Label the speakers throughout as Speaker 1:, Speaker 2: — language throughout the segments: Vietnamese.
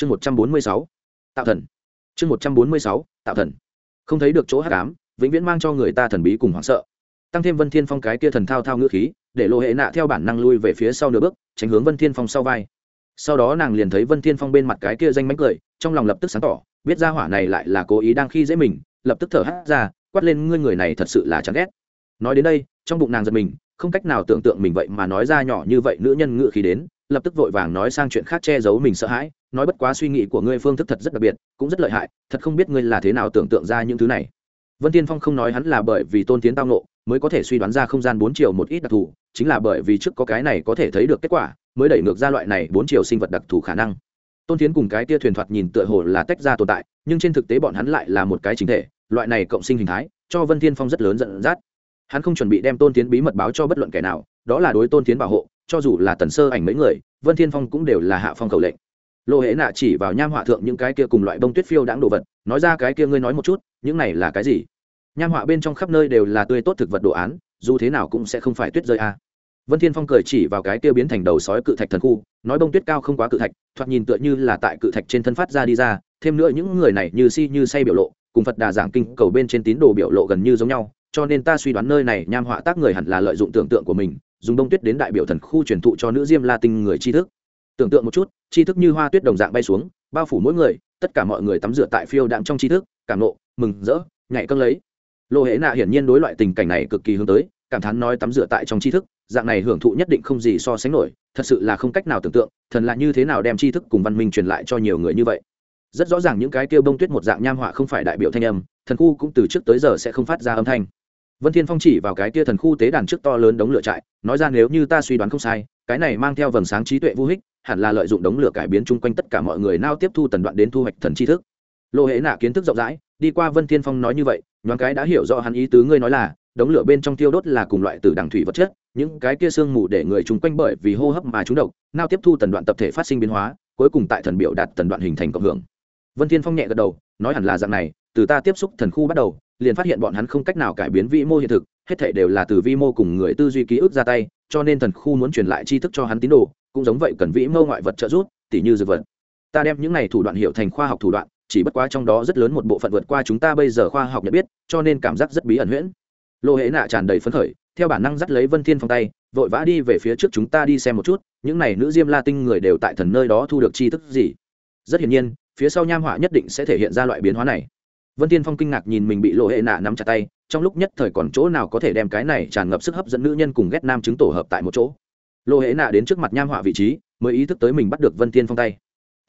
Speaker 1: chương một trăm bốn mươi sáu, tạo thần. Chương một trăm bốn mươi sáu, tạo thần. Không thấy được chỗ hát cám vĩnh viễn mang cho người ta thần bí cùng hoảng sợ. Tăng thêm vân thiên phong cái kia thần thao thao ngữ khí, để lộ hệ nạ theo bản năng lui về phía sau nửa bước, tránh hướng vân thiên phong sau vai. Sau đó nàng liền thấy vân thiên phong bên mặt cái kia danh mánh cười, trong lòng lập tức sáng tỏ, biết ra hỏa này lại là cố ý đang khi dễ mình, lập tức thở hát ra, quát lên, ngươi người này thật sự là chán ghét. Nói đến đây, trong bụng nàng giật mình, không cách nào tưởng tượng mình vậy mà nói ra nhỏ như vậy nữ nhân ngự khí đến lập tức vội vàng nói sang chuyện khác che giấu mình sợ hãi, nói bất quá suy nghĩ của ngươi phương thức thật rất đặc biệt, cũng rất lợi hại, thật không biết ngươi là thế nào tưởng tượng ra những thứ này. Vân tiên phong không nói hắn là bởi vì tôn tiến tao nộ mới có thể suy đoán ra không gian bốn chiều một ít đặc thù, chính là bởi vì trước có cái này có thể thấy được kết quả, mới đẩy ngược ra loại này bốn chiều sinh vật đặc thù khả năng. Tôn tiến cùng cái tia thuyền thoạt nhìn tựa hồ là tách ra tồn tại, nhưng trên thực tế bọn hắn lại là một cái chính thể, loại này cộng sinh hình thái, cho vân thiên phong rất lớn giận dắt. Hắn không chuẩn bị đem tôn tiến bí mật báo cho bất luận kẻ nào, đó là đối tôn tiến bảo hộ cho dù là tần sơ ảnh mấy người, vân thiên phong cũng đều là hạ phong khẩu lệnh. Lộ hễ nạ chỉ vào nham họa thượng những cái kia cùng loại bông tuyết phiêu đãng đồ vật, nói ra cái kia ngươi nói một chút, những này là cái gì? Nham họa bên trong khắp nơi đều là tươi tốt thực vật đồ án, dù thế nào cũng sẽ không phải tuyết rơi a. Vân thiên phong cười chỉ vào cái kia biến thành đầu sói cự thạch thần khu, nói bông tuyết cao không quá cự thạch, thoạt nhìn tựa như là tại cự thạch trên thân phát ra đi ra, thêm nữa những người này như si như say biểu lộ, cùng phật đà giảng kinh cầu bên trên tín đồ biểu lộ gần như giống nhau, cho nên ta suy đoán nơi này nham họa tác người hẳn là lợi dụng tưởng tượng của mình dùng Đông tuyết đến đại biểu thần khu truyền thụ cho nữ diêm la tinh người tri thức. Tưởng tượng một chút, tri thức như hoa tuyết đồng dạng bay xuống, bao phủ mỗi người, tất cả mọi người tắm rửa tại phiêu đạm trong tri thức, cảm nộ, mừng, rỡ, nhảy cân lấy. Lô hệ nạ hiển nhiên đối loại tình cảnh này cực kỳ hướng tới, cảm thán nói tắm rửa tại trong tri thức, dạng này hưởng thụ nhất định không gì so sánh nổi, thật sự là không cách nào tưởng tượng, thần là như thế nào đem tri thức cùng văn minh truyền lại cho nhiều người như vậy. Rất rõ ràng những cái tiêu bông tuyết một dạng nham họa không phải đại biểu thanh âm, thần khu cũng từ trước tới giờ sẽ không phát ra âm thanh vân thiên phong chỉ vào cái kia thần khu tế đàn trước to lớn đống lửa trại, nói ra nếu như ta suy đoán không sai, cái này mang theo vầng sáng trí tuệ vô hích hẳn là lợi dụng đống lửa cải biến chung quanh tất cả mọi người nao tiếp thu tần đoạn đến thu hoạch thần tri thức. Lô hễ nạ kiến thức rộng rãi, đi qua vân thiên phong nói như vậy, nhoáng cái đã hiểu rõ hắn ý tứ ngươi nói là, đống lửa bên trong tiêu đốt là cùng loại từ đằng thủy vật chất, những cái kia sương mù để người chung quanh bởi vì hô hấp mà trúng độc, nao tiếp thu tần đoạn tập thể phát sinh biến hóa, cuối cùng tại thần biểu đạt tần đoạn hình thành cộng hưởng. Vân thiên phong nhẹ gật đầu, nói hẳn là dạng này, từ ta tiếp xúc thần khu bắt đầu liền phát hiện bọn hắn không cách nào cải biến vi mô hiện thực, hết thể đều là từ vi mô cùng người tư duy ký ức ra tay, cho nên thần khu muốn truyền lại tri thức cho hắn tín đồ, cũng giống vậy cần vĩ mô ngoại vật trợ giúp, tỉ như dược vật. Ta đem những này thủ đoạn hiểu thành khoa học thủ đoạn, chỉ bất quá trong đó rất lớn một bộ phận vượt qua chúng ta bây giờ khoa học nhận biết, cho nên cảm giác rất bí ẩn huyễn. Lô hễ nạ tràn đầy phấn khởi, theo bản năng dắt lấy vân thiên phong tay, vội vã đi về phía trước chúng ta đi xem một chút, những này nữ diêm la tinh người đều tại thần nơi đó thu được tri thức gì. Rất hiển nhiên, phía sau nham họa nhất định sẽ thể hiện ra loại biến hóa này vân tiên phong kinh ngạc nhìn mình bị lộ hệ nạ nắm chặt tay, trong lúc nhất thời còn chỗ nào có thể đem cái này tràn ngập sức hấp dẫn nữ nhân cùng ghét nam chứng tổ hợp tại một chỗ. Lộ hệ nạ đến trước mặt nham họa vị trí, mới ý thức tới mình bắt được vân tiên phong tay.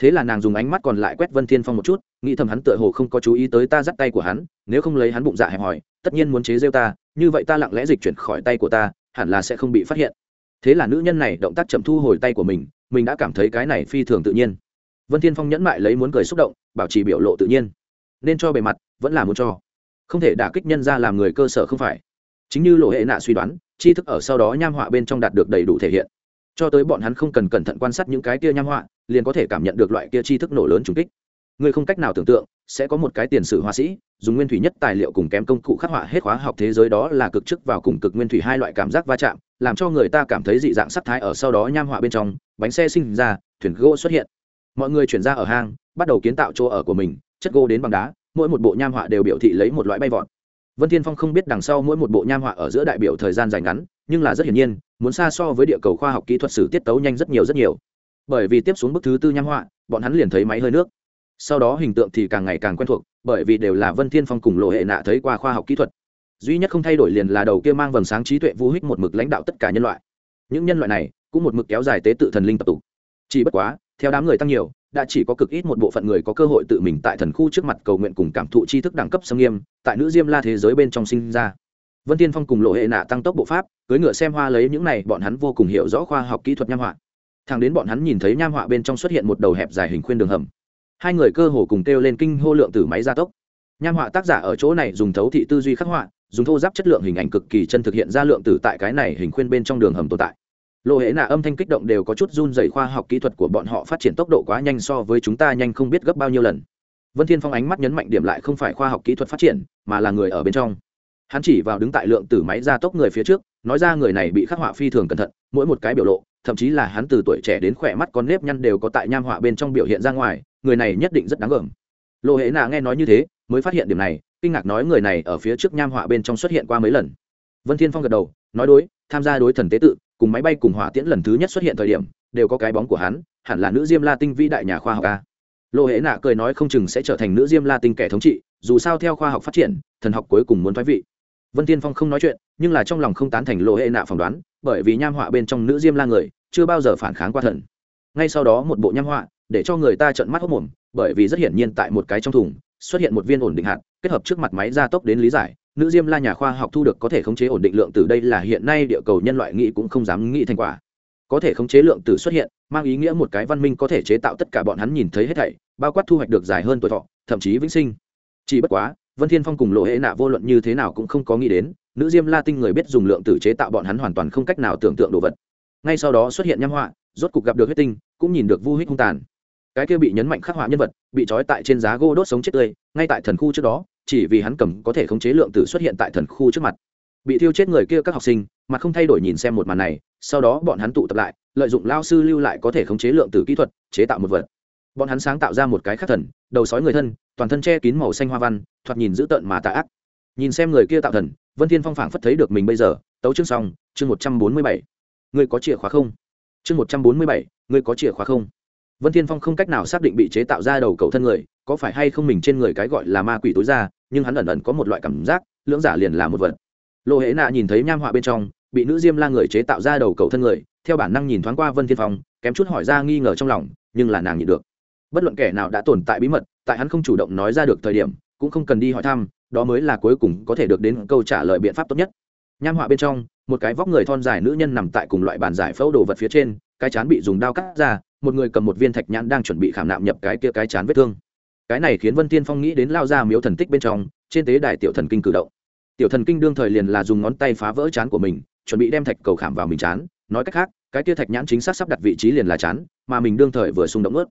Speaker 1: Thế là nàng dùng ánh mắt còn lại quét vân tiên phong một chút, nghĩ thầm hắn tựa hồ không có chú ý tới ta dắt tay của hắn, nếu không lấy hắn bụng dạ hẹp hòi, tất nhiên muốn chế rêu ta, như vậy ta lặng lẽ dịch chuyển khỏi tay của ta, hẳn là sẽ không bị phát hiện. Thế là nữ nhân này động tác chậm thu hồi tay của mình mình đã cảm thấy cái này phi thường tự nhiên. Vân thiên phong nhẫn mại lấy muốn cười xúc động, bảo trì biểu lộ tự nhiên nên cho bề mặt, vẫn là muốn cho. Không thể đả kích nhân ra làm người cơ sở không phải. Chính như lộ hệ nạ suy đoán, tri thức ở sau đó nham họa bên trong đạt được đầy đủ thể hiện. Cho tới bọn hắn không cần cẩn thận quan sát những cái kia nham họa, liền có thể cảm nhận được loại kia tri thức nổ lớn trùng kích. Người không cách nào tưởng tượng, sẽ có một cái tiền sử họa sĩ, dùng nguyên thủy nhất tài liệu cùng kém công cụ khắc họa hết khóa học thế giới đó là cực chức vào cùng cực nguyên thủy hai loại cảm giác va chạm, làm cho người ta cảm thấy dị dạng sắc thái ở sau đó nham họa bên trong, bánh xe sinh ra, thuyền gỗ xuất hiện. Mọi người chuyển ra ở hang, bắt đầu kiến tạo chỗ ở của mình chất gỗ đến bằng đá, mỗi một bộ nham họa đều biểu thị lấy một loại bay vọt. Vân thiên phong không biết đằng sau mỗi một bộ nham họa ở giữa đại biểu thời gian dài ngắn, nhưng là rất hiển nhiên, muốn xa so với địa cầu khoa học kỹ thuật sử tiết tấu nhanh rất nhiều rất nhiều. Bởi vì tiếp xuống bức thứ tư nham họa, bọn hắn liền thấy máy hơi nước. Sau đó hình tượng thì càng ngày càng quen thuộc, bởi vì đều là vân thiên phong cùng lộ hệ nạ thấy qua khoa học kỹ thuật. Duy nhất không thay đổi liền là đầu kia mang vầng sáng trí tuệ vô hích một mực lãnh đạo tất cả nhân loại. Những nhân loại này cũng một mực kéo dài tế tự thần linh tập tục. Chỉ bất quá, theo đám người tăng nhiều đã chỉ có cực ít một bộ phận người có cơ hội tự mình tại thần khu trước mặt cầu nguyện cùng cảm thụ tri thức đẳng cấp xâm nghiêm, tại nữ diêm la thế giới bên trong sinh ra. Vân tiên phong cùng lộ hệ nạ tăng tốc bộ pháp cưới ngựa xem hoa lấy những này, bọn hắn vô cùng hiểu rõ khoa học kỹ thuật nham họa. Thằng đến bọn hắn nhìn thấy nham họa bên trong xuất hiện một đầu hẹp dài hình khuyên đường hầm. Hai người cơ hồ cùng kêu lên kinh hô lượng từ máy gia tốc. Nham họa tác giả ở chỗ này dùng thấu thị tư duy khắc họa, dùng thô giáp chất lượng hình ảnh cực kỳ chân thực hiện ra lượng tử tại cái này hình khuyên bên trong đường hầm tồn tại lộ hệ nạ âm thanh kích động đều có chút run dày khoa học kỹ thuật của bọn họ phát triển tốc độ quá nhanh so với chúng ta nhanh không biết gấp bao nhiêu lần. Vân thiên phong ánh mắt nhấn mạnh điểm lại không phải khoa học kỹ thuật phát triển, mà là người ở bên trong. Hắn chỉ vào đứng tại lượng tử máy gia tốc người phía trước, nói ra người này bị khắc họa phi thường cẩn thận, mỗi một cái biểu lộ, thậm chí là hắn từ tuổi trẻ đến khỏe mắt con nếp nhăn đều có tại nham họa bên trong biểu hiện ra ngoài, người này nhất định rất đáng gờm. Lộ hệ nạ nghe nói như thế, mới phát hiện điểm này, kinh ngạc nói người này ở phía trước nham họa bên trong xuất hiện qua mấy lần. Vân thiên phong gật đầu, nói đối, tham gia đối thần tế tự cùng máy bay cùng hỏa tiễn lần thứ nhất xuất hiện thời điểm, đều có cái bóng của hắn, hẳn là nữ diêm la tinh vĩ đại nhà khoa học a. Lộ hệ nạ cười nói không chừng sẽ trở thành nữ diêm la tinh kẻ thống trị, dù sao theo khoa học phát triển, thần học cuối cùng muốn thoái vị. Vân tiên phong không nói chuyện, nhưng là trong lòng không tán thành lộ hệ nạ phỏng đoán, bởi vì nham họa bên trong nữ diêm la người, chưa bao giờ phản kháng qua thần. Ngay sau đó một bộ nham họa, để cho người ta trợn mắt hốc mồm, bởi vì rất hiển nhiên tại một cái trong thùng, xuất hiện một viên ổn định hạt, kết hợp trước mặt máy gia tốc đến lý giải nữ diêm la nhà khoa học thu được có thể khống chế ổn định lượng tử đây là hiện nay địa cầu nhân loại nghĩ cũng không dám nghĩ thành quả. Có thể khống chế lượng tử xuất hiện, mang ý nghĩa một cái văn minh có thể chế tạo tất cả bọn hắn nhìn thấy hết thảy, bao quát thu hoạch được dài hơn tuổi thọ, thậm chí vĩnh sinh. Chỉ bất quá, vân thiên phong cùng lộ hệ nạ vô luận như thế nào cũng không có nghĩ đến, nữ diêm la tinh người biết dùng lượng tử chế tạo bọn hắn hoàn toàn không cách nào tưởng tượng đồ vật. Ngay sau đó xuất hiện nham họa, rốt cục gặp được huyết tinh, cũng nhìn được vu hích hung tàn. Cái kia bị nhấn mạnh khắc họa nhân vật, bị trói tại trên giá gỗ đốt sống chết tươi, ngay tại thần khu trước đó chỉ vì hắn cầm có thể khống chế lượng tử xuất hiện tại thần khu trước mặt. Bị thiêu chết người kia các học sinh, mà không thay đổi nhìn xem một màn này, sau đó bọn hắn tụ tập lại, lợi dụng lao sư lưu lại có thể khống chế lượng tử kỹ thuật, chế tạo một vật. Bọn hắn sáng tạo ra một cái khắc thần, đầu sói người thân, toàn thân che kín màu xanh hoa văn, thoạt nhìn dữ tợn mà tà ác. Nhìn xem người kia tạo thần, vân thiên phong phảng phất thấy được mình bây giờ, tấu chương xong, chương một trăm bốn mươi bảy. Người có chìa khóa không? Chương một trăm bốn mươi bảy người có chìa khóa không? Vân thiên phong không cách nào xác định bị chế tạo ra đầu cầu thân người, có phải hay không mình trên người cái gọi là ma quỷ tối ra, nhưng hắn ẩn ẩn có một loại cảm giác, lưỡng giả liền là một vật. Lộ hễ nạ nhìn thấy nham họa bên trong, bị nữ diêm la người chế tạo ra đầu cầu thân người, theo bản năng nhìn thoáng qua vân thiên phong, kém chút hỏi ra nghi ngờ trong lòng, nhưng là nàng nhịn được. Bất luận kẻ nào đã tồn tại bí mật, tại hắn không chủ động nói ra được thời điểm, cũng không cần đi hỏi thăm, đó mới là cuối cùng có thể được đến câu trả lời biện pháp tốt nhất. Nham họa bên trong, một cái vóc người thon dài nữ nhân nằm tại cùng loại bàn giải phẫu đồ vật phía trên, cái chán bị dùng đao cắt ra một người cầm một viên thạch nhãn đang chuẩn bị khảm nạm nhập cái kia cái chán vết thương. Cái này khiến vân tiên phong nghĩ đến lao ra miếu thần tích bên trong, trên tế đài tiểu thần kinh cử động. Tiểu thần kinh đương thời liền là dùng ngón tay phá vỡ chán của mình, chuẩn bị đem thạch cầu khảm vào mình chán. Nói cách khác, cái kia thạch nhãn chính xác sắp đặt vị trí liền là chán, mà mình đương thời vừa xung động ướt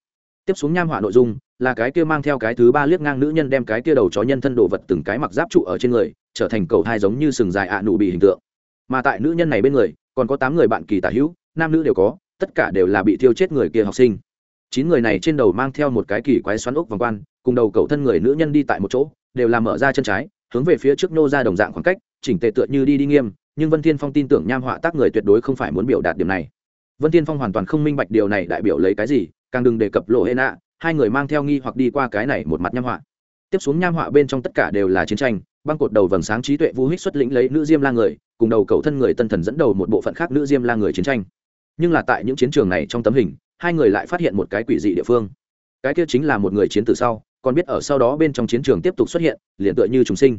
Speaker 1: tiếp xuống nham họa nội dung, là cái kia mang theo cái thứ ba liếc ngang nữ nhân đem cái kia đầu chó nhân thân đồ vật từng cái mặc giáp trụ ở trên người, trở thành cầu thai giống như sừng dài ạ nụ bị hình tượng. Mà tại nữ nhân này bên người, còn có tám người bạn kỳ tả hữu, nam nữ đều có tất cả đều là bị thiêu chết người kia học sinh. Chín người này trên đầu mang theo một cái kỳ quái xoắn ốc vòng quan, cùng đầu cầu thân người nữ nhân đi tại một chỗ, đều là mở ra chân trái, hướng về phía trước nô ra đồng dạng khoảng cách, chỉnh tề tựa như đi đi nghiêm, nhưng vân thiên phong tin tưởng nham họa tác người tuyệt đối không phải muốn biểu đạt điểm này. Vân thiên phong hoàn toàn không minh bạch điều này đại biểu lấy cái gì, càng đừng đề cập lộ hệ nạ hai người mang theo nghi hoặc đi qua cái này một mặt nham họa. Tiếp xuống nham họa bên trong tất cả đều là chiến tranh, băng cột đầu vầng sáng trí tuệ vu hích xuất lĩnh lấy nữ diêm la người, cùng đầu cầu thân người tân thần dẫn đầu một bộ phận khác nữ diêm la người chiến tranh nhưng là tại những chiến trường này trong tấm hình, hai người lại phát hiện một cái quỷ dị địa phương. Cái kia chính là một người chiến từ sau, còn biết ở sau đó bên trong chiến trường tiếp tục xuất hiện, liền tựa như chúng sinh.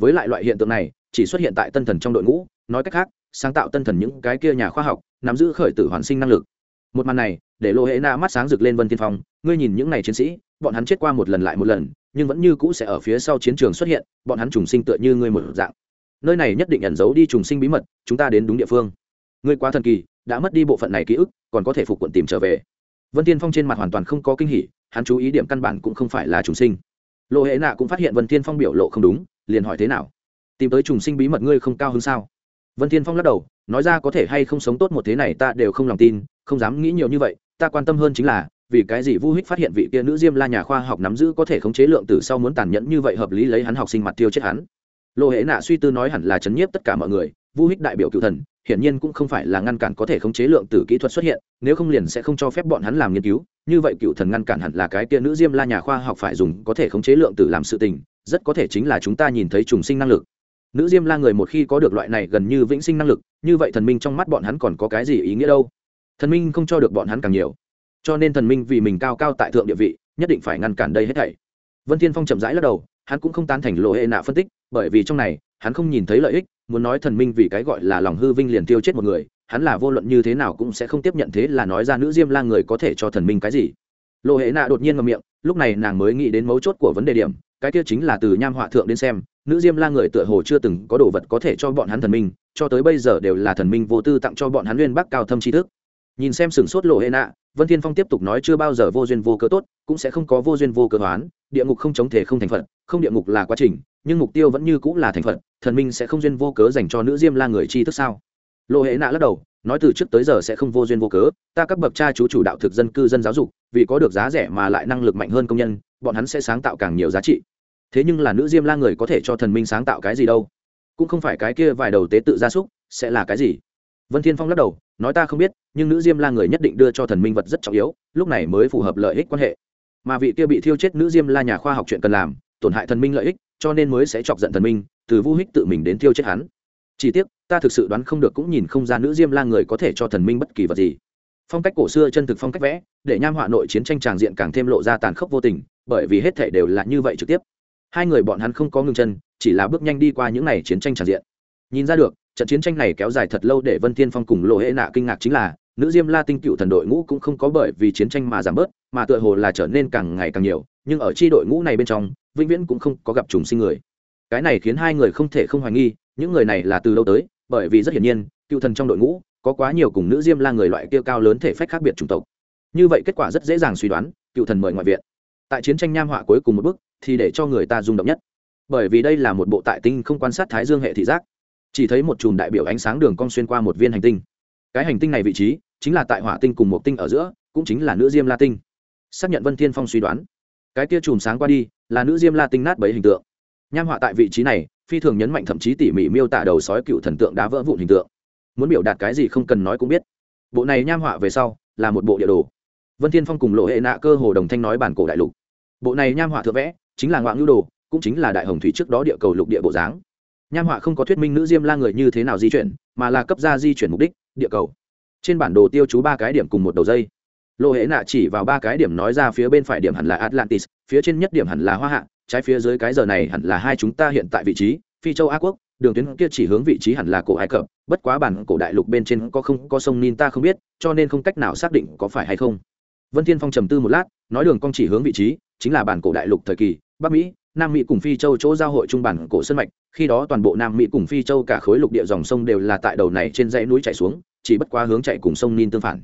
Speaker 1: Với lại loại hiện tượng này, chỉ xuất hiện tại tân thần trong đội ngũ, nói cách khác, sáng tạo tân thần những cái kia nhà khoa học, nắm giữ khởi tử hoàn sinh năng lực. Một màn này, để lô hệ na mắt sáng rực lên vân tiên phong, ngươi nhìn những n à y chiến sĩ, bọn hắn chết qua một lần lại một lần, nhưng vẫn như cũ sẽ ở phía sau chiến trường xuất hiện, bọn hắn trùng sinh tựa như ngươi một dạng. Nơi này nhất định ẩn giấu đi trùng sinh bí mật, chúng ta đến đúng địa phương. Ngươi quá thần kỳ đã mất đi bộ phận này ký ức, còn có thể phục quận tìm trở về. Vân tiên phong trên mặt hoàn toàn không có kinh hỉ, hắn chú ý điểm căn bản cũng không phải là trùng sinh. Lộ hệ nạ cũng phát hiện vân tiên phong biểu lộ không đúng, liền hỏi thế nào? Tìm tới trùng sinh bí mật ngươi không cao hơn sao? Vân tiên phong lắc đầu, nói ra có thể hay không sống tốt một thế này ta đều không lòng tin, không dám nghĩ nhiều như vậy, ta quan tâm hơn chính là, vì cái gì vu hích phát hiện vị kia nữ diêm la nhà khoa học nắm giữ có thể khống chế lượng tử sau muốn tàn nhẫn như vậy hợp lý lấy hắn học sinh mặt tiêu chết hắn? Lộ hệ nạ suy tư nói hẳn là chấn nhiếp tất cả mọi người, vu hích đại biểu cựu thần, hiển nhiên cũng không phải là ngăn cản có thể khống chế lượng tử kỹ thuật xuất hiện, nếu không liền sẽ không cho phép bọn hắn làm nghiên cứu. Như vậy cựu thần ngăn cản hẳn là cái kia nữ diêm la nhà khoa học phải dùng có thể khống chế lượng tử làm sự tình, rất có thể chính là chúng ta nhìn thấy trùng sinh năng lực. Nữ diêm la người một khi có được loại này gần như vĩnh sinh năng lực, như vậy thần minh trong mắt bọn hắn còn có cái gì ý nghĩa đâu? Thần minh không cho được bọn hắn càng nhiều. Cho nên thần minh vì mình cao cao tại thượng địa vị, nhất định phải ngăn cản đây hết thảy. Vân thiên phong chậm rãi lắc đầu hắn cũng không tán thành lộ hệ nạ phân tích, bởi vì trong này, hắn không nhìn thấy lợi ích, muốn nói thần minh vì cái gọi là lòng hư vinh liền tiêu chết một người, hắn là vô luận như thế nào cũng sẽ không tiếp nhận thế là nói ra nữ diêm la người có thể cho thần minh cái gì. Lộ hệ nạ đột nhiên ngậm miệng, lúc này nàng mới nghĩ đến mấu chốt của vấn đề điểm, cái kia chính là từ nham họa thượng đến xem, nữ diêm la người tựa hồ chưa từng có đồ vật có thể cho bọn hắn thần minh, cho tới bây giờ đều là thần minh vô tư tặng cho bọn hắn nguyên bắc cao thâm tri thức nhìn xem sừng sốt lộ hệ nạ, vân thiên phong tiếp tục nói chưa bao giờ vô duyên vô cớ tốt, cũng sẽ không có vô duyên vô cớ hoán địa ngục không chống thể không thành phật, không địa ngục là quá trình, nhưng mục tiêu vẫn như cũng là thành phật, thần minh sẽ không duyên vô cớ dành cho nữ diêm la người chi thức sao? Lộ hệ nạ lắc đầu, nói từ trước tới giờ sẽ không vô duyên vô cớ, ta các bậc cha chú chủ đạo thực dân cư dân giáo dục, vì có được giá rẻ mà lại năng lực mạnh hơn công nhân, bọn hắn sẽ sáng tạo càng nhiều giá trị. Thế nhưng là nữ diêm la người có thể cho thần minh sáng tạo cái gì đâu? Cũng không phải cái kia vài đầu tế tự gia súc, sẽ là cái gì? Vân thiên phong lắc đầu, nói ta không biết, nhưng nữ diêm la người nhất định đưa cho thần minh vật rất trọng yếu, lúc này mới phù hợp lợi ích quan hệ. Mà vị kia bị thiêu chết nữ diêm la nhà khoa học chuyện cần làm, tổn hại thần minh lợi ích, cho nên mới sẽ chọc giận thần minh, từ vu hích tự mình đến thiêu chết hắn. Chỉ tiếc, ta thực sự đoán không được cũng nhìn không ra nữ diêm la người có thể cho thần minh bất kỳ vật gì. Phong cách cổ xưa chân thực phong cách vẽ, để nham họa nội chiến tranh tràng diện càng thêm lộ ra tàn khốc vô tình, bởi vì hết thể đều là như vậy trực tiếp. Hai người bọn hắn không có ngừng chân, chỉ là bước nhanh đi qua những n à y chiến tranh tràng diện. Nhìn ra được trận chiến tranh này kéo dài thật lâu để vân Thiên phong cùng lộ hệ nạ kinh ngạc chính là, nữ diêm la tinh cựu thần đội ngũ cũng không có bởi vì chiến tranh mà giảm bớt, mà tựa hồ là trở nên càng ngày càng nhiều, nhưng ở chi đội ngũ này bên trong, vĩnh viễn cũng không có gặp trùng sinh người. Cái này khiến hai người không thể không hoài nghi, những người này là từ đâu tới, bởi vì rất hiển nhiên, cựu thần trong đội ngũ, có quá nhiều cùng nữ diêm la người loại kia cao lớn thể phách khác biệt chủng tộc. Như vậy kết quả rất dễ dàng suy đoán, cựu thần mời ngoại viện. Tại chiến tranh nham họa cuối cùng một bước, thì để cho người ta rung động nhất. Bởi vì đây là một bộ tại tinh không quan sát thái dương hệ thị giác chỉ thấy một chùm đại biểu ánh sáng đường cong xuyên qua một viên hành tinh. Cái hành tinh này vị trí chính là tại hỏa tinh cùng một tinh ở giữa, cũng chính là nữ diêm la tinh. Xác nhận vân thiên phong suy đoán. Cái kia chùm sáng qua đi, là nữ diêm la tinh nát bấy hình tượng. Nham họa tại vị trí này, phi thường nhấn mạnh thậm chí tỉ mỉ miêu tả đầu sói cựu thần tượng đá vỡ vụn hình tượng. Muốn biểu đạt cái gì không cần nói cũng biết. Bộ này nham họa về sau, là một bộ địa đồ. Vân thiên phong cùng lộ hệ nạ cơ hồ đồng thanh nói bản cổ đại lục. Bộ này nham họa thượng vẽ, chính là ngoạn nhu đồ, cũng chính là đại hồng thủy trước đó địa cầu lục địa bộ dáng nham họa không có thuyết minh nữ diêm la người như thế nào di chuyển, mà là cấp ra di chuyển mục đích, địa cầu. Trên bản đồ tiêu chú ba cái điểm cùng một đầu dây. Lộ hệ nạ chỉ vào ba cái điểm nói ra phía bên phải điểm hẳn là atlantis, phía trên nhất điểm hẳn là hoa hạ, trái phía dưới cái giờ này hẳn là hai chúng ta hiện tại vị trí, phi châu á quốc, đường tuyến kia chỉ hướng vị trí hẳn là cổ ai cập, bất quá bản cổ đại lục bên trên có không, có sông nin ta không biết, cho nên không cách nào xác định có phải hay không. Vân thiên phong trầm tư một lát, nói đường cong chỉ hướng vị trí, chính là bản cổ đại lục thời kỳ, bắc mỹ nam mỹ cùng phi châu chỗ giao hội trung bản cổ sân mạch, khi đó toàn bộ nam mỹ cùng phi châu cả khối lục địa dòng sông đều là tại đầu này trên dãy núi chảy xuống, chỉ bất quá hướng chạy cùng sông nin tương phản.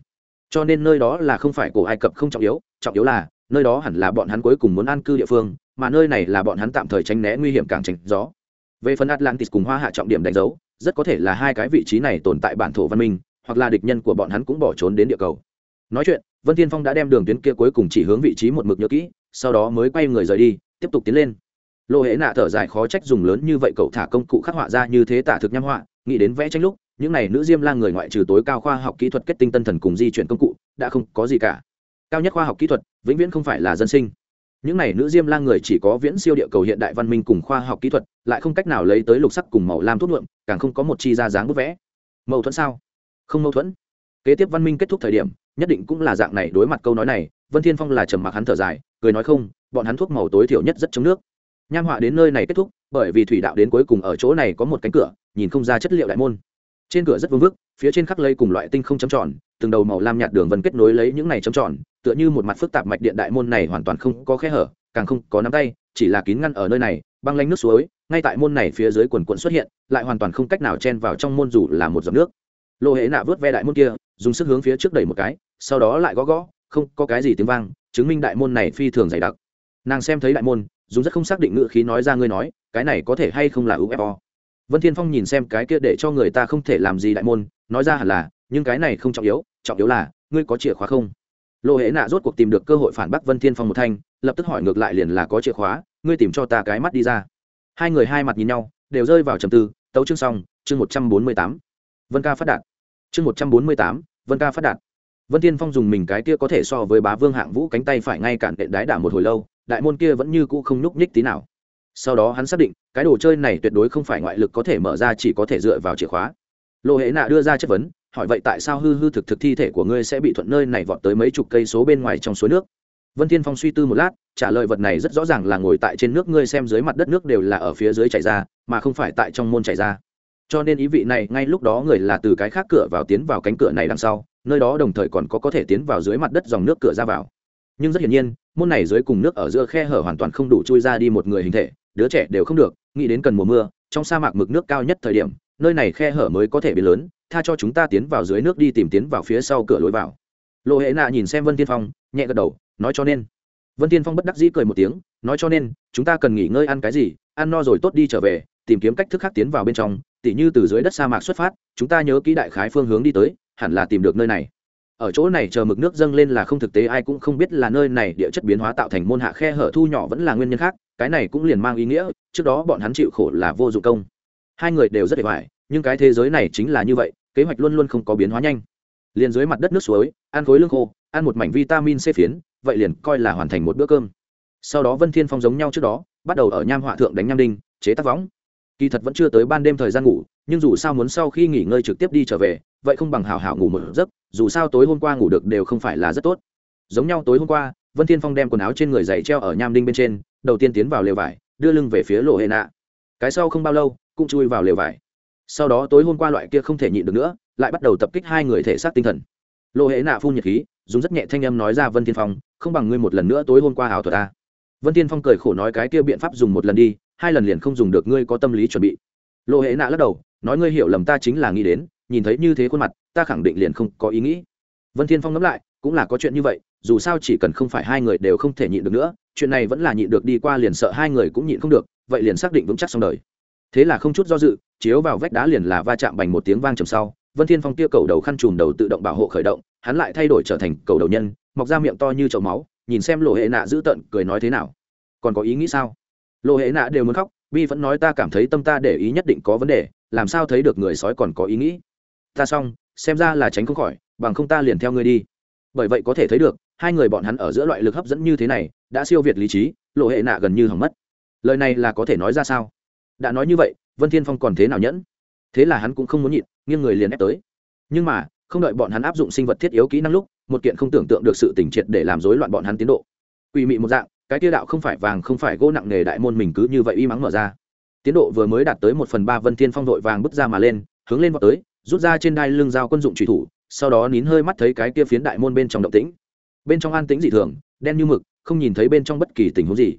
Speaker 1: Cho nên nơi đó là không phải cổ ai cập không trọng yếu trọng yếu là nơi đó hẳn là bọn hắn cuối cùng muốn an cư địa phương, mà nơi này là bọn hắn tạm thời tránh né nguy hiểm càng tránh gió. Về phần atlantis cùng hoa hạ trọng điểm đánh dấu, rất có thể là hai cái vị trí này tồn tại bản thổ văn minh, hoặc là địch nhân của bọn hắn cũng bỏ trốn đến địa cầu. Nói chuyện, vân Thiên phong đã đem đường tuyến kia cuối cùng chỉ hướng vị trí một mực nhớ kỹ, sau đó mới quay người rời đi tiếp tục tiến lên. Lô hệ nạ thở dài khó trách dùng lớn như vậy cậu thả công cụ khắc họa ra như thế tả thực nham họa, nghĩ đến vẽ tranh lúc, những này nữ diêm la người ngoại trừ tối cao khoa học kỹ thuật kết tinh tân thần cùng di chuyển công cụ, đã không có gì cả. Cao nhất khoa học kỹ thuật, vĩnh viễn không phải là dân sinh. Những này nữ diêm la người chỉ có viễn siêu địa cầu hiện đại văn minh cùng khoa học kỹ thuật, lại không cách nào lấy tới lục sắc cùng màu lam thuốc nhuộm, càng không có một chi ra dáng bút vẽ. Mâu thuẫn sao? Không mâu thuẫn. Kế tiếp văn minh kết thúc thời điểm, nhất định cũng là dạng này đối mặt câu nói này, vân thiên phong là trầm mặc hắn thở dài, cười nói không bọn hắn thuốc màu tối thiểu nhất rất chống nước. Nham họa đến nơi này kết thúc, bởi vì thủy đạo đến cuối cùng ở chỗ này có một cánh cửa, nhìn không ra chất liệu đại môn. Trên cửa rất vương vức, phía trên khắc lây cùng loại tinh không chấm tròn, từng đầu màu lam nhạt đường vân kết nối lấy những này chấm tròn, tựa như một mặt phức tạp mạch điện đại môn này hoàn toàn không có khe hở, càng không có nắm tay, chỉ là kín ngăn ở nơi này, băng lanh nước suối, ngay tại môn này phía dưới quần quận xuất hiện, lại hoàn toàn không cách nào chen vào trong môn dù là một giọt nước. Lô hệ nạ vớt ve đại môn kia, dùng sức hướng phía trước đẩy một cái, sau đó lại gõ gõ, không có cái gì tiếng vang, chứng minh đại môn này phi thường dày đặc nàng xem thấy đại môn dùng rất không xác định ngữ khí nói ra ngươi nói, cái này có thể hay không là ufo vân thiên phong nhìn xem cái kia để cho người ta không thể làm gì đại môn, nói ra hẳn là, nhưng cái này không trọng yếu trọng yếu là, ngươi có chìa khóa không? Lộ hệ nạ rốt cuộc tìm được cơ hội phản bác vân thiên phong một thanh, lập tức hỏi ngược lại liền là có chìa khóa, ngươi tìm cho ta cái mắt đi ra. Hai người hai mặt nhìn nhau, đều rơi vào trầm tư, tấu chương xong, chương một trăm bốn mươi tám. Vân ca phát đạt. Chương một trăm bốn mươi tám, vân ca phát đạt. Vân thiên phong dùng mình cái kia có thể so với bá vương hạng vũ cánh tay phải ngay cản đệm đái đả một hồi lâu đại môn kia vẫn như cũ không nhúc nhích tí nào. Sau đó hắn xác định, cái đồ chơi này tuyệt đối không phải ngoại lực có thể mở ra, chỉ có thể dựa vào chìa khóa. Lộ hệ nạ đưa ra chất vấn, hỏi vậy tại sao hư hư thực thực thi thể của ngươi sẽ bị thuận nơi này vọt tới mấy chục cây số bên ngoài trong suối nước? Vân thiên phong suy tư một lát, trả lời vật này rất rõ ràng là ngồi tại trên nước, ngươi xem dưới mặt đất nước đều là ở phía dưới chảy ra, mà không phải tại trong môn chảy ra. Cho nên ý vị này, ngay lúc đó người là từ cái khác cửa vào tiến vào cánh cửa này đằng sau, nơi đó đồng thời còn có có thể tiến vào dưới mặt đất dòng nước cửa ra vào nhưng rất hiển nhiên, môn này dưới cùng nước ở giữa khe hở hoàn toàn không đủ chui ra đi một người hình thể, đứa trẻ đều không được, nghĩ đến cần mùa mưa, trong sa mạc mực nước cao nhất thời điểm, nơi này khe hở mới có thể biến lớn, tha cho chúng ta tiến vào dưới nước đi tìm tiến vào phía sau cửa lối vào. Lộ hệ nạ nhìn xem vân tiên phong, nhẹ gật đầu, nói cho nên. Vân tiên phong bất đắc dĩ cười một tiếng, nói cho nên, chúng ta cần nghỉ ngơi ăn cái gì, ăn no rồi tốt đi trở về, tìm kiếm cách thức khác tiến vào bên trong, tỉ như từ dưới đất sa mạc xuất phát, chúng ta nhớ kỹ đại khái phương hướng đi tới, hẳn là tìm được nơi này ở chỗ này chờ mực nước dâng lên là không thực tế, ai cũng không biết là nơi này địa chất biến hóa tạo thành môn hạ khe hở thu nhỏ vẫn là nguyên nhân khác, cái này cũng liền mang ý nghĩa, trước đó bọn hắn chịu khổ là vô dụng công. Hai người đều rất để hoài, nhưng cái thế giới này chính là như vậy, kế hoạch luôn luôn không có biến hóa nhanh. Liền dưới mặt đất nước suối, ăn khối lương khô, ăn một mảnh vitamin c phiến, vậy liền coi là hoàn thành một bữa cơm. Sau đó vân thiên phong giống nhau trước đó, bắt đầu ở nham họa thượng đánh nham đinh, chế tác võng. Kỳ thật vẫn chưa tới ban đêm thời gian ngủ, nhưng dù sao muốn sau khi nghỉ ngơi trực tiếp đi trở về, vậy không bằng hào hào ngủ một giấc dù sao tối hôm qua ngủ được đều không phải là rất tốt. Giống nhau tối hôm qua, vân thiên phong đem quần áo trên người dày treo ở nham đinh bên trên, đầu tiên tiến vào lều vải, đưa lưng về phía lộ hệ nạ. Cái sau không bao lâu, cũng chui vào lều vải. Sau đó tối hôm qua loại kia không thể nhịn được nữa, lại bắt đầu tập kích hai người thể xác tinh thần. Lộ hệ nạ phun nhiệt khí, dùng rất nhẹ thanh âm nói ra vân thiên phong, không bằng ngươi một lần nữa tối hôm qua ảo thuật ta. Vân thiên phong cười khổ nói, cái kia biện pháp dùng một lần đi, hai lần liền không dùng được, ngươi có tâm lý chuẩn bị. Lộ hệ nạ lắc đầu, nói, ngươi hiểu lầm ta chính là nghĩ đến, nhìn thấy như thế khuôn mặt ta khẳng định liền không có ý nghĩ. Vân thiên phong ngẫm lại, cũng là có chuyện như vậy, dù sao chỉ cần không phải hai người đều không thể nhịn được nữa, chuyện này vẫn là nhịn được đi qua liền sợ hai người cũng nhịn không được, vậy liền xác định vững chắc xong đời. Thế là không chút do dự, chiếu vào vách đá liền là va chạm bành một tiếng vang trầm sau, vân thiên phong kia cầu đầu khăn trùm đầu tự động bảo hộ khởi động, hắn lại thay đổi trở thành cầu đầu nhân, mọc ra miệng to như chậu máu, nhìn xem lộ hệ nạ giữ tận, cười nói thế nào. Còn có ý nghĩ sao? Lộ hệ nạ đều muốn khóc, bi vẫn nói ta cảm thấy tâm ta để ý nhất định có vấn đề, làm sao thấy được người sói còn có ý nghĩ? Ta xong xem ra là tránh không khỏi, bằng không ta liền theo ngươi đi. Bởi vậy có thể thấy được, hai người bọn hắn ở giữa loại lực hấp dẫn như thế này, đã siêu việt lý trí, lộ hệ nạ gần như hỏng mất. Lời này là có thể nói ra sao? Đã nói như vậy, vân thiên phong còn thế nào nhẫn? Thế là hắn cũng không muốn nhịn, nghiêng người liền ép tới. Nhưng mà, không đợi bọn hắn áp dụng sinh vật thiết yếu kỹ năng lúc, một kiện không tưởng tượng được sự tỉnh triệt để làm rối loạn bọn hắn tiến độ. Quỷ mị một dạng, cái tiêu đạo không phải vàng, không phải gỗ nặng nghề đại môn mình cứ như vậy y mắng mở ra. Tiến độ vừa mới đạt tới một phần ba, vân thiên phong đội vàng bước ra mà lên, hướng lên vào tới rút ra trên đai lưng dao quân dụng trùy thủ, sau đó nín hơi mắt thấy cái kia phiến đại môn bên trong động tĩnh. Bên trong an tĩnh dị thường, đen như mực, không nhìn thấy bên trong bất kỳ tình huống gì.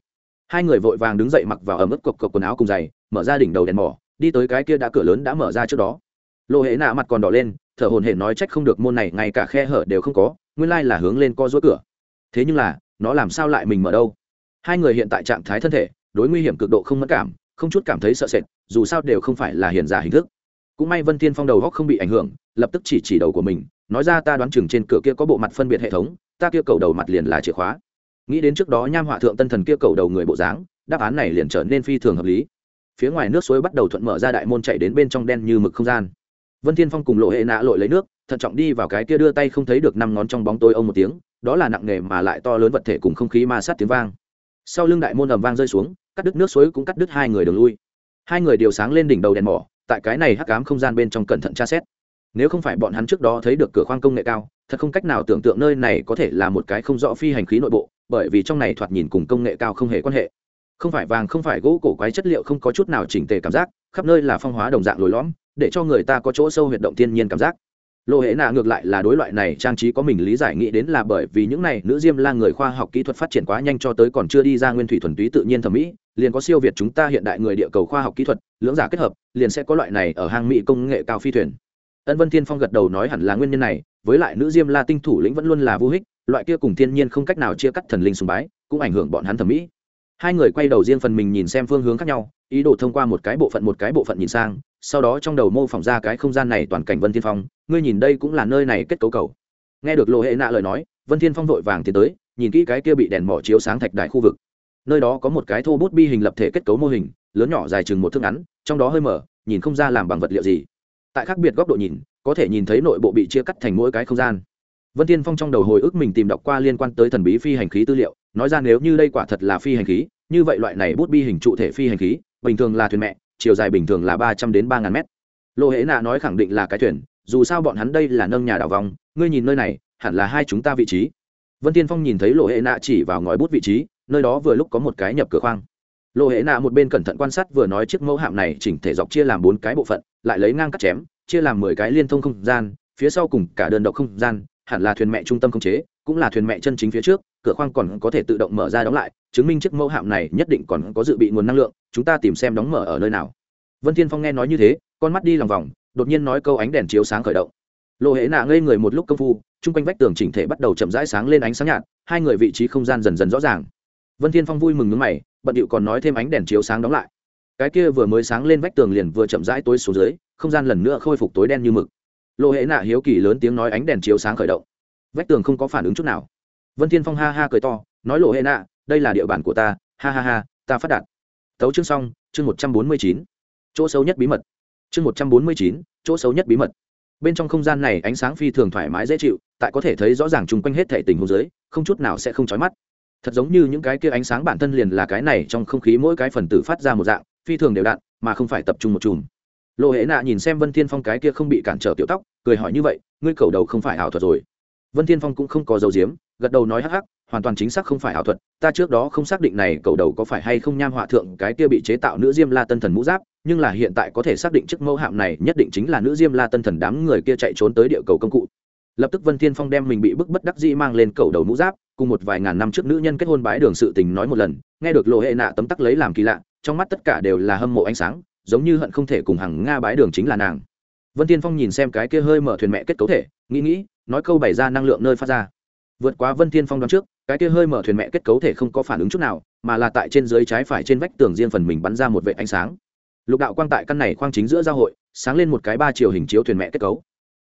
Speaker 1: Hai người vội vàng đứng dậy mặc vào ấm ức cộc cộc quần áo cùng giày, mở ra đỉnh đầu đèn mỏ, đi tới cái kia đã cửa lớn đã mở ra trước đó. Lộ hệ nạ mặt còn đỏ lên, thở hồn hển nói trách không được môn này, ngay cả khe hở đều không có, nguyên lai là hướng lên co rúa cửa. Thế nhưng là, nó làm sao lại mình mở đâu? Hai người hiện tại trạng thái thân thể, đối nguy hiểm cực độ không mất cảm, không chút cảm thấy sợ sệt, dù sao đều không phải là hiền giả hình thức cũng may vân thiên phong đầu góc không bị ảnh hưởng, lập tức chỉ chỉ đầu của mình, nói ra ta đoán chừng trên cửa kia có bộ mặt phân biệt hệ thống, ta kia cầu đầu mặt liền là chìa khóa. Nghĩ đến trước đó nham họa thượng tân thần kia cầu đầu người bộ dáng, đáp án này liền trở nên phi thường hợp lý. Phía ngoài nước suối bắt đầu thuận mở ra đại môn chạy đến bên trong đen như mực không gian. Vân thiên phong cùng lộ hệ nạ lội lấy nước, thận trọng đi vào cái kia đưa tay không thấy được năm ngón trong bóng tối ông một tiếng, đó là nặng nghề mà lại to lớn vật thể cùng không khí ma sát tiếng vang. Sau lưng đại môn ầm vang rơi xuống, cắt đứt nước suối cũng cắt đứt hai người đường lui. Hai người đều sáng lên đỉnh đầu đèn mỏ tại cái này hắc ám không gian bên trong cẩn thận tra xét. Nếu không phải bọn hắn trước đó thấy được cửa khoang công nghệ cao, thật không cách nào tưởng tượng nơi này có thể là một cái không rõ phi hành khí nội bộ, bởi vì trong này thoạt nhìn cùng công nghệ cao không hề quan hệ. Không phải vàng, không phải gỗ, cổ quái chất liệu không có chút nào chỉnh tề cảm giác, khắp nơi là phong hóa đồng dạng lồi lõm, để cho người ta có chỗ sâu huyệt động thiên nhiên cảm giác. Lộ hệ nạ ngược lại là đối loại này trang trí có mình lý giải nghĩ đến là bởi vì những này nữ diêm la người khoa học kỹ thuật phát triển quá nhanh cho tới còn chưa đi ra nguyên thủy thuần túy tự nhiên thẩm mỹ liền có siêu việt chúng ta hiện đại người địa cầu khoa học kỹ thuật, lưỡng giả kết hợp, liền sẽ có loại này ở hang mỹ công nghệ cao phi thuyền. Ân vân thiên phong gật đầu nói hẳn là nguyên nhân này, với lại nữ diêm la tinh thủ lĩnh vẫn luôn là vô hích, loại kia cùng thiên nhiên không cách nào chia cắt thần linh sùng bái, cũng ảnh hưởng bọn hắn thẩm mỹ. Hai người quay đầu riêng phần mình nhìn xem phương hướng khác nhau, ý đồ thông qua một cái bộ phận một cái bộ phận nhìn sang, sau đó trong đầu mô phỏng ra cái không gian này toàn cảnh vân thiên phong, ngươi nhìn đây cũng là nơi này kết cấu cầu. Nghe được lộ hệ nạ lời nói, vân thiên phong vội vàng tiến tới, nhìn kỹ cái kia bị đèn mỏ chiếu sáng thạch đại khu vực nơi đó có một cái thô bút bi hình lập thể kết cấu mô hình, lớn nhỏ dài chừng một thước ngắn, trong đó hơi mở, nhìn không ra làm bằng vật liệu gì. Tại khác biệt góc độ nhìn, có thể nhìn thấy nội bộ bị chia cắt thành mỗi cái không gian. Vân tiên phong trong đầu hồi ức mình tìm đọc qua liên quan tới thần bí phi hành khí tư liệu, nói ra nếu như đây quả thật là phi hành khí, như vậy loại này bút bi hình trụ thể phi hành khí, bình thường là thuyền mẹ, chiều dài bình thường là ba trăm đến ba ngàn mét. Lô hễ nạ nói khẳng định là cái thuyền, dù sao bọn hắn đây là nâng nhà đảo vòng ngươi nhìn nơi này, hẳn là hai chúng ta vị trí. Vân tiên phong nhìn thấy lộ hệ nạ chỉ vào ngòi bút vị trí nơi đó vừa lúc có một cái nhập cửa khoang. Lộ hệ nạ một bên cẩn thận quan sát vừa nói chiếc mẫu hạm này chỉnh thể dọc chia làm bốn cái bộ phận, lại lấy ngang cắt chém, chia làm mười cái liên thông không gian, phía sau cùng cả đơn độc không gian, hẳn là thuyền mẹ trung tâm không chế, cũng là thuyền mẹ chân chính phía trước, cửa khoang còn có thể tự động mở ra đóng lại, chứng minh chiếc mẫu hạm này nhất định còn có dự bị nguồn năng lượng, chúng ta tìm xem đóng mở ở nơi nào. Vân thiên phong nghe nói như thế, con mắt đi lòng vòng, đột nhiên nói câu ánh đèn chiếu sáng khởi động. Lộ hệ nạ ngây người một lúc công phu, chung quanh vách tường chỉnh thể bắt đầu chậm rãi sáng lên ánh sáng nhạt, hai người vị trí không gian dần dần rõ ràng vân thiên phong vui mừng nhướng mày, bận điệu còn nói thêm ánh đèn chiếu sáng đóng lại. Cái kia vừa mới sáng lên vách tường liền vừa chậm rãi tối xuống dưới, không gian lần nữa khôi phục tối đen như mực. Lộ hệ nạ hiếu kỳ lớn tiếng nói ánh đèn chiếu sáng khởi động. Vách tường không có phản ứng chút nào. Vân thiên phong ha ha cười to, nói lộ hệ nạ, đây là địa bàn của ta, ha ha ha, ta phát đạt. Tấu chương xong, chương một trăm bốn mươi chín. Chỗ xấu nhất bí mật. Chương một trăm bốn mươi chín, chỗ xấu nhất bí mật. Bên trong không gian này ánh sáng phi thường thoải mái dễ chịu, tại có thể thấy rõ ràng chung quanh hết thể tình hồ dưới, không chút nào sẽ không chói mắt thật giống như những cái kia ánh sáng bản thân liền là cái này, trong không khí mỗi cái phần tử phát ra một dạng, phi thường đều đặn, mà không phải tập trung một chùm. Lộ hệ nạ nhìn xem vân thiên phong cái kia không bị cản trở tiểu tóc, cười hỏi như vậy, ngươi cầu đầu không phải ảo thuật rồi? Vân thiên phong cũng không có dấu diếm gật đầu nói hắc hắc, hoàn toàn chính xác không phải ảo thuật, ta trước đó không xác định này cầu đầu có phải hay không nham họa thượng cái kia bị chế tạo nữ diêm la tân thần mũ giáp, nhưng là hiện tại có thể xác định chiếc mẫu hạm này nhất định chính là nữ diêm la tân thần đám người kia chạy trốn tới địa cầu công cụ. Lập tức vân thiên phong đem mình bị bức bất đắc dĩ mang lên cầu đầu mũ giáp cùng một vài ngàn năm trước nữ nhân kết hôn bái đường sự tình nói một lần, nghe được lộ hệ nạ tấm tắc lấy làm kỳ lạ, trong mắt tất cả đều là hâm mộ ánh sáng, giống như hận không thể cùng hàng nga bái đường chính là nàng. Vân thiên phong nhìn xem cái kia hơi mở thuyền mẹ kết cấu thể, nghĩ nghĩ, nói câu bày ra năng lượng nơi phát ra. Vượt qua vân thiên phong đoán trước, cái kia hơi mở thuyền mẹ kết cấu thể không có phản ứng chút nào, mà là tại trên dưới trái phải trên vách tường riêng phần mình bắn ra một vệ ánh sáng. Lục đạo quang tại căn này khoang chính giữa giao hội, sáng lên một cái ba chiều hình chiếu thuyền mẹ kết cấu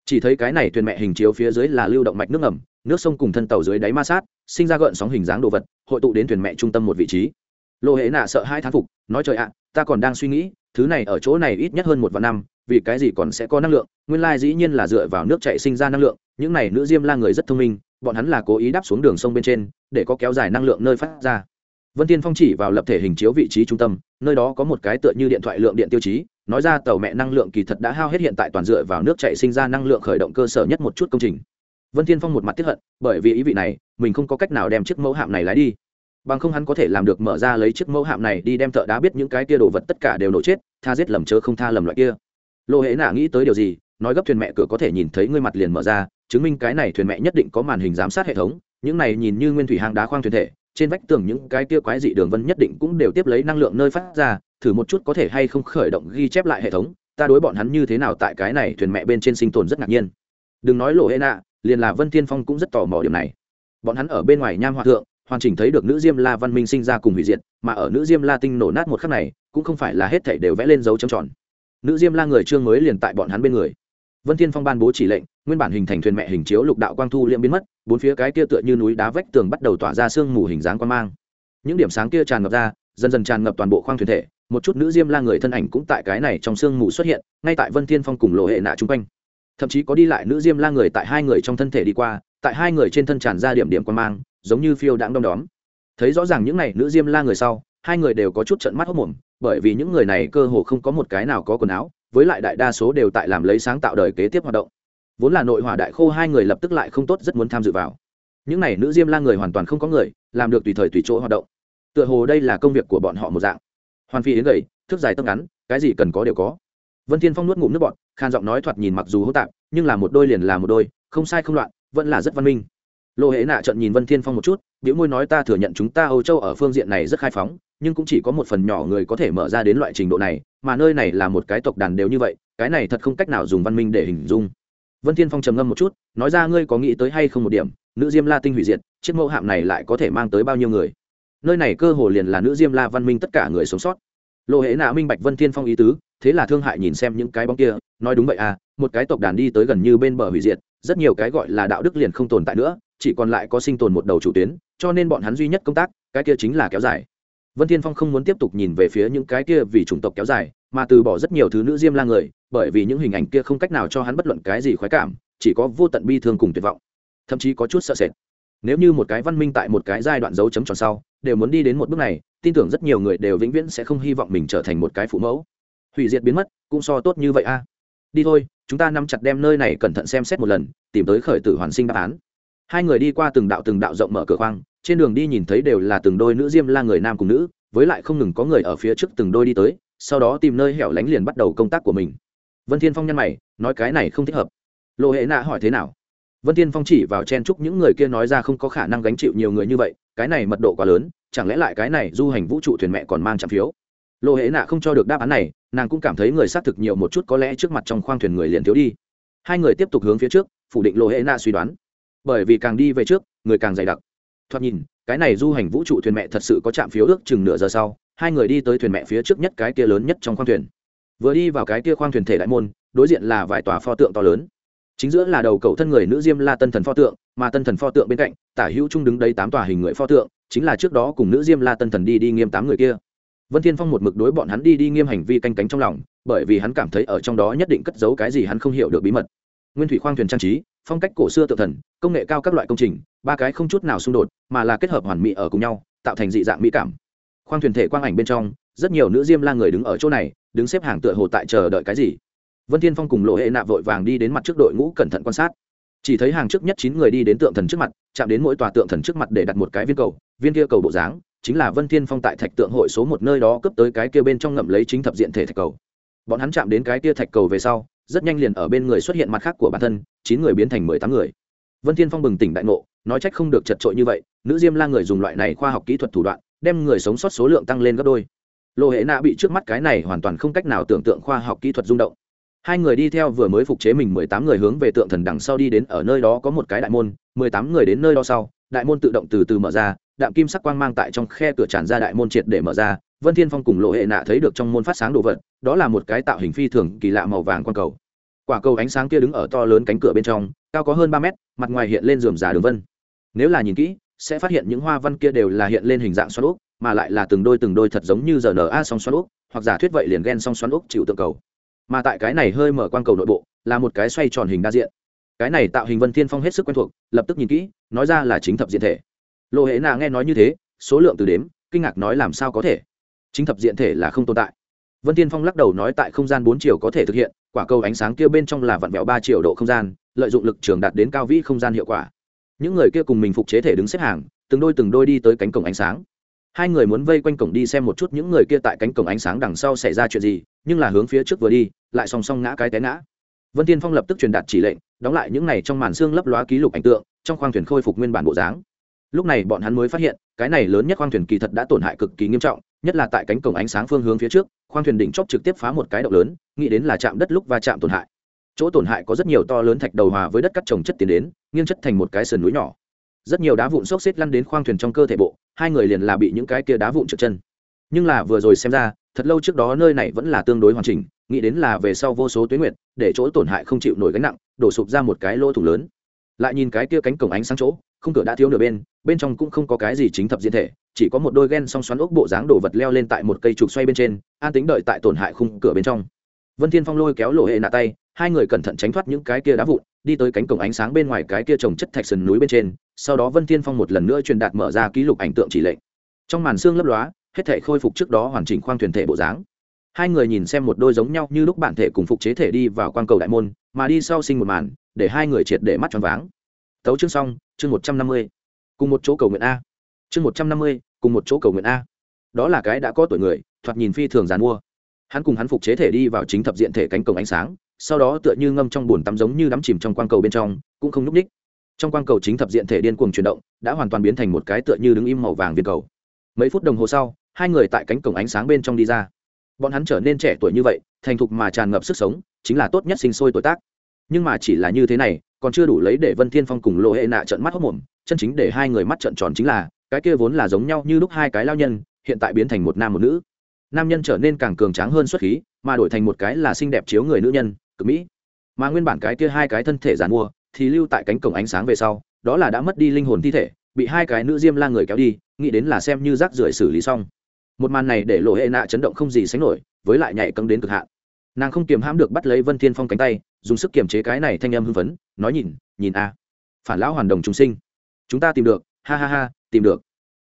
Speaker 1: chỉ thấy cái này thuyền mẹ hình chiếu phía dưới là lưu động mạch nước ngầm, nước sông cùng thân tàu dưới đáy ma sát, sinh ra gợn sóng hình dáng đồ vật, hội tụ đến thuyền mẹ trung tâm một vị trí. Lô hệ nạ sợ hai thán phục, nói trời ạ, ta còn đang suy nghĩ, thứ này ở chỗ này ít nhất hơn một vạn năm, vì cái gì còn sẽ có năng lượng? Nguyên lai dĩ nhiên là dựa vào nước chạy sinh ra năng lượng, những này nữ diêm la người rất thông minh, bọn hắn là cố ý đáp xuống đường sông bên trên, để có kéo dài năng lượng nơi phát ra. Vân tiên phong chỉ vào lập thể hình chiếu vị trí trung tâm, nơi đó có một cái tựa như điện thoại lượng điện tiêu chí nói ra tàu mẹ năng lượng kỳ thật đã hao hết hiện tại toàn dựa vào nước chạy sinh ra năng lượng khởi động cơ sở nhất một chút công trình. Vân thiên phong một mặt tiếp hận, bởi vì ý vị này, mình không có cách nào đem chiếc mẫu hạm này lái đi. Bằng không hắn có thể làm được mở ra lấy chiếc mẫu hạm này đi đem thợ đá biết những cái kia đồ vật tất cả đều nổ chết, tha giết lầm chớ không tha lầm loại kia. Lộ hễ nạ nghĩ tới điều gì, nói gấp thuyền mẹ cửa có thể nhìn thấy ngươi mặt liền mở ra, chứng minh cái này thuyền mẹ nhất định có màn hình giám sát hệ thống, những này nhìn như nguyên thủy hang đá khoang thuyền thể, trên vách tường những cái kia quái dị đường vân nhất định cũng đều tiếp lấy năng lượng nơi phát ra thử một chút có thể hay không khởi động ghi chép lại hệ thống, ta đối bọn hắn như thế nào tại cái này thuyền mẹ bên trên sinh tồn rất ngạc nhiên. Đừng nói lộ hệ nạ, liền là vân thiên phong cũng rất tò mò điểm này. Bọn hắn ở bên ngoài nham hòa thượng, hoàn chỉnh thấy được nữ diêm la văn minh sinh ra cùng hủy diệt, mà ở nữ diêm la tinh nổ nát một khắc này, cũng không phải là hết thảy đều vẽ lên dấu trầm tròn. Nữ diêm la người trương mới liền tại bọn hắn bên người. Vân thiên phong ban bố chỉ lệnh, nguyên bản hình thành thuyền mẹ hình chiếu lục đạo quang thu liệm biến mất, bốn phía cái kia tựa như núi đá vách tường bắt đầu tỏa ra sương mù hình dáng quan mang. Những điểm sáng kia tràn ngập ra, dần dần tràn ngập toàn bộ khoang thuyền thể một chút nữ diêm la người thân ảnh cũng tại cái này trong sương mù xuất hiện, ngay tại vân thiên phong cùng lộ hệ nạ chung quanh. Thậm chí có đi lại nữ diêm la người tại hai người trong thân thể đi qua, tại hai người trên thân tràn ra điểm điểm quan mang, giống như phiêu đãng đom đóm. Thấy rõ ràng những này nữ diêm la người sau, hai người đều có chút trận mắt hốc mồm bởi vì những người này cơ hồ không có một cái nào có quần áo, với lại đại đa số đều tại làm lấy sáng tạo đời kế tiếp hoạt động. Vốn là nội hỏa đại khô hai người lập tức lại không tốt rất muốn tham dự vào. Những n à y nữ diêm la người hoàn toàn không có người, làm được tùy thời tùy chỗ hoạt động. Tựa hồ đây là công việc của bọn họ một dạng hoàn phi đến gầy, thức dài tấc ngắn, cái gì cần có đều có. Vân thiên phong nuốt ngụm nước bọn khan giọng nói thoạt nhìn mặc dù hô tạp, nhưng là một đôi liền là một đôi, không sai không loạn, vẫn là rất văn minh. Lộ hệ nạ trận nhìn vân thiên phong một chút biểu môi nói ta thừa nhận chúng ta âu châu ở phương diện này rất khai phóng, nhưng cũng chỉ có một phần nhỏ người có thể mở ra đến loại trình độ này, mà nơi này là một cái tộc đàn đều như vậy, cái này thật không cách nào dùng văn minh để hình dung. Vân thiên phong trầm ngâm một chút, nói ra ngươi có nghĩ tới hay không một điểm, nữ diêm la tinh hủy diệt, chiếc mẫu hạm này lại có thể mang tới bao nhiêu người? Nơi này cơ hồ liền là nữ diêm la văn minh tất cả người sống sót. Lộ hệ nạ minh bạch vân thiên phong ý tứ, thế là thương hại nhìn xem những cái bóng kia, nói đúng vậy à một cái tộc đàn đi tới gần như bên bờ hủy diệt, rất nhiều cái gọi là đạo đức liền không tồn tại nữa, chỉ còn lại có sinh tồn một đầu chủ tuyến, cho nên bọn hắn duy nhất công tác, cái kia chính là kéo dài. Vân thiên phong không muốn tiếp tục nhìn về phía những cái kia vì chủng tộc kéo dài, mà từ bỏ rất nhiều thứ nữ diêm la người, bởi vì những hình ảnh kia không cách nào cho hắn bất luận cái gì khoái cảm, chỉ có vô tận bi thương cùng tuyệt vọng, thậm chí có chút sợ sệt. Nếu như một cái văn minh tại một cái giai đoạn dấu chấm tròn sau đều muốn đi đến một bước này, tin tưởng rất nhiều người đều vĩnh viễn sẽ không hy vọng mình trở thành một cái phụ mẫu. Hủy diệt biến mất, cũng so tốt như vậy a. Đi thôi, chúng ta nắm chặt đem nơi này cẩn thận xem xét một lần, tìm tới khởi tử hoàn sinh đáp án. Hai người đi qua từng đạo từng đạo rộng mở cửa khoang, trên đường đi nhìn thấy đều là từng đôi nữ diêm la người nam cùng nữ, với lại không ngừng có người ở phía trước từng đôi đi tới, sau đó tìm nơi hẻo lánh liền bắt đầu công tác của mình. Vân thiên phong nhăn mày, nói cái này không thích hợp. Lộ hệ nạ hỏi thế nào? Vân thiên phong chỉ vào chen chúc những người kia nói ra không có khả năng gánh chịu nhiều người như vậy, cái này mật độ quá lớn, chẳng lẽ lại cái này du hành vũ trụ thuyền mẹ còn mang chạm phiếu? Lộ hễ nạ không cho được đáp án này, nàng cũng cảm thấy người xác thực nhiều một chút có lẽ trước mặt trong khoang thuyền người liền thiếu đi. Hai người tiếp tục hướng phía trước, phủ định lộ hễ nạ suy đoán. Bởi vì càng đi về trước, người càng dày đặc. Thoạt nhìn, cái này du hành vũ trụ thuyền mẹ thật sự có chạm phiếu ước chừng nửa giờ sau, hai người đi tới thuyền mẹ phía trước nhất cái kia lớn nhất trong khoang thuyền. Vừa đi vào cái kia khoang thuyền thể đại môn, đối diện là vài tòa pho tượng to lớn chính giữa là đầu cầu thân người nữ diêm la tân thần pho tượng, mà tân thần pho tượng bên cạnh, tả hữu trung đứng đây tám tòa hình người pho tượng, chính là trước đó cùng nữ diêm la tân thần đi đi nghiêm tám người kia. Vân thiên phong một mực đối bọn hắn đi đi nghiêm hành vi canh cánh trong lòng, bởi vì hắn cảm thấy ở trong đó nhất định cất giấu cái gì hắn không hiểu được bí mật. Nguyên thủy khoang thuyền trang trí, phong cách cổ xưa tự thần, công nghệ cao các loại công trình, ba cái không chút nào xung đột, mà là kết hợp hoàn mỹ ở cùng nhau, tạo thành dị dạng mỹ cảm. Khoang thuyền thể quang ảnh bên trong, rất nhiều nữ diêm la người đứng ở chỗ này, đứng xếp hàng tựa hồ tại chờ đợi cái gì vân thiên phong cùng lộ hệ nạ vội vàng đi đến mặt trước đội ngũ cẩn thận quan sát. Chỉ thấy hàng trước nhất chín người đi đến tượng thần trước mặt, chạm đến mỗi tòa tượng thần trước mặt để đặt một cái viên cầu. Viên kia cầu bộ dáng chính là vân thiên phong tại thạch tượng hội số một nơi đó cấp tới cái kia bên trong ngậm lấy chính thập diện thể thạch cầu. Bọn hắn chạm đến cái kia thạch cầu về sau, rất nhanh liền ở bên người xuất hiện mặt khác của bản thân, chín người biến thành mười tám người. Vân thiên phong bừng tỉnh đại ngộ, nói trách không được chật trội như vậy, nữ diêm la người dùng loại này khoa học kỹ thuật thủ đoạn, đem người sống sót số lượng tăng lên gấp đôi. Lộ hệ nạ bị trước mắt cái này hoàn toàn không cách nào tưởng tượng khoa học kỹ thuật rung động hai người đi theo vừa mới phục chế mình mười tám người hướng về tượng thần đằng sau đi đến ở nơi đó có một cái đại môn, mười tám người đến nơi đó sau, đại môn tự động từ từ mở ra, đạm kim sắc quang mang tại trong khe cửa tràn ra đại môn triệt để mở ra, vân thiên phong cùng lộ hệ nạ thấy được trong môn phát sáng đồ vật, đó là một cái tạo hình phi thường kỳ lạ màu vàng quang cầu. Quả cầu ánh sáng kia đứng ở to lớn cánh cửa bên trong, cao có hơn ba mét, mặt ngoài hiện lên rườm rà đường vân. Nếu là nhìn kỹ, sẽ phát hiện những hoa văn kia đều là hiện lên hình dạng xoắn ốc, mà lại là từng đôi từng đôi thật giống như rna song xoắn ốc, hoặc giả thuyết vậy liền ghen song xoắn ốc chịu tượng cầu mà tại cái này hơi mở quang cầu nội bộ là một cái xoay tròn hình đa diện. Cái này tạo hình vân thiên phong hết sức quen thuộc, lập tức nhìn kỹ, nói ra là chính thập diện thể. Lộ hệ nạ nghe nói như thế, số lượng từ đếm, kinh ngạc nói làm sao có thể? Chính thập diện thể là không tồn tại. Vân Thiên phong lắc đầu nói tại không gian bốn chiều có thể thực hiện, quả cầu ánh sáng kia bên trong là vặn vẹo ba triệu độ không gian, lợi dụng lực trường đạt đến cao vĩ không gian hiệu quả. Những người kia cùng mình phục chế thể đứng xếp hàng, từng đôi từng đôi đi tới cánh cổng ánh sáng hai người muốn vây quanh cổng đi xem một chút những người kia tại cánh cổng ánh sáng đằng sau xảy ra chuyện gì, nhưng là hướng phía trước vừa đi, lại song song ngã cái té ngã. Vân tiên phong lập tức truyền đạt chỉ lệnh, đóng lại những này trong màn xương lấp lóa ký lục ảnh tượng, trong khoang thuyền khôi phục nguyên bản bộ dáng. Lúc này bọn hắn mới phát hiện, cái này lớn nhất khoang thuyền kỳ thật đã tổn hại cực kỳ nghiêm trọng, nhất là tại cánh cổng ánh sáng phương hướng phía trước, khoang thuyền đỉnh chóp trực tiếp phá một cái động lớn, nghĩ đến là chạm đất lúc va chạm tổn hại. Chỗ tổn hại có rất nhiều to lớn thạch đầu hòa với đất cắt trồng chất tiến đến, nghiêng chất thành một cái sườn núi nhỏ. Rất nhiều đá vụn xốc xếp lăn đến khoang thuyền trong cơ thể bộ hai người liền là bị những cái kia đá vụn trượt chân. Nhưng là vừa rồi xem ra, thật lâu trước đó nơi này vẫn là tương đối hoàn chỉnh, nghĩ đến là về sau vô số tuyến nguyện để chỗ tổn hại không chịu nổi gánh nặng, đổ sụp ra một cái lỗ thủng lớn. Lại nhìn cái kia cánh cổng ánh sáng chỗ, khung cửa đã thiếu nửa bên bên trong cũng không có cái gì chính thập diễn thể, chỉ có một đôi ghen song xoắn ốc bộ dáng đổ vật leo lên tại một cây trục xoay bên trên, an tính đợi tại tổn hại khung cửa bên trong. Vân thiên phong lôi kéo lộ hệ nạ tay, hai người cẩn thận tránh thoát những cái kia đá vụn đi tới cánh cổng ánh sáng bên ngoài cái kia trồng chất thạch sườn núi bên trên, sau đó vân thiên phong một lần nữa truyền đạt mở ra ký lục ảnh tượng chỉ lệnh. Trong màn xương lấp lóa, hết thể khôi phục trước đó hoàn chỉnh khoang thuyền thể bộ dáng. Hai người nhìn xem một đôi giống nhau như lúc bản thể cùng phục chế thể đi vào quang cầu đại môn, mà đi sau sinh một màn, để hai người triệt để mắt tròn váng. Tấu chương xong, chương một trăm năm mươi. Cùng một chỗ cầu nguyện a. Chương một trăm năm mươi, cùng một chỗ cầu nguyện a. Đó là cái đã có tuổi người, thoạt nhìn phi thường dàn mua. Hắn cùng hắn phục chế thể đi vào chính thập diện thể cánh cổng ánh sáng sau đó tựa như ngâm trong bùn tắm giống như đắm chìm trong quang cầu bên trong, cũng không núp ních trong quang cầu chính thập diện thể điên cuồng chuyển động, đã hoàn toàn biến thành một cái tựa như đứng im màu vàng viên cầu. Mấy phút đồng hồ sau, hai người tại cánh cổng ánh sáng bên trong đi ra. Bọn hắn trở nên trẻ tuổi như vậy, thành thục mà tràn ngập sức sống, chính là tốt nhất sinh sôi tuổi tác. Nhưng mà chỉ là như thế này, còn chưa đủ lấy để vân thiên phong cùng lộ hệ nạ trận mắt hốc mồm, chân chính để hai người mắt trận tròn chính là, cái kia vốn là giống nhau như lúc hai cái lao nhân, hiện tại biến thành một nam một nữ. Nam nhân trở nên càng cường tráng hơn xuất khí, mà đổi thành một cái là xinh đẹp chiếu người nữ nhân cực mỹ. Mà nguyên bản cái kia hai cái thân thể giàn mua thì lưu tại cánh cổng ánh sáng về sau, đó là đã mất đi linh hồn thi thể, bị hai cái nữ diêm la người kéo đi, nghĩ đến là xem như rác rưởi xử lý xong. Một màn này để lộ hệ nạ chấn động không gì sánh nổi, với lại nhảy cấm đến cực hạn. Nàng không kiềm hãm được bắt lấy vân thiên phong cánh tay, dùng sức kiềm chế cái này thanh âm hưng phấn, nói nhìn nhìn a, phản lão hoàn đồng chúng sinh. Chúng ta tìm được, ha ha ha, tìm được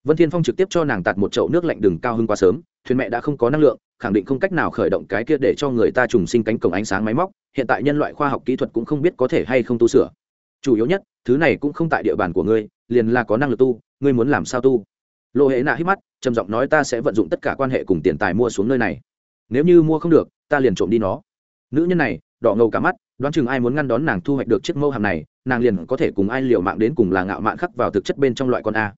Speaker 1: vân thiên phong trực tiếp cho nàng tạt một chậu nước lạnh đừng cao hơn quá sớm, thuyền mẹ đã không có năng lượng, khẳng định không cách nào khởi động cái kia để cho người ta trùng sinh cánh cổng ánh sáng máy móc, hiện tại nhân loại khoa học kỹ thuật cũng không biết có thể hay không tu sửa. Chủ yếu nhất, thứ này cũng không tại địa bàn của ngươi, liền là có năng lực tu, ngươi muốn làm sao tu? Lộ hệ nạ hít mắt, trầm giọng nói ta sẽ vận dụng tất cả quan hệ cùng tiền tài mua xuống nơi này. Nếu như mua không được, ta liền trộm đi nó. Nữ nhân này, đỏ ngầu cả mắt, đoán chừng ai muốn ngăn đón nàng thu hoạch được chiếc mâu hàm này, nàng liền có thể cùng ai liều mạng đến cùng là ngạo mạn khắc vào thực chất bên trong loại con a.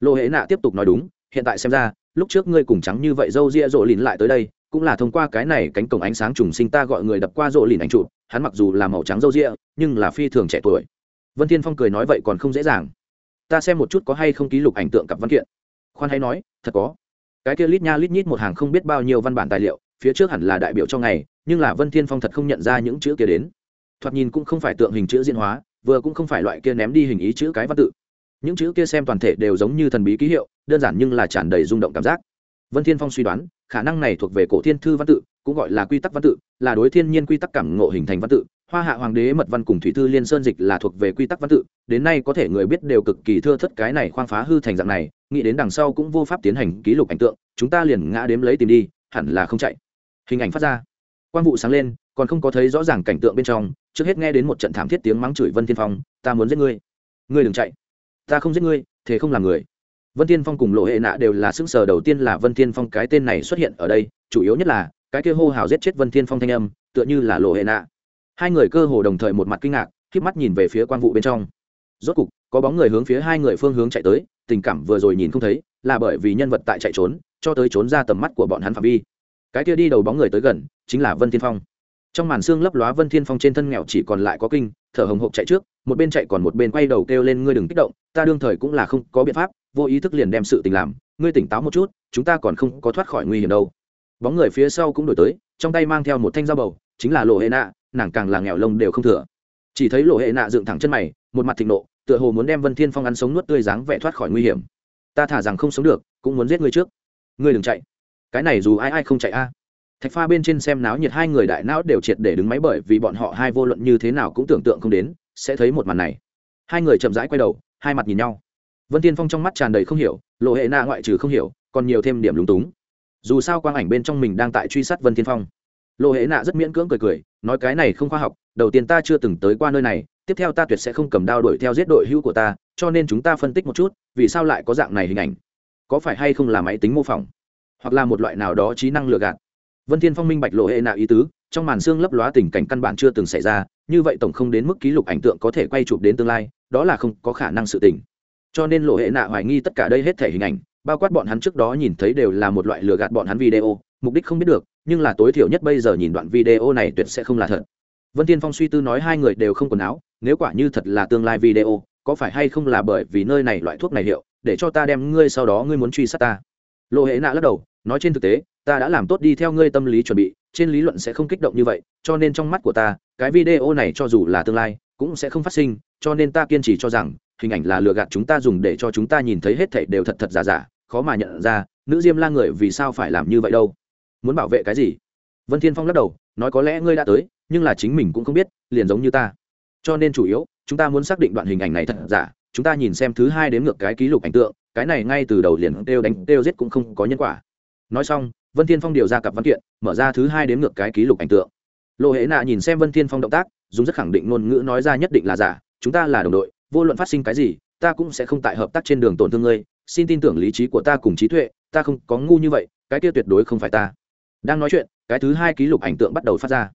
Speaker 1: Lô hễ nạ tiếp tục nói đúng, hiện tại xem ra, lúc trước ngươi cùng trắng như vậy dâu ria rộ lìn lại tới đây, cũng là thông qua cái này cánh cổng ánh sáng trùng sinh ta gọi người đập qua rộ lìn ảnh trụ hắn mặc dù là màu trắng dâu ria, nhưng là phi thường trẻ tuổi. Vân thiên phong cười nói vậy còn không dễ dàng. Ta xem một chút có hay không ký lục ảnh tượng cặp văn kiện. Khoan hay nói, thật có. Cái kia lít nha lít nhít một hàng không biết bao nhiêu văn bản tài liệu, phía trước hẳn là đại biểu cho ngày, nhưng là vân thiên phong thật không nhận ra những chữ kia đến. Thoạt nhìn cũng không phải tượng hình chữ diễn hóa, vừa cũng không phải loại kia ném đi hình ý chữ cái văn tự những chữ kia xem toàn thể đều giống như thần bí ký hiệu, đơn giản nhưng là tràn đầy rung động cảm giác. Vân thiên phong suy đoán, khả năng này thuộc về cổ thiên thư văn tự, cũng gọi là quy tắc văn tự, là đối thiên nhiên quy tắc cảm ngộ hình thành văn tự. Hoa hạ hoàng đế mật văn cùng thủy thư liên sơn dịch là thuộc về quy tắc văn tự, đến nay có thể người biết đều cực kỳ thưa thất cái này khoang phá hư thành dạng này, nghĩ đến đằng sau cũng vô pháp tiến hành ký lục ảnh tượng, chúng ta liền ngã đếm lấy tìm đi, hẳn là không chạy. Hình ảnh phát ra. Quan vụ sáng lên, còn không có thấy rõ ràng cảnh tượng bên trong, trước hết nghe đến một trận thảm thiết tiếng mắng chửi vân thiên phong, ta muốn giết ngươi. Ngươi đừng chạy ta không giết ngươi thế không làm người. Vân thiên phong cùng lộ hệ nạ đều là xứng sờ đầu tiên là vân thiên phong cái tên này xuất hiện ở đây, chủ yếu nhất là, cái kia hô hào giết chết vân thiên phong thanh âm, tựa như là lộ hệ nạ. Hai người cơ hồ đồng thời một mặt kinh ngạc k mắt nhìn về phía quan vụ bên trong. Rốt cục, có bóng người hướng phía hai người phương hướng chạy tới, tình cảm vừa rồi nhìn không thấy, là bởi vì nhân vật tại chạy trốn, cho tới trốn ra tầm mắt của bọn hắn phạm vi. Cái kia đi đầu bóng người tới gần, chính là vân thiên phong. Trong màn xương lấp lóa vân thiên phong trên thân nghèo chỉ còn lại có kinh, thở hồng hộc chạy trước một bên chạy còn một bên quay đầu kêu lên, ngươi đừng kích động, ta đương thời cũng là không có biện pháp, vô ý thức liền đem sự tình làm. Ngươi tỉnh táo một chút, chúng ta còn không có thoát khỏi nguy hiểm đâu. Bóng người phía sau cũng đổi tới, trong tay mang theo một thanh dao bầu, chính là lộ hệ nạ, nàng càng là nghèo lông đều không thừa. Chỉ thấy lộ hệ nạ dựng thẳng chân mày, một mặt thịnh nộ, tựa hồ muốn đem vân thiên phong ăn sống nuốt tươi dáng vẻ thoát khỏi nguy hiểm. Ta thả rằng không sống được, cũng muốn giết ngươi trước. Ngươi đừng chạy. Cái này dù ai ai không chạy a. Thạch pha bên trên xem náo nhiệt hai người đại não đều triệt để đứng máy bởi vì bọn họ hai vô luận như thế nào cũng tưởng tượng không đến sẽ thấy một màn này. Hai người chậm rãi quay đầu, hai mặt nhìn nhau. Vân tiên phong trong mắt tràn đầy không hiểu, lộ hệ na ngoại trừ không hiểu, còn nhiều thêm điểm lúng túng. Dù sao quang ảnh bên trong mình đang tại truy sát vân tiên phong. Lộ hệ nạ rất miễn cưỡng cười cười, nói cái này không khoa học, đầu tiên ta chưa từng tới qua nơi này, tiếp theo ta tuyệt sẽ không cầm đao đuổi theo giết đội hữu của ta, cho nên chúng ta phân tích một chút, vì sao lại có dạng này hình ảnh? Có phải hay không là máy tính mô phỏng? Hoặc là một loại nào đó trí năng lừa gạt? Vân thiên phong minh bạch lộ hệ nạ ý tứ, trong màn xương lấp lóa tình cảnh căn bản chưa từng xảy ra, như vậy tổng không đến mức ký lục ảnh tượng có thể quay chụp đến tương lai, đó là không có khả năng sự tình. Cho nên lộ hệ nạ hoài nghi tất cả đây hết thể hình ảnh, bao quát bọn hắn trước đó nhìn thấy đều là một loại lừa gạt bọn hắn video, mục đích không biết được, nhưng là tối thiểu nhất bây giờ nhìn đoạn video này tuyệt sẽ không là thật. Vân tiên phong suy tư nói hai người đều không quần áo, nếu quả như thật là tương lai video, có phải hay không là bởi vì nơi này loại thuốc này hiệu, để cho ta đem ngươi sau đó ngươi muốn truy sát ta? Lộ hệ nạ lắc đầu, nói trên thực tế ta đã làm tốt đi theo ngươi tâm lý chuẩn bị, trên lý luận sẽ không kích động như vậy, cho nên trong mắt của ta, cái video này cho dù là tương lai, cũng sẽ không phát sinh, cho nên ta kiên trì cho rằng, hình ảnh là lừa gạt chúng ta dùng để cho chúng ta nhìn thấy hết thảy đều thật thật giả giả, khó mà nhận ra, nữ diêm la người vì sao phải làm như vậy đâu. Muốn bảo vệ cái gì? Vân thiên phong lắc đầu, nói có lẽ ngươi đã tới, nhưng là chính mình cũng không biết, liền giống như ta. Cho nên chủ yếu, chúng ta muốn xác định đoạn hình ảnh này thật giả, chúng ta nhìn xem thứ hai đến ngược cái ký lục ảnh tượng, cái này ngay từ đầu liền đều đánh đều giết cũng không có nhân quả nói xong, vân thiên phong điều ra cặp văn kiện, mở ra thứ hai đến ngược cái ký lục ảnh tượng. Lộ hễ nạ nhìn xem vân thiên phong động tác, dùng rất khẳng định ngôn ngữ nói ra nhất định là giả, chúng ta là đồng đội, vô luận phát sinh cái gì, ta cũng sẽ không tại hợp tác trên đường tổn thương ngươi, xin tin tưởng lý trí của ta cùng trí tuệ, ta không có ngu như vậy, cái kia tuyệt đối không phải ta. Đang nói chuyện, cái thứ hai ký lục ảnh tượng bắt đầu phát ra.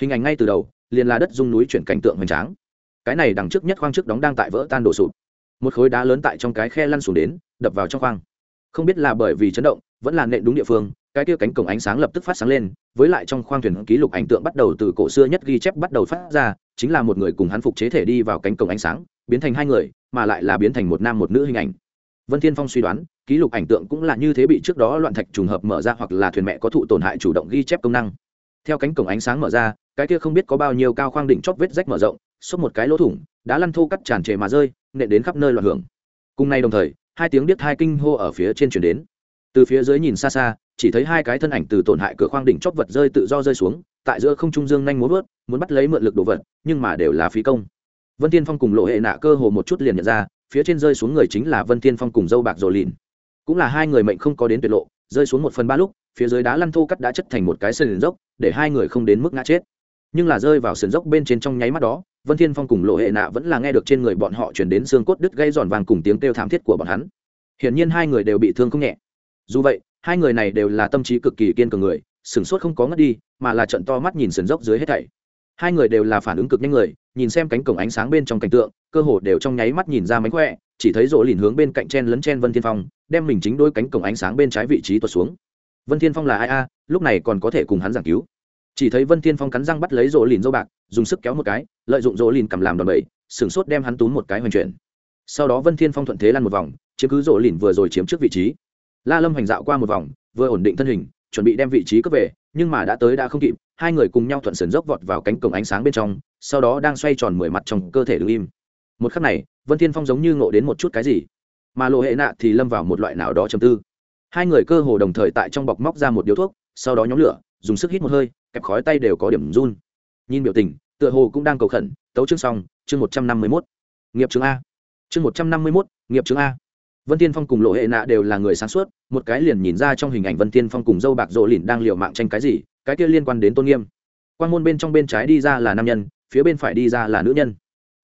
Speaker 1: Hình ảnh ngay từ đầu, liền là đất dung núi chuyển cảnh tượng hoành tráng. Cái này đằng trước nhất khoang trước đóng đang tại vỡ tan đổ sụp. Một khối đá lớn tại trong cái khe lăn xuống đến, đập vào trong khoang. Không biết là bởi vì chấn động vẫn là nện đúng địa phương, cái kia cánh cổng ánh sáng lập tức phát sáng lên, với lại trong khoang thuyền ký lục ảnh tượng bắt đầu từ cổ xưa nhất ghi chép bắt đầu phát ra, chính là một người cùng hắn phục chế thể đi vào cánh cổng ánh sáng, biến thành hai người, mà lại là biến thành một nam một nữ hình ảnh. Vân thiên phong suy đoán, ký lục ảnh tượng cũng là như thế bị trước đó loạn thạch trùng hợp mở ra hoặc là thuyền mẹ có thụ tổn hại chủ động ghi chép công năng. Theo cánh cổng ánh sáng mở ra, cái kia không biết có bao nhiêu cao khoang đỉnh chóp vết rách mở rộng xốc một cái lỗ thủng, đá lăn thô cắt tràn trề mà rơi, nện đến khắp nơi loạn hưởng. Cùng nay đồng thời, hai tiếng biết hai kinh hô ở phía trên chuyển đến từ phía dưới nhìn xa xa, chỉ thấy hai cái thân ảnh từ tổn hại cửa khoang đỉnh chóp vật rơi tự do rơi xuống, tại giữa không trung dương nhanh muốn vớt, muốn bắt lấy mượn lực đồ vật, nhưng mà đều là phí công. Vân tiên phong cùng lộ hệ nạ cơ hồ một chút liền nhận ra, phía trên rơi xuống người chính là vân tiên phong cùng dâu bạc rồ lìn. Cũng là hai người mệnh không có đến tuyệt lộ, rơi xuống một phần ba lúc, phía dưới đá lăn thô cắt đã chất thành một cái sườn dốc, để hai người không đến mức ngã chết. Nhưng là rơi vào sườn dốc bên trên trong nháy mắt đó, vân thiên phong cùng lộ hệ nạ vẫn là nghe được trên người bọn họ chuyển đến xương cốt đứt gây giòn vàng cùng tiếng kêu thảm thiết của bọn hắn. Hiển nhiên hai người đều bị thương không nhẹ dù vậy, hai người này đều là tâm trí cực kỳ kiên cường người sửng sốt không có ngất đi, mà là trận to mắt nhìn sườn dốc dưới hết thảy. Hai người đều là phản ứng cực nhanh người, nhìn xem cánh cổng ánh sáng bên trong cảnh tượng, cơ hồ đều trong nháy mắt nhìn ra mánh khỏe, chỉ thấy rỗ lìn hướng bên cạnh chen lấn chen vân thiên phong, đem mình chính đôi cánh cổng ánh sáng bên trái vị trí tuột xuống. Vân thiên phong là ai a? Lúc này còn có thể cùng hắn giảng cứu. Chỉ thấy vân thiên phong cắn răng bắt lấy rỗ lìn dâu bạc, dùng sức kéo một cái, lợi dụng rỗ lìn cầm làm đòn bẩy sửng sốt đem hắn túm một cái hoành chuyển. Sau đó vân thiên phong thuận thế lăn một vòng, chiếm cứ rỗ lìn vừa rồi chiếm trước vị trí la lâm hành dạo qua một vòng, vừa ổn định thân hình, chuẩn bị đem vị trí cướp về, nhưng mà đã tới đã không kịp, hai người cùng nhau thuận sườn dốc vọt vào cánh cổng ánh sáng bên trong, sau đó đang xoay tròn mười mặt trong cơ thể đứng im. Một khắc này, vân thiên phong giống như ngộ đến một chút cái gì, mà lộ hệ nạ thì lâm vào một loại nào đó trầm tư. Hai người cơ hồ đồng thời tại trong bọc móc ra một điếu thuốc, sau đó nhóm lửa, dùng sức hít một hơi, kẹp khói tay đều có điểm run. Nhìn biểu tình, tựa hồ cũng đang cầu khẩn, tấu chương xong, chương một trăm năm mươi mốt. Nghiệp chương a. Chương một trăm năm mươi mốt, nghiệp chương a vân tiên phong cùng lộ hệ nạ đều là người sáng suốt, một cái liền nhìn ra trong hình ảnh vân tiên phong cùng dâu bạc rộ lìn đang liều mạng tranh cái gì, cái kia liên quan đến tôn nghiêm. Quan môn bên trong bên trái đi ra là nam nhân, phía bên phải đi ra là nữ nhân.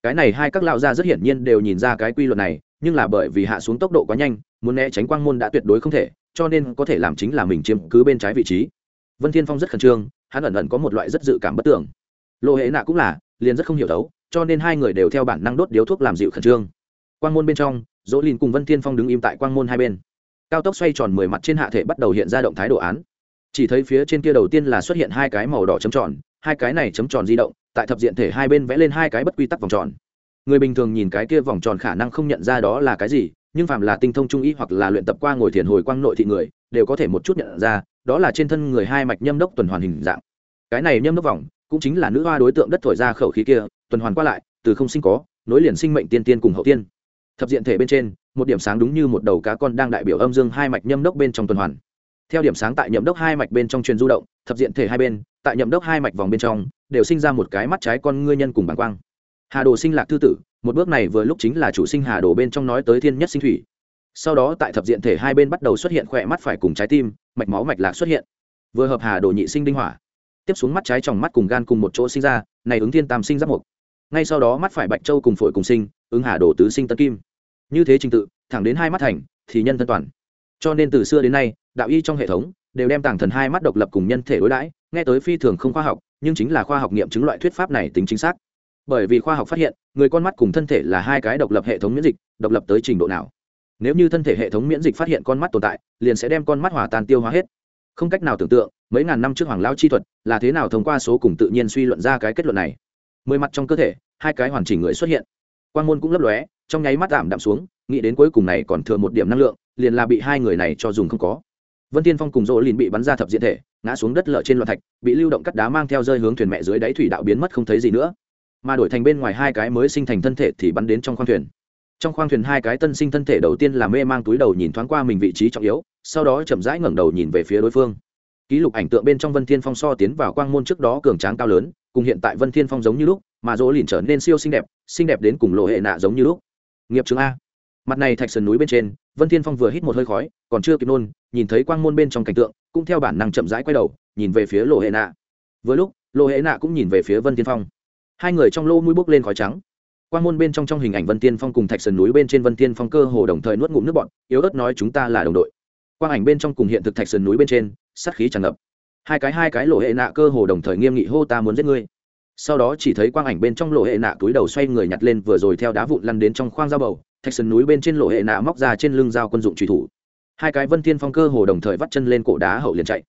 Speaker 1: Cái này hai các lão gia rất hiển nhiên đều nhìn ra cái quy luật này, nhưng là bởi vì hạ xuống tốc độ quá nhanh, muốn né tránh quang môn đã tuyệt đối không thể, cho nên có thể làm chính là mình chiếm cứ bên trái vị trí. Vân thiên phong rất khẩn trương, hắn ẩn ẩn có một loại rất dự cảm bất tưởng lộ hệ nạ cũng là, liền rất không hiểu đấu, cho nên hai người đều theo bản năng đốt điếu thuốc làm dịu khẩn trương. Quang môn bên trong dỗ lìn cùng vân thiên phong đứng im tại quang môn hai bên. Cao tốc xoay tròn mười mặt trên hạ thể bắt đầu hiện ra động thái đồ án. Chỉ thấy phía trên kia đầu tiên là xuất hiện hai cái màu đỏ chấm tròn, hai cái này chấm tròn di động, tại thập diện thể hai bên vẽ lên hai cái bất quy tắc vòng tròn. Người bình thường nhìn cái kia vòng tròn khả năng không nhận ra đó là cái gì, nhưng phạm là tinh thông trung ý hoặc là luyện tập qua ngồi thiền hồi quang nội thị người, đều có thể một chút nhận ra, đó là trên thân người hai mạch nhâm đốc tuần hoàn hình dạng. Cái này nhâm đốc vòng, cũng chính là nữ hoa đối tượng đất thổi ra khẩu khí kia, tuần hoàn qua lại, từ không sinh có, nối liền sinh mệnh tiên tiên cùng hậu tiên thập diện thể bên trên, một điểm sáng đúng như một đầu cá con đang đại biểu âm dương hai mạch nhâm đốc bên trong tuần hoàn. Theo điểm sáng tại nhậm đốc hai mạch bên trong truyền du động, thập diện thể hai bên, tại nhậm đốc hai mạch vòng bên trong, đều sinh ra một cái mắt trái con ngươi nhân cùng bàng quang. Hà đồ sinh lạc thư tử, một bước này vừa lúc chính là chủ sinh hà đồ bên trong nói tới thiên nhất sinh thủy. Sau đó tại thập diện thể hai bên bắt đầu xuất hiện khỏe mắt phải cùng trái tim, mạch máu mạch lạc xuất hiện. Vừa hợp hà đồ nhị sinh đinh hỏa. Tiếp xuống mắt trái tròng mắt cùng gan cùng một chỗ sinh ra, này ứng thiên tam sinh giáp mục. Ngay sau đó mắt phải bạch châu cùng phổi cùng sinh, ứng hà đồ tứ sinh tân kim như thế trình tự, thẳng đến hai mắt thành, thì nhân thân toàn. Cho nên từ xưa đến nay, đạo y trong hệ thống đều đem tàng thần hai mắt độc lập cùng nhân thể đối đãi, nghe tới phi thường không khoa học, nhưng chính là khoa học nghiệm chứng loại thuyết pháp này tính chính xác. Bởi vì khoa học phát hiện, người con mắt cùng thân thể là hai cái độc lập hệ thống miễn dịch, độc lập tới trình độ nào. Nếu như thân thể hệ thống miễn dịch phát hiện con mắt tồn tại, liền sẽ đem con mắt hòa tan tiêu hóa hết. Không cách nào tưởng tượng, mấy ngàn năm trước hoàng lao chi thuật là thế nào thông qua số cùng tự nhiên suy luận ra cái kết luận này. Mười mặt trong cơ thể, hai cái hoàn chỉnh người xuất hiện. Quan môn cũng lấp lóe trong nháy mắt giảm đạm xuống, nghĩ đến cuối cùng này còn thừa một điểm năng lượng, liền là bị hai người này cho dùng không có. Vân tiên phong cùng rỗ lìn bị bắn ra thập diện thể, ngã xuống đất lở trên loạn thạch, bị lưu động cắt đá mang theo rơi hướng thuyền mẹ dưới đáy thủy đạo biến mất không thấy gì nữa. Mà đổi thành bên ngoài hai cái mới sinh thành thân thể thì bắn đến trong khoang thuyền. Trong khoang thuyền hai cái tân sinh thân thể đầu tiên là mê mang túi đầu nhìn thoáng qua mình vị trí trọng yếu, sau đó chậm rãi ngẩng đầu nhìn về phía đối phương. Ký lục ảnh tượng bên trong vân thiên phong so tiến vào quang môn trước đó cường tráng cao lớn, cùng hiện tại vân thiên phong giống như lúc, mà dỗ lìn trở nên siêu xinh đẹp xinh đẹp đến cùng lộ hệ nạ giống như lúc nghiệp chứng a. Mặt này thạch sườn núi bên trên, vân thiên phong vừa hít một hơi khói, còn chưa kịp nôn, nhìn thấy quang môn bên trong cảnh tượng, cũng theo bản năng chậm rãi quay đầu, nhìn về phía lộ hệ nạ. Vừa lúc lộ hệ nạ cũng nhìn về phía vân thiên phong. Hai người trong lô mũi bốc lên khói trắng. Quang môn bên trong trong hình ảnh vân Thiên phong cùng thạch sườn núi bên trên vân Thiên phong cơ hồ đồng thời nuốt ngụm nước bọn yếu ớt nói chúng ta là đồng đội. Quang ảnh bên trong cùng hiện thực thạch sườn núi bên trên, sát khí tràn ngập. Hai cái hai cái lộ hệ nạ cơ hồ đồng thời nghiêm nghị hô ta muốn giết ngươi sau đó chỉ thấy quang ảnh bên trong lộ hệ nạ túi đầu xoay người nhặt lên vừa rồi theo đá vụn lăn đến trong khoang dao bầu, thạch sườn núi bên trên lộ hệ nạ móc ra trên lưng dao quân dụng truy thủ. Hai cái vân thiên phong cơ hồ đồng thời vắt chân lên cổ đá hậu liền chạy.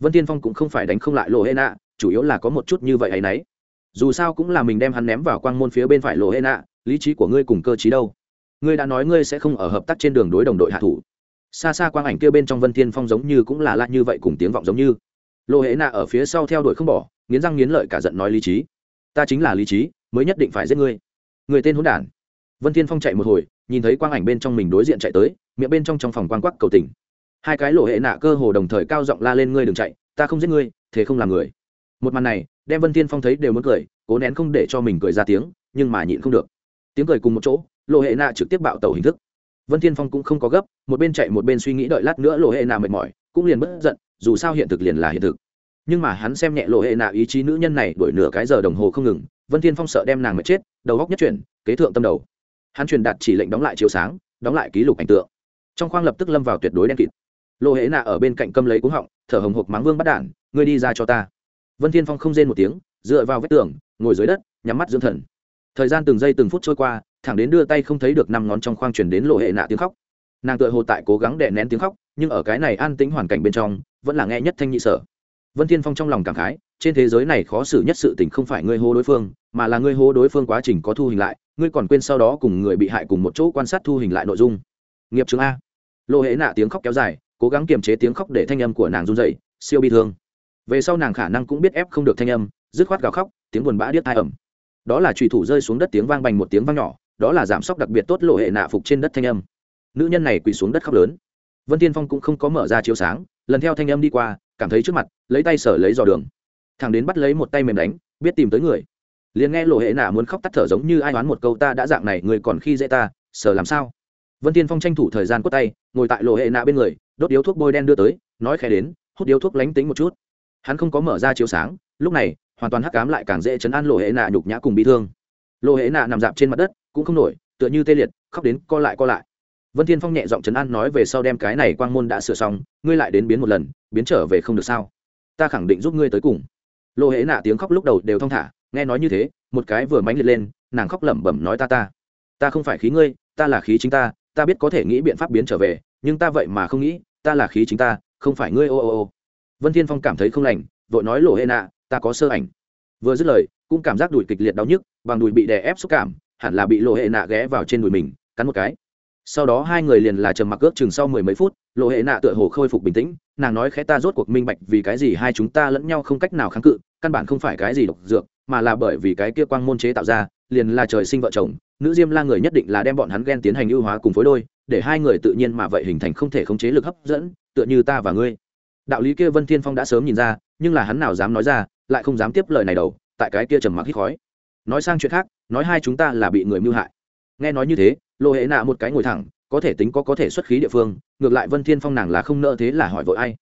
Speaker 1: Vân thiên phong cũng không phải đánh không lại lộ hệ nạ, chủ yếu là có một chút như vậy ấy nấy. Dù sao cũng là mình đem hắn ném vào quang môn phía bên phải lộ hệ nạ, lý trí của ngươi cùng cơ trí đâu? Ngươi đã nói ngươi sẽ không ở hợp tác trên đường đối đồng đội hạ thủ. Xa xa quang ảnh kia bên trong vân thiên phong giống như cũng là lạ như vậy cùng tiếng vọng giống như. Lộ hệ nạ ở phía sau theo đuổi không bỏ nghiến răng nghiến lợi cả giận nói lý trí. Ta chính là lý trí, mới nhất định phải giết ngươi. Người tên hỗn đản. Vân thiên phong chạy một hồi, nhìn thấy quang ảnh bên trong mình đối diện chạy tới, miệng bên trong trong phòng quang quắc cầu tình. Hai cái lộ hệ nạ cơ hồ đồng thời cao giọng la lên ngươi đừng chạy, ta không giết ngươi, thế không làm người. Một màn này, đem vân thiên phong thấy đều muốn cười, cố nén không để cho mình cười ra tiếng, nhưng mà nhịn không được. Tiếng cười cùng một chỗ, lộ hệ nạ trực tiếp bạo tẩu hình thức. Vân thiên phong cũng không có gấp, một bên chạy một bên suy nghĩ đợi lát nữa lộ hệ nạ mệt mỏi, cũng liền bất giận, dù sao hiện thực liền là hiện thực nhưng mà hắn xem nhẹ lộ hệ nạ ý chí nữ nhân này đổi nửa cái giờ đồng hồ không ngừng, vân thiên phong sợ đem nàng mệt chết, đầu góc nhất chuyển, kế thượng tâm đầu. Hắn truyền đạt chỉ lệnh đóng lại chiếu sáng, đóng lại ký lục ảnh tượng. Trong khoang lập tức lâm vào tuyệt đối đen kịt. Lộ hệ nạ ở bên cạnh câm lấy cúng họng, thở hồng hộc mắng vương bắt đản ngươi đi ra cho ta. Vân thiên phong không rên một tiếng, dựa vào vách tường, ngồi dưới đất, nhắm mắt dưỡng thần. Thời gian từng giây từng phút trôi qua, thẳng đến đưa tay không thấy được năm ngón trong khoang chuyển đến lộ hệ nạ tiếng khóc. Nàng tựa hồ tại cố gắng đè nén tiếng khóc, nhưng ở cái này an tĩnh hoàn cảnh bên trong, vẫn là nghe nhất thanh nhị sở vân thiên phong trong lòng cảm khái, trên thế giới này khó xử nhất sự tình không phải ngươi hô đối phương, mà là ngươi hô đối phương quá trình có thu hình lại, ngươi còn quên sau đó cùng người bị hại cùng một chỗ quan sát thu hình lại nội dung. Nghiệp chứng a. Lộ hễ nạ tiếng khóc kéo dài, cố gắng kiềm chế tiếng khóc để thanh âm của nàng run dậy siêu bi thương. Về sau nàng khả năng cũng biết ép không được thanh âm, dứt khoát gào khóc, tiếng buồn bã điếc tai ẩm. Đó là trùy thủ rơi xuống đất tiếng vang bành một tiếng vang nhỏ, đó là giảm sốc đặc biệt tốt lộ hệ nạ phục trên đất thanh âm. Nữ nhân này quỳ xuống đất khóc lớn. Vân tiên phong cũng không có mở ra chiếu sáng, lần theo thanh âm đi qua, cảm thấy trước mặt lấy tay sở lấy dò đường. Thằng đến bắt lấy một tay mềm đánh, biết tìm tới người. Liền nghe lộ hệ nạ muốn khóc tắt thở giống như ai đoán một câu ta đã dạng này, người còn khi dễ ta, sở làm sao? Vân tiên phong tranh thủ thời gian quất tay, ngồi tại lộ hệ nạ bên người, đốt điếu thuốc bôi đen đưa tới, nói khẽ đến, hút điếu thuốc lánh tính một chút. Hắn không có mở ra chiếu sáng, lúc này, hoàn toàn hắc cám lại càng dễ chấn an lộ hệ nạ nhục nhã cùng bị thương. Lộ hệ nạ nằm dạp trên mặt đất, cũng không nổi, tựa như tê liệt, khóc đến co lại co lại. Vân thiên phong nhẹ giọng chấn an nói về sau đem cái này quang môn đã sửa xong, ngươi lại đến biến một lần, biến trở về không được sao? Ta khẳng định giúp ngươi tới cùng. Lộ hễ nạ tiếng khóc lúc đầu đều thong thả, nghe nói như thế, một cái vừa mánh liệt lên, nàng khóc lẩm bẩm nói ta ta ta không phải khí ngươi, ta là khí chính ta ta biết có thể nghĩ biện pháp biến trở về, nhưng ta vậy mà không nghĩ, ta là khí chính ta, không phải ngươi, ô ô ô. Vân thiên phong cảm thấy không lành, vội nói lộ hễ nạ, ta có sơ ảnh. Vừa dứt lời, cũng cảm giác đùi kịch liệt đau nhức, bằng đùi bị đè ép xúc cảm, hẳn là bị lộ hệ nạ ghé vào trên đùi mình, cắn một cái sau đó hai người liền là trầm mặc ước chừng sau mười mấy phút, lộ hệ nạ tựa hồ khôi phục bình tĩnh, nàng nói khẽ ta rốt cuộc minh bạch vì cái gì hai chúng ta lẫn nhau không cách nào kháng cự, căn bản không phải cái gì độc dược, mà là bởi vì cái kia quang môn chế tạo ra, liền là trời sinh vợ chồng, nữ diêm la người nhất định là đem bọn hắn ghen tiến hành ưu hóa cùng phối đôi, để hai người tự nhiên mà vậy hình thành không thể khống chế lực hấp dẫn, tựa như ta và ngươi. Đạo lý kia vân thiên phong đã sớm nhìn ra, nhưng là hắn nào dám nói ra, lại không dám tiếp lời này đầu tại cái kia trầm mặc hít khói. Nói sang chuyện khác, nói hai chúng ta là bị người mưu hại. Nghe nói như thế lộ hệ nạ một cái ngồi thẳng, có thể tính có có thể xuất khí địa phương, ngược lại vân thiên phong nàng là không nợ thế là hỏi vội ai.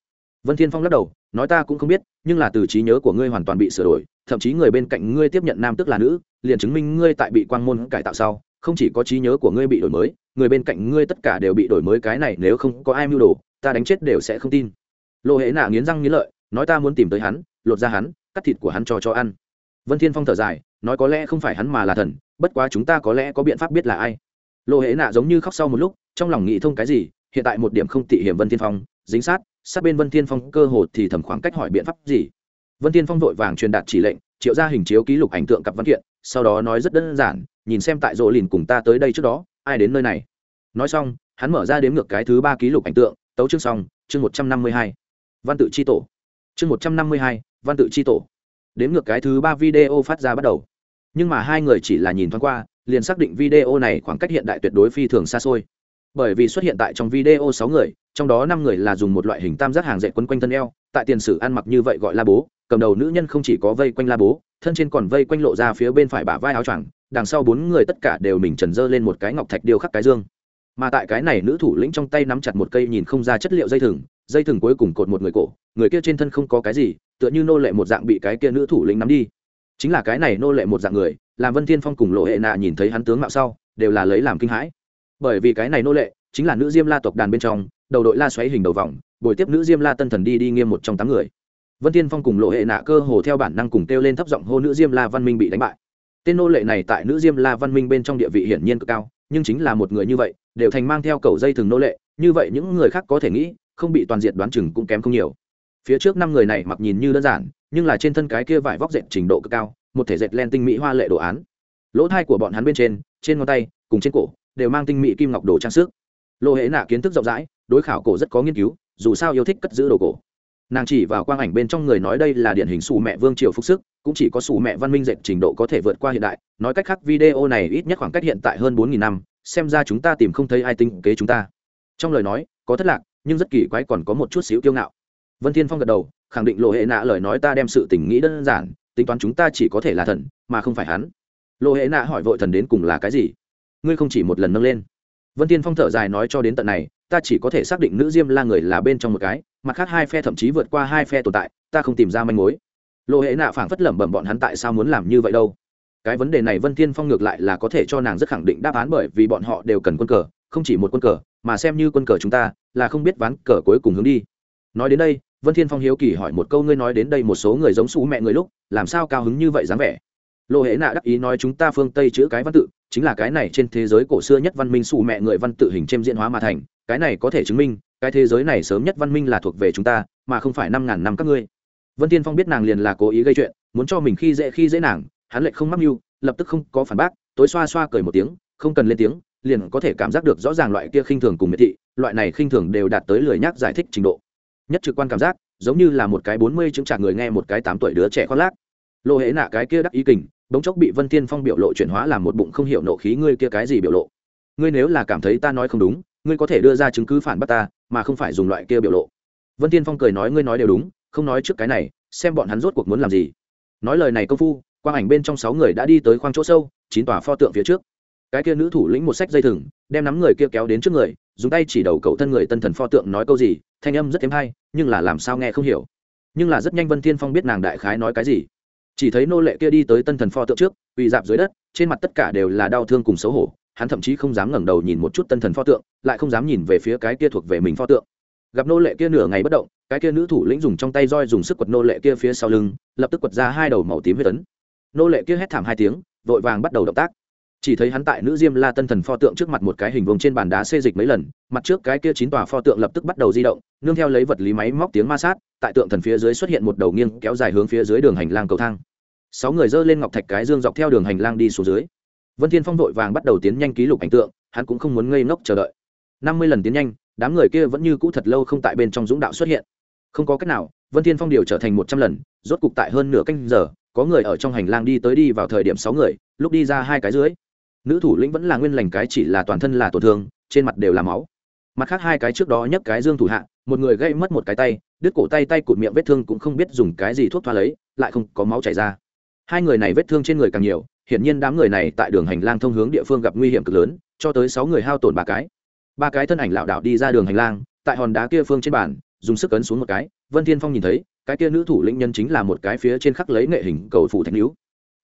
Speaker 1: Vân thiên phong lắc đầu, nói ta cũng không biết, nhưng là từ trí nhớ của ngươi hoàn toàn bị sửa đổi, thậm chí người bên cạnh ngươi tiếp nhận nam tức là nữ, liền chứng minh ngươi tại bị quang môn cải tạo sau, không chỉ có trí nhớ của ngươi bị đổi mới, người bên cạnh ngươi tất cả đều bị đổi mới cái này nếu không có ai mưu đồ, ta đánh chết đều sẽ không tin. Lộ hệ nạ nghiến răng nghiến lợi, nói ta muốn tìm tới hắn, lột ra hắn, cắt thịt của hắn cho cho ăn. Vân thiên phong thở dài, nói có lẽ không phải hắn mà là thần, bất quá chúng ta có lẽ có biện pháp biết là ai lộ hệ nạ giống như khóc sau một lúc, trong lòng nghĩ thông cái gì, hiện tại một điểm không tị hiểm vân thiên phong, dính sát sát bên vân thiên phong cơ hồ thì thầm khoảng cách hỏi biện pháp gì. Vân thiên phong vội vàng truyền đạt chỉ lệnh, triệu ra hình chiếu ký lục ảnh tượng cặp văn kiện, sau đó nói rất đơn giản, nhìn xem tại rỗ lìn cùng ta tới đây trước đó, ai đến nơi này. Nói xong, hắn mở ra đếm ngược cái thứ ba ký lục ảnh tượng, tấu chương xong, chương một trăm năm mươi hai. Văn tự chi tổ. Chương một trăm năm mươi hai, văn tự chi tổ. Đếm ngược cái thứ ba video phát ra bắt đầu. Nhưng mà hai người chỉ là nhìn thoáng qua liền xác định video này khoảng cách hiện đại tuyệt đối phi thường xa xôi. Bởi vì xuất hiện tại trong video sáu người, trong đó năm người là dùng một loại hình tam giác hàng dệt quấn quanh thân eo, tại tiền sử ăn mặc như vậy gọi la bố, cầm đầu nữ nhân không chỉ có vây quanh la bố, thân trên còn vây quanh lộ ra phía bên phải bả vai áo choàng, đằng sau bốn người tất cả đều mình trần dơ lên một cái ngọc thạch điêu khắc cái dương. Mà tại cái này nữ thủ lĩnh trong tay nắm chặt một cây nhìn không ra chất liệu dây thừng dây thừng cuối cùng cột một người cổ, người kia trên thân không có cái gì, tựa như nô lệ một dạng bị cái kia nữ thủ lĩnh nắm đi. Chính là cái này nô lệ một dạng người làm vân thiên phong cùng lộ hệ nạ nhìn thấy hắn tướng mạo sau, đều là lấy làm kinh hãi. Bởi vì cái này nô lệ, chính là nữ diêm la tộc đàn bên trong, đầu đội la xoáy hình đầu vòng, buổi tiếp nữ diêm la tân thần đi đi nghiêm một trong tám người. Vân thiên phong cùng lộ hệ nạ cơ hồ theo bản năng cùng kêu lên thấp giọng hô nữ diêm la văn minh bị đánh bại. Tên nô lệ này tại nữ diêm la văn minh bên trong địa vị hiển nhiên cực cao, nhưng chính là một người như vậy, đều thành mang theo cầu dây thừng nô lệ, như vậy những người khác có thể nghĩ, không bị toàn diện đoán chừng cũng kém không nhiều. Phía trước năm người này mặc nhìn như đơn giản, nhưng là trên thân cái kia vải vóc dệt trình độ cực cao một thể dệt len tinh mỹ hoa lệ đồ án. Lỗ thai của bọn hắn bên trên trên ngón tay, cùng trên cổ, đều mang tinh mỹ kim ngọc đồ trang sức. Lộ hệ nạ kiến thức rộng rãi, đối khảo cổ rất có nghiên cứu, dù sao yêu thích cất giữ đồ cổ. Nàng chỉ vào quang ảnh bên trong người nói đây là điển hình xù mẹ vương triều phúc sức, cũng chỉ có xù mẹ văn minh dệt trình độ có thể vượt qua hiện đại, nói cách khác video này ít nhất khoảng cách hiện tại hơn bốn nghìn năm, xem ra chúng ta tìm không thấy ai tinh kế chúng ta. Trong lời nói, có thất lạc, nhưng rất kỳ quái còn có một chút xíu kiêu ngạo. Vân thiên phong gật đầu, khẳng định lộ hệ nạ lời nói ta đem sự tình nghĩ đơn giản tính toán chúng ta chỉ có thể là thần, mà không phải hắn. Lộ hệ nạ hỏi vội thần đến cùng là cái gì? Ngươi không chỉ một lần nâng lên. Vân thiên phong thở dài nói cho đến tận này, ta chỉ có thể xác định nữ diêm la người là bên trong một cái, mặt khác hai phe thậm chí vượt qua hai phe tồn tại, ta không tìm ra manh mối. Lộ hệ nạ phảng phất lẩm bẩm bọn hắn tại sao muốn làm như vậy đâu. Cái vấn đề này vân thiên phong ngược lại là có thể cho nàng rất khẳng định đáp án bởi vì bọn họ đều cần quân cờ, không chỉ một quân cờ, mà xem như quân cờ chúng ta, là không biết ván cờ cuối cùng hướng đi. Nói đến đây vân thiên phong hiếu kỳ hỏi một câu, ngươi nói đến đây một số người giống xú mẹ người lúc, làm sao cao hứng như vậy dáng vẻ? Lộ hệ nạ đắc ý nói, chúng ta phương tây chữ cái văn tự, chính là cái này trên thế giới cổ xưa nhất văn minh xù mẹ người văn tự hình trên diễn hóa mà thành, cái này có thể chứng minh, cái thế giới này sớm nhất văn minh là thuộc về chúng ta, mà không phải năm ngàn năm các ngươi. Vân tiên phong biết nàng liền là cố ý gây chuyện, muốn cho mình khi dễ khi dễ nàng, hắn lại không mắc mưu, lập tức không có phản bác, tối xoa xoa cười một tiếng, không cần lên tiếng, liền có thể cảm giác được rõ ràng loại kia khinh thường cùng miệt thị, loại này khinh thường đều đạt tới lười nhác giải thích trình độ nhất trực quan cảm giác, giống như là một cái bốn mươi chứng trả người nghe một cái tám tuổi đứa trẻ khoác lác. Lộ hễ nạ cái kia đắc ý kình, bỗng chốc bị vân thiên phong biểu lộ chuyển hóa làm một bụng không hiểu nộ khí, ngươi kia cái gì biểu lộ? Ngươi nếu là cảm thấy ta nói không đúng, ngươi có thể đưa ra chứng cứ phản bác ta, mà không phải dùng loại kia biểu lộ. Vân thiên phong cười nói, ngươi nói đều đúng, không nói trước cái này, xem bọn hắn rốt cuộc muốn làm gì. Nói lời này công phu, quang ảnh bên trong sáu người đã đi tới khoang chỗ sâu, chín tòa pho tượng phía trước. Cái kia nữ thủ lĩnh một sách dây thừng, đem nắm người kia kéo đến trước người dùng tay chỉ đầu cậu thân người tân thần pho tượng nói câu gì, thanh âm rất thêm hay, nhưng là làm sao nghe không hiểu. Nhưng là rất nhanh vân thiên phong biết nàng đại khái nói cái gì. Chỉ thấy nô lệ kia đi tới tân thần pho tượng trước, quỳ dạp dưới đất, trên mặt tất cả đều là đau thương cùng xấu hổ, hắn thậm chí không dám ngẩng đầu nhìn một chút tân thần pho tượng, lại không dám nhìn về phía cái kia thuộc về mình pho tượng. Gặp nô lệ kia nửa ngày bất động, cái kia nữ thủ lĩnh dùng trong tay roi dùng sức quật nô lệ kia phía sau lưng, lập tức quật ra hai đầu màu tím huyết tấn nô lệ kia hét thảm hai tiếng, vội vàng bắt đầu động tác chỉ thấy hắn tại nữ diêm la tân thần pho tượng trước mặt một cái hình vùng trên bàn đá xê dịch mấy lần, mặt trước cái kia chín tòa pho tượng lập tức bắt đầu di động, nương theo lấy vật lý máy móc tiếng ma sát, tại tượng thần phía dưới xuất hiện một đầu nghiêng kéo dài hướng phía dưới đường hành lang cầu thang. Sáu người dơ lên ngọc thạch cái dương dọc theo đường hành lang đi xuống dưới. Vân thiên phong vội vàng bắt đầu tiến nhanh ký lục ảnh tượng, hắn cũng không muốn ngây ngốc chờ đợi. Năm mươi lần tiến nhanh, đám người kia vẫn như cũ thật lâu không tại bên trong dũng đạo xuất hiện. Không có cách nào, vân thiên phong điều trở thành một trăm lần, rốt cục tại hơn nửa canh giờ, có người ở trong hành lang đi tới đi vào thời điểm sáu người, lúc đi ra hai cái dưới nữ thủ lĩnh vẫn là nguyên lành cái chỉ là toàn thân là tổn thương, trên mặt đều là máu. Mặt khác hai cái trước đó nhấc cái dương thủ hạ, một người gây mất một cái tay, đứt cổ tay tay cụt miệng vết thương cũng không biết dùng cái gì thuốc thoa lấy, lại không có máu chảy ra. Hai người này vết thương trên người càng nhiều, hiển nhiên đám người này tại đường hành lang thông hướng địa phương gặp nguy hiểm cực lớn, cho tới sáu người hao tổn ba cái. Ba cái thân ảnh lảo đảo đi ra đường hành lang, tại hòn đá kia phương trên bàn, dùng sức ấn xuống một cái, vân thiên phong nhìn thấy, cái kia nữ thủ lĩnh nhân chính là một cái phía trên khắc lấy nghệ hình cầu phủ thạch nữ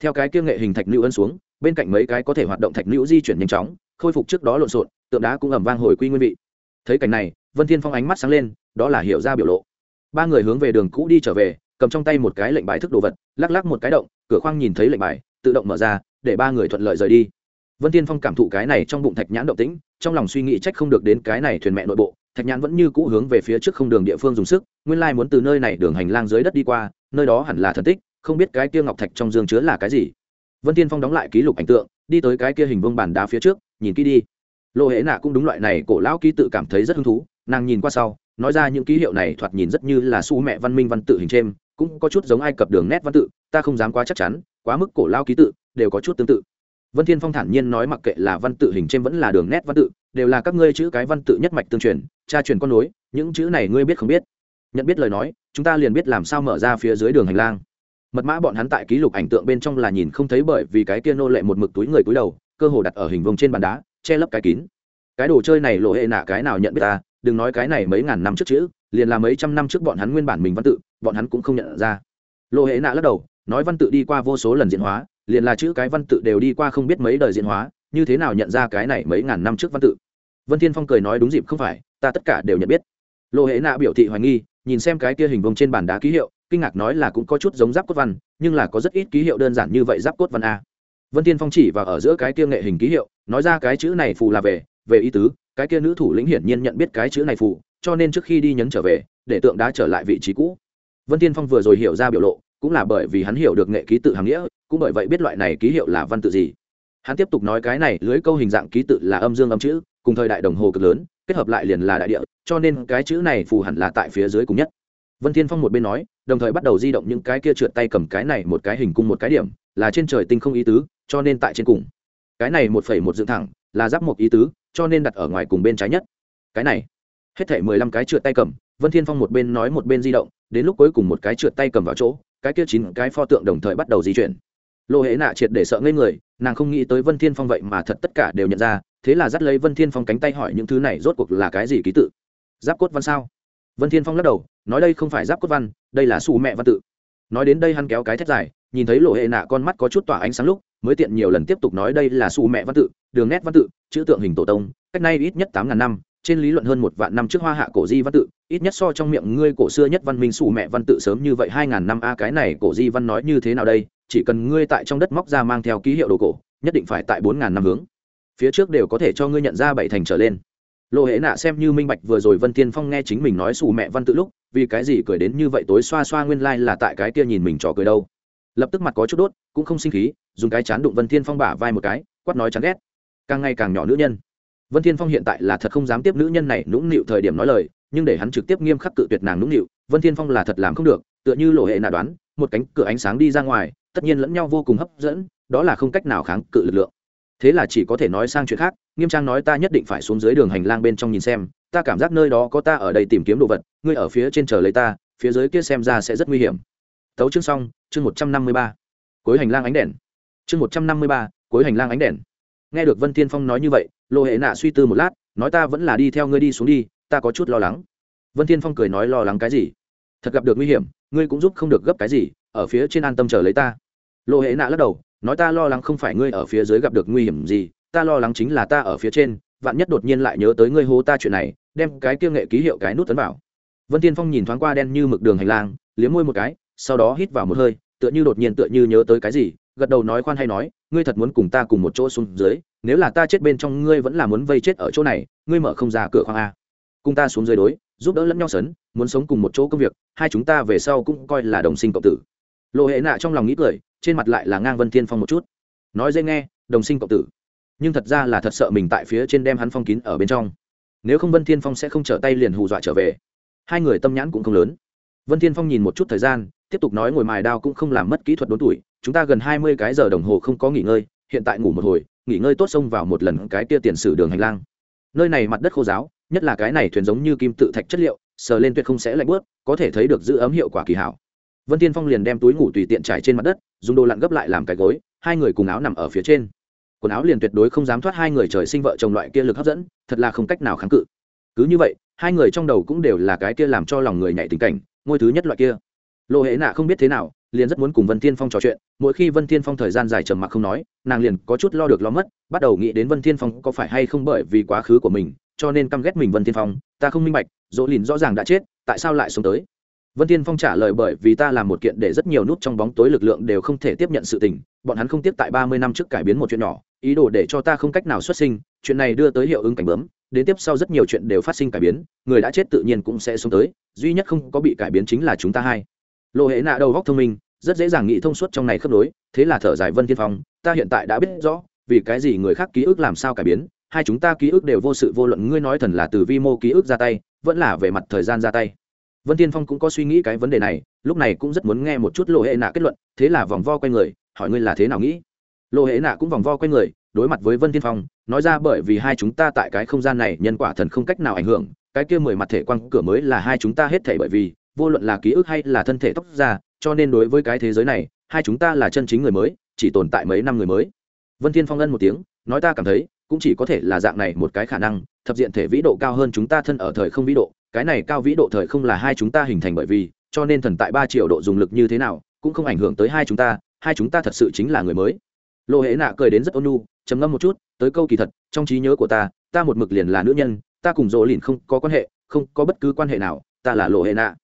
Speaker 1: theo cái kia nghệ hình thạch nữ ấn xuống bên cạnh mấy cái có thể hoạt động thạch nữ di chuyển nhanh chóng, khôi phục trước đó lộn xộn, tượng đá cũng ẩm vang hồi quy nguyên vị. Thấy cảnh này, vân thiên phong ánh mắt sáng lên, đó là hiểu ra biểu lộ. Ba người hướng về đường cũ đi trở về, cầm trong tay một cái lệnh bài thức đồ vật, lắc lắc một cái động, cửa khoang nhìn thấy lệnh bài, tự động mở ra, để ba người thuận lợi rời đi. Vân thiên phong cảm thụ cái này trong bụng thạch nhãn động tĩnh, trong lòng suy nghĩ trách không được đến cái này thuyền mẹ nội bộ, thạch nhãn vẫn như cũ hướng về phía trước không đường địa phương dùng sức, nguyên lai muốn từ nơi này đường hành lang dưới đất đi qua, nơi đó hẳn là thần tích, không biết cái tiêu ngọc thạch trong dương chứa là cái gì vân thiên phong đóng lại ký lục ảnh tượng, đi tới cái kia hình vương bàn đá phía trước, nhìn kỹ đi. Lô hễ nạ cũng đúng loại này, cổ lão ký tự cảm thấy rất hứng thú, nàng nhìn qua sau, nói ra những ký hiệu này thoạt nhìn rất như là su mẹ văn minh văn tự hình trên, cũng có chút giống ai cập đường nét văn tự, ta không dám quá chắc chắn, quá mức cổ lao ký tự, đều có chút tương tự. Vân thiên phong thản nhiên nói mặc kệ là văn tự hình trên vẫn là đường nét văn tự, đều là các ngươi chữ cái văn tự nhất mạch tương truyền tra truyền con nối, những chữ này ngươi biết không biết? Nhận biết lời nói, chúng ta liền biết làm sao mở ra phía dưới đường hành lang mật mã bọn hắn tại ký lục ảnh tượng bên trong là nhìn không thấy bởi vì cái kia nô lệ một mực túi người túi đầu, cơ hồ đặt ở hình vông trên bàn đá, che lấp cái kín. Cái đồ chơi này lộ hệ nạ cái nào nhận biết ta? Đừng nói cái này mấy ngàn năm trước chữ, liền là mấy trăm năm trước bọn hắn nguyên bản mình văn tự, bọn hắn cũng không nhận ra. Lộ hệ nạ lắc đầu, nói văn tự đi qua vô số lần diễn hóa, liền là chữ cái văn tự đều đi qua không biết mấy đời diễn hóa, như thế nào nhận ra cái này mấy ngàn năm trước văn tự? Vân thiên phong cười nói đúng dịp không phải, ta tất cả đều nhận biết. Lộ hệ nạ biểu thị hoài nghi, nhìn xem cái kia hình vông trên bàn đá ký hiệu kinh ngạc nói là cũng có chút giống giáp cốt văn, nhưng là có rất ít ký hiệu đơn giản như vậy giáp cốt văn a. Vân thiên phong chỉ vào ở giữa cái kia nghệ hình ký hiệu, nói ra cái chữ này phù là về về ý tứ, cái kia nữ thủ lĩnh hiển nhiên nhận biết cái chữ này phù, cho nên trước khi đi nhấn trở về, để tượng đá trở lại vị trí cũ. Vân thiên phong vừa rồi hiểu ra biểu lộ, cũng là bởi vì hắn hiểu được nghệ ký tự hàng nghĩa, cũng bởi vậy biết loại này ký hiệu là văn tự gì. Hắn tiếp tục nói cái này, lưới câu hình dạng ký tự là âm dương âm chữ, cùng thời đại đồng hồ cực lớn, kết hợp lại liền là đại địa, cho nên cái chữ này phù hẳn là tại phía dưới cùng nhất vân thiên phong một bên nói, đồng thời bắt đầu di động những cái kia trượt tay cầm cái này một cái hình cung một cái điểm, là trên trời tinh không ý tứ, cho nên tại trên cùng. Cái này một phẩy một dựng thẳng, là giáp một ý tứ, cho nên đặt ở ngoài cùng bên trái nhất. Cái này, hết thể mười lăm cái trượt tay cầm, vân thiên phong một bên nói một bên di động, đến lúc cuối cùng một cái trượt tay cầm vào chỗ, cái kia chín cái pho tượng đồng thời bắt đầu di chuyển. Lộ hễ nạ triệt để sợ ngây người, nàng không nghĩ tới vân thiên phong vậy mà thật tất cả đều nhận ra, thế là dắt lấy vân thiên phong cánh tay hỏi những thứ này rốt cuộc là cái gì ký tự? Giáp cốt văn sao? Vân thiên phong lắc đầu nói đây không phải giáp cốt văn, đây là su mẹ văn tự. Nói đến đây hắn kéo cái thét dài, nhìn thấy lộ hệ nạ con mắt có chút tỏa ánh sáng lúc, mới tiện nhiều lần tiếp tục nói đây là su mẹ văn tự, đường nét văn tự, chữ tượng hình tổ tông, cách nay ít nhất tám ngàn năm, trên lý luận hơn một vạn năm trước hoa hạ cổ di văn tự, ít nhất so trong miệng ngươi cổ xưa nhất văn minh xù mẹ văn tự sớm như vậy hai ngàn năm, a, cái này cổ di văn nói như thế nào đây? Chỉ cần ngươi tại trong đất móc ra mang theo ký hiệu đồ cổ, nhất định phải tại bốn ngàn năm hướng. Phía trước đều có thể cho ngươi nhận ra bảy thành trở lên. Lộ hệ nạ xem như minh bạch vừa rồi vân tiên phong nghe chính mình nói xù mẹ văn tự lúc vì cái gì cười đến như vậy tối xoa xoa nguyên lai、like、là tại cái kia nhìn mình trò cười đâu. Lập tức mặt có chút đốt, cũng không sinh khí, dùng cái chán đụng vân thiên phong bả vai một cái, quát nói chán ghét. Càng ngày càng nhỏ nữ nhân. Vân thiên phong hiện tại là thật không dám tiếp nữ nhân này nũng nịu thời điểm nói lời, nhưng để hắn trực tiếp nghiêm khắc cự tuyệt nàng nũng nịu, vân thiên phong là thật làm không được, tựa như lộ hệ nạ đoán, một cánh cửa ánh sáng đi ra ngoài, tất nhiên lẫn nhau vô cùng hấp dẫn, đó là không cách nào kháng cự lực lượng. Thế là chỉ có thể nói sang chuyện khác, nghiêm trang nói ta nhất định phải xuống dưới đường hành lang bên trong nhìn xem ta cảm giác nơi đó có ta ở đây tìm kiếm đồ vật, ngươi ở phía trên chờ lấy ta, phía dưới kia xem ra sẽ rất nguy hiểm. Tấu chương xong, chương một trăm năm mươi ba. Cuối hành lang ánh đèn. Chương một trăm năm mươi ba, cuối hành lang ánh đèn. Nghe được vân thiên phong nói như vậy lộ hệ nạ suy tư một lát, nói ta vẫn là đi theo ngươi đi xuống đi, ta có chút lo lắng. Vân thiên phong cười nói lo lắng cái gì? Thật gặp được nguy hiểm, ngươi cũng giúp không được gấp cái gì, ở phía trên an tâm chờ lấy ta. Lộ hệ nạ lắc đầu, nói ta lo lắng không phải ngươi ở phía dưới gặp được nguy hiểm gì, ta lo lắng chính là ta ở phía trên vạn nhất đột nhiên lại nhớ tới ngươi hô ta chuyện này, đem cái kia nghệ ký hiệu cái nút tấn vào. Vân tiên phong nhìn thoáng qua đen như mực đường hành lang, liếm môi một cái, sau đó hít vào một hơi, tựa như đột nhiên tựa như nhớ tới cái gì, gật đầu nói khoan hay nói, ngươi thật muốn cùng ta cùng một chỗ xuống dưới, nếu là ta chết bên trong ngươi vẫn là muốn vây chết ở chỗ này, ngươi mở không ra cửa khoang a. Cùng ta xuống dưới đối, giúp đỡ lẫn nhau sấn, muốn sống cùng một chỗ công việc, hai chúng ta về sau cũng coi là đồng sinh cộng tử. Lộ hệ nạ trong lòng nghĩ cười, trên mặt lại là ngang vân thiên phong một chút. Nói dễ nghe, đồng sinh cộng tử nhưng thật ra là thật sợ mình tại phía trên đem hắn phong kín ở bên trong. Nếu không vân thiên phong sẽ không trở tay liền hù dọa trở về. Hai người tâm nhãn cũng không lớn. Vân thiên phong nhìn một chút thời gian, tiếp tục nói ngồi mài đao cũng không làm mất kỹ thuật đốn tuổi, chúng ta gần hai mươi cái giờ đồng hồ không có nghỉ ngơi, hiện tại ngủ một hồi, nghỉ ngơi tốt xông vào một lần cái tia tiền sử đường hành lang. Nơi này mặt đất khô giáo, nhất là cái này thuyền giống như kim tự thạch chất liệu, sờ lên tuyệt không sẽ lạnh bớt, có thể thấy được giữ ấm hiệu quả kỳ hảo. Vân tiên phong liền đem túi ngủ tùy tiện trải trên mặt đất, dùng đồ lặn gấp lại làm cái gối, hai người cùng áo nằm ở phía trên quần áo liền tuyệt đối không dám thoát hai người trời sinh vợ chồng loại kia lực hấp dẫn, thật là không cách nào kháng cự. Cứ như vậy, hai người trong đầu cũng đều là cái kia làm cho lòng người nhảy tình cảnh, ngôi thứ nhất loại kia. Lộ hệ nạ không biết thế nào, liền rất muốn cùng vân thiên phong trò chuyện, mỗi khi vân thiên phong thời gian dài trầm mặc không nói, nàng liền có chút lo được lo mất, bắt đầu nghĩ đến vân thiên phong có phải hay không bởi vì quá khứ của mình, cho nên căm ghét mình vân thiên phong, ta không minh bạch, dỗ lìn rõ ràng đã chết, tại sao lại sống tới? Vân thiên phong trả lời bởi vì ta làm một kiện để rất nhiều nút trong bóng tối lực lượng đều không thể tiếp nhận sự tình, bọn hắn không tiếp tại ba mươi năm trước cải biến một chuyện nhỏ, ý đồ để cho ta không cách nào xuất sinh, chuyện này đưa tới hiệu ứng cảnh bướm, đến tiếp sau rất nhiều chuyện đều phát sinh cải biến, người đã chết tự nhiên cũng sẽ sống tới, duy nhất không có bị cải biến chính là chúng ta hai. Lô Hễ nạ đầu góc thông minh, rất dễ dàng nghĩ thông suốt trong này khớp nối, thế là thở dài vân thiên phong, ta hiện tại đã biết rõ, vì cái gì người khác ký ức làm sao cải biến, hai chúng ta ký ức đều vô sự vô luận, ngươi nói thần là từ vi mô ký ức ra tay, vẫn là về mặt thời gian ra tay vân tiên phong cũng có suy nghĩ cái vấn đề này, lúc này cũng rất muốn nghe một chút lộ hệ nạ kết luận, thế là vòng vo q u a y người, hỏi ngươi là thế nào nghĩ? Lộ hệ nạ cũng vòng vo q u a y người, đối mặt với vân tiên phong, nói ra bởi vì hai chúng ta tại cái không gian này nhân quả thần không cách nào ảnh hưởng, cái kia mười mặt thể quang cửa mới là hai chúng ta hết thể bởi vì, vô luận là ký ức hay là thân thể tóc ra cho nên đối với cái thế giới này, hai chúng ta là chân chính người mới, chỉ tồn tại mấy năm người mới. Vân thiên phong ân một tiếng, nói ta cảm thấy, cũng chỉ có thể là dạng này một cái khả năng, thập diện thể vĩ độ cao hơn chúng ta thân ở thời không vĩ độ cái này cao vĩ độ thời không là hai chúng ta hình thành bởi vì, cho nên thần tại ba triệu độ dùng lực như thế nào, cũng không ảnh hưởng tới hai chúng ta, hai chúng ta thật sự chính là người mới. Lộ hễ nạ cười đến rất ôn nhu, trầm ngâm một chút, tới câu kỳ thật, trong trí nhớ của ta ta một mực liền là nữ nhân, ta cùng dỗ lìn không có quan hệ, không có bất cứ quan hệ nào, ta là lộ hệ nạ.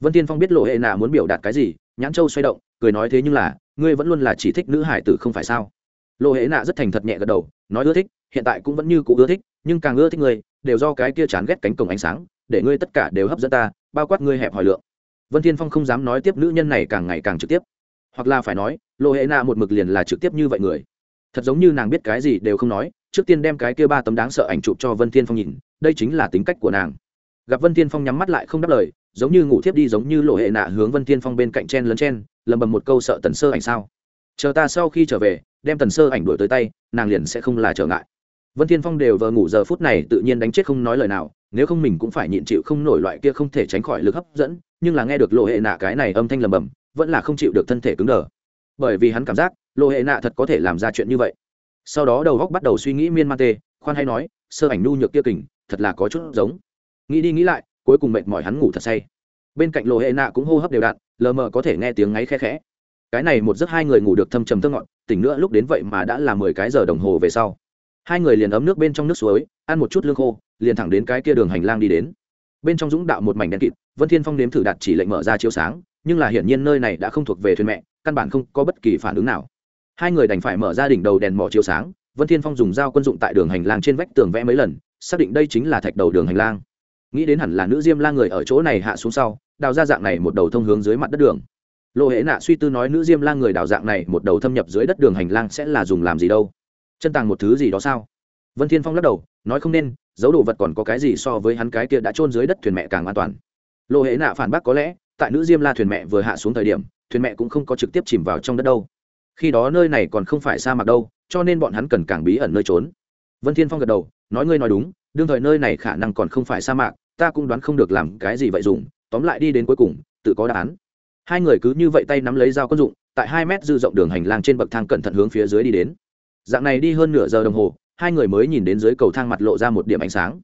Speaker 1: Vân tiên phong biết lộ hệ nạ muốn biểu đạt cái gì, nhãn châu xoay động, cười nói thế nhưng là, ngươi vẫn luôn là chỉ thích nữ hải tử không phải sao? Lộ hệ nạ rất thành thật nhẹ gật đầu, nói ưa thích, hiện tại cũng vẫn như cụ ưa thích, nhưng càng ưa thích ngươi đều do cái kia chán ghét cánh cổng ánh sáng để ngươi tất cả đều hấp dẫn ta, bao quát ngươi hẹp hỏi lượng. Vân thiên phong không dám nói tiếp nữ nhân này càng ngày càng trực tiếp. Hoặc là phải nói lộ hệ nạ một mực liền là trực tiếp như vậy người. Thật giống như nàng biết cái gì đều không nói, trước tiên đem cái kia ba tấm đáng sợ ảnh chụp cho vân thiên phong nhìn, đây chính là tính cách của nàng. Gặp vân thiên phong nhắm mắt lại không đáp lời, giống như ngủ thiếp đi giống như lộ hệ nạ hướng vân thiên phong bên cạnh chen lấn chen, lầm bầm một câu sợ tần sơ ảnh sao. Chờ ta sau khi trở về, đem tần sơ ảnh đuổi tới tay, nàng liền sẽ không là trở ngại. Vân thiên phong đều vờ ngủ giờ phút này tự nhiên đánh chết không nói lời nào nếu không mình cũng phải nhịn chịu không nổi loại kia không thể tránh khỏi lực hấp dẫn, nhưng là nghe được lộ hệ nạ cái này âm thanh lầm bầm, vẫn là không chịu được thân thể cứng đờ. Bởi vì hắn cảm giác lộ hệ nạ thật có thể làm ra chuyện như vậy. Sau đó đầu góc bắt đầu suy nghĩ miên man tê, khoan hay nói, sơ ảnh nu nhược kia kình, thật là có chút giống. Nghĩ đi nghĩ lại, cuối cùng mệt mỏi hắn ngủ thật say. Bên cạnh lộ hệ nạ cũng hô hấp đều đặn, lờ mờ có thể nghe tiếng ngáy khe khẽ. Cái này một giấc hai người ngủ được thâm trầm thơ ngọn, tỉnh nữa lúc đến vậy mà đã là mười cái giờ đồng hồ về sau hai người liền ấm nước bên trong nước suối, ăn một chút lương khô, liền thẳng đến cái kia đường hành lang đi đến. Bên trong dũng đạo một mảnh đen kịt, vân thiên phong nếm thử đặt chỉ lệnh mở ra chiếu sáng, nhưng là hiển nhiên nơi này đã không thuộc về thuyền mẹ, căn bản không có bất kỳ phản ứng nào. Hai người đành phải mở ra đỉnh đầu đèn mỏ chiếu sáng, vân thiên phong dùng dao quân dụng tại đường hành lang trên vách tường vẽ mấy lần, xác định đây chính là thạch đầu đường hành lang. Nghĩ đến hẳn là nữ diêm la người ở chỗ này hạ xuống sau, đào ra dạng này một đầu thông hướng dưới mặt đất đường. Lộ hễ nạ suy tư nói nữ diêm la người đào dạng này một đầu thâm nhập dưới đất đường hành lang sẽ là dùng làm gì đâu? Chân tàng một thứ gì đó sao? Vân thiên phong lắc đầu, nói không nên, giấu đồ vật còn có cái gì so với hắn cái kia đã trôn dưới đất thuyền mẹ càng an toàn. Lộ hệ nạ phản bác có lẽ, tại nữ diêm la thuyền mẹ vừa hạ xuống thời điểm, thuyền mẹ cũng không có trực tiếp chìm vào trong đất đâu. Khi đó nơi này còn không phải sa mạc đâu, cho nên bọn hắn cần càng bí ẩn nơi trốn. Vân thiên phong gật đầu, nói ngươi nói đúng, đương thời nơi này khả năng còn không phải sa mạc, ta cũng đoán không được làm cái gì vậy dùng, tóm lại đi đến cuối cùng, tự có đáp án. Hai người cứ như vậy tay nắm lấy dao quân dụng, tại hai mét dư rộng đường hành lang trên bậc thang cẩn thận hướng phía dưới đi đến dạng này đi hơn nửa giờ đồng hồ, hai người mới nhìn đến dưới cầu thang mặt lộ ra một điểm ánh sáng.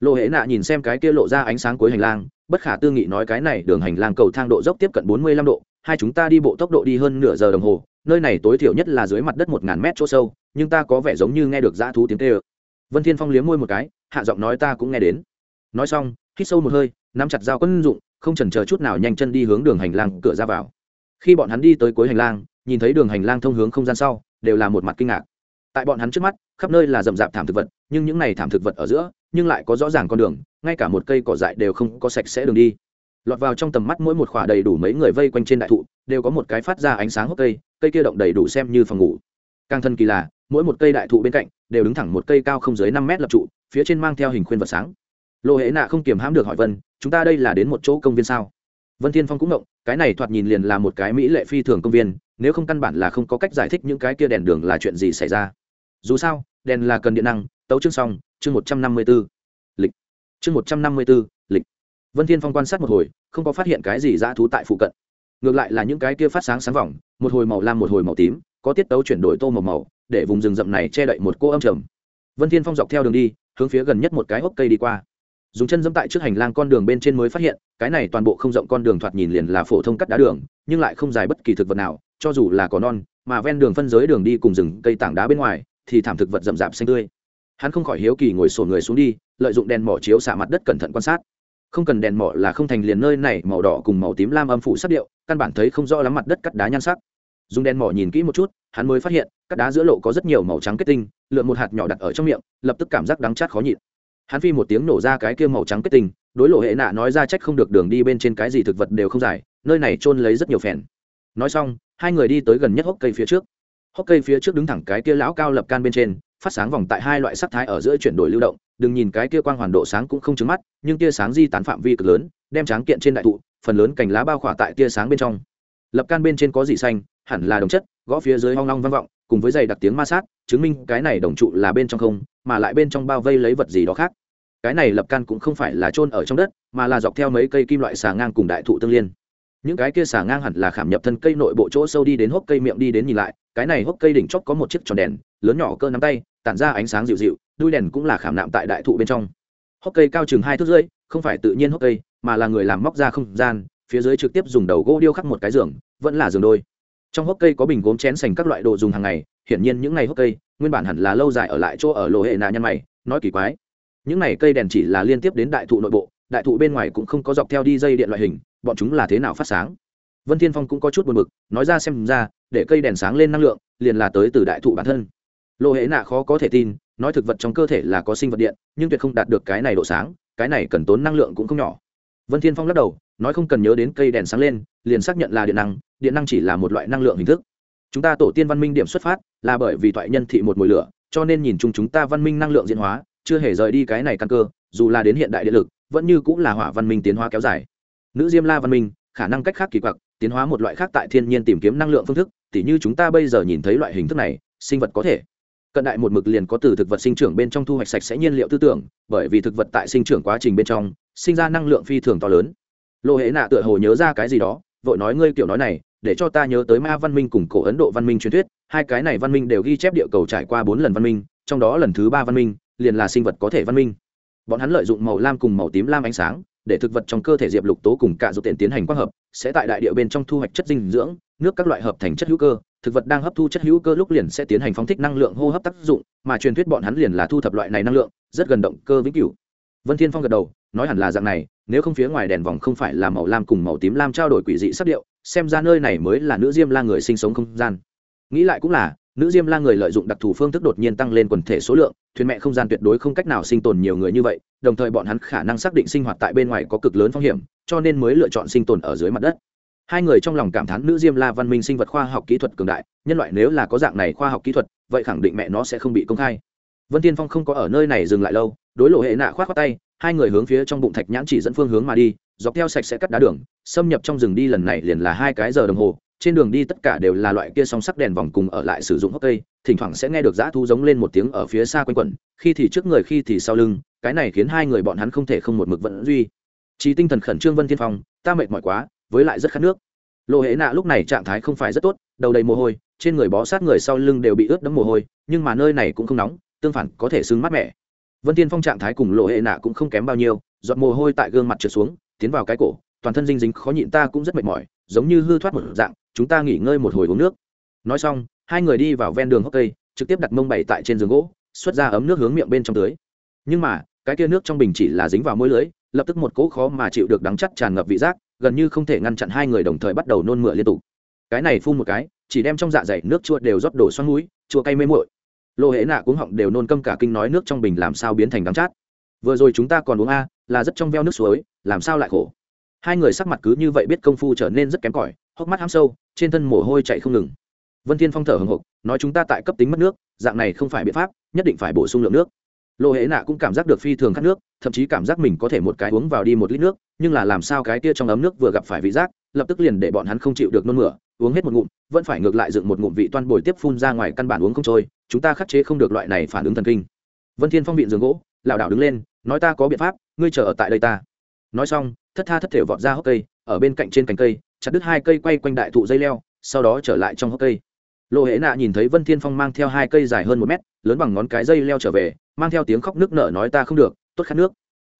Speaker 1: Lộ hệ nạ nhìn xem cái kia lộ ra ánh sáng cuối hành lang, bất khả tư nghị nói cái này đường hành lang cầu thang độ dốc tiếp cận bốn mươi lăm độ, hai chúng ta đi bộ tốc độ đi hơn nửa giờ đồng hồ, nơi này tối thiểu nhất là dưới mặt đất một ngàn mét chỗ sâu, nhưng ta có vẻ giống như nghe được dã thú tiếng tê ơ vân thiên phong liếm môi một cái, hạ giọng nói ta cũng nghe đến. Nói xong, hít sâu một hơi, nắm chặt dao quân dụng, không chần chờ chút nào nhanh chân đi hướng đường hành lang cửa ra vào. Khi bọn hắn đi tới cuối hành lang, nhìn thấy đường hành lang thông hướng không gian sau, đều là một mặt kinh ngạc tại bọn hắn trước mắt, khắp nơi là rậm rạp thảm thực vật, nhưng những này thảm thực vật ở giữa, nhưng lại có rõ ràng con đường, ngay cả một cây cỏ dại đều không có sạch sẽ đường đi. Lọt vào trong tầm mắt mỗi một khỏa đầy đủ mấy người vây quanh trên đại thụ, đều có một cái phát ra ánh sáng hốc cây cây kia động đầy đủ xem như phòng ngủ. Càng thân kỳ là, mỗi một cây đại thụ bên cạnh, đều đứng thẳng một cây cao không dưới năm mét lập trụ, phía trên mang theo hình khuyên vật sáng. Lộ hệ nạ không kiềm hãm được hỏi vân, chúng ta đây là đến một chỗ công viên sao? Vân thiên phong cũng động cái này thoạt nhìn liền là một cái mỹ lệ phi thường công viên, nếu không căn bản là không có cách giải thích những cái kia đèn đường là chuyện gì xảy ra dù sao, đèn là cần điện năng, tấu chương xong, chương một trăm năm mươi b ố lịch. Chương một trăm năm mươi b ố lịch. Vân thiên phong quan sát một hồi, không có phát hiện cái gì dã thú tại phụ cận. Ngược lại là những cái kia phát sáng sáng vòng, một hồi màu lam, một hồi màu tím, có tiết tấu chuyển đổi tô màu màu, để vùng rừng rậm này che đậy một cô âm trầm. Vân thiên phong dọc theo đường đi, hướng phía gần nhất một cái hốc cây đi qua. Dùng chân dẫm tại trước hành lang con đường bên trên mới phát hiện, cái này toàn bộ không rộng con đường thoạt nhìn liền là phổ thông cắt đá đường, nhưng lại không dài bất kỳ thực vật nào, cho dù là có non, mà ven đường phân giới đường đi cùng rừng cây tảng đá bên ngoài thì thảm thực vật rậm rạp xanh tươi. Hắn không khỏi hiếu kỳ ngồi sổ người xuống đi, lợi dụng đèn mỏ chiếu xạ mặt đất cẩn thận quan sát. Không cần đèn mỏ là không thành liền nơi này, màu đỏ cùng màu tím lam âm phủ sắc điệu, căn bản thấy không rõ lắm mặt đất cắt đá nhan sắc. Dùng đèn mỏ nhìn kỹ một chút, hắn mới phát hiện, cắt đá giữa lộ có rất nhiều màu trắng kết tinh, lượn một hạt nhỏ đặt ở trong miệng, lập tức cảm giác đắng chát khó nhịn. Hắn phi một tiếng nổ ra cái kia màu trắng kết tinh, đối lộ hệ nạ nói ra trách không được đường đi bên trên cái gì thực vật đều không dài nơi này trôn lấy rất nhiều phèn. Nói xong, hai người đi tới gần nhất hốc cây phía trước hốc cây phía trước đứng thẳng cái kia lão cao lập can bên trên, phát sáng vòng tại hai loại sắc thái ở giữa chuyển đổi lưu động, đừng nhìn cái kia quang hoàn độ sáng cũng không trứng mắt, nhưng tia sáng di tán phạm vi cực lớn, đem tráng kiện trên đại thụ, phần lớn cành lá bao khỏa tại tia sáng bên trong. Lập can bên trên có gì xanh, hẳn là đồng chất, gõ phía dưới hoang long vang vọng, cùng với dày đặc tiếng ma sát, chứng minh cái này đồng trụ là bên trong không, mà lại bên trong bao vây lấy vật gì đó khác. Cái này lập can cũng không phải là trôn ở trong đất, mà là dọc theo mấy cây kim loại xà ngang cùng đại thụ tương liên những cái kia xả ngang hẳn là khảm nhập thân cây nội bộ chỗ sâu đi đến hốc cây miệng đi đến nhìn lại, cái này hốc cây đỉnh chót có một chiếc tròn đèn, lớn nhỏ cơ nắm tay, tản ra ánh sáng dịu dịu, đuôi đèn cũng là khảm nạm tại đại thụ bên trong. Hốc cây cao chừng hai thước rưỡi, không phải tự nhiên hốc cây, mà là người làm móc ra không gian, phía dưới trực tiếp dùng đầu gỗ điêu khắc một cái giường, vẫn là giường đôi. Trong hốc cây có bình gốm chén sành các loại đồ dùng hàng ngày, hiển nhiên những ngày hốc cây, nguyên bản hẳn là lâu dài ở lại chỗ ở lộ hệ nạ nhân mày, nói kỳ quái. Những này cây đèn chỉ là liên tiếp đến đại thụ nội bộ, đại thụ bên ngoài cũng không có dọc theo đi dây điện loại hình bọn chúng là thế nào phát sáng? Vân thiên phong cũng có chút buồn bực, nói ra xem ra, để cây đèn sáng lên năng lượng, liền là tới từ đại thụ bản thân. Lộ hệ nạ khó có thể tin, nói thực vật trong cơ thể là có sinh vật điện, nhưng tuyệt không đạt được cái này độ sáng, cái này cần tốn năng lượng cũng không nhỏ. Vân thiên phong lắc đầu, nói không cần nhớ đến cây đèn sáng lên, liền xác nhận là điện năng điện năng chỉ là một loại năng lượng hình thức. Chúng ta tổ tiên văn minh điểm xuất phát, là bởi vì thoại nhân thị một mùi lửa, cho nên nhìn chung chúng ta văn minh năng lượng diễn hóa, chưa hề rời đi cái này căn cơ, dù là đến hiện đại điện lực, vẫn như cũng là hỏa văn minh tiến hóa kéo dài nữ diêm la văn minh, khả năng cách khác kỳ quặc, tiến hóa một loại khác tại thiên nhiên tìm kiếm năng lượng phương thức, tỉ như chúng ta bây giờ nhìn thấy loại hình thức này, sinh vật có thể. Cận đại một mực liền có từ thực vật sinh trưởng bên trong thu hoạch sạch sẽ nhiên liệu tư tưởng, bởi vì thực vật tại sinh trưởng quá trình bên trong, sinh ra năng lượng phi thường to lớn. Lộ hệ nạ tựa hồ nhớ ra cái gì đó, vội nói ngươi kiểu nói này, để cho ta nhớ tới ma văn minh cùng cổ ấn độ văn minh truyền thuyết, hai cái này văn minh đều ghi chép địa cầu trải qua bốn lần văn minh, trong đó lần thứ ba văn minh, liền là sinh vật có thể văn minh. Bọn hắn lợi dụng màu lam cùng màu tím lam ánh sáng để thực vật trong cơ thể diệp lục tố cùng cả dục tiện tiến hành quang hợp, sẽ tại đại địa bên trong thu hoạch chất dinh dưỡng, nước các loại hợp thành chất hữu cơ, thực vật đang hấp thu chất hữu cơ lúc liền sẽ tiến hành phóng thích năng lượng hô hấp tác dụng, mà truyền thuyết bọn hắn liền là thu thập loại này năng lượng, rất gần động cơ vĩnh cửu. Vân thiên phong gật đầu, nói hẳn là dạng này, nếu không phía ngoài đèn vòng không phải là màu lam cùng màu tím lam trao đổi quỷ dị sắc điệu, xem ra nơi này mới là nữ diêm la người sinh sống không gian. Nghĩ lại cũng là nữ diêm la người lợi dụng đặc thù phương thức đột nhiên tăng lên quần thể số lượng, thuyền mẹ không gian tuyệt đối không cách nào sinh tồn nhiều người như vậy, đồng thời bọn hắn khả năng xác định sinh hoạt tại bên ngoài có cực lớn phong hiểm, cho nên mới lựa chọn sinh tồn ở dưới mặt đất. Hai người trong lòng cảm thán nữ diêm la văn minh sinh vật khoa học kỹ thuật cường đại, nhân loại nếu là có dạng này khoa học kỹ thuật, vậy khẳng định mẹ nó sẽ không bị công khai. Vân tiên phong không có ở nơi này dừng lại lâu, đối lộ hệ nạ khoát khoát tay, hai người hướng phía trong bụng thạch nhãn chỉ dẫn phương hướng mà đi, dọc theo sạch sẽ cắt đá đường, xâm nhập trong rừng đi lần này liền là hai cái giờ đồng hồ trên đường đi tất cả đều là loại kia song sắc đèn vòng cùng ở lại sử dụng hốc cây, thỉnh thoảng sẽ nghe được dã thu giống lên một tiếng ở phía xa quanh quẩn, khi thì trước người, khi thì sau lưng, cái này khiến hai người bọn hắn không thể không một mực vận duy. Chỉ tinh thần khẩn trương vân thiên phong, ta mệt mỏi quá, với lại rất khát nước. Lộ hễ nạ lúc này trạng thái không phải rất tốt, đầu đầy mồ hôi, trên người bó sát người sau lưng đều bị ướt đẫm mồ hôi, nhưng mà nơi này cũng không nóng, tương phản có thể sưng mát mẻ. Vân thiên phong trạng thái cùng lộ hệ nạ cũng không kém bao nhiêu, giọt mồ hôi tại gương mặt trượt xuống, tiến vào cái cổ, toàn thân dinh dính khó nhịn ta cũng rất mệt mỏi giống như hư thoát một dạng, chúng ta nghỉ ngơi một hồi uống nước. Nói xong, hai người đi vào ven đường hốc cây, trực tiếp đặt mông bày tại trên giường gỗ, xuất ra ấm nước hướng miệng bên trong tưới. Nhưng mà, cái kia nước trong bình chỉ là dính vào môi lưới, lập tức một cỗ khó mà chịu được đắng chắt tràn ngập vị giác, gần như không thể ngăn chặn hai người đồng thời bắt đầu nôn mửa liên tục. Cái này phun một cái, chỉ đem trong dạ dày nước chua đều rót đổ xoắn mũi, chua cay mê muội. Lô hễ nạ cuống họng đều nôn câm cả kinh nói nước trong bình làm sao biến thành đắng chát. Vừa rồi chúng ta còn uống a, là rất trong veo nước suối, làm sao lại khổ? Hai người sắc mặt cứ như vậy biết công phu trở nên rất kém cỏi, hốc mắt hám sâu, trên thân mồ hôi chạy không ngừng. Vân thiên phong thở hồng hộc nói chúng ta tại cấp tính mất nước, dạng này không phải biện pháp, nhất định phải bổ sung lượng nước. Lô hễ nạ cũng cảm giác được phi thường khát nước, thậm chí cảm giác mình có thể một cái uống vào đi một lít nước, nhưng là làm sao cái kia trong ấm nước vừa gặp phải vị giác, lập tức liền để bọn hắn không chịu được nôn mửa, uống hết một ngụm, vẫn phải ngược lại dựng một ngụm vị toan bồi tiếp phun ra ngoài căn bản uống không trôi, chúng ta khắc chế không được loại này phản ứng thần kinh. Vân thiên phong viện giường gỗ, lảo đảo đứng lên, nói ta có biện pháp, ngươi chờ ở tại đây ta nói xong, thất tha thất thể vọt ra hốc cây, ở bên cạnh trên cành cây, chặt đứt hai cây quay quanh đại thụ dây leo, sau đó trở lại trong hốc cây. Lộ hễ nạ nhìn thấy vân thiên phong mang theo hai cây dài hơn một mét, lớn bằng ngón cái dây leo trở về, mang theo tiếng khóc nước nở nói ta không được, tốt khát nước.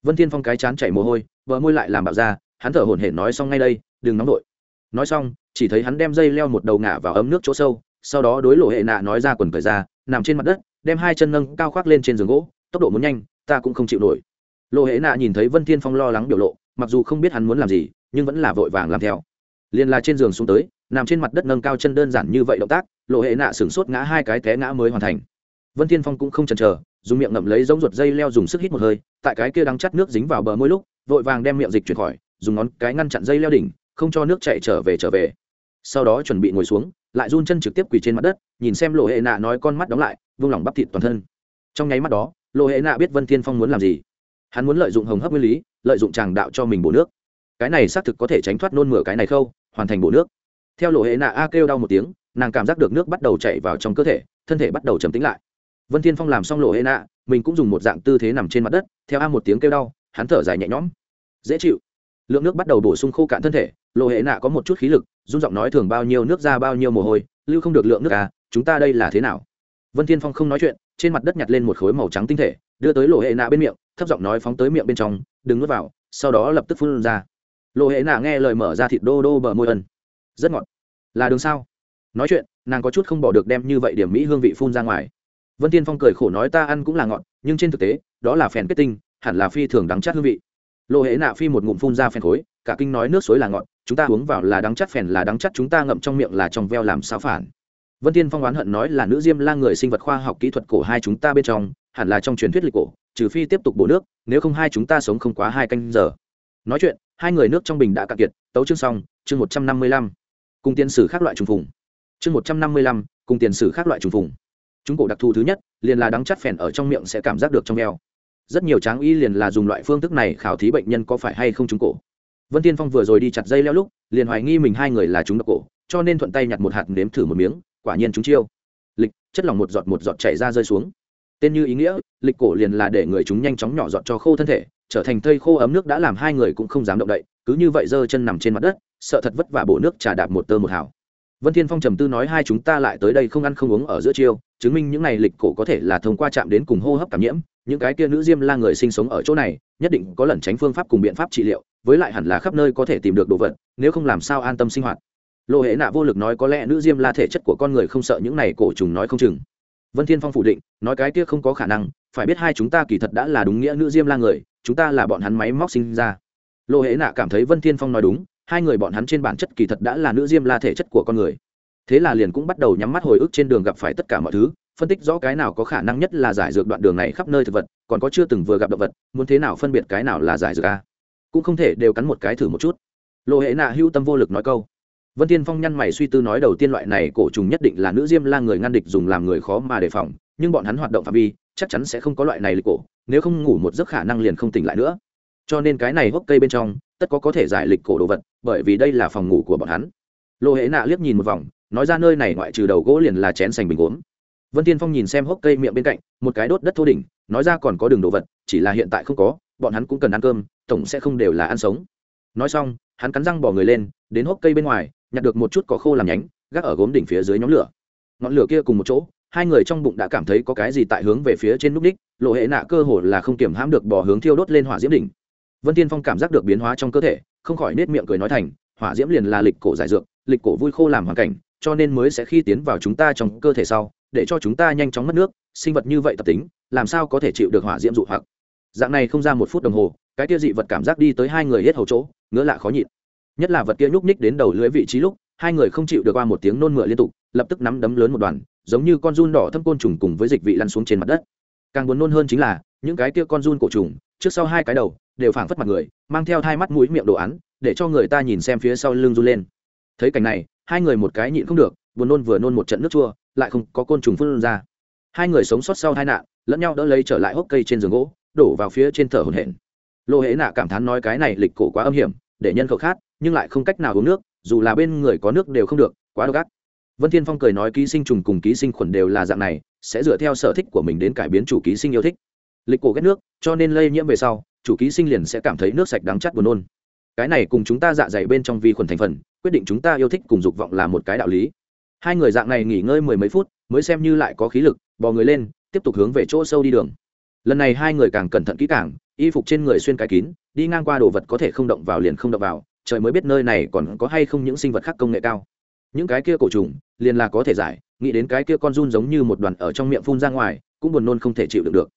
Speaker 1: Vân thiên phong cái chán chảy mồ hôi vợ môi lại làm bạo ra, hắn thở hổn hển nói xong ngay đây, đừng nóng vội. Nói xong, chỉ thấy hắn đem dây leo một đầu ngả vào ấm nước chỗ sâu, sau đó đối lộ hệ nạ nói ra quần cởi ra, nằm trên mặt đất, đem hai chân nâng cao khoác lên trên giường gỗ, tốc độ muốn nhanh, ta cũng không chịu nổi lộ hệ nạ nhìn thấy vân thiên phong lo lắng biểu lộ, mặc dù không biết hắn muốn làm gì, nhưng vẫn là vội vàng làm theo. Liền là trên giường xuống tới, nằm trên mặt đất nâng cao chân đơn giản như vậy động tác lộ hệ nạ sửng sốt ngã hai cái té ngã mới hoàn thành. Vân thiên phong cũng không chần chờ, dùng miệng ngậm lấy giống ruột dây leo dùng sức hít một hơi, tại cái kia đang chắt nước dính vào bờ môi lúc, vội vàng đem miệng dịch chuyển khỏi, dùng ngón cái ngăn chặn dây leo đỉnh, không cho nước chạy trở về trở về. Sau đó chuẩn bị ngồi xuống, lại run chân trực tiếp quỳ trên mặt đất, nhìn xem lộ hệ nạ nói con mắt đóng lại, vung lòng bắp thịt toàn thân. Trong nháy mắt đó lộ hệ nạ biết vân thiên phong muốn làm gì hắn muốn lợi dụng hồng hấp nguyên lý, lợi dụng tràng đạo cho mình bổ nước. Cái này xác thực có thể tránh thoát nôn mửa cái này khâu, hoàn thành bổ nước. Theo lộ hệ nạ a kêu đau một tiếng, nàng cảm giác được nước bắt đầu chạy vào trong cơ thể, thân thể bắt đầu trầm tính lại. Vân thiên phong làm xong lộ hệ nạ mình cũng dùng một dạng tư thế nằm trên mặt đất, theo a một tiếng kêu đau, hắn thở dài nhẹ nhõm. Dễ chịu. Lượng nước bắt đầu bổ sung khô cạn thân thể, lộ hệ nạ có một chút khí lực, run giọng nói thường bao nhiêu nước ra bao nhiêu mồ hôi, lưu không được lượng nước à chúng ta đây là thế nào? Vân thiên phong không nói chuyện, trên mặt đất nhặt lên một khối màu trắng tinh thể đưa tới lộ hệ nạ bên miệng, thấp giọng nói phóng tới miệng bên trong, đừng nuốt vào, sau đó lập tức phun ra. Lộ hệ nạ nghe lời mở ra thịt đô đô bờ môi ân. Rất ngọt. Là đường sao? Nói chuyện, nàng có chút không bỏ được đem như vậy điểm mỹ hương vị phun ra ngoài. Vân tiên phong cười khổ nói ta ăn cũng là ngọt, nhưng trên thực tế, đó là phèn kết tinh, hẳn là phi thường đắng chát hương vị. Lộ hệ nạ phi một ngụm phun ra phèn khối, cả kinh nói nước suối là ngọt, chúng ta uống vào là đắng chát phèn là đắng chát, chúng ta ngậm trong miệng là trong veo làm sao phản. Vân tiên phong oán hận nói là nữ diêm la người sinh vật khoa học kỹ thuật cổ hai chúng ta bên trong hẳn là trong truyền thuyết lịch cổ, trừ phi tiếp tục bổ nước, nếu không hai chúng ta sống không quá hai canh giờ. Nói chuyện, hai người nước trong bình đã cạn kiệt, tấu chương xong, chương một trăm năm mươi lăm. Cùng tiền sử khác loại trùng phùng. Chương một trăm năm mươi lăm, cùng tiền sử khác loại trùng phùng. Chúng cổ đặc thù thứ nhất, liền là đắng chắt phèn ở trong miệng sẽ cảm giác được trong veo. Rất nhiều tráng y liền là dùng loại phương thức này khảo thí bệnh nhân có phải hay không trúng cổ. Vân tiên phong vừa rồi đi chặt dây leo lúc, liền hoài nghi mình hai người là chúng độc cổ, cho nên thuận tay nhặt một hạt nếm thử một miếng, quả nhiên chúng chiêu. Lịch, chất lỏng một giọt một giọt chảy ra rơi xuống tên như ý nghĩa, lịch cổ liền là để người chúng nhanh chóng nhỏ giọt cho khô thân thể, trở thành thây khô ấm nước đã làm hai người cũng không dám động đậy, cứ như vậy giơ chân nằm trên mặt đất, sợ thật vất vả bổ nước trà đạp một tơ một hào. Vân thiên phong trầm tư nói hai chúng ta lại tới đây không ăn không uống ở giữa chiêu, chứng minh những này lịch cổ có thể là thông qua chạm đến cùng hô hấp cảm nhiễm, những cái kia nữ diêm la người sinh sống ở chỗ này, nhất định có lẩn tránh phương pháp cùng biện pháp trị liệu, với lại hẳn là khắp nơi có thể tìm được đồ vật, nếu không làm sao an tâm sinh hoạt. Lộ hệ nạ vô lực nói có lẽ nữ diêm la thể chất của con người không sợ những này cổ trùng nói không chừng vân thiên phong phủ định, nói cái kia không có khả năng, phải biết hai chúng ta kỳ thật đã là đúng nghĩa nữ diêm la người, chúng ta là bọn hắn máy móc sinh ra. Lộ hễ nạ cảm thấy vân thiên phong nói đúng, hai người bọn hắn trên bản chất kỳ thật đã là nữ diêm la thể chất của con người. Thế là liền cũng bắt đầu nhắm mắt hồi ức trên đường gặp phải tất cả mọi thứ, phân tích rõ cái nào có khả năng nhất là giải dược đoạn đường này khắp nơi thực vật, còn có chưa từng vừa gặp động vật, muốn thế nào phân biệt cái nào là giải dược a. Cũng không thể đều cắn một cái thử một chút. Lộ hệ nạ hưu tâm vô lực nói câu vân tiên phong nhăn mày suy tư nói đầu tiên loại này cổ trùng nhất định là nữ diêm la người ngăn địch dùng làm người khó mà đề phòng, nhưng bọn hắn hoạt động phạm vi, chắc chắn sẽ không có loại này lịch cổ, nếu không ngủ một giấc khả năng liền không tỉnh lại nữa. Cho nên cái này hốc cây bên trong, tất có có thể giải lịch cổ đồ vật, bởi vì đây là phòng ngủ của bọn hắn. Lô hễ nạ liếc nhìn một vòng, nói ra nơi này ngoại trừ đầu gỗ liền là chén sành bình gốm. Vân tiên phong nhìn xem hốc cây miệng bên cạnh, một cái đốt đất thô đỉnh, nói ra còn có đường đồ vật, chỉ là hiện tại không có, bọn hắn cũng cần ăn cơm, tổng sẽ không đều là ăn sống. Nói xong, hắn cắn răng bỏ người lên, đến hốc cây bên ngoài nhặt được một chút cỏ khô làm nhánh, gác ở gốm đỉnh phía dưới nhóm lửa. Ngọn lửa kia cùng một chỗ, hai người trong bụng đã cảm thấy có cái gì tại hướng về phía trên núc đích, lộ hệ nạ cơ hồ là không kiểm hãm được bỏ hướng thiêu đốt lên hỏa diễm đỉnh. Vân tiên phong cảm giác được biến hóa trong cơ thể, không khỏi nết miệng cười nói thành, hỏa diễm liền là lịch cổ giải dược, lịch cổ vui khô làm hoàn cảnh, cho nên mới sẽ khi tiến vào chúng ta trong cơ thể sau, để cho chúng ta nhanh chóng mất nước, sinh vật như vậy tập tính, làm sao có thể chịu được hỏa diễm dụ hoặc? Dạng này không ra một phút đồng hồ, cái tiêu dị vật cảm giác đi tới hai người hết hầu chỗ, ngứa lạ khó nhịn nhất là vật kia nhúc nhích đến đầu lưới vị trí lúc, hai người không chịu được qua một tiếng nôn mửa liên tục, lập tức nắm đấm lớn một đoàn, giống như con run đỏ thâm côn trùng cùng với dịch vị lăn xuống trên mặt đất. Càng buồn nôn hơn chính là, những cái kia con run cổ trùng, trước sau hai cái đầu, đều phảng phất mặt người, mang theo hai mắt mũi miệng đồ án, để cho người ta nhìn xem phía sau lưng run lên. Thấy cảnh này, hai người một cái nhịn không được, buồn nôn vừa nôn một trận nước chua, lại không có côn trùng phun ra. Hai người sống sót sau tai nạn, lẫn nhau đỡ lấy trở lại hốc cây trên giường gỗ, đổ vào phía trên thở hổn hển. Lô hễ nạ cảm thán nói cái này lịch cổ quá âm hiểm để nhân khẩu khát, nhưng lại không cách nào uống nước, dù là bên người có nước đều không được, quá độc ác. Vân thiên phong cười nói ký sinh trùng cùng ký sinh khuẩn đều là dạng này, sẽ dựa theo sở thích của mình đến cải biến chủ ký sinh yêu thích. Lịch cổ ghét nước, cho nên lây nhiễm về sau, chủ ký sinh liền sẽ cảm thấy nước sạch đắng chắt buồn nôn. Cái này cùng chúng ta dạ dày bên trong vi khuẩn thành phần, quyết định chúng ta yêu thích cùng dục vọng là một cái đạo lý. Hai người dạng này nghỉ ngơi mười mấy phút, mới xem như lại có khí lực, bò người lên, tiếp tục hướng về chỗ sâu đi đường. Lần này hai người càng cẩn thận kỹ càng y phục trên người xuyên cái kín, đi ngang qua đồ vật có thể không động vào liền không động vào, trời mới biết nơi này còn có hay không những sinh vật khác công nghệ cao. Những cái kia cổ trùng, liền là có thể giải, nghĩ đến cái kia con run giống như một đoàn ở trong miệng phun ra ngoài, cũng buồn nôn không thể chịu được được.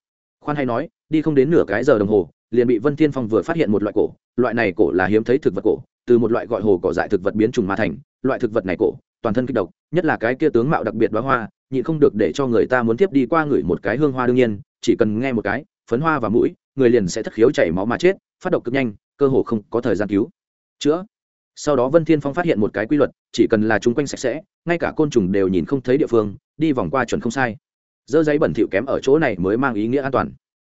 Speaker 1: Khoan hay nói, đi không đến nửa cái giờ đồng hồ, liền bị vân thiên phong vừa phát hiện một loại cổ, loại này cổ là hiếm thấy thực vật cổ, từ một loại gọi hồ cỏ dại thực vật biến trùng mà thành, loại thực vật này cổ, toàn thân kích độc, nhất là cái kia tướng mạo đặc biệt đoá hoa, nhịn không được để cho người ta muốn tiếp đi qua ngửi một cái hương hoa đương nhiên, chỉ cần nghe một cái, phấn hoa và mũi người liền sẽ thất khiếu chảy máu mà chết, phát độc cực nhanh, cơ hồ không có thời gian cứu. Chữa. Sau đó vân thiên phong phát hiện một cái quy luật, chỉ cần là chung quanh sạch sẽ, ngay cả côn trùng đều nhìn không thấy địa phương, đi vòng qua chuẩn không sai. Dơ giấy bẩn thỉu kém ở chỗ này mới mang ý nghĩa an toàn.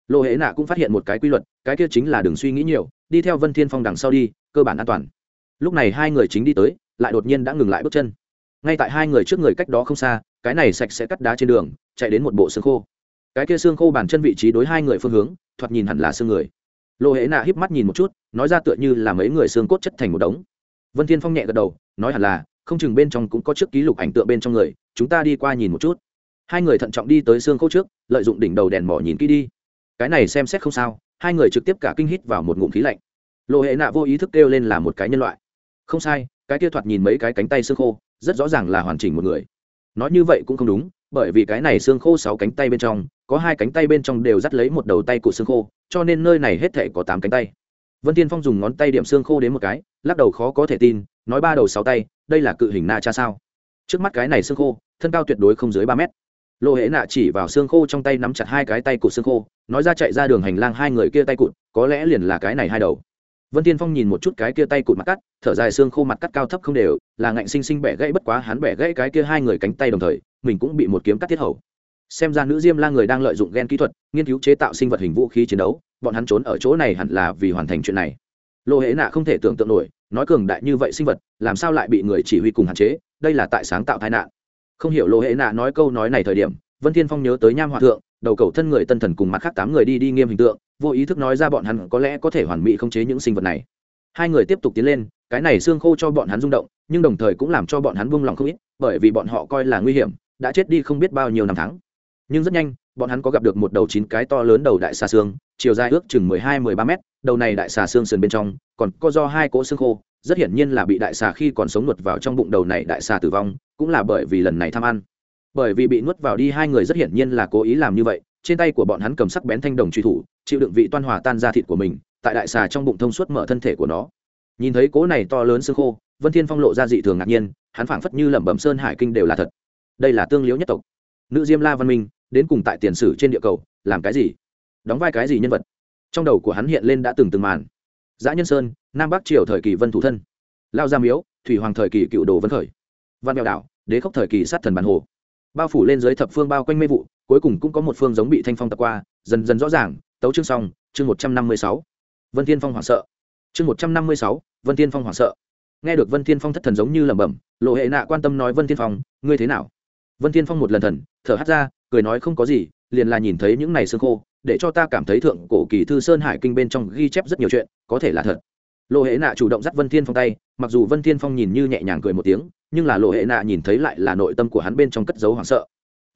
Speaker 1: Lộ hễ nạ cũng phát hiện một cái quy luật, cái kia chính là đừng suy nghĩ nhiều, đi theo vân thiên phong đằng sau đi, cơ bản an toàn. Lúc này hai người chính đi tới, lại đột nhiên đã ngừng lại bước chân. Ngay tại hai người trước người cách đó không xa, cái này sạch sẽ cắt đá trên đường, chạy đến một bộ xương khô cái kia xương khô bàn chân vị trí đối hai người phương hướng, thoạt nhìn hẳn là xương người. Lộ hệ nạ híp mắt nhìn một chút, nói ra tựa như là mấy người xương cốt chất thành một đống. Vân thiên phong nhẹ gật đầu, nói hẳn là, không chừng bên trong cũng có chiếc ký lục ảnh tượng bên trong người, chúng ta đi qua nhìn một chút. Hai người thận trọng đi tới xương khô trước, lợi dụng đỉnh đầu đèn mỏ nhìn kỹ đi. Cái này xem xét không sao, hai người trực tiếp cả kinh hít vào một ngụm khí lạnh. Lộ hệ nạ vô ý thức kêu lên là một cái nhân loại. Không sai, cái kia thoạt nhìn mấy cái cánh tay xương khô, rất rõ ràng là hoàn chỉnh một người. Nói như vậy cũng không đúng bởi vì cái này xương khô sáu cánh tay bên trong, có hai cánh tay bên trong đều dắt lấy một đầu tay của xương khô, cho nên nơi này hết thể có tám cánh tay. Vân tiên phong dùng ngón tay điểm xương khô đến một cái, lắc đầu khó có thể tin, nói ba đầu sáu tay, đây là cự hình na cha sao? Trước mắt cái này xương khô, thân cao tuyệt đối không dưới ba mét. Lộ hễ nạ chỉ vào xương khô trong tay nắm chặt hai cái tay cụt xương khô, nói ra chạy ra đường hành lang hai người kia tay cụt, có lẽ liền là cái này hai đầu. Vân tiên phong nhìn một chút cái kia tay cụt mặt cắt, thở dài xương khô mặt cắt cao thấp không đều, là ngạnh sinh sinh bẻ gãy bất quá hắn bẻ gãy cái kia hai người cánh tay đồng thời mình cũng bị một kiếm cắt thiết hầu. Xem ra nữ diêm la người đang lợi dụng g e n kỹ thuật, nghiên cứu chế tạo sinh vật hình vũ khí chiến đấu, bọn hắn trốn ở chỗ này hẳn là vì hoàn thành chuyện này. Lộ hễ nạ không thể tưởng tượng nổi, nói cường đại như vậy sinh vật, làm sao lại bị người chỉ huy cùng hạn chế, đây là tại sáng tạo tai nạn. Không hiểu lộ hễ nạ nói câu nói này thời điểm, vân thiên phong nhớ tới nham hòa thượng, đầu cầu thân người tân thần cùng mặt khác tám người đi đi nghiêm hình tượng, vô ý thức nói ra bọn hắn có lẽ có thể hoàn mỹ khống chế những sinh vật này. Hai người tiếp tục tiến lên, cái này xương khô cho bọn hắn rung động, nhưng đồng thời cũng làm cho bọn hắn buông lòng không ít, bởi vì bọn họ coi là nguy hiểm đã chết đi không biết bao nhiêu năm tháng. Nhưng rất nhanh, bọn hắn có gặp được một đầu chín cái to lớn đầu đại xà xương, chiều dài ước chừng mười hai, mười ba mét, đầu này đại xà xương sườn bên trong, còn có do hai cỗ xương khô, rất hiển nhiên là bị đại xà khi còn sống nuốt vào trong bụng đầu này đại xà tử vong, cũng là bởi vì lần này tham ăn. Bởi vì bị nuốt vào đi hai người rất hiển nhiên là cố ý làm như vậy, trên tay của bọn hắn cầm sắc bén thanh đồng truy thủ, chịu đựng vị toan hòa tan ra thịt của mình, tại đại xà trong bụng thông suốt mở thân thể của nó. Nhìn thấy cố này to lớn xương khô, vân thiên phong lộ ra dị thường ngạc nhiên, hắn phảng phất như lẩm bẩm sơn hải kinh đều là thật đây là tương liễu nhất tộc. Nữ diêm la văn minh, đến cùng tại tiền sử trên địa cầu, làm cái gì? Đóng vai cái gì nhân vật? Trong đầu của hắn hiện lên đã từng từng màn. Giã nhân sơn, nam bắc triều thời kỳ vân thủ thân. Lao gia miếu, thủy hoàng thời kỳ cựu đồ vân khởi. Văn mèo đảo, đế khốc thời kỳ sát thần bản hồ. Bao phủ lên dưới thập phương bao quanh mê vụ, cuối cùng cũng có một phương giống bị thanh phong tập qua, dần dần rõ ràng, tấu chương xong, chương một trăm năm mươi sáu. Vân thiên phong hoảng sợ. Chương một trăm năm mươi sáu, vân thiên phong hoảng sợ. Nghe được vân thiên phong thất thần giống như lẩm bẩm, lộ hệ nạ quan tâm nói vân thiên phong, ngươi thế nào? Vân thiên phong một lần thần, thở hắt ra, cười nói không có gì, liền là nhìn thấy những này xương khô, để cho ta cảm thấy thượng cổ kỳ thư sơn hải kinh bên trong ghi chép rất nhiều chuyện, có thể là thật. Lộ hệ nạ chủ động dắt vân thiên phong tay, mặc dù vân thiên phong nhìn như nhẹ nhàng cười một tiếng, nhưng là lộ hệ nạ nhìn thấy lại là nội tâm của hắn bên trong cất dấu hoảng sợ.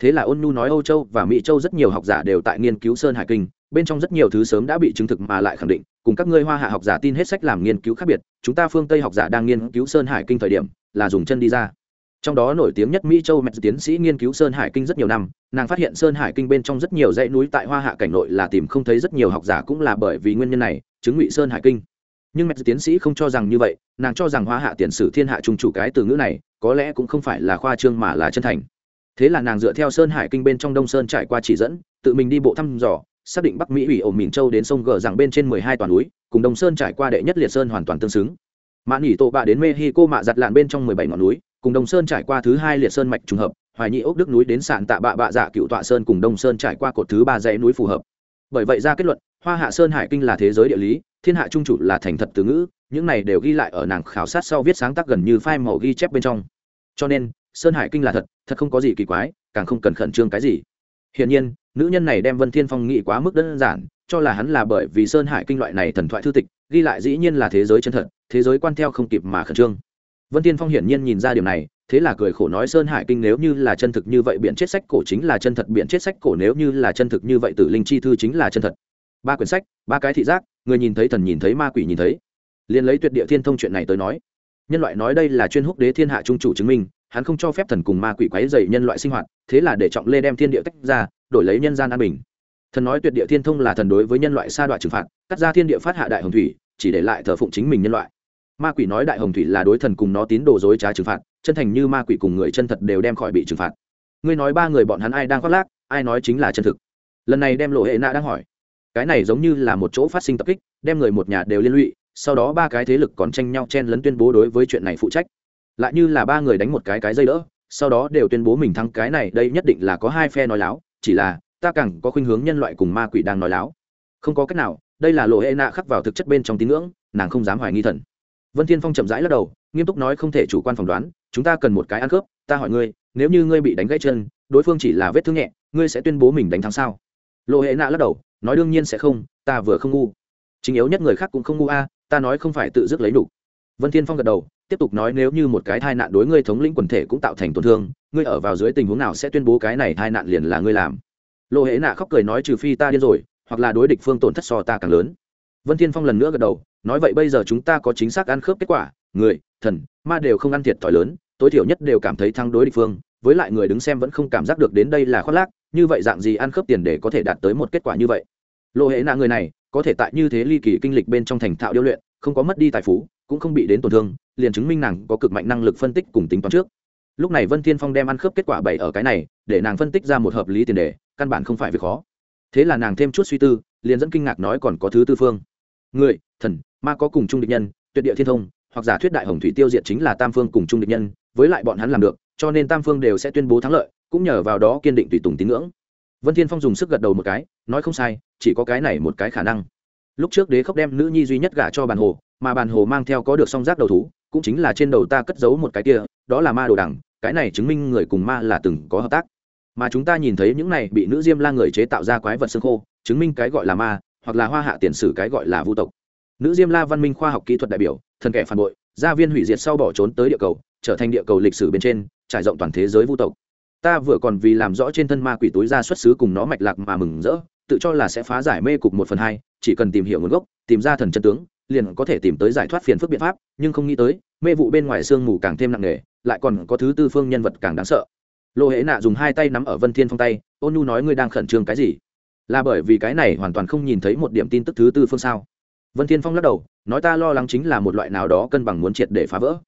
Speaker 1: Thế là ôn nhu nói âu châu và mỹ châu rất nhiều học giả đều tại nghiên cứu sơn hải kinh, bên trong rất nhiều thứ sớm đã bị chứng thực mà lại khẳng định, cùng các ngươi hoa hạ học giả tin hết sách làm nghiên cứu khác biệt, chúng ta phương tây học giả đang nghiên cứu sơn hải kinh thời điểm, là dùng chân đi ra trong đó nổi tiếng nhất mỹ châu mẹ tiến sĩ nghiên cứu sơn hải kinh rất nhiều năm, nàng phát hiện sơn hải kinh bên trong rất nhiều dãy núi tại hoa hạ cảnh nội là tìm không thấy rất nhiều học giả cũng là bởi vì nguyên nhân này, chứng ngụy sơn hải kinh. Nhưng mẹ tiến sĩ không cho rằng như vậy, nàng cho rằng hoa hạ tiền sử thiên hạ trung chủ cái từ ngữ này, có lẽ cũng không phải là khoa trương mà là chân thành. Thế là nàng dựa theo sơn hải kinh bên trong đông sơn trải qua chỉ dẫn, tự mình đi bộ thăm dò, xác định bắc mỹ ủy ổ mìn châu đến sông gờ rằng bên trên mười hai toàn núi, cùng đông sơn trải qua đệ nhất liệt sơn hoàn toàn tương xứng. Mạn nghỉ tổ bạ đến mexico mạ giặt lạn bên trong mười bảy ngọn núi cùng đông sơn trải qua thứ hai liệt sơn mạch trùng hợp, hoài nhị ốc đức núi đến sạn tạ bạ bạ dạ cựu tọa sơn cùng đông sơn trải qua cột thứ ba dãy núi phù hợp. Bởi vậy ra kết luận, hoa hạ sơn hải kinh là thế giới địa lý, thiên hạ trung chủ là thành thật từ ngữ, những này đều ghi lại ở nàng khảo sát sau viết sáng tác gần như phai màu ghi chép bên trong. Cho nên, sơn hải kinh là thật thật không có gì kỳ quái, càng không cần khẩn trương cái gì. Hiển nhiên, nữ nhân này đem vân thiên phong nghĩ quá mức đơn giản, cho là hắn là bởi vì sơn hải kinh loại này thần thoại thư tịch, ghi lại dĩ nhiên là thế giới chân thật, thế giới quan theo không kịp mà khẩn trương vân thiên phong hiển nhiên nhìn ra điều này, thế là cười khổ nói sơn hải kinh nếu như là chân thực như vậy biện chết sách cổ chính là chân thật biện chết sách cổ nếu như là chân thực như vậy tử linh chi thư chính là chân thật. Ba quyển sách, ba cái thị giác, người nhìn thấy thần nhìn thấy ma quỷ nhìn thấy. Liền lấy tuyệt địa thiên thông chuyện này tới nói, nhân loại nói đây là chuyên húc đế thiên hạ trung chủ chứng minh, hắn không cho phép thần cùng ma quỷ quấy dày nhân loại sinh hoạt, thế là để trọng lê đem thiên địa tách ra, đổi lấy nhân gian an bình. Thần nói tuyệt địa thiên thông là thần đối với nhân loại sa đoạn trừng phạt, cắt ra thiên địa phát hạ đại hồng thủy, chỉ để lại thờ phụng chính mình nhân loại ma quỷ nói đại hồng thủy là đối thần cùng nó tín đồ dối trá trừng phạt, chân thành như ma quỷ cùng người chân thật đều đem khỏi bị trừng phạt. Ngươi nói ba người bọn hắn ai đang khoác lác, ai nói chính là chân thực? Lần này đem lộ hệ nạ đang hỏi. Cái này giống như là một chỗ phát sinh tập kích, đem người một nhà đều liên lụy, sau đó ba cái thế lực còn tranh nhau chen lấn tuyên bố đối với chuyện này phụ trách. Lại như là ba người đánh một cái cái dây đỡ, sau đó đều tuyên bố mình thắng cái này, đây nhất định là có hai phe nói láo, chỉ là, ta càng có khuynh hướng nhân loại cùng ma quỷ đang nói láo. Không có cách nào, đây là lộ hệ nạ khắc vào thực chất bên trong tín ngưỡng, nàng không dám hoài nghi thần vân thiên phong chậm rãi lắc đầu, nghiêm túc nói không thể chủ quan phỏng đoán, chúng ta cần một cái ăn cướp, ta hỏi ngươi, nếu như ngươi bị đánh gãy chân, đối phương chỉ là vết thương nhẹ, ngươi sẽ tuyên bố mình đánh thắng sao? Lộ hệ nạ lắc đầu, nói đương nhiên sẽ không, ta vừa không ngu. Chính yếu nhất người khác cũng không ngu a, ta nói không phải tự dứt lấy đủ. Vân thiên phong gật đầu, tiếp tục nói nếu như một cái tai nạn đối ngươi thống lĩnh quần thể cũng tạo thành tổn thương, ngươi ở vào dưới tình huống nào sẽ tuyên bố cái này tai nạn liền là ngươi làm. Lộ hễ nạ khóc cười nói trừ phi ta điên rồi, hoặc là đối địch phương tổn thất so ta càng lớn. Vân thiên phong lần nữa gật đầu nói vậy bây giờ chúng ta có chính xác ăn khớp kết quả, người, thần, ma đều không ăn thiệt thòi lớn, tối thiểu nhất đều cảm thấy thắng đối địch phương, với lại người đứng xem vẫn không cảm giác được đến đây là khoác lác, như vậy dạng gì ăn khớp tiền để có thể đạt tới một kết quả như vậy? Lộ hệ nạ người này, có thể tại như thế ly kỳ kinh lịch bên trong thành thạo điêu luyện, không có mất đi tài phú, cũng không bị đến tổn thương, liền chứng minh nàng có cực mạnh năng lực phân tích cùng tính toán trước. Lúc này vân thiên phong đem ăn khớp kết quả bảy ở cái này, để nàng phân tích ra một hợp lý tiền đề, căn bản không phải việc khó. Thế là nàng thêm chút suy tư, liền dẫn kinh ngạc nói còn có thứ tư phương. Người, thần ma có cùng chung địch nhân, tuyệt địa thiên thông, hoặc giả thuyết đại hồng thủy tiêu diệt chính là tam phương cùng chung địch nhân, với lại bọn hắn làm được, cho nên tam phương đều sẽ tuyên bố thắng lợi, cũng nhờ vào đó kiên định tùy tùng tín ngưỡng. Vân thiên phong dùng sức gật đầu một cái, nói không sai, chỉ có cái này một cái khả năng. Lúc trước đế khốc đem nữ nhi duy nhất gả cho bàn hồ, mà bàn hồ mang theo có được song giác đầu thú, cũng chính là trên đầu ta cất giấu một cái kia, đó là ma đồ đằng, cái này chứng minh người cùng ma là từng có hợp tác. Mà chúng ta nhìn thấy những này bị nữ diêm la người chế tạo ra quái vật xương khô, chứng minh cái gọi là ma, hoặc là hoa hạ tiền sử cái gọi là vu tộc nữ diêm la văn minh khoa học kỹ thuật đại biểu, thần kẻ phản bội, gia viên hủy diệt sau bỏ trốn tới địa cầu, trở thành địa cầu lịch sử bên trên, trải rộng toàn thế giới vu tộc. Ta vừa còn vì làm rõ trên thân ma quỷ túi ra xuất xứ cùng nó mạch lạc mà mừng rỡ, tự cho là sẽ phá giải mê cục một phần hai, chỉ cần tìm hiểu nguồn gốc, tìm ra thần chân tướng, liền có thể tìm tới giải thoát phiền phức biện pháp, nhưng không nghĩ tới, mê vụ bên ngoài sương mù càng thêm nặng nề, lại còn có thứ tư phương nhân vật càng đáng sợ. Lô hễ nạ dùng hai tay nắm ở vân thiên phong tay ôn nhu nói ngươi đang khẩn trương cái gì? Là bởi vì cái này hoàn toàn không nhìn thấy một điểm tin tức thứ tư phương sao vân thiên phong lắc đầu, nói ta lo lắng chính là một loại nào đó cân bằng muốn triệt để phá vỡ.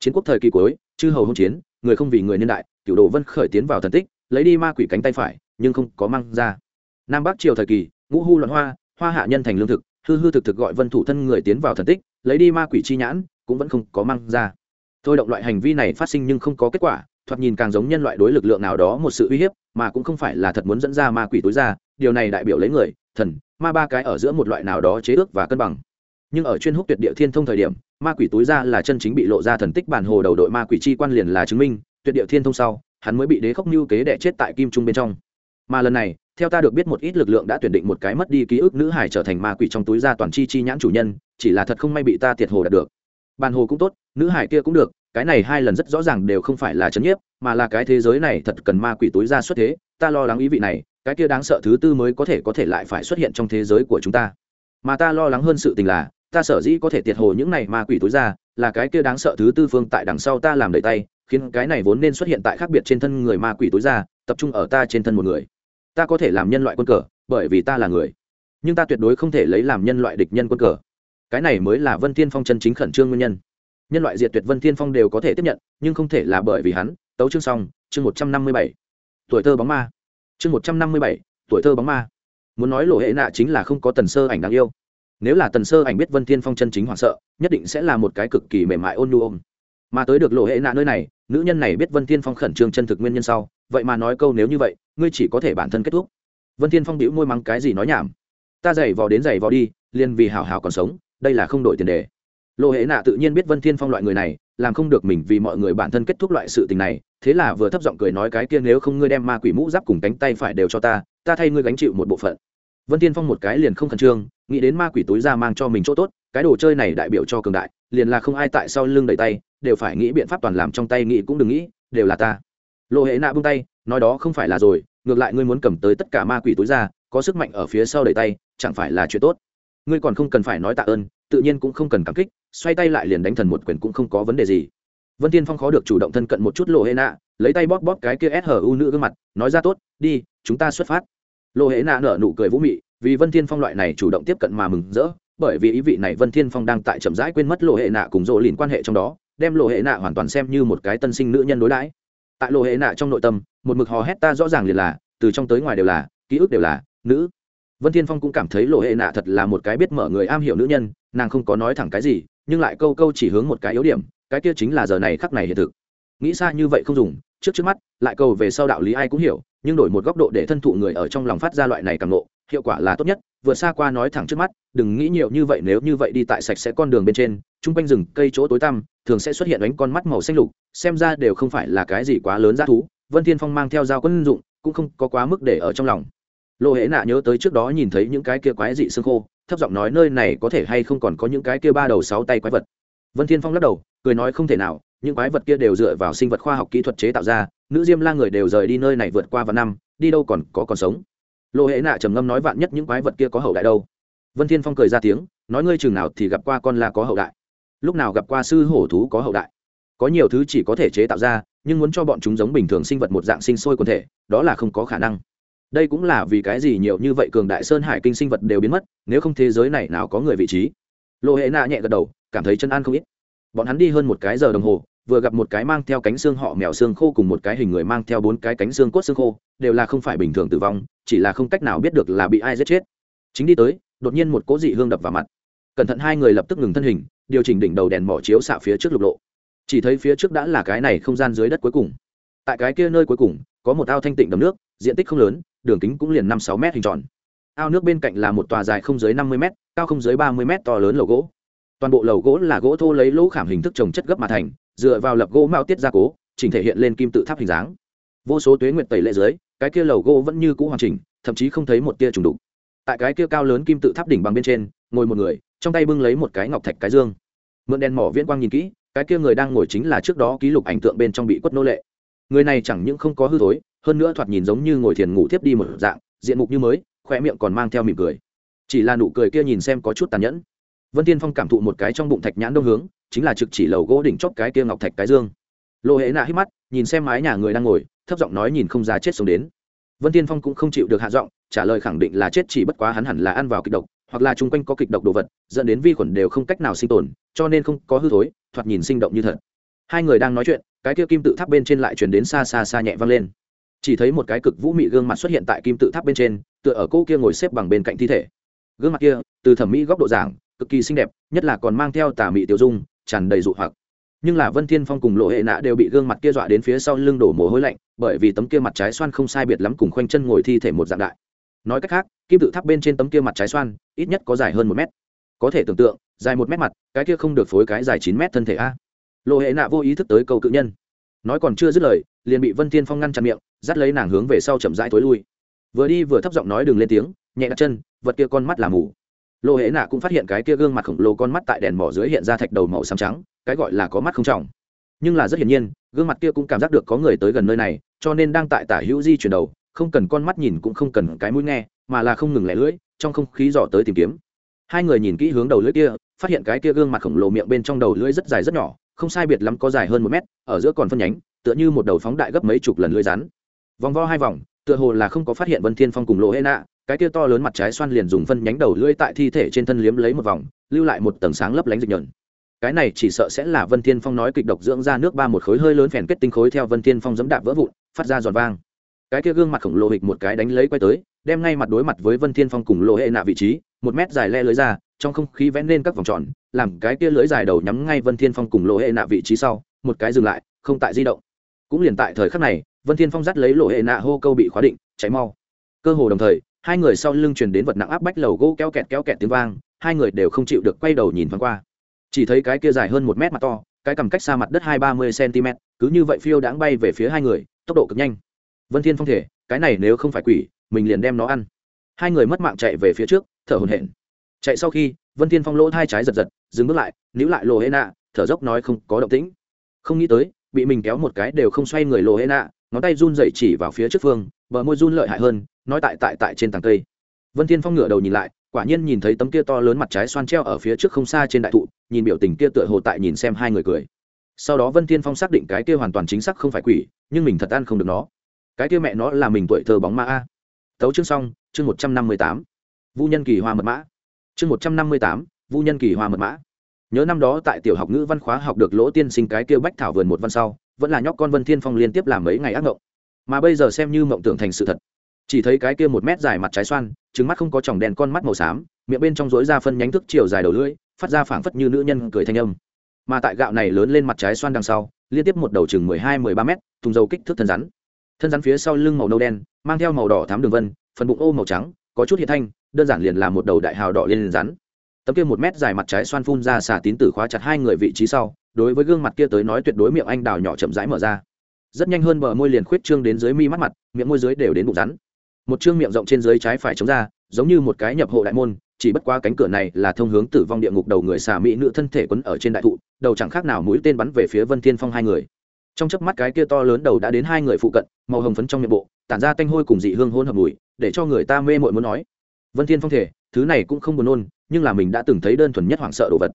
Speaker 1: Chiến quốc thời kỳ cuối, chư hầu hôn chiến, người không vì người niên đại cựu đồ vân khởi tiến vào thần tích, lấy đi ma quỷ cánh tay phải, nhưng không có mang ra. Nam bắc triều thời kỳ, ngũ hu loạn hoa hoa hạ nhân thành lương thực, hư hư thực thực gọi vân thủ thân người tiến vào thần tích, lấy đi ma quỷ chi nhãn, cũng vẫn không có mang ra. Thôi động loại hành vi này phát sinh nhưng không có kết quả, thoạt nhìn càng giống nhân loại đối lực lượng nào đó một sự uy hiếp, mà cũng không phải là thật muốn dẫn ra ma quỷ tối ra điều này đại biểu lấy người, thần, ma ba cái ở giữa một loại nào đó chế ước và cân bằng. Nhưng ở chuyên húc tuyệt địa thiên thông thời điểm, ma quỷ túi ra là chân chính bị lộ ra thần tích bản hồ đầu đội ma quỷ chi quan liền là chứng minh, tuyệt địa thiên thông sau, hắn mới bị đế khốc mưu kế đẻ chết tại kim trung bên trong. Mà lần này, theo ta được biết một ít lực lượng đã tuyển định một cái mất đi ký ức nữ hải trở thành ma quỷ trong túi ra toàn chi chi nhãn chủ nhân, chỉ là thật không may bị ta tiệt hồ đạt được. Bàn hồ cũng tốt, nữ hải kia cũng được, cái này hai lần rất rõ ràng đều không phải là chấn nhiếp, mà là cái thế giới này thật cần ma quỷ túi ra xuất thế, ta lo lắng ý vị này cái kia đáng sợ thứ tư mới có thể có thể lại phải xuất hiện trong thế giới của chúng ta. Mà ta lo lắng hơn sự tình là, ta sở dĩ có thể tiệt hồ những này ma quỷ túi ra, là cái kia đáng sợ thứ tư phương tại đằng sau ta làm đầy tay, khiến cái này vốn nên xuất hiện tại khác biệt trên thân người ma quỷ túi ra, tập trung ở ta trên thân một người. Ta có thể làm nhân loại quân cờ, bởi vì ta là người. Nhưng ta tuyệt đối không thể lấy làm nhân loại địch nhân quân cờ. Cái này mới là vân thiên phong chân chính khẩn trương nguyên nhân. Nhân loại diệt tuyệt vân thiên phong đều có thể tiếp nhận, nhưng không thể là bởi vì hắn. Tấu chương xong, chương một trăm năm mươi bảy. Tuổi thơ bóng ma chương một trăm năm mươi bảy, tuổi thơ bóng ma. Muốn nói lộ hệ nạ chính là không có tần sơ ảnh đáng yêu. Nếu là tần sơ ảnh biết vân thiên phong chân chính hoảng sợ, nhất định sẽ là một cái cực kỳ mềm mại ôn nhu ôm. Mà tới được lộ hệ nạ nơi này, nữ nhân này biết vân thiên phong khẩn trương chân thực nguyên nhân sau, vậy mà nói câu nếu như vậy, ngươi chỉ có thể bản thân kết thúc. Vân thiên phong bĩu môi mắng cái gì nói nhảm. Ta giày vò đến giày vò đi, liền vì hảo hảo còn sống, đây là không đổi tiền đề. Lộ hệ nạ tự nhiên biết vân thiên phong loại người này làm không được mình vì mọi người bản thân kết thúc loại sự tình này, thế là vừa thấp giọng cười nói cái kia nếu không ngươi đem ma quỷ mũ giáp cùng cánh tay phải đều cho ta ta thay ngươi gánh chịu một bộ phận. Vân thiên phong một cái liền không khẩn trương, nghĩ đến ma quỷ túi ra mang cho mình chỗ tốt, cái đồ chơi này đại biểu cho cường đại, liền là không ai tại sau lưng đẩy tay, đều phải nghĩ biện pháp toàn làm trong tay nghĩ cũng đừng nghĩ, đều là ta. Lộ hệ nạ bung tay, nói đó không phải là rồi, ngược lại ngươi muốn cầm tới tất cả ma quỷ túi ra, có sức mạnh ở phía sau đẩy tay, chẳng phải là chuyện tốt. Ngươi còn không cần phải nói tạ ơn tự nhiên cũng không cần cảm kích, xoay tay lại liền đánh thần một quyền cũng không có vấn đề gì. Vân tiên phong khó được chủ động thân cận một chút lộ hệ nạ lấy tay bóp bóp cái kia u nữ gương mặt, nói ra tốt, đi, chúng ta xuất phát. Lộ hệ nạ nở nụ cười vũ mị, vì vân thiên phong loại này chủ động tiếp cận mà mừng rỡ, bởi vì ý vị này vân thiên phong đang tại chậm rãi quên mất lộ hệ nạ cùng rộ lìn quan hệ trong đó, đem lộ hệ nạ hoàn toàn xem như một cái tân sinh nữ nhân đối đãi. Tại lộ hệ nạ trong nội tâm, một mực hò hét ta rõ ràng liền là, từ trong tới ngoài đều là, ký ức đều là, nữ vân thiên phong cũng cảm thấy lộ hệ nạ thật là một cái biết mở người am hiểu nữ nhân, nàng không có nói thẳng cái gì, nhưng lại câu câu chỉ hướng một cái yếu điểm, cái kia chính là giờ này khắc này hiện thực. Nghĩ xa như vậy không dùng, trước trước mắt, lại cầu về sau đạo lý ai cũng hiểu, nhưng đổi một góc độ để thân thụ người ở trong lòng phát ra loại này càng ngộ, hiệu quả là tốt nhất, vượt xa qua nói thẳng trước mắt, đừng nghĩ nhiều như vậy, nếu như vậy đi tại sạch sẽ con đường bên trên, chung quanh rừng, cây chỗ tối tăm, thường sẽ xuất hiện đánh con mắt màu xanh lục, xem ra đều không phải là cái gì quá lớn g thú. Vân thiên phong mang theo dao quân dụng, cũng không có quá mức để ở trong lòng lộ hễ nạ nhớ tới trước đó nhìn thấy những cái kia quái dị xương khô, thấp giọng nói nơi này có thể hay không còn có những cái kia ba đầu sáu tay quái vật. Vân thiên phong lắc đầu, cười nói không thể nào, những quái vật kia đều dựa vào sinh vật khoa học kỹ thuật chế tạo ra, nữ diêm la người đều rời đi nơi này vượt qua vạn năm, đi đâu còn có còn sống. Lộ hễ nạ trầm ngâm nói vạn nhất những quái vật kia có hậu đại đâu. Vân thiên phong cười ra tiếng, nói ngươi chừng nào thì gặp qua con la có hậu đại. Lúc nào gặp qua sư hổ thú có hậu đại. Có nhiều thứ chỉ có thể chế tạo ra, nhưng muốn cho bọn chúng giống bình thường sinh vật một dạng sinh sôi quần thể, đó là không có khả năng đây cũng là vì cái gì nhiều như vậy cường đại sơn hải kinh sinh vật đều biến mất, nếu không thế giới này nào có người vị trí. Lộ hệ nạ nhẹ gật đầu, cảm thấy chân an không ít. Bọn hắn đi hơn một cái giờ đồng hồ, vừa gặp một cái mang theo cánh xương họ mèo xương khô cùng một cái hình người mang theo bốn cái cánh xương cốt xương khô, đều là không phải bình thường tử vong, chỉ là không cách nào biết được là bị ai giết chết. Chính đi tới, đột nhiên một cỗ dị hương đập vào mặt. Cẩn thận hai người lập tức ngừng thân hình, điều chỉnh đỉnh đầu đèn mỏ chiếu xạ phía trước lục lộ. Chỉ thấy phía trước đã là cái này không gian dưới đất cuối cùng. Tại cái kia nơi cuối cùng, có một ao thanh tịnh đầm nước, diện tích không lớn đường kính cũng liền năm sáu m hình tròn. Ao nước bên cạnh là một tòa dài không dưới năm mươi m cao không dưới ba mươi m to lớn lầu gỗ. Toàn bộ lầu gỗ là gỗ thô lấy lỗ khảm hình thức trồng chất gấp mà thành, dựa vào lập gỗ mao tiết gia cố, chỉnh thể hiện lên kim tự tháp hình dáng. Vô số tuế nguyện tẩy lệ dưới, cái kia lầu gỗ vẫn như cũ hoàn chỉnh, thậm chí không thấy một tia trùng đục. Tại cái kia cao lớn kim tự tháp đỉnh bằng bên trên, ngồi một người, trong tay bưng lấy một cái ngọc thạch cái dương. Mượn đèn mỏ viễn quang nhìn kỹ, cái kia người đang ngồi chính là trước đó ký lục ảnh tượng bên trong bị quất nô lệ. Người này chẳng những không có hư thối hơn nữa thoạt nhìn giống như ngồi thiền ngủ tiếp đi một dạng, diện mục như mới khoe miệng còn mang theo mỉm cười. Chỉ là nụ cười kia nhìn xem có chút tàn nhẫn. Vân tiên phong cảm thụ một cái trong bụng thạch nhãn đông hướng, chính là trực chỉ lầu gỗ đỉnh chóp cái kia ngọc thạch cái dương. Lộ hệ nạ hít mắt, nhìn xem mái nhà người đang ngồi, thấp giọng nói nhìn không ra chết sống đến. Vân tiên phong cũng không chịu được hạ giọng, trả lời khẳng định là chết chỉ bất quá hắn hẳn là ăn vào kịch độc, hoặc là chung quanh có kịch độc đồ vật, dẫn đến vi khuẩn đều không cách nào sinh tồn, cho nên không có hư thối, thoạt nhìn sinh động như thật. Hai người đang nói chuyện, cái kia kim tự tháp bên trên lại chuyển đến xa xa xa nhẹ vang lên chỉ thấy một cái cực vũ mị gương mặt xuất hiện tại kim tự tháp bên trên, tựa ở cô kia ngồi xếp bằng bên cạnh thi thể. Gương mặt kia, từ thẩm mỹ góc độ giảng, cực kỳ xinh đẹp, nhất là còn mang theo tà mị tiểu dung, tràn đầy dụ hoặc. Nhưng là vân thiên phong cùng lộ hệ nạ đều bị gương mặt kia dọa đến phía sau lưng đổ mồ hôi lạnh, bởi vì tấm kia mặt trái xoan không sai biệt lắm cùng khoanh chân ngồi thi thể một dạng đại. Nói cách khác, kim tự tháp bên trên tấm kia mặt trái xoan, ít nhất có dài hơn một mét. Có thể tưởng tượng, dài một mét mặt, cái kia không được phối cái dài chín mét thân thể a. Lộ hệ nạ vô ý thức tới câu cự nhân nói còn chưa dứt lời, liền bị vân thiên phong ngăn chặn miệng, dắt lấy nàng hướng về sau chậm rãi tối lui. Vừa đi vừa thấp giọng nói đừng lên tiếng, nhẹ đặt chân, vật kia con mắt là mù. Lộ hễ nạ cũng phát hiện cái kia gương mặt khổng lồ con mắt tại đèn mỏ dưới hiện ra thạch đầu màu xám trắng, cái gọi là có mắt không trọng. Nhưng là rất hiển nhiên, gương mặt kia cũng cảm giác được có người tới gần nơi này, cho nên đang tại tả hữu di chuyển đầu, không cần con mắt nhìn cũng không cần cái mũi nghe, mà là không ngừng lẻ lưỡi, trong không khí dò tới tìm kiếm. Hai người nhìn kỹ hướng đầu lưỡi kia, phát hiện cái kia gương mặt khổng lồ miệng bên trong đầu lưỡi rất dài rất nhỏ không sai biệt lắm có dài hơn một mét, ở giữa còn phân nhánh, tựa như một đầu phóng đại gấp mấy chục lần lưỡi rắn. Vòng vo hai vòng, tựa hồ là không có phát hiện vân thiên phong cùng lộ hệ nạ cái kia to lớn mặt trái xoan liền dùng phân nhánh đầu lưỡi tại thi thể trên thân liếm lấy một vòng, lưu lại một tầng sáng lấp lánh dịch nhợn cái này chỉ sợ sẽ là vân thiên phong nói kịch độc dưỡng ra nước ba một khối hơi lớn phèn kết tinh khối theo vân thiên phong dẫm đạp vỡ vụn, phát ra giòn vang. Cái kia gương mặt khổng lồ hịch một cái đánh lấy quay tới, đem ngay mặt đối mặt với vân thiên phong cùng lộ hệ nạ vị trí, một mét dài le lưới ra, trong không khí vẽ nên các vòng tròn làm cái kia lưỡi dài đầu nhắm ngay vân thiên phong cùng lộ hệ nạ vị trí sau, một cái dừng lại, không tại di động. Cũng liền tại thời khắc này, vân thiên phong dắt lấy lộ hệ nạ hô câu bị khóa định cháy mau. Cơ hồ đồng thời, hai người sau lưng truyền đến vật nặng áp bách lầu gỗ kéo kẹt kéo kẹt tiếng vang, hai người đều không chịu được quay đầu nhìn thoáng qua. Chỉ thấy cái kia dài hơn một mét mặt to, cái cầm cách xa mặt đất hai ba mươi cm cứ như vậy phiêu đãng bay về phía hai người, tốc độ cực nhanh. Vân thiên phong thể, cái này nếu không phải quỷ, mình liền đem nó ăn. Hai người mất mạng chạy về phía trước, thở hổn hển. Chạy sau khi, vân thiên phong lỗ hai trái giật giật dừng bước lại, níu lại lô hê nạ thở dốc nói không có động tĩnh. Không nghĩ tới, bị mình kéo một cái đều không xoay người lô hê nạ ngón tay run dậy chỉ vào phía trước phương, bờ môi run lợi hại hơn, nói tại tại tại trên tàng cây. Vân thiên phong ngửa đầu nhìn lại, quả nhiên nhìn thấy tấm kia to lớn mặt trái xoan treo ở phía trước không xa trên đại thụ, nhìn biểu tình kia tựa hồ tại nhìn xem hai người cười. Sau đó vân thiên phong xác định cái kia hoàn toàn chính xác không phải quỷ, nhưng mình thật ăn không được nó. Cái kia mẹ nó là mình tuổi thơ bóng ma a. Tấu chương xong, chương một trăm năm mươi tám. Vu nhân kỳ hoa mật mã. Chương một trăm năm mươi tám vu nhân kỳ hoa mật mã. Nhớ năm đó tại tiểu học ngữ văn khóa học được lỗ tiên sinh cái kia bách thảo vườn một văn sau, vẫn là nhóc con vân thiên phong liên tiếp làm mấy ngày ác mộng mà bây giờ xem như mộng tưởng thành sự thật. Chỉ thấy cái kia một mét dài mặt trái xoan, trứng mắt không có tròng đèn con mắt màu xám, miệng bên trong rối ra phân nhánh thức chiều dài đầu lưỡi, phát ra phảng phất như nữ nhân cười thanh âm. Mà tại gạo này lớn lên mặt trái xoan đằng sau, liên tiếp một đầu chừng mười hai, mười ba mét, thùng dầu kích thước thân rắn. Thân rắn phía sau lưng màu nâu đen, mang theo màu đỏ thám đường vân, phần bụng ô màu trắng, có chút hiện thanh, đơn giản liền là một đầu đại hào đỏ lên rắn tấm kia một mét dài mặt trái xoan phun ra xả tín tử khóa chặt hai người vị trí sau, đối với gương mặt kia tới nói tuyệt đối miệng anh đào nhỏ chậm rãi mở ra. Rất nhanh hơn bờ môi liền khuyết trương đến dưới mi mắt mặt, miệng môi dưới đều đến bụng rắn. Một chương miệng rộng trên dưới trái phải chống ra, giống như một cái nhập hộ đại môn, chỉ bất qua cánh cửa này là thông hướng tử vong địa ngục đầu người xà mỹ nữ thân thể quấn ở trên đại thụ, đầu chẳng khác nào mũi tên bắn về phía vân thiên phong hai người. Trong chớp mắt cái kia to lớn đầu đã đến hai người phụ cận, màu hồng phấn trong miệng bộ, tản ra tanh hôi cùng dị hương hôn hợp mùi, để cho người ta mê mội muốn nói. Vân thiên phong thể, thứ này cũng không buồn nôn nhưng là mình đã từng thấy đơn thuần nhất hoảng sợ đồ vật.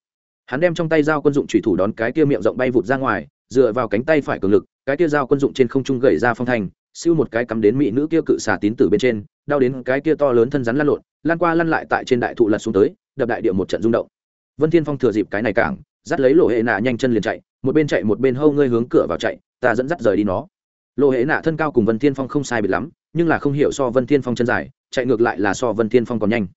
Speaker 1: Hắn đem trong tay dao quân dụng chủy thủ đón cái kia miệng rộng bay vụt ra ngoài, dựa vào cánh tay phải cường lực, cái kia dao quân dụng trên không trung gậy ra phong thành siêu một cái cắm đến mỹ nữ kia cự xà tín tử bên trên, đau đến cái kia to lớn thân rắn lăn lộn lan qua lăn lại tại trên đại thụ lật xuống tới, đập đại địa một trận rung động. Vân thiên phong thừa dịp cái này cảng, dắt lấy lộ hệ nạ nhanh chân liền chạy, một bên chạy một bên hâu ngươi hướng cửa vào chạy, ta dẫn dắt rời đi nó. Lộ hệ nạ thân cao cùng vân thiên phong không sai biệt lắm, nhưng là không hiểu so vân thiên phong chân dài, chạy ngược lại là so vân thiên phong còn nhanh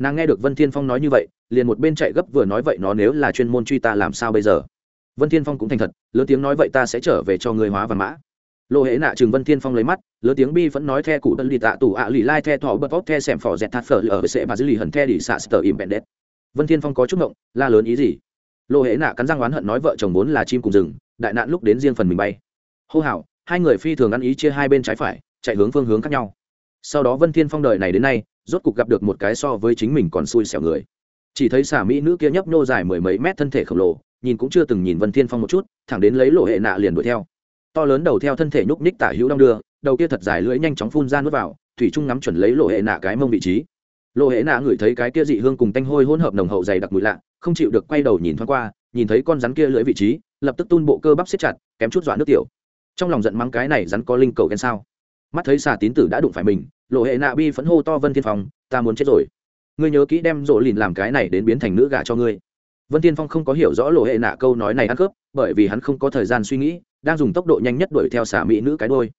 Speaker 1: nàng nghe được vân thiên phong nói như vậy liền một bên chạy gấp vừa nói vậy nó nếu là chuyên môn truy ta làm sao bây giờ vân thiên phong cũng thành thật lớn tiếng nói vậy ta sẽ trở về cho người hóa và mã lộ hệ nạ chừng vân thiên phong lấy mắt lớn tiếng bi vẫn nói the cụ đơn lì tạ tủ ạ lì lai the thọ bật vóc the xem phỏ dẹt thắt phở ở sệ mà dư lì hần the đi xạ sờ im bẹn đét. vân thiên phong có chút ngộng, la lớn ý gì? lộ hệ nạ cắn răng oán hận nói vợ chồng vốn là chim cùng rừng, đại nạn lúc đến riêng phần mình bay. hô hào, hai người phi thường ăn ý chia hai bên trái phải, chạy hướng phương hướng khác nhau. sau đó vân thiên phong đời này đến nay rốt cục gặp được một cái so với chính mình còn xui xẻo người. Chỉ thấy xà mỹ nữ kia nhấp nô dài mười mấy mét thân thể khổng lồ, nhìn cũng chưa từng nhìn vân thiên phong một chút, thẳng đến lấy lộ hệ nạ liền đuổi theo. To lớn đầu theo thân thể nhúc nhích tả hữu đong đưa, đầu kia thật dài lưỡi nhanh chóng phun ra nuốt vào, thủy trung ngắm chuẩn lấy lộ hệ nạ cái mông vị trí. Lộ hệ nạ ngửi thấy cái kia dị hương cùng tanh hôi hỗn hợp nồng hậu dày đặc mùi lạ, không chịu được quay đầu nhìn thoáng qua, nhìn thấy con rắn kia lưỡi vị trí, lập tức tun bộ cơ bắp siết chặt, kém chút dọa nước tiểu. Trong lòng giận mắng cái này rắn có linh cầu ghen sao? Mắt thấy xà tín tử đã đụng phải mình lộ hệ nạ bi phẫn hô to vân thiên phong, ta muốn chết rồi. Ngươi nhớ kỹ đem rộ lìn làm cái này đến biến thành nữ gà cho ngươi. Vân thiên phong không có hiểu rõ lộ hệ nạ câu nói này ăn cướp, bởi vì hắn không có thời gian suy nghĩ, đang dùng tốc độ nhanh nhất đuổi theo xả mỹ nữ cái đôi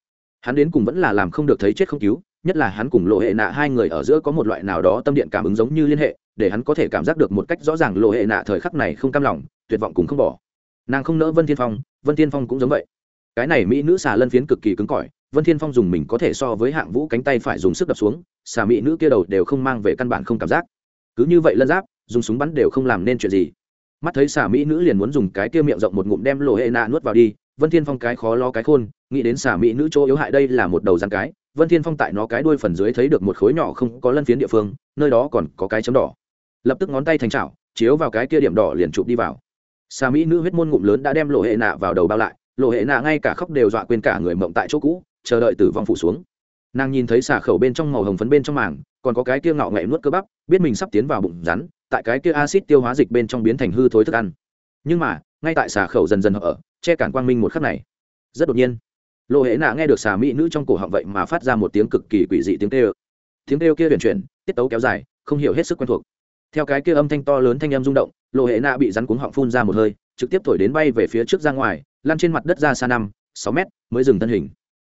Speaker 1: hắn đến cùng vẫn là làm không được thấy chết không cứu, nhất là hắn cùng lộ hệ nạ hai người ở giữa có một loại nào đó tâm điện cảm ứng giống như liên hệ, để hắn có thể cảm giác được một cách rõ ràng lộ hệ nạ thời khắc này không cam lòng, tuyệt vọng cũng không bỏ. Nàng không nỡ vân thiên phong, vân thiên phong cũng giống vậy. Cái này mỹ nữ xà lân phiến cực kỳ cứng cỏi vân thiên phong dùng mình có thể so với hạng vũ cánh tay phải dùng sức đập xuống, xà mỹ nữ kia đầu đều không mang về căn bản không cảm giác. Cứ như vậy lân giáp, dùng súng bắn đều không làm nên chuyện gì. Mắt thấy xà mỹ nữ liền muốn dùng cái kia miệng rộng một ngụm đem lộ hệ nạ nuốt vào đi, vân thiên phong cái khó lo cái khôn, nghĩ đến xà mỹ nữ chỗ yếu hại đây là một đầu rắn cái, vân thiên phong tại nó cái đuôi phần dưới thấy được một khối nhỏ không có lân phiến địa phương, nơi đó còn có cái chấm đỏ. Lập tức ngón tay thành chảo, chiếu vào cái kia điểm đỏ liền chụp đi vào. Xà mỹ nữ huyết môn ngụm lớn đã đem lộ hệ nạ vào đầu bao lại lộ hệ nạ ngay cả khóc đều dọa quên cả người mộng tại chỗ cũ chờ đợi tử vong phủ xuống. Nàng nhìn thấy xà khẩu bên trong màu hồng phấn bên trong màng còn có cái kia ngạo nghệ nuốt cơ bắp biết mình sắp tiến vào bụng rắn tại cái kia acid tiêu hóa dịch bên trong biến thành hư thối thức ăn. Nhưng mà ngay tại xà khẩu dần dần hở, che cản quang minh một khắc này. Rất đột nhiên lộ hệ nạ nghe được xà mỹ nữ trong cổ họng vậy mà phát ra một tiếng cực kỳ quỷ dị tiếng kêu. Tiếng kêu kia huyền chuyển tiết tấu kéo dài không hiểu hết sức quen thuộc. Theo cái kia âm thanh to lớn thanh âm rung động lộ hệ nạ bị rắn cuống họng phun ra một hơi trực tiếp thổi đến bay về phía trước ra ngoài lăn trên mặt đất ra xa năm sáu mét mới dừng thân hình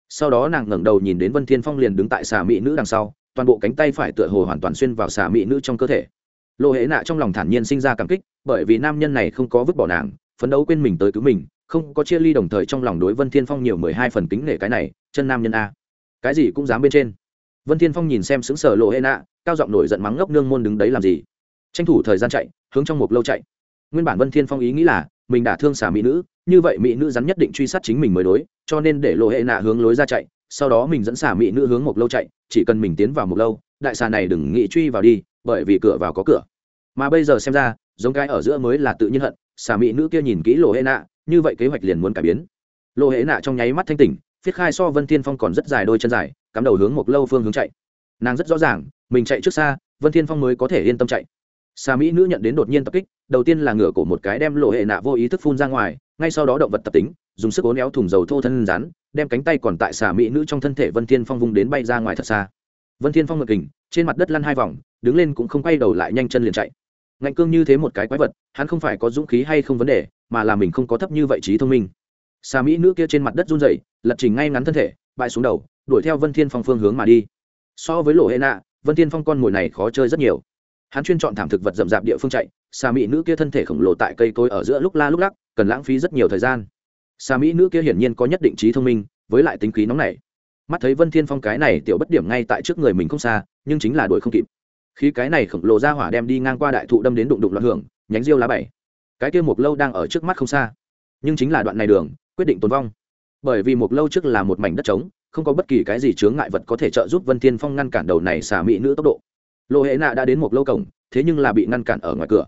Speaker 1: sau đó nàng ngẩng đầu nhìn đến vân thiên phong liền đứng tại xà mỹ nữ đằng sau, toàn bộ cánh tay phải tựa hồ hoàn toàn xuyên vào xà mỹ nữ trong cơ thể. Lộ hệ nạ trong lòng thản nhiên sinh ra cảm kích, bởi vì nam nhân này không có vứt bỏ nàng, phấn đấu quên mình tới cứu mình, không có chia ly đồng thời trong lòng đối vân thiên phong nhiều mười hai phần kính nể cái này, chân nam nhân a. Cái gì cũng dám bên trên. Vân thiên phong nhìn xem xứng sở lộ hệ nạ, cao giọng nổi giận mắng ngốc nương môn đứng đấy làm gì? Tranh thủ thời gian chạy, hướng trong một lâu chạy. Nguyên bản vân thiên phong ý nghĩ là, mình đã thương xả mỹ nữ như vậy mỹ nữ rắn nhất định truy sát chính mình mới đối, cho nên để lộ hệ nạ hướng lối ra chạy, sau đó mình dẫn xả mỹ nữ hướng một lâu chạy, chỉ cần mình tiến vào một lâu, đại xà này đừng nghĩ truy vào đi, bởi vì cửa vào có cửa. Mà bây giờ xem ra, giống cái ở giữa mới là tự nhiên hận, xà mỹ nữ kia nhìn kỹ lộ hệ nạ, như vậy kế hoạch liền muốn cải biến. Lộ hệ nạ trong nháy mắt thanh tỉnh, phiết khai so vân thiên phong còn rất dài đôi chân dài, cắm đầu hướng một lâu phương hướng chạy. Nàng rất rõ ràng, mình chạy trước xa, vân thiên phong mới có thể yên tâm chạy. Xà mỹ nữ nhận đến đột nhiên tập kích, đầu tiên là ngửa cổ một cái đem lộ hệ nạ vô ý thức phun ra ngoài ngay sau đó động vật tập tính, dùng sức ố néo thùng dầu thô thân rắn, đem cánh tay còn tại xà mỹ nữ trong thân thể vân thiên phong vung đến bay ra ngoài thật xa. Vân thiên phong ngực kình, trên mặt đất lăn hai vòng, đứng lên cũng không quay đầu lại nhanh chân liền chạy. Ngạnh cương như thế một cái quái vật, hắn không phải có dũng khí hay không vấn đề, mà là mình không có thấp như vậy trí thông minh. Xà mỹ nữ kia trên mặt đất run rẩy, lật trình ngay ngắn thân thể, bại xuống đầu, đuổi theo vân thiên phong phương hướng mà đi. So với lỗ hệ nạ vân thiên phong con mồi này khó chơi rất nhiều. Hắn chuyên chọn thảm thực vật rậm rạp địa phương chạy xà mỹ nữ kia thân thể khổng lồ tại cây cối ở giữa lúc la lúc lắc cần lãng phí rất nhiều thời gian. Xà mỹ nữ kia hiển nhiên có nhất định trí thông minh, với lại tính khí nóng nảy. Mắt thấy vân thiên phong cái này tiểu bất điểm ngay tại trước người mình không xa, nhưng chính là đuổi không kịp. Khi cái này khổng lồ ra hỏa đem đi ngang qua đại thụ đâm đến đụng đụng loạn hưởng, nhánh riêu lá bảy. Cái kia một lâu đang ở trước mắt không xa. Nhưng chính là đoạn này đường, quyết định tồn vong. Bởi vì một lâu trước là một mảnh đất trống, không có bất kỳ cái gì chướng ngại vật có thể trợ giúp vân thiên phong ngăn cản đầu này xà mỹ nữ tốc độ. Lộ hệ nạ đã đến một lâu cổng, thế nhưng là bị ngăn cản ở ngoài cửa.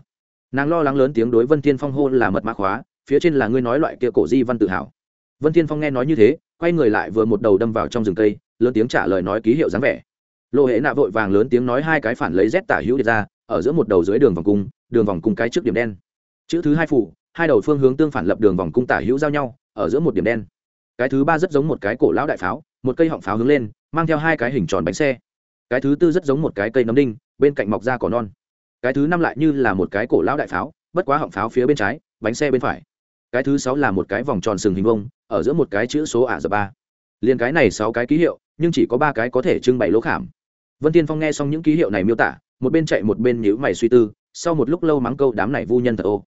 Speaker 1: Nàng lo lắng lớn tiếng đối vân thiên phong hô là mật mã khóa phía trên là ngươi nói loại kia cổ di văn tự hào. Vân thiên phong nghe nói như thế, quay người lại vừa một đầu đâm vào trong rừng cây, lớn tiếng trả lời nói ký hiệu dáng vẻ. Lộ hệ nạ vội vàng lớn tiếng nói hai cái phản lấy z tả hữu đi ra, ở giữa một đầu dưới đường vòng cung, đường vòng cung cái trước điểm đen. Chữ thứ hai phủ, hai đầu phương hướng tương phản lập đường vòng cung tả hữu giao nhau, ở giữa một điểm đen. Cái thứ ba rất giống một cái cổ lão đại pháo, một cây họng pháo hướng lên, mang theo hai cái hình tròn bánh xe. Cái thứ tư rất giống một cái cây nấm đinh, bên cạnh mọc ra cỏ non. Cái thứ năm lại như là một cái cổ lão đại pháo, bất quá họng pháo phía bên trái, bánh xe bên phải cái thứ sáu là một cái vòng tròn sừng hình vông ở giữa một cái chữ số ả rập ba liền cái này sáu cái ký hiệu, nhưng chỉ có ba cái có thể trưng bày lỗ khảm. Vân tiên phong nghe xong những ký hiệu này miêu tả, một bên chạy một bên nhíu mày suy tư, sau một lúc lâu mắng câu đám này vu nhân thật ô.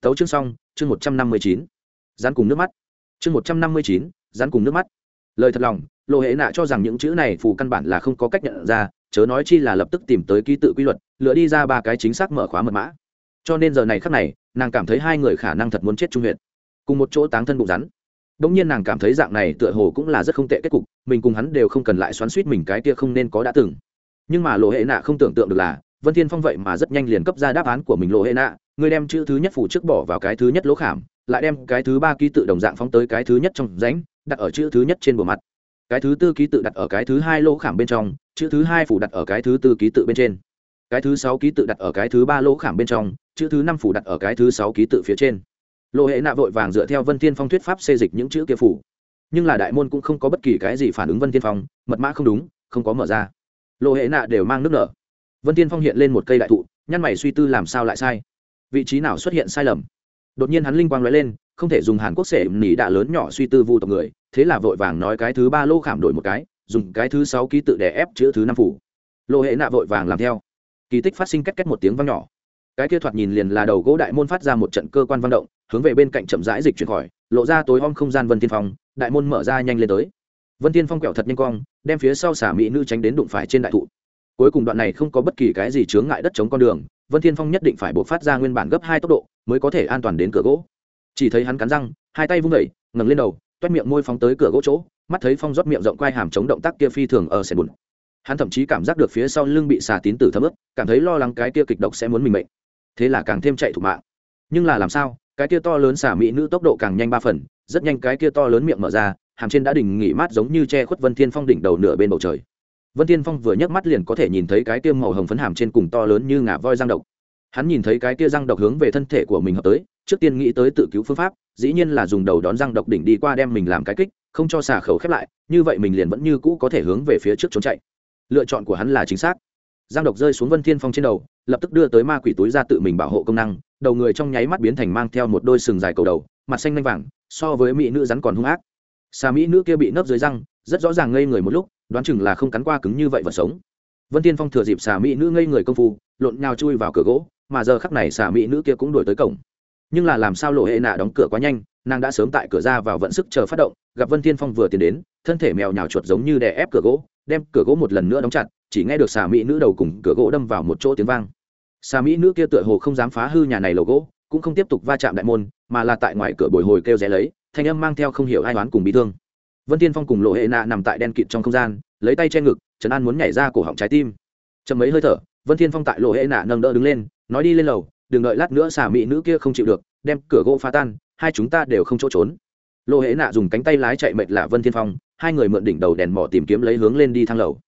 Speaker 1: Tấu chương xong, chương một trăm năm mươi chín. Dán cùng nước mắt. Chương một trăm năm mươi chín, dán cùng nước mắt. Lời thật lòng lộ hệ nạ cho rằng những chữ này phù căn bản là không có cách nhận ra, chớ nói chi là lập tức tìm tới ký tự quy luật, lựa đi ra ba cái chính xác mở khóa mật mã cho nên giờ này khắc này nàng cảm thấy hai người khả năng thật muốn chết trung huyện cùng một chỗ táng thân bụng rắn. Đ ỗ n g nhiên nàng cảm thấy dạng này tựa hồ cũng là rất không tệ kết cục mình cùng hắn đều không cần lại xoắn suýt mình cái kia không nên có đã từng. Nhưng mà lộ hệ nạ không tưởng tượng được là vân thiên phong vậy mà rất nhanh liền cấp ra đáp án của mình lộ hệ nạ người đem chữ thứ nhất phủ trước bỏ vào cái thứ nhất lỗ khảm lại đem cái thứ ba ký tự đồng dạng phóng tới cái thứ nhất trong ránh, đặt ở chữ thứ nhất trên bề mặt. Cái thứ tư ký tự đặt ở cái thứ hai lỗ khảm bên trong chữ thứ hai phủ đặt ở cái thứ tư ký tự bên trên cái thứ sáu ký tự đặt ở cái thứ ba lỗ khảm bên trong, chữ thứ năm phủ đặt ở cái thứ sáu ký tự phía trên. Lộ hệ nạ vội vàng dựa theo vân thiên phong thuyết pháp xê dịch những chữ kia phủ. Nhưng là đại môn cũng không có bất kỳ cái gì phản ứng vân thiên phong, mật mã không đúng, không có mở ra. Lộ hệ nạ đều mang nước nở. Vân thiên phong hiện lên một cây đại thụ, nhăn mày suy tư làm sao lại sai. Vị trí nào xuất hiện sai lầm? Đột nhiên hắn linh quang lóe lên, không thể dùng hàn quốc sể nỉ đạ lớn nhỏ suy tư vu tộc người, thế là vội vàng nói cái thứ ba lô khảm đổi một cái, dùng cái thứ sáu ký tự để ép chữ thứ năm phủ. Lộ hệ nạ vội vàng làm theo kỳ tích phát sinh cách cách một tiếng vang nhỏ. Cái kia thoạt nhìn liền là đầu gỗ đại môn phát ra một trận cơ quan văn động hướng về bên cạnh chậm rãi dịch chuyển khỏi lộ ra tối om không gian vân tiên phong đại môn mở ra nhanh lên tới. Vân tiên phong kẹo thật nhanh cong đem phía sau xả mỹ nữ tránh đến đụng phải trên đại thụ. Cuối cùng đoạn này không có bất kỳ cái gì chướng ngại đất chống con đường vân thiên phong nhất định phải buộc phát ra nguyên bản gấp hai tốc độ mới có thể an toàn đến cửa gỗ. Chỉ thấy hắn cắn răng hai tay vung đẩy, ngẩng lên đầu toét miệng môi phóng tới cửa gỗ chỗ mắt thấy phong rót miệng rộng quai hàm chống động tác kia phi thường ở sèn bùn hắn thậm chí cảm giác được phía sau lưng bị xà tín tử thấm ướt, cảm thấy lo lắng cái kia kịch độc sẽ muốn mình mệnh. Thế là càng thêm chạy thủ mạng. Nhưng là làm sao, cái kia to lớn xà mỹ nữ tốc độ càng nhanh ba phần, rất nhanh cái kia to lớn miệng mở ra, hàm trên đã đình nghỉ mát giống như che khuất vân thiên phong đỉnh đầu nửa bên bầu trời. Vân thiên phong vừa nhấc mắt liền có thể nhìn thấy cái kia màu hồng phấn hàm trên cùng to lớn như ngà voi răng độc. Hắn nhìn thấy cái kia răng độc hướng về thân thể của mình hợp tới, trước tiên nghĩ tới tự cứu phương pháp, dĩ nhiên là dùng đầu đón răng độc đỉnh đi qua đem mình làm cái kích, không cho xà khẩu khép lại, như vậy mình liền vẫn như cũ có thể hướng về phía trước trốn chạy lựa chọn của hắn là chính xác. Giang độc rơi xuống vân thiên phong trên đầu, lập tức đưa tới ma quỷ túi ra tự mình bảo hộ công năng, đầu người trong nháy mắt biến thành mang theo một đôi sừng dài cầu đầu, mặt xanh lanh vàng, so với mỹ nữ rắn còn hung ác. Xà mỹ nữ kia bị nấp dưới răng, rất rõ ràng ngây người một lúc, đoán chừng là không cắn qua cứng như vậy vật sống. Vân thiên phong thừa dịp xà mỹ nữ ngây người công phu, lộn nhào chui vào cửa gỗ, mà giờ khắc này xà mỹ nữ kia cũng đuổi tới cổng. Nhưng là làm sao lộ hệ nạ đóng cửa quá nhanh? Nàng đã sớm tại cửa ra vào vận sức chờ phát động, gặp vân thiên phong vừa tiến đến, thân thể mèo nhào chuột giống như đè ép cửa gỗ, đem cửa gỗ một lần nữa đóng chặt, chỉ nghe được xà mỹ nữ đầu cùng cửa gỗ đâm vào một chỗ tiếng vang. Xà mỹ nữ kia tựa hồ không dám phá hư nhà này lầu gỗ, cũng không tiếp tục va chạm đại môn, mà là tại ngoài cửa bồi hồi kêu rẽ lấy, thanh âm mang theo không hiểu ai đoán cùng bị thương. Vân Thiên phong cùng lộ hệ nạ nằm tại đen kịt trong không gian, lấy tay che ngực trấn an muốn nhảy ra cổ họng trái tim. Chậm mấy hơi thở, vân thiên phong tại lộ hệ nạ nâng đỡ đứng lên, nói đi lên lầu, đừng đợi lát nữa xà mỹ nữ kia không chịu được, đem cửa gỗ phá tan hai chúng ta đều không chỗ trốn. Lộ hệ nạ dùng cánh tay lái chạy mệt lạ vân thiên phong, hai người mượn đỉnh đầu đèn mỏ tìm kiếm lấy hướng lên đi thang lầu.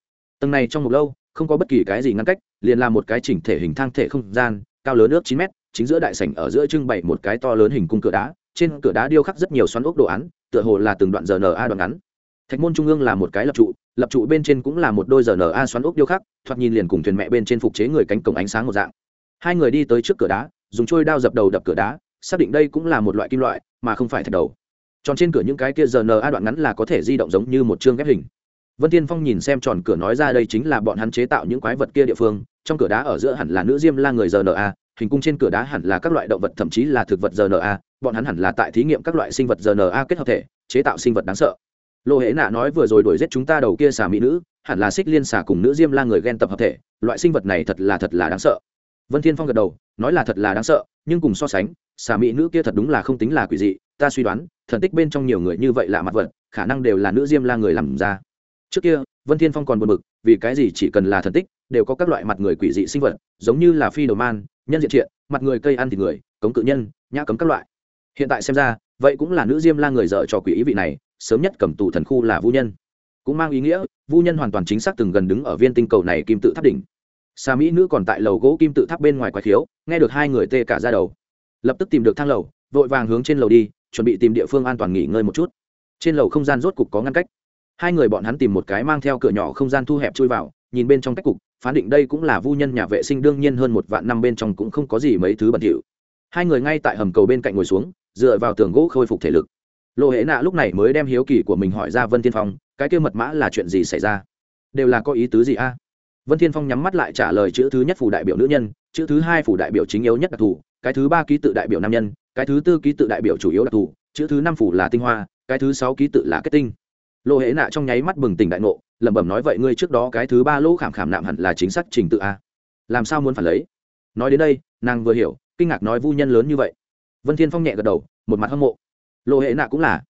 Speaker 1: Tầng này trong một lâu, không có bất kỳ cái gì ngăn cách, liền là một cái chỉnh thể hình thang thể không gian, cao lớn ước chín mét, chính giữa đại sảnh ở giữa trưng bày một cái to lớn hình cung cửa đá, trên cửa đá điêu khắc rất nhiều xoắn ốc đồ án, tựa hồ là từng đoạn giờ rna đoạn ngắn. Thạch môn trung ương là một cái lập trụ lập trụ bên trên cũng là một đôi giờ rna xoắn ốc điêu khắc, thoạt nhìn liền cùng thuyền mẹ bên trên phục chế người cánh cổng ánh sáng một dạng. Hai người đi tới trước cửa đá, dùng trôi đao dập đầu đập cửa đá xác định đây cũng là một loại kim loại, mà không phải thạch đầu. Tròn trên cửa những cái kia rna đoạn ngắn là có thể di động giống như một chương ghép hình. Vân tiên phong nhìn xem tròn cửa nói ra đây chính là bọn hắn chế tạo những quái vật kia địa phương, trong cửa đá ở giữa hẳn là nữ diêm la người rna hình cung trên cửa đá hẳn là các loại động vật, thậm chí là thực vật rna bọn hắn hẳn là tại thí nghiệm các loại sinh vật rna kết hợp thể, chế tạo sinh vật đáng sợ. Lô hễ nạ nói vừa rồi đuổi giết chúng ta đầu kia xà mỹ nữ, hẳn là xích liên xà cùng nữ diêm la người ghen tập hợp thể, loại sinh vật này thật là thật là đáng sợ vân thiên phong gật đầu, nói là thật là đáng sợ, nhưng cùng so sánh, xà mỹ nữ kia thật đúng là không tính là quỷ dị, ta suy đoán, thần tích bên trong nhiều người như vậy là mặt vật, khả năng đều là nữ diêm la người làm ra. Trước kia, vân thiên phong còn buồn bực, vì cái gì chỉ cần là thần tích, đều có các loại mặt người quỷ dị sinh vật, giống như là phi đồ man, nhân diện triện, mặt người cây ăn thịt người, cống cự nhân, nhã cấm các loại. Hiện tại xem ra, vậy cũng là nữ diêm la người dợ cho quỷ ý vị này, sớm nhất cầm tù thần khu là vu nhân. Cũng mang ý nghĩa, vu nhân hoàn toàn chính xác từng gần đứng ở viên tinh cầu này kim tự tháp đỉnh xà mỹ nữ còn tại lầu gỗ kim tự tháp bên ngoài quái khiếu, nghe được hai người tê cả ra đầu. Lập tức tìm được thang lầu, vội vàng hướng trên lầu đi, chuẩn bị tìm địa phương an toàn nghỉ ngơi một chút. Trên lầu không gian rốt cục có ngăn cách. Hai người bọn hắn tìm một cái mang theo cửa nhỏ không gian thu hẹp chui vào, nhìn bên trong cách cục, phán định đây cũng là vu nhân nhà vệ sinh, đương nhiên hơn một vạn năm bên trong cũng không có gì mấy thứ bẩn thỉu. Hai người ngay tại hầm cầu bên cạnh ngồi xuống, dựa vào tường gỗ khôi phục thể lực. Lộ hệ nạ lúc này mới đem hiếu kỳ của mình hỏi ra vân thiên phong, cái kia mật mã là chuyện gì xảy ra? Đều là có ý tứ gì a? Vân thiên phong nhắm mắt lại trả lời chữ thứ nhất phủ đại biểu nữ nhân, chữ thứ hai phủ đại biểu chính yếu nhất đặc thù, cái thứ ba ký tự đại biểu nam nhân, cái thứ tư ký tự đại biểu chủ yếu đặc thù, chữ thứ năm phủ là tinh hoa, cái thứ sáu ký tự là kết tinh. Lô hễ nạ trong nháy mắt bừng tỉnh đại ngộ, lẩm bẩm nói vậy ngươi trước đó cái thứ ba lỗ khảm khảm nạm hẳn là chính xác trình tự a. Làm sao muốn phản lấy? Nói đến đây, nàng vừa hiểu, kinh ngạc nói vu nhân lớn như vậy. Vân thiên phong nhẹ gật đầu, một mặt hâm mộ. Lô hệ nạ cũng là.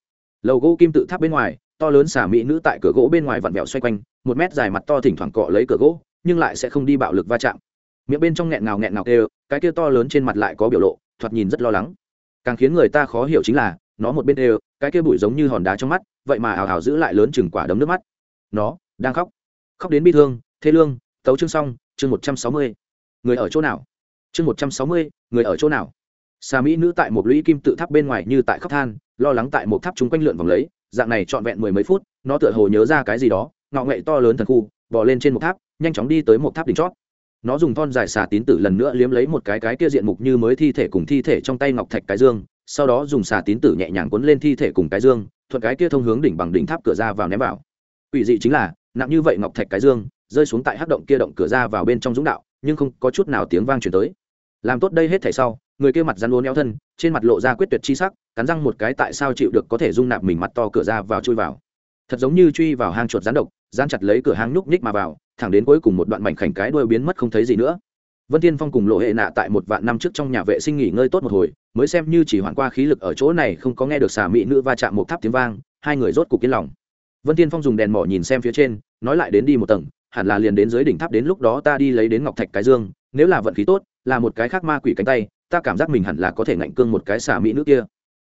Speaker 1: Lầu gỗ kim tự tháp bên ngoài to lớn xà mỹ nữ tại cửa gỗ bên ngoài vặn vẹo xoay quanh, một mét dài mặt to thỉnh thoảng cọ lấy cửa gỗ, nhưng lại sẽ không đi bạo lực va chạm. Miệng bên trong nghẹn ngào nghẹn ngào kêu, cái kia to lớn trên mặt lại có biểu lộ, thoạt nhìn rất lo lắng. Càng khiến người ta khó hiểu chính là, nó một bên đều cái kia bụi giống như hòn đá trong mắt, vậy mà ảo ảo giữ lại lớn chừng quả đấm nước mắt. Nó, đang khóc. Khóc đến bi thương thế lương, tấu chương xong, chương một trăm sáu mươi. Người ở chỗ nào? Chương một trăm sáu mươi, người ở chỗ nào? Xà mỹ nữ tại một lũy kim tự tháp bên ngoài như tại khóc than, lo lắng tại một tháp chúng quanh lượn vòng lấy dạng này trọn vẹn mười mấy phút, nó tựa hồ nhớ ra cái gì đó, ngọ nghệ to lớn thần khu bỏ lên trên một tháp, nhanh chóng đi tới một tháp đỉnh chót. Nó dùng thon dài xà tín tử lần nữa liếm lấy một cái cái kia diện mục như mới thi thể cùng thi thể trong tay ngọc thạch cái dương, sau đó dùng xà tín tử nhẹ nhàng quấn lên thi thể cùng cái dương, thuận cái kia thông hướng đỉnh bằng đỉnh tháp cửa ra vào ném vào. Ủy dị chính là, nặng như vậy ngọc thạch cái dương, rơi xuống tại hắc động kia động cửa ra vào bên trong dũng đạo, nhưng không có chút nào tiếng vang chuyển tới. Làm tốt đây hết thảy sau, người kia mặt rắn uốn eo thân, trên mặt lộ ra quyết tuyệt chi sắc cắn răng một cái tại sao chịu được có thể dung nạp mình mặt to cửa ra vào chui vào. Thật giống như truy vào hang chuột rắn độc rán chặt lấy cửa hang nhúc nhích mà vào, thẳng đến cuối cùng một đoạn mảnh khảnh cái đuôi biến mất không thấy gì nữa. Vân tiên phong cùng lộ hệ nạ tại một vạn năm trước trong nhà vệ sinh nghỉ ngơi tốt một hồi, mới xem như chỉ hoàn qua khí lực ở chỗ này không có nghe được xà mỹ nữ va chạm một tháp tiếng vang, hai người rốt cục yên lòng. Vân tiên phong dùng đèn mỏ nhìn xem phía trên, nói lại đến đi một tầng, hẳn là liền đến dưới đỉnh tháp đến lúc đó ta đi lấy đến ngọc thạch cái dương, nếu là vận khí tốt, là một cái khác ma quỷ cánh tay, ta cảm giác mình hẳn là có thể ngạnh cương một cái xà mỹ nữ kia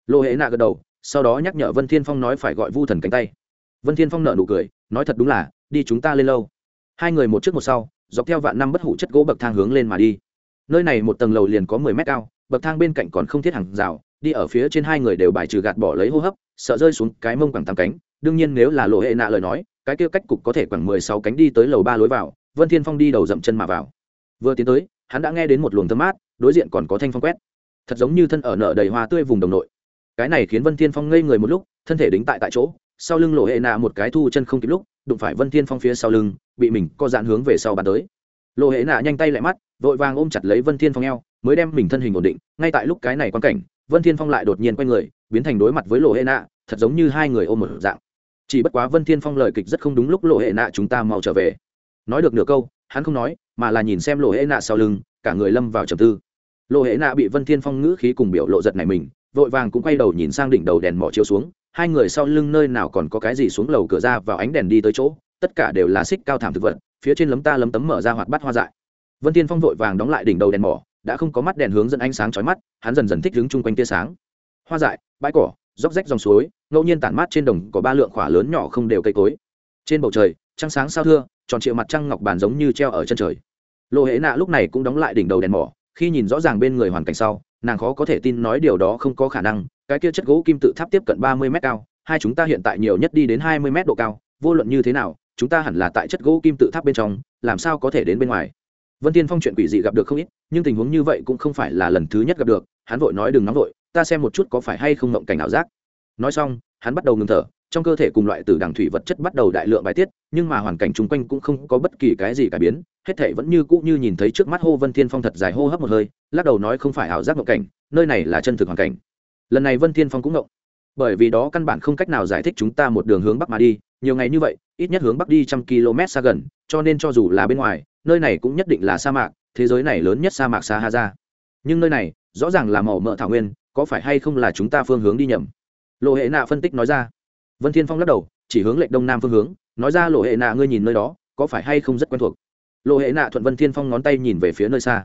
Speaker 1: lộ hệ nạ gật đầu, sau đó nhắc nhở vân thiên phong nói phải gọi vu thần cánh tay. Vân thiên phong nợ nụ cười, nói thật đúng là, đi chúng ta lên lâu. Hai người một trước một sau, dọc theo vạn năm bất hủ chất gỗ bậc thang hướng lên mà đi. Nơi này một tầng lầu liền có mười mét cao, bậc thang bên cạnh còn không thiết hàng rào, đi ở phía trên hai người đều bài trừ gạt bỏ lấy hô hấp, sợ rơi xuống cái mông quẳng tám cánh. Đương nhiên nếu là lộ hệ nạ lời nói, cái kia cách cục có thể khoảng mười sáu cánh đi tới lầu ba lối vào, vân thiên phong đi đầu dậm chân mà vào. Vừa tiến tới, hắn đã nghe đến một luồng thơm mát, đối diện còn có thanh phong quét. Thật giống như thân ở nở đầy hoa tươi vùng đồng nội cái này khiến vân thiên phong ngây người một lúc, thân thể đính tại tại chỗ, sau lưng lộ hệ nạ một cái thu chân không kịp lúc, đụng phải vân thiên phong phía sau lưng, bị mình co dạn hướng về sau bàn tới. Lộ hệ nạ nhanh tay lại mắt, vội vàng ôm chặt lấy vân thiên phong eo, mới đem mình thân hình ổn định, ngay tại lúc cái này quan cảnh, vân thiên phong lại đột nhiên quay người, biến thành đối mặt với lộ hệ nạ, thật giống như hai người ôm một dạng. Chỉ bất quá vân thiên phong lời kịch rất không đúng lúc lộ hệ nạ chúng ta mau trở về. Nói được nửa câu, hắn không nói, mà là nhìn xem lộ hệ nạ sau lưng, cả người lâm vào trầm tư. Lộ hệ nạ bị vân thiên phong ngữ khí cùng biểu lộ giật này mình vội vàng cũng quay đầu nhìn sang đỉnh đầu đèn mỏ chiếu xuống, hai người sau lưng nơi nào còn có cái gì xuống lầu cửa ra vào ánh đèn đi tới chỗ, tất cả đều là xích cao thảm thực vật, phía trên lấm ta lấm tấm mở ra hoạt bát hoa dại. Vân tiên phong vội vàng đóng lại đỉnh đầu đèn mỏ, đã không có mắt đèn hướng dẫn ánh sáng chói mắt, hắn dần dần thích đứng chung quanh tia sáng. Hoa dại, bãi cỏ róc rách dòng suối, ngẫu nhiên tản mát trên đồng có ba lượng khỏa lớn nhỏ không đều cây cối. Trên bầu trời, trăng sáng sao thưa, tròn triệu mặt trăng ngọc bàn giống như treo ở chân trời. Lộ hệ nạ lúc này cũng đóng lại đỉnh đầu đèn mỏ, khi nhìn rõ ràng bên người hoàn cảnh sau nàng khó có thể tin nói điều đó không có khả năng, cái kia chất gỗ kim tự tháp tiếp cận ba mươi m cao, hai chúng ta hiện tại nhiều nhất đi đến hai mươi m độ cao, vô luận như thế nào, chúng ta hẳn là tại chất gỗ kim tự tháp bên trong, làm sao có thể đến bên ngoài. Vân tiên phong chuyện quỷ dị gặp được không ít, nhưng tình huống như vậy cũng không phải là lần thứ nhất gặp được, hắn vội nói đừng nóng vội, ta xem một chút có phải hay không mộng cảnh ảo giác. Nói xong, hắn bắt đầu ngừng thở trong cơ thể cùng loại từ đằng thủy vật chất bắt đầu đại lượng bài tiết, nhưng mà hoàn cảnh chung quanh cũng không có bất kỳ cái gì cải biến, hết thể vẫn như cũ như nhìn thấy trước mắt hô vân thiên phong thật dài hô hấp một hơi, lắc đầu nói không phải ảo giác mộng cảnh, nơi này là chân thực hoàn cảnh. Lần này vân thiên phong cũng ngộng. Bởi vì đó căn bản không cách nào giải thích chúng ta một đường hướng bắc mà đi, nhiều ngày như vậy, ít nhất hướng bắc đi trăm km xa gần, cho nên cho dù là bên ngoài, nơi này cũng nhất định là sa mạc, thế giới này lớn nhất sa mạc sahara. Nhưng nơi này, rõ ràng là màu mỡ thảo nguyên, có phải hay không là chúng ta phương hướng đi nhầm? Lộ hệ nạ phân tích nói ra vân thiên phong lắc đầu, chỉ hướng lệnh đông nam phương hướng, nói ra, lộ hệ nạ, ngươi nhìn nơi đó, có phải hay không rất quen thuộc? Lộ hệ nạ thuận vân thiên phong ngón tay nhìn về phía nơi xa.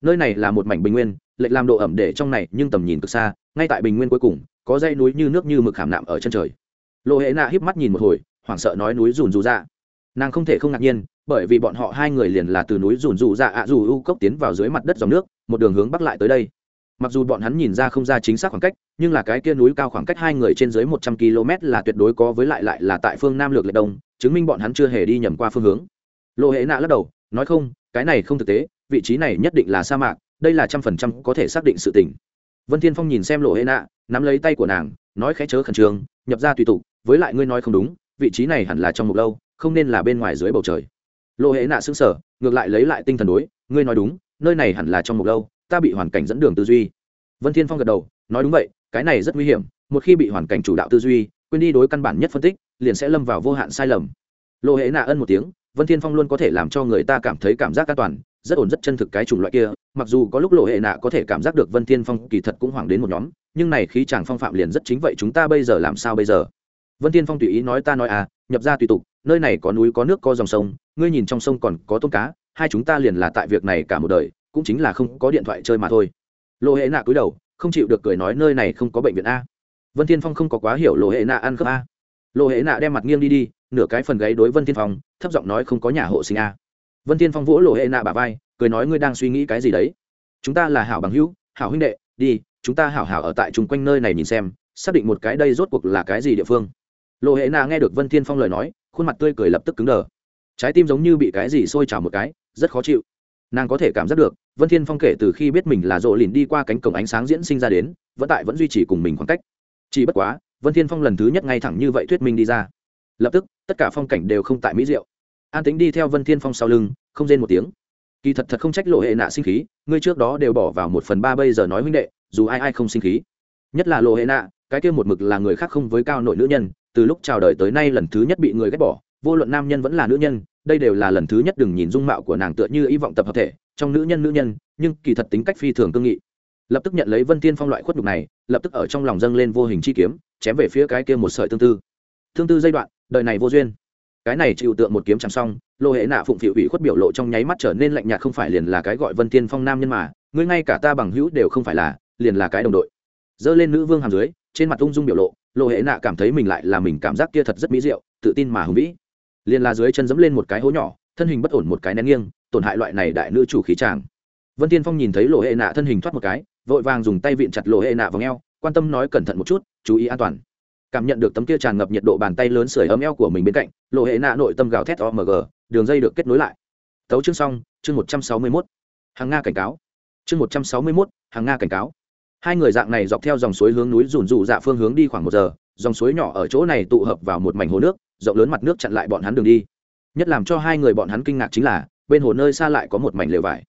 Speaker 1: Nơi này là một mảnh bình nguyên lệnh làm độ ẩm để trong này nhưng tầm nhìn cực xa, ngay tại bình nguyên cuối cùng, có dãy núi như nước như mực hàm nạm ở chân trời. Lộ hệ nạ híp mắt nhìn một hồi, hoảng sợ nói núi rùn rù ra nàng không thể không ngạc nhiên, bởi vì bọn họ hai người liền là từ núi rùn rù ra ạ dù u cốc tiến vào dưới mặt đất dòng nước, một đường hướng bắc lại tới đây mặc dù bọn hắn nhìn ra không ra chính xác khoảng cách, nhưng là cái kia núi cao khoảng cách hai người trên dưới một trăm km là tuyệt đối có với lại lại là tại phương nam lược lệ đông, chứng minh bọn hắn chưa hề đi nhầm qua phương hướng. Lộ hệ nạ lắc đầu, nói không, cái này không thực tế, vị trí này nhất định là sa mạc, đây là trăm phần trăm có thể xác định sự tình. Vân thiên phong nhìn xem lộ hệ nạ, nắm lấy tay của nàng, nói khẽ chớ khẩn trương, nhập ra tùy tục, với lại ngươi nói không đúng, vị trí này hẳn là trong một lâu, không nên là bên ngoài dưới bầu trời. Lộ hệ nạ xứng sở ngược lại lấy lại tinh thần đối, ngươi nói đúng, nơi này hẳn là trong một lâu ta bị hoàn cảnh dẫn đường tư duy. Vân thiên phong gật đầu, nói đúng vậy, cái này rất nguy hiểm, một khi bị hoàn cảnh chủ đạo tư duy, quên đi đối căn bản nhất phân tích, liền sẽ lâm vào vô hạn sai lầm. Lộ hệ nạ ân một tiếng, vân thiên phong luôn có thể làm cho người ta cảm thấy cảm giác an toàn, rất ổn, rất chân thực cái chủng loại kia, mặc dù có lúc lộ hệ nạ có thể cảm giác được vân thiên phong kỳ thật cũng hoảng đến một nhóm, nhưng này khí chàng phong phạm liền rất chính vậy, chúng ta bây giờ làm sao bây giờ? Vân thiên phong tùy ý nói ta nói à nhập ra tùy tục, nơi này có núi, có nước, có dòng sông, ngươi nhìn trong sông còn có tôm cá, hai chúng ta liền là tại việc này cả một đời cũng chính là không có điện thoại chơi mà thôi. Lộ hệ nạ cúi đầu, không chịu được cười nói nơi này không có bệnh viện a. Vân thiên phong không có quá hiểu lộ hệ nạ ăn khớp a. Lộ hệ nạ đem mặt nghiêng đi đi, nửa cái phần gáy đối vân thiên phong, thấp giọng nói không có nhà hộ sinh a. Vân thiên phong vỗ lộ hệ nạ bà vai, cười nói ngươi đang suy nghĩ cái gì đấy? Chúng ta là hảo bằng hữu, hảo huynh đệ, đi, chúng ta hảo hảo ở tại chung quanh nơi này nhìn xem, xác định một cái đây rốt cuộc là cái gì địa phương. Lộ hệ nạ nghe được vân thiên phong lời nói, khuôn mặt tươi cười lập tức cứng đờ. Trái tim giống như bị cái gì sôi trào một cái, rất khó chịu nàng có thể cảm giác được, vân thiên phong kể từ khi biết mình là rộ lìn đi qua cánh cổng ánh sáng diễn sinh ra đến, vẫn tại vẫn duy trì cùng mình khoảng cách. Chỉ bất quá, vân thiên phong lần thứ nhất ngay thẳng như vậy thuyết minh đi ra. Lập tức, tất cả phong cảnh đều không tại mỹ diệu. An tính đi theo vân thiên phong sau lưng, không rên một tiếng. Kỳ thật thật không trách lộ hệ nạ sinh khí, ngươi trước đó đều bỏ vào một phần ba bây giờ nói huynh đệ, dù ai ai không sinh khí. Nhất là lộ hệ nạ, cái kia một mực là người khác không với cao nội nữ nhân, từ lúc chào đời tới nay lần thứ nhất bị người ghét bỏ, vô luận nam nhân vẫn là nữ nhân đây đều là lần thứ nhất đừng nhìn dung mạo của nàng tựa như y vọng tập hợp thể, trong nữ nhân nữ nhân, nhưng kỳ thật tính cách phi thường cương nghị. Lập tức nhận lấy vân tiên phong loại khuất nhục này, lập tức ở trong lòng dâng lên vô hình chi kiếm, chém về phía cái kia một sợi tương tư. Tương tư giai đoạn, đời này vô duyên. Cái này chịu tượng một kiếm chẳng xong, lô hệ nạ phụng phịu ủy khuất biểu lộ trong nháy mắt trở nên lạnh nhạt, không phải liền là cái gọi vân tiên phong nam nhân mà, ngươi ngay cả ta bằng hữu đều không phải là, liền là cái đồng đội. Dơ lên nữ vương hàm dưới, trên mặt ung dung biểu lộ, lô hệ nạ cảm thấy mình lại là mình cảm giác kia thật rất mỹ diệu, tự tin mà hùng vĩ liền là dưới chân dẫm lên một cái hố nhỏ, thân hình bất ổn một cái nén nghiêng, tổn hại loại này đại nữ chủ khí tràng vân tiên phong nhìn thấy lộ hệ nạ thân hình thoát một cái, vội vàng dùng tay vịn chặt lộ hệ nạ vào ngheo quan tâm nói cẩn thận một chút, chú ý an toàn. Cảm nhận được tấm kia tràn ngập nhiệt độ bàn tay lớn sưởi ấm eo của mình bên cạnh, lộ hệ nạ nội tâm gào thét omg đường dây được kết nối lại. Tấu chương xong, chương một trăm sáu mươi mốt. Hàng nga cảnh cáo. Chương một trăm sáu mươi mốt, hàng nga cảnh cáo. Hai người dạng này dọc theo dòng suối hướng núi rủn rủ dạ phương hướng đi khoảng một giờ, dòng suối nhỏ ở chỗ này tụ hợp vào một mảnh hồ nước rộng lớn mặt nước chặn lại bọn hắn đường đi. Nhất làm cho hai người bọn hắn kinh ngạc chính là, bên hồ nơi xa lại có một mảnh lều vải.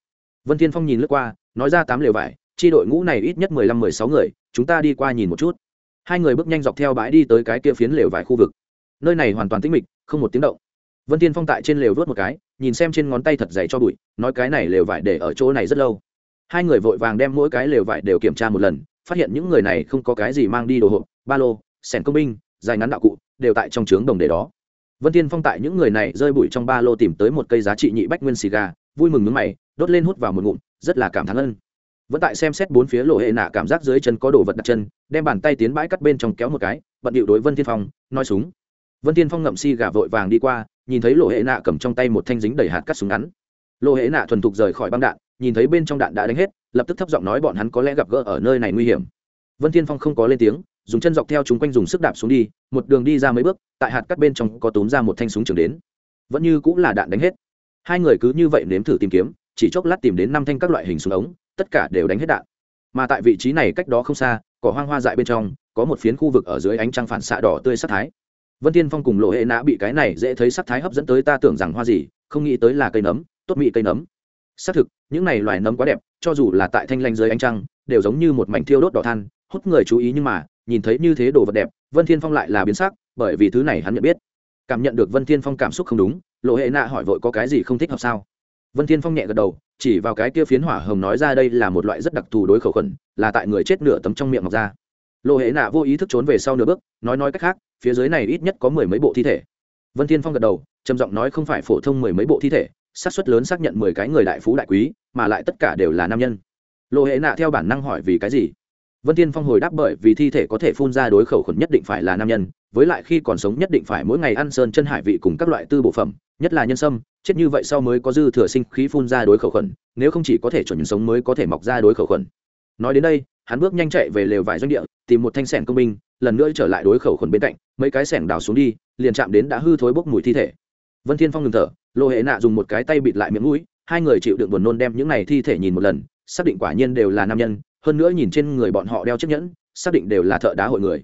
Speaker 1: Vân thiên phong nhìn lướt qua, nói ra tám lều vải, chi đội ngũ này ít nhất mười lăm, mười sáu người, chúng ta đi qua nhìn một chút. Hai người bước nhanh dọc theo bãi đi tới cái kia phiến lều vải khu vực. Nơi này hoàn toàn tĩnh mịch, không một tiếng động. Vân thiên phong tại trên lều vớt một cái, nhìn xem trên ngón tay thật dày cho bụi, nói cái này lều vải để ở chỗ này rất lâu. Hai người vội vàng đem mỗi cái lều vải đều kiểm tra một lần, phát hiện những người này không có cái gì mang đi đồ hộp, ba lô, sẻn công binh, dài ngắn đạo cụ đều tại trong trướng đồng để đó. Vân thiên phong tại những người này rơi bụi trong ba lô tìm tới một cây giá trị nhị bách nguyên xì gà, vui mừng mướn mày, đốt lên hút vào một ngụm, rất là cảm thán ân. Vẫn tại xem xét bốn phía lộ hệ nạ cảm giác dưới chân có đồ vật đặt chân, đem bàn tay tiến bãi cắt bên trong kéo một cái, bận điệu đối vân thiên phong, nói súng. Vân thiên phong ngậm xì gà vội vàng đi qua, nhìn thấy lộ hệ nạ cầm trong tay một thanh dính đầy hạt cắt súng ngắn. Lộ hệ nạ thuần thục rời khỏi băng đạn, nhìn thấy bên trong đạn đã đánh hết, lập tức thấp giọng nói bọn hắn có lẽ gặp gỡ ở nơi này nguy hiểm. Vân thiên phong không có lên tiếng dùng chân dọc theo chúng quanh dùng sức đạp xuống đi, một đường đi ra mấy bước, tại hạt cắt bên trong có tốn ra một thanh súng trường đến. Vẫn như cũng là đạn đánh hết. Hai người cứ như vậy nếm thử tìm kiếm, chỉ chốc lát tìm đến năm thanh các loại hình súng ống, tất cả đều đánh hết đạn. Mà tại vị trí này cách đó không xa, cỏ hoang hoa dại bên trong, có một phiến khu vực ở dưới ánh trăng phản xạ đỏ tươi sắc thái. Vân tiên phong cùng lộ hệ nã bị cái này dễ thấy sắc thái hấp dẫn tới ta tưởng rằng hoa gì, không nghĩ tới là cây nấm, tốt mị cây nấm. Xác thực, những này loài nấm quá đẹp, cho dù là tại thanh lanh dưới ánh trăng, đều giống như một mảnh thiêu đốt đỏ than, hút người chú ý nhưng mà nhìn thấy như thế đồ vật đẹp, vân thiên phong lại là biến sắc, bởi vì thứ này hắn nhận biết. Cảm nhận được vân thiên phong cảm xúc không đúng, lộ hệ nạ hỏi vội có cái gì không thích hợp sao? Vân thiên phong nhẹ gật đầu, chỉ vào cái kia phiến hỏa hồng nói ra đây là một loại rất đặc thù đối khẩu khuẩn, là tại người chết nửa tấm trong miệng mọc ra. Lộ hệ nạ vô ý thức trốn về sau nửa bước, nói nói cách khác, phía dưới này ít nhất có mười mấy bộ thi thể. Vân thiên phong gật đầu, trầm giọng nói không phải phổ thông mười mấy bộ thi thể, xác suất lớn xác nhận mười cái người đại phú đại quý, mà lại tất cả đều là nam nhân. Lộ hệ nạ theo bản năng hỏi vì cái gì? Vân thiên phong hồi đáp bởi vì thi thể có thể phun ra đối khẩu khuẩn nhất định phải là nam nhân, với lại khi còn sống nhất định phải mỗi ngày ăn sơn chân hải vị cùng các loại tư bộ phẩm, nhất là nhân sâm, chết như vậy sau mới có dư thừa sinh khí phun ra đối khẩu khuẩn, nếu không chỉ có thể chuẩn sống mới có thể mọc ra đối khẩu khuẩn. Nói đến đây, hắn bước nhanh chạy về lều vải doanh địa, tìm một thanh sẻng công binh, lần nữa trở lại đối khẩu khuẩn bên cạnh, mấy cái sẻng đào xuống đi, liền chạm đến đã hư thối bốc mùi thi thể. Vân thiên phong ngừng thở, lô hệ nạ dùng một cái tay bịt lại miệng mũi, hai người chịu đựng buồn nôn đem những này thi thể nhìn một lần, xác định quả nhiên đều là nam nhân hơn nữa nhìn trên người bọn họ đeo chiếc nhẫn, xác định đều là thợ đá hội người.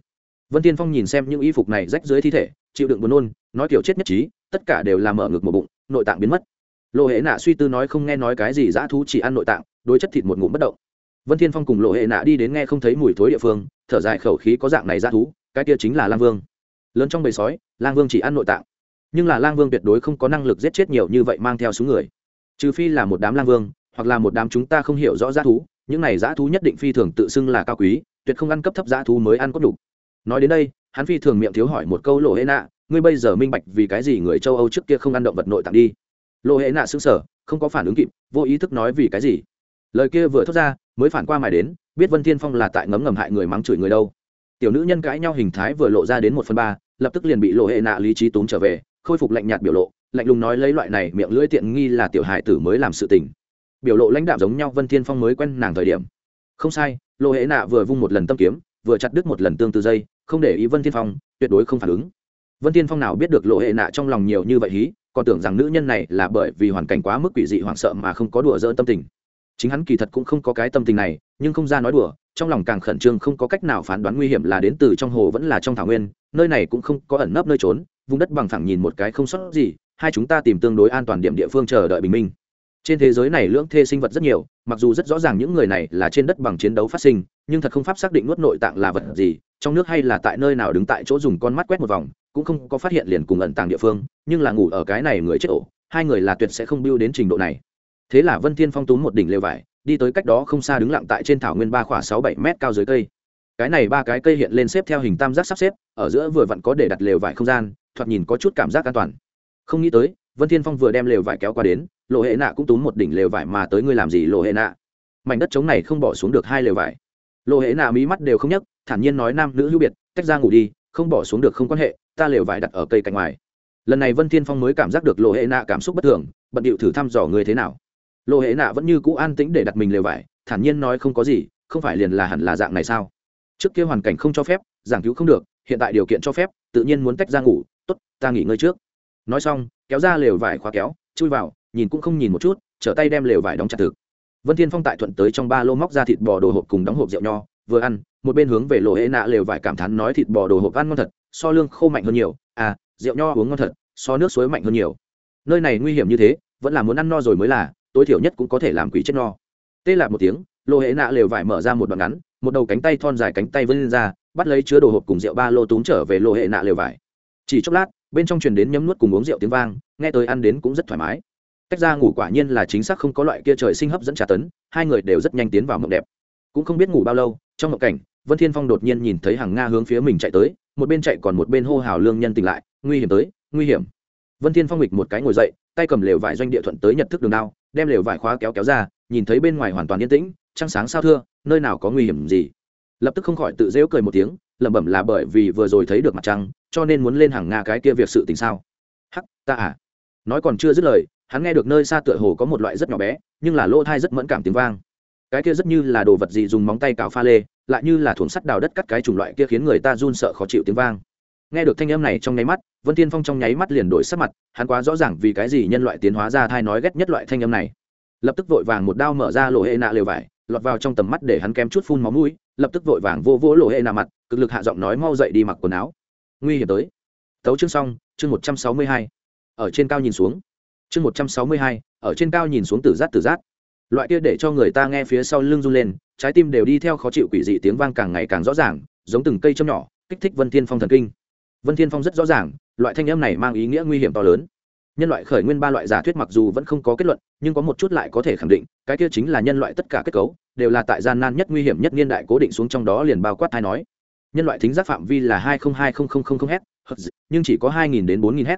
Speaker 1: Vân tiên phong nhìn xem những y phục này rách dưới thi thể, chịu đựng buồn nôn, nói kiểu chết nhất trí, tất cả đều là mở ngực một bụng, nội tạng biến mất. Lộ hệ nạ suy tư nói không nghe nói cái gì, dã thú chỉ ăn nội tạng, đối chất thịt một ngụm bất động. Vân thiên phong cùng lộ hệ nạ đi đến nghe không thấy mùi thối địa phương, thở dài khẩu khí có dạng này dã thú, cái kia chính là lang vương. Lớn trong bầy sói, lang vương chỉ ăn nội tạng. Nhưng là lang vương tuyệt đối không có năng lực giết chết nhiều như vậy mang theo xuống người. Trừ phi là một đám lang vương, hoặc là một đám chúng ta không hiểu rõ dã thú những này dã thú nhất định phi thường tự xưng là cao quý, tuyệt không ăn cấp thấp dã thú mới ăn có đủ nói đến đây, hắn phi thường miệng thiếu hỏi một câu lộ hệ nạ, ngươi bây giờ minh bạch vì cái gì người châu âu trước kia không ăn động vật nội tạng đi? Lộ hệ nạ xứng sở không có phản ứng kịp, vô ý thức nói vì cái gì? Lời kia vừa thốt ra, mới phản qua mài đến, biết vân thiên phong là tại ngấm ngầm hại người mắng chửi người đâu. Tiểu nữ nhân cãi nhau hình thái vừa lộ ra đến một phần ba, lập tức liền bị lộ hệ nạ lý trí tốn trở về, khôi phục lạnh nhạt biểu lộ, lạnh lùng nói lấy loại này miệng lưỡi tiện nghi là tiểu hài tử mới làm sự tình biểu lộ lãnh đạo giống nhau vân thiên phong mới quen nàng thời điểm. Không sai lộ hệ nạ vừa vung một lần tâm kiếm, vừa chặt đứt một lần tương tư dây, không để ý vân thiên phong, tuyệt đối không phản ứng. Vân thiên phong nào biết được lộ hệ nạ trong lòng nhiều như vậy hí, còn tưởng rằng nữ nhân này là bởi vì hoàn cảnh quá mức quỷ dị hoảng sợ mà không có đùa dỡn tâm tình. Chính hắn kỳ thật cũng không có cái tâm tình này, nhưng không ra nói đùa, trong lòng càng khẩn trương không có cách nào phán đoán nguy hiểm là đến từ trong hồ vẫn là trong thảo nguyên, nơi này cũng không có ẩn nấp nơi trốn, vùng đất bằng phẳng nhìn một cái không sót gì, hai chúng ta tìm tương đối an toàn điểm địa phương chờ đợi bình minh trên thế giới này lưỡng thê sinh vật rất nhiều, mặc dù rất rõ ràng những người này là trên đất bằng chiến đấu phát sinh, nhưng thật không pháp xác định nuốt nội tạng là vật gì, trong nước hay là tại nơi nào đứng tại chỗ dùng con mắt quét một vòng, cũng không có phát hiện liền cùng ẩn tàng địa phương, nhưng là ngủ ở cái này người chết ổ, hai người là tuyệt sẽ không biêu đến trình độ này. Thế là vân thiên phong túm một đỉnh lều vải, đi tới cách đó không xa đứng lặng tại trên thảo nguyên ba khoảng sáu bảy mét cao dưới cây. Cái này ba cái cây hiện lên xếp theo hình tam giác sắp xếp, ở giữa vừa vặn có để đặt lều vải không gian, thoạt nhìn có chút cảm giác an toàn. Không nghĩ tới, vân thiên phong vừa đem lều vải kéo qua đến lộ hệ nạ cũng túm một đỉnh lều vải mà tới, ngươi làm gì, lộ hệ nạ? Mảnh đất trống này không bỏ xuống được hai lều vải. Lộ hệ nạ mí mắt đều không nhấc, thản nhiên nói, nam nữ hữu biệt, tách ra ngủ đi, không bỏ xuống được không quan hệ, ta lều vải đặt ở cây cạnh ngoài. Lần này vân thiên phong mới cảm giác được lộ hệ nạ cảm xúc bất thường, bận điệu thử thăm dò người thế nào. Lộ hệ nạ vẫn như cũ an tĩnh để đặt mình lều vải, thản nhiên nói, không có gì, không phải liền là hẳn là dạng này sao? Trước kia hoàn cảnh không cho phép, giảng cứu không được, hiện tại điều kiện cho phép, tự nhiên muốn tách ra ngủ, tốt, ta nghỉ ngơi trước. Nói xong, kéo ra lều vải khóa kéo, chui vào nhìn cũng không nhìn một chút, trở tay đem lều vải đóng chặt thực. Vân thiên phong tại thuận tới trong ba lô móc ra thịt bò đồ hộp cùng đóng hộp rượu nho, vừa ăn, một bên hướng về lộ hệ nạ lều vải cảm thán nói thịt bò đồ hộp ăn ngon thật, so lương khô mạnh hơn nhiều à rượu nho uống ngon thật, so nước suối mạnh hơn nhiều. Nơi này nguy hiểm như thế, vẫn là muốn ăn no rồi mới là, tối thiểu nhất cũng có thể làm quỷ chết no. Tê lại một tiếng lộ hệ nạ lều vải mở ra một đoạn ngắn, một đầu cánh tay thon dài cánh tay vươn lên ra, bắt lấy chứa đồ hộp cùng rượu ba lô túm trở về lộ hệ nạ lều vải. Chỉ chốc lát, bên trong truyền đến nhấm nuốt cùng uống rượu tiếng vang, nghe tới ăn đến cũng rất thoải mái tách ra ngủ quả nhiên là chính xác không có loại kia trời sinh hấp dẫn trà tấn, hai người đều rất nhanh tiến vào mộng đẹp. Cũng không biết ngủ bao lâu, trong mộng cảnh, vân thiên phong đột nhiên nhìn thấy hàng nga hướng phía mình chạy tới, một bên chạy còn một bên hô hào lương nhân tỉnh lại, nguy hiểm tới, nguy hiểm. Vân thiên phong nghịch một cái ngồi dậy, tay cầm lều vải doanh địa thuận tới nhận thức đường đao, đem lều vải khóa kéo kéo ra, nhìn thấy bên ngoài hoàn toàn yên tĩnh, trăng sáng sao thưa, nơi nào có nguy hiểm gì? Lập tức không khỏi tự dễu cười một tiếng, lẩm bẩm là bởi vì vừa rồi thấy được mặt trăng, cho nên muốn lên hàng nga cái kia việc sự tình sao? Hắc, ta à. Nói còn chưa dứt lời hắn nghe được nơi xa tựa hồ có một loại rất nhỏ bé, nhưng là lỗ thai rất mẫn cảm tiếng vang. Cái kia rất như là đồ vật gì dùng móng tay cào pha lê, lại như là thuồng sắt đào đất cắt cái chủng loại kia khiến người ta run sợ khó chịu tiếng vang. Nghe được thanh âm này trong nháy mắt, vân tiên phong trong nháy mắt liền đổi sắc mặt, hắn quá rõ ràng vì cái gì nhân loại tiến hóa ra thai nói ghét nhất loại thanh âm này. Lập tức vội vàng một đao mở ra lỗ hệ nạ lều vải, lọt vào trong tầm mắt để hắn kém chút phun máu mũi, lập tức vội vàng vô vỗ lỗ hệ nạ mặt, cực lực hạ giọng nói mau dậy đi mặc quần áo. Nguy hiểm tới. Tấu chương xong, chương một trăm sáu mươi hai. Ở trên cao nhìn xuống chương một trăm sáu mươi hai, ở trên cao nhìn xuống tử giác tử giác. Loại kia để cho người ta nghe phía sau lưng run lên, trái tim đều đi theo khó chịu quỷ dị tiếng vang càng ngày càng rõ ràng, giống từng cây châm nhỏ, kích thích vân thiên phong thần kinh. Vân thiên phong rất rõ ràng, loại thanh âm này mang ý nghĩa nguy hiểm to lớn. Nhân loại khởi nguyên ba loại giả thuyết mặc dù vẫn không có kết luận, nhưng có một chút lại có thể khẳng định, cái kia chính là nhân loại tất cả kết cấu, đều là tại gian nan nhất nguy hiểm nhất niên đại cố định xuống trong đó liền bao quát hai nói. Nhân loại thính giác phạm vi là hai không hai không không không không h nhưng chỉ có hai nghìn đến bốn nghìn h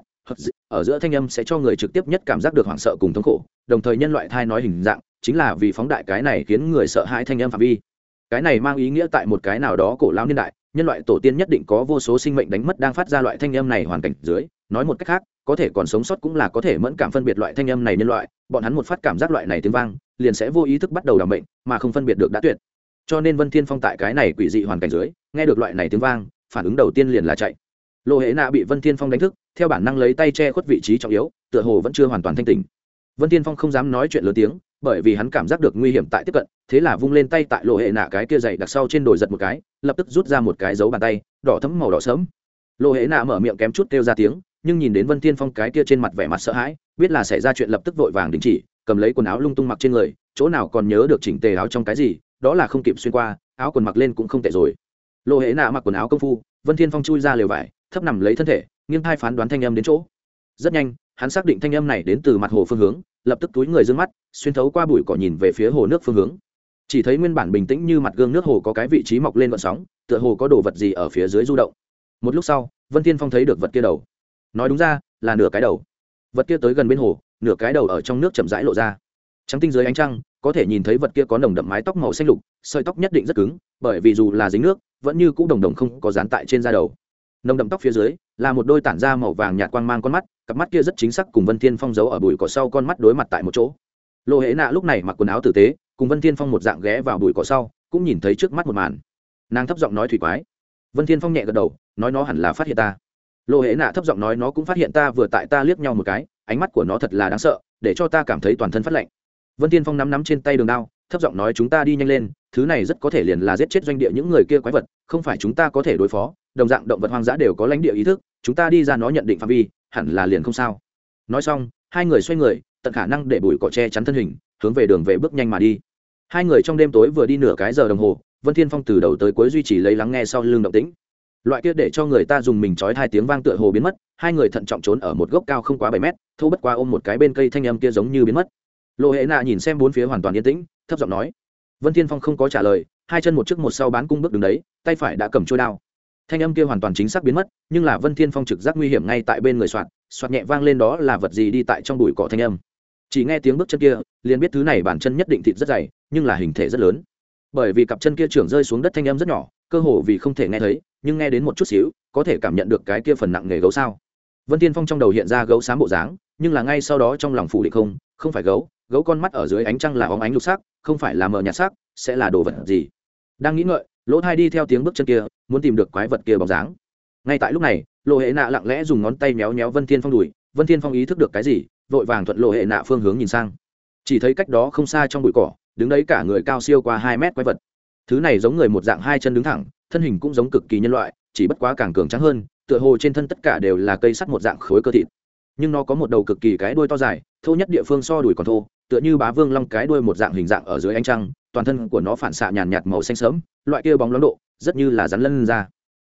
Speaker 1: ở giữa thanh âm sẽ cho người trực tiếp nhất cảm giác được hoảng sợ cùng thống khổ, đồng thời nhân loại thai nói hình dạng, chính là vì phóng đại cái này khiến người sợ hãi thanh âm phạm vi. Cái này mang ý nghĩa tại một cái nào đó cổ lão niên đại, nhân loại tổ tiên nhất định có vô số sinh mệnh đánh mất đang phát ra loại thanh âm này hoàn cảnh dưới. Nói một cách khác, có thể còn sống sót cũng là có thể mẫn cảm phân biệt loại thanh âm này nhân loại, bọn hắn một phát cảm giác loại này tiếng vang, liền sẽ vô ý thức bắt đầu đảm bệnh mà không phân biệt được đã tuyệt. Cho nên vân thiên phong tại cái này quỷ dị hoàn cảnh dưới, nghe được loại này tiếng vang, phản ứng đầu tiên liền là chạy lộ hệ nạ bị vân thiên phong đánh thức, theo bản năng lấy tay che khuất vị trí trọng yếu, tựa hồ vẫn chưa hoàn toàn thanh tỉnh. Vân thiên phong không dám nói chuyện lớn tiếng, bởi vì hắn cảm giác được nguy hiểm tại tiếp cận, thế là vung lên tay tại lộ hệ nạ cái kia dày đặc sau trên đồi giật một cái, lập tức rút ra một cái dấu bàn tay, đỏ thấm màu đỏ sớm lộ hệ nạ mở miệng kém chút kêu ra tiếng, nhưng nhìn đến vân thiên phong cái kia trên mặt vẻ mặt sợ hãi, biết là xảy ra chuyện lập tức vội vàng đình chỉ, cầm lấy quần áo lung tung mặc trên người, chỗ nào còn nhớ được chỉnh tề áo trong cái gì, đó là không kịp xuyên qua, áo quần mặc lên cũng không tệ rồi. Lộ hệ nạ mặc quần áo công phu, vân thiên phong chui ra lều vải thấp nằm lấy thân thể, nghiêng thai phán đoán thanh âm đến chỗ. Rất nhanh, hắn xác định thanh âm này đến từ mặt hồ phương hướng, lập tức túi người d mắt, xuyên thấu qua bụi cỏ nhìn về phía hồ nước phương hướng. Chỉ thấy nguyên bản bình tĩnh như mặt gương nước hồ có cái vị trí mọc lên vận sóng, tựa hồ có đồ vật gì ở phía dưới du động. Một lúc sau, vân tiên phong thấy được vật kia đầu. Nói đúng ra, là nửa cái đầu. Vật kia tới gần bên hồ, nửa cái đầu ở trong nước chậm rãi lộ ra. Trắng tinh dưới ánh trăng, có thể nhìn thấy vật kia có nồng đậm mái tóc màu xanh lục, sợi tóc nhất định rất cứng, bởi vì dù là dính nước, vẫn như cũ đồng đồng không có dán tại trên da đầu nồng đậm tóc phía dưới, là một đôi tản da màu vàng nhạt quang mang con mắt, cặp mắt kia rất chính xác cùng vân thiên phong giấu ở bụi cỏ sau con mắt đối mặt tại một chỗ. Lộ hệ nạ lúc này mặc quần áo tử tế, cùng vân thiên phong một dạng ghé vào bụi cỏ sau, cũng nhìn thấy trước mắt một màn. Nàng thấp giọng nói thủy quái. Vân thiên phong nhẹ gật đầu, nói nó hẳn là phát hiện ta. Lộ hệ nạ thấp giọng nói nó cũng phát hiện ta vừa tại ta liếc nhau một cái, ánh mắt của nó thật là đáng sợ, để cho ta cảm thấy toàn thân phát lạnh. Vân thiên phong nắm nắm trên tay đường đao, thấp giọng nói chúng ta đi nhanh lên, thứ này rất có thể liền là giết chết doanh địa những người kia quái vật, không phải chúng ta có thể đối phó đồng dạng động vật hoang dã đều có lãnh địa ý thức, chúng ta đi ra nó nhận định phạm vi, hẳn là liền không sao. Nói xong, hai người xoay người, tận khả năng để bụi cỏ che chắn thân hình, hướng về đường về bước nhanh mà đi. Hai người trong đêm tối vừa đi nửa cái giờ đồng hồ, vân thiên phong từ đầu tới cuối duy trì lấy lắng nghe sau lưng động tĩnh. Loại kia để cho người ta dùng mình trói hai tiếng vang tựa hồ biến mất, hai người thận trọng trốn ở một gốc cao không quá bảy mét thu bất qua ôm một cái bên cây thanh âm kia giống như biến mất. Lộ hệ nạ nhìn xem bốn phía hoàn toàn yên tĩnh, thấp giọng nói. Vân thiên phong không có trả lời, hai chân một trước một sau bán cung bước đứng đấy, tay phải đã cầm trôi đao thanh âm kia hoàn toàn chính xác biến mất, nhưng là vân thiên phong trực giác nguy hiểm ngay tại bên người soạt soạt nhẹ vang lên đó là vật gì đi tại trong bụi cỏ thanh âm. Chỉ nghe tiếng bước chân kia, liền biết thứ này bản chân nhất định thịt rất dày, nhưng là hình thể rất lớn. Bởi vì cặp chân kia trưởng rơi xuống đất thanh âm rất nhỏ, cơ hồ vì không thể nghe thấy, nhưng nghe đến một chút xíu, có thể cảm nhận được cái kia phần nặng nghề gấu sao. Vân tiên phong trong đầu hiện ra gấu xám bộ dáng, nhưng là ngay sau đó trong lòng phủ định không không phải gấu gấu con mắt ở dưới ánh trăng là óng ánh lục sắc, không phải là mờ nhạt sắc, sẽ là đồ vật gì? Đang nghĩ ngợi lỗ thai đi theo tiếng bước chân kia, muốn tìm được quái vật kia bóng dáng. Ngay tại lúc này lộ hệ nạ lặng lẽ dùng ngón tay méo méo vân thiên phong đùi, vân thiên phong ý thức được cái gì, vội vàng thuận lộ hệ nạ phương hướng nhìn sang. Chỉ thấy cách đó không xa trong bụi cỏ, đứng đấy cả người cao siêu qua hai mét quái vật. Thứ này giống người một dạng hai chân đứng thẳng, thân hình cũng giống cực kỳ nhân loại, chỉ bất quá càng cường trắng hơn, tựa hồ trên thân tất cả đều là cây sắt một dạng khối cơ thịt. Nhưng nó có một đầu cực kỳ cái đuôi to dài, thô nhất địa phương so đùi còn thô, tựa như bá vương long cái đuôi một dạng hình dạng ở dưới ánh trăng toàn thân của nó phản xạ nhàn nhạt màu xanh sớm, loại kia bóng lóng độ, rất như là rắn lân ra.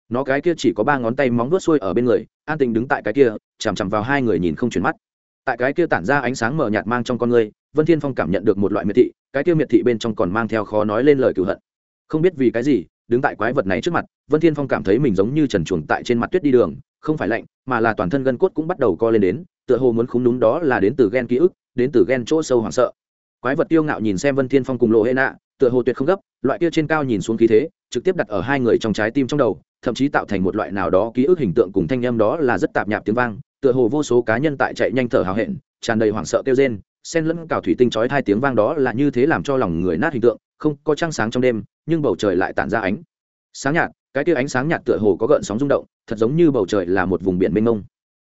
Speaker 1: Nó cái kia chỉ có ba ngón tay móng vuốt xuôi ở bên người, an tình đứng tại cái kia, chằm chằm vào hai người nhìn không chuyển mắt. Tại cái kia tản ra ánh sáng mờ nhạt mang trong con người, vân thiên phong cảm nhận được một loại miệt thị, cái kia miệt thị bên trong còn mang theo khó nói lên lời cửu hận. Không biết vì cái gì, đứng tại quái vật này trước mặt, vân thiên phong cảm thấy mình giống như trần chuồng tại trên mặt tuyết đi đường, không phải lạnh, mà là toàn thân gân cốt cũng bắt đầu co lên đến, tựa hồ muốn khúng đúng đó là đến từ ghen ký ức, đến từ ghen chỗ sâu hoảng sợ quái vật tiêu ngạo nhìn xem vân thiên phong cùng lộ hệ nạ, tựa hồ tuyệt không gấp, loại kia trên cao nhìn xuống khí thế, trực tiếp đặt ở hai người trong trái tim trong đầu, thậm chí tạo thành một loại nào đó ký ức hình tượng cùng thanh âm đó là rất tạp nhạp tiếng vang, tựa hồ vô số cá nhân tại chạy nhanh thở hào hẹn, tràn đầy hoảng sợ kêu rên sen lẫn cào thủy tinh chói hai tiếng vang đó là như thế làm cho lòng người nát hình tượng, không có trăng sáng trong đêm, nhưng bầu trời lại tản ra ánh sáng nhạt, cái kia ánh sáng nhạt tựa hồ có gợn sóng rung động, thật giống như bầu trời là một vùng biển mênh mông.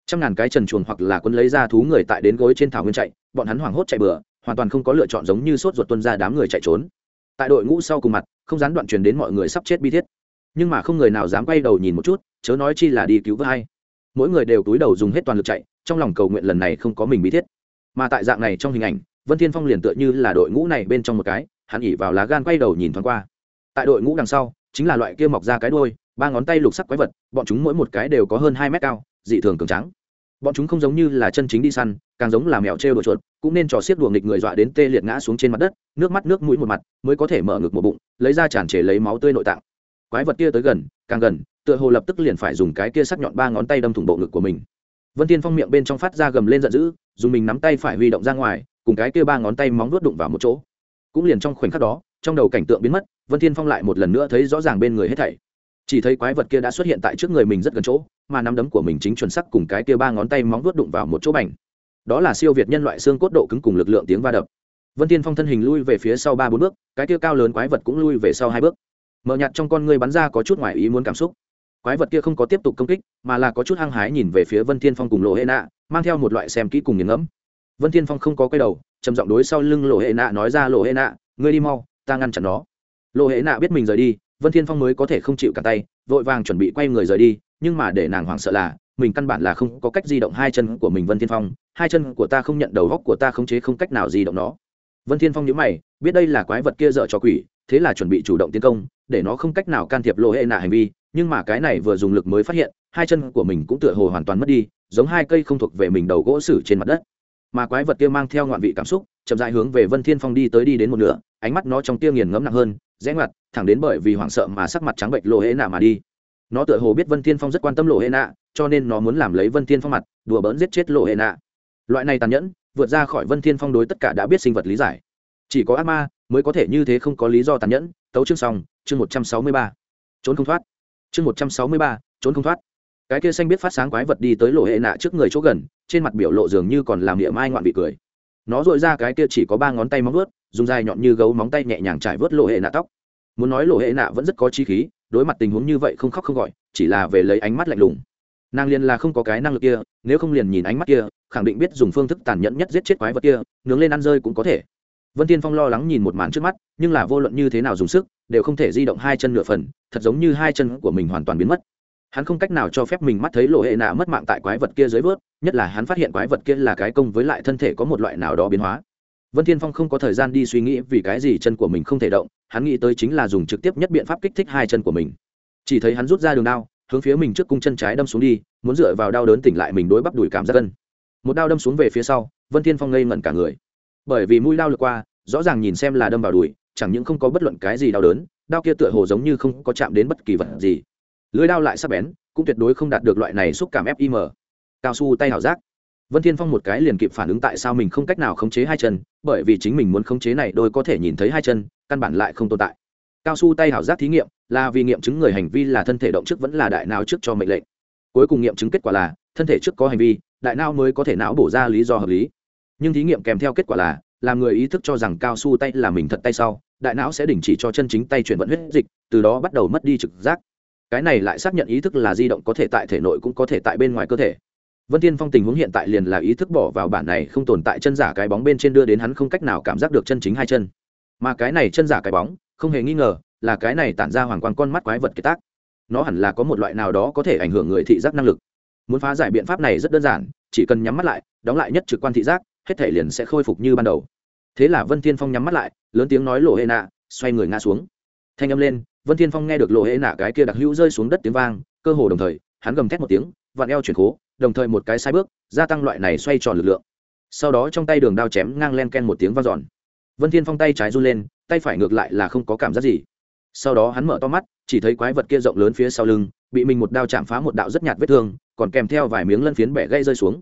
Speaker 1: Trăm ngàn cái trần chuồn hoặc là quân lấy ra thú người tại đến gối trên thảo nguyên chạy, bọn hắn hoảng hốt chạy bừa hoàn toàn không có lựa chọn giống như sốt ruột tuân ra đám người chạy trốn. Tại đội ngũ sau cùng mặt, không gián đoạn truyền đến mọi người sắp chết bi thiết. Nhưng mà không người nào dám quay đầu nhìn một chút, chớ nói chi là đi cứu với hay. Mỗi người đều túi đầu dùng hết toàn lực chạy, trong lòng cầu nguyện lần này không có mình bi thiết. Mà tại dạng này trong hình ảnh, vân thiên phong liền tựa như là đội ngũ này bên trong một cái, hắn ỉ vào lá gan quay đầu nhìn thoáng qua. Tại đội ngũ đằng sau, chính là loại kia mọc ra cái đuôi, ba ngón tay lục sắc quái vật, bọn chúng mỗi một cái đều có hơn hai mét cao, dị thường cường trắng bọn chúng không giống như là chân chính đi săn, càng giống là mèo trêu đồ chuột cũng nên trò xiết đùa nghịch người dọa đến tê liệt ngã xuống trên mặt đất, nước mắt nước mũi một mặt, mới có thể mở ngực một bụng, lấy ra tràn trề lấy máu tươi nội tạng. Quái vật kia tới gần, càng gần, tựa hồ lập tức liền phải dùng cái kia sắc nhọn ba ngón tay đâm thủng bộ ngực của mình. Vân tiên phong miệng bên trong phát ra gầm lên giận dữ, dùng mình nắm tay phải huy động ra ngoài, cùng cái kia ba ngón tay móng vuốt đụng vào một chỗ. Cũng liền trong khoảnh khắc đó, trong đầu cảnh tượng biến mất, vân thiên phong lại một lần nữa thấy rõ ràng bên người hết thảy. Chỉ thấy quái vật kia đã xuất hiện tại trước người mình rất gần chỗ, mà nắm đấm của mình chính chuẩn sắc cùng cái kia ba ngón tay móng vuốt đụng vào một chỗ bành đó là siêu việt nhân loại xương cốt độ cứng cùng lực lượng tiếng va đập. Vân thiên phong thân hình lui về phía sau ba bốn bước, cái kia cao lớn quái vật cũng lui về sau hai bước. Mở nhạt trong con người bắn ra có chút ngoài ý muốn cảm xúc. Quái vật kia không có tiếp tục công kích, mà là có chút hăng hái nhìn về phía vân thiên phong cùng lộ hệ nạ, mang theo một loại xem kỹ cùng nghiền ngẫm. Vân thiên phong không có quay đầu, trầm giọng đối sau lưng lộ hệ nạ nói ra, lộ hệ nạ, ngươi đi mau, ta ngăn chặn nó. Lộ hệ nạ biết mình rời đi, vân thiên phong mới có thể không chịu cả tay, vội vàng chuẩn bị quay người rời đi, nhưng mà để nàng hoảng sợ là, mình căn bản là không có cách di động hai chân của mình vân thiên phong hai chân của ta không nhận, đầu góc của ta không chế không cách nào gì động nó. Vân thiên phong nhíu mày, biết đây là quái vật kia dở cho quỷ, thế là chuẩn bị chủ động tiến công, để nó không cách nào can thiệp lộ hệ nạ hành vi, nhưng mà cái này vừa dùng lực mới phát hiện, hai chân của mình cũng tựa hồ hoàn toàn mất đi, giống hai cây không thuộc về mình đầu gỗ sử trên mặt đất. Mà quái vật kia mang theo ngoạn vị cảm xúc, chậm rãi hướng về vân thiên phong đi tới đi đến một nửa, ánh mắt nó trong tia nghiền ngẫm nặng hơn, rẽ ngoặt, thẳng đến bởi vì hoảng sợ mà sắc mặt trắng bệnh lộ hệ nạ mà đi. Nó tựa hồ biết vân thiên phong rất quan tâm lộ hệ nạ, cho nên nó muốn làm lấy vân thiên phong mặt, đùa bỡn giết chết lộ hệ nạ loại này tàn nhẫn, vượt ra khỏi vân thiên phong đối tất cả đã biết sinh vật lý giải. Chỉ có ác ma mới có thể như thế không có lý do tàn nhẫn. Tấu chương xong, chương một trăm sáu mươi ba. Trốn không thoát. Chương một trăm sáu mươi ba, trốn không thoát. Cái kia xanh biết phát sáng quái vật đi tới lộ hệ nạ trước người chỗ gần, trên mặt biểu lộ dường như còn làm niệm ai ngoạn bị cười. Nó dội ra cái kia chỉ có ba ngón tay móng vớt dùng dài nhọn như gấu móng tay nhẹ nhàng trải vớt lộ hệ nạ tóc. Muốn nói lộ hệ nạ vẫn rất có chi khí, đối mặt tình huống như vậy không khóc không gọi, chỉ là về lấy ánh mắt lạnh lùng. Nàng liền là không có cái năng lực kia, nếu không liền nhìn ánh mắt kia khẳng định biết dùng phương thức tàn nhẫn nhất giết chết quái vật kia, nướng lên ăn rơi cũng có thể. Vân tiên phong lo lắng nhìn một màn trước mắt, nhưng là vô luận như thế nào dùng sức, đều không thể di động hai chân nửa phần, thật giống như hai chân của mình hoàn toàn biến mất. Hắn không cách nào cho phép mình mắt thấy lộ hệ nạ mất mạng tại quái vật kia dưới vớt, nhất là hắn phát hiện quái vật kia là cái công với lại thân thể có một loại nào đó biến hóa. Vân thiên phong không có thời gian đi suy nghĩ vì cái gì chân của mình không thể động, hắn nghĩ tới chính là dùng trực tiếp nhất biện pháp kích thích hai chân của mình. Chỉ thấy hắn rút ra đường đao, hướng phía mình trước cung chân trái đâm xuống đi, muốn dựa vào đau đớn tỉnh lại mình đối bắp đùi cảm giác cân một đao đâm xuống về phía sau, vân thiên phong ngây ngẩn cả người. Bởi vì mũi đao lượt qua, rõ ràng nhìn xem là đâm vào đùi, chẳng những không có bất luận cái gì đau đớn, đao kia tựa hồ giống như không có chạm đến bất kỳ vật gì. Lưới đao lại sắc bén, cũng tuyệt đối không đạt được loại này xúc cảm fim cao su tay hảo giác. Vân thiên phong một cái liền kịp phản ứng tại sao mình không cách nào khống chế hai chân, bởi vì chính mình muốn khống chế này đôi có thể nhìn thấy hai chân, căn bản lại không tồn tại. Cao su tay hảo giác thí nghiệm, là vì nghiệm chứng người hành vi là thân thể động trước vẫn là đại não trước cho mệnh lệnh. Cuối cùng nghiệm chứng kết quả là, thân thể trước có hành vi đại não mới có thể não bổ ra lý do hợp lý. Nhưng thí nghiệm kèm theo kết quả là, làm người ý thức cho rằng cao su tay là mình thật tay sau, đại não sẽ đình chỉ cho chân chính tay chuyển vận huyết dịch, từ đó bắt đầu mất đi trực giác. Cái này lại xác nhận ý thức là di động có thể tại thể nội cũng có thể tại bên ngoài cơ thể. Vân tiên phong tình huống hiện tại liền là ý thức bỏ vào bản này không tồn tại chân giả cái bóng bên trên đưa đến hắn không cách nào cảm giác được chân chính hai chân. Mà cái này chân giả cái bóng, không hề nghi ngờ, là cái này tản ra hoàng quang con mắt quái vật kiệt tác. Nó hẳn là có một loại nào đó có thể ảnh hưởng người thị giác năng lực muốn phá giải biện pháp này rất đơn giản, chỉ cần nhắm mắt lại, đóng lại nhất trực quan thị giác, hết thể liền sẽ khôi phục như ban đầu. Thế là vân thiên phong nhắm mắt lại, lớn tiếng nói lộ hệ nạ, xoay người ngã xuống. Thanh âm lên, vân thiên phong nghe được lộ hệ nạ cái kia đặc hữu rơi xuống đất tiếng vang, cơ hồ đồng thời, hắn gầm thét một tiếng, vặn eo chuyển khố, đồng thời một cái sai bước, gia tăng loại này xoay tròn lực lượng. Sau đó trong tay đường đao chém ngang len ken một tiếng vang dọn. Vân thiên phong tay trái run lên, tay phải ngược lại là không có cảm giác gì. Sau đó hắn mở to mắt, chỉ thấy quái vật kia rộng lớn phía sau lưng bị mình một đao chạm phá một đạo rất nhạt vết thương, còn kèm theo vài miếng lân phiến bẻ gây rơi xuống.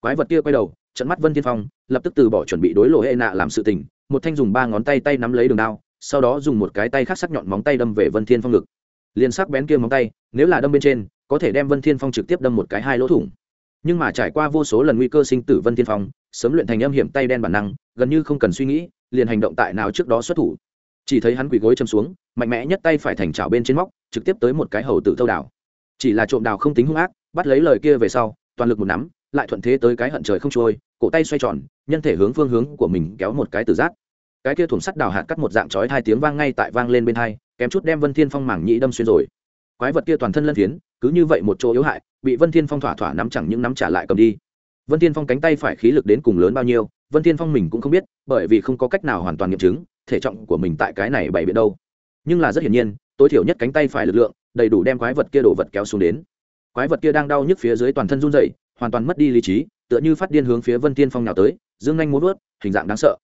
Speaker 1: Quái vật kia quay đầu, trận mắt vân thiên phong, lập tức từ bỏ chuẩn bị đối lộ hệ nạ làm sự tình, một thanh dùng ba ngón tay tay nắm lấy đường đao, sau đó dùng một cái tay khác sắc nhọn móng tay đâm về vân thiên phong ngực. Liền sắc bén kia móng tay, nếu là đâm bên trên, có thể đem vân thiên phong trực tiếp đâm một cái hai lỗ thủng. Nhưng mà trải qua vô số lần nguy cơ sinh tử vân thiên phong, sớm luyện thành âm hiểm tay đen bản năng, gần như không cần suy nghĩ, liền hành động tại nào trước đó xuất thủ. Chỉ thấy hắn quỳ gối châm xuống mạnh mẽ nhất tay phải thành chảo bên trên móc trực tiếp tới một cái hầu tử thâu đảo. Chỉ là trộm đào không tính hung ác bắt lấy lời kia về sau toàn lực một nắm lại thuận thế tới cái hận trời không trôi cổ tay xoay tròn nhân thể hướng phương hướng của mình kéo một cái từ giác, cái kia thủng sắt đào hạt cắt một dạng chói hai tiếng vang ngay tại vang lên bên hai kém chút đem vân thiên phong mảng nhĩ đâm xuyên rồi. Quái vật kia toàn thân lân phiến cứ như vậy một chỗ yếu hại bị vân thiên phong thỏa thỏa nắm chẳng những nắm trả lại cầm đi. Vân thiên phong cánh tay phải khí lực đến cùng lớn bao nhiêu vân thiên phong mình cũng không biết bởi vì không có cách nào hoàn toàn nghiệm chứng thể trọng của mình tại cái này bảy biện đâu nhưng là rất hiển nhiên, tối thiểu nhất cánh tay phải lực lượng, đầy đủ đem quái vật kia đổ vật kéo xuống đến. Quái vật kia đang đau nhức phía dưới toàn thân run rẩy, hoàn toàn mất đi lý trí, tựa như phát điên hướng phía vân thiên phong nào tới, dương nhanh muốn vớt hình dạng đáng sợ.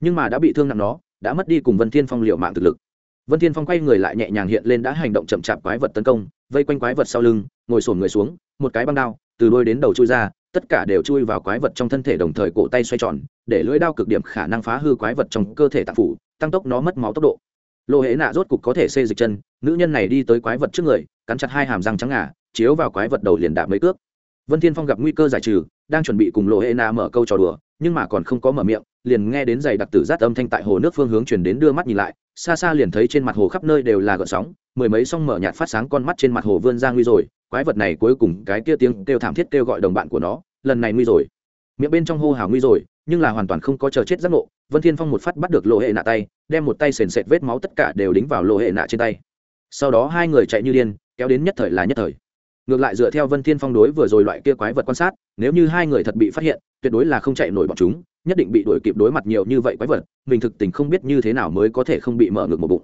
Speaker 1: Nhưng mà đã bị thương nặng nó, đã mất đi cùng vân thiên phong liệu mạng thực lực. Vân thiên phong quay người lại nhẹ nhàng hiện lên đã hành động chậm chạp quái vật tấn công, vây quanh quái vật sau lưng, ngồi sổn người xuống, một cái băng đao, từ đôi đến đầu chui ra, tất cả đều chui vào quái vật trong thân thể đồng thời cổ tay xoay tròn, để lưỡi đao cực điểm khả năng phá hư quái vật trong cơ thể tạng phủ, tăng tốc nó mất máu tốc độ lộ hệ nạ rốt cục có thể xê dịch chân, nữ nhân này đi tới quái vật trước người, cắn chặt hai hàm răng trắng ngà, chiếu vào quái vật đầu liền đạp mấy cước. Vân thiên phong gặp nguy cơ giải trừ, đang chuẩn bị cùng lộ Hệ nạ mở câu trò đùa, nhưng mà còn không có mở miệng, liền nghe đến giày đặc tử rát âm thanh tại hồ nước phương hướng chuyển đến đưa mắt nhìn lại, xa xa liền thấy trên mặt hồ khắp nơi đều là gợn sóng, mười mấy song mở nhạt phát sáng con mắt trên mặt hồ vươn ra nguy rồi, quái vật này cuối cùng cái kia tiếng kêu thảm thiết kêu gọi đồng bạn của nó, lần này nguy rồi miệng bên trong hô hào nguy rồi, nhưng là hoàn toàn không có chờ chết giác ngộ, vân thiên phong một phát bắt được lộ hệ nạ tay, đem một tay sền sệt vết máu tất cả đều đính vào lộ hệ nạ trên tay. Sau đó hai người chạy như điên, kéo đến nhất thời là nhất thời. Ngược lại dựa theo vân thiên phong đối vừa rồi loại kia quái vật quan sát, nếu như hai người thật bị phát hiện, tuyệt đối là không chạy nổi bọn chúng, nhất định bị đuổi kịp đối mặt nhiều như vậy quái vật, mình thực tình không biết như thế nào mới có thể không bị mở ngược một bụng.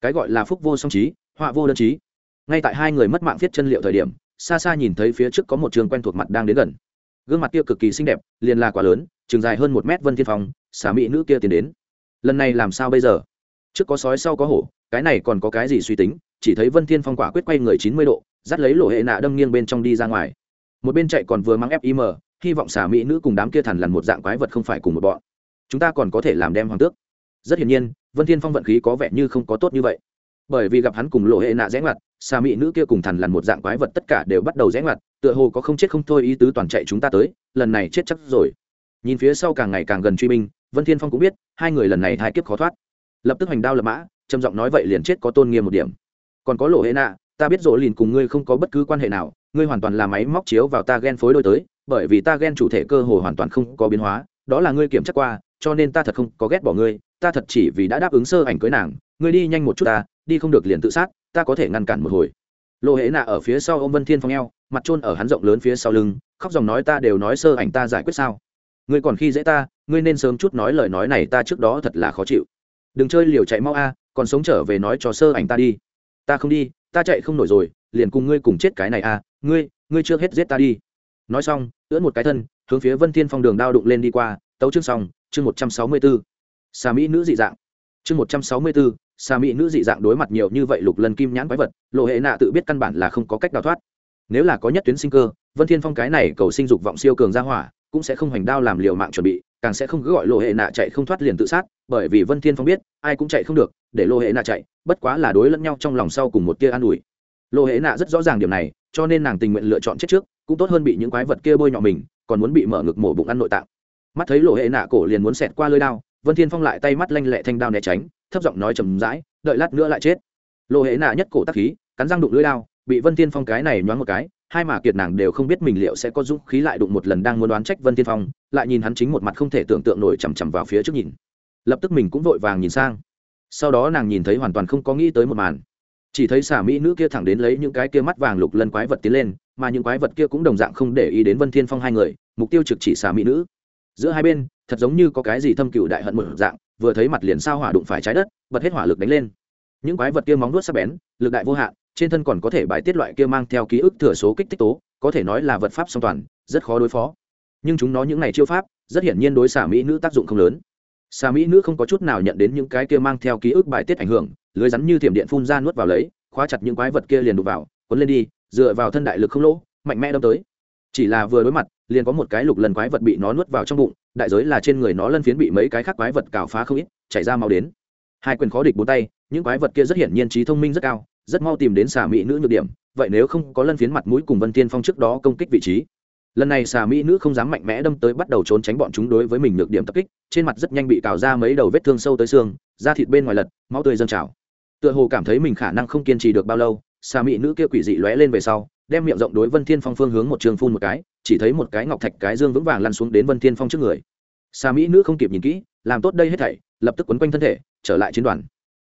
Speaker 1: Cái gọi là phúc vô song trí, họa vô đơn trí. Ngay tại hai người mất mạng viết chân liệu thời điểm, xa xa nhìn thấy phía trước có một trường quen thuộc mặt đang đến gần gương mặt kia cực kỳ xinh đẹp, liền là quá lớn chừng dài hơn một mét vân thiên phong xả mỹ nữ kia tiến đến. Lần này làm sao bây giờ? Trước có sói sau có hổ, cái này còn có cái gì suy tính, chỉ thấy vân thiên phong quả quyết quay người chín mươi độ, dắt lấy Lỗ hệ nạ đâm nghiêng bên trong đi ra ngoài. Một bên chạy còn vừa mang fim hy vọng xả mỹ nữ cùng đám kia thằn lằn một dạng quái vật không phải cùng một bọn. Chúng ta còn có thể làm đem hoàng tước. Rất hiển nhiên, vân thiên phong vận khí có vẻ như không có tốt như vậy. Bởi vì gặp hắn cùng lộ hệ nạ rẽ ngoặt, xà mỹ nữ kia cùng thằn lằn một dạng quái vật tất cả đều bắt đầu rẽ ngoặt tựa hồ có không chết không thôi ý tứ toàn chạy chúng ta tới, lần này chết chắc rồi. Nhìn phía sau càng ngày càng gần truy binh, vân thiên phong cũng biết, hai người lần này hai kiếp khó thoát. Lập tức hành đao lập mã, trầm giọng nói vậy liền chết có tôn nghiêm một điểm. Còn có lộ hệ nạ ta biết rỗ lìn cùng ngươi không có bất cứ quan hệ nào, ngươi hoàn toàn là máy móc chiếu vào ta ghen phối đôi tới, bởi vì ta ghen chủ thể cơ hồ hoàn toàn không có biến hóa, đó là ngươi kiểm tra qua, cho nên ta thật không có ghét bỏ ngươi, ta thật chỉ vì đã đáp ứng sơ ảnh cưới nàng, ngươi đi nhanh một chút ta, đi không được liền tự sát, ta có thể ngăn cản một hồi lộ hễ nạ ở phía sau ô m vân thiên phong eo, mặt trôn ở hắn rộng lớn phía sau lưng, khóc dòng nói ta đều nói sơ ảnh ta giải quyết sao. Ngươi còn khi dễ ta, ngươi nên sớm chút nói lời nói này ta trước đó thật là khó chịu. Đừng chơi liều chạy mau a, còn sống trở về nói cho sơ ảnh ta đi. Ta không đi, ta chạy không nổi rồi, liền cùng ngươi cùng chết cái này à ngươi ngươi chưa hết giết ta đi. Nói xong, ưỡn một cái thân, hướng phía vân thiên phong đường đao đụng lên đi qua, tấu chương xong, chương một trăm sáu mươi b ố xà mỹ nữ dị dạng. Chương một trăm sáu mươi b ố xà mỹ nữ dị dạng đối mặt nhiều như vậy lục lần kim nhãn quái vật, lộ hệ nạ tự biết căn bản là không có cách đào thoát. Nếu là có nhất tuyến sinh cơ, vân thiên phong cái này cầu sinh dục vọng siêu cường ra hỏa, cũng sẽ không hoành đao làm liều mạng chuẩn bị, càng sẽ không cứ gọi lộ hệ nạ chạy không thoát liền tự sát, bởi vì vân thiên phong biết, ai cũng chạy không được, để lộ hệ nạ chạy, bất quá là đối lẫn nhau trong lòng sau cùng một tia an ủi. Lộ hệ nạ rất rõ ràng điểm này, cho nên nàng tình nguyện lựa chọn chết trước, cũng tốt hơn bị những quái vật kia bôi nhọ mình, còn muốn bị mở ngực mổ bụng ăn nội tạng. Mắt thấy lộ hệ nạ cổ liền muốn xẹt qua lưới đao vân thiên phong lại tay mắt lanh lẹ thanh đao né tránh, thấp giọng nói chầm rãi, đợi lát nữa lại chết. Lộ hệ nạ nhất cổ tắc khí, cắn răng đụng lưỡi đao, bị vân thiên phong cái này nhoáng một cái, hai mà kiệt nàng đều không biết mình liệu sẽ có dũng khí lại đụng một lần đang muốn đoán trách vân thiên phong, lại nhìn hắn chính một mặt không thể tưởng tượng nổi chằm chằm vào phía trước nhìn. Lập tức mình cũng vội vàng nhìn sang. Sau đó nàng nhìn thấy hoàn toàn không có nghĩ tới một màn. Chỉ thấy xà mỹ nữ kia thẳng đến lấy những cái kia mắt vàng lục lân quái vật tiến lên, mà những quái vật kia cũng đồng dạng không để ý đến vân thiên phong hai người, mục tiêu trực chỉ xà mỹ nữ. Giữa hai bên thật giống như có cái gì thâm cựu đại hận một dạng, vừa thấy mặt liền sao hỏa đụng phải trái đất, bật hết hỏa lực đánh lên. Những quái vật kia móng nuốt sắc bén, lực đại vô hạn, trên thân còn có thể bài tiết loại kia mang theo ký ức thừa số kích thích tố, có thể nói là vật pháp song toàn, rất khó đối phó. Nhưng chúng nó những này chiêu pháp, rất hiển nhiên đối xà mỹ nữ tác dụng không lớn. Xà mỹ nữ không có chút nào nhận đến những cái kia mang theo ký ức bài tiết ảnh hưởng, lưới rắn như thiểm điện phun ra nuốt vào lấy, khóa chặt những quái vật kia liền đục vào, cuốn lên đi, dựa vào thân đại lực không lỗ, mạnh mẽ đâm tới. Chỉ là vừa đối mặt liền có một cái lục lần quái vật bị nó nuốt vào trong bụng, đại giới là trên người nó lân phiến bị mấy cái khác quái vật cào phá không ít, chảy ra mau đến. Hai quyền khó địch bốn tay, những quái vật kia rất hiển nhiên trí thông minh rất cao, rất mau tìm đến xà mỹ nữ nhược điểm, vậy nếu không có lân phiến mặt mũi cùng vân tiên phong trước đó công kích vị trí. Lần này xà mỹ nữ không dám mạnh mẽ đâm tới bắt đầu trốn tránh bọn chúng đối với mình nhược điểm tập kích, trên mặt rất nhanh bị cào ra mấy đầu vết thương sâu tới xương, da thịt bên ngoài lật, máu tươi dâng trào. Tựa hồ cảm thấy mình khả năng không kiên trì được bao lâu xà mỹ nữ kia quỷ dị lóe lên về sau, đem miệng rộng đối vân thiên phong phương hướng một trường phun một cái, chỉ thấy một cái ngọc thạch cái dương vững vàng lăn xuống đến vân thiên phong trước người. Xà mỹ nữ không kịp nhìn kỹ, làm tốt đây hết thảy, lập tức quấn quanh thân thể, trở lại chiến đoàn.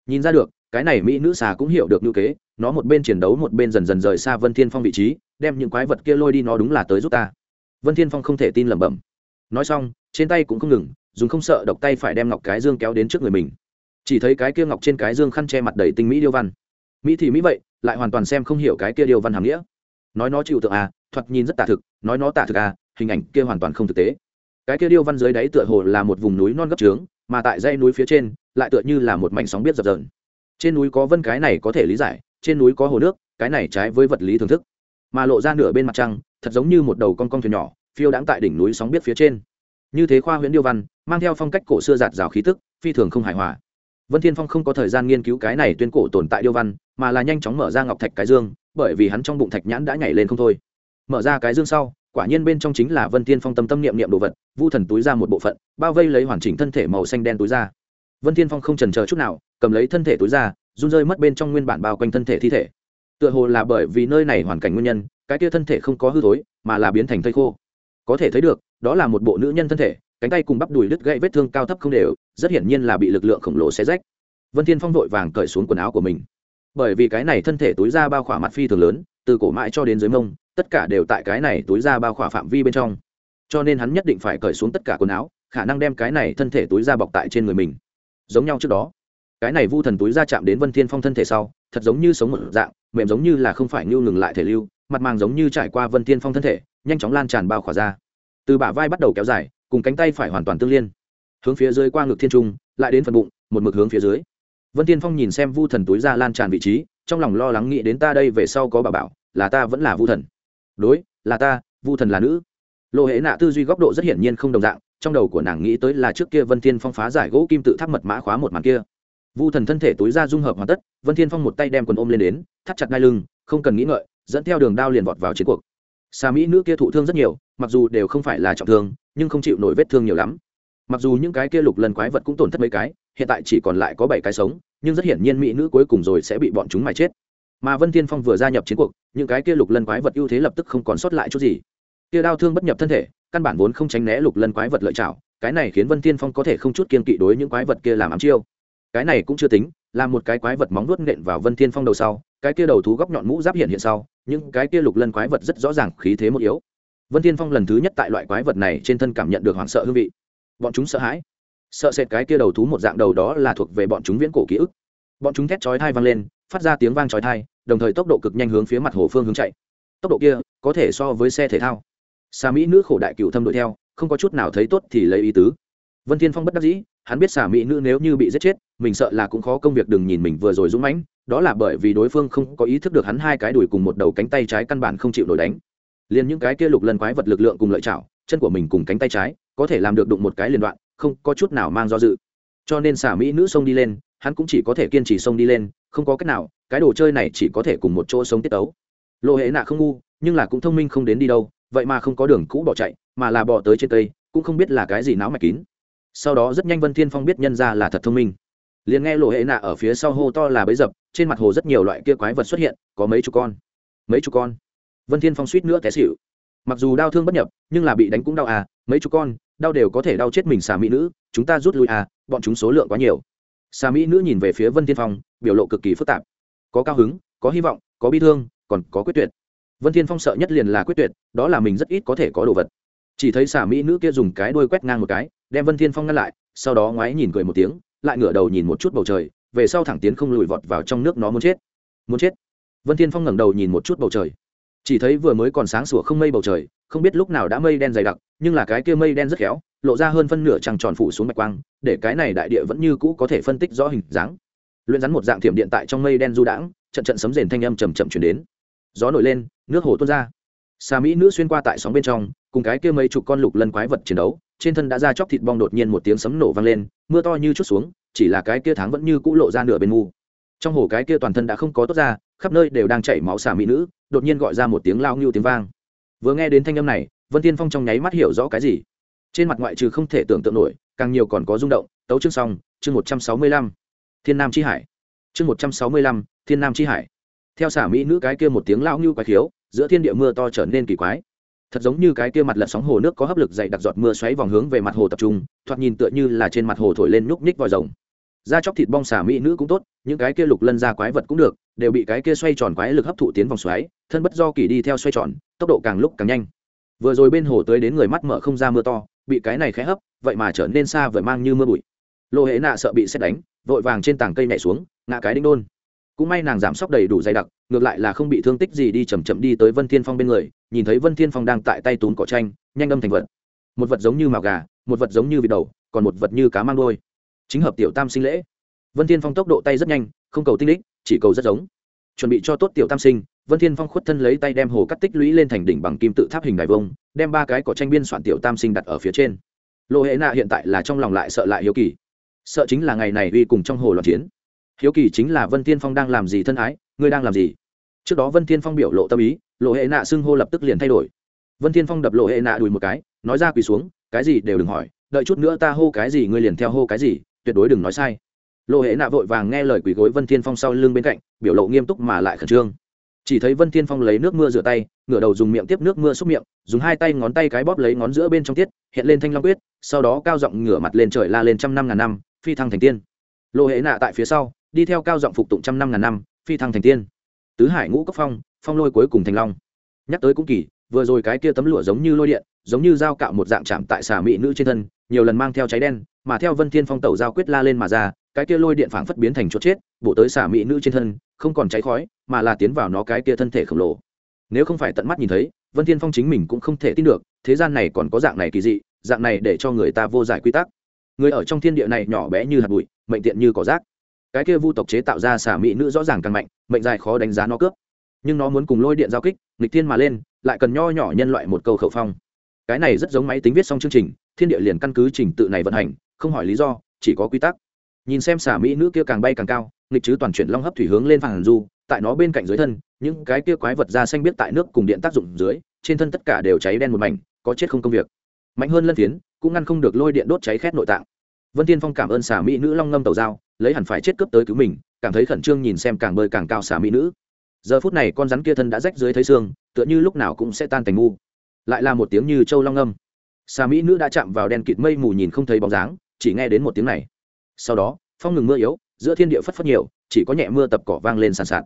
Speaker 1: Nhìn ra được, cái này mỹ nữ xà cũng hiểu được ngữ kế, nó một bên chiến đấu một bên dần dần rời xa vân thiên phong vị trí, đem những quái vật kia lôi đi nó đúng là tới giúp ta. Vân thiên phong không thể tin lẩm bẩm. Nói xong, trên tay cũng không ngừng, dùng không sợ độc tay phải đem ngọc cái dương kéo đến trước người mình. Chỉ thấy cái kia ngọc trên cái dương khăn che mặt đầy tinh mỹ điêu văn. Mỹ thì mỹ vậy lại hoàn toàn xem không hiểu cái kia điêu văn hàm nghĩa. Nói nó chịu tượng à thoạt nhìn rất tả thực, nói nó tả thực à hình ảnh kia hoàn toàn không thực tế. Cái kia điêu văn dưới đáy tựa hồ là một vùng núi non gấp trướng, mà tại dãy núi phía trên, lại tựa như là một mảnh sóng biết dập dờn. Trên núi có vân cái này có thể lý giải, trên núi có hồ nước, cái này trái với vật lý thưởng thức. Mà lộ ra nửa bên mặt trăng, thật giống như một đầu con con thuyền nhỏ, phiêu đáng tại đỉnh núi sóng biết phía trên. Như thế khoa huyễn điêu văn, mang theo phong cách cổ xưa giạt rào khí tức, phi thường không hài hòa vân thiên phong không có thời gian nghiên cứu cái này tuyên cổ tồn tại điêu văn, mà là nhanh chóng mở ra ngọc thạch cái dương, bởi vì hắn trong bụng thạch nhãn đã nhảy lên không thôi. Mở ra cái dương sau, quả nhiên bên trong chính là vân thiên phong tâm tâm niệm niệm đồ vật, vu thần túi ra một bộ phận, bao vây lấy hoàn chỉnh thân thể màu xanh đen túi ra. Vân thiên phong không chần chờ chút nào, cầm lấy thân thể túi ra, run rơi mất bên trong nguyên bản bao quanh thân thể thi thể. Tựa hồ là bởi vì nơi này hoàn cảnh nguyên nhân, cái kia thân thể không có hư thối, mà là biến thành thây khô. Có thể thấy được, đó là một bộ nữ nhân thân thể cánh tay cùng bắp đùi đứt gãy vết thương cao thấp không đều, rất hiển nhiên là bị lực lượng khổng lồ xé rách. Vân thiên phong vội vàng cởi xuống quần áo của mình. Bởi vì cái này thân thể túi da bao khỏa mặt phi thường lớn, từ cổ mãi cho đến dưới mông, tất cả đều tại cái này túi da bao khỏa phạm vi bên trong. Cho nên hắn nhất định phải cởi xuống tất cả quần áo, khả năng đem cái này thân thể túi da bọc tại trên người mình. Giống nhau trước đó, cái này vu thần túi da chạm đến vân thiên phong thân thể sau, thật giống như sống một dạng, mềm giống như là không phải nhu ngừng lại thể lưu, mặt màng giống như trải qua vân thiên phong thân thể, nhanh chóng lan tràn bao khỏa ra. Từ bả vai bắt đầu kéo dài cùng cánh tay phải hoàn toàn tương liên. Hướng phía dưới qua ngực thiên trung, lại đến phần bụng, một mực hướng phía dưới. Vân tiên phong nhìn xem vu thần túi ra lan tràn vị trí, trong lòng lo lắng nghĩ đến ta đây về sau có bà bảo, là ta vẫn là vu thần. Đối, là ta, vu thần là nữ. Lộ hệ nạ tư duy góc độ rất hiển nhiên không đồng dạng, trong đầu của nàng nghĩ tới là trước kia vân thiên phong phá giải gỗ kim tự tháp mật mã khóa một màn kia. Vu thần thân thể túi ra dung hợp hoàn tất, vân thiên phong một tay đem quần ôm lên đến, thắt chặt ngay lưng, không cần nghĩ ngợi, dẫn theo đường đao liền vọt vào chiến cuộc. Xà mỹ nữ kia thụ thương rất nhiều, mặc dù đều không phải là trọng thương nhưng không chịu nổi vết thương nhiều lắm. Mặc dù những cái kia lục lần quái vật cũng tổn thất mấy cái, hiện tại chỉ còn lại có bảy cái sống, nhưng rất hiển nhiên mỹ nữ cuối cùng rồi sẽ bị bọn chúng mà chết. Mà vân thiên phong vừa gia nhập chiến cuộc, những cái kia lục lần quái vật ưu thế lập tức không còn sót lại chút gì. Kia đau thương bất nhập thân thể, căn bản vốn không tránh né lục lần quái vật lợi chảo cái này khiến vân thiên phong có thể không chút kiên kỵ đối những quái vật kia làm ám chiêu. Cái này cũng chưa tính, là một cái quái vật móng nuốt nện vào vân thiên phong đầu sau, cái kia đầu thú góc nhọn mũ giáp hiện hiện sau, những cái kia lục lân quái vật rất rõ ràng khí thế một yếu vân thiên phong lần thứ nhất tại loại quái vật này trên thân cảm nhận được hoảng sợ hương vị. Bọn chúng sợ hãi. Sợ sệt cái kia đầu thú một dạng đầu đó là thuộc về bọn chúng viễn cổ ký ức. Bọn chúng thét chói thai vang lên, phát ra tiếng vang chói thai đồng thời tốc độ cực nhanh hướng phía mặt hồ phương hướng chạy. Tốc độ kia có thể so với xe thể thao. Xà mỹ nữ khổ đại cựu thâm đuổi theo, không có chút nào thấy tốt thì lấy ý tứ. Vân thiên phong bất đắc dĩ, hắn biết xà mỹ nữ nếu như bị giết chết, mình sợ là cũng khó công việc đừng nhìn mình vừa rồi dũng mãnh, đó là bởi vì đối phương không có ý thức được hắn hai cái đùi cùng một đầu cánh tay trái căn bản không chịu nổi đánh liền những cái kia lục lần quái vật lực lượng cùng lợi chảo, chân của mình cùng cánh tay trái, có thể làm được đụng một cái liền đoạn, không có chút nào mang do dự. Cho nên xả mỹ nữ xông đi lên, hắn cũng chỉ có thể kiên trì xông đi lên, không có cách nào, cái đồ chơi này chỉ có thể cùng một chỗ sống tiết tấu. Lộ hệ nạ không ngu, nhưng là cũng thông minh không đến đi đâu, vậy mà không có đường cũ bỏ chạy, mà là bỏ tới trên cây, cũng không biết là cái gì não mạch kín. Sau đó rất nhanh vân thiên phong biết nhân ra là thật thông minh. Liền nghe lộ hệ nạ ở phía sau hô to là bấy dập, trên mặt hồ rất nhiều loại kia quái vật xuất hiện, có mấy chục con. Mấy chục con vân thiên phong suýt nữa té xịu mặc dù đau thương bất nhập, nhưng là bị đánh cũng đau à mấy chú con, đau đều có thể đau chết mình xà mỹ nữ, chúng ta rút lui à bọn chúng số lượng quá nhiều. Xà mỹ nữ nhìn về phía vân thiên phong, biểu lộ cực kỳ phức tạp. Có cao hứng, có hy vọng, có bi thương, còn có quyết tuyệt. Vân thiên phong sợ nhất liền là quyết tuyệt, đó là mình rất ít có thể có đồ vật. Chỉ thấy xà mỹ nữ kia dùng cái đuôi quét ngang một cái, đem vân thiên phong ngăn lại, sau đó ngoái nhìn cười một tiếng, lại ngửa đầu nhìn một chút bầu trời, về sau thẳng tiến không lùi vọt vào trong nước nó muốn chết. Muốn chết. Vân thiên phong ngẩng đầu nhìn một chút bầu trời chỉ thấy vừa mới còn sáng sủa không mây bầu trời, không biết lúc nào đã mây đen dày đặc, nhưng là cái kia mây đen rất khéo, lộ ra hơn phân nửa trăng tròn phủ xuống mạch quang, để cái này đại địa vẫn như cũ có thể phân tích rõ hình dáng. Luyện rắn một dạng thiểm điện tại trong mây đen du đãng, trận trận sấm rền thanh âm trầm chậm chuyển đến. Gió nổi lên, nước hồ tuôn ra. Xà mỹ nữ xuyên qua tại sóng bên trong, cùng cái kia mấy chục con lục lân quái vật chiến đấu, trên thân đã ra chóc thịt bong đột nhiên một tiếng sấm nổ vang lên, mưa to như chút xuống, chỉ là cái kia tháng vẫn như cũ lộ ra nửa bên mu. Trong hồ cái kia toàn thân đã không có tốt ra khắp nơi đều đang chảy máu xà mỹ nữ, đột nhiên gọi ra một tiếng lao ngưu tiếng vang. Vừa nghe đến thanh âm này, vân tiên phong trong nháy mắt hiểu rõ cái gì. Trên mặt ngoại trừ không thể tưởng tượng nổi, càng nhiều còn có rung động, tấu chương xong, chương một trăm sáu mươi lăm, thiên nam c h i hải. Chương một trăm sáu mươi lăm, thiên nam c h i hải. Theo xả mỹ nữ cái kia một tiếng lao ngưu quái khiếu, giữa thiên địa mưa to trở nên kỳ quái. Thật giống như cái kia mặt lật sóng hồ nước có hấp lực dày đặc giọt mưa xoáy vòng hướng về mặt hồ tập trung, thoạt nhìn tựa như là trên mặt hồ thổi lên nhúc nhích vòi rồng. Da chóc thịt bong xả mỹ nữ cũng tốt, những cái kia lục lân ra quái vật cũng được đều bị cái kia xoay tròn quái lực hấp thụ tiến vòng xoáy, thân bất do kỳ đi theo xoay tròn, tốc độ càng lúc càng nhanh. Vừa rồi bên hồ tới đến người mắt mở không ra mưa to, bị cái này khẽ hấp, vậy mà trở nên xa vời mang như mưa bụi. Lô hệ nạ sợ bị xét đánh, vội vàng trên tảng cây nhảy xuống, ngã cái đinh đôn. Cũng may nàng giảm sốc đầy đủ dày đặc, ngược lại là không bị thương tích gì đi chầm chậm đi tới vân thiên phong bên người, nhìn thấy vân thiên phong đang tại tay tún cỏ tranh, nhanh âm thành vật. Một vật giống như màu gà, một vật giống như vịt đầu, còn một vật như cá mang đôi chính hợp tiểu tam sinh lễ. Vân thiên phong tốc độ tay rất nhanh, không cầu tinh đích chỉ cầu rất giống. Chuẩn bị cho tốt tiểu tam sinh, vân thiên phong khuất thân lấy tay đem hồ cắt tích lũy lên thành đỉnh bằng kim tự tháp hình đài vông, đem ba cái cỏ tranh biên soạn tiểu tam sinh đặt ở phía trên. Lộ hệ nạ hiện tại là trong lòng lại sợ lại hiếu kỳ. Sợ chính là ngày này uy cùng trong hồ loạn chiến. Hiếu kỳ chính là vân thiên phong đang làm gì thân ái, ngươi đang làm gì? Trước đó vân thiên phong biểu lộ tâm ý lộ hệ nạ xưng hô lập tức liền thay đổi. Vân thiên phong đập lộ hệ nạ đùi một cái, nói ra quỳ xuống, cái gì đều đừng hỏi, đợi chút nữa ta hô cái gì ngươi liền theo hô cái gì, tuyệt đối đừng nói sai lộ hệ nạ vội vàng nghe lời quỳ gối vân thiên phong sau lưng bên cạnh, biểu lộ nghiêm túc mà lại khẩn trương. Chỉ thấy vân thiên phong lấy nước mưa rửa tay, ngửa đầu dùng miệng tiếp nước mưa xúc miệng, dùng hai tay ngón tay cái bóp lấy ngón giữa bên trong tiết, hiện lên thanh long quyết, sau đó cao giọng ngửa mặt lên trời la lên trăm năm ngàn năm, phi thăng thành tiên. Lộ hệ nạ tại phía sau, đi theo cao giọng phục tụng trăm năm ngàn năm, phi thăng thành tiên. Tứ hải ngũ cấp phong phong lôi cuối cùng thành long. Nhắc tới cũng kỳ, vừa rồi cái kia tấm lụa giống như lôi điện, giống như dao cạo một dạng chạm tại xà mỹ nữ trên thân, nhiều lần mang theo cháy đen mà theo vân thiên phong tẩu giao quyết la lên mà ra, cái kia lôi điện phảng phất biến thành chốt chết bộ tới xả mỹ nữ trên thân, không còn cháy khói, mà là tiến vào nó cái kia thân thể khổng lồ. Nếu không phải tận mắt nhìn thấy, vân thiên phong chính mình cũng không thể tin được, thế gian này còn có dạng này kỳ dị, dạng này để cho người ta vô giải quy tắc. Người ở trong thiên địa này nhỏ bé như hạt bụi, mệnh tiện như cỏ rác. Cái kia vu tộc chế tạo ra xả mỹ nữ rõ ràng càng mạnh, mệnh dài khó đánh giá nó cướp. Nhưng nó muốn cùng lôi điện giao kích, nghịch thiên mà lên, lại cần nho nhỏ nhân loại một câu khẩu phong. Cái này rất giống máy tính viết xong chương trình, thiên địa liền căn cứ trình tự này vận hành không hỏi lý do, chỉ có quy tắc. Nhìn xem xả mỹ nữ kia càng bay càng cao, nghịch chứ toàn chuyển long hấp thủy hướng lên phản du, tại nó bên cạnh dưới thân, những cái kia quái vật da xanh biết tại nước cùng điện tác dụng dưới, trên thân tất cả đều cháy đen một mảnh, có chết không công việc. Mạnh hơn lân phiến cũng ngăn không được lôi điện đốt cháy khét nội tạng. Vân tiên phong cảm ơn xả mỹ nữ long ngâm tàu dao, lấy hẳn phải chết cướp tới cứu mình, cảm thấy khẩn trương nhìn xem càng bơi càng cao xả mỹ nữ. Giờ phút này con rắn kia thân đã rách dưới thấy xương, tựa như lúc nào cũng sẽ tan thành ngu lại là một tiếng như châu long ngâm. Xà mỹ nữ đã chạm vào đen kịt mây mù nhìn không thấy bóng dáng chỉ nghe đến một tiếng này. Sau đó, phong ngừng mưa yếu, giữa thiên địa phất phất nhiều, chỉ có nhẹ mưa tập cỏ vang lên sàn sạt.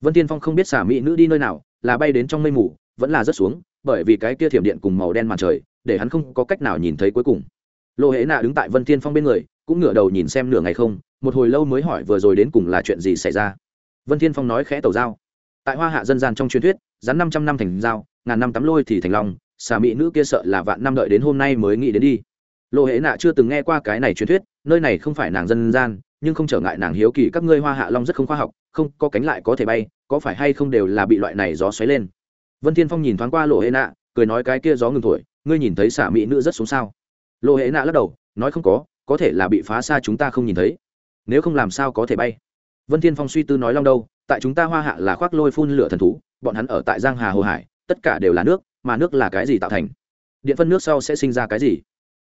Speaker 1: Vân tiên phong không biết xà mỹ nữ đi nơi nào, là bay đến trong mây mù, vẫn là rớt xuống, bởi vì cái kia thiểm điện cùng màu đen màn trời, để hắn không có cách nào nhìn thấy cuối cùng. Lô hễ nạ đứng tại vân tiên phong bên người, cũng ngửa đầu nhìn xem nửa ngày không, một hồi lâu mới hỏi vừa rồi đến cùng là chuyện gì xảy ra. Vân thiên phong nói khẽ tàu dao. tại hoa hạ dân gian trong truyền thuyết, rắn năm trăm năm thành dao ngàn năm tắm lôi thì thành lòng xà mỹ nữ kia sợ là vạn năm đợi đến hôm nay mới nghĩ đến đi lộ hệ nạ chưa từng nghe qua cái này truyền thuyết, nơi này không phải nàng dân gian, nhưng không trở ngại nàng hiếu kỳ các ngươi hoa hạ long rất không khoa học, không, có cánh lại có thể bay, có phải hay không đều là bị loại này gió xoáy lên. Vân thiên phong nhìn thoáng qua lộ hệ nạ, cười nói cái kia gió ngừng thổi, ngươi nhìn thấy xả mỹ nữ rất xuống sao? Lộ hệ nạ lắc đầu, nói không có có thể là bị phá xa chúng ta không nhìn thấy. Nếu không làm sao có thể bay? Vân thiên phong suy tư nói long đâu, tại chúng ta hoa hạ là khoác lôi phun lửa thần thú, bọn hắn ở tại giang hà hồ hải, tất cả đều là nước, mà nước là cái gì tạo thành? Điện phân nước sau sẽ sinh ra cái gì?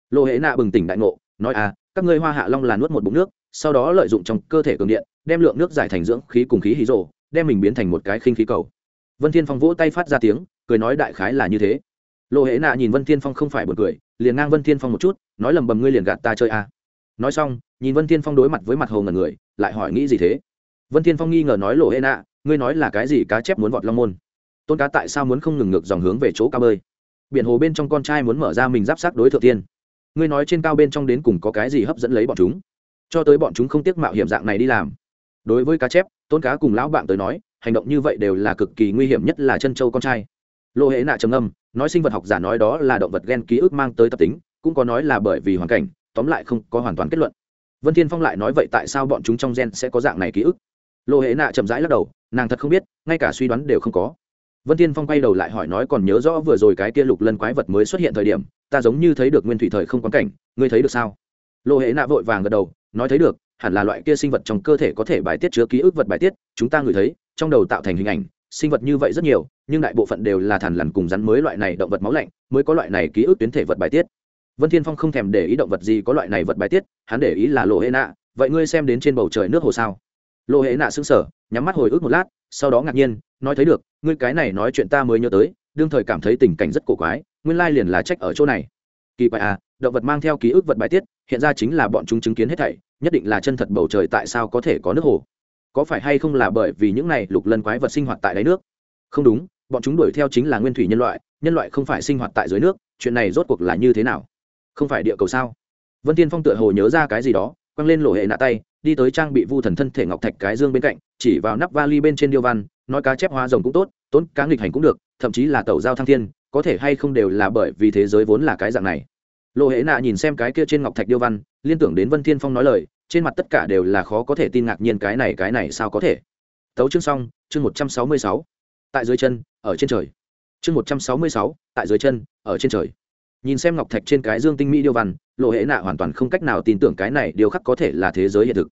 Speaker 1: Lộ hệ nạ bừng tỉnh đại ngộ, nói à các ngươi hoa hạ long là nuốt một bụng nước, sau đó lợi dụng trong cơ thể cường điện, đem lượng nước giải thành dưỡng khí cùng khí hí rộ đem mình biến thành một cái khinh khí cầu. Vân thiên phong vỗ tay phát ra tiếng, cười nói, đại khái là như thế. Lộ hệ nạ nhìn vân thiên phong không phải buồn cười, liền ngang vân thiên phong một chút, nói, lầm bầm ngươi liền gạt ta chơi à. nói xong, nhìn vân thiên phong đối mặt với mặt hồ ngần người, lại hỏi, nghĩ gì thế? Vân thiên phong nghi ngờ nói lộ hệ nạ ngươi nói là cái gì cá chép muốn vọt long môn? Tôn cá tại sao muốn không ngừng ngược dòng hướng về chỗ cao bơi? Biển hồ bên trong con trai muốn mở ra mình giáp sát đối thượng tiên ngươi nói trên cao bên trong đến cùng có cái gì hấp dẫn lấy bọn chúng? Cho tới bọn chúng không tiếc mạo hiểm dạng này đi làm. Đối với cá chép, tôn cá cùng lão bạn tới nói, hành động như vậy đều là cực kỳ nguy hiểm nhất là chân châu con trai. Lô hễ nạ trầm âm nói sinh vật học giả nói đó là động vật ghen ký ức mang tới tập tính, cũng có nói là bởi vì hoàn cảnh, tóm lại không có hoàn toàn kết luận. Vân thiên phong lại nói vậy tại sao bọn chúng trong gen sẽ có dạng này ký ức? Lô hễ nạ chậm rãi lắc đầu, nàng thật không biết, ngay cả suy đoán đều không có. Vân thiên phong quay đầu lại hỏi nói còn nhớ rõ vừa rồi cái kia lục lân quái vật mới xuất hiện thời điểm ta giống như thấy được nguyên thủy thời không quan cảnh, ngươi thấy được sao? Lô hệ nạ vội vàng gật đầu, nói thấy được, hẳn là loại kia sinh vật trong cơ thể có thể bài tiết chứa ký ức vật bài tiết, chúng ta ngửi thấy, trong đầu tạo thành hình ảnh, sinh vật như vậy rất nhiều, nhưng đại bộ phận đều là thằn lằn cùng rắn mới loại này động vật máu lạnh, mới có loại này ký ức tuyến thể vật bài tiết. Vân thiên phong không thèm để ý động vật gì có loại này vật bài tiết, hắn để ý là lộ hệ nạ, vậy ngươi xem đến trên bầu trời nước hồ sao? Lộ hệ nạ sững sờ, nhắm mắt hồi ức một lát, sau đó ngạc nhiên, nói thấy được, ngươi cái này nói chuyện ta mới nhớ tới, đương thời cảm thấy tình cảnh rất cổ quái nguyên lai liền là trách ở chỗ này. Kỳ quái à động vật mang theo ký ức vật bài tiết, hiện ra chính là bọn chúng chứng kiến hết thảy, nhất định là chân thật bầu trời tại sao có thể có nước hồ. Có phải hay không là bởi vì những này lục lân quái vật sinh hoạt tại đáy nước? Không đúng, bọn chúng đuổi theo chính là nguyên thủy nhân loại nhân loại không phải sinh hoạt tại dưới nước, chuyện này rốt cuộc là như thế nào? Không phải địa cầu sao? Vân tiên phong tựa hồ nhớ ra cái gì đó, quăng lên lộ hệ nạ tay, đi tới trang bị vu thần thân thể ngọc thạch cái dương bên cạnh, chỉ vào nắp vali bên trên điêu văn, nói cá chép hoa rồng cũng tốt, tốn cá nghịch hành cũng được, thậm chí là tàu giao thăng thiên có thể hay không đều là bởi vì thế giới vốn là cái dạng này. Lộ hệ nạ nhìn xem cái kia trên ngọc thạch điêu văn, liên tưởng đến vân thiên phong nói lời, trên mặt tất cả đều là khó có thể tin ngạc nhiên cái này cái này sao có thể. Tấu chương xong, chương một trăm sáu mươi sáu. Tại dưới chân, ở trên trời. Chương một trăm sáu mươi sáu, tại dưới chân, ở trên trời. Nhìn xem ngọc thạch trên cái dương tinh mỹ điêu văn lộ hệ nạ hoàn toàn không cách nào tin tưởng cái này điều khắc có thể là thế giới hiện thực.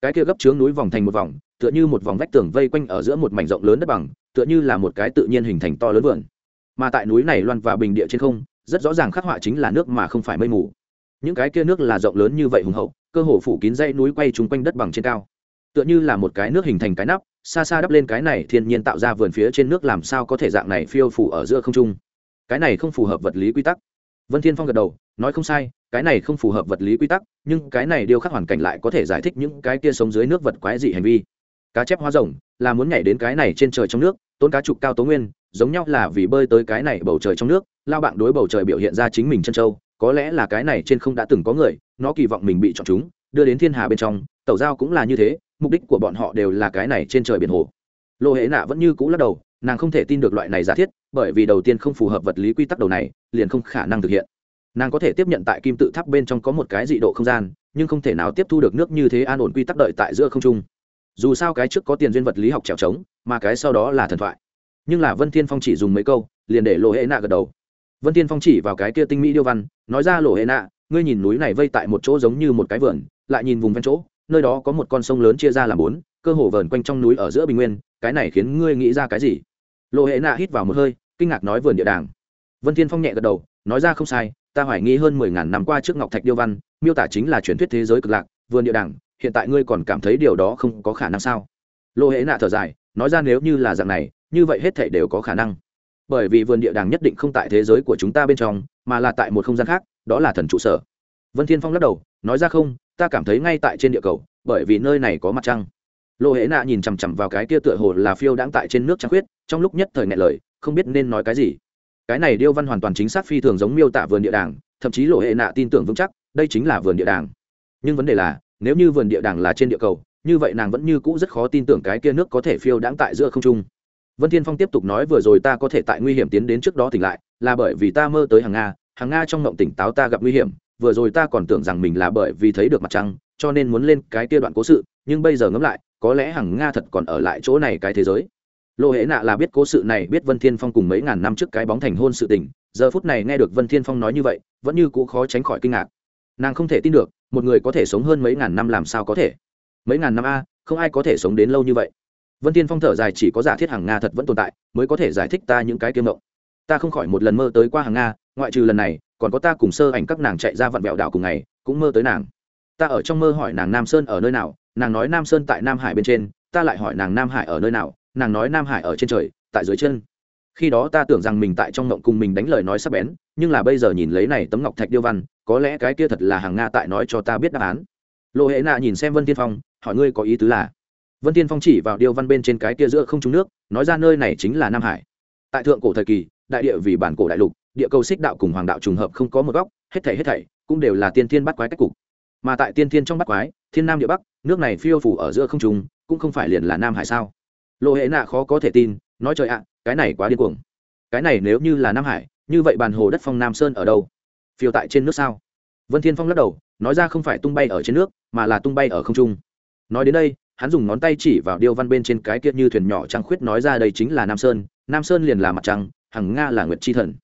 Speaker 1: Cái kia gấp trướng núi vòng thành một vòng, tựa như một vòng vách tường vây quanh ở giữa một mảnh rộng lớn đất bằng, tựa như là một cái tự nhiên hình thành to lớn vườn mà tại núi này loan và bình địa trên không, rất rõ ràng khắc họa chính là nước mà không phải mây mù. Những cái kia nước là rộng lớn như vậy hùng hậu, cơ hồ phủ kín dãy núi quay chung quanh đất bằng trên cao. Tựa như là một cái nước hình thành cái nắp, xa xa đắp lên cái này thiên nhiên tạo ra vườn phía trên nước làm sao có thể dạng này phiêu phủ ở giữa không trung. Cái này không phù hợp vật lý quy tắc. Vân thiên phong gật đầu, nói không sai, cái này không phù hợp vật lý quy tắc, nhưng cái này điều khắc hoàn cảnh lại có thể giải thích những cái kia sống dưới nước vật quái dị hành vi. Cá chép hoa rồng, là muốn nhảy đến cái này trên trời trong nước, tốn cá trục cao tố nguyên giống nhau là vì bơi tới cái này bầu trời trong nước, lao bạn đối bầu trời biểu hiện ra chính mình chân châu, có lẽ là cái này trên không đã từng có người, nó kỳ vọng mình bị chọn chúng, đưa đến thiên hà bên trong, tẩu giao cũng là như thế, mục đích của bọn họ đều là cái này trên trời biển hồ. Lô hệ nạ vẫn như cũ lắc đầu, nàng không thể tin được loại này giả thiết, bởi vì đầu tiên không phù hợp vật lý quy tắc đầu này, liền không khả năng thực hiện. Nàng có thể tiếp nhận tại kim tự tháp bên trong có một cái dị độ không gian, nhưng không thể nào tiếp thu được nước như thế an ổn quy tắc đợi tại giữa không trung. Dù sao cái trước có tiền duyên vật lý học trèo trống, mà cái sau đó là thần thoại nhưng là vân thiên phong chỉ dùng mấy câu, liền để lộ hệ nạ gật đầu. Vân thiên phong chỉ vào cái kia tinh mỹ điêu văn, nói ra lộ hệ nạ ngươi nhìn núi này vây tại một chỗ giống như một cái vườn, lại nhìn vùng ven chỗ, nơi đó có một con sông lớn chia ra làm bốn, cơ hồ vờn quanh trong núi ở giữa bình nguyên, cái này khiến ngươi nghĩ ra cái gì? Lộ hệ nạ hít vào một hơi, kinh ngạc nói, vườn địa đàng. Vân thiên phong nhẹ gật đầu, nói ra, không sai, ta hoài nghi hơn mười ngàn năm qua trước ngọc thạch điêu văn, miêu tả chính là truyền thuyết thế giới cực lạc, vườn địa đàng, hiện tại ngươi còn cảm thấy điều đó không có khả năng sao? Lộ hệ nạ thở dài, nói ra, nếu như là dạng này như vậy hết thảy đều có khả năng. Bởi vì vườn địa đàng nhất định không tại thế giới của chúng ta bên trong, mà là tại một không gian khác, đó là thần trụ sở. Vân thiên phong lắc đầu, nói ra không, ta cảm thấy ngay tại trên địa cầu, bởi vì nơi này có mặt trăng. Lô hễ nạ nhìn chằm chằm vào cái kia tựa hồ là phiêu đãng tại trên nước trăng khuyết, trong lúc nhất thời ngại lời, không biết nên nói cái gì. Cái này điêu văn hoàn toàn chính xác phi thường giống miêu tả vườn địa đàng, thậm chí lộ hệ nạ tin tưởng vững chắc, đây chính là vườn địa đàng. Nhưng vấn đề là, nếu như vườn địa đàng là trên địa cầu, như vậy nàng vẫn như cũ rất khó tin tưởng cái kia nước có thể phiêu đãng tại giữa không trung vân thiên phong tiếp tục nói vừa rồi ta có thể tại nguy hiểm tiến đến trước đó tỉnh lại, là bởi vì ta mơ tới hàng nga hàng nga trong mộng tỉnh táo ta gặp nguy hiểm, vừa rồi ta còn tưởng rằng mình là bởi vì thấy được mặt trăng, cho nên muốn lên cái kia đoạn cố sự, nhưng bây giờ ngẫm lại, có lẽ hàng nga thật còn ở lại chỗ này cái thế giới. Lô hễ nạ là biết cố sự này, biết vân thiên phong cùng mấy ngàn năm trước cái bóng thành hôn sự tình, giờ phút này nghe được vân thiên phong nói như vậy, vẫn như cũ khó tránh khỏi kinh ngạc. Nàng không thể tin được, một người có thể sống hơn mấy ngàn năm làm sao có thể? Mấy ngàn năm a, không ai có thể sống đến lâu như vậy vân thiên phong thở dài, chỉ có giả thiết hàng nga thật vẫn tồn tại, mới có thể giải thích ta những cái kiêm mộng ta không khỏi một lần mơ tới qua hàng nga, ngoại trừ lần này, còn có ta cùng sơ ảnh các nàng chạy ra vặn vẹo đảo cùng ngày, cũng mơ tới nàng. Ta ở trong mơ hỏi nàng nam sơn ở nơi nào, nàng nói nam sơn tại nam hải bên trên, ta lại hỏi nàng nam hải ở nơi nào, nàng nói nam hải ở trên trời, tại dưới chân. Khi đó ta tưởng rằng mình tại trong mộng cùng mình đánh lời nói sắp bén, nhưng là bây giờ nhìn lấy này tấm ngọc thạch điêu văn, có lẽ cái kia thật là hàng nga tại nói cho ta biết đáp án. Lộ hệ nạ nhìn xem vân tiên phong, hỏi ngươi có ý tứ là? Vân tiên phong chỉ vào điêu văn bên trên cái kia giữa không trúng nước, nói ra nơi này chính là nam hải. Tại thượng cổ thời kỳ, đại địa vì bản cổ đại lục, địa cầu xích đạo cùng hoàng đạo trùng hợp không có một góc, hết thảy hết thảy cũng đều là tiên thiên bắt quái cách cục. Mà tại tiên thiên trong bắt quái, thiên nam địa bắc, nước này phiêu phủ ở giữa không trùng cũng không phải liền là nam hải sao? Lộ hệ nạ khó có thể tin, nói trời ạ, cái này quá điên cuồng. Cái này nếu như là nam hải, như vậy bàn hồ đất phong nam sơn ở đâu? Phiêu tại trên nước sao? Vân thiên phong lắc đầu, nói ra không phải tung bay ở trên nước, mà là tung bay ở không trung. Nói đến đây hắn dùng ngón tay chỉ vào điêu văn bên trên cái kia như thuyền nhỏ trăng khuyết nói ra đây chính là nam sơn nam sơn liền là mặt trăng, hằng nga là nguyệt chi thần.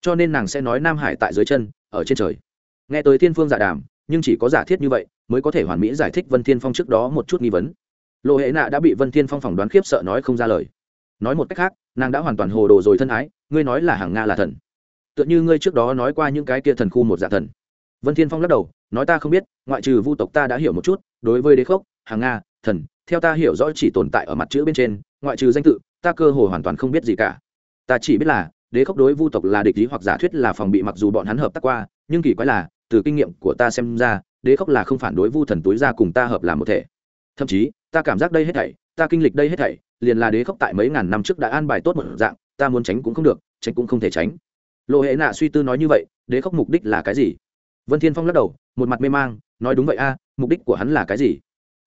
Speaker 1: Cho nên nàng sẽ nói nam hải tại dưới chân, ở trên trời. Nghe tới thiên phương giả đàm, nhưng chỉ có giả thiết như vậy, mới có thể hoàn mỹ giải thích vân thiên phong trước đó một chút nghi vấn. Lộ hệ nạ đã bị vân thiên phong phỏng đoán khiếp sợ nói không ra lời. Nói một cách khác, nàng đã hoàn toàn hồ đồ rồi thân ái, ngươi nói là hàng nga là thần. Tựa như ngươi trước đó nói qua những cái kia thần khu một dạ thần. Vân thiên phong lắc đầu, nói ta không biết, ngoại trừ vu tộc ta đã hiểu một chút, đối với đế khốc hàng nga thần, theo ta hiểu rõ chỉ tồn tại ở mặt chữ bên trên, ngoại trừ danh tự, ta cơ hồ hoàn toàn không biết gì cả. Ta chỉ biết là, đế khốc đối vu tộc là địch lý hoặc giả thuyết là phòng bị mặc dù bọn hắn hợp tác qua, nhưng kỳ quái là, từ kinh nghiệm của ta xem ra, đế khốc là không phản đối vu thần túi ra cùng ta hợp làm một thể. Thậm chí, ta cảm giác đây hết thảy, ta kinh lịch đây hết thảy, liền là đế khốc tại mấy ngàn năm trước đã an bài tốt một dạng, ta muốn tránh cũng không được, tránh cũng không thể tránh. Lộ hệ nạ suy tư nói như vậy, đế khốc mục đích là cái gì? Vân thiên phong lắc đầu, một mặt mê mang, nói đúng vậy a, mục đích của hắn là cái gì?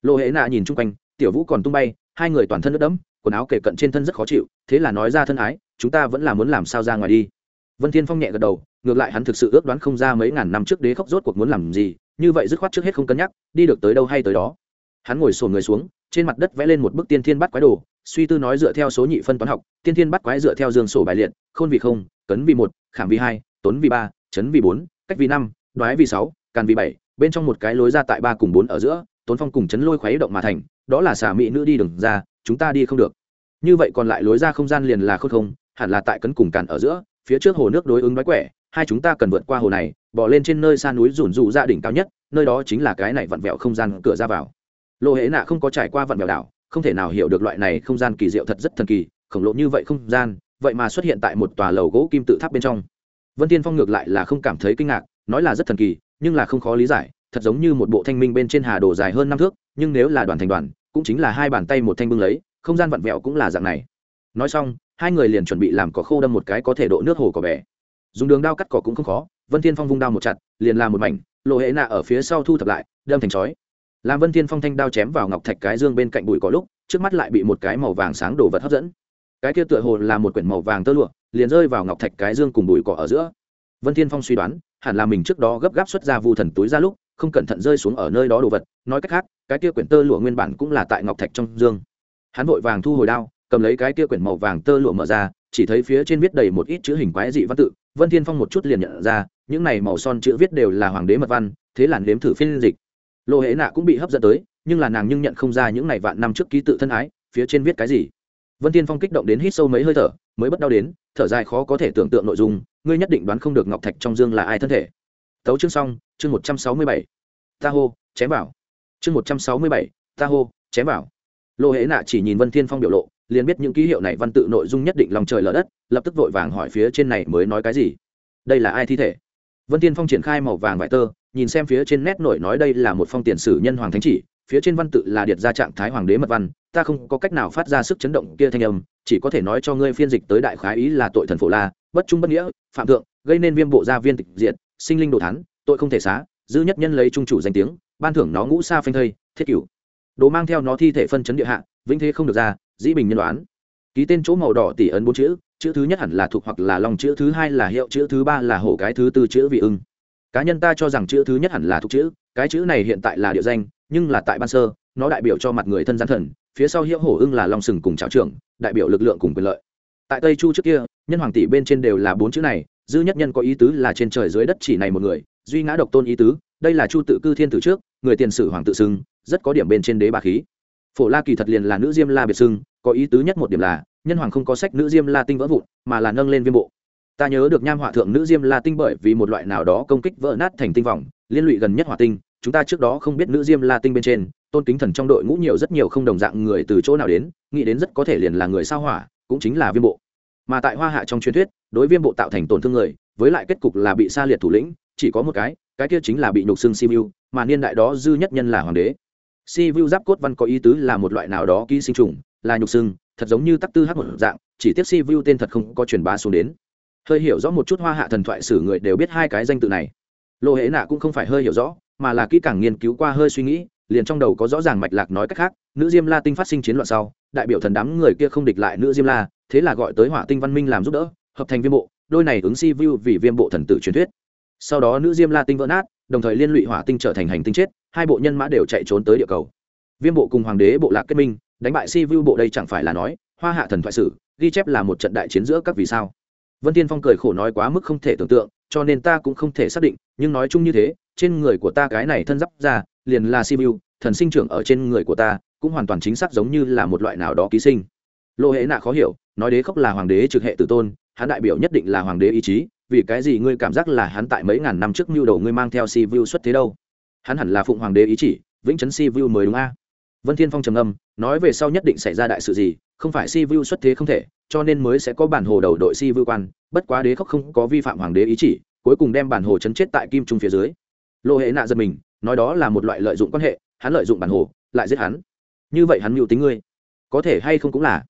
Speaker 1: Lộ hệ nạ nhìn chung quanh, tiểu vũ còn tung bay, hai người toàn thân nước đẫm, quần áo kể cận trên thân rất khó chịu, thế là nói ra thân ái, chúng ta vẫn là muốn làm sao ra ngoài đi. Vân thiên phong nhẹ gật đầu, ngược lại hắn thực sự ước đoán không ra mấy ngàn năm trước đế khốc rốt cuộc muốn làm gì, như vậy dứt khoát trước hết không cân nhắc, đi được tới đâu hay tới đó. Hắn ngồi sồn người xuống, trên mặt đất vẽ lên một bức tiên thiên bắt quái đồ, suy tư nói dựa theo số nhị phân toán học, tiên thiên bắt quái dựa theo dương sổ bài liệt, khôn vì không, cấn vì một, khảm vì hai, tốn vì ba, chấn vì bốn, cách vì năm, đoái vì sáu, càn vì bảy, bên trong một cái lối ra tại ba cùng bốn ở giữa tốn phong cùng chấn lôi khuấy động mà thành, đó là xả mỹ nữ đi đừng ra, chúng ta đi không được. Như vậy còn lại lối ra không gian liền là khôn không, hẳn là tại cấn cùng càn ở giữa, phía trước hồ nước đối ứng đói quẻ, hai chúng ta cần vượt qua hồ này, bỏ lên trên nơi xa núi rủn rụ ra đỉnh cao nhất, nơi đó chính là cái này vặn vẹo không gian cửa ra vào. Lộ hễ nạ không có trải qua vặn vẹo đảo, không thể nào hiểu được loại này không gian kỳ diệu thật rất thần kỳ, khổng lồ như vậy không gian, vậy mà xuất hiện tại một tòa lầu gỗ kim tự tháp bên trong. Vân tiên phong ngược lại là không cảm thấy kinh ngạc, nói là rất thần kỳ, nhưng là không khó lý giải thật giống như một bộ thanh minh bên trên hà đồ dài hơn năm thước, nhưng nếu là đoàn thành đoàn, cũng chính là hai bàn tay một thanh bưng lấy, không gian vặn vẹo cũng là dạng này. Nói xong, hai người liền chuẩn bị làm cỏ khô đâm một cái có thể độ nước hồ cỏ bè. dùng đường đao cắt cỏ cũng không khó, vân thiên phong vung đao một chặt, liền làm một mảnh lộ hệ nạ ở phía sau thu thập lại, đâm thành chói. Làm vân thiên phong thanh đao chém vào ngọc thạch cái dương bên cạnh bụi cỏ lúc, trước mắt lại bị một cái màu vàng sáng đồ vật hấp dẫn. Cái kia tựa hồ là một quyển màu vàng tơ lụa, liền rơi vào ngọc thạch cái dương cùng bụi cỏ ở giữa. Vân thiên phong suy đoán, hẳn là mình trước đó gấp gáp xuất ra vu thần túi ra lúc không cẩn thận rơi xuống ở nơi đó đồ vật, nói cách khác, cái kia quyển tơ lụa nguyên bản cũng là tại ngọc thạch trong dương. Hắn vội vàng thu hồi đao, cầm lấy cái kia quyển màu vàng tơ lụa mở ra, chỉ thấy phía trên viết đầy một ít chữ hình quái dị văn tự, vân thiên phong một chút liền nhận ra, những này màu son chữ viết đều là hoàng đế mật văn, thế là nếm thử phiên dịch. Lộ hệ nạ cũng bị hấp dẫn tới, nhưng là nàng nhưng nhận không ra những này vạn năm trước ký tự thân ái, phía trên viết cái gì. Vân thiên phong kích động đến hít sâu mấy hơi thở, mới bất đau đến, thở dài khó có thể tưởng tượng nội dung, ngươi nhất định đoán không được ngọc thạch trong dương là ai thân thể tấu chương xong, chương một trăm sáu mươi bảy. Ta hô, chém vào. Chương một trăm sáu mươi bảy, ta hô, chém vào. Lô hễ nạ chỉ nhìn vân thiên phong biểu lộ, liền biết những ký hiệu này văn tự nội dung nhất định lòng trời lở đất, lập tức vội vàng hỏi phía trên này mới nói cái gì. Đây là ai thi thể? Vân thiên phong triển khai màu vàng vải tơ, nhìn xem phía trên nét nổi nói đây là một phong tiền sử nhân hoàng thánh chỉ, phía trên văn tự là điệt ra trạng thái hoàng đế mật văn, ta không có cách nào phát ra sức chấn động kia thanh âm, chỉ có thể nói cho ngươi phiên dịch tới đại khái ý là tội thần phổ la, bất trung bất nghĩa, phạm thượng, gây nên viêm bộ gia viên tịch diệt sinh linh đồ thán, tội không thể xá, dư nhất nhân lấy trung chủ danh tiếng, ban thưởng nó ngũ xa phanh thây, thiết cửu. Đồ mang theo nó thi thể phân chấn địa hạ, vĩnh thế không được ra, dĩ bình nhân đoán. Ký tên chỗ màu đỏ tỷ ấn bốn chữ chữ thứ nhất hẳn là thuộc hoặc là long chữ thứ hai là hiệu, chữ thứ ba là hổ, cái thứ tư chữ vị ưng. Cá nhân ta cho rằng chữ thứ nhất hẳn là thuộc chữ, cái chữ này hiện tại là địa danh, nhưng là tại ban sơ, nó đại biểu cho mặt người thân gián thần, phía sau hiệu hổ ưng là long sừng cùng trào trưởng, đại biểu lực lượng cùng quyền lợi tại tây chu trước kia, nhân hoàng tỷ bên trên đều là bốn chữ này, dư nhất nhân có ý tứ là trên trời dưới đất chỉ này một người, duy ngã độc tôn ý tứ, đây là chu tự cư thiên tử trước, người tiền sử hoàng tự xưng, rất có điểm bên trên đế bà khí. Phổ la kỳ thật liền là nữ diêm la biệt xưng, có ý tứ nhất một điểm là, nhân hoàng không có sách nữ diêm la tinh vỡ vụn, mà là nâng lên viêm bộ. Ta nhớ được nham hỏa thượng nữ diêm la tinh bởi vì một loại nào đó công kích vỡ nát thành tinh vòng, liên lụy gần nhất hỏa tinh, chúng ta trước đó không biết nữ diêm la tinh bên trên, tôn kính thần trong đội ngũ nhiều rất nhiều không đồng dạng người từ chỗ nào đến, nghĩ đến rất có thể liền là người sao hỏa cũng chính là viêm bộ. Mà tại hoa hạ trong truyền thuyết, đối viêm bộ tạo thành tổn thương người, với lại kết cục là bị sa liệt thủ lĩnh, chỉ có một cái cái kia chính là bị nhục xương siêu mà niên đại đó dư nhất nhân là hoàng đế. Siêu giáp cốt văn có ý tứ là một loại nào đó ký sinh trùng, là nhục xương, thật giống như tắc tư hát một dạng, chỉ tiếp siêu tên thật không có truyền bá xuống đến. Hơi hiểu rõ một chút hoa hạ thần thoại sử người đều biết hai cái danh tự này. Lộ hệ nạ cũng không phải hơi hiểu rõ, mà là kỹ càng nghiên cứu qua hơi suy nghĩ, liền trong đầu có rõ ràng mạch lạc nói cách khác nữ diêm la tinh phát sinh chiến loạn sau, đại biểu thần đám người kia không địch lại nữ diêm la, thế là gọi tới hỏa tinh văn minh làm giúp đỡ, hợp thành viêm bộ, đôi này ứng si vu vì viêm bộ thần tử truyền thuyết. Sau đó nữ diêm la tinh vỡ nát, đồng thời liên lụy hỏa tinh trở thành hành tinh chết, hai bộ nhân mã đều chạy trốn tới địa cầu. Viêm bộ cùng hoàng đế bộ lạc kết minh, đánh bại si vu bộ đây chẳng phải là nói, hoa hạ thần thoại sử, ghi chép là một trận đại chiến giữa các vì sao. Vân tiên phong cười khổ nói quá mức không thể tưởng tượng, cho nên ta cũng không thể xác định, nhưng nói chung như thế, trên người của ta cái này thân giáp ra, liền là si vu thần sinh trưởng ở trên người của ta cũng hoàn toàn chính xác giống như là một loại nào đó ký sinh. Lô hễ nạ khó hiểu, nói đế khóc là hoàng đế trực hệ tử tôn, hắn đại biểu nhất định là hoàng đế ý chí, vì cái gì ngươi cảm giác là hắn tại mấy ngàn năm trước mưu đồ ngươi mang theo si vu xuất thế đâu? Hắn hẳn là phụng hoàng đế ý chỉ, vĩnh chấn si vu mới đúng a. Vân thiên phong trầm âm nói về sau nhất định xảy ra đại sự gì, không phải si vu xuất thế không thể, cho nên mới sẽ có bản hồ đầu đội si vu quan, bất quá đế khóc không có vi phạm hoàng đế ý chỉ, cuối cùng đem bản hồ chấn chết tại kim trung phía dưới. Lô hệ nạ giật mình, nói đó là một loại lợi dụng quan hệ, hắn lợi dụng bản hồ, lại giết hắn như vậy hắn mưu tính ngươi. Có thể hay không cũng là.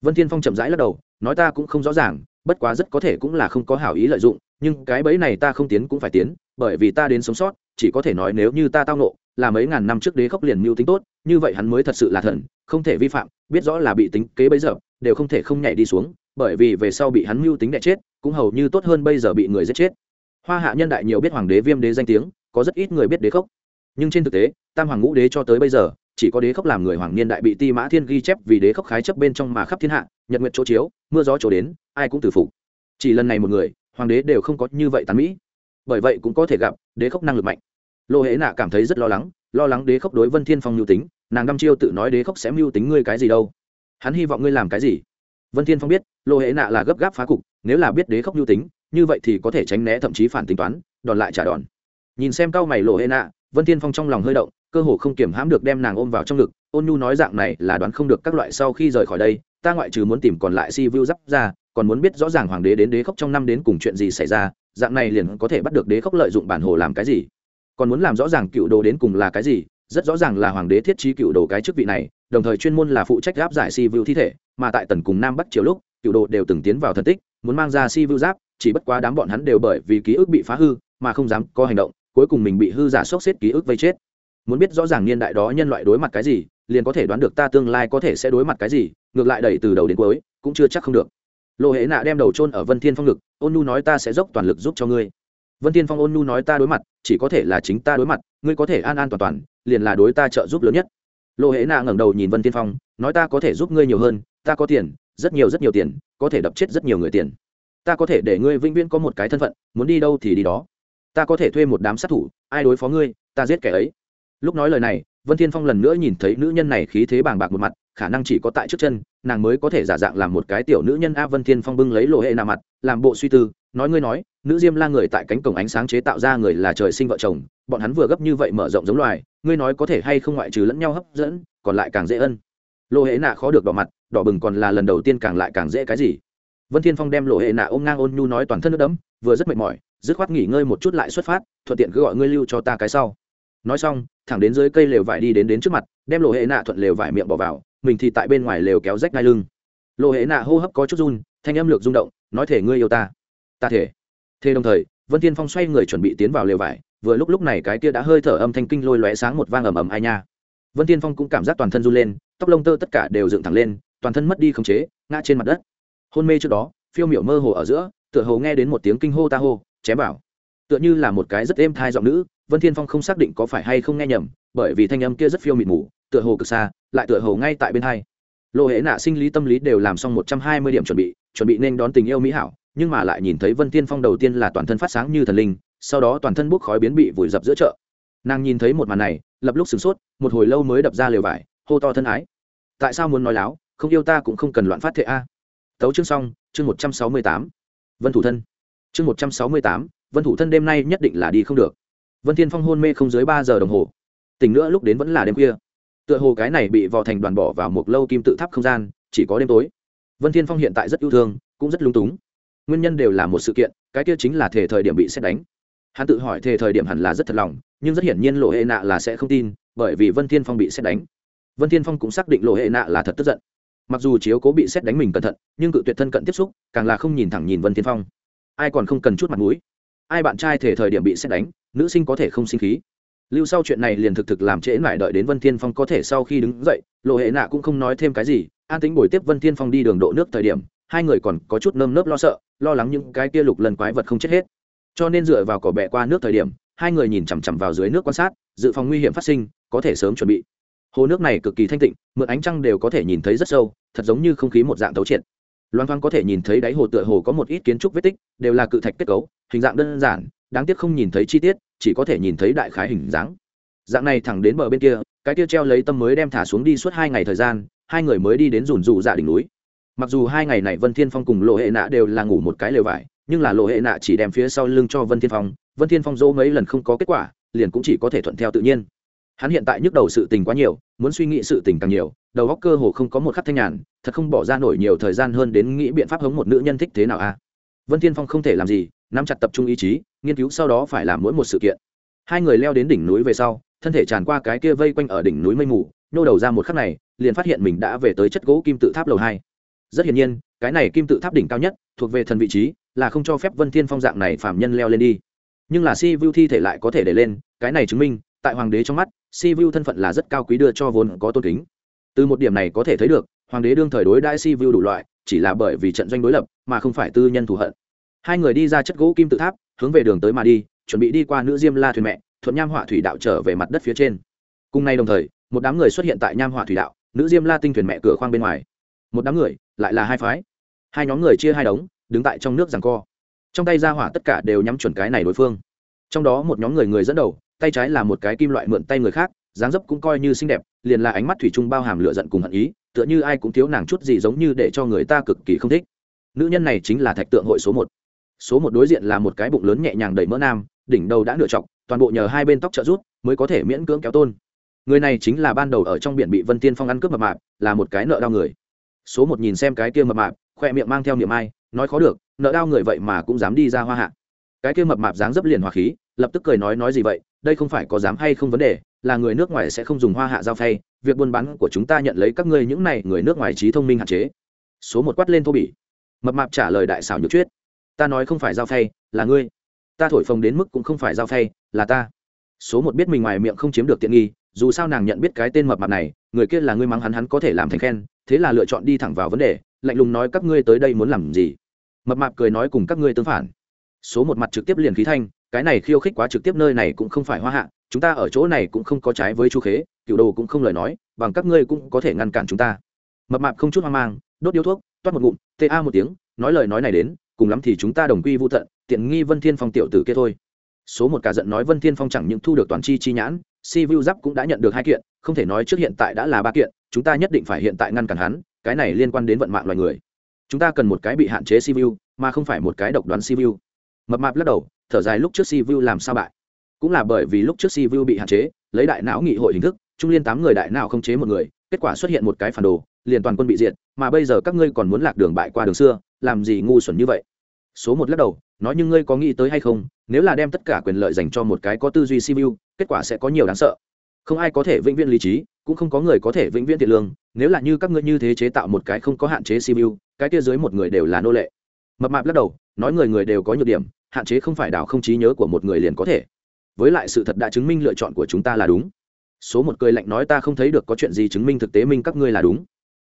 Speaker 1: Vân thiên phong chậm rãi lắc đầu, nói ta cũng không rõ ràng, bất quá rất có thể cũng là không có hảo ý lợi dụng, nhưng cái bẫy này ta không tiến cũng phải tiến, bởi vì ta đến sống sót, chỉ có thể nói nếu như ta tao nộ là mấy ngàn năm trước đế khốc liền mưu tính tốt, như vậy hắn mới thật sự là thần, không thể vi phạm, biết rõ là bị tính kế bấy giờ, đều không thể không nhảy đi xuống, bởi vì về sau bị hắn mưu tính đẻ chết, cũng hầu như tốt hơn bây giờ bị người giết chết. Hoa hạ nhân đại nhiều biết hoàng đế viêm đế danh tiếng, có rất ít người biết đế khốc. Nhưng trên thực tế, tam hoàng ngũ đế cho tới bây giờ chỉ có đế khốc làm người hoàng niên đại bị ti mã thiên ghi chép vì đế khốc khái chấp bên trong mà khắp thiên hạ, nhật nguyện chỗ chiếu, mưa gió chỗ đến, ai cũng từ phục. Chỉ lần này một người, hoàng đế đều không có như vậy tán mỹ. Bởi vậy cũng có thể gặp, đế khốc năng lực mạnh. Lô hễ nạ cảm thấy rất lo lắng lo lắng đế khốc đối vân thiên phong mưu tính, nàng đăm chiêu tự nói đế khốc sẽ mưu tính ngươi cái gì đâu. Hắn hy vọng ngươi làm cái gì? Vân thiên phong biết, lô hễ nạ là gấp gáp phá cục, nếu là biết đế khốc mưu tính, như vậy thì có thể tránh né thậm chí phản tính toán, đòn lại trả đòn. Nhìn xem cao mày lộ hễ nạ, vân thiên phong trong lòng hơi động cơ hồ không kiểm hãm được đem nàng ôm vào trong ngực, ôn nhu nói dạng này là đoán không được các loại sau khi rời khỏi đây, ta ngoại trừ muốn tìm còn lại si vu giáp ra, còn muốn biết rõ ràng hoàng đế đến đế khốc trong năm đến cùng chuyện gì xảy ra, dạng này liền có thể bắt được đế khốc lợi dụng bản hồ làm cái gì. Còn muốn làm rõ ràng cựu đồ đến cùng là cái gì, rất rõ ràng là hoàng đế thiết trí cựu đồ cái chức vị này, đồng thời chuyên môn là phụ trách gáp giải si vu thi thể, mà tại tần cùng nam bắc triều lúc, cựu đồ đều từng tiến vào thần tích, muốn mang ra si vu giáp, chỉ bất quá đám bọn hắn đều bởi vì ký ức bị phá hư, mà không dám có hành động, cuối cùng mình bị hư giả sốc xếp ký ức vây chết muốn biết rõ ràng niên đại đó nhân loại đối mặt cái gì, liền có thể đoán được ta tương lai có thể sẽ đối mặt cái gì, ngược lại đẩy từ đầu đến cuối, cũng chưa chắc không được. Lộ hệ nạ đem đầu trôn ở vân thiên phong ngực, ôn nhu nói ta sẽ dốc toàn lực giúp cho ngươi. Vân thiên phong ôn nhu nói ta đối mặt, chỉ có thể là chính ta đối mặt, ngươi có thể an an toàn toàn, liền là đối ta trợ giúp lớn nhất. Lộ hệ nạ ngẩng đầu nhìn vân thiên phong, nói ta có thể giúp ngươi nhiều hơn, ta có tiền, rất nhiều rất nhiều tiền, có thể đập chết rất nhiều người tiền. Ta có thể để ngươi vĩnh viễn có một cái thân phận, muốn đi đâu thì đi đó. Ta có thể thuê một đám sát thủ, ai đối phó ngươi, ta giết kẻ ấy lúc nói lời này vân thiên phong lần nữa nhìn thấy nữ nhân này khí thế bàng bạc một mặt khả năng chỉ có tại trước chân nàng mới có thể giả dạng làm một cái tiểu nữ nhân a vân thiên phong bưng lấy lộ hệ nạ mặt làm bộ suy tư nói ngươi nói nữ diêm la người tại cánh cổng ánh sáng chế tạo ra người là trời sinh vợ chồng bọn hắn vừa gấp như vậy mở rộng giống loài ngươi nói có thể hay không ngoại trừ lẫn nhau hấp dẫn còn lại càng dễ ân. Lộ hệ nạ khó được đỏ mặt đỏ bừng còn là lần đầu tiên càng lại càng dễ cái gì. Vân thiên phong đem lộ hệ nạ ôm ngang ôn nhu nói toàn thân nước đấm, vừa rất mệt mỏi dứt khoát nghỉ ngơi một chút lại xuất phát thuận tiện cứ gọi ngươi lưu cho ta cái sau nói xong, thẳng đến dưới cây lều vải đi đến đến trước mặt, đem lộ hệ nạ thuận lều vải miệng bỏ vào, mình thì tại bên ngoài lều kéo rách ngai lưng. Lộ hệ nạ hô hấp có chút run, thanh âm lược rung động, nói thể ngươi yêu ta. Ta thể. Thế đồng thời, vân thiên phong xoay người chuẩn bị tiến vào lều vải, vừa lúc lúc này cái kia đã hơi thở âm thanh kinh lôi lóe sáng một vang ầm ầm ai nha. Vân thiên phong cũng cảm giác toàn thân run lên, tóc lông tơ tất cả đều dựng thẳng lên, toàn thân mất đi khống chế, ngã trên mặt đất. Hôn mê trước đó, phiêu miểu mơ hồ ở giữa, tựa hồ nghe đến một tiếng kinh hô ta hô, chém vào. Tựa như là một cái rất êm thai giọng nữ vân thiên phong không xác định có phải hay không nghe nhầm, bởi vì thanh âm kia rất phiêu mịt mù, tựa hồ cực xa, lại tựa hồ ngay tại bên hai. Lộ hệ nạ sinh lý tâm lý đều làm xong một trăm hai mươi điểm chuẩn bị chuẩn bị nên đón tình yêu mỹ hảo, nhưng mà lại nhìn thấy vân thiên phong đầu tiên là toàn thân phát sáng như thần linh, sau đó toàn thân bốc khói biến bị vùi dập giữa chợ. Nàng nhìn thấy một màn này, lập lúc sửng sốt, một hồi lâu mới đập ra lều vải, hô to thân ái. Tại sao muốn nói láo? Không yêu ta cũng không cần loạn phát thệ a. Tấu chương xong, chương một trăm sáu mươi tám. Vân thủ thân. Chương một trăm sáu mươi tám, vân thủ thân đêm nay nhất định là đi không được vân thiên phong hôn mê không dưới ba giờ đồng hồ. Tỉnh nữa lúc đến vẫn là đêm khuya. Tựa hồ cái này bị vò thành đoàn bỏ vào một lâu kim tự tháp không gian, chỉ có đêm tối. Vân thiên phong hiện tại rất yêu thương, cũng rất lung túng. Nguyên nhân đều là một sự kiện, cái kia chính là thể thời điểm bị xét đánh. Hắn tự hỏi thể thời điểm hẳn là rất thật lòng, nhưng rất hiển nhiên lộ hệ nạ là sẽ không tin, bởi vì vân thiên phong bị xét đánh. Vân thiên phong cũng xác định lộ hệ nạ là thật tức giận. Mặc dù chiếu cố bị xét đánh mình cẩn thận, nhưng cự tuyệt thân cận tiếp xúc, càng là không nhìn thẳng nhìn vân thiên phong. Ai còn không cần chút mặt mũi ai bạn trai thể thời điểm bị xét đánh, nữ sinh có thể không sinh khí. Lưu sau chuyện này liền thực thực làm trễ lại đợi đến vân thiên phong có thể sau khi đứng dậy, lộ hệ nạ cũng không nói thêm cái gì, an tính buổi tiếp vân thiên phong đi đường độ nước thời điểm, hai người còn có chút nơm nớp lo sợ, lo lắng những cái kia lục lần quái vật không chết hết. Cho nên dựa vào cỏ bẹ qua nước thời điểm, hai người nhìn chằm chằm vào dưới nước quan sát, dự phòng nguy hiểm phát sinh, có thể sớm chuẩn bị. Hồ nước này cực kỳ thanh tịnh, mượn ánh trăng đều có thể nhìn thấy rất sâu, thật giống như không khí một dạng tấu triệt. Loan thoang có thể nhìn thấy đáy hồ tựa hồ có một ít kiến trúc vết tích, đều là cự thạch kết cấu hình dạng đơn giản, đáng tiếc không nhìn thấy chi tiết, chỉ có thể nhìn thấy đại khái hình dáng. Dạng này thẳng đến bờ bên kia, cái kia treo lấy tâm mới đem thả xuống đi suốt hai ngày thời gian, hai người mới đi đến rủn rủ dạ đỉnh núi. Mặc dù hai ngày này vân thiên phong cùng lộ hệ nạ đều là ngủ một cái lều vải, nhưng là lộ hệ nạ chỉ đem phía sau lưng cho vân thiên phong, vân thiên phong dỗ mấy lần không có kết quả, liền cũng chỉ có thể thuận theo tự nhiên. Hắn hiện tại nhức đầu sự tình quá nhiều, muốn suy nghĩ sự tình càng nhiều, đầu óc cơ hồ không có một khắc thanh nhàn, thật không bỏ ra nổi nhiều thời gian hơn đến nghĩ biện pháp hống một nữ nhân thích thế nào a vân thiên phong không thể làm gì, nắm chặt tập trung ý chí, nghiên cứu sau đó phải làm mỗi một sự kiện. Hai người leo đến đỉnh núi về sau, thân thể tràn qua cái kia vây quanh ở đỉnh núi mây mù, nhô đầu ra một khắc này, liền phát hiện mình đã về tới chất gỗ kim tự tháp lầu hai. Rất hiển nhiên, cái này kim tự tháp đỉnh cao nhất, thuộc về thần vị trí, là không cho phép vân thiên phong dạng này phạm nhân leo lên đi. Nhưng là si vu thi thể lại có thể để lên, cái này chứng minh, tại hoàng đế trong mắt, si vu thân phận là rất cao quý đưa cho vốn có tôn kính. Từ một điểm này có thể thấy được, hoàng đế đương thời đối đãi si vu đủ loại, chỉ là bởi vì trận doanh đối lập mà không phải tư nhân thù hận. Hai người đi ra chất gỗ kim tự tháp, hướng về đường tới mà đi, chuẩn bị đi qua nữ diêm la thuyền mẹ, thuận nham họa thủy đạo trở về mặt đất phía trên. Cùng nay đồng thời, một đám người xuất hiện tại nham họa thủy đạo, nữ diêm la tinh thuyền mẹ cửa khoang bên ngoài. Một đám người lại là hai phái. Hai nhóm người chia hai đống, đứng tại trong nước rằng co. Trong tay ra hỏa tất cả đều nhắm chuẩn cái này đối phương. Trong đó một nhóm người người dẫn đầu, tay trái là một cái kim loại mượn tay người khác, dáng dấp cũng coi như xinh đẹp, liền là ánh mắt thủy chung bao hàm lựa giận cùng hận ý, tựa như ai cũng thiếu nàng chút gì giống như để cho người ta cực kỳ không thích nữ nhân này chính là thạch tượng hội số một. Số một đối diện là một cái bụng lớn nhẹ nhàng đầy mỡ nam, đỉnh đầu đã nửa chọc toàn bộ nhờ hai bên tóc trợ rút mới có thể miễn cưỡng kéo tôn. Người này chính là ban đầu ở trong biển bị vân tiên phong ăn cướp mập mạp, là một cái nợ đau người. Số một nhìn xem cái kia mập mạp, khoe miệng mang theo niệm ai, nói khó được, nợ đau người vậy mà cũng dám đi ra hoa hạ. Cái kia mập mạp dáng dấp liền hòa khí, lập tức cười nói nói gì vậy, đây không phải có dám hay không vấn đề, là người nước ngoài sẽ không dùng hoa hạ giao phay, việc buôn bán của chúng ta nhận lấy các ngươi những này, người nước ngoài trí thông minh hạn chế. Số một quát lên thô bỉ mập mạp trả lời đại xảo nhược chuyết. Ta nói không phải giao phay, là ngươi. Ta thổi phồng đến mức cũng không phải giao phay, là ta. Số một biết mình ngoài miệng không chiếm được tiện nghi, dù sao nàng nhận biết cái tên mập mạp này, người kia là ngươi mắng hắn hắn có thể làm thành khen, thế là lựa chọn đi thẳng vào vấn đề, lạnh lùng nói các ngươi tới đây muốn làm gì? Mập mạp cười nói cùng các ngươi tương phản. Số một mặt trực tiếp liền khí thanh, cái này khiêu khích quá trực tiếp nơi này cũng không phải hoa hạ, chúng ta ở chỗ này cũng không có trái với chu khế, cựu đồ cũng không lời nói, bằng các ngươi cũng có thể ngăn cản chúng ta. Mập mạp không chút hoang mang, đốt điếu thuốc toát một ngụm ta một tiếng, nói lời nói này đến, cùng lắm thì chúng ta đồng quy vô tận, tiện nghi vân thiên phong tiểu tử kia thôi. Số một cả giận nói vân thiên phong chẳng những thu được toàn chi chi nhãn, si vu giáp cũng đã nhận được hai kiện, không thể nói trước hiện tại đã là ba kiện, chúng ta nhất định phải hiện tại ngăn cản hắn, cái này liên quan đến vận mạng loài người. Chúng ta cần một cái bị hạn chế si vu mà không phải một cái độc đoán si vu mập mạp lắc đầu, thở dài lúc trước si vu làm sao bại? Cũng là bởi vì lúc trước si vu bị hạn chế, lấy đại não nghị hội hình thức, trung liên tám người đại não không chế một người, kết quả xuất hiện một cái phản đồ liền toàn quân bị diệt, mà bây giờ các ngươi còn muốn lạc đường bại qua đường xưa, làm gì ngu xuẩn như vậy? Số một lắc đầu, nói nhưng ngươi có nghĩ tới hay không, nếu là đem tất cả quyền lợi dành cho một cái có tư duy cvu kết quả sẽ có nhiều đáng sợ. Không ai có thể vĩnh viễn lý trí, cũng không có người có thể vĩnh viễn thiện lương, nếu là như các ngươi như thế chế tạo một cái không có hạn chế cvu cái kia dưới một người đều là nô lệ. Mập mạp lắc đầu, nói người người đều có nhược điểm, hạn chế không phải đảo không trí nhớ của một người liền có thể. Với lại sự thật đã chứng minh lựa chọn của chúng ta là đúng. Số một cười lạnh nói ta không thấy được có chuyện gì chứng minh thực tế minh các ngươi là đúng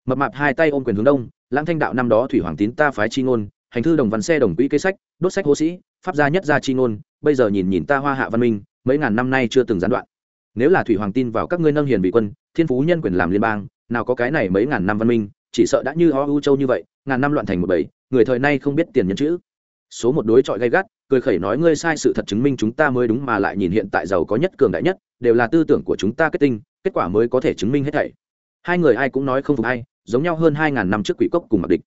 Speaker 1: mập mạp hai tay ôm quyền hướng đông, lãng thanh đạo năm đó thủy hoàng tín ta phái chi ngôn, hành thư đồng văn xe đồng quỹ kế sách, đốt sách hô sĩ, pháp gia nhất gia chi ngôn, bây giờ nhìn nhìn ta hoa hạ văn minh, mấy ngàn năm nay chưa từng gián đoạn. Nếu là thủy hoàng tin vào các ngươi nâng hiền vị quân, thiên phú nhân quyền làm liên bang, nào có cái này mấy ngàn năm văn minh, chỉ sợ đã như ho u châu như vậy, ngàn năm loạn thành một bầy, người thời nay không biết tiền nhân chữ. Số một đối chọi gay gắt, cười khẩy nói ngươi sai sự thật chứng minh chúng ta mới đúng mà lại nhìn hiện tại giàu có nhất cường đại nhất, đều là tư tưởng của chúng ta kết tinh, kết quả mới có thể chứng minh hết thảy. Hai người ai cũng nói không phục hay giống nhau hơn hai ngàn năm trước quỷ cốc cùng mặc địch.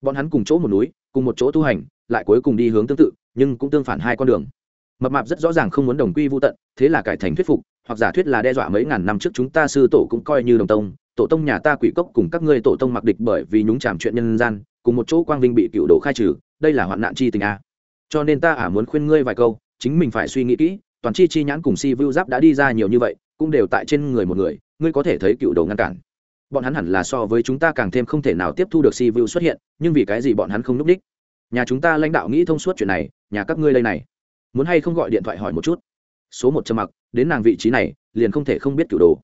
Speaker 1: Bọn hắn cùng chỗ một núi, cùng một chỗ tu hành, lại cuối cùng đi hướng tương tự, nhưng cũng tương phản hai con đường. Mập mạp rất rõ ràng không muốn đồng quy vô tận, thế là cải thành thuyết phục, hoặc giả thuyết là đe dọa mấy ngàn năm trước chúng ta sư tổ cũng coi như đồng tông, tổ tông nhà ta quỷ cốc cùng các ngươi tổ tông mặc địch bởi vì nhúng chàm chuyện nhân gian, cùng một chỗ quang vinh bị cựu đồ khai trừ, đây là hoạn nạn chi tình a. Cho nên ta ả muốn khuyên ngươi vài câu, chính mình phải suy nghĩ kỹ, toàn chi chi nhãn cùng si vưu giáp đã đi ra nhiều như vậy, cũng đều tại trên người một người, ngươi có thể thấy cựu đồ ngăn cản bọn hắn hẳn là so với chúng ta càng thêm không thể nào tiếp thu được si vu xuất hiện, nhưng vì cái gì bọn hắn không núp đích? Nhà chúng ta lãnh đạo nghĩ thông suốt chuyện này, nhà các ngươi đây này. Muốn hay không gọi điện thoại hỏi một chút? Số một trầm mặc, đến nàng vị trí này, liền không thể không biết cựu đồ.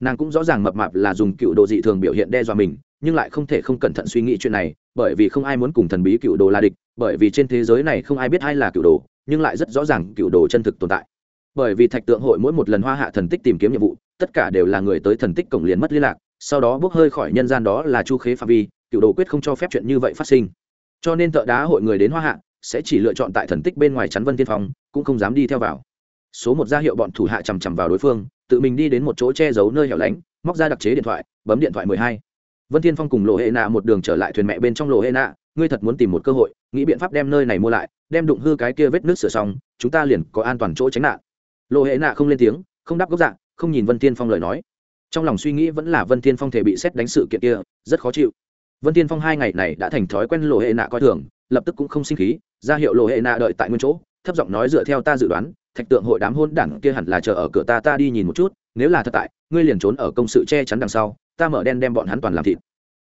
Speaker 1: Nàng cũng rõ ràng mập mạp là dùng cựu đồ dị thường biểu hiện đe dọa mình, nhưng lại không thể không cẩn thận suy nghĩ chuyện này, bởi vì không ai muốn cùng thần bí cựu đồ là địch, bởi vì trên thế giới này không ai biết ai là cựu đồ, nhưng lại rất rõ ràng cựu đồ chân thực tồn tại. Bởi vì thạch tượng hội mỗi một lần hoa hạ thần tích tìm kiếm nhiệm vụ, tất cả đều là người tới thần tích cổng liền mất liên lạc sau đó bốc hơi khỏi nhân gian đó là chu khế phạm vi, cựu đồ quyết không cho phép chuyện như vậy phát sinh. Cho nên thợ đá hội người đến hoa hạ, sẽ chỉ lựa chọn tại thần tích bên ngoài chắn vân tiên phong, cũng không dám đi theo vào. Số một gia hiệu bọn thủ hạ chằm chằm vào đối phương, tự mình đi đến một chỗ che giấu nơi hẻo lánh, móc ra đặc chế điện thoại, bấm điện thoại mười hai. Vân thiên phong cùng lộ hệ nạ một đường trở lại thuyền mẹ bên trong lộ hệ nạ ngươi thật muốn tìm một cơ hội, nghĩ biện pháp đem nơi này mua lại, đem đụng hư cái kia vết nước sửa xong, chúng ta liền có an toàn chỗ tránh nạn. Lộ hệ nạ không lên tiếng, không đáp gốc dạng không nhìn vân thiên phong lời nói trong lòng suy nghĩ vẫn là vân thiên phong thể bị xét đánh sự kiện kia, rất khó chịu. Vân thiên phong hai ngày này đã thành thói quen lộ hệ nạ coi thường, lập tức cũng không sinh khí, ra hiệu lộ hệ nạ đợi tại nguyên chỗ, thấp giọng nói dựa theo ta dự đoán, thạch tượng hội đám hôn đảng kia hẳn là chờ ở cửa ta ta đi nhìn một chút, nếu là thật tại, ngươi liền trốn ở công sự che chắn đằng sau, ta mở đen đem bọn hắn toàn làm thịt.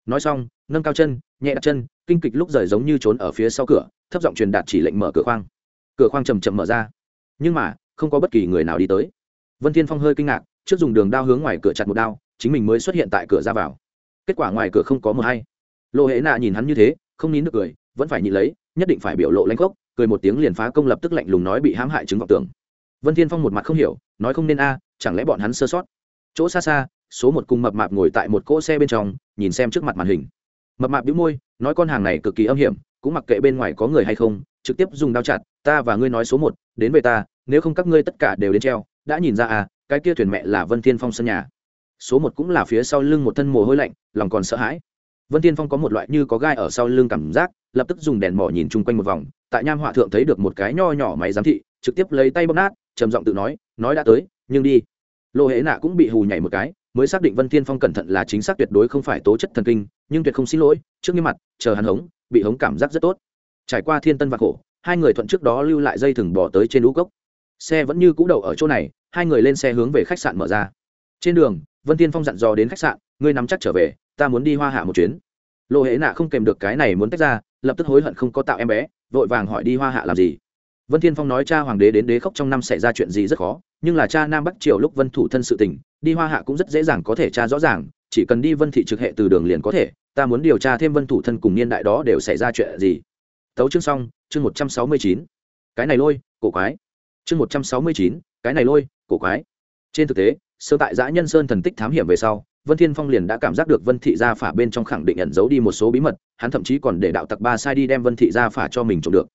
Speaker 1: Nói xong, nâng cao chân, nhẹ đặt chân, kinh kịch lúc rời giống như trốn ở phía sau cửa, thấp giọng truyền đạt chỉ lệnh mở cửa khoang. Cửa khoang chầm chậm mở ra. Nhưng mà, không có bất kỳ người nào đi tới. Vân thiên phong hơi kinh ngạc trước dùng đường đao hướng ngoài cửa chặt một đao chính mình mới xuất hiện tại cửa ra vào. Kết quả ngoài cửa không có mờ hay. Lộ hệ nạ nhìn hắn như thế không nín được cười vẫn phải nhịn lấy nhất định phải biểu lộ lanh khốc, cười một tiếng liền phá công lập tức lạnh lùng nói bị hãm hại chứng vọng tưởng. Vân thiên phong một mặt không hiểu nói không nên a à, chẳng lẽ bọn hắn sơ sót? Chỗ xa xa số một cùng mập mạp ngồi tại một cỗ xe bên trong nhìn xem trước mặt màn hình. Mập mạp bĩu môi nói con hàng này cực kỳ âm hiểm cũng mặc kệ bên ngoài có người hay không trực tiếp dùng đao chặt ta và ngươi nói số một đến về ta nếu không các ngươi tất cả đều đến treo đã nhìn ra à cái kia thuyền mẹ là vân thiên phong sân nhà. Số một cũng là phía sau lưng một thân mồ hôi lạnh, lòng còn sợ hãi. Vân thiên phong có một loại như có gai ở sau lưng cảm giác, lập tức dùng đèn mỏ nhìn chung quanh một vòng, tại nham họa thượng thấy được một cái nho nhỏ máy giám thị, trực tiếp lấy tay bóp nát, trầm giọng tự nói nói đã tới, nhưng đi. Lô hễ nạ cũng bị hù nhảy một cái, mới xác định vân thiên phong cẩn thận là chính xác tuyệt đối không phải tố chất thần kinh, nhưng tuyệt không xin lỗi, trước như mặt, chờ hắn hống, bị hống cảm giác rất tốt. Trải qua thiên tân và khổ, hai người thuận trước đó lưu lại dây thừng bỏ tới trên lũ cốc xe vẫn như cũ đậu ở chỗ này, hai người lên xe hướng về khách sạn mở ra. Trên đường, vân thiên phong dặn dò đến khách sạn, ngươi nắm chắc trở về, ta muốn đi hoa hạ một chuyến. Lộ hễ nạ không kèm được cái này muốn tách ra, lập tức hối hận không có tạo em bé, vội vàng hỏi đi hoa hạ làm gì. Vân thiên phong nói cha hoàng đế đến đế khóc trong năm xảy ra chuyện gì rất khó, nhưng là cha nam bắc triều lúc vân thủ thân sự tình, đi hoa hạ cũng rất dễ dàng có thể tra rõ ràng, chỉ cần đi vân thị trực hệ từ đường liền có thể, ta muốn điều tra thêm vân thủ thân cùng niên đại đó đều xảy ra chuyện gì. Tấu chương xong, chương một trăm sáu mươi chín. Cái này lôi, cổ quái chương một trăm sáu mươi chín, cái này lôi, cổ quái. Trên thực tế, sơ tại giã nhân sơn thần tích thám hiểm về sau, vân thiên phong liền đã cảm giác được vân thị gia phả bên trong khẳng định ẩn giấu đi một số bí mật, hắn thậm chí còn để đạo tặc ba sai đi đem vân thị gia phả cho mình trộm được.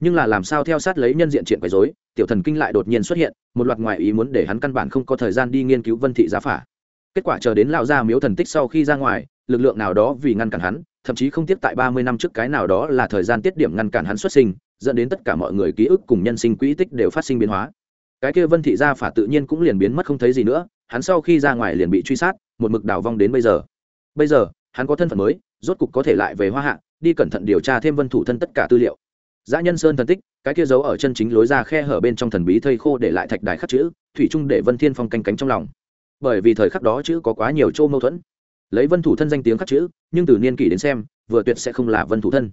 Speaker 1: Nhưng là làm sao theo sát lấy nhân diện chuyện quấy rối, tiểu thần kinh lại đột nhiên xuất hiện, một loạt ngoại ý muốn để hắn căn bản không có thời gian đi nghiên cứu vân thị gia phả. Kết quả chờ đến lão gia miếu thần tích sau khi ra ngoài, lực lượng nào đó vì ngăn cản hắn, thậm chí không tiếp tại ba mươi năm trước cái nào đó là thời gian tiết điểm ngăn cản hắn xuất sinh dẫn đến tất cả mọi người ký ức cùng nhân sinh quỹ tích đều phát sinh biến hóa cái kia vân thị gia phả tự nhiên cũng liền biến mất không thấy gì nữa hắn sau khi ra ngoài liền bị truy sát một mực đào vong đến bây giờ bây giờ hắn có thân phận mới rốt cục có thể lại về hoa hạ đi cẩn thận điều tra thêm vân thủ thân tất cả tư liệu Dã nhân sơn thần tích, cái kia giấu ở chân chính lối ra khe hở bên trong thần bí thây khô để lại thạch đài khắc chữ, thủy trung để Vân Thiên Phong canh cánh trong lòng. Bởi vì thời khắc đó chữ có quá nhiều chỗ mâu thuẫn. Lấy Vân thủ thân danh tiếng khắc chữ, nhưng từ niên kỷ đến xem, vừa tuyệt sẽ không là Vân thủ thân.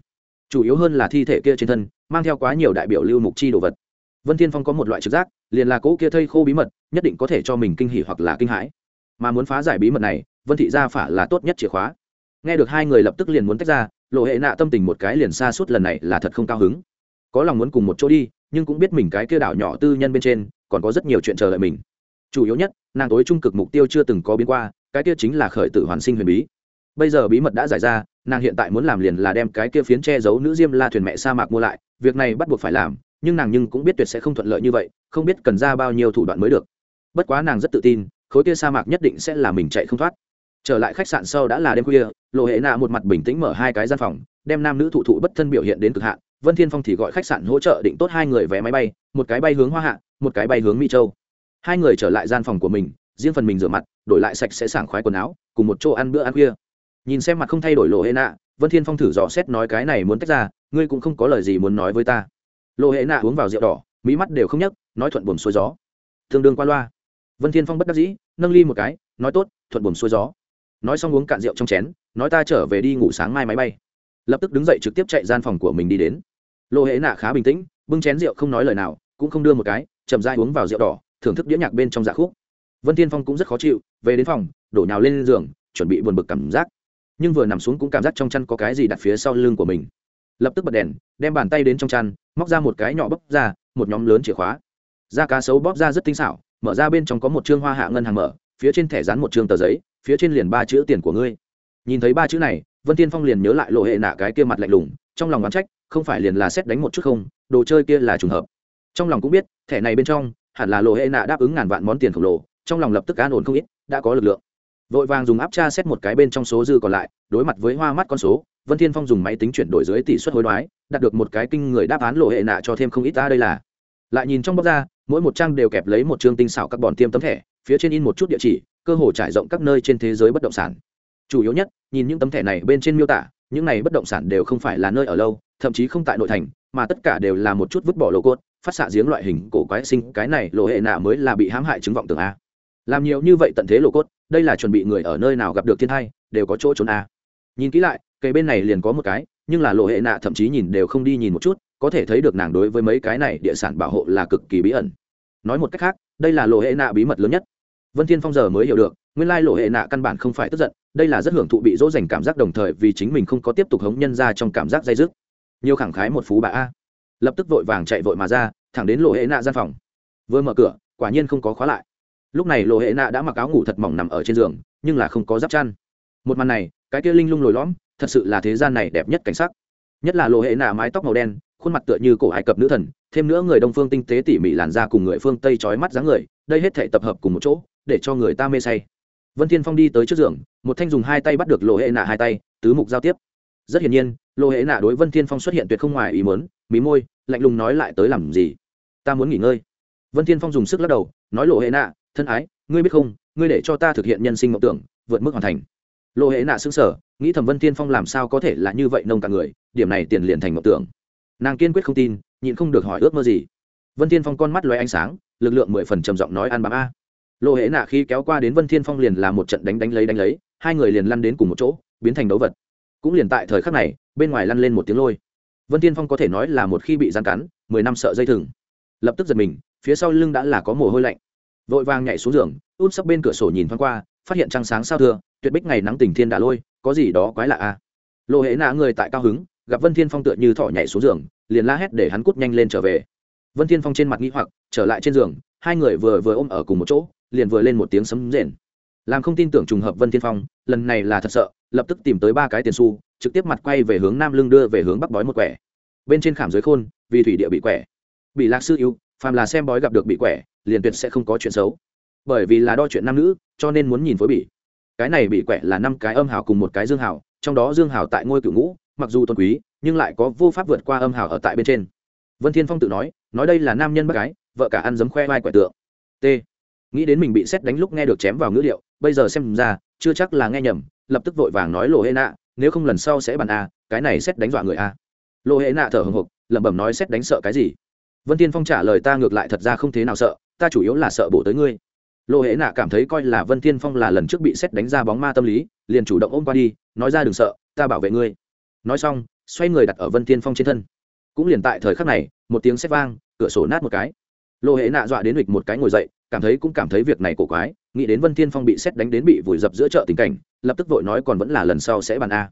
Speaker 1: Chủ yếu hơn là thi thể kia trên thân, mang theo quá nhiều đại biểu lưu mục chi đồ vật. Vân Thiên Phong có một loại trực giác, liền là cỗ kia thây khô bí mật, nhất định có thể cho mình kinh hỉ hoặc là kinh hãi. Mà muốn phá giải bí mật này, Vân thị gia phả là tốt nhất chìa khóa. nghe được hai người lập tức liền muốn tách ra lộ hệ nạ tâm tình một cái liền xa suốt lần này là thật không cao hứng có lòng muốn cùng một chỗ đi nhưng cũng biết mình cái kia đảo nhỏ tư nhân bên trên còn có rất nhiều chuyện chờ đợi mình chủ yếu nhất nàng tối trung cực mục tiêu chưa từng có biến qua cái kia chính là khởi tử hoàn sinh huyền bí bây giờ bí mật đã giải ra nàng hiện tại muốn làm liền là đem cái kia phiến che giấu nữ diêm la thuyền mẹ sa mạc mua lại, việc này bắt buộc phải làm, nhưng nàng nhưng cũng biết tuyệt sẽ không thuận lợi như vậy, không biết cần ra bao nhiêu thủ đoạn mới được. Bất quá nàng rất tự tin, khối kia sa mạc nhất định sẽ là mình chạy không thoát. Trở lại khách sạn sau đã là đêm khuya, lộ hệ nạ một mặt bình tĩnh mở hai cái gian phòng, đem nam nữ thụ thụ bất thân biểu hiện đến cực hạn. Vân thiên phong thì gọi khách sạn hỗ trợ định tốt hai người vé máy bay, một cái bay hướng hoa hạ, một cái bay hướng mỹ châu. Hai người trở lại gian phòng của mình, riêng phần mình rửa mặt, đổi lại sạch sẽ sảng khoái quần áo, cùng một chỗ ăn bữa ăn khuya nhìn xem mặt không thay đổi lộ hệ nạ, vân thiên phong thử dò xét nói cái này muốn tách ra, ngươi cũng không có lời gì muốn nói với ta. Lộ hệ nạ uống vào rượu đỏ, mỹ mắt đều không nhấc, nói thuận buồm xuôi gió. Tương đương qua loa. Vân thiên phong bất đắc dĩ, nâng ly một cái, nói tốt, thuận buồm xuôi gió. Nói xong uống cạn rượu trong chén, nói ta trở về đi ngủ sáng mai máy bay. Lập tức đứng dậy trực tiếp chạy gian phòng của mình đi đến. Lộ hệ nạ khá bình tĩnh, bưng chén rượu không nói lời nào, cũng không đưa một cái, chậm dai uống vào rượu đỏ, thưởng thức đĩa nhạc bên trong dạ khúc. Vân thiên phong cũng rất khó chịu, về đến phòng, đổ nhào lên giường, chuẩn bị buồn bực cảm giác nhưng vừa nằm xuống cũng cảm giác trong chăn có cái gì đặt phía sau lưng của mình. Lập tức bật đèn, đem bàn tay đến trong chăn, móc ra một cái nhỏ bóp ra, một nhóm lớn chìa khóa. Da cá sấu bóp ra rất tinh xảo, mở ra bên trong có một chương hoa hạ ngân hàng mở, phía trên thẻ dán một chương tờ giấy, phía trên liền ba chữ tiền của ngươi. Nhìn thấy ba chữ này, vân tiên phong liền nhớ lại lộ hệ nạ cái kia mặt lạnh lùng, trong lòng oán trách, không phải liền là xét đánh một chút không, đồ chơi kia là trùng hợp. Trong lòng cũng biết, thẻ này bên trong, hẳn là lộ hệ nạ đáp ứng ngàn vạn món tiền khổng lồ, trong lòng lập tức an ổn không ít, đã có lực lượng vội vàng dùng áp tra xét một cái bên trong số dư còn lại, đối mặt với hoa mắt con số, vân thiên phong dùng máy tính chuyển đổi dưới tỷ suất hối đoái, đạt được một cái kinh người đáp án lộ hệ nạ cho thêm không ít ta đây là. Lại nhìn trong bóc ra, mỗi một trang đều kẹp lấy một chương tinh xảo các bọn tiêm tấm thẻ, phía trên in một chút địa chỉ, cơ hồ trải rộng các nơi trên thế giới bất động sản. Chủ yếu nhất, nhìn những tấm thẻ này bên trên miêu tả, những này bất động sản đều không phải là nơi ở lâu, thậm chí không tại nội thành, mà tất cả đều là một chút vứt bỏ lô cốt, phát xạ giếng loại hình cổ quái sinh, cái này lộ hệ nạ mới là bị hãm hại chứng vọng tưởng a. Làm nhiều như vậy tận thế lô cốt đây là chuẩn bị người ở nơi nào gặp được thiên thai, đều có chỗ trốn a. Nhìn kỹ lại cây bên này liền có một cái, nhưng là lộ hệ nạ thậm chí nhìn đều không đi nhìn một chút, có thể thấy được nàng đối với mấy cái này địa sản bảo hộ là cực kỳ bí ẩn. Nói một cách khác, đây là lộ hệ nạ bí mật lớn nhất. Vân thiên phong giờ mới hiểu được, nguyên lai lộ hệ nạ căn bản không phải tức giận, đây là rất hưởng thụ bị dỗ dành cảm giác đồng thời vì chính mình không có tiếp tục hống nhân ra trong cảm giác dây dứt. Nhiều khẳng khái một phú bà a. Lập tức vội vàng chạy vội mà ra, thẳng đến lộ hệ nạ gian phòng. Vừa mở cửa, quả nhiên không có khóa lại lúc này lộ hệ nạ đã mặc áo ngủ thật mỏng nằm ở trên giường, nhưng là không có giáp chăn. Một màn này, cái kia linh lung lồi lõm, thật sự là thế gian này đẹp nhất cảnh sắc. Nhất là lộ hệ nạ mái tóc màu đen, khuôn mặt tựa như cổ hải cập nữ thần, thêm nữa người đông phương tinh tế tỉ mỉ làn da cùng người phương tây trói mắt dáng người, đây hết thể tập hợp cùng một chỗ, để cho người ta mê say. Vân thiên phong đi tới trước giường, một thanh dùng hai tay bắt được lộ hệ nạ hai tay, tứ mục giao tiếp. Rất hiển nhiên lộ hệ nạ đối vân thiên phong xuất hiện tuyệt không ngoài ý muốn, mí môi, lạnh lùng nói lại tới làm gì? Ta muốn nghỉ ngơi. Vân thiên phong dùng sức lắc đầu, nói lộ hệ nạ thân ái, ngươi biết không, ngươi để cho ta thực hiện nhân sinh mộng tưởng, vượt mức hoàn thành. Lộ hệ nạ xứng sở nghĩ thẩm vân thiên phong làm sao có thể là như vậy nông cả người, điểm này tiền liền thành mộng tưởng. Nàng kiên quyết không tin, nhịn không được hỏi ước mơ gì. Vân thiên phong con mắt loay ánh sáng, lực lượng mười phần trầm giọng nói ăn bám a. Lộ hệ nạ khi kéo qua đến vân thiên phong liền là một trận đánh đánh lấy đánh lấy, hai người liền lăn đến cùng một chỗ, biến thành đấu vật. Cũng liền tại thời khắc này, bên ngoài lăn lên một tiếng lôi. Vân thiên phong có thể nói là một khi bị gian cắn, mười năm sợ dây thừng. Lập tức giật mình, phía sau lưng đã là có mồ hôi lạnh vội vàng nhảy xuống giường út sắp bên cửa sổ nhìn thoáng qua, phát hiện trăng sáng sao thưa, tuyệt bích ngày nắng tình thiên đà lôi, có gì đó quái lạ à? a lộ hệ nạ người tại cao hứng, gặp vân thiên phong tựa như thỏ nhảy xuống giường, liền la hét để hắn cút nhanh lên trở về. Vân thiên phong trên mặt nghĩ hoặc, trở lại trên giường, hai người vừa vừa ôm ở cùng một chỗ, liền vừa lên một tiếng sấm rền. Làm không tin tưởng trùng hợp vân thiên phong, lần này là thật sợ, lập tức tìm tới ba cái tiền xu, trực tiếp mặt quay về hướng nam lưng đưa về hướng bắc bói một quẻ. Bên trên khảm giới khôn, vì thủy địa bị quẻ. Bị lạc sư yêu, phàm là xem bói gặp được bị quẻ liền tuyệt sẽ không có chuyện xấu. Bởi vì là đo chuyện nam nữ, cho nên muốn nhìn phối bị cái này bị quẻ là năm cái âm hào cùng một cái dương hào, trong đó dương hào tại ngôi cựu ngũ, mặc dù tôn quý, nhưng lại có vô pháp vượt qua âm hào ở tại bên trên. Vân thiên phong tự nói nói đây là nam nhân bác gái, vợ cả ăn giấm khoe vai quẻ tượng. T. Nghĩ đến mình bị xét đánh lúc nghe được chém vào ngữ liệu, bây giờ xem ra, chưa chắc là nghe nhầm, lập tức vội vàng nói lộ hệ nạ, nếu không lần sau sẽ bàn a, cái này xét đánh dọa người a. Lộ hệ nạ thở hồng hộc, lẩm bẩm nói xét đánh sợ cái gì? Vân tiên phong trả lời ta ngược lại thật ra không thế nào sợ ta chủ yếu là sợ bổ tới ngươi. Lộ hệ nạ cảm thấy coi là vân Thiên phong là lần trước bị xét đánh ra bóng ma tâm lý, liền chủ động ôm qua đi, nói ra đừng sợ, ta bảo vệ ngươi. Nói xong, xoay người đặt ở vân Thiên phong trên thân. Cũng liền tại thời khắc này, một tiếng xét vang, cửa sổ nát một cái. Lộ hệ nạ dọa đến hịch một cái ngồi dậy, cảm thấy cũng cảm thấy việc này cổ quái, nghĩ đến vân thiên phong bị xét đánh đến bị vùi dập giữa chợ tình cảnh, lập tức vội nói còn vẫn là lần sau sẽ bàn a.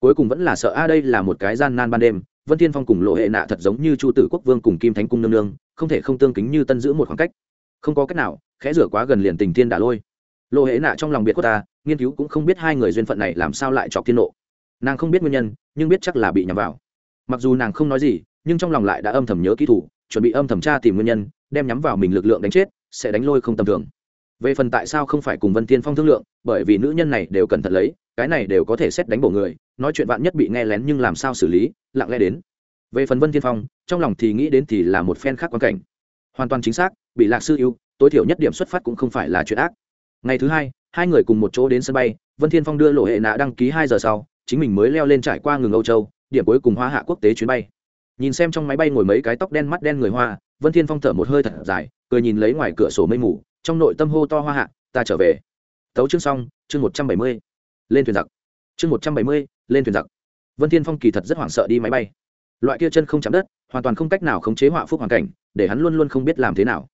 Speaker 1: Cuối cùng vẫn là sợ a đây là một cái gian nan ban đêm, vân thiên phong cùng lộ hệ nạ thật giống như chu tử quốc vương cùng kim thánh cung nương nương, không thể không tương kính như tân giữ một khoảng cách không có cách nào, khẽ rửa quá gần liền tình thiên đả lôi. Lộ hệ nạ trong lòng biệt của ta, nghiên cứu cũng không biết hai người duyên phận này làm sao lại chọc thiên nộ. Nàng không biết nguyên nhân, nhưng biết chắc là bị nhầm vào. Mặc dù nàng không nói gì, nhưng trong lòng lại đã âm thầm nhớ kỹ thủ, chuẩn bị âm thầm tra tìm nguyên nhân, đem nhắm vào mình lực lượng đánh chết, sẽ đánh lôi không tầm thường. Về phần tại sao không phải cùng vân tiên phong thương lượng, bởi vì nữ nhân này đều cẩn thận lấy, cái này đều có thể xét đánh bổ người, nói chuyện vạn nhất bị nghe lén nhưng làm sao xử lý, lặng lẽ đến. Về phần vân tiên phong, trong lòng thì nghĩ đến thì là một phen khác quan cảnh. Hoàn toàn chính xác bị lạc sư yêu, tối thiểu nhất điểm xuất phát cũng không phải là chuyện ác. Ngày thứ hai hai người cùng một chỗ đến sân bay, vân thiên phong đưa lộ hệ nạ đăng ký hai giờ sau, chính mình mới leo lên trải qua ngừng âu châu, điểm cuối cùng hoa hạ quốc tế chuyến bay. Nhìn xem trong máy bay ngồi mấy cái tóc đen mắt đen người hoa, vân thiên phong thở một hơi thật dài, cười nhìn lấy ngoài cửa sổ mây mù, trong nội tâm hô to hoa hạ, ta trở về. Tấu chương xong, chương một trăm bảy mươi, lên thuyền giặc. Chương một trăm bảy mươi, lên thuyền giặc. Vân thiên phong kỳ thật rất hoảng sợ đi máy bay. Loại kia chân không chạm đất, hoàn toàn không cách nào khống chế họa phúc hoàn cảnh, để hắn luôn luôn không biết làm thế nào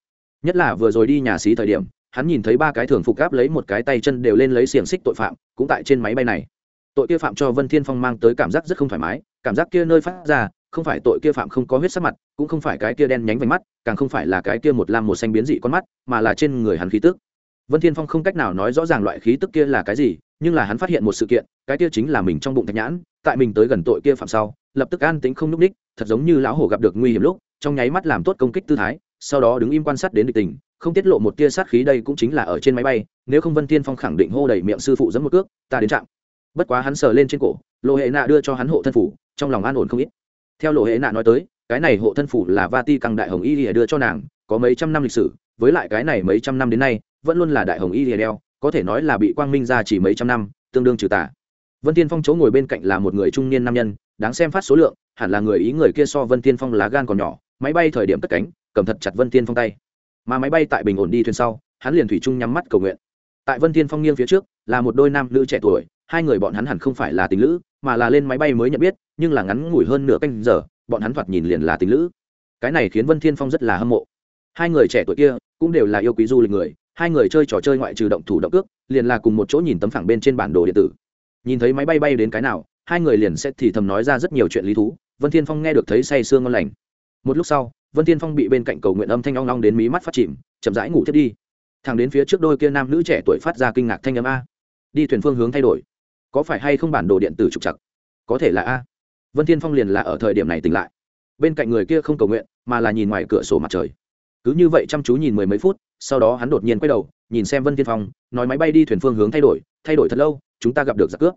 Speaker 1: nhất là vừa rồi đi nhà xí thời điểm, hắn nhìn thấy ba cái thường phục gáp lấy một cái tay chân đều lên lấy xiềng xích tội phạm, cũng tại trên máy bay này. Tội kia phạm cho vân thiên phong mang tới cảm giác rất không thoải mái, cảm giác kia nơi phát ra, không phải tội kia phạm không có huyết sắc mặt, cũng không phải cái kia đen nhánh vành mắt, càng không phải là cái kia một lam một xanh biến dị con mắt, mà là trên người hắn khí tức. Vân thiên phong không cách nào nói rõ ràng loại khí tức kia là cái gì, nhưng là hắn phát hiện một sự kiện, cái kia chính là mình trong bụng thạch nhãn, tại mình tới gần tội kia phạm sau, lập tức an tính không núp ních, thật giống như lão hổ gặp được nguy hiểm lúc, trong nháy mắt làm tốt công kích tư thái sau đó đứng im quan sát đến địch tình, không tiết lộ một tia sát khí đây cũng chính là ở trên máy bay, nếu không vân thiên phong khẳng định hô đầy miệng sư phụ dẫn một cước, ta đến trạm. Bất quá hắn sờ lên trên cổ lộ hệ nạ đưa cho hắn hộ thân phủ, trong lòng an ổn không ít. Theo lộ hệ nạ nói tới, cái này hộ thân phủ là va ti căng đại hồng y lìa đưa cho nàng, có mấy trăm năm lịch sử, với lại cái này mấy trăm năm đến nay, vẫn luôn là đại hồng y lìa đeo, có thể nói là bị quang minh ra chỉ mấy trăm năm, tương đương trừ tà. Vân tiên phong chỗ ngồi bên cạnh là một người trung niên nam nhân, đáng xem phát số lượng, hẳn là người ý người kia so vân tiên phong lá gan còn nhỏ, máy bay thời điểm cất cánh cầm thật chặt vân Thiên phong tay. Mà máy bay tại bình ổn đi thuyền sau, hắn liền thủy chung nhắm mắt cầu nguyện. Tại vân Thiên phong nghiêng phía trước, là một đôi nam nữ trẻ tuổi, hai người bọn hắn hẳn không phải là tình lữ, mà là lên máy bay mới nhận biết, nhưng là ngắn ngủi hơn nửa canh giờ, bọn hắn thoạt nhìn liền là tình lữ. Cái này khiến vân thiên phong rất là hâm mộ. Hai người trẻ tuổi kia cũng đều là yêu quý du lịch người, hai người chơi trò chơi ngoại trừ động thủ động cước, liền là cùng một chỗ nhìn tấm phẳng bên trên bản đồ điện tử. Nhìn thấy máy bay bay đến cái nào, hai người liền sẽ thì thầm nói ra rất nhiều chuyện lý thú, vân thiên phong nghe được thấy say sương ngon lành. Một lúc sau vân thiên phong bị bên cạnh cầu nguyện âm thanh long long đến mí mắt phát chìm, chậm rãi ngủ thiết đi. Thẳng đến phía trước đôi kia nam nữ trẻ tuổi phát ra kinh ngạc thanh âm a. Đi thuyền phương hướng thay đổi. Có phải hay không bản đồ điện tử trục chặt có thể là a. Vân thiên phong liền là ở thời điểm này tỉnh lại. Bên cạnh người kia không cầu nguyện, mà là nhìn ngoài cửa sổ mặt trời. Cứ như vậy chăm chú nhìn mười mấy phút, sau đó hắn đột nhiên quay đầu, nhìn xem vân thiên phong, nói máy bay đi thuyền phương hướng thay đổi thay đổi thật lâu, chúng ta gặp được giặc cướp.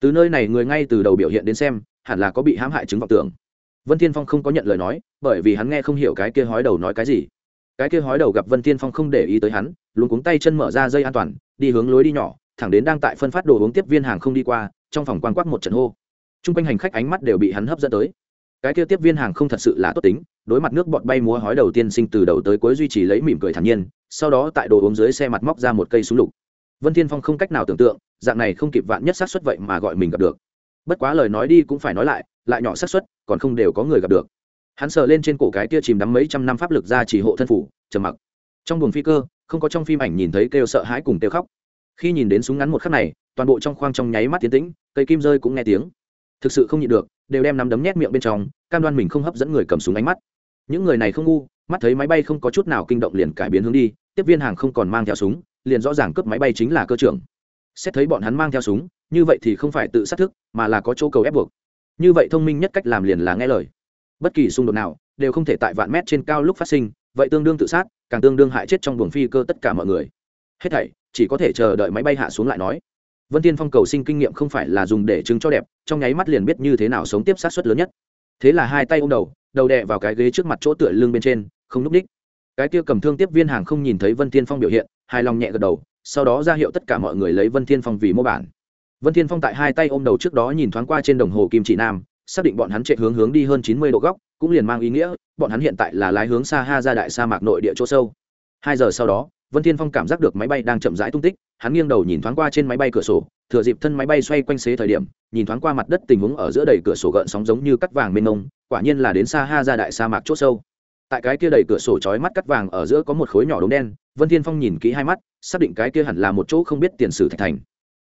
Speaker 1: Từ nơi này người ngay từ đầu biểu hiện đến xem, hẳn là có bị hãm hại chứng vọng tưởng vân thiên phong không có nhận lời nói, bởi vì hắn nghe không hiểu cái kia hói đầu nói cái gì. Cái kia hói đầu gặp vân thiên phong không để ý tới hắn luôn cuống tay chân mở ra dây an toàn, đi hướng lối đi nhỏ, thẳng đến đang tại phân phát đồ uống tiếp viên hàng không đi qua, trong phòng quan quát một trận hô. T r u n g quanh hành khách ánh mắt đều bị hắn hấp dẫn tới. Cái kia tiếp viên hàng không thật sự là tốt tính, đối mặt nước bọt bay múa hói đầu tiên sinh từ đầu tới cuối duy trì lấy mỉm cười thản nhiên, sau đó tại đồ uống dưới xe mặt móc ra một cây súng lục. Vân thiên phong không cách nào tưởng tượng, dạng này không kịp vạn nhất sát suất vậy mà gọi mình gặp được. Bất quá lời nói đi cũng phải nói lại lại nhỏ xác suất, còn không đều có người gặp được. Hắn sờ lên trên cổ cái kia chìm đắm mấy trăm năm pháp lực ra chỉ hộ thân phủ, trầm mặc. Trong buồng phi cơ, không có trong phim ảnh nhìn thấy kêu sợ hãi cùng kêu khóc. Khi nhìn đến súng ngắn một khắc này, toàn bộ trong khoang trong nháy mắt tiến tĩnh, cây kim rơi cũng nghe tiếng. Thực sự không nhịn được, đều đem nắm đấm nhét miệng bên trong, cam đoan mình không hấp dẫn người cầm súng ánh mắt. Những người này không ngu, mắt thấy máy bay không có chút nào kinh động liền cải biến hướng đi, tiếp viên hàng không còn mang theo súng, liền rõ ràng cướp máy bay chính là cơ trưởng. Xét thấy bọn hắn mang theo súng, như vậy thì không phải tự sát thức, mà là có chỗ cầu ép buộc như vậy thông minh nhất cách làm liền là nghe lời. Bất kỳ xung đột nào đều không thể tại vạn mét trên cao lúc phát sinh, vậy tương đương tự sát, càng tương đương hại chết trong buồng phi cơ tất cả mọi người. Hết thảy, chỉ có thể chờ đợi máy bay hạ xuống lại nói. Vân tiên phong cầu sinh kinh nghiệm không phải là dùng để chứng cho đẹp, trong nháy mắt liền biết như thế nào sống tiếp sát xuất lớn nhất. Thế là hai tay ôm đầu đầu đè vào cái ghế trước mặt chỗ tựa lưng bên trên, không núp đích. Cái kia cầm thương tiếp viên hàng không nhìn thấy vân tiên phong biểu hiện, hài lòng nhẹ gật đầu, sau đó ra hiệu tất cả mọi người lấy vân tiên phong vì mô bản vân Thiên phong tại hai tay ôm đầu trước đó nhìn thoáng qua trên đồng hồ kim chỉ nam, xác định bọn hắn chạy hướng hướng đi hơn chín mươi độ góc, cũng liền mang ý nghĩa, bọn hắn hiện tại là lái hướng xa ha ra đại sa mạc nội địa chỗ sâu. Hai giờ sau đó, vân thiên phong cảm giác được máy bay đang chậm rãi tung tích, hắn nghiêng đầu nhìn thoáng qua trên máy bay cửa sổ, thừa dịp thân máy bay xoay quanh xế thời điểm, nhìn thoáng qua mặt đất tình huống ở giữa đầy cửa sổ gợn sóng giống như cắt vàng mênh mông, quả nhiên là đến xa ha ra đại sa mạc chỗ sâu. Tại cái kia đầy cửa sổ chói mắt cắt vàng ở giữa có một khối nhỏ đốm đen, vân thiên phong nhìn kỹ hai mắt, xác định cái kia hẳn là một chỗ không biết tiền sử thạch thành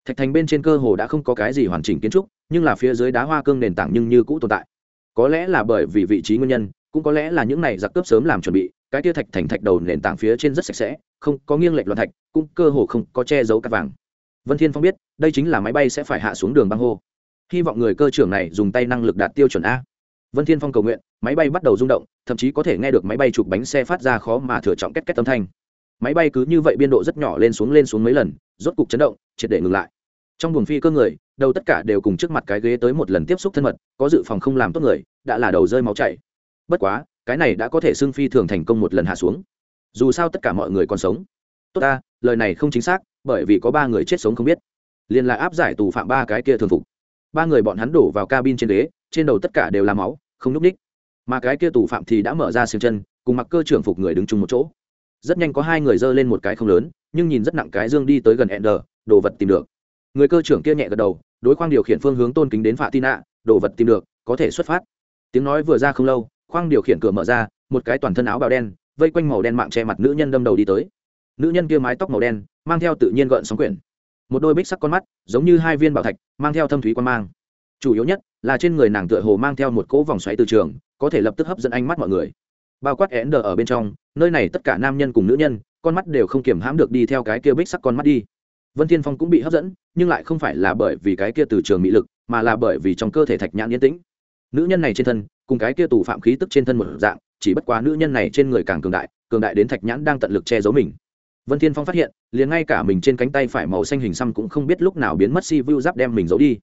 Speaker 1: thạch thành bên trên cơ hồ đã không có cái gì hoàn chỉnh kiến trúc, nhưng là phía dưới đá hoa cương nền tảng nhưng như cũ tồn tại. Có lẽ là bởi vì vị trí nguyên nhân, cũng có lẽ là những này giặc cướp sớm làm chuẩn bị, cái tia thạch thành thạch đầu nền tảng phía trên rất sạch sẽ, không có nghiêng lệch loạn thạch, cũng cơ hồ không có che giấu cắt vàng. Vân thiên phong biết, đây chính là máy bay sẽ phải hạ xuống đường băng hô. Hy vọng người cơ trưởng này dùng tay năng lực đạt tiêu chuẩn a. Vân thiên phong cầu nguyện, máy bay bắt đầu rung động, thậm chí có thể nghe được máy bay chụp bánh xe phát ra khó mà thừa trọng két két âm thanh. Máy bay cứ như vậy biên độ rất nhỏ lên xuống lên xuống mấy lần rốt cục chấn động, triệt để ngừng lại. Trong buồng phi cơ người, đầu tất cả đều cùng trước mặt cái ghế tới một lần tiếp xúc thân mật, có dự phòng không làm tốt người, đã là đầu rơi máu chảy. Bất quá, cái này đã có thể xưng phi thường thành công một lần hạ xuống. Dù sao tất cả mọi người còn sống. Tốt ta, lời này không chính xác, bởi vì có ba người chết sống không biết. Liền là áp giải tù phạm ba cái kia thường phục. Ba người bọn hắn đổ vào cabin trên ghế, trên đầu tất cả đều là máu, không núp ních mà cái kia tù phạm thì đã mở ra xiềng chân, cùng mặc cơ trưởng phục người đứng chung một chỗ. Rất nhanh có hai người giơ lên một cái không lớn nhưng nhìn rất nặng cái dương đi tới gần ender, đồ vật tìm được. Người cơ trưởng kia nhẹ gật đầu, đối khoang điều khiển phương hướng tôn kính đến phạ tin ạ đồ vật tìm được, có thể xuất phát. Tiếng nói vừa ra không lâu, khoang điều khiển cửa mở ra, một cái toàn thân áo bào đen, vây quanh màu đen mạng che mặt nữ nhân đâm đầu đi tới. Nữ nhân kia mái tóc màu đen, mang theo tự nhiên gợn sóng quyển. Một đôi bích sắc con mắt, giống như hai viên bảo thạch, mang theo thâm thúy quan mang. Chủ yếu nhất, là trên người nàng tựa hồ mang theo một cỗ vòng xoáy từ trường, có thể lập tức hấp dẫn ánh mắt mọi người. Bao quát én đờ ở bên trong, nơi này tất cả nam nhân cùng nữ nhân con mắt đều không kiềm hãm được đi theo cái kia bích sắc con mắt đi. Vân thiên phong cũng bị hấp dẫn, nhưng lại không phải là bởi vì cái kia từ trường mỹ lực, mà là bởi vì trong cơ thể thạch nhãn yên tĩnh. Nữ nhân này trên thân, cùng cái kia tù phạm khí tức trên thân một dạng, chỉ bất quá nữ nhân này trên người càng cường đại cường đại đến thạch nhãn đang tận lực che giấu mình. Vân thiên phong phát hiện, liền ngay cả mình trên cánh tay phải màu xanh hình xăm cũng không biết lúc nào biến mất si vu giáp đem mình giấu đi.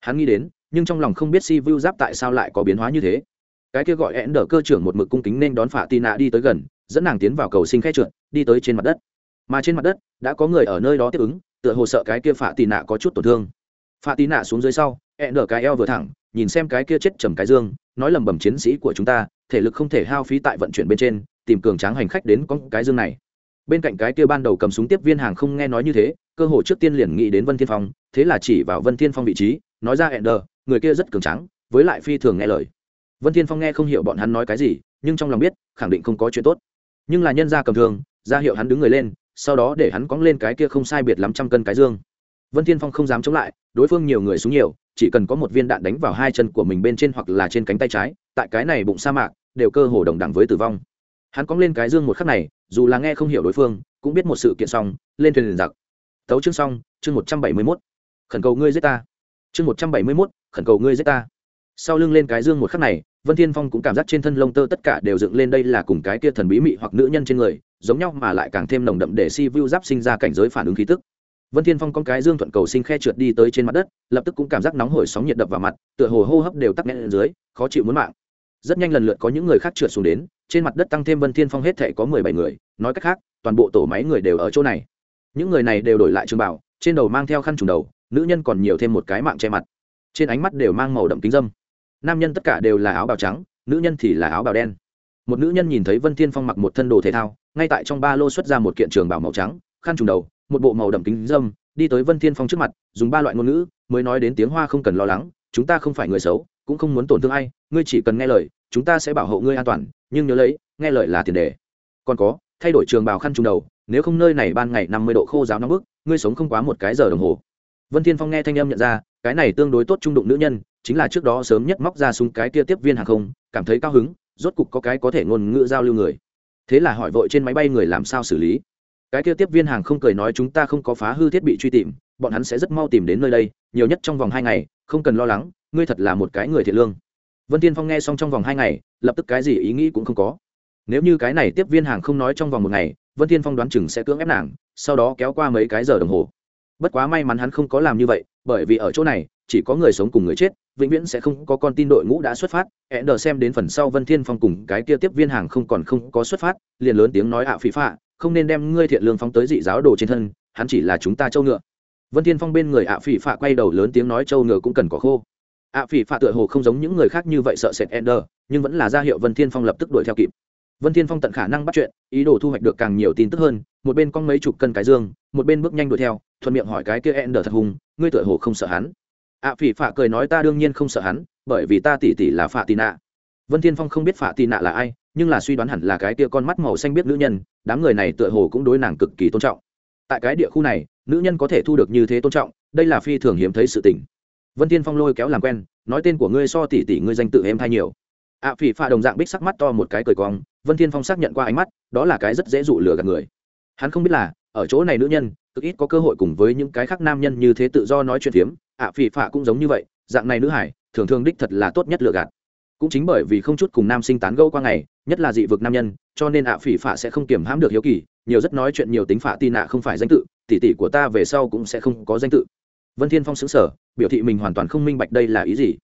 Speaker 1: Hắn nghĩ đến, nhưng trong lòng không biết si vu giáp tại sao lại có biến hóa như thế. Cái kia gọi én đỡ cơ trưởng một mực cung kính nên đón phạ tì nạ đi tới gần dẫn nàng tiến vào cầu sinh khe trượt, đi tới trên mặt đất. Mà trên mặt đất, đã có người ở nơi đó tiếp ứng, tựa hồ sợ cái kia phạ tì nạ có chút tổn thương. Phạ tì nạ xuống dưới sau e én nở cái eo vừa thẳng, nhìn xem cái kia chết trầm cái dương, nói lầm bầm chiến sĩ của chúng ta, thể lực không thể hao phí tại vận chuyển bên trên, tìm cường tráng hành khách đến con cái dương này. Bên cạnh cái kia ban đầu cầm súng tiếp viên hàng không nghe nói như thế, cơ hồ trước tiên liền nghĩ đến vân thiên phong, thế là chỉ vào vân thiên phong vị trí, nói ra e hẹn đờ người kia rất cường tráng, với lại phi thường nghe lời. Vân thiên phong nghe không hiểu bọn hắn nói cái gì, nhưng trong lòng biết, khẳng định không có chuyện tốt nhưng là nhân gia cầm thường ra hiệu hắn đứng người lên, sau đó để hắn cóng lên cái kia không sai biệt lắm trăm cân cái dương. Vân thiên phong không dám chống lại, đối phương nhiều người xuống nhiều, chỉ cần có một viên đạn đánh vào hai chân của mình bên trên hoặc là trên cánh tay trái, tại cái này bụng sa mạc, đều cơ hồ đồng đẳng với tử vong. Hắn cóng lên cái dương một khắc này, dù là nghe không hiểu đối phương, cũng biết một sự kiện xong, lên thuyền liền giặc. Tấu chương xong, chương một trăm bảy mươi mốt. Khẩn cầu ngươi giết ta. Chương một trăm bảy mươi mốt, khẩn cầu ngươi giết ta. Sau lưng lên cái dương một khắc này vân thiên phong cũng cảm giác trên thân lông tơ tất cả đều dựng lên đây là cùng cái kia thần bí mị hoặc nữ nhân trên người, giống nhau mà lại càng thêm nồng đậm để si vu giáp sinh ra cảnh giới phản ứng khí tức. Vân thiên phong con cái dương thuận cầu sinh khe trượt đi tới trên mặt đất, lập tức cũng cảm giác nóng hổi sóng nhiệt đập vào mặt, tựa hồ hô hấp đều tắc nghẽn lên dưới, khó chịu muốn mạng. Rất nhanh lần lượt có những người khác trượt xuống đến, trên mặt đất tăng thêm vân thiên phong hết thể có mười bảy người, nói cách khác, toàn bộ tổ máy người đều ở chỗ này. Những người này đều đổi lại trường bảo, trên đầu mang theo khăn trùng đầu, nữ nhân còn nhiều thêm một cái mạng che mặt. Trên ánh mắt đều mang màu đậm kính dâm nam nhân tất cả đều là áo bào trắng, nữ nhân thì là áo bào đen. Một nữ nhân nhìn thấy vân thiên phong mặc một thân đồ thể thao, ngay tại trong ba lô xuất ra một kiện trường bảo màu trắng, khăn trùng đầu, một bộ màu đậm kính dâm, đi tới vân thiên phong trước mặt, dùng ba loại ngôn ngữ, mới nói đến tiếng hoa không cần lo lắng, chúng ta không phải người xấu, cũng không muốn tổn thương ai, ngươi chỉ cần nghe lời, chúng ta sẽ bảo hộ ngươi an toàn, nhưng nhớ lấy, nghe lời là tiền đề. Còn có, thay đổi trường bào khăn trùng đầu, nếu không nơi này ban ngày năm mươi độ khô giáo nóng bức, ngươi sống không quá một cái giờ đồng hồ. Vân thiên phong nghe thanh âm nhận ra, cái này tương đối tốt trung đụng nữ nhân chính là trước đó sớm nhất móc ra súng cái kia tiếp viên hàng không, cảm thấy cao hứng, rốt cục có cái có thể ngôn ngữ giao lưu người. Thế là hỏi vội trên máy bay người làm sao xử lý. Cái kia tiếp viên hàng không cười nói, chúng ta không có phá hư thiết bị truy tìm, bọn hắn sẽ rất mau tìm đến nơi đây, nhiều nhất trong vòng hai ngày, không cần lo lắng, ngươi thật là một cái người thiệt lương. Vân tiên phong nghe xong trong vòng hai ngày, lập tức cái gì ý nghĩ cũng không có. Nếu như cái này tiếp viên hàng không nói trong vòng một ngày, vân tiên phong đoán chừng sẽ cưỡng ép nàng, sau đó kéo qua mấy cái giờ đồng hồ. Bất quá may mắn hắn không có làm như vậy, bởi vì ở chỗ này, chỉ có người sống cùng người chết vĩnh viễn sẽ không có con tin đội ngũ đã xuất phát hẹn đờ xem đến phần sau vân thiên phong cùng cái kia tiếp viên hàng không còn không có xuất phát, liền lớn tiếng nói ạ phí phạ, không nên đem ngươi thiện lương phóng tới dị giáo đồ trên thân, hắn chỉ là chúng ta châu ngựa. Vân thiên phong bên người ạ phỉ phạ quay đầu lớn tiếng nói châu ngựa cũng cần có khô. Ạ phỉ phạ tựa hồ không giống những người khác như vậy sợ sệt ender, nhưng vẫn là ra hiệu vân thiên phong lập tức đuổi theo kịp. Vân thiên phong tận khả năng bắt chuyện, ý đồ thu hoạch được càng nhiều tin tức hơn, một bên con mấy chục cân cái dương, một bên bước nhanh đuổi theo, thuận miệng hỏi cái kia ender thật hùng, ngươi tựa hồ không sợ hắn ạ phỉ phạ cười nói ta đương nhiên không sợ hắn, bởi vì ta tỷ tỷ là phạ tì nạ. Vân thiên phong không biết phạ tì nạ là ai, nhưng là suy đoán hẳn là cái tia con mắt màu xanh biết nữ nhân, đám người này tựa hồ cũng đối nàng cực kỳ tôn trọng. Tại cái địa khu này, nữ nhân có thể thu được như thế tôn trọng, đây là phi thường hiếm thấy sự tình. Vân thiên phong lôi kéo làm quen, nói tên của ngươi so tỷ tỷ ngươi danh tự em thay nhiều. Ạ phỉ phạ đồng dạng bích sắc mắt to một cái cười cong, vân thiên phong xác nhận qua ánh mắt, đó là cái rất dễ dụ lừa gạt người. Hắn không biết là ở chỗ này nữ nhân, cực ít có cơ hội cùng với những cái khác nam nhân như thế tự do nói chuyện phiếm, ạ phỉ phạ cũng giống như vậy, dạng này nữ hải, thường thường đích thật là tốt nhất lựa gạt. Cũng chính bởi vì không chút cùng nam sinh tán gẫu qua ngày, nhất là dị vực nam nhân, cho nên ạ phỉ phạ sẽ không kiềm hãm được hiếu kỳ, nhiều rất nói chuyện nhiều tính phạ tin ạ không phải danh tự tỷ tỷ của ta về sau cũng sẽ không có danh tự. Vân thiên phong xứng sở biểu thị mình hoàn toàn không minh bạch đây là ý gì.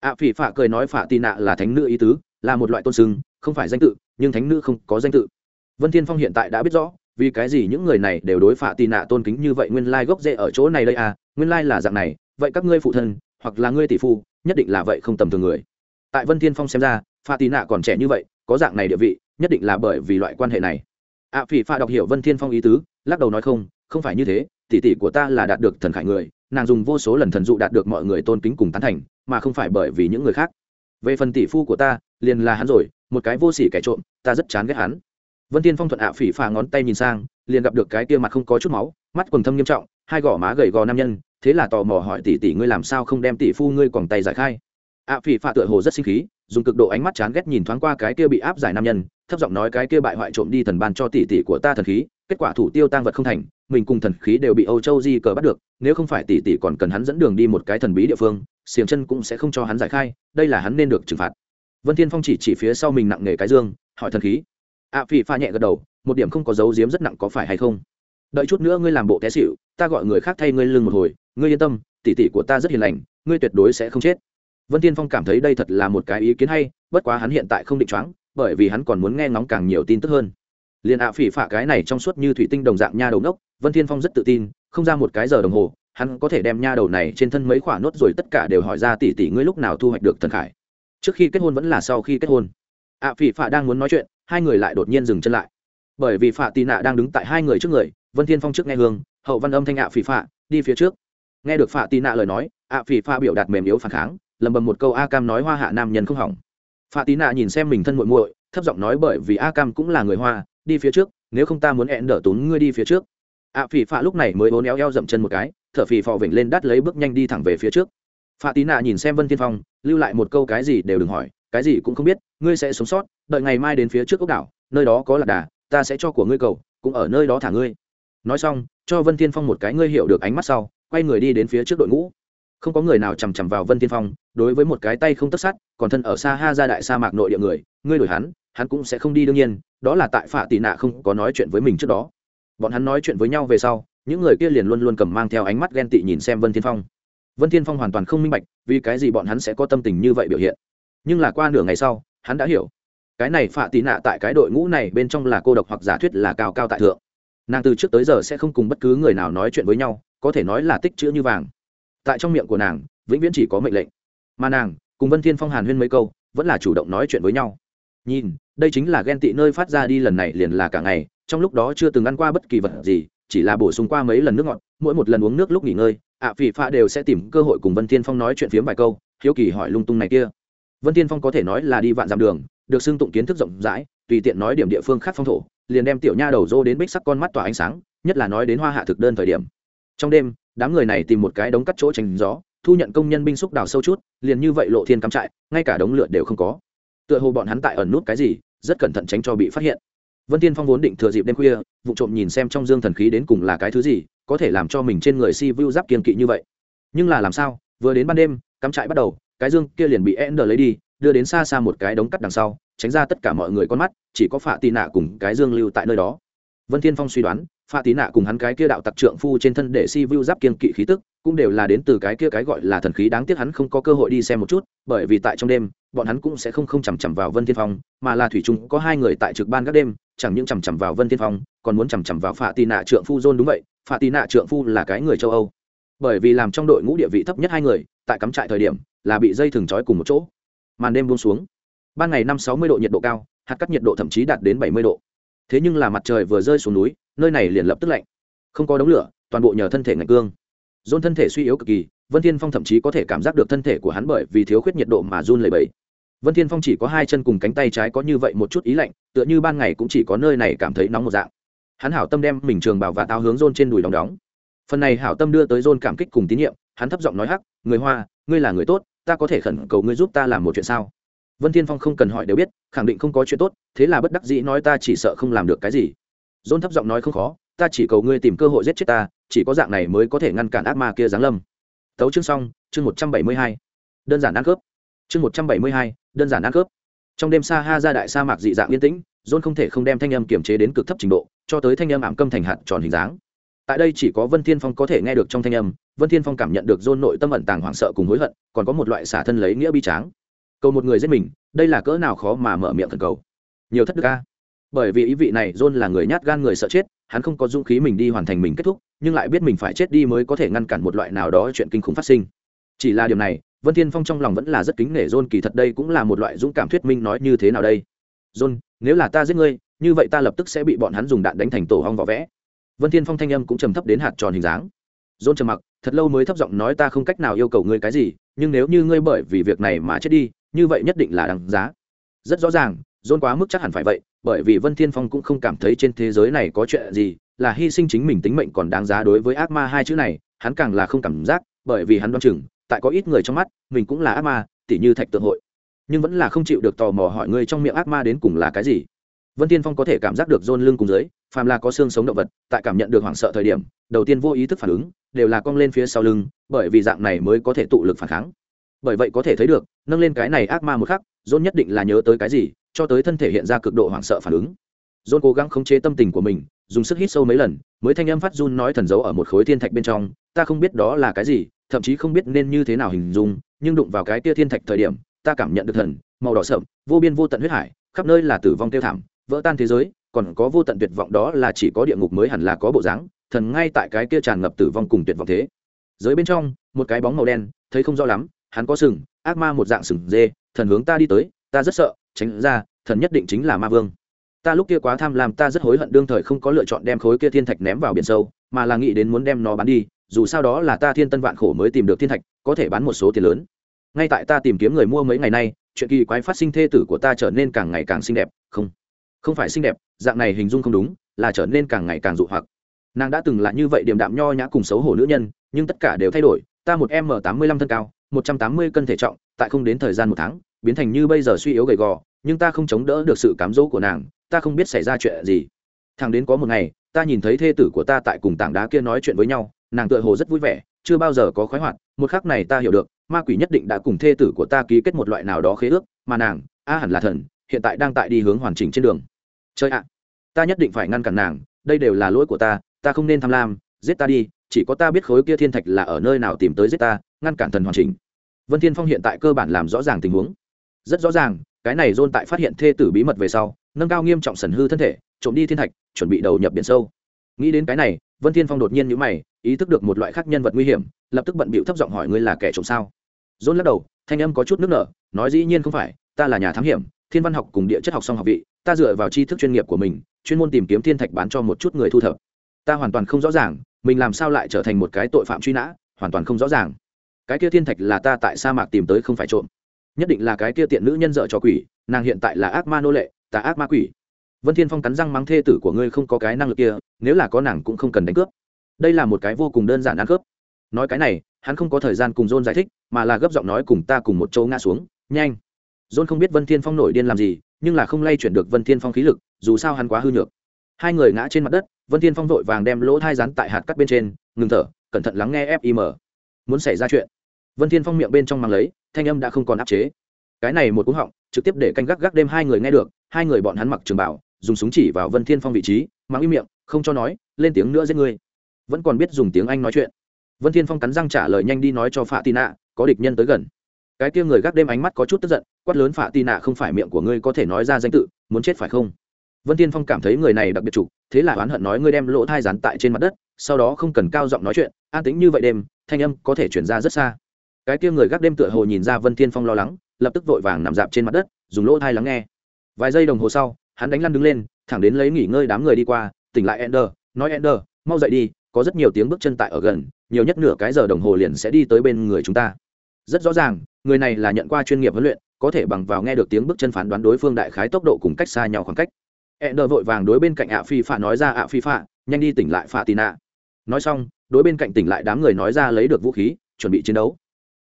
Speaker 1: Ạ phỉ phạ cười nói phạ tin ạ là thánh nữ ý tứ, là một loại tôn sưng, không phải danh tự, nhưng thánh nữ không có danh tự. Vân thiên phong hiện tại đã biết rõ vì cái gì những người này đều đối phạ tì nạ tôn kính như vậy? Nguyên lai gốc rễ ở chỗ này đây à? Nguyên lai là dạng này. Vậy các ngươi phụ thân hoặc là ngươi tỷ phu nhất định là vậy không tầm thường người. Tại vân thiên phong xem ra phạ tì nạ còn trẻ như vậy có dạng này địa vị nhất định là bởi vì loại quan hệ này. Ạ à, phỉ phạ đọc hiểu vân thiên phong ý tứ lắc đầu nói không không phải như thế. Tỷ tỷ của ta là đạt được thần khải người nàng dùng vô số lần thần dụ đạt được mọi người tôn kính cùng tán thành mà không phải bởi vì những người khác. Về phần tỷ phu của ta liền là hắn rồi một cái vô sỉ kẻ trộm ta rất chán ghét hắn vân tiên phong thuận ạ phỉ phà ngón tay nhìn sang, liền gặp được cái kia mặt không có chút máu, mắt quần thâm nghiêm trọng, hai gò má gầy gò nam nhân, thế là tò mò hỏi, tỷ tỷ, ngươi làm sao không đem tỷ phu ngươi quòng tay giải khai? ạ phỉ phà tựa hồ rất sinh khí, dùng cực độ ánh mắt chán ghét nhìn thoáng qua cái kia bị áp giải nam nhân, thấp giọng nói, cái kia bại hoại trộm đi thần ban cho tỷ tỷ của ta thần khí, kết quả thủ tiêu tăng vật không thành, mình cùng thần khí đều bị âu châu di cờ bắt được, nếu không phải tỷ tỷ còn cần hắn dẫn đường đi một cái thần bí địa phương, xiềng chân cũng sẽ không cho hắn giải khai, đây là hắn nên được trừng phạt. Vân thiên phong chỉ chỉ phía sau mình nặng nghề cái dương, hỏi, thần khí ạ phỉ pha nhẹ gật đầu, một điểm không có dấu diếm rất nặng có phải hay không? Đợi chút nữa ngươi làm bộ té xịu ta gọi người khác thay ngươi lưng một hồi, ngươi yên tâm, tỷ tỷ của ta rất hiền lành, ngươi tuyệt đối sẽ không chết. Vân tiên phong cảm thấy đây thật là một cái ý kiến hay, bất quá hắn hiện tại không định choáng, bởi vì hắn còn muốn nghe ngóng càng nhiều tin tức hơn. Liền ạ phỉ phả cái này trong suốt như thủy tinh đồng dạng nha đầu nốc vân thiên phong rất tự tin, không ra một cái giờ đồng hồ, hắn có thể đem nha đầu này trên thân mấy khỏa nốt rồi tất cả đều hỏi ra tỷ tỷ ngươi lúc nào thu hoạch được thần khải. Trước khi kết hôn vẫn là sau khi kết hôn. ạ phỉ phả đang muốn nói chuyện hai người lại đột nhiên dừng chân lại. Bởi vì phạ tì nạ đang đứng tại hai người trước người, vân thiên phong trước nghe hương, hậu văn âm thanh ạ phỉ phạ, đi phía trước. Nghe được phạ tì nạ lời nói, ạ phỉ phạ biểu đạt mềm yếu phản kháng, lầm bầm một câu a cam nói hoa hạ nam nhân không hỏng. Phạ tì nạ nhìn xem mình thân muội muội, thấp giọng nói bởi vì a cam cũng là người hoa, đi phía trước, nếu không ta muốn hẹn đỡ tốn ngươi đi phía trước. Ạ phỉ phạ lúc này mới bốn éo eo dậm chân một cái, thở phì phò vểnh lên đắt lấy bước nhanh đi thẳng về phía trước. Phạ tị nạ nhìn xem vân thiên phong, lưu lại một câu cái gì đều đừng hỏi cái gì cũng không biết, ngươi sẽ sống sót, đợi ngày mai đến phía trước ốc đảo, nơi đó có lạc đà, ta sẽ cho của ngươi cầu, cũng ở nơi đó thả ngươi. Nói xong, cho vân thiên phong một cái ngươi hiểu được ánh mắt sau, quay người đi đến phía trước đội ngũ. Không có người nào chằm chằm vào vân thiên phong, đối với một cái tay không tất sát, còn thân ở xa ha ra đại sa mạc nội địa người, ngươi đổi hắn hắn cũng sẽ không đi đương nhiên, đó là tại phạ tị nạ không có nói chuyện với mình trước đó. Bọn hắn nói chuyện với nhau về sau, những người kia liền luôn luôn cầm mang theo ánh mắt ghen tị nhìn xem vân thiên phong. Vân thiên phong hoàn toàn không minh bạch, vì cái gì bọn hắn sẽ có tâm tình như vậy biểu hiện nhưng là qua nửa ngày sau hắn đã hiểu. Cái này phạ tị nạ tại cái đội ngũ này bên trong là cô độc hoặc giả thuyết là cao cao tại thượng. Nàng từ trước tới giờ sẽ không cùng bất cứ người nào nói chuyện với nhau có thể nói là tích chữ như vàng. Tại trong miệng của nàng vĩnh viễn chỉ có mệnh lệnh. Mà nàng cùng vân thiên phong hàn huyên mấy câu vẫn là chủ động nói chuyện với nhau. Nhìn đây chính là ghen tị nơi phát ra đi lần này liền là cả ngày trong lúc đó chưa từng ăn qua bất kỳ vật gì chỉ là bổ sung qua mấy lần nước ngọt mỗi một lần uống nước lúc nghỉ ngơi ạ à, phỉ pha đều sẽ tìm cơ hội cùng vân thiên phong nói chuyện phiếm vài câu hiếu kỳ hỏi lung tung này kia vân thiên phong có thể nói là đi vạn dặm đường, được xưng tụng kiến thức rộng rãi, tùy tiện nói điểm địa phương khác phong thổ, liền đem tiểu nha đầu dô đến bích sắc con mắt tỏa ánh sáng, nhất là nói đến hoa hạ thực đơn thời điểm. Trong đêm, đám người này tìm một cái đống cắt chỗ tránh gió, thu nhận công nhân binh xúc đào sâu chút, liền như vậy lộ thiên cắm trại, ngay cả đống lửa đều không có. Tựa hồ bọn hắn tại ẩn nút cái gì, rất cẩn thận tránh cho bị phát hiện. Vân tiên phong vốn định thừa dịp đêm khuya, vụ trộm nhìn xem trong dương thần khí đến cùng là cái thứ gì, có thể làm cho mình trên người si vu giáp kiên kỵ như vậy. Nhưng là làm sao, vừa đến ban đêm, cắm trại bắt đầu cái dương kia liền bị ender lấy đi, đưa đến xa xa một cái đống cắt đằng sau, tránh ra tất cả mọi người con mắt, chỉ có phạ tì nạ cùng cái dương lưu tại nơi đó. Vân thiên phong suy đoán, phạ tì nạ cùng hắn cái kia đạo tặc trượng phu trên thân để si vu giáp kiên kỵ khí tức, cũng đều là đến từ cái kia cái gọi là thần khí đáng tiếc hắn không có cơ hội đi xem một chút, bởi vì tại trong đêm, bọn hắn cũng sẽ không không chằm chằm vào vân thiên phong, mà là thủy chung có hai người tại trực ban các đêm, chẳng những chằm chằm vào vân thiên phong, còn muốn chằm chằm vào phạ tì nạ trượng phu john đúng vậy, phạ tì nạ trượng phu là cái người châu âu. Bởi vì làm trong đội ngũ địa vị thấp nhất hai người tại cắm trại thời điểm là bị dây thừng trói cùng một chỗ. Màn đêm buông xuống. Ban ngày năm sáu mươi độ nhiệt độ cao, hạt cắt nhiệt độ thậm chí đạt đến bảy mươi độ. Thế nhưng là mặt trời vừa rơi xuống núi, nơi này liền lập tức lạnh. Không có đống lửa, toàn bộ nhờ thân thể ngạch cương. Dôn thân thể suy yếu cực kỳ, vân thiên phong thậm chí có thể cảm giác được thân thể của hắn bởi vì thiếu khuyết nhiệt độ mà run lẩy bẩy. Vân thiên phong chỉ có hai chân cùng cánh tay trái có như vậy một chút ý lạnh, tựa như ban ngày cũng chỉ có nơi này cảm thấy nóng một dạng. Hắn hảo tâm đem mình trường bảo và tao hướng dôn trên đùi đóng đóng. Phần này hảo tâm đưa tới john cảm kích cùng tín nhiệm hắn thấp giọng nói hắc, người hoa, ngươi là người tốt, ta có thể khẩn cầu ngươi giúp ta làm một chuyện sao? Vân thiên phong không cần hỏi đều biết, khẳng định không có chuyện tốt, thế là bất đắc dĩ nói ta chỉ sợ không làm được cái gì. John thấp giọng nói không khó, ta chỉ cầu ngươi tìm cơ hội giết chết ta, chỉ có dạng này mới có thể ngăn cản ác ma kia giáng lâm. Tấu chương xong, chương một trăm bảy mươi hai. Đơn giản ăn cướp. Chương một trăm bảy mươi hai, đơn giản ăn cướp. Trong đêm xa ha ra đại sa mạc dị dạng yên tĩnh john không thể không đem thanh âm kiểm chế đến cực thấp trình độ, cho tới thanh âm ảm câm thành hạt tròn hình dáng tại đây chỉ có vân thiên phong có thể nghe được trong thanh âm, vân thiên phong cảm nhận được john nội tâm ẩn tàng hoảng sợ cùng hối hận, còn có một loại xả thân lấy nghĩa bi tráng. Cầu một người giết mình, đây là cỡ nào khó mà mở miệng thần cầu. Nhiều thất đức ca bởi vì ý vị này john là người nhát gan người sợ chết, hắn không có dũng khí mình đi hoàn thành mình kết thúc, nhưng lại biết mình phải chết đi mới có thể ngăn cản một loại nào đó chuyện kinh khủng phát sinh. Chỉ là điều này, vân thiên phong trong lòng vẫn là rất kính nể john kỳ thật đây cũng là một loại dũng cảm thuyết minh nói như thế nào đây. John nếu là ta giết ngươi, như vậy ta lập tức sẽ bị bọn hắn dùng đạn đánh thành tổ hong vỏ vẽ vân thiên phong thanh âm cũng trầm thấp đến hạt tròn hình dáng. John trầm mặc, thật lâu mới thấp giọng nói ta không cách nào yêu cầu ngươi cái gì, nhưng nếu như ngươi bởi vì việc này mà chết đi, như vậy nhất định là đáng giá. Rất rõ ràng john quá mức chắc hẳn phải vậy, bởi vì vân thiên phong cũng không cảm thấy trên thế giới này có chuyện gì, là hy sinh chính mình tính mệnh còn đáng giá đối với ác ma hai chữ này, hắn càng là không cảm giác, bởi vì hắn đoan chừng, tại có ít người trong mắt, mình cũng là ác ma, tỉ như thạch tượng hội. Nhưng vẫn là không chịu được tò mò hỏi ngươi trong miệng ác ma đến cùng là cái gì. Vân tiên phong có thể cảm giác được dôn lưng cùng dưới phàm là có xương sống động vật, tại cảm nhận được hoảng sợ thời điểm, đầu tiên vô ý thức phản ứng, đều là cong lên phía sau lưng, bởi vì dạng này mới có thể tụ lực phản kháng. Bởi vậy có thể thấy được, nâng lên cái này ác ma một khắc dôn nhất định là nhớ tới cái gì, cho tới thân thể hiện ra cực độ hoảng sợ phản ứng. Dôn cố gắng khống chế tâm tình của mình, dùng sức hít sâu mấy lần, mới thanh âm phát run nói thần dấu ở một khối thiên thạch bên trong, ta không biết đó là cái gì, thậm chí không biết nên như thế nào hình dung, nhưng đụng vào cái tia thiên thạch thời điểm, ta cảm nhận được thần, màu đỏ sậm, vô biên vô tận huyết hải, khắp nơi là tử vong tiêu thảm, vỡ tan thế giới còn có vô tận tuyệt vọng đó là chỉ có địa ngục mới hẳn là có bộ dáng, thần ngay tại cái kia tràn ngập tử vong cùng tuyệt vọng thế. Giới bên trong, một cái bóng màu đen, thấy không rõ lắm, hắn có sừng, ác ma một dạng sừng dê, thần hướng ta đi tới, ta rất sợ, tránh ra, thần nhất định chính là ma vương. Ta lúc kia quá tham lam, ta rất hối hận đương thời không có lựa chọn đem khối kia thiên thạch ném vào biển sâu, mà là nghĩ đến muốn đem nó bán đi, dù sao đó là ta thiên tân vạn khổ mới tìm được thiên thạch, có thể bán một số tiền lớn. Ngay tại ta tìm kiếm người mua mấy ngày nay, chuyện kỳ quái phát sinh thê tử của ta trở nên càng ngày càng xinh đẹp, không không phải xinh đẹp, dạng này hình dung không đúng, là trở nên càng ngày càng dụ hoặc. Nàng đã từng là như vậy điềm đạm nho nhã cùng xấu hổ nữ nhân, nhưng tất cả đều thay đổi, ta một m tám mươi lăm thân cao, một trăm tám mươi cân thể trọng, tại không đến thời gian một tháng, biến thành như bây giờ suy yếu gầy gò, nhưng ta không chống đỡ được sự cám dỗ của nàng, ta không biết xảy ra chuyện gì. Thằng đến có một ngày, ta nhìn thấy thê tử của ta tại cùng tảng đá kia nói chuyện với nhau, nàng tựa hồ rất vui vẻ, chưa bao giờ có khoái hoạt, một khắc này ta hiểu được, ma quỷ nhất định đã cùng thê tử của ta ký kết một loại nào đó khế ước, mà nàng, a hẳn là thần, hiện tại đang tại đi hướng hoàn chỉnh trên đường chơi ạ, ta nhất định phải ngăn cản nàng, đây đều là lỗi của ta ta không nên tham lam, giết ta đi, chỉ có ta biết khối kia thiên thạch là ở nơi nào tìm tới giết ta, ngăn cản thần hoàn chỉnh. Vân thiên phong hiện tại cơ bản làm rõ ràng tình huống. Rất rõ ràng, cái này dôn tại phát hiện thê tử bí mật về sau, nâng cao nghiêm trọng sần hư thân thể, trộm đi thiên thạch, chuẩn bị đầu nhập biển sâu. Nghĩ đến cái này, vân thiên phong đột nhiên nhíu mày, ý thức được một loại khác nhân vật nguy hiểm, lập tức bận bịu thấp giọng hỏi ngươi là kẻ trộm sao? Dôn lắc đầu, thanh âm có chút nước nở, nói dĩ nhiên không phải, ta là nhà thám hiểm, thiên văn học cùng địa chất học song học vị ta dựa vào tri thức chuyên nghiệp của mình, chuyên môn tìm kiếm thiên thạch bán cho một chút người thu thập. Ta hoàn toàn không rõ ràng, mình làm sao lại trở thành một cái tội phạm truy nã, hoàn toàn không rõ ràng. Cái kia thiên thạch là ta tại sa mạc tìm tới không phải trộm. Nhất định là cái kia tiện nữ nhân dợ cho quỷ, nàng hiện tại là ác ma nô lệ, ta ác ma quỷ. Vân thiên phong cắn răng mắng thê tử của ngươi không có cái năng lực kia, nếu là có nàng cũng không cần đánh cướp. Đây là một cái vô cùng đơn giản ăn cướp. Nói cái này, hắn không có thời gian cùng john giải thích, mà là gấp giọng nói cùng ta cùng một chỗ ngã xuống. Nhanh. John không biết vân thiên phong nổi điên làm gì nhưng là không lay chuyển được vân thiên phong khí lực, dù sao hắn quá hư nhược. Hai người ngã trên mặt đất, vân thiên phong vội vàng đem lỗ thai rắn tại hạt cắt bên trên, ngừng thở, cẩn thận lắng nghe fim muốn xảy ra chuyện. Vân thiên phong miệng bên trong mang lấy, thanh âm đã không còn áp chế. Cái này một cú họng, trực tiếp để canh gác gác đêm hai người nghe được, hai người bọn hắn mặc trường bảo, dùng súng chỉ vào vân thiên phong vị trí mang im miệng, không cho nói, lên tiếng nữa giết ngươi. Vẫn còn biết dùng tiếng anh nói chuyện. Vân thiên phong cắn răng trả lời nhanh đi nói cho phạ tì nạ có địch nhân tới gần cái kia người gác đêm ánh mắt có chút tức giận, quát lớn phạ tì nạ, không phải miệng của ngươi có thể nói ra danh tự, muốn chết phải không? Vân thiên phong cảm thấy người này đặc biệt chủ, thế là oán hận nói ngươi đem lỗ thai rán tại trên mặt đất, sau đó không cần cao giọng nói chuyện, an tĩnh như vậy đêm, thanh âm có thể chuyển ra rất xa. Cái kia người gác đêm tựa hồ nhìn ra vân thiên phong lo lắng, lập tức vội vàng nằm dạp trên mặt đất, dùng lỗ thai lắng nghe. Vài giây đồng hồ sau, hắn đánh lăn đứng lên, thẳng đến lấy nghỉ ngơi đám người đi qua, tỉnh lại ender, nói ender, mau dậy đi, có rất nhiều tiếng bước chân tại ở gần, nhiều nhất nửa cái giờ đồng hồ liền sẽ đi tới bên người chúng ta. Rất rõ ràng người này là nhận qua chuyên nghiệp huấn luyện, có thể bằng vào nghe được tiếng bước chân phán đoán đối phương đại khái tốc độ cùng cách xa nhau khoảng cách. E ender vội vàng đối bên cạnh ạ phi phạ nói ra, ạ phi phạ, nhanh đi tỉnh lại phạ tì nạ. Nói xong, đối bên cạnh tỉnh lại đám người nói ra lấy được vũ khí, chuẩn bị chiến đấu.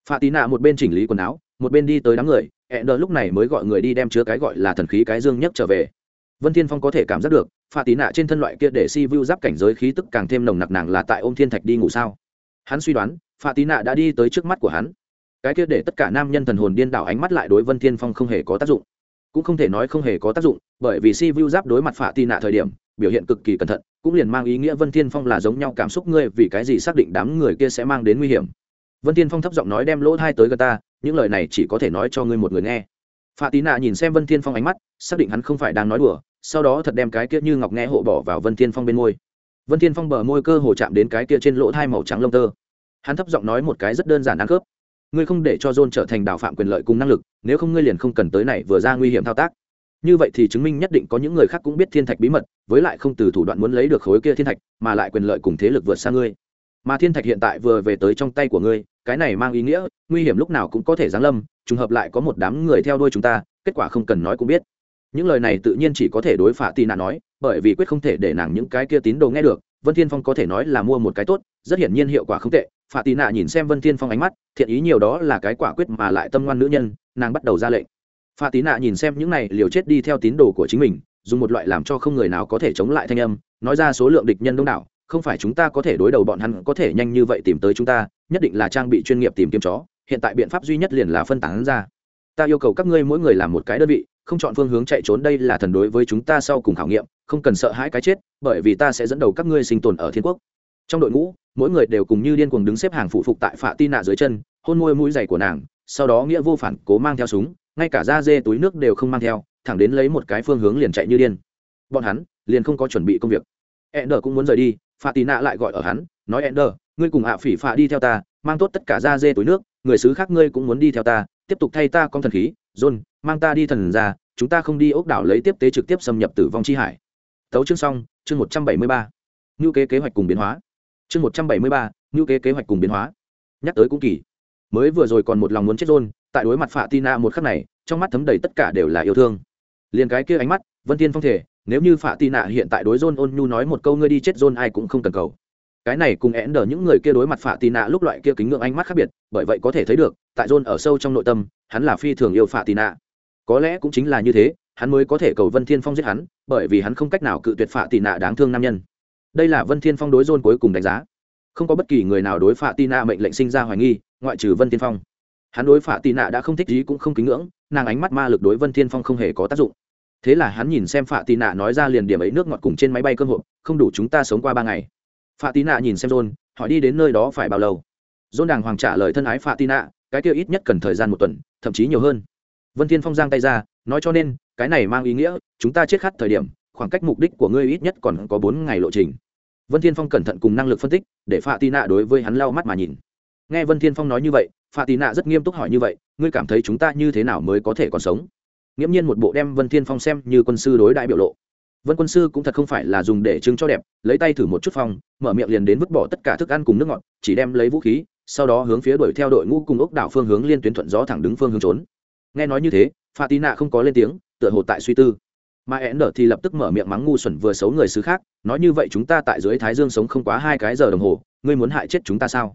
Speaker 1: Phạ tì nạ một bên chỉnh lý quần áo, một bên đi tới đám người E đợi lúc này mới gọi người đi đem chứa cái gọi là thần khí cái dương nhất trở về. Vân thiên phong có thể cảm giác được, phạ tì nạ trên thân loại kia để si vu giáp cảnh giới khí tức càng thêm nồng nặc nàng là tại ôm thiên thạch đi ngủ sao? Hắn suy đoán, phạ tì nạ đã đi tới trước mắt của hắn cái kia để tất cả nam nhân thần hồn điên đảo ánh mắt lại đối vân thiên phong không hề có tác dụng cũng không thể nói không hề có tác dụng bởi vì si vu giáp đối mặt pha tì nạ thời điểm biểu hiện cực kỳ cẩn thận cũng liền mang ý nghĩa vân thiên phong là giống nhau cảm xúc ngươi vì cái gì xác định đám người kia sẽ mang đến nguy hiểm vân thiên phong thấp giọng nói đem lỗ thai tới gần ta những lời này chỉ có thể nói cho ngươi một người nghe Phạ tì Nạ nhìn xem Vân Thiên Phong ánh mắt, xác định hắn không phải đang nói đùa, sau đó thật đem cái kia như ngọc nghe hộ bỏ vào Vân Thiên Phong bên môi. Vân Thiên Phong bờ môi cơ hồ chạm đến cái kia trên lỗ thai màu trắng lông tơ. Hắn thấp giọng nói một cái rất đơn giản ăn khớp. Ngươi không để cho John trở thành đào phạm quyền lợi cùng năng lực, nếu không ngươi liền không cần tới này vừa ra nguy hiểm thao tác. Như vậy thì chứng minh nhất định có những người khác cũng biết thiên thạch bí mật, với lại không từ thủ đoạn muốn lấy được khối kia thiên thạch, mà lại quyền lợi cùng thế lực vượt xa ngươi. Mà thiên thạch hiện tại vừa về tới trong tay của ngươi, cái này mang ý nghĩa nguy hiểm lúc nào cũng có thể giáng lâm trùng hợp lại có một đám người theo đuôi chúng ta kết quả không cần nói cũng biết những lời này tự nhiên chỉ có thể đối phạ tì nạn nói bởi vì quyết không thể để nàng những cái kia tín đồ nghe được vân thiên phong có thể nói là mua một cái tốt rất hiển nhiên hiệu quả không tệ phạ tì nạ nhìn xem vân thiên phong ánh mắt, thiện ý nhiều đó là cái quả quyết mà lại tâm ngoan nữ nhân, nàng bắt đầu ra lệnh. Phạ tì nạ nhìn xem những này liều chết đi theo tín đồ của chính mình, dùng một loại làm cho không người nào có thể chống lại thanh âm, nói ra số lượng địch nhân đông đảo, không phải chúng ta có thể đối đầu bọn hắn có thể nhanh như vậy tìm tới chúng ta, nhất định là trang bị chuyên nghiệp tìm kiếm chó, hiện tại biện pháp duy nhất liền là phân tán ra. Ta yêu cầu các ngươi mỗi người làm một cái đơn vị, không chọn phương hướng chạy trốn đây là thần đối với chúng ta sau cùng khảo nghiệm, không cần sợ hãi cái chết, bởi vì ta sẽ dẫn đầu các ngươi sinh tồn ở thiên quốc. Trong đội ngũ mỗi người đều cùng như điên cuồng đứng xếp hàng phụ phục tại phạ tin nạ dưới chân hôn môi mũi giày của nàng sau đó nghĩa vô phản cố mang theo súng ngay cả da dê túi nước đều không mang theo thẳng đến lấy một cái phương hướng liền chạy như điên. Bọn hắn liền không có chuẩn bị công việc. Ender cũng muốn rời đi phạ tì nạ lại gọi ở hắn nói Ender, ngươi cùng hạ phỉ phạ đi theo ta mang tốt tất cả da dê túi nước người xứ khác ngươi cũng muốn đi theo ta tiếp tục thay ta con thần khí john mang ta đi thần ra chúng ta không đi ốc đảo lấy tiếp tế trực tiếp xâm nhập tử vong chi hải. Tấu chương xong chương một trăm bảy mươi ba. Ngữ kế kế hoạch cùng biến hóa chương một trăm bảy mươi ba, ngữ kế kế hoạch cùng biến hóa. Nhắc tới cũng kỳ. Mới vừa rồi còn một lòng muốn chết john tại đối mặt phạ tina một khắc này, trong mắt thấm đầy tất cả đều là yêu thương. Liền cái kia ánh mắt, vân Thiên phong thể, nếu như phạ tina hiện tại đối john ôn nhu nói một câu ngươi đi chết john ai cũng không cần cầu. Cái này cùng én đờ những người kia đối mặt phạ tì nạ lúc loại kia kính ngưỡng ánh mắt khác biệt, bởi vậy có thể thấy được, tại john ở sâu trong nội tâm, hắn là phi thường yêu phạ tì nạ có lẽ cũng chính là như thế, hắn mới có thể cầu vân thiên phong giết hắn, bởi vì hắn không cách nào cự tuyệt phạ tì nạ đáng thương nam nhân đây là vân thiên phong đối john cuối cùng đánh giá. Không có bất kỳ người nào đối phạ tì nạ mệnh lệnh sinh ra hoài nghi, ngoại trừ vân thiên phong. Hắn đối phạ tì nạ đã không thích gì cũng không kính ngưỡng, nàng ánh mắt ma lực đối vân thiên phong không hề có tác dụng. Thế là hắn nhìn xem phạ tì nạ nói ra liền điểm ấy nước ngọt cùng trên máy bay cơm hộp, không đủ chúng ta sống qua ba ngày. Phạ Tì nạ nhìn xem john hỏi đi đến nơi đó phải bao lâu? John đàng hoàng trả lời thân ái phạ Tì nạ cái kia ít nhất cần thời gian một tuần, thậm chí nhiều hơn. Vân thiên phong giang tay ra, nói cho nên, cái này mang ý nghĩa, chúng ta chết khát thời điểm khoảng cách mục đích của ngươi ít nhất còn có bốn ngày lộ trình. Vân thiên phong cẩn thận cùng năng lực phân tích, để phạ tí nạ đối với hắn lau mắt mà nhìn. Nghe vân thiên phong nói như vậy, phạ tí nạ rất nghiêm túc hỏi như vậy, ngươi cảm thấy chúng ta như thế nào mới có thể còn sống? Nghiễm nhiên một bộ đem vân thiên phong xem như quân sư đối đại biểu lộ. Vân quân sư cũng thật không phải là dùng để trưng cho đẹp, lấy tay thử một chút phong, mở miệng liền đến vứt bỏ tất cả thức ăn cùng nước ngọt, chỉ đem lấy vũ khí, sau đó hướng phía đuổi theo đội ngũ cùng ốc đảo phương hướng liên tuyến thuận gió thẳng đứng phương hướng trốn. Nghe nói như thế pha tí nạ không có lên tiếng, tựa hồ tại suy tư mà én Đờ thì lập tức mở miệng mắng ngu xuẩn vừa xấu người xứ khác, nói như vậy chúng ta tại dưới thái dương sống không quá hai cái giờ đồng hồ, ngươi muốn hại chết chúng ta sao?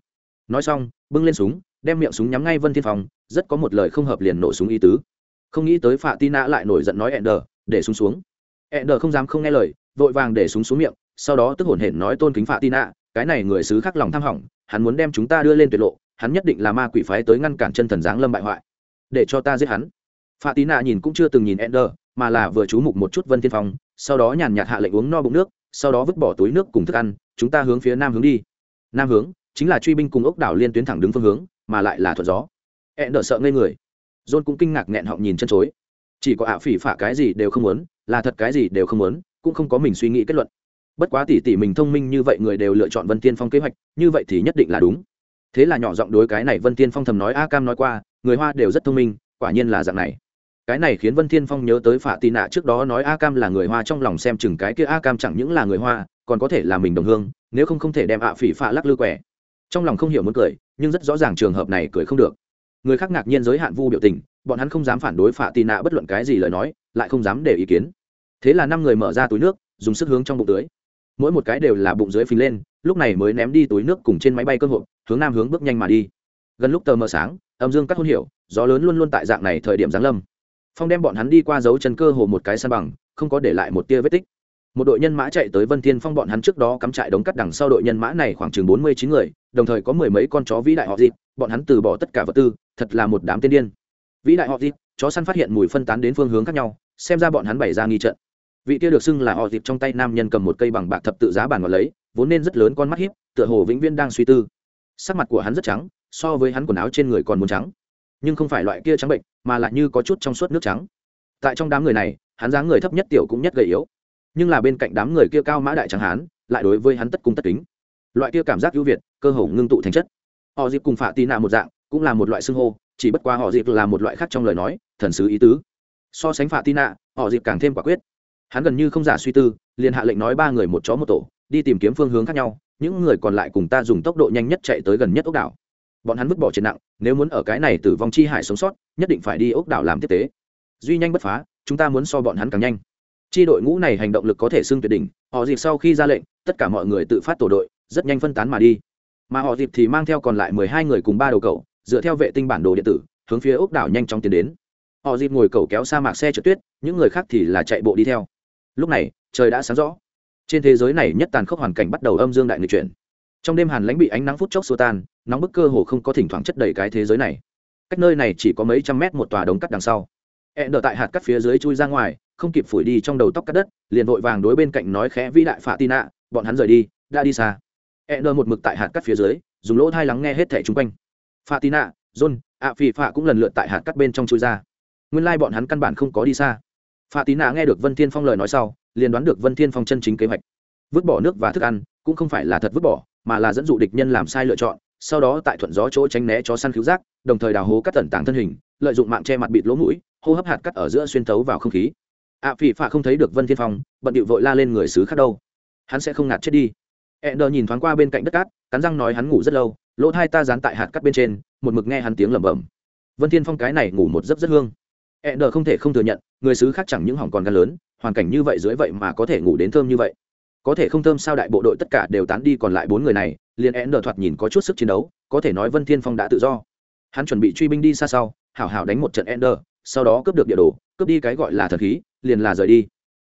Speaker 1: Nói xong, bưng lên súng, đem miệng súng nhắm ngay vân thiên phong, rất có một lời không hợp liền nổ súng y tứ. Không nghĩ tới phạ tina lại nổi giận nói ẹn đờ, để súng xuống. e đờ không dám không nghe lời, vội vàng để súng xuống miệng, sau đó tức hổn hển nói tôn kính phạ tin ạ cái này người xứ khác lòng tham hỏng, hắn muốn đem chúng ta đưa lên tuyệt lộ, hắn nhất định là ma quỷ phái tới ngăn cản chân thần giáng lâm bại hoại, để cho ta giết hắn. Phạ tín nạ nhìn cũng chưa từng nhìn ender mà là vừa chú mục một chút vân tiên phong, sau đó nhàn nhạt hạ lệnh uống no bụng nước, sau đó vứt bỏ túi nước cùng thức ăn, chúng ta hướng phía nam hướng đi. Nam hướng, chính là truy binh cùng ốc đảo liên tuyến thẳng đứng phương hướng, mà lại là thuận gió. Ender sợ ngây người. John cũng kinh ngạc nghẹn họng nhìn chân chối. Chỉ có ạ phỉ phả cái gì đều không muốn, là thật cái gì đều không muốn, cũng không có mình suy nghĩ kết luận. Bất quá tỉ tỉ mình thông minh như vậy người đều lựa chọn vân tiên phong kế hoạch, như vậy thì nhất định là đúng. Thế là nhỏ giọng đối cái này vân tiên phong thầm nói, a cam nói qua, người hoa đều rất thông minh, quả nhiên là dạng này cái này khiến vân thiên phong nhớ tới phạ tì nạ trước đó nói a cam là người hoa trong lòng xem chừng cái kia a cam chẳng những là người hoa, còn có thể là mình đồng hương, nếu không không thể đem ạ phỉ phạ lắc lư quẻ. Trong lòng không hiểu muốn cười, nhưng rất rõ ràng trường hợp này cười không được. Người khác ngạc nhiên giới hạn vu biểu tình, bọn hắn không dám phản đối phạ tì nạ bất luận cái gì lời nói, lại không dám để ý kiến. Thế là năm người mở ra túi nước, dùng sức hướng trong bụng tưới. Mỗi một cái đều là bụng dưới phình lên, lúc này mới ném đi túi nước cùng trên máy bay cơ hội hướng nam hướng bước nhanh mà đi. Gần lúc tờ mờ sáng, âm dương các hôn hiểu, gió lớn luôn luôn tại dạng này thời điểm giáng lâm phong đem bọn hắn đi qua dấu chân cơ hồ một cái săn bằng, không có để lại một tia vết tích. Một đội nhân mã chạy tới vân thiên phong bọn hắn trước đó cắm trại đống cắt đằng sau đội nhân mã này khoảng chừng bốn mươi chín người, đồng thời có mười mấy con chó vĩ đại họ dịp bọn hắn từ bỏ tất cả vật tư, thật là một đám tiên điên. Vĩ đại họ dịp chó săn phát hiện mùi phân tán đến phương hướng khác nhau, xem ra bọn hắn bày ra nghi trận. Vị kia được xưng là họ dịp trong tay nam nhân cầm một cây bằng bạc thập tự giá bàn vào lấy, vốn nên rất lớn con mắt hiếp, tựa hồ vĩnh viễn đang suy tư. Sắc mặt của hắn rất trắng, so với hắn quần áo trên người còn muốn trắng nhưng không phải loại kia trắng bệnh, mà lại như có chút trong suốt nước trắng. Tại trong đám người này, hắn dáng người thấp nhất tiểu cũng nhất gầy yếu. Nhưng là bên cạnh đám người kia cao mã đại trắng hán, lại đối với hắn tất cung tất kính. Loại kia cảm giác ưu việt, cơ hồ ngưng tụ thành chất. Họ dịp cùng phạ tì nạ một dạng, cũng là một loại xưng hô, chỉ bất qua họ dịp là một loại khác trong lời nói, thần sứ ý tứ. So sánh phạ tì nạ, họ dịp càng thêm quả quyết. Hắn gần như không giả suy tư, liền hạ lệnh nói ba người một chó một tổ, đi tìm kiếm phương hướng khác nhau, những người còn lại cùng ta dùng tốc độ nhanh nhất chạy tới gần nhất ốc đảo bọn hắn vứt bỏ trên nặng, nếu muốn ở cái này tử vong chi hải sống sót, nhất định phải đi ốc đảo làm tiếp tế. Duy nhanh bất phá, chúng ta muốn so bọn hắn càng nhanh. Chi đội ngũ này hành động lực có thể xưng tuyệt đỉnh, họ dịp sau khi ra lệnh, tất cả mọi người tự phát tổ đội, rất nhanh phân tán mà đi. Mà họ dịp thì mang theo còn lại mười hai người cùng ba đầu cầu dựa theo vệ tinh bản đồ điện tử, hướng phía ốc đảo nhanh chóng tiến đến. Họ dịp ngồi cầu kéo sa mạc xe trượt tuyết, những người khác thì là chạy bộ đi theo. Lúc này, trời đã sáng rõ. Trên thế giới này nhất tàn khốc hoàn cảnh bắt đầu âm dương đại người chuyển trong đêm hàn lãnh bị ánh nắng phút chốc xua tan, nóng bức cơ hồ không có thỉnh thoảng chất đầy cái thế giới này. Cách nơi này chỉ có mấy trăm mét một tòa đống cắt đằng sau. Hẹn đợi tại hạt cắt phía dưới chui ra ngoài, không kịp phủi đi trong đầu tóc cắt đất, liền vội vàng đối bên cạnh nói khẽ vĩ đại phạ tin ạ bọn hắn rời đi, đã đi xa. Hẹn đợi một mực tại hạt cắt phía dưới, dùng lỗ thai lắng nghe hết thẻ chung quanh. Phạ tin ạ john, ạ phì phạ cũng lần lượt tại hạt cắt bên trong chui ra. Nguyên lai、like、bọn hắn căn bản không có đi xa. Phạ tín nạ nghe được vân thiên phong lời nói sau, liền đoán được vân thiên phong chân chính kế hoạch. Vứt bỏ nước và thức ăn, cũng không phải là thật vứt bỏ mà là dẫn dụ địch nhân làm sai lựa chọn, sau đó tại thuận gió chỗ tránh né chó săn cứu giác, đồng thời đào hố cắt tẩn tàng thân hình, lợi dụng mạng che mặt bịt lỗ mũi, hô hấp hạt cắt ở giữa xuyên tấu vào không khí. Ạ phỉ phạ không thấy được vân thiên phong, bận điệu vội la lên người xứ khác đâu. Hắn sẽ không ngạt chết đi. E đờ nhìn thoáng qua bên cạnh đất cát, cắn răng nói hắn ngủ rất lâu, lỗ thai ta dán tại hạt cắt bên trên, một mực nghe hắn tiếng lẩm bẩm. Vân thiên phong cái này ngủ một giấc rất hương. E đờ không thể không thừa nhận, người xứ khác chẳng những hỏng còn gan lớn, hoàn cảnh như vậy dưới vậy mà có thể ngủ đến thơm như vậy có thể không thơm sao đại bộ đội tất cả đều tán đi còn lại bốn người này, liền én đờ thoạt nhìn có chút sức chiến đấu, có thể nói vân thiên phong đã tự do. Hắn chuẩn bị truy binh đi xa sau, hảo hảo đánh một trận ender, sau đó cướp được địa đồ, cướp đi cái gọi là thần khí, liền là rời đi.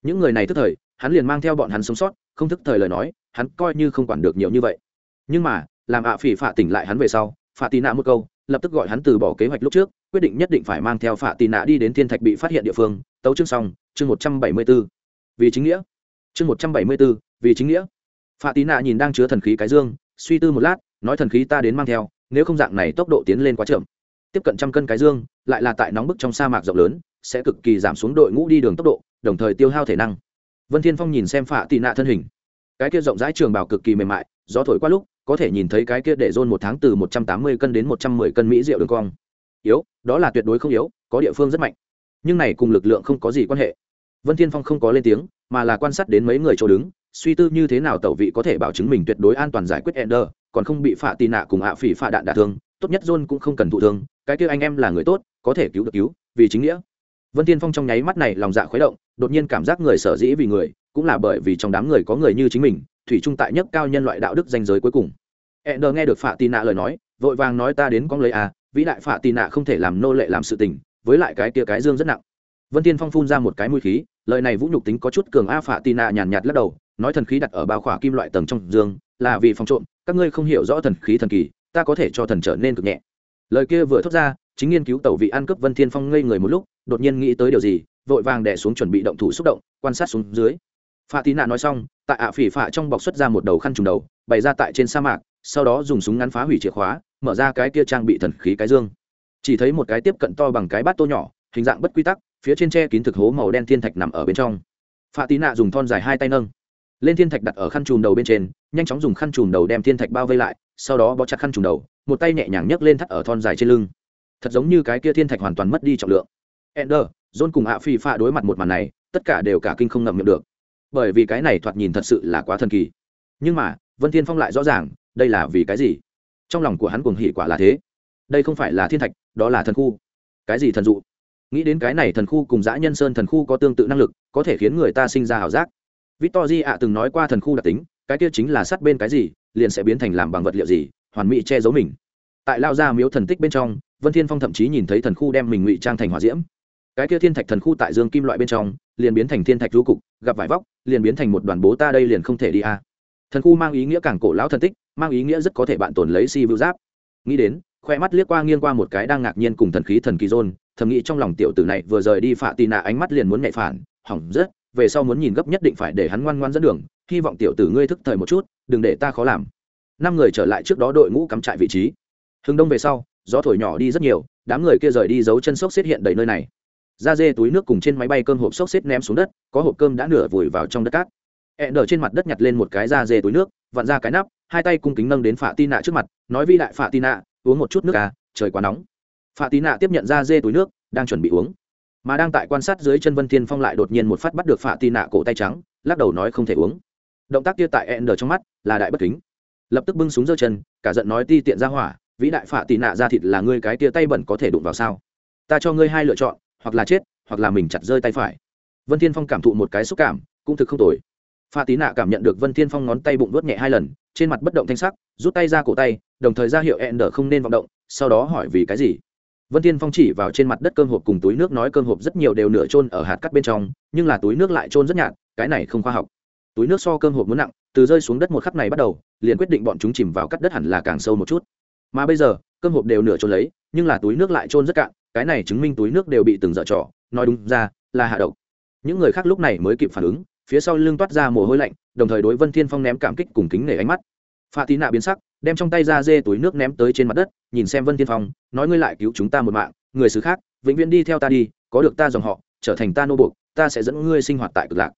Speaker 1: Những người này tức thời, hắn liền mang theo bọn hắn sống sót, không thức thời lời nói, hắn coi như không quản được nhiều như vậy. Nhưng mà, làm ạ phỉ phạ tỉnh lại hắn về sau, phạ tì nạ một câu, lập tức gọi hắn từ bỏ kế hoạch lúc trước, quyết định nhất định phải mang theo phạ tì nạ đi đến thiên thạch bị phát hiện địa phương. Tấu chương xong, chương một trăm bảy mươi b ố vì chính nghĩa chương một trăm bảy mươi bốn, vì chính nghĩa. Phạ tì nạ nhìn đang chứa thần khí cái dương, suy tư một lát, nói thần khí ta đến mang theo, nếu không dạng này tốc độ tiến lên quá chậm. Tiếp cận trăm cân cái dương, lại là tại nóng bức trong sa mạc rộng lớn, sẽ cực kỳ giảm xuống đội ngũ đi đường tốc độ, đồng thời tiêu hao thể năng. Vân thiên phong nhìn xem phạ tị nạ thân hình. Cái kia rộng rãi trường bảo cực kỳ mềm mại, gió thổi qua lúc, có thể nhìn thấy cái kia để rôn một tháng từ một trăm tám mươi cân đến một trăm mười cân mỹ rượu đường cong. Yếu, đó là tuyệt đối không yếu, có địa phương rất mạnh. Nhưng này cùng lực lượng không có gì quan hệ vân thiên phong không có lên tiếng, mà là quan sát đến mấy người chỗ đứng, suy tư như thế nào tẩu vị có thể bảo chứng mình tuyệt đối an toàn giải quyết ender, còn không bị phạ tì nạ cùng ạ phỉ phạ đạn đả thương, tốt nhất john cũng không cần thụ thương, cái kia anh em là người tốt, có thể cứu được cứu, vì chính nghĩa. Vân Thiên phong trong nháy mắt này lòng dạ khuấy động, đột nhiên cảm giác người sở dĩ vì người, cũng là bởi vì trong đám người có người như chính mình, thủy trung tại nhất cao nhân loại đạo đức danh giới cuối cùng. Ender nghe được phạ tì nạ lời nói, vội vàng nói ta đến con lấy à vĩ đại phạ tì nạ không thể làm nô lệ làm sự tình, với lại cái kia cái dương rất nặng vân tiên phong phun ra một cái mũi khí, lời này vũ nhục tính có chút cường a phạ tì nạ nhàn nhạt lắc đầu, nói thần khí đặt ở bao khỏa kim loại tầng trong dương, là vì phòng trộm, các ngươi không hiểu rõ thần khí thần kỳ, ta có thể cho thần trở nên cực nhẹ. Lời kia vừa thốt ra, chính nghiên cứu tẩu vị ăn cướp vân thiên phong ngây người một lúc, đột nhiên nghĩ tới điều gì, vội vàng đè xuống chuẩn bị động thủ xúc động, quan sát xuống dưới. Pha tí nạ nói xong, tại ạ phỉ phạ trong bọc xuất ra một đầu khăn trùng đầu, bày ra tại trên sa mạc, sau đó dùng súng ngắn phá hủy chìa khóa, mở ra cái kia trang bị thần khí cái dương. Chỉ thấy một cái tiếp cận to bằng cái bát tô nhỏ, hình dạng bất quy tắc phía trên tre kín thực hố màu đen thiên thạch nằm ở bên trong. Pha tí nạ dùng thon dài hai tay nâng. Lên thiên thạch đặt ở khăn chùm đầu bên trên, nhanh chóng dùng khăn chùm đầu đem thiên thạch bao vây lại, sau đó bó chặt khăn chùm đầu, một tay nhẹ nhàng nhấc lên thắt ở thon dài trên lưng. Thật giống như cái kia thiên thạch hoàn toàn mất đi trọng lượng. Ender, john cùng hạ phi pha đối mặt một màn này, tất cả đều cả kinh không ngậm miệng được. Bởi vì cái này thoạt nhìn thật sự là quá thần kỳ. Nhưng mà, vân thiên phong lại rõ ràng, đây là vì cái gì? Trong lòng của hắn cuồng hỉ quả là thế. Đây không phải là thiên thạch, đó là thần khu. Cái gì thần dụ? Nghĩ đến cái này thần khu cùng dã nhân sơn thần khu có tương tự năng lực, có thể khiến người ta sinh ra ảo giác. Victor di ạ từng nói qua thần khu đặc tính, cái kia chính là sát bên cái gì, liền sẽ biến thành làm bằng vật liệu gì, hoàn mỹ che giấu mình. Tại lao ra miếu thần tích bên trong, vân thiên phong thậm chí nhìn thấy thần khu đem mình ngụy trang thành hỏa diễm. Cái kia thiên thạch thần khu tại dương kim loại bên trong, liền biến thành thiên thạch du cục, gặp vải vóc, liền biến thành một đoàn bố ta đây liền không thể đi a thần khu mang ý nghĩa càng cổ lão thần tích, mang ý nghĩa rất có thể bạn tồn lấy si vưu giáp. Nghĩ đến, khoe mắt liếc qua nghiêng qua một cái đang ngạc nhiên cùng thần khí thần kỳ rôn thầm nghĩ trong lòng tiểu tử này vừa rời đi phạ tì nạ ánh mắt liền muốn nhạy phản, hỏng rất về sau muốn nhìn gấp nhất định phải để hắn ngoan ngoan dẫn đường, hy vọng tiểu tử ngươi thức thời một chút, đừng để ta khó làm. Năm người trở lại trước đó đội ngũ cắm trại vị trí. Hướng đông về sau, gió thổi nhỏ đi rất nhiều, đám người kia rời đi giấu chân sốc xếp hiện đầy nơi này. Da dê túi nước cùng trên máy bay cơm hộp xốc xếp ném xuống đất, có hộp cơm đã nửa vùi vào trong đất cát. E nở trên mặt đất nhặt lên một cái da dê túi nước, vặn ra cái nắp, hai tay cung kính nâng đến phạ tin nạ trước mặt, nói vi đại phạ tin nạ, uống một chút nước à trời quá nóng phạ Tí nạ tiếp nhận ra dê túi nước, đang chuẩn bị uống. Mà đang tại quan sát dưới chân vân thiên phong lại đột nhiên một phát bắt được phạ Tí nạ cổ tay trắng, lắc đầu nói không thể uống. Động tác kia tại e nở trong mắt là đại bất kính. Lập tức bưng súng giơ chân, cả giận nói ti tiện ra hỏa, vĩ đại phạ Tí nạ ra thịt là ngươi cái tia tay bẩn có thể đụng vào sao? Ta cho ngươi hai lựa chọn, hoặc là chết, hoặc là mình chặt rơi tay phải. Vân thiên phong cảm thụ một cái xúc cảm, cũng thực không tồi. Phạ tí nạ cảm nhận được vân thiên phong ngón tay bụng vuốt nhẹ hai lần, trên mặt bất động thanh sắc, rút tay ra cổ tay, đồng thời ra hiệu Ender không nên vọng động, sau đó hỏi vì cái gì? Vân thiên phong chỉ vào trên mặt đất cơm hộp cùng túi nước nói cơm hộp rất nhiều đều nửa trôn ở hạt cắt bên trong, nhưng là túi nước lại trôn rất nhạt, cái này không khoa học. Túi nước so cơm hộp muốn nặng, từ rơi xuống đất một khắc này bắt đầu, liền quyết định bọn chúng chìm vào cắt đất hẳn là càng sâu một chút. Mà bây giờ, cơm hộp đều nửa trôn lấy, nhưng là túi nước lại trôn rất cạn, cái này chứng minh túi nước đều bị từng dở trò, nói đúng ra, là hạ độc. Những người khác lúc này mới kịp phản ứng, phía sau lưng toát ra mồ hôi lạnh, đồng thời đối vân thiên phong ném cảm kích cùng kính nể ánh mắt. Pha tí nạ biến sắc đem trong tay ra dê túi nước ném tới trên mặt đất, nhìn xem vân thiên phong, nói ngươi lại cứu chúng ta một mạng, người xứ khác, vĩnh viễn đi theo ta đi, có được ta dòng họ, trở thành ta nô buộc, ta sẽ dẫn ngươi sinh hoạt tại cực lạc.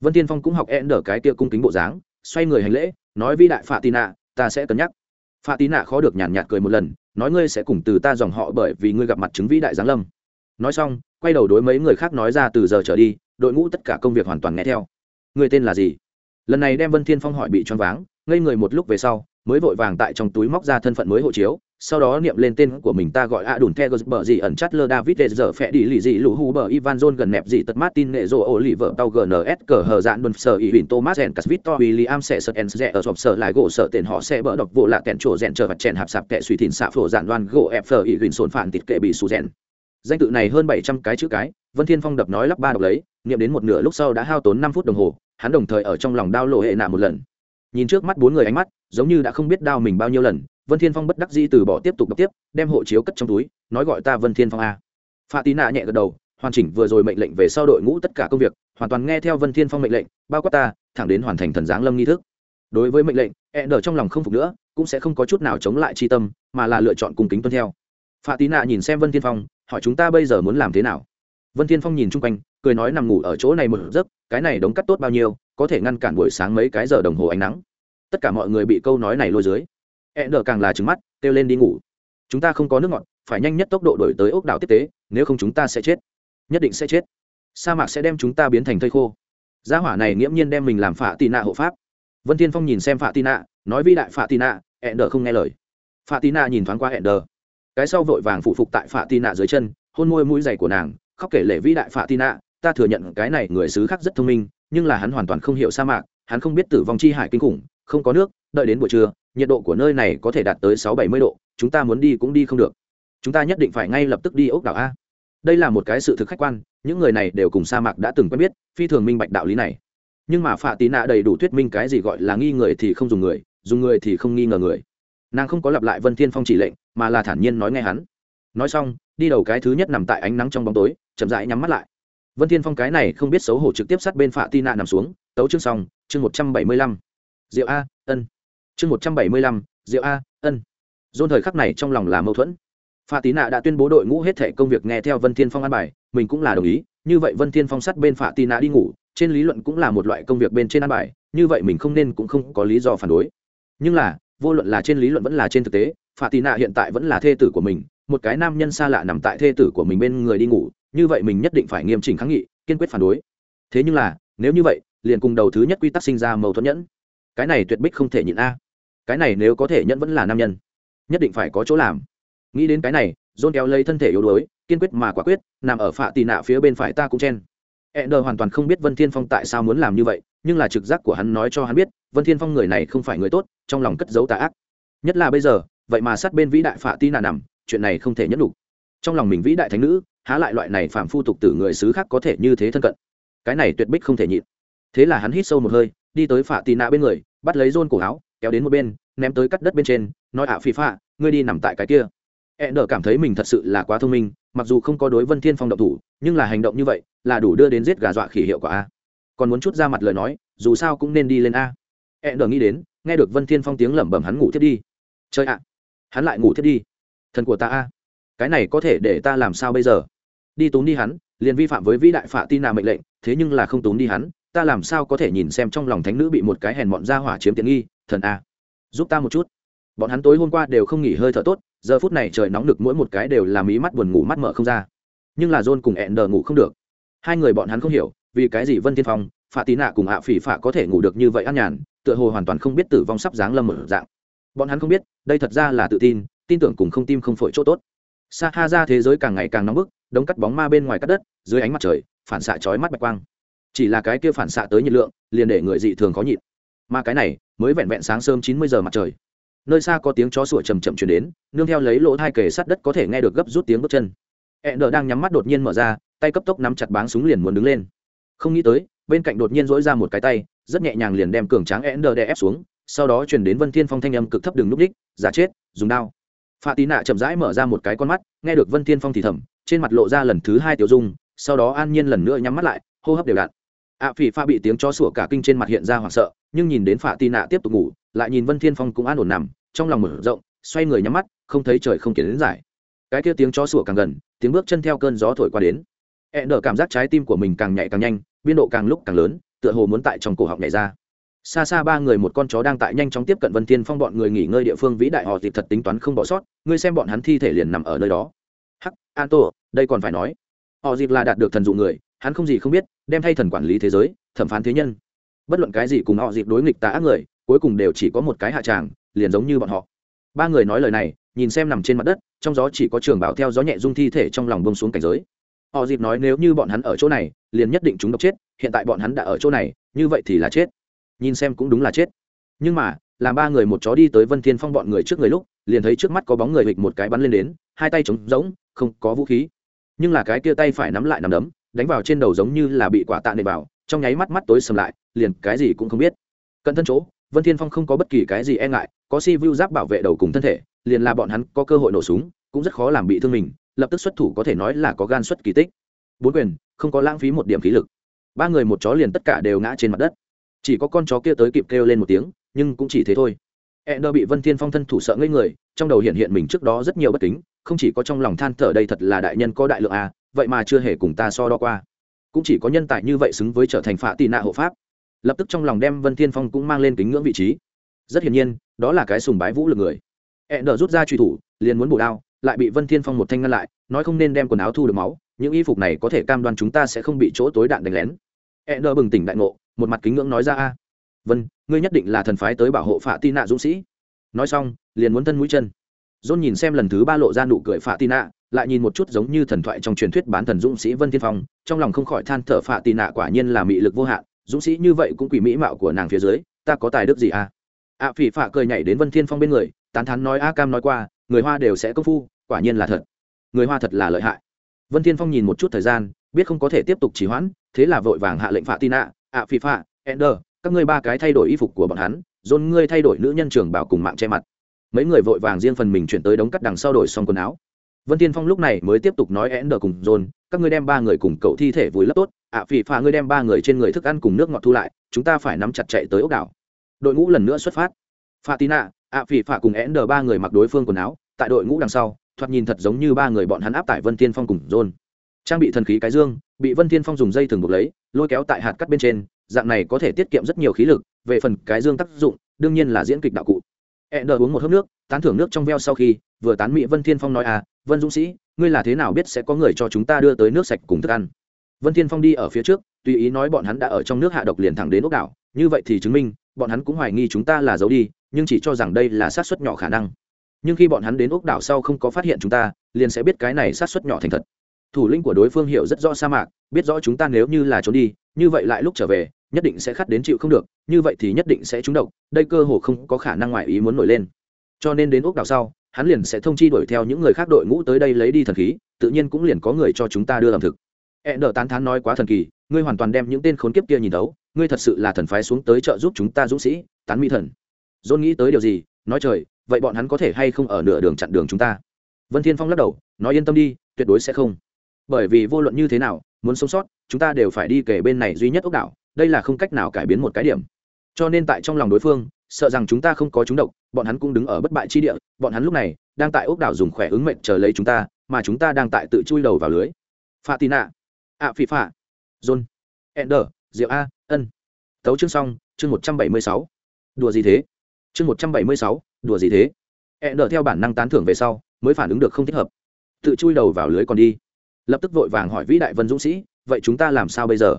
Speaker 1: Vân thiên phong cũng học e đỡ cái kia cung kính bộ dáng, xoay người hành lễ, nói vĩ đại phạ tị nạ ta sẽ cân nhắc. Phạ tị nạ khó được nhàn nhạt cười một lần, nói ngươi sẽ cùng từ ta dòng họ bởi vì ngươi gặp mặt chứng vĩ đại giáng lâm. Nói xong, quay đầu đối mấy người khác nói ra từ giờ trở đi, đội ngũ tất cả công việc hoàn toàn nghe theo. Người tên là gì? Lần này đem vân thiên phong hỏi bị choáng váng, ngây người một lúc về sau mới vội vàng tại trong túi móc ra thân phận mới hộ chiếu, sau đó niệm lên tên của mình ta gọi a đùn the bờ gì ẩn chát lơ david để giờ phẹ đi lì gì lũ hu bờ ivan john gần nẹp gì tật martin nghệ rô ô lì vợ tàu gns cờ hờ dạn đồn sở ý huỳnh thomas and cas victor william sẽ sợ en rẽ ở sọp sở lại gỗ sở tên họ sẽ bỡ độc vụ lạ kẹn trổ rèn chờ vặt chèn hạp sạp kẹ suy thìn xạ phổ dạn đoan gỗ ép phờ ý huỳnh sồn phản tịt kệ bị sù rèn. Danh tự này hơn bảy trăm cái chữ cái, vân thiên phong đập nói lắp ba đọc lấy, niệm đến một nửa lúc sau đã hao tốn năm phút đồng hồ, hắn đồng thời ở trong lòng đao lộ hệ nạ một lần nhìn trước mắt bốn người ánh mắt, giống như đã không biết đao mình bao nhiêu lần, vân thiên phong bất đắc dĩ từ bỏ tiếp tục đọc tiếp, đem hộ chiếu cất trong túi, nói gọi ta vân thiên phong a. Pha tí nạ nhẹ gật đầu, hoàn chỉnh vừa rồi mệnh lệnh về sau đội ngũ tất cả công việc, hoàn toàn nghe theo vân thiên phong mệnh lệnh, bao quát ta, thẳng đến hoàn thành thần giáng lâm nghi thức. Đối với mệnh lệnh e nở trong lòng không phục nữa, cũng sẽ không có chút nào chống lại chi tâm, mà là lựa chọn cùng kính tuân theo. Pha tí nạ nhìn xem vân thiên phong, hỏi chúng ta bây giờ muốn làm thế nào? Vân thiên phong nhìn chung quanh, cười nói nằm ngủ ở chỗ này một giấc, cái này đống cắt tốt bao nhiêu, có thể ngăn cản buổi sáng mấy cái giờ đồng hồ ánh nắng. Tất cả mọi người bị câu nói này lôi dưới. E Đờ càng là trứng mắt, kêu lên đi ngủ. Chúng ta không có nước ngọt, phải nhanh nhất tốc độ đổi tới ốc đảo tiếp tế, nếu không chúng ta sẽ chết. Nhất định sẽ chết. Sa mạc sẽ đem chúng ta biến thành thây khô. Gia hỏa này nghiễm nhiên đem mình làm phạ tì nạ hộ pháp. Vân thiên phong nhìn xem phạ tì nạ, nói vi đại phạ tì nạ hẹn đờ không nghe lời. Phạ tì nạ nhìn thoáng qua hẹn đờ. Cái sau vội vàng phụ phục tại phạ tì nạ dưới chân, hôn môi mũi dày của nàng khóc kể lệ vĩ đại phạ tin ạ ta thừa nhận cái này người xứ khác rất thông minh, nhưng là hắn hoàn toàn không hiểu sa mạc, hắn không biết tử vong chi hải kinh khủng, không có nước, đợi đến buổi trưa, nhiệt độ của nơi này có thể đạt tới sáu bảy mươi độ, chúng ta muốn đi cũng đi không được. Chúng ta nhất định phải ngay lập tức đi ốc đảo a. Đây là một cái sự thực khách quan, những người này đều cùng sa mạc đã từng quen biết, phi thường minh bạch đạo lý này. Nhưng mà phạ tí nạ đầy đủ thuyết minh cái gì gọi là nghi người thì không dùng người dùng người thì không nghi ngờ người. Nàng không có lặp lại vân thiên phong chỉ lệnh, mà là thản nhiên nói nghe hắn. Nói xong, đi đầu cái thứ nhất nằm tại ánh nắng trong bóng tối chậm rãi nhắm mắt lại. Vân thiên phong cái này không biết xấu hổ trực tiếp sát bên phạ tina nằm xuống, tấu chương xong, chương một trăm bảy mươi lăm. Diệu a, ân. Chương một trăm bảy mươi lăm, diệu a, ân. Dôn thời khắc này trong lòng là mâu thuẫn. Pha tí nạ đã tuyên bố đội ngũ hết thể công việc nghe theo vân thiên phong an bài, mình cũng là đồng ý, như vậy vân thiên phong sát bên pha tí nạ đi ngủ, trên lý luận cũng là một loại công việc bên trên an bài, như vậy mình không nên cũng không có lý do phản đối. Nhưng là, vô luận là trên lý luận vẫn là trên thực tế pha tí nạ hiện tại vẫn là thê tử của mình, một cái nam nhân xa lạ nằm tại thê tử của mình bên người đi ngủ như vậy mình nhất định phải nghiêm chỉnh kháng nghị, kiên quyết phản đối. Thế nhưng là, nếu như vậy, liền cùng đầu thứ nhất quy tắc sinh ra mâu thuẫn nhẫn. Cái này tuyệt bích không thể nhịn a. Cái này nếu có thể nhẫn vẫn là nam nhân. Nhất định phải có chỗ làm. Nghĩ đến cái này dôn kéo lấy thân thể yếu đuối, kiên quyết mà quả quyết, nằm ở phạ tì nạ phía bên phải ta cũng chen. E đờ hoàn toàn không biết vân thiên phong tại sao muốn làm như vậy, nhưng là trực giác của hắn nói cho hắn biết, vân thiên phong người này không phải người tốt, trong lòng cất giấu tà ác. Nhất là bây giờ, vậy mà sát bên vĩ đại phạ tì nạ nằm, chuyện này không thể nhất đủ trong lòng mình vĩ đại thánh nữ há lại loại này phạm phu tục tử người xứ khác có thể như thế thân cận. Cái này tuyệt bích không thể nhịn. Thế là hắn hít sâu một hơi, đi tới phạ tì nạ bên người, bắt lấy rôn cổ áo, kéo đến một bên, ném tới cắt đất bên trên, nói, ạ phi phạ, ngươi đi nằm tại cái kia. E nở cảm thấy mình thật sự là quá thông minh, mặc dù không có đối vân thiên phong động thủ, nhưng là hành động như vậy, là đủ đưa đến giết gà dọa khỉ hiệu quả a. Còn muốn chút ra mặt lời nói, dù sao cũng nên đi lên a. E nở nghĩ đến, nghe được vân thiên phong tiếng lẩm bẩm hắn ngủ thiết đi. Chơi ạ, hắn lại ngủ thiết đi. Thần của ta a, cái này có thể để ta làm sao bây giờ? Đi tốn đi hắn, liền vi phạm với vĩ đại phạ tin nà mệnh lệnh, thế nhưng là không tốn đi hắn, ta làm sao có thể nhìn xem trong lòng thánh nữ bị một cái hèn mọn ra hỏa chiếm tiện nghi, thần a. Giúp ta một chút. Bọn hắn tối hôm qua đều không nghỉ hơi thở tốt, giờ phút này trời nóng nực mỗi một cái đều làm ý mắt buồn ngủ mắt mở không ra. Nhưng là john cùng ẹn đờ ngủ không được. Hai người bọn hắn không hiểu, vì cái gì vân tiên phong phạ tí nạ cùng ạ phỉ phạ có thể ngủ được như vậy an nhàn, tựa hồ hoàn toàn không biết tử vong sắp giáng lâm một dạng. Bọn hắn không biết, đây thật ra là tự tin tin tưởng cùng không tim không phổi chỗ tốt. Sa ha ra thế giới càng ngày càng nóng bức đống cắt bóng ma bên ngoài cắt đất, dưới ánh mặt trời, phản xạ chói mắt bạch quang. Chỉ là cái kia phản xạ tới nhiệt lượng, liền để người dị thường khó nhịn. Mà cái này, mới vẹn vẹn sáng sớm chín mươi giờ mặt trời. Nơi xa có tiếng chó sủa chầm chậm chuyển đến, nương theo lấy lỗ thai kề sát đất có thể nghe được gấp rút tiếng bước chân. Hẹn đờ đang nhắm mắt đột nhiên mở ra, tay cấp tốc nắm chặt báng súng liền muốn đứng lên. Không nghĩ tới, bên cạnh đột nhiên dỗi ra một cái tay, rất nhẹ nhàng liền đem cường tráng hẹn đờ đè ép xuống, sau đó chuyển đến vân thiên phong thanh âm cực thấp đường núp đích, giả chết, dùng đao. Pha tí nạ chậm rãi mở ra một cái con mắt, nghe được vân thiên phong thì thầm trên mặt lộ ra lần thứ hai tiểu dung, sau đó an nhiên lần nữa nhắm mắt lại, hô hấp đều đặn. Ạ phỉ pha bị tiếng chó sủa cả kinh trên mặt hiện ra hoảng sợ, nhưng nhìn đến phạ tì nạ tiếp tục ngủ, lại nhìn vân thiên phong cũng an ổn nằm, trong lòng mở rộng, xoay người nhắm mắt, không thấy trời không kiến đến giải. Cái kia tiếng chó sủa càng gần, tiếng bước chân theo cơn gió thổi qua đến. E Hẹn nở cảm giác trái tim của mình càng nhạy càng nhanh, biên độ càng lúc càng lớn, tựa hồ muốn tại trong cổ họng nhảy ra. Xa xa ba người một con chó đang tại nhanh chóng tiếp cận vân thiên phong, bọn người nghỉ ngơi địa phương vĩ đại họ thì thật tính toán không bỏ sót, ngươi xem bọn hắn thi thể liền nằm ở nơi đó an tổ, đây còn phải nói. Họ dịp là đạt được thần dụ người hắn không gì không biết đem thay thần quản lý thế giới thẩm phán thế nhân. Bất luận cái gì cùng họ dịp đối nghịch tà ác người cuối cùng đều chỉ có một cái hạ tràng liền giống như bọn họ. Ba người nói lời này nhìn xem nằm trên mặt đất trong gió chỉ có trường bảo theo gió nhẹ dung thi thể trong lòng bông xuống cảnh giới. Họ dịp nói nếu như bọn hắn ở chỗ này liền nhất định chúng độc chết hiện tại bọn hắn đã ở chỗ này như vậy thì là chết. Nhìn xem cũng đúng là chết. Nhưng mà làm ba người một chó đi tới vân thiên phong bọn người trước người lúc liền thấy trước mắt có bóng người hịch một cái bắn lên đến hai tay trống rỗng không có vũ khí. Nhưng là cái kia tay phải nắm lại nắm đấm, đánh vào trên đầu giống như là bị quả tạ nệ vào, trong nháy mắt mắt tối sầm lại, liền cái gì cũng không biết. Cận thân chỗ, vân thiên phong không có bất kỳ cái gì e ngại, có si vu giáp bảo vệ đầu cùng thân thể, liền là bọn hắn có cơ hội nổ súng, cũng rất khó làm bị thương mình, lập tức xuất thủ có thể nói là có gan xuất kỳ tích. Bốn quyền, không có lãng phí một điểm khí lực. Ba người một chó liền tất cả đều ngã trên mặt đất. Chỉ có con chó kia tới kịp kêu lên một tiếng, nhưng cũng chỉ thế thôi. E nơ bị vân thiên phong thân thủ sợ ngây người, trong đầu hiện hiện mình trước đó rất nhiều bất kính không chỉ có trong lòng than thở đây thật là đại nhân có đại lượng à vậy mà chưa hề cùng ta so đo qua. Cũng chỉ có nhân tài như vậy xứng với trở thành phạ tị nạ hộ pháp. Lập tức trong lòng đem vân thiên phong cũng mang lên kính ngưỡng vị trí. Rất hiển nhiên, đó là cái sùng bái vũ lực người. E nở rút ra truy thủ, liền muốn bổ đao, lại bị vân thiên phong một thanh ngăn lại, nói không nên đem quần áo thu được máu, những y phục này có thể cam đoan chúng ta sẽ không bị chỗ tối đạn đánh lén. E nở bừng tỉnh đại ngộ, một mặt kính ngưỡng nói ra a. Vân, ngươi nhất định là thần phái tới bảo hộ phạ tị nạ dũng sĩ. Nói xong, liền muốn thân mũi chân. John nhìn xem lần thứ ba lộ ra nụ cười phạ tị nạ lại nhìn một chút giống như thần thoại trong truyền thuyết bán thần dũng sĩ vân thiên phong trong lòng không khỏi than thở phạ tị nạ quả nhiên là mị lực vô hạn dũng sĩ như vậy cũng quỷ mỹ mạo của nàng phía dưới ta có tài đức gì à? À phỉ phạ cười nhảy đến vân thiên phong bên người tán thán nói a cam nói qua người hoa đều sẽ công phu quả nhiên là thật. Người hoa thật là lợi hại. Vân thiên phong nhìn một chút thời gian biết không có thể tiếp tục trì hoãn thế là vội vàng hạ lệnh phạ tin Nạ, À phỉ phạ ender các ngươi ba cái thay đổi y phục của bọn hắn John ngươi thay đổi nữ nhân trưởng bảo cùng mạng che mặt mấy người vội vàng riêng phần mình chuyển tới đống cắt đằng sau đổi xong quần áo. Vân tiên phong lúc này mới tiếp tục nói én đờ cùng dồn các ngươi đem ba người cùng cậu thi thể vùi lấp tốt ạ à, phỉ phà ngươi đem ba người trên người thức ăn cùng nước ngọt thu lại chúng ta phải nắm chặt chạy tới ốc đảo. Đội ngũ lần nữa xuất phát. Pha Tín ạ phỉ phà cùng én đờ ba người mặc đối phương quần áo tại đội ngũ đằng sau thoạt nhìn thật giống như ba người bọn hắn áp tải vân tiên phong cùng dồn. Trang bị thần khí cái dương bị vân tiên phong dùng dây thường buộc lấy lôi kéo tại hạt cắt bên trên dạng này có thể tiết kiệm rất nhiều khí lực về phần cái dương tác dụng đương nhiên là diễn kịch đạo cụ e đờ uống một hớp nước, tán thưởng nước trong veo sau khi, vừa tán mỹ vân thiên phong nói à vân dũng sĩ, ngươi là thế nào biết sẽ có người cho chúng ta đưa tới nước sạch cùng thức ăn? Vân thiên phong đi ở phía trước, tùy ý nói bọn hắn đã ở trong nước hạ độc liền thẳng đến ốc đảo. Như vậy thì chứng minh, bọn hắn cũng hoài nghi chúng ta là giấu đi, nhưng chỉ cho rằng đây là sát suất nhỏ khả năng. Nhưng khi bọn hắn đến ốc đảo sau không có phát hiện chúng ta, liền sẽ biết cái này sát suất nhỏ thành thật. Thủ lĩnh của đối phương hiểu rất rõ sa mạc, biết rõ chúng ta nếu như là trốn đi, như vậy lại lúc trở về nhất định sẽ khát đến chịu không được, như vậy thì nhất định sẽ trúng độc, đây cơ hồ không có khả năng ngoại ý muốn nổi lên. Cho nên đến ốc đảo sau, hắn liền sẽ thông chi đuổi theo những người khác đội ngũ tới đây lấy đi thần khí, tự nhiên cũng liền có người cho chúng ta đưa ẩm thực. E đỡ tán thán nói quá thần kỳ, ngươi hoàn toàn đem những tên khốn kiếp kia nhìn đấu ngươi thật sự là thần phái xuống tới trợ giúp chúng ta dũng sĩ, tán mỹ thần. Dôn nghĩ tới điều gì, nói trời, vậy bọn hắn có thể hay không ở nửa đường chặn đường chúng ta? Vân thiên phong lắc đầu, nói yên tâm đi, tuyệt đối sẽ không. Bởi vì vô luận như thế nào, muốn sống sót, chúng ta đều phải đi kể bên này duy nhất ốc đảo đây là không cách nào cải biến một cái điểm. Cho nên tại trong lòng đối phương, sợ rằng chúng ta không có chúng độc, bọn hắn cũng đứng ở bất bại chi địa, bọn hắn lúc này đang tại ốc đảo dùng khỏe ứng mệnh chờ lấy chúng ta, mà chúng ta đang tại tự chui đầu vào lưới. Pha tina ạ phi pha john, ender, diệu a, ân. Tấu chương xong, chương một trăm bảy mươi sáu. Đùa gì thế? Chương một trăm bảy mươi sáu, đùa gì thế? Ender theo bản năng tán thưởng về sau, mới phản ứng được không thích hợp. Tự chui đầu vào lưới còn đi. Lập tức vội vàng hỏi vĩ đại vân dũng sĩ, vậy chúng ta làm sao bây giờ?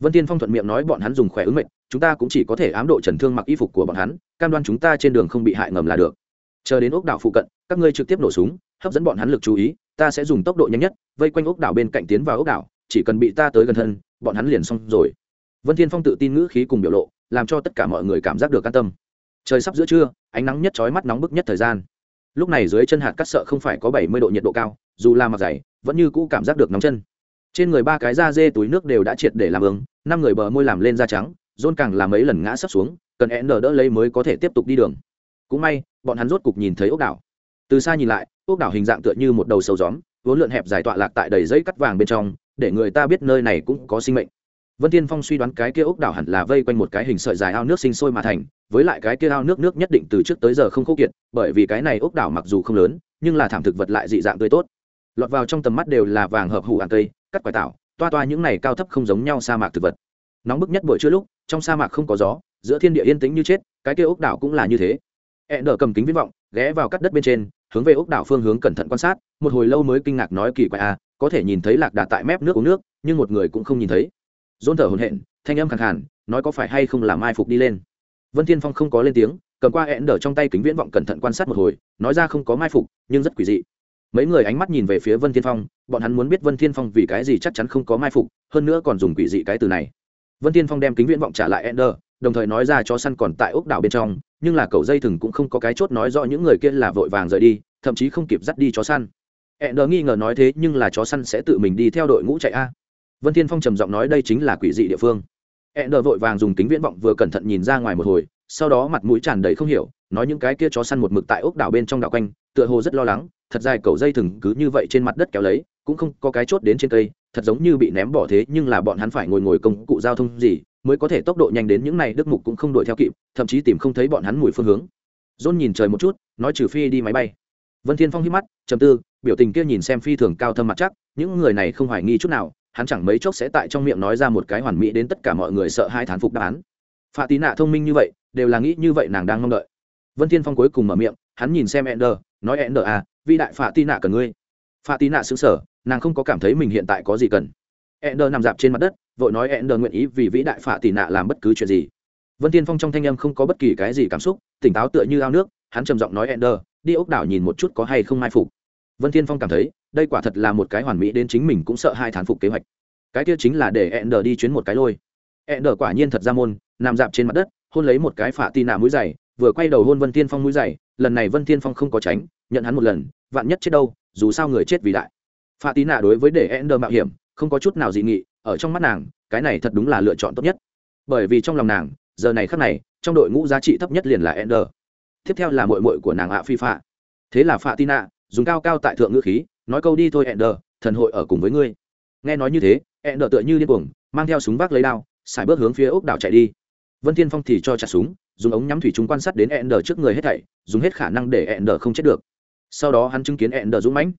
Speaker 1: Vân tiên phong thuận miệng nói bọn hắn dùng khỏe ứng mệnh, chúng ta cũng chỉ có thể ám độ trần thương mặc y phục của bọn hắn, cam đoan chúng ta trên đường không bị hại ngầm là được. Chờ đến ốc đảo phụ cận, các ngươi trực tiếp nổ súng, hấp dẫn bọn hắn lực chú ý, ta sẽ dùng tốc độ nhanh nhất, vây quanh ốc đảo bên cạnh tiến vào ốc đảo, chỉ cần bị ta tới gần thân, bọn hắn liền xong rồi. Vân thiên phong tự tin ngữ khí cùng biểu lộ, làm cho tất cả mọi người cảm giác được an tâm. Trời sắp giữa trưa, ánh nắng nhất chói mắt nóng bức nhất thời gian. Lúc này dưới chân hạt cắt sợ không phải có bảy mươi độ nhiệt độ cao, dù là mặc dày, vẫn như cũ cảm giác được nóng chân trên người ba cái da dê túi nước đều đã triệt để làm ứng năm người bờ môi làm lên da trắng, dôn càng làm mấy lần ngã sắp xuống, cần én n đỡ lấy mới có thể tiếp tục đi đường. Cũng may, bọn hắn rốt cục nhìn thấy ốc đảo. Từ xa nhìn lại, ốc đảo hình dạng tựa như một đầu sâu gióm, vốn lượn hẹp dài tọa lạc tại đầy dây cắt vàng bên trong, để người ta biết nơi này cũng có sinh mệnh. Vân tiên phong suy đoán cái kia ốc đảo hẳn là vây quanh một cái hình sợi dài ao nước sinh sôi mà thành, với lại cái kia ao nước nước nhất định từ trước tới giờ không khô kiệt, bởi vì cái này ốc đảo mặc dù không lớn, nhưng là thảm thực vật lại dị dạng tươi tốt. Lọt vào trong tầm mắt đều là vàng hợp hủ ăn cây cắt quải tảo, toa toa những này cao thấp không giống nhau sa mạc thực vật. Nóng bức nhất buổi trưa lúc, trong sa mạc không có gió, giữa thiên địa yên tĩnh như chết, cái kia ốc đảo cũng là như thế. E nở cầm kính viễn vọng, ghé vào cắt đất bên trên, hướng về ốc đảo phương hướng cẩn thận quan sát, một hồi lâu mới kinh ngạc nói kỳ quái à có thể nhìn thấy lạc đà tại mép nước uống nước, nhưng một người cũng không nhìn thấy. Dôn thở hồn hện thanh âm khẳng hẳn nói có phải hay không làm mai phục đi lên. Vân thiên phong không có lên tiếng, cầm qua hẹn đờ trong tay kính viễn vọng cẩn thận quan sát một hồi, nói ra không có mai phục, nhưng rất quỷ dị. Mấy người ánh mắt nhìn về phía vân thiên phong bọn hắn muốn biết vân thiên phong vì cái gì chắc chắn không có mai phục, hơn nữa còn dùng quỷ dị cái từ này. Vân thiên phong đem kính viễn vọng trả lại ender, đồng thời nói ra chó săn còn tại ốc đảo bên trong, nhưng là cầu dây thừng cũng không có cái chốt nói rõ những người kia là vội vàng rời đi, thậm chí không kịp dắt đi chó săn. Ender nghi ngờ nói thế, nhưng là chó săn sẽ tự mình đi theo đội ngũ chạy a. Vân thiên phong trầm giọng nói đây chính là quỷ dị địa phương. Ender vội vàng dùng kính viễn vọng vừa cẩn thận nhìn ra ngoài một hồi, sau đó mặt mũi tràn đầy không hiểu, nói những cái kia chó săn một mực tại ốc đảo bên trong đảo quanh, tựa hồ rất lo lắng, thật dài cầu dây thừng cứ như vậy trên mặt đất kéo lấy cũng không có cái chốt đến trên cây, thật giống như bị ném bỏ thế, nhưng là bọn hắn phải ngồi ngồi công cụ giao thông gì, mới có thể tốc độ nhanh đến những này, đức mục cũng không đuổi theo kịp, thậm chí tìm không thấy bọn hắn mùi phương hướng. John nhìn trời một chút, nói trừ phi đi máy bay. Vân thiên phong hít mắt, trầm tư, biểu tình kia nhìn xem phi thường cao thâm mặt chắc, những người này không hoài nghi chút nào, hắn chẳng mấy chốc sẽ tại trong miệng nói ra một cái hoàn mỹ đến tất cả mọi người sợ hai thán phục đáp án. Phạ tí nạ thông minh như vậy, đều là nghĩ như vậy nàng đang mong đợi. Vân thiên phong cuối cùng mở miệng, hắn nhìn xem ender, nói ender à vĩ đại phạ tí nạ cần ngươi. Phạ tí nạ xứng sở nàng không có cảm thấy mình hiện tại có gì cần. Ender nằm dạp trên mặt đất, vội nói ender nguyện ý vì vĩ đại phạ tị nạ làm bất cứ chuyện gì. Vân thiên phong trong thanh âm không có bất kỳ cái gì cảm xúc, tỉnh táo tựa như ao nước, hắn trầm giọng nói ender, đi ốc đảo nhìn một chút có hay không mai phục. Vân thiên phong cảm thấy, đây quả thật là một cái hoàn mỹ đến chính mình cũng sợ hai thán phục kế hoạch. Cái kia chính là để ender đi chuyến một cái lôi. Ender quả nhiên thật ra môn, nằm dạp trên mặt đất, hôn lấy một cái phạ tị nạ mũi dày vừa quay đầu hôn vân tiên phong mũi dày lần này vân tiên phong không có tránh, nhận hắn một lần, vạn nhất chết đâu, dù sao người chết vì đại phạ Tí nạ đối với để ender mạo hiểm, không có chút nào dị nghị, ở trong mắt nàng, cái này thật đúng là lựa chọn tốt nhất. Bởi vì trong lòng nàng, giờ này khắc này, trong đội ngũ giá trị thấp nhất liền là ender. Tiếp theo là mội mội của nàng ạ phi phạ thế là phạ nạ dùng cao cao tại thượng ngữ khí, nói câu đi thôi ender, thần hội ở cùng với ngươi. Nghe nói như thế, ender tựa như điên cuồng, mang theo súng vác lấy đao, xài bước hướng phía ốc đảo chạy đi. Vân thiên phong thì cho chặt súng, dùng ống nhắm thủy chúng quan sát đến ender trước người hết thảy, dùng hết khả năng để ender không chết được. Sau đó hắn chứng kiến ender dũng mãnh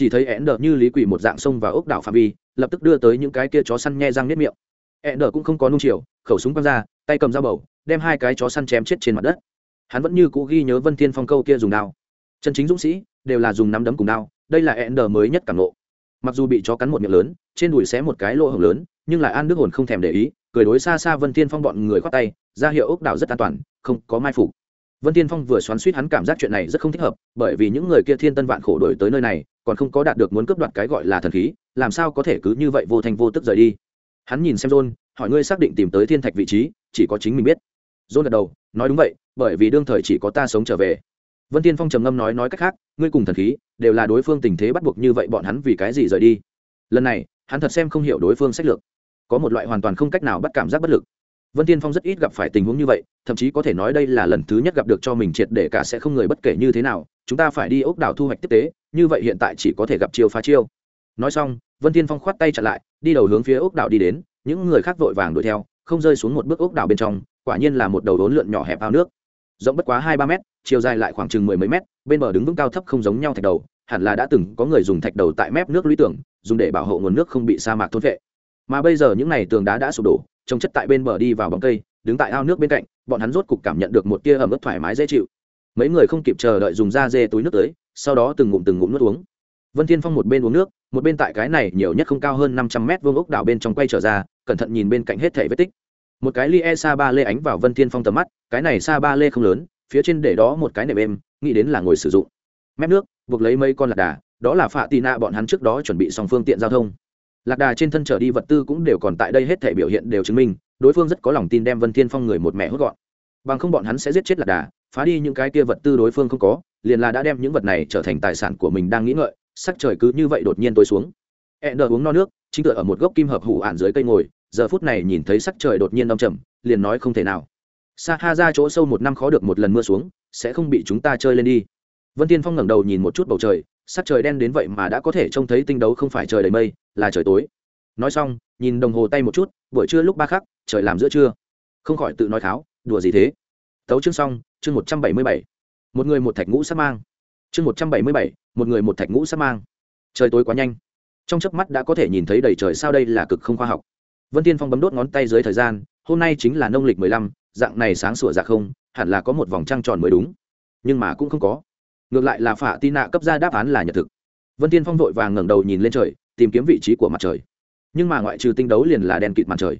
Speaker 1: chỉ thấy ender như lý quỷ một dạng xông vào ốc đảo phạm vi, lập tức đưa tới những cái kia chó săn nhe răng nếp miệng. Ender cũng không có nung chiều, khẩu súng quăng ra, tay cầm dao bầu, đem hai cái chó săn chém chết trên mặt đất. Hắn vẫn như cũ ghi nhớ vân thiên phong câu kia dùng đao. Chân chính dũng sĩ, đều là dùng nắm đấm cùng đao, đây là ender mới nhất cảm nộ mặc dù bị chó cắn một miệng lớn, trên đùi xé một cái lỗ hổng lớn, nhưng lại an đức hồn không thèm để ý, cười đối xa xa vân thiên phong bọn người khoát tay, ra hiệu ốc đảo rất an toàn, không có mai phục vân tiên phong vừa xoắn suýt hắn cảm giác chuyện này rất không thích hợp, bởi vì những người kia thiên tân vạn khổ đổi tới nơi này, còn không có đạt được muốn cướp đoạt cái gọi là thần khí, làm sao có thể cứ như vậy vô thành vô tức rời đi. Hắn nhìn xem john, hỏi ngươi xác định tìm tới thiên thạch vị trí, chỉ có chính mình biết. John gật đầu, nói đúng vậy, bởi vì đương thời chỉ có ta sống trở về. Vân tiên phong trầm ngâm nói nói cách khác, ngươi cùng thần khí, đều là đối phương tình thế bắt buộc như vậy bọn hắn vì cái gì rời đi? Lần này, hắn thật xem không hiểu đối phương sách lược. Có một loại hoàn toàn không cách nào bắt cảm giác bất lực vân tiên phong rất ít gặp phải tình huống như vậy, thậm chí có thể nói đây là lần thứ nhất gặp được cho mình triệt để cả sẽ không người bất kể như thế nào, chúng ta phải đi ốc đảo thu hoạch tiếp tế, như vậy hiện tại chỉ có thể gặp chiêu phá chiêu. Nói xong, vân tiên phong khoát tay chặn lại, đi đầu hướng phía ốc đảo đi đến, những người khác vội vàng đuổi theo, không rơi xuống một bước ốc đảo bên trong, quả nhiên là một đầu đốn lượn nhỏ hẹp ao nước. Rộng bất quá hai ba mét, chiều dài lại khoảng chừng mười mấy mét, bên bờ đứng vững cao thấp không giống nhau thạch đầu, hẳn là đã từng có người dùng thạch đầu tại mép nước lũy tưởng dùng để bảo hộ nguồn nước không bị sa mạc thốt vệ. Mà bây giờ những n à y tường đá đã sụp đổ trông chất tại bên bờ đi vào bóng cây, đứng tại ao nước bên cạnh, bọn hắn rốt cục cảm nhận được một tia ẩm ướt thoải mái dễ chịu. Mấy người không kịp chờ đợi dùng da dê túi nước tới, sau đó từng ngụm từng ngụm nước uống. Vân thiên phong một bên uống nước, một bên tại cái này nhiều nhất không cao hơn năm trăm mét vuông ốc đảo bên trong quay trở ra, cẩn thận nhìn bên cạnh hết thể vết tích. Một cái ly e sa ba lê ánh vào vân thiên phong tầm mắt, cái này sa ba lê không lớn, phía trên để đó một cái nệm êm, nghĩ đến là ngồi sử dụng. Mép nước, buộc lấy mấy con lạc đà, đó là phạ tì nạ bọn hắn trước đó chuẩn bị xong phương tiện giao thông lạc đà trên thân trở đi vật tư cũng đều còn tại đây hết thể biểu hiện đều chứng minh, đối phương rất có lòng tin đem vân thiên phong người một mẹ hốt gọn. Bằng không bọn hắn sẽ giết chết lạc đà, phá đi những cái kia vật tư đối phương không có, liền là đã đem những vật này trở thành tài sản của mình đang nghĩ ngợi, sắc trời cứ như vậy đột nhiên tối xuống. E nờ uống no nước, chính tựa ở một gốc kim hợp hủ ạn dưới cây ngồi, giờ phút này nhìn thấy sắc trời đột nhiên đông trầm, liền nói không thể nào. Sa ha ra chỗ sâu một năm khó được một lần mưa xuống, sẽ không bị chúng ta chơi lên đi. Vân tiên phong ngẩng đầu nhìn một chút bầu trời, sắc trời đen đến vậy mà đã có thể trông thấy tinh đấu không phải trời đầy mây là trời tối. Nói xong, nhìn đồng hồ tay một chút, buổi trưa lúc ba khắc, trời làm giữa trưa. Không khỏi tự nói kháo, đùa gì thế? Tấu chương xong, chương một trăm bảy mươi bảy. Một người một thạch ngũ sắp mang. Chương một trăm bảy mươi bảy, một người một thạch ngũ sắp mang. Trời tối quá nhanh. Trong chớp mắt đã có thể nhìn thấy đầy trời sao đây là cực không khoa học. Vân tiên phong bấm đốt ngón tay dưới thời gian, hôm nay chính là nông lịch mười lăm, dạng này sáng sủa dạ không, hẳn là có một vòng trăng tròn mới đúng. Nhưng mà cũng không có. Ngược lại là phả tin nạ cấp ra đáp án là nhật thực. Vân tiên phong vội vàng ngẩng đầu nhìn lên trời tìm kiếm vị trí của mặt trời. Nhưng mà ngoại trừ tinh đấu liền là đen kịt mặt trời.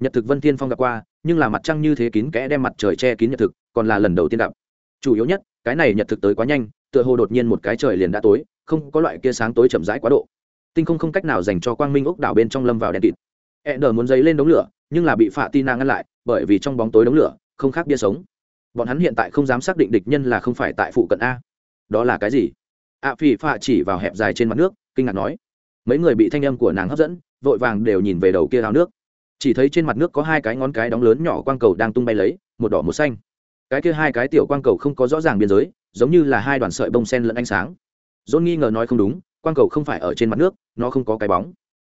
Speaker 1: Nhật thực vân thiên phong gặp qua, nhưng là mặt trăng như thế kín kẽ đem mặt trời che kín nhật thực, còn là lần đầu tiên gặp. Chủ yếu nhất, cái này nhật thực tới quá nhanh, tựa hồ đột nhiên một cái trời liền đã tối, không có loại kia sáng tối chậm rãi quá độ. Tinh không không cách nào dành cho quang minh ốc đảo bên trong lâm vào đèn kịt. E đờ muốn dấy lên đống lửa, nhưng là bị phạ tina ngăn lại, bởi vì trong bóng tối đống lửa, không khác bia sống. Bọn hắn hiện tại không dám xác định địch nhân là không phải tại phụ cận a. Đó là cái gì? Ạ phi phạ chỉ vào hẹp dài trên mặt nước, kinh ngạc nói mấy người bị thanh âm của nàng hấp dẫn, vội vàng đều nhìn về đầu kia ao nước. Chỉ thấy trên mặt nước có hai cái ngón cái đóng lớn nhỏ quang cầu đang tung bay lấy, một đỏ một xanh. Cái kia hai cái tiểu quang cầu không có rõ ràng biên giới, giống như là hai đoàn sợi bông sen lẫn ánh sáng. Dôn nghi ngờ nói không đúng, quang cầu không phải ở trên mặt nước, nó không có cái bóng.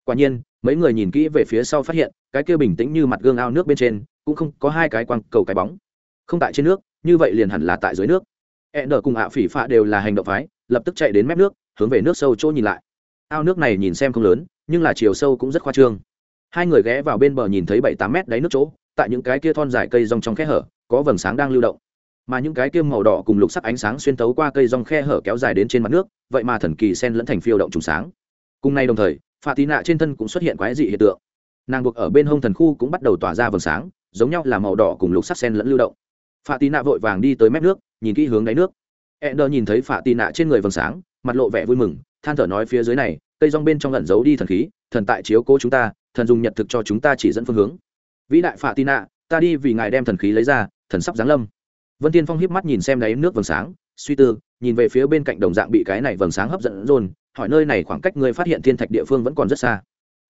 Speaker 1: Quả nhiên, mấy người nhìn kỹ về phía sau phát hiện, cái kia bình tĩnh như mặt gương ao nước bên trên, cũng không có hai cái quang cầu cái bóng. Không tại trên nước, như vậy liền hẳn là tại dưới nước. E nở cùng ạ phỉ phạ đều là hành động phái, lập tức chạy đến mép nước, hướng về nước sâu chỗ nhìn lại ao nước này nhìn xem không lớn, nhưng là chiều sâu cũng rất khoa trương. Hai người ghé vào bên bờ nhìn thấy bảy tám mét đáy nước chỗ, tại những cái kia thon dài cây rong trong khe hở, có vầng sáng đang lưu động. Mà những cái kia màu đỏ cùng lục sắc ánh sáng xuyên tấu qua cây rong khe hở kéo dài đến trên mặt nước, vậy mà thần kỳ sen lẫn thành phiêu động trùng sáng. Cùng nay đồng thời phạ tí nạ trên thân cũng xuất hiện quái dị hiện tượng. Nàng buộc ở bên hông thần khu cũng bắt đầu tỏa ra vầng sáng, giống nhau là màu đỏ cùng lục sắc sen lẫn lưu động. Phạ tí nạ vội vàng đi tới mép nước, nhìn kỹ hướng đáy nước. E đơ nhìn thấy phạ tí nạ trên người vầng sáng, mặt lộ vẻ vui mừng than thở nói phía dưới này, cây rong bên trong lẩn giấu đi thần khí, thần tại chiếu cố chúng ta, thần dùng nhật thực cho chúng ta chỉ dẫn phương hướng. Vĩ đại phạ tin ạ ta đi vì ngài đem thần khí lấy ra, thần sắp giáng lâm. Vân tiên phong hiếp mắt nhìn xem đáy nước vầng sáng, suy tư, nhìn về phía bên cạnh đồng dạng bị cái này vầng sáng hấp dẫn rôn hỏi nơi này khoảng cách ngươi phát hiện thiên thạch địa phương vẫn còn rất xa.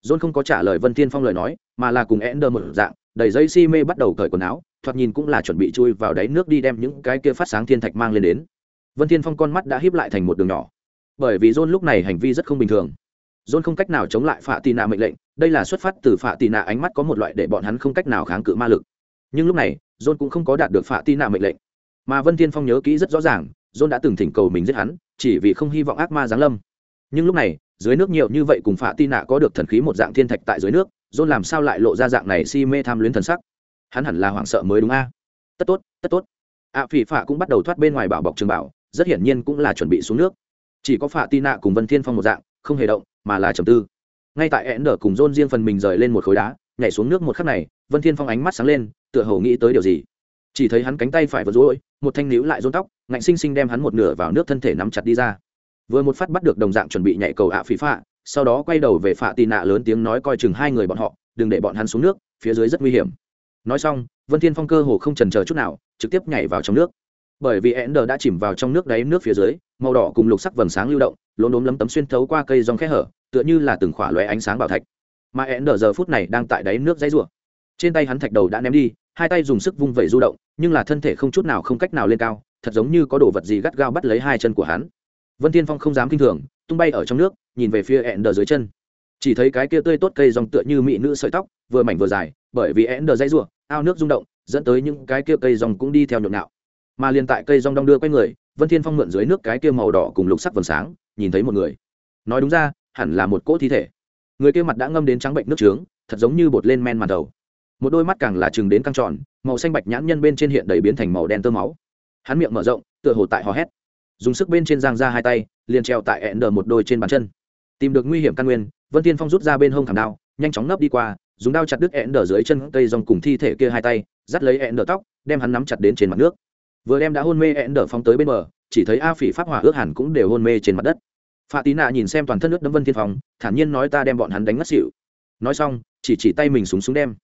Speaker 1: Rôn không có trả lời vân thiên phong lời nói, mà là cùng ender một dạng, đầy dây si mê bắt đầu cởi quần áo, thoạt nhìn cũng là chuẩn bị chui vào đáy nước đi đem những cái kia phát sáng thiên thạch mang lên đến. Vân thiên phong con mắt đã híp lại thành một đường nhỏ bởi vì john lúc này hành vi rất không bình thường. John không cách nào chống lại phạ tì nạ mệnh lệnh, đây là xuất phát từ phạ tì nạ ánh mắt có một loại để bọn hắn không cách nào kháng cự ma lực. Nhưng lúc này, john cũng không có đạt được phạ tì nạ mệnh lệnh. Mà vân thiên phong nhớ kỹ rất rõ ràng, john đã từng thỉnh cầu mình giết hắn, chỉ vì không hy vọng ác ma giáng lâm. Nhưng lúc này, dưới nước nhiều như vậy cùng phạ tì nạ có được thần khí một dạng thiên thạch tại dưới nước, John làm sao lại lộ ra dạng này si mê tham luyến thần sắc? Hắn hẳn là hoảng sợ mới đúng a. Tất tốt tất tốt. Ạ phỉ phạ cũng bắt đầu thoát bên ngoài bảo bọc trường bảo, rất hiển nhiên cũng là chuẩn bị xuống nước chỉ có phạ tin nạ cùng vân thiên phong một dạng, không hề động, mà là trầm tư. Ngay tại ẻn đờ cùng john riêng phần mình rời lên một khối đá, nhảy xuống nước một khắc này, vân thiên phong ánh mắt sáng lên, tựa hồ nghĩ tới điều gì. Chỉ thấy hắn cánh tay phải vật rối một thanh níu lại rôn tóc, ngạnh sinh sinh đem hắn một nửa vào nước thân thể nắm chặt đi ra. Vừa một phát bắt được đồng dạng chuẩn bị nhảy cầu ạ phí phạ, sau đó quay đầu về phạ tị nạ lớn tiếng nói coi chừng hai người bọn họ, đừng để bọn hắn xuống nước, phía dưới rất nguy hiểm. Nói xong, vân thiên phong cơ hồ không trần chờ chút nào, trực tiếp nhảy vào trong nước bởi vì ender đã chìm vào trong nước đáy nước phía dưới, màu đỏ cùng lục sắc vầng sáng lưu động, lốm đốm lấm tấm xuyên thấu qua cây dòng khe hở, tựa như là từng khỏa lóe ánh sáng bảo thạch. Mà ender giờ phút này đang tại đáy nước dãy rủa. Trên tay hắn thạch đầu đã ném đi, hai tay dùng sức vung vẩy du động, nhưng là thân thể không chút nào không cách nào lên cao, thật giống như có đồ vật gì gắt gao bắt lấy hai chân của hắn. Vân thiên phong không dám kinh thường, tung bay ở trong nước, nhìn về phía ender dưới chân. Chỉ thấy cái kia tươi tốt cây dòng tựa như mỹ nữ sợi tóc, vừa mảnh vừa dài, bởi vì ender dãy rủa, ao nước rung động, dẫn tới những cái kia cây dòng cũng đi theo nhộn nhạo mà liền tại cây rong đong đưa quay người, vân thiên phong mượn dưới nước cái kia màu đỏ cùng lục sắc vầng sáng, nhìn thấy một người. Nói đúng ra, hẳn là một cỗ thi thể. Người kia mặt đã ngâm đến trắng bệnh nước trướng, thật giống như bột lên men màn đầu. Một đôi mắt càng là chừng đến căng tròn, màu xanh bạch nhãn nhân bên trên hiện đầy biến thành màu đen tơ máu. Hắn miệng mở rộng, tựa hồ tại hò hét. Dùng sức bên trên giang ra hai tay, liền treo tại ẹn đờ một đôi trên bàn chân. Tìm được nguy hiểm căn nguyên, vân thiên phong rút ra bên hông thảm đao, nhanh chóng nấp đi qua, dùng đao chặt đứt ẹn đờ dưới chân cây rong cùng thi thể kia hai tay, dắt lấy ẹn đờ tóc, đem hắn nắm chặt đến trên mặt nước vừa đem đã hôn mê ẹn đờ phóng tới bên bờ chỉ thấy a phỉ pháp hỏa ước hẳn cũng đều hôn mê trên mặt đất pha Tí Nạ nhìn xem toàn thân nước đấm Vân Thiên Phong, thản nhiên nói ta đem bọn hắn đánh ngất xỉu. Nói xong, chỉ chỉ tay mình súng súng đem.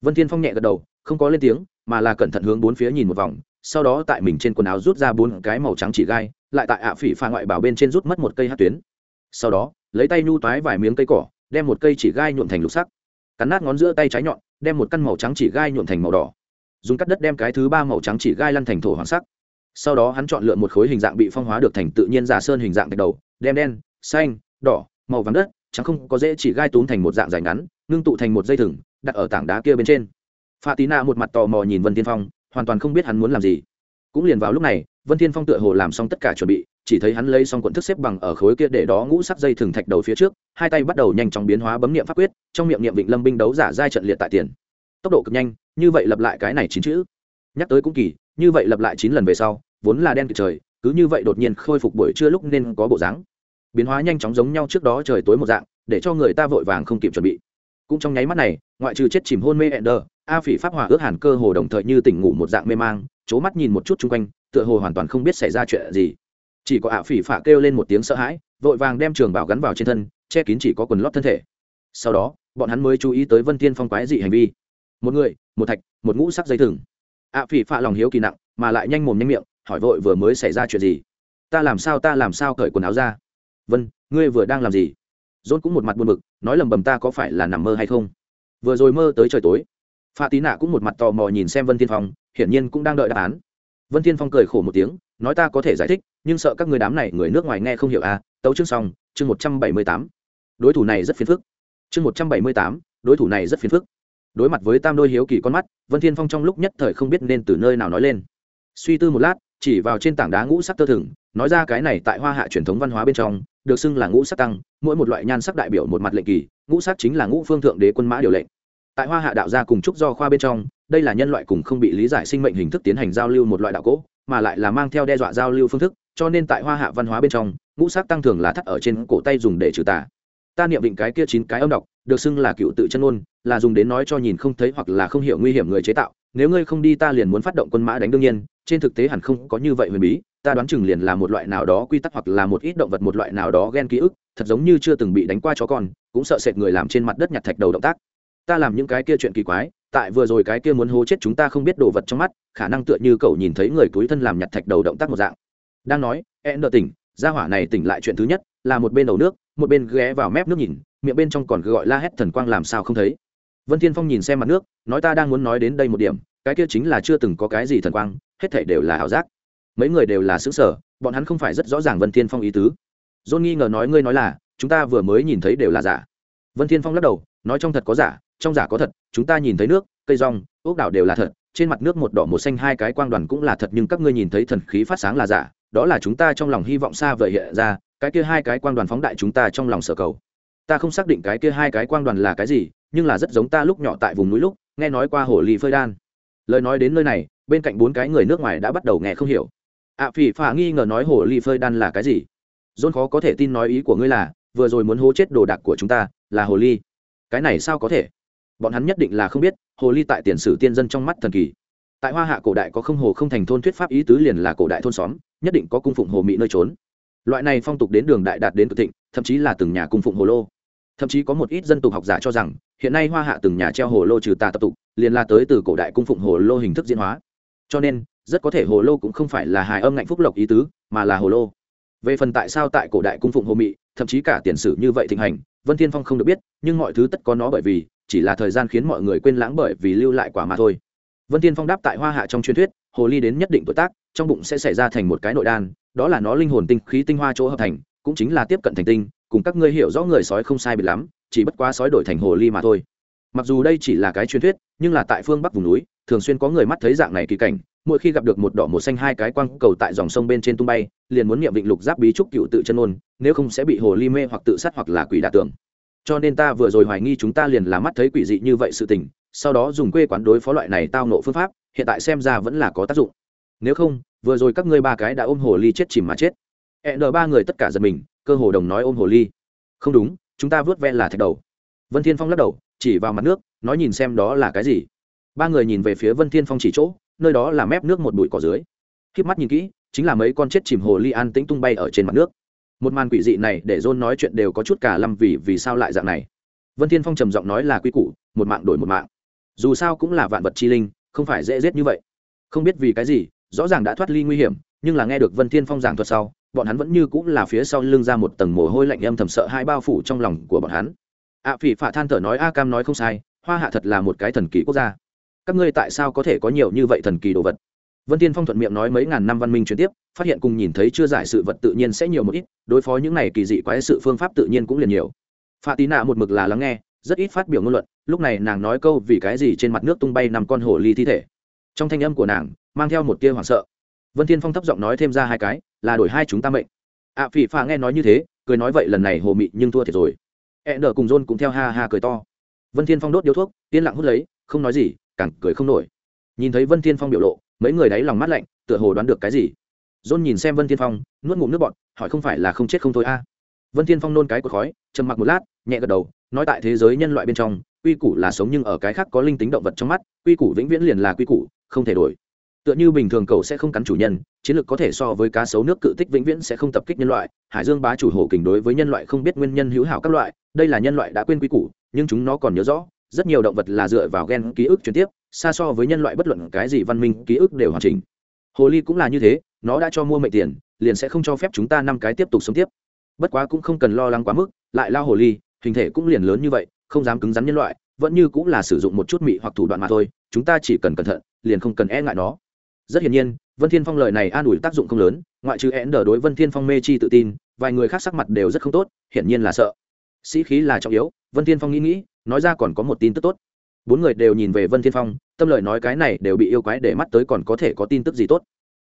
Speaker 1: Vân Thiên Phong nhẹ gật đầu, không có lên tiếng, mà là cẩn thận hướng bốn phía nhìn một vòng, sau đó tại mình trên quần áo rút ra bốn cái màu trắng chỉ gai, lại tại ạ phỉ pha ngoại bảo bên trên rút mất một cây hát tuyến. Sau đó, lấy tay nhu toái vài miếng cây cỏ, đem một cây chỉ gai nhuộm thành lục sắc. Cắn nát ngón giữa tay trái nhọn, đem một căn màu trắng chỉ gai nhuộm thành màu đỏ. Dùng cắt đất đem cái thứ ba màu trắng chỉ gai lăn thành thổ hoàng sắc. Sau đó hắn chọn lựa một khối hình dạng bị phong hóa được thành tự nhiên giả sơn hình dạng thạch đầu, đem đen, xanh đỏ màu vàng đất trắng không có dễ chỉ gai túm thành một dạng dài ngắn ngưng tụ thành một dây thừng đặt ở tảng đá kia bên trên. Pha tí nạ một mặt tò mò nhìn vân tiên phong hoàn toàn không biết hắn muốn làm gì. Cũng liền vào lúc này vân thiên phong tựa hồ làm xong tất cả chuẩn bị chỉ thấy hắn lấy xong cuộn thức xếp bằng ở khối kia để đó ngũ sắc dây thừng thạch đầu phía trước hai tay bắt đầu nhanh chóng biến hóa bấm niệm pháp quyết trong miệng niệm vịnh lâm binh đấu giả giai trận liệt tại tiền. Tốc độ cực nhanh như vậy lặp lại cái này chín chữ. Nhắc tới cũng kỳ, như vậy lặp lại chín lần về sau, vốn là đen kịt trời, cứ như vậy đột nhiên khôi phục buổi trưa lúc nên có bộ dáng. Biến hóa nhanh chóng giống nhau trước đó trời tối một dạng, để cho người ta vội vàng không kịp chuẩn bị. Cũng trong nháy mắt này, ngoại trừ chết chìm hôn mê ender, a phỉ pháp hòa ước hàn cơ hồ đồng thời như tỉnh ngủ một dạng mê mang c h ố mắt nhìn một chút chung quanh, tựa hồ hoàn toàn không biết xảy ra chuyện gì. Chỉ có ạ phỉ phả kêu lên một tiếng sợ hãi, vội vàng đem trường bảo gắn vào trên thân, che kín chỉ có quần lót thân thể. Sau đó, bọn hắn mới chú ý tới vân Thiên phong quái dị hành vi một người, một thạch, một ngũ sắc dây thừng. Ạ phỉ phạ lòng hiếu kỳ nặng, mà lại nhanh mồm nhanh miệng, hỏi vội vừa mới xảy ra chuyện gì. Ta làm sao, ta làm sao cởi quần áo ra? Vân, ngươi vừa đang làm gì? Dôn cũng một mặt buồn bực, nói lầm bầm ta có phải là nằm mơ hay không? Vừa rồi mơ tới trời tối. Pha tí nạ cũng một mặt tò mò nhìn xem vân thiên phong, hiển nhiên cũng đang đợi đáp án. Vân thiên phong cười khổ một tiếng, nói ta có thể giải thích, nhưng sợ các người đám này người nước ngoài nghe không hiểu à tấu chương xong, chương một trăm bảy mươi tám. Đối thủ này rất phiền phức. Chương một trăm bảy mươi tám, đối thủ này rất phiền phức đối mặt với tam đôi hiếu kỳ con mắt, vân thiên phong trong lúc nhất thời không biết nên từ nơi nào nói lên. Suy tư một lát, chỉ vào trên tảng đá ngũ sắc tơ thừng, nói ra cái này tại hoa hạ truyền thống văn hóa bên trong, được xưng là ngũ sắc tăng, mỗi một loại nhan sắc đại biểu một mặt lệnh kỳ, ngũ sắc chính là ngũ phương thượng đế quân mã điều lệnh. Tại hoa hạ đạo gia cùng trúc do khoa bên trong, đây là nhân loại cùng không bị lý giải sinh mệnh hình thức tiến hành giao lưu một loại đạo cỗ mà lại là mang theo đe dọa giao lưu phương thức, cho nên tại hoa hạ văn hóa bên trong, ngũ sắc tăng thường là thắt ở trên cổ tay dùng để trừ tà ta niệm định cái kia chín cái âm đọc được xưng là cựu tự chân ôn là dùng đến nói cho nhìn không thấy hoặc là không hiểu nguy hiểm người chế tạo. Nếu ngươi không đi ta liền muốn phát động quân mã đánh đương nhiên, trên thực tế hẳn không có như vậy huyền bí, ta đoán chừng liền là một loại nào đó quy tắc hoặc là một ít động vật một loại nào đó ghen ký ức, thật giống như chưa từng bị đánh qua chó con, cũng sợ sệt người làm trên mặt đất nhặt thạch đầu động tác. Ta làm những cái kia chuyện kỳ quái, tại vừa rồi cái kia muốn hô chết chúng ta không biết đồ vật trong mắt, khả năng tựa như cậu nhìn thấy người túi thân làm nhặt thạch đầu động tác một dạng. Đang nói e nợ tỉnh, gia hỏa này tỉnh lại chuyện thứ nhất, là một bên đầu nước một bên ghé vào mép nước nhìn, miệng bên trong còn gọi la hét thần quang làm sao không thấy. Vân thiên phong nhìn xem mặt nước, nói ta đang muốn nói đến đây một điểm, cái kia chính là chưa từng có cái gì thần quang, hết thảy đều là ảo giác. Mấy người đều là xứ sở bọn hắn không phải rất rõ ràng vân thiên phong ý tứ. John nghi ngờ nói ngươi nói là, chúng ta vừa mới nhìn thấy đều là giả. Vân thiên phong lắc đầu, nói trong thật có giả, trong giả có thật, chúng ta nhìn thấy nước, cây rong, ốc đảo đều là thật, trên mặt nước một đỏ một xanh hai cái quang đoàn cũng là thật nhưng các ngươi nhìn thấy thần khí phát sáng là giả, đó là chúng ta trong lòng hy vọng xa vời hiện ra cái kia hai cái quang đoàn phóng đại chúng ta trong lòng sở cầu. Ta không xác định cái kia hai cái quang đoàn là cái gì, nhưng là rất giống ta lúc nhỏ tại vùng núi lúc, nghe nói qua hồ ly phơi đan. Lời nói đến nơi này, bên cạnh bốn cái người nước ngoài đã bắt đầu nghe không hiểu. Ạ phỉ phả nghi ngờ nói hồ ly phơi đan là cái gì? John khó có thể tin nói ý của ngươi là, vừa rồi muốn hố chết đồ đạc của chúng ta, là hồ ly. Cái này sao có thể? Bọn hắn nhất định là không biết, hồ ly tại tiền sử tiên dân trong mắt thần kỳ. Tại hoa hạ cổ đại có không hồ không thành thôn thuyết pháp ý tứ liền là cổ đại thôn xóm, nhất định có cung phụng hồ mỹ nơi trốn loại này phong tục đến đường đại đạt đến cực thịnh, thậm chí là từng nhà cung phụng hồ lô. Thậm chí có một ít dân tục học giả cho rằng, hiện nay hoa hạ từng nhà treo hồ lô trừ tà tập tục, liền la tới từ cổ đại cung phụng hồ lô hình thức diễn hóa. Cho nên, rất có thể hồ lô cũng không phải là hài âm ngạnh phúc lộc ý tứ, mà là hồ lô. Về phần tại sao tại cổ đại cung phụng hồ mị, thậm chí cả tiền sử như vậy thịnh hành, vân thiên phong không được biết, nhưng mọi thứ tất có nó bởi vì, chỉ là thời gian khiến mọi người quên lãng bởi vì lưu lại quả mà thôi. Vân thiên phong đáp tại hoa hạ trong truyền thuyết hồ ly đến nhất định tuổi tác, trong bụng sẽ xảy ra thành một cái nội đan, đó là nó linh hồn tinh khí tinh hoa chỗ hợp thành, cũng chính là tiếp cận thành tinh, cùng các ngươi hiểu rõ người sói không sai biệt lắm, chỉ bất quá sói đổi thành hồ ly mà thôi. Mặc dù đây chỉ là cái truyền thuyết, nhưng là tại phương bắc vùng núi, thường xuyên có người mắt thấy dạng này kỳ cảnh, mỗi khi gặp được một đỏ một xanh hai cái quang cầu tại dòng sông bên trên tung bay, liền muốn niệm định lục giáp bí trúc cựu tự chân ôn, nếu không sẽ bị hồ ly mê hoặc tự sát hoặc là quỷ đả tưởng cho nên ta vừa rồi hoài nghi chúng ta liền là mắt thấy quỷ dị như vậy sự tình, sau đó dùng quê quán đối phó loại này tao nộ phương pháp hiện tại xem ra vẫn là có tác dụng. Nếu không, vừa rồi các ngươi ba cái đã ôm hồ ly chết chìm mà chết. Hẹn n ba người tất cả giật mình, cơ hồ đồng nói ôm hồ ly. Không đúng, chúng ta vớt ve là thạch đầu. Vân thiên phong lắc đầu, chỉ vào mặt nước, nói nhìn xem đó là cái gì. Ba người nhìn về phía vân thiên phong chỉ chỗ, nơi đó là mép nước một bụi cỏ dưới. Khiếp mắt nhìn kỹ, chính là mấy con chết chìm hồ ly an tĩnh tung bay ở trên mặt nước. Một màn quỷ dị này để john nói chuyện đều có chút cả lâm vì vì sao lại dạng này. Vân thiên phong trầm giọng nói là quy củ, một mạng đổi một mạng. Dù sao cũng là vạn vật chi linh không phải dễ giết như vậy. Không biết vì cái gì rõ ràng đã thoát ly nguy hiểm nhưng là nghe được vân thiên phong giảng thuật sau bọn hắn vẫn như cũng là phía sau lưng ra một tầng mồ hôi lạnh âm thầm sợ hai bao phủ trong lòng của bọn hắn. Ạ à, phỉ phạ than thở nói a cam nói không sai hoa hạ thật là một cái thần kỳ quốc gia. Các ngươi tại sao có thể có nhiều như vậy thần kỳ đồ vật? Vân tiên phong thuận miệng nói mấy ngàn năm văn minh truyền tiếp phát hiện cùng nhìn thấy chưa giải sự vật tự nhiên sẽ nhiều một ít đối phó những này kỳ dị quái sự phương pháp tự nhiên cũng liền nhiều. Pha tí nạ một mực là lắng nghe rất ít phát biểu ngôn luận lúc này nàng nói câu vì cái gì trên mặt nước tung bay nằm con hồ ly thi thể. Trong thanh âm của nàng mang theo một tia hoảng sợ. Vân thiên phong thấp giọng nói thêm ra hai cái là đổi hai chúng ta mệnh. Ạ à, phỉ phà nghe nói như thế cười nói vậy lần này hồ mị nhưng thua thiệt rồi. E nở cùng john cũng theo ha ha cười to. Vân thiên phong đốt điếu thuốc yên lặng hút lấy không nói gì càng cười không nổi. Nhìn thấy vân thiên phong biểu lộ mấy người đáy lòng mắt lạnh tựa hồ đoán được cái gì. John nhìn xem vân thiên phong nuốt ngụm nước bọt hỏi không phải là không chết không thôi a? À. vân thiên phong nôn cái cột khói trầm mặc một lát nhẹ gật đầu nói tại thế giới nhân loại bên trong quy củ là sống nhưng ở cái khác có linh tính động vật trong mắt, quy củ vĩnh viễn liền là quy củ, không thể đổi. Tựa như bình thường cầu sẽ không cắn chủ nhân, chiến lược có thể so với cá sấu nước cự tích vĩnh viễn sẽ không tập kích nhân loại, hải dương bá chủ hổ kình đối với nhân loại không biết nguyên nhân hữu hảo các loại, đây là nhân loại đã quên quy củ, nhưng chúng nó còn nhớ rõ, rất nhiều động vật là dựa vào gen ký ức truyền tiếp, xa so với nhân loại bất luận cái gì văn minh ký ức đều hoàn chỉnh. Hồ ly cũng là như thế, nó đã cho mua mệnh tiền, liền sẽ không cho phép chúng ta năm cái tiếp tục sống tiếp. Bất quá cũng không cần lo lắng quá mức, lại lao hồ ly, hình thể cũng liền lớn như vậy không dám cứng rắn nhân loại, vẫn như cũng là sử dụng một chút mị hoặc thủ đoạn mà thôi, chúng ta chỉ cần cẩn thận, liền không cần e ngại nó. Rất hiển nhiên, vân thiên phong lời này an ủi tác dụng không lớn, ngoại trừ én đờ đối vân thiên phong mê chi tự tin, vài người khác sắc mặt đều rất không tốt, hiển nhiên là sợ. Sĩ khí là trọng yếu, vân thiên phong nghĩ nghĩ, nói ra còn có một tin tức tốt. Bốn người đều nhìn về vân thiên phong, tâm lời nói cái này đều bị yêu quái để mắt tới còn có thể có tin tức gì tốt.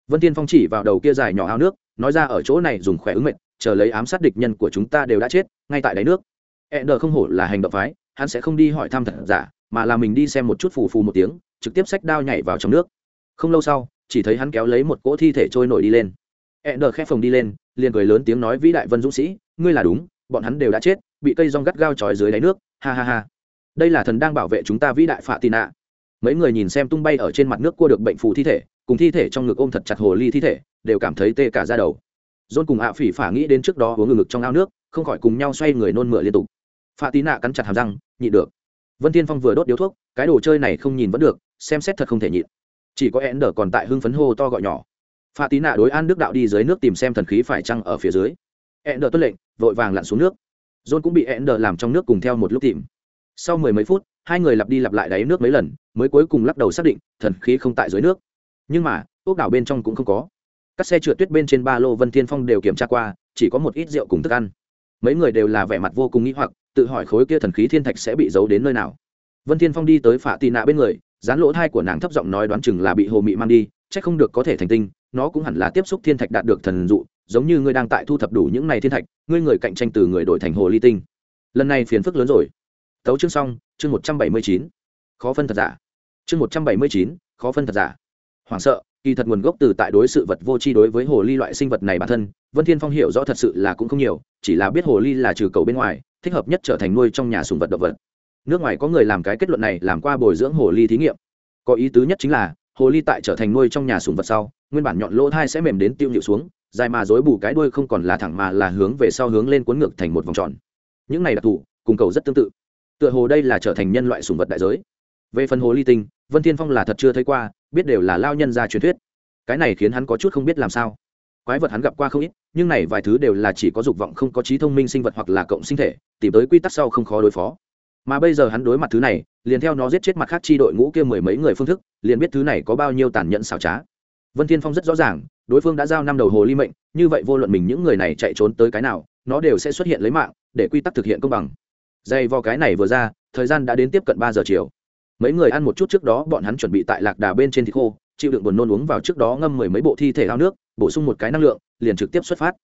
Speaker 1: Vân thiên phong chỉ vào đầu kia dài nhỏ ao nước, nói ra ở chỗ này dùng khỏe ứng mệnh, chờ lấy ám sát địch nhân của chúng ta đều đã chết, ngay tại đáy nước. E đờ không hổ là hành động phái hắn sẽ không đi hỏi thăm thật giả, mà là mình đi xem một chút phù phù một tiếng, trực tiếp xách đao nhảy vào trong nước. Không lâu sau, chỉ thấy hắn kéo lấy một cỗ thi thể trôi nổi đi lên. E đờ khép phòng đi lên, liền cười lớn tiếng nói vĩ đại vân dũng sĩ, ngươi là đúng, bọn hắn đều đã chết, bị cây rong gắt gao tròi dưới đáy nước, ha ha ha. Đây là thần đang bảo vệ chúng ta vĩ đại phạ tì nạ mấy người nhìn xem tung bay ở trên mặt nước cua được bệnh phù thi thể, cùng thi thể trong ngực ôm thật chặt hồ ly thi thể, đều cảm thấy tê cả ra đầu. Dôn cùng ạ phỉ phả nghĩ đến trước đó uống ngực trong ao nước, không khỏi cùng nhau xoay người nôn mửa liên tục. Phạ tí nạ cắn chặt hàm răng nhịn được. Vân tiên phong vừa đốt điếu thuốc, cái đồ chơi này không nhìn vẫn được, xem xét thật không thể nhịn. Chỉ có én đờ còn tại hưng phấn hô to gọi nhỏ. Pha tí nạ đối an đức đạo đi dưới nước tìm xem thần khí phải chăng ở phía dưới. Én đờ tuân lệnh, vội vàng lặn xuống nước. John cũng bị én đờ làm trong nước cùng theo một lúc tìm. Sau mười mấy phút, hai người lặp đi lặp lại đáy nước mấy lần, mới cuối cùng lắc đầu xác định, thần khí không tại dưới nước. Nhưng mà, ốc đảo bên trong cũng không có. Các xe trượt tuyết bên trên ba lô vân thiên phong đều kiểm tra qua, chỉ có một ít rượu cùng thức ăn. Mấy người đều là vẻ mặt vô cùng nghĩ hoặc tự hỏi khối kia thần khí thiên thạch sẽ bị giấu đến nơi nào. Vân thiên phong đi tới phạ tì nạ bên người, dán lỗ thai của nàng thấp giọng nói đoán chừng là bị hồ mị mang đi, chắc không được có thể thành tinh, nó cũng hẳn là tiếp xúc thiên thạch đạt được thần dụ, giống như ngươi đang tại thu thập đủ những này thiên thạch, ngươi người cạnh tranh từ người đổi thành hồ ly tinh. Lần này phiền phức lớn rồi. Tấu chương xong, chương một trăm bảy mươi chín. Khó phân thật giả. Chương một trăm bảy mươi chín, khó phân thật giả. Hoảng sợ, kỳ thật nguồn gốc từ tại đối sự vật vô tri đối với hồ ly loại sinh vật này bản thân vân thiên phong hiểu rõ thật sự là cũng không nhiều, chỉ là biết hồ ly là trừ cầu bên ngoài, thích hợp nhất trở thành nuôi trong nhà sùng vật động vật. Nước ngoài có người làm cái kết luận này làm qua bồi dưỡng hồ ly thí nghiệm. Có ý tứ nhất chính là, hồ ly tại trở thành nuôi trong nhà sùng vật sau, nguyên bản nhọn lỗ thai sẽ mềm đến tiêu nhịu xuống, dài mà dối bù cái đuôi không còn là thẳng mà là hướng về sau hướng lên cuốn ngược thành một vòng tròn. Những này đặc thù cùng cầu rất tương tự. Tựa hồ đây là trở thành nhân loại sùng vật đại giới. Về phần hồ ly tinh vân thiên phong là thật chưa thấy qua, biết đều là lao nhân ra truyền thuyết. Cái này khiến hắn có chút không biết làm sao quái vật hắn gặp qua không ít, nhưng này vài thứ đều là chỉ có dục vọng không có trí thông minh sinh vật hoặc là cộng sinh thể, tìm tới quy tắc sau không khó đối phó. Mà bây giờ hắn đối mặt thứ này, liền theo nó giết chết mặt khác chi đội ngũ kia mười mấy người phương thức, liền biết thứ này có bao nhiêu tàn nhẫn xảo trá. Vân thiên phong rất rõ ràng, đối phương đã giao năm đầu hồ ly mệnh, như vậy vô luận mình những người này chạy trốn tới cái nào, nó đều sẽ xuất hiện lấy mạng, để quy tắc thực hiện công bằng. Dây vào cái này vừa ra, thời gian đã đến tiếp cận ba giờ chiều. Mấy người ăn một chút trước đó, bọn hắn chuẩn bị tại lạc đà bên trên thịt khô, chịu đựng buồn nôn uống vào trước đó ngâm mười mấy bộ thi thể ao nước bổ sung một cái năng lượng, liền trực tiếp xuất phát.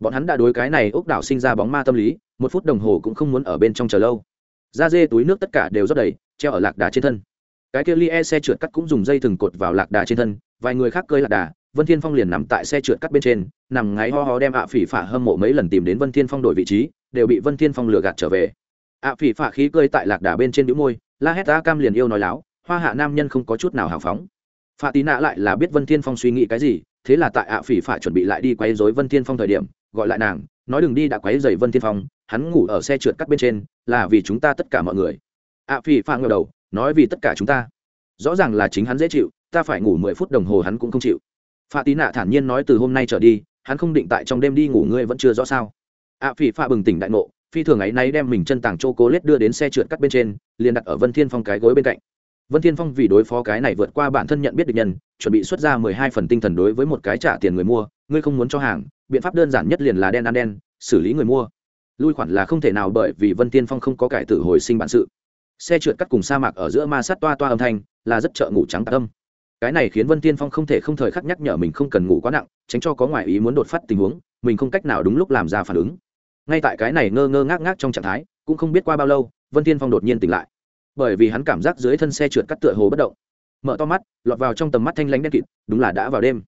Speaker 1: Bọn hắn đã đối cái này ốc đảo sinh ra bóng ma tâm lý, một phút đồng hồ cũng không muốn ở bên trong chờ lâu. Da dê túi nước tất cả đều rất đầy, treo ở lạc đà trên thân. Cái kia li e xe trượt cắt cũng dùng dây thừng cột vào lạc đà trên thân, vài người khác cơi lạc đà, vân thiên phong liền nằm tại xe trượt cắt bên trên, nằm ngáy ho ho đem ạ phỉ phả hâm mộ mấy lần tìm đến vân thiên phong đổi vị trí, đều bị vân thiên phong lừa gạt trở về. ạ phỉ phả khí cơi tại lạc đà bên trên đĩu môi, la hét ta cam liền yêu nói láo, hoa hạ nam nhân không có chút nào hào phóng. Phạ tí nạ lại là biết vân thiên phong suy nghĩ cái gì thế là tại ạ phỉ phả chuẩn bị lại đi quấy rối vân thiên phong thời điểm, gọi lại nàng, nói đừng đi đã quấy rầy vân thiên phong, hắn ngủ ở xe trượt cắt bên trên, là vì chúng ta tất cả mọi người. ạ phỉ phả ngờ đầu, nói vì tất cả chúng ta. Rõ ràng là chính hắn dễ chịu, ta phải ngủ mười phút đồng hồ hắn cũng không chịu. Pha tí nạ thản nhiên nói từ hôm nay trở đi, hắn không định tại trong đêm đi ngủ, ngươi vẫn chưa rõ sao? ạ phỉ pha bừng tỉnh đại ngộ, phi thường ấy nay đem mình chân tàng chô cố lết đưa đến xe trượt cắt bên trên, liền đặt ở vân thiên phong cái gối bên cạnh vân thiên phong vì đối phó cái này vượt qua bản thân nhận biết được nhân, chuẩn bị xuất ra mười hai phần tinh thần đối với một cái trả tiền người mua, ngươi không muốn cho hàng, biện pháp đơn giản nhất liền là đen ăn đen, xử lý người mua. Lui khoản là không thể nào bởi vì vân thiên phong không có cải tử hồi sinh bản sự. Xe trượt cắt cùng sa mạc ở giữa ma sát toa toa âm thanh, là rất trợ ngủ trắng tạc âm. Cái này khiến vân tiên phong không thể không thời khắc nhắc nhở mình không cần ngủ quá nặng, tránh cho có ngoại ý muốn đột phát tình huống, mình không cách nào đúng lúc làm ra phản ứng. Ngay tại cái này ngơ ngơ ngác ngác trong trạng thái, cũng không biết qua bao lâu, vân tiên phong đột nhiên tỉnh lại bởi vì hắn cảm giác dưới thân xe trượt cắt tựa hồ bất động. Mở to mắt, lọt vào trong tầm mắt thanh lãnh đen kịt, đúng là đã vào đêm.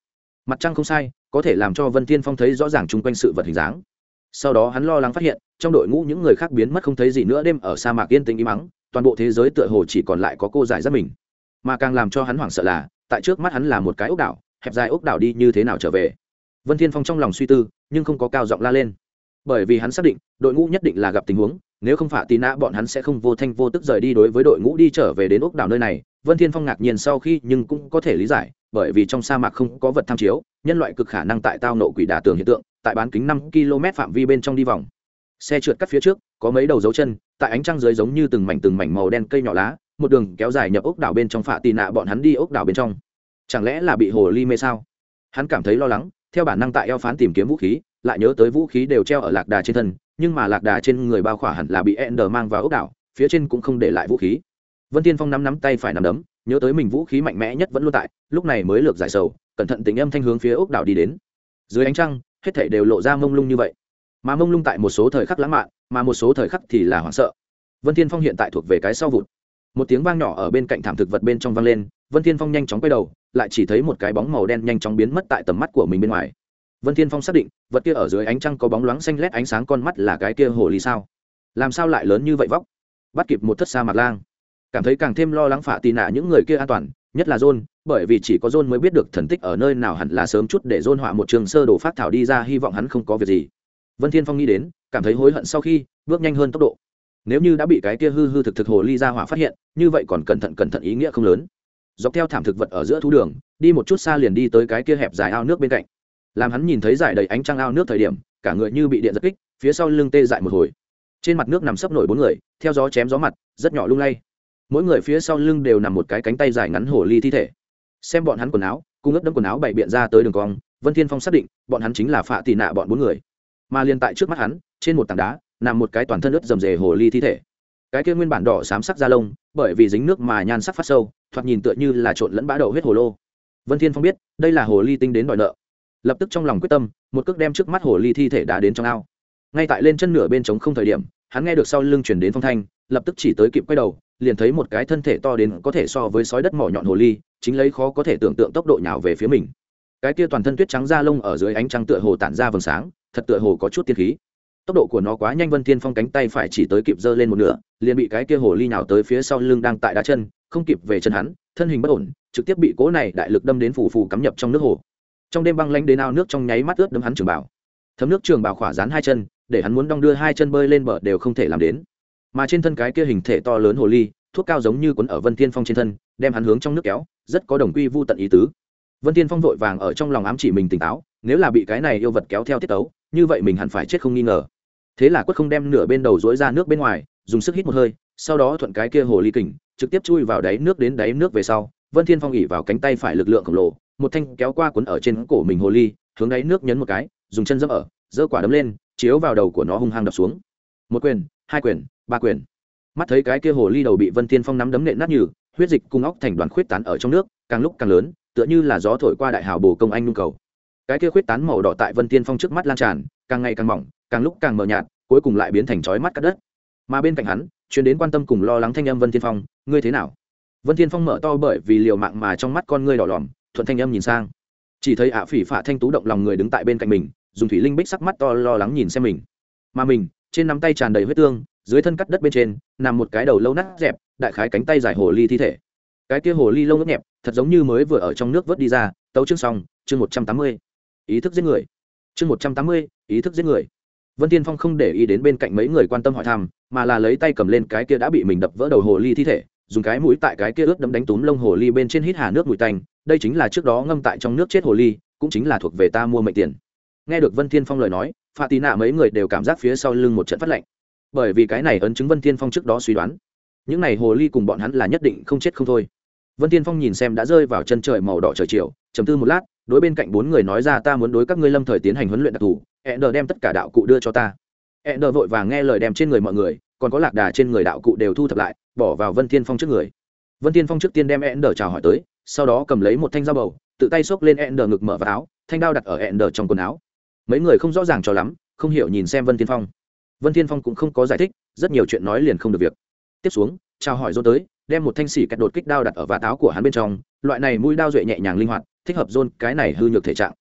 Speaker 1: Mặt trăng không sai, có thể làm cho vân Thiên phong thấy rõ ràng chung quanh sự vật hình dáng. Sau đó hắn lo lắng phát hiện, trong đội ngũ những người khác biến mất không thấy gì nữa, đêm ở sa mạc yên tĩnh im mắng toàn bộ thế giới tựa hồ chỉ còn lại có cô giải rất mình. Mà càng làm cho hắn hoảng sợ là, tại trước mắt hắn là một cái ốc đảo, hẹp dài ốc đảo đi như thế nào trở về? Vân thiên phong trong lòng suy tư, nhưng không có cao giọng la lên. Bởi vì hắn xác định, đội ngũ nhất định là gặp tình huống nếu không phạ tì nã bọn hắn sẽ không vô thanh vô tức rời đi đối với đội ngũ đi trở về đến ốc đảo nơi này. Vân thiên phong ngạc nhiên sau khi nhưng cũng có thể lý giải, bởi vì trong sa mạc không có vật tham chiếu, nhân loại cực khả năng tại tao nộ quỷ đả tường hiện tượng, tại bán kính năm km phạm vi bên trong đi vòng. Xe trượt cắt phía trước, có mấy đầu dấu chân, tại ánh trăng dưới giống như từng mảnh từng mảnh màu đen cây nhỏ lá, một đường kéo dài nhập ốc đảo bên trong phạ tì nạ, bọn hắn đi ốc đảo bên trong. Chẳng lẽ là bị hồ ly mê sao? Hắn cảm thấy lo lắng, theo bản năng tại eo phán tìm kiếm vũ khí, lại nhớ tới vũ khí đều treo ở lạc đà trên thân nhưng mà lạc đà trên người bao khỏa hẳn là bị ender mang vào ốc đảo, phía trên cũng không để lại vũ khí. Vân tiên phong nắm nắm tay phải nắm đấm, nhớ tới mình vũ khí mạnh mẽ nhất vẫn luôn tại, lúc này mới lược giải sầu, cẩn thận tình âm thanh hướng phía ốc đảo đi đến. Dưới ánh trăng, hết thảy đều lộ ra mông lung như vậy. Mà mông lung tại một số thời khắc lãng mạn, mà một số thời khắc thì là hoảng sợ. Vân thiên phong hiện tại thuộc về cái sau vụt. Một tiếng vang nhỏ ở bên cạnh thảm thực vật bên trong vang lên, vân thiên phong nhanh chóng quay đầu, lại chỉ thấy một cái bóng màu đen nhanh chóng biến mất tại tầm mắt của mình bên ngoài vân thiên phong xác định, vật kia ở dưới ánh trăng có bóng loáng xanh lét ánh sáng con mắt là cái kia hồ ly sao? Làm sao lại lớn như vậy vóc? Bắt kịp một thất sa mạc lang. Cảm thấy càng thêm lo lắng phả tì nạ những người kia an toàn, nhất là john bởi vì chỉ có john mới biết được thần tích ở nơi nào hẳn là sớm chút để john họa một trường sơ đồ phát thảo đi ra, hy vọng hắn không có việc gì. Vân thiên phong nghĩ đến, cảm thấy hối hận sau khi, bước nhanh hơn tốc độ. Nếu như đã bị cái kia hư hư thực thực hồ ly ra hỏa phát hiện, như vậy còn cẩn thận cẩn thận ý nghĩa không lớn. Dọc theo thảm thực vật ở giữa thú đường, đi một chút xa liền đi tới cái kia hẹp dài ao nước bên cạnh làm hắn nhìn thấy dải đầy ánh trăng ao nước thời điểm, cả người như bị điện giật kích, phía sau lưng tê dại một hồi. Trên mặt nước nằm sấp nổi bốn người, theo gió chém gió mặt, rất nhỏ lung lay. Mỗi người phía sau lưng đều nằm một cái cánh tay dài ngắn hồ ly thi thể. Xem bọn hắn quần áo cung ướp đâm quần áo bày biện ra tới đường cong, vân thiên phong xác định, bọn hắn chính là phạ tị nạ bọn bốn người. Mà liền tại trước mắt hắn, trên một tảng đá, nằm một cái toàn thân ướt rầm rề hồ ly thi thể. Cái kia nguyên bản đỏ xám sắc da lông, bởi vì dính nước mà nhan sắc phát sâu, thoạt nhìn tựa như là trộn lẫn bã đậu huyết hồ lô. Vân thiên phong biết, đây là hồ ly tinh đến đòi nợ lập tức trong lòng quyết tâm, một cước đem trước mắt hồ ly thi thể đá đến trong ao. Ngay tại lên chân nửa bên trống không thời điểm, hắn nghe được sau lưng chuyển đến phong thanh, lập tức chỉ tới kịp quay đầu, liền thấy một cái thân thể to đến có thể so với sói đất mỏ nhọn hồ ly, chính lấy khó có thể tưởng tượng tốc độ nhào về phía mình. Cái kia toàn thân tuyết trắng da lông ở dưới ánh trăng tựa hồ tản ra vầng sáng, thật tựa hồ có chút tiên khí. Tốc độ của nó quá nhanh vân thiên phong cánh tay phải chỉ tới kịp giơ lên một nửa, liền bị cái kia hồ ly nhào tới phía sau lưng đang tại đá chân, không kịp về chân hắn, thân hình bất ổn, trực tiếp bị cố này đại lực đâm đến phủ phủ cắm nhập trong nước hồ trong đêm băng lánh đến ao nước trong nháy mắt ướt đấm hắn trường bảo thấm nước trường bảo khỏa dán hai chân, để hắn muốn đong đưa hai chân bơi lên bờ đều không thể làm đến. Mà trên thân cái kia hình thể to lớn hồ ly, thuốc cao giống như quấn ở vân thiên phong trên thân, đem hắn hướng trong nước kéo, rất có đồng quy vô tận ý tứ. Vân thiên phong vội vàng ở trong lòng ám chỉ mình tỉnh táo, nếu là bị cái này yêu vật kéo theo tiết tấu, như vậy mình hẳn phải chết không nghi ngờ. Thế là quất không đem nửa bên đầu dối ra nước bên ngoài, dùng sức hít một hơi, sau đó thuận cái kia hồ ly kình, trực tiếp chui vào đáy nước đến đáy nước về sau, vân thiên phong ỉ vào cánh tay phải lực lượng khổng lồ một thanh kéo qua cuốn ở trên cổ mình hồ ly, hướng đáy nước nhấn một cái, dùng chân dẫm ở, giơ quả đấm lên, chiếu vào đầu của nó hung hăng đập xuống. Một quyền, hai quyền, ba quyền. Mắt thấy cái kia hồ ly đầu bị vân thiên phong nắm đấm nện nát như huyết dịch cung óc thành đoàn khuyết tán ở trong nước, càng lúc càng lớn, tựa như là gió thổi qua đại hào bồ công anh nung cầu. Cái kia khuyết tán màu đỏ tại vân thiên phong trước mắt lan tràn, càng ngày càng mỏng, càng lúc càng mờ nhạt, cuối cùng lại biến thành chói mắt cắt đất. Mà bên cạnh hắn chuyến đến quan tâm cùng lo lắng thanh âm vân thiên phong, ngươi thế nào? Vân thiên phong mở to bởi vì liều mạng mà trong mắt con ngươi đỏ lòm thuận thanh âm nhìn sang. Chỉ thấy ạ phỉ phả thanh tú động lòng người đứng tại bên cạnh mình, dùng thủy linh bích sắc mắt to lo lắng nhìn xem mình. Mà mình, trên nắm tay tràn đầy huyết tương, dưới thân cắt đất bên trên, nằm một cái đầu lâu nát dẹp, đại khái cánh tay dài hồ ly thi thể. Cái kia hồ ly lâu nước nhẹp, thật giống như mới vừa ở trong nước vớt đi ra, tấu chương xong, chương một trăm tám mươi. Ý thức giết người. Chương một trăm tám mươi, ý thức giết người. Vân tiên phong không để ý đến bên cạnh mấy người quan tâm hỏi thăm, mà là lấy tay cầm lên cái kia đã bị mình đập vỡ đầu hồ ly thi thể dùng cái mũi tại cái kia ướt đấm đánh túm lông hồ ly bên trên hít hà nước mùi tanh, đây chính là trước đó ngâm tại trong nước chết hồ ly, cũng chính là thuộc về ta mua mệnh tiền. Nghe được vân thiên phong lời nói pha tì nạ mấy người đều cảm giác phía sau lưng một trận phát lạnh. Bởi vì cái này ấn chứng vân thiên phong trước đó suy đoán, những này hồ ly cùng bọn hắn là nhất định không chết không thôi. Vân thiên phong nhìn xem đã rơi vào chân trời màu đỏ trời chiều chấm tư một lát, đối bên cạnh bốn người nói ra ta muốn đối các ngươi lâm thời tiến hành huấn luyện đặc thù e đờ đem tất cả đạo cụ đưa cho ta. E đờ vội vàng nghe lời đem trên người mọi người, còn có lạc đà trên người đạo cụ đều thu thập lại bỏ vào vân thiên phong trước người. Vân thiên phong trước tiên đem e đờ chào hỏi tới, sau đó cầm lấy một thanh dao bầu, tự tay xốc lên e đờ ngực mở vào áo, thanh đao đặt ở e đờ trong quần áo. Mấy người không rõ ràng cho lắm, không hiểu nhìn xem vân thiên phong. Vân thiên phong cũng không có giải thích, rất nhiều chuyện nói liền không được việc. Tiếp xuống, chào hỏi dôn tới, đem một thanh xỉ kẹt đột kích đao đặt ở vạt áo của hắn bên trong, loại này mũi đao duệ nhẹ nhàng linh hoạt, thích hợp dôn, cái này hư nhược thể trạng.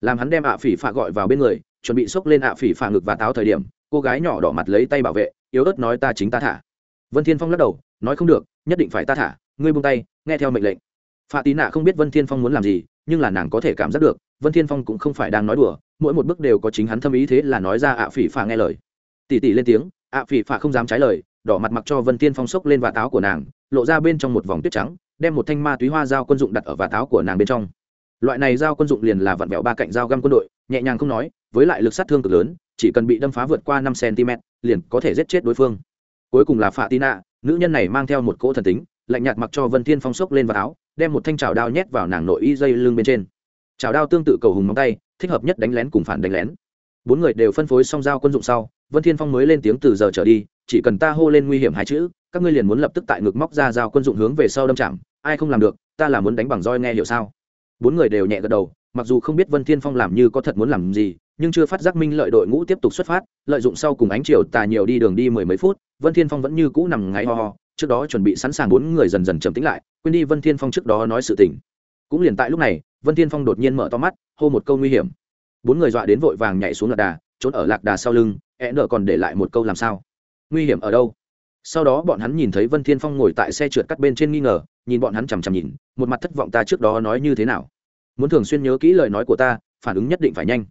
Speaker 1: Làm hắn đem ạ phỉ phạ gọi vào bên người, chuẩn bị xốc lên ạ phỉ phạ ngực và táo thời điểm, cô gái nhỏ đỏ mặt lấy tay bảo vệ, yếu ớt nói ta chính ta thả vân thiên phong lắc đầu, nói không được, nhất định phải ta thả, ngươi buông tay, nghe theo mệnh lệnh. Phạ tí nạ không biết vân thiên phong muốn làm gì, nhưng là nàng có thể cảm giác được, vân thiên phong cũng không phải đang nói đùa, mỗi một bước đều có chính hắn thâm ý thế là nói ra ạ phỉ phạ nghe lời. Tỷ tỷ lên tiếng, ạ phỉ phạ không dám trái lời, đỏ mặt mặc cho vân thiên phong sốc lên và táo của nàng, lộ ra bên trong một vòng tuyết trắng, đem một thanh ma túy hoa dao quân dụng đặt ở và táo của nàng bên trong. Loại này dao quân dụng liền là vặn vẹo ba cạnh dao găm quân đội, nhẹ nhàng không nói, với lại lực sát thương cực lớn, chỉ cần bị đâm phá vượt qua năm cm liền có thể giết chết đối phương cuối cùng là phạ tina nữ nhân này mang theo một cỗ thần tính, lạnh nhạt mặc cho vân thiên phong sốc lên vào áo, đem một thanh trào đao nhét vào nàng nội y dây lưng bên trên. Trào đao tương tự cầu hùng móng tay, thích hợp nhất đánh lén cùng phản đánh lén. Bốn người đều phân phối xong dao quân dụng sau, vân thiên phong mới lên tiếng từ giờ trở đi, chỉ cần ta hô lên nguy hiểm hai chữ, các ngươi liền muốn lập tức tại ngực móc ra dao quân dụng hướng về sau đâm chạm, ai không làm được, ta là muốn đánh bằng roi nghe hiểu sao? Bốn người đều nhẹ gật đầu, mặc dù không biết vân thiên phong làm như có thật muốn làm gì, nhưng chưa phát giác minh lợi đội ngũ tiếp tục xuất phát, lợi dụng sau cùng ánh chiều tà nhiều đi đường đi mười mấy phút vân thiên phong vẫn như cũ nằm ngáy ho ho, trước đó chuẩn bị sẵn sàng bốn người dần dần trầm tĩnh lại, quên đi vân thiên phong trước đó nói sự tình. Cũng liền tại lúc này, vân thiên phong đột nhiên mở to mắt, hô một câu nguy hiểm. Bốn người dọa đến vội vàng nhảy xuống lạc đà, trốn ở lạc đà sau lưng e nợ còn để lại một câu làm sao? Nguy hiểm ở đâu? Sau đó bọn hắn nhìn thấy vân thiên phong ngồi tại xe trượt cắt bên trên nghi ngờ, nhìn bọn hắn chằm chằm nhìn, một mặt thất vọng ta trước đó nói như thế nào? Muốn thường xuyên nhớ kỹ lời nói của ta, phản ứng nhất định phải nhanh.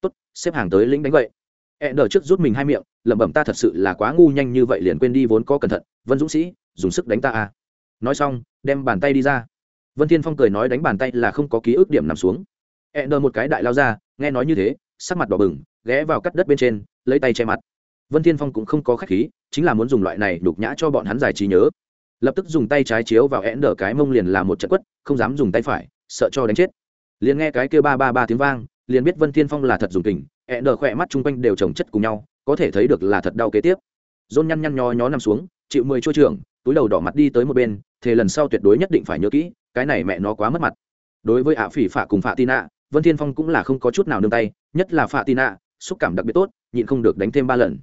Speaker 1: Tốt, xếp hàng tới lĩnh đánh vậy e đờ trước rút mình hai miệng, lẩm bẩm ta thật sự là quá ngu nhanh như vậy liền quên đi vốn có cẩn thận, vân dũng sĩ, dùng sức đánh ta à. Nói xong, đem bàn tay đi ra. Vân thiên phong cười nói đánh bàn tay là không có ký ức điểm nằm xuống. E đờ một cái đại lao ra, nghe nói như thế, sắc mặt đỏ bừng, ghé vào cắt đất bên trên, lấy tay che mặt. Vân thiên phong cũng không có khách khí, chính là muốn dùng loại này đục nhã cho bọn hắn giải trí nhớ. Lập tức dùng tay trái chiếu vào én đờ cái mông liền là một trận quất, không dám dùng tay phải, sợ cho đánh chết. Liền nghe cái kia ba ba ba tiếng vang liền biết vân thiên phong là thật dùng tình, én đờ khỏe mắt chung quanh đều trồng chất cùng nhau có thể thấy được là thật đau kế tiếp. Dôn nhăn nhăn nho nhó nằm xuống chịu mười chua trưởng túi đầu đỏ mặt đi tới một bên thế lần sau tuyệt đối nhất định phải nhớ kỹ cái này mẹ nó quá mất mặt. Đối với ạ phỉ phạ cùng phạ tina vân thiên phong cũng là không có chút nào nương tay nhất là phạ tina xúc cảm đặc biệt tốt nhịn không được đánh thêm ba lần.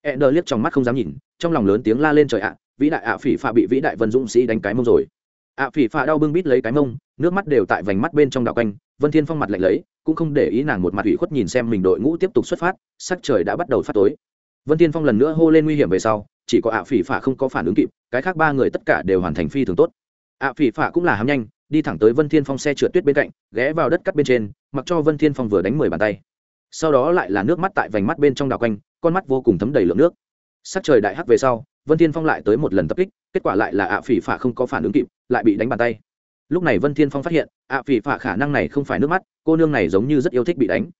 Speaker 1: E đờ liếc trong mắt không dám nhìn trong lòng lớn tiếng la lên trời ạ vĩ đại ạ phỉ phạ bị vĩ đại vân dũng sĩ đánh cái mông rồi. ạ phỉ phạ đau bưng bít lấy cái mông nước mắt đều tại vành mắt bên trong đạo quanh vân thiên phong mặt lạnh lấy cũng không để ý nàng một mặt ủy khuất nhìn xem mình đội ngũ tiếp tục xuất phát, sắc trời đã bắt đầu phát tối. Vân thiên phong lần nữa hô lên nguy hiểm về sau, chỉ có ạ phỉ phả không có phản ứng kịp, cái khác ba người tất cả đều hoàn thành phi thường tốt. ạ phỉ phả cũng là hám nhanh, đi thẳng tới vân thiên phong xe trượt tuyết bên cạnh, ghé vào đất cắt bên trên, mặc cho vân thiên phong vừa đánh mười bàn tay. Sau đó lại là nước mắt tại vành mắt bên trong đào quanh, con mắt vô cùng thấm đầy lượng nước. Sắc trời đại hắc về sau, vân thiên phong lại tới một lần tập kích, kết quả lại là ạ phỉ phả không có phản ứng kịp, lại bị đánh bàn tay lúc này vân thiên phong phát hiện, ạ phỉ phạ khả năng này không phải nước mắt, cô nương này giống như rất yêu thích bị đánh.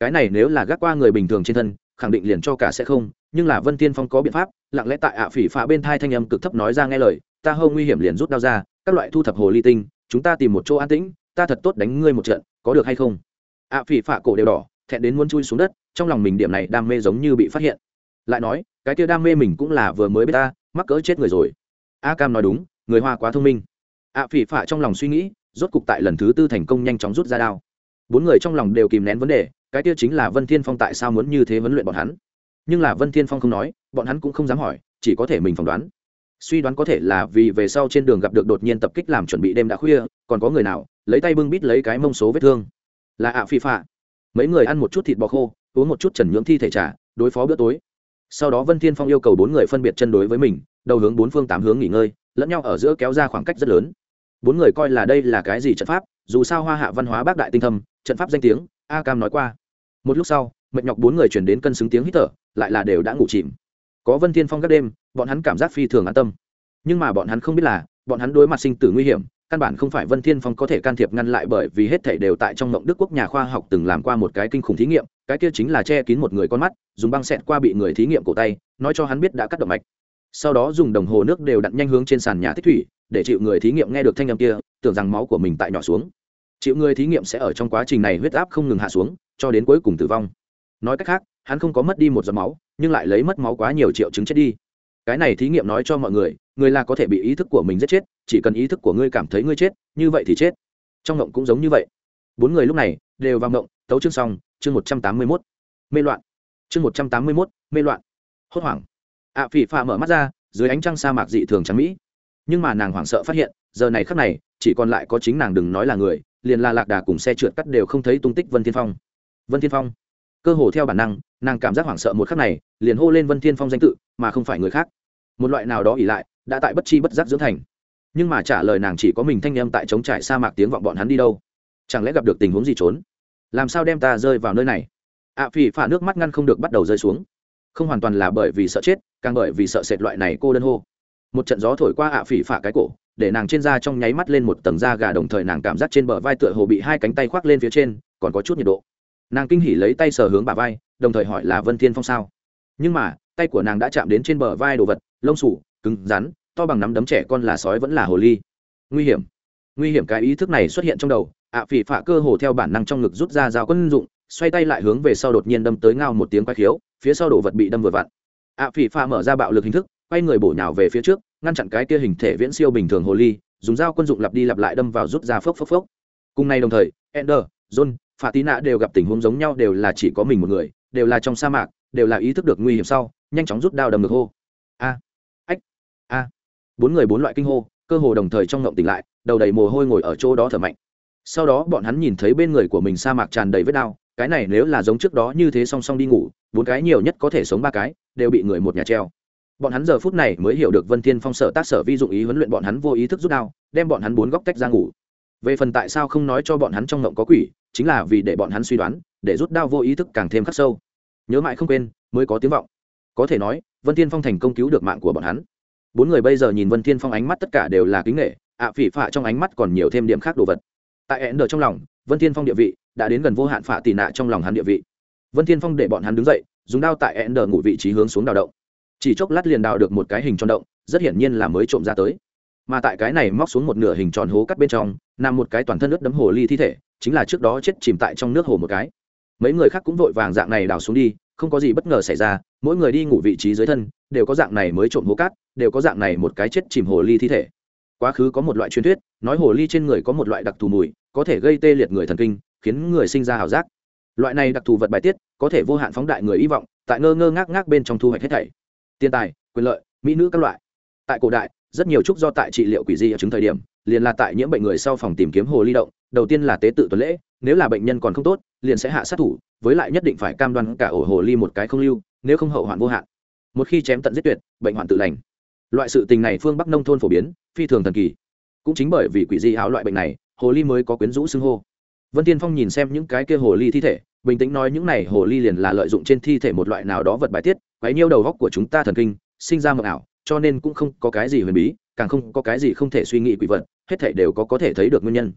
Speaker 1: Cái này nếu là gác qua người bình thường trên thân, khẳng định liền cho cả sẽ không, nhưng là vân thiên phong có biện pháp, lặng lẽ tại ạ phỉ phạ bên thai thanh âm cực thấp nói ra nghe lời, ta hâu nguy hiểm liền rút đao ra, các loại thu thập hồ ly tinh, chúng ta tìm một chỗ an tĩnh, ta thật tốt đánh ngươi một trận, có được hay không? ạ phỉ phạ cổ đều đỏ, thẹn đến muốn chui xuống đất, trong lòng mình điểm này đam mê giống như bị phát hiện. Lại nói, cái kia đam mê mình cũng là vừa mới biết ta, mắc cỡ chết người rồi. A cam nói đúng, người hoa quá thông minh ạ phỉ phả trong lòng suy nghĩ, rốt cục tại lần thứ tư thành công nhanh chóng rút ra đao. Bốn người trong lòng đều kìm nén vấn đề, cái tiêu chính là vân thiên phong tại sao muốn như thế huấn luyện bọn hắn? Nhưng là vân thiên phong không nói, bọn hắn cũng không dám hỏi, chỉ có thể mình phỏng đoán. Suy đoán có thể là vì về sau trên đường gặp được đột nhiên tập kích làm chuẩn bị đêm đã khuya, còn có người nào, lấy tay bưng bít lấy cái mông số vết thương. Là ạ phi phạ mấy người ăn một chút thịt bò khô, uống một chút trần nhưỡng thi thể trả đối phó bữa tối. Sau đó vân thiên phong yêu cầu bốn người phân biệt chân đối với mình, đầu hướng bốn phương tám hướng nghỉ ngơi, lẫn nhau ở giữa kéo ra khoảng cách rất lớn bốn người coi là đây là cái gì trận pháp, dù sao hoa hạ văn hóa bác đại tinh thâm, trận pháp danh tiếng, a cam nói qua. Một lúc sau, mệt nhọc bốn người chuyển đến cân xứng tiếng hít thở, lại là đều đã ngủ chìm. Có vân thiên phong các đêm, bọn hắn cảm giác phi thường an tâm. Nhưng mà bọn hắn không biết là, bọn hắn đối mặt sinh tử nguy hiểm, căn bản không phải vân thiên phong có thể can thiệp ngăn lại bởi vì hết thảy đều tại trong mộng đức quốc nhà khoa học từng làm qua một cái kinh khủng thí nghiệm, cái kia chính là che kín một người con mắt, dùng băng xẹt qua bị người thí nghiệm cổ tay, nói cho hắn biết đã cắt động mạch. Sau đó dùng đồng hồ nước đều đặn nhanh hướng trên sàn nhà tích thủy để chịu người thí nghiệm nghe được thanh âm kia tưởng rằng máu của mình tại nhỏ xuống. Chịu người thí nghiệm sẽ ở trong quá trình này huyết áp không ngừng hạ xuống cho đến cuối cùng tử vong. Nói cách khác hắn không có mất đi một giọt máu nhưng lại lấy mất máu quá nhiều triệu chứng chết đi. Cái này thí nghiệm nói cho mọi người người là có thể bị ý thức của mình giết chết chỉ cần ý thức của ngươi cảm thấy ngươi chết như vậy thì chết. Trong ngộng cũng giống như vậy. Bốn người lúc này đều vào ngộng tấu chương xong chương một trăm tám mươi mốt. Mê loạn. Chương một trăm tám mươi mốt mê loạn. Hốt hoảng. Ạ à, phỉ phà mở mắt ra dưới ánh trăng sa mạc dị thường trắng mỹ nhưng mà nàng hoảng sợ phát hiện giờ này khắc này chỉ còn lại có chính nàng đừng nói là người liền là lạc đà cùng xe trượt cắt đều không thấy tung tích vân thiên phong. Vân thiên phong? Cơ hồ theo bản năng nàng cảm giác hoảng sợ một khắc này liền hô lên vân thiên phong danh tự mà không phải người khác. Một loại nào đó ỉ lại đã tại bất chi bất giác dưỡng thành. Nhưng mà trả lời nàng chỉ có mình thanh em tại chống trải sa mạc tiếng vọng bọn hắn đi đâu. Chẳng lẽ gặp được tình huống gì trốn? Làm sao đem ta rơi vào nơi này? Ạ à, phỉ phả nước mắt ngăn không được bắt đầu rơi xuống. Không hoàn toàn là bởi vì sợ chết càng bởi vì sợ sệt loại này cô đơn hô một trận gió thổi qua ạ à phỉ phả cái cổ, để nàng trên da trong nháy mắt lên một tầng da gà đồng thời nàng cảm giác trên bờ vai tựa hồ bị hai cánh tay khoác lên phía trên, còn có chút nhiệt độ. Nàng kinh hỉ lấy tay sờ hướng bà vai, đồng thời hỏi là vân thiên phong sao? Nhưng mà, tay của nàng đã chạm đến trên bờ vai đồ vật, lông sủ cứng rắn, to bằng nắm đấm trẻ con là sói vẫn là hồ ly. Nguy hiểm. Nguy hiểm cái ý thức này xuất hiện trong đầu, ạ phỉ phả cơ hồ theo bản năng trong ngực rút ra dao quân dụng, xoay tay lại hướng về sau đột nhiên đâm tới ngao một tiếng quay khiếu, phía sau đồ vật bị đâm vừa vặn. Ạ phỉ phả mở ra bạo lực hình thức quay người bổ nhào về phía trước, ngăn chặn cái kia hình thể viễn siêu bình thường hồ ly, dùng dao quân dụng lặp đi lặp lại đâm vào rút ra phốc phốc phốc. Cùng ngày đồng thời, ender, john phà tí nạ đều gặp tình huống giống nhau, đều là chỉ có mình một người, đều là trong sa mạc, đều là ý thức được nguy hiểm sau, nhanh chóng rút đao đầm ngực hô. A. Ách. A. Bốn người bốn loại kinh hô, cơ hồ đồng thời trong ngộng tỉnh lại, đầu đầy mồ hôi ngồi ở chỗ đó thở mạnh. Sau đó bọn hắn nhìn thấy bên người của mình sa mạc tràn đầy vết đao cái này nếu là giống trước đó như thế song song đi ngủ, bốn cái nhiều nhất có thể sống ba cái, đều bị người một nhà treo bọn hắn giờ phút này mới hiểu được vân thiên phong sở tác sở vi dụng ý huấn luyện bọn hắn vô ý thức rút đao, đem bọn hắn bốn góc tách ra ngủ. Về phần tại sao không nói cho bọn hắn trong ngộng có quỷ, chính là vì để bọn hắn suy đoán, để rút đao vô ý thức càng thêm khắc sâu. Nhớ mãi không quên, mới có tiếng vọng. Có thể nói, vân thiên phong thành công cứu được mạng của bọn hắn. Bốn người bây giờ nhìn vân thiên phong ánh mắt tất cả đều là kính nghệ ạ phỉ phạ trong ánh mắt còn nhiều thêm điểm khác đồ vật. Tại hẹn đờ trong lòng, vân thiên phong địa vị đã đến gần vô hạn phạ tì nạ trong lòng hắn địa vị. Vân thiên phong để bọn hắn đứng dậy, dùng đao tại hẹn đờ ngủ vị trí hướng xuống đào động chỉ chốc lát liền đào được một cái hình tròn động, rất hiển nhiên là mới trộm ra tới. Mà tại cái này móc xuống một nửa hình tròn hố cắt bên trong, nằm một cái toàn thân nước đấm hồ ly thi thể, chính là trước đó chết chìm tại trong nước hồ một cái. Mấy người khác cũng vội vàng dạng này đào xuống đi, không có gì bất ngờ xảy ra, mỗi người đi ngủ vị trí dưới thân, đều có dạng này mới trộm hố cát, đều có dạng này một cái chết chìm hồ ly thi thể. Quá khứ có một loại truyền thuyết, nói hồ ly trên người có một loại đặc thù mùi, có thể gây tê liệt người thần kinh, khiến người sinh ra ảo giác. Loại này đặc thù vật bài tiết, có thể vô hạn phóng đại người hy vọng, tại ngơ ngơ ngác ngác bên trong thu hoạch hết thảy tiền tài, quyền lợi, mỹ nữ các loại. Tại cổ đại, rất nhiều trúc do tại trị liệu quỷ di ở chứng thời điểm, liền là tại nhiễm bệnh người sau phòng tìm kiếm hồ ly động, đầu tiên là tế tự tuần lễ, nếu là bệnh nhân còn không tốt, liền sẽ hạ sát thủ, với lại nhất định phải cam đoan cả ổ hồ ly một cái không lưu, nếu không hậu hoạn vô hạn. Một khi chém tận giết tuyệt, bệnh hoạn tự lành. Loại sự tình này phương bắc nông thôn phổ biến, phi thường thần kỳ. Cũng chính bởi vì quỷ di áo loại bệnh này, hồ ly mới có quyến rũ xưng hô. Vân tiên phong nhìn xem những cái kia hồ ly thi thể, bình tĩnh nói những này hồ ly liền là lợi dụng trên thi thể một loại nào đó vật bài tiết quấy nhiêu đầu góc của chúng ta thần kinh, sinh ra mộng ảo, cho nên cũng không có cái gì huyền bí, càng không có cái gì không thể suy nghĩ quỷ vật, hết thể đều có có thể thấy được nguyên nhân.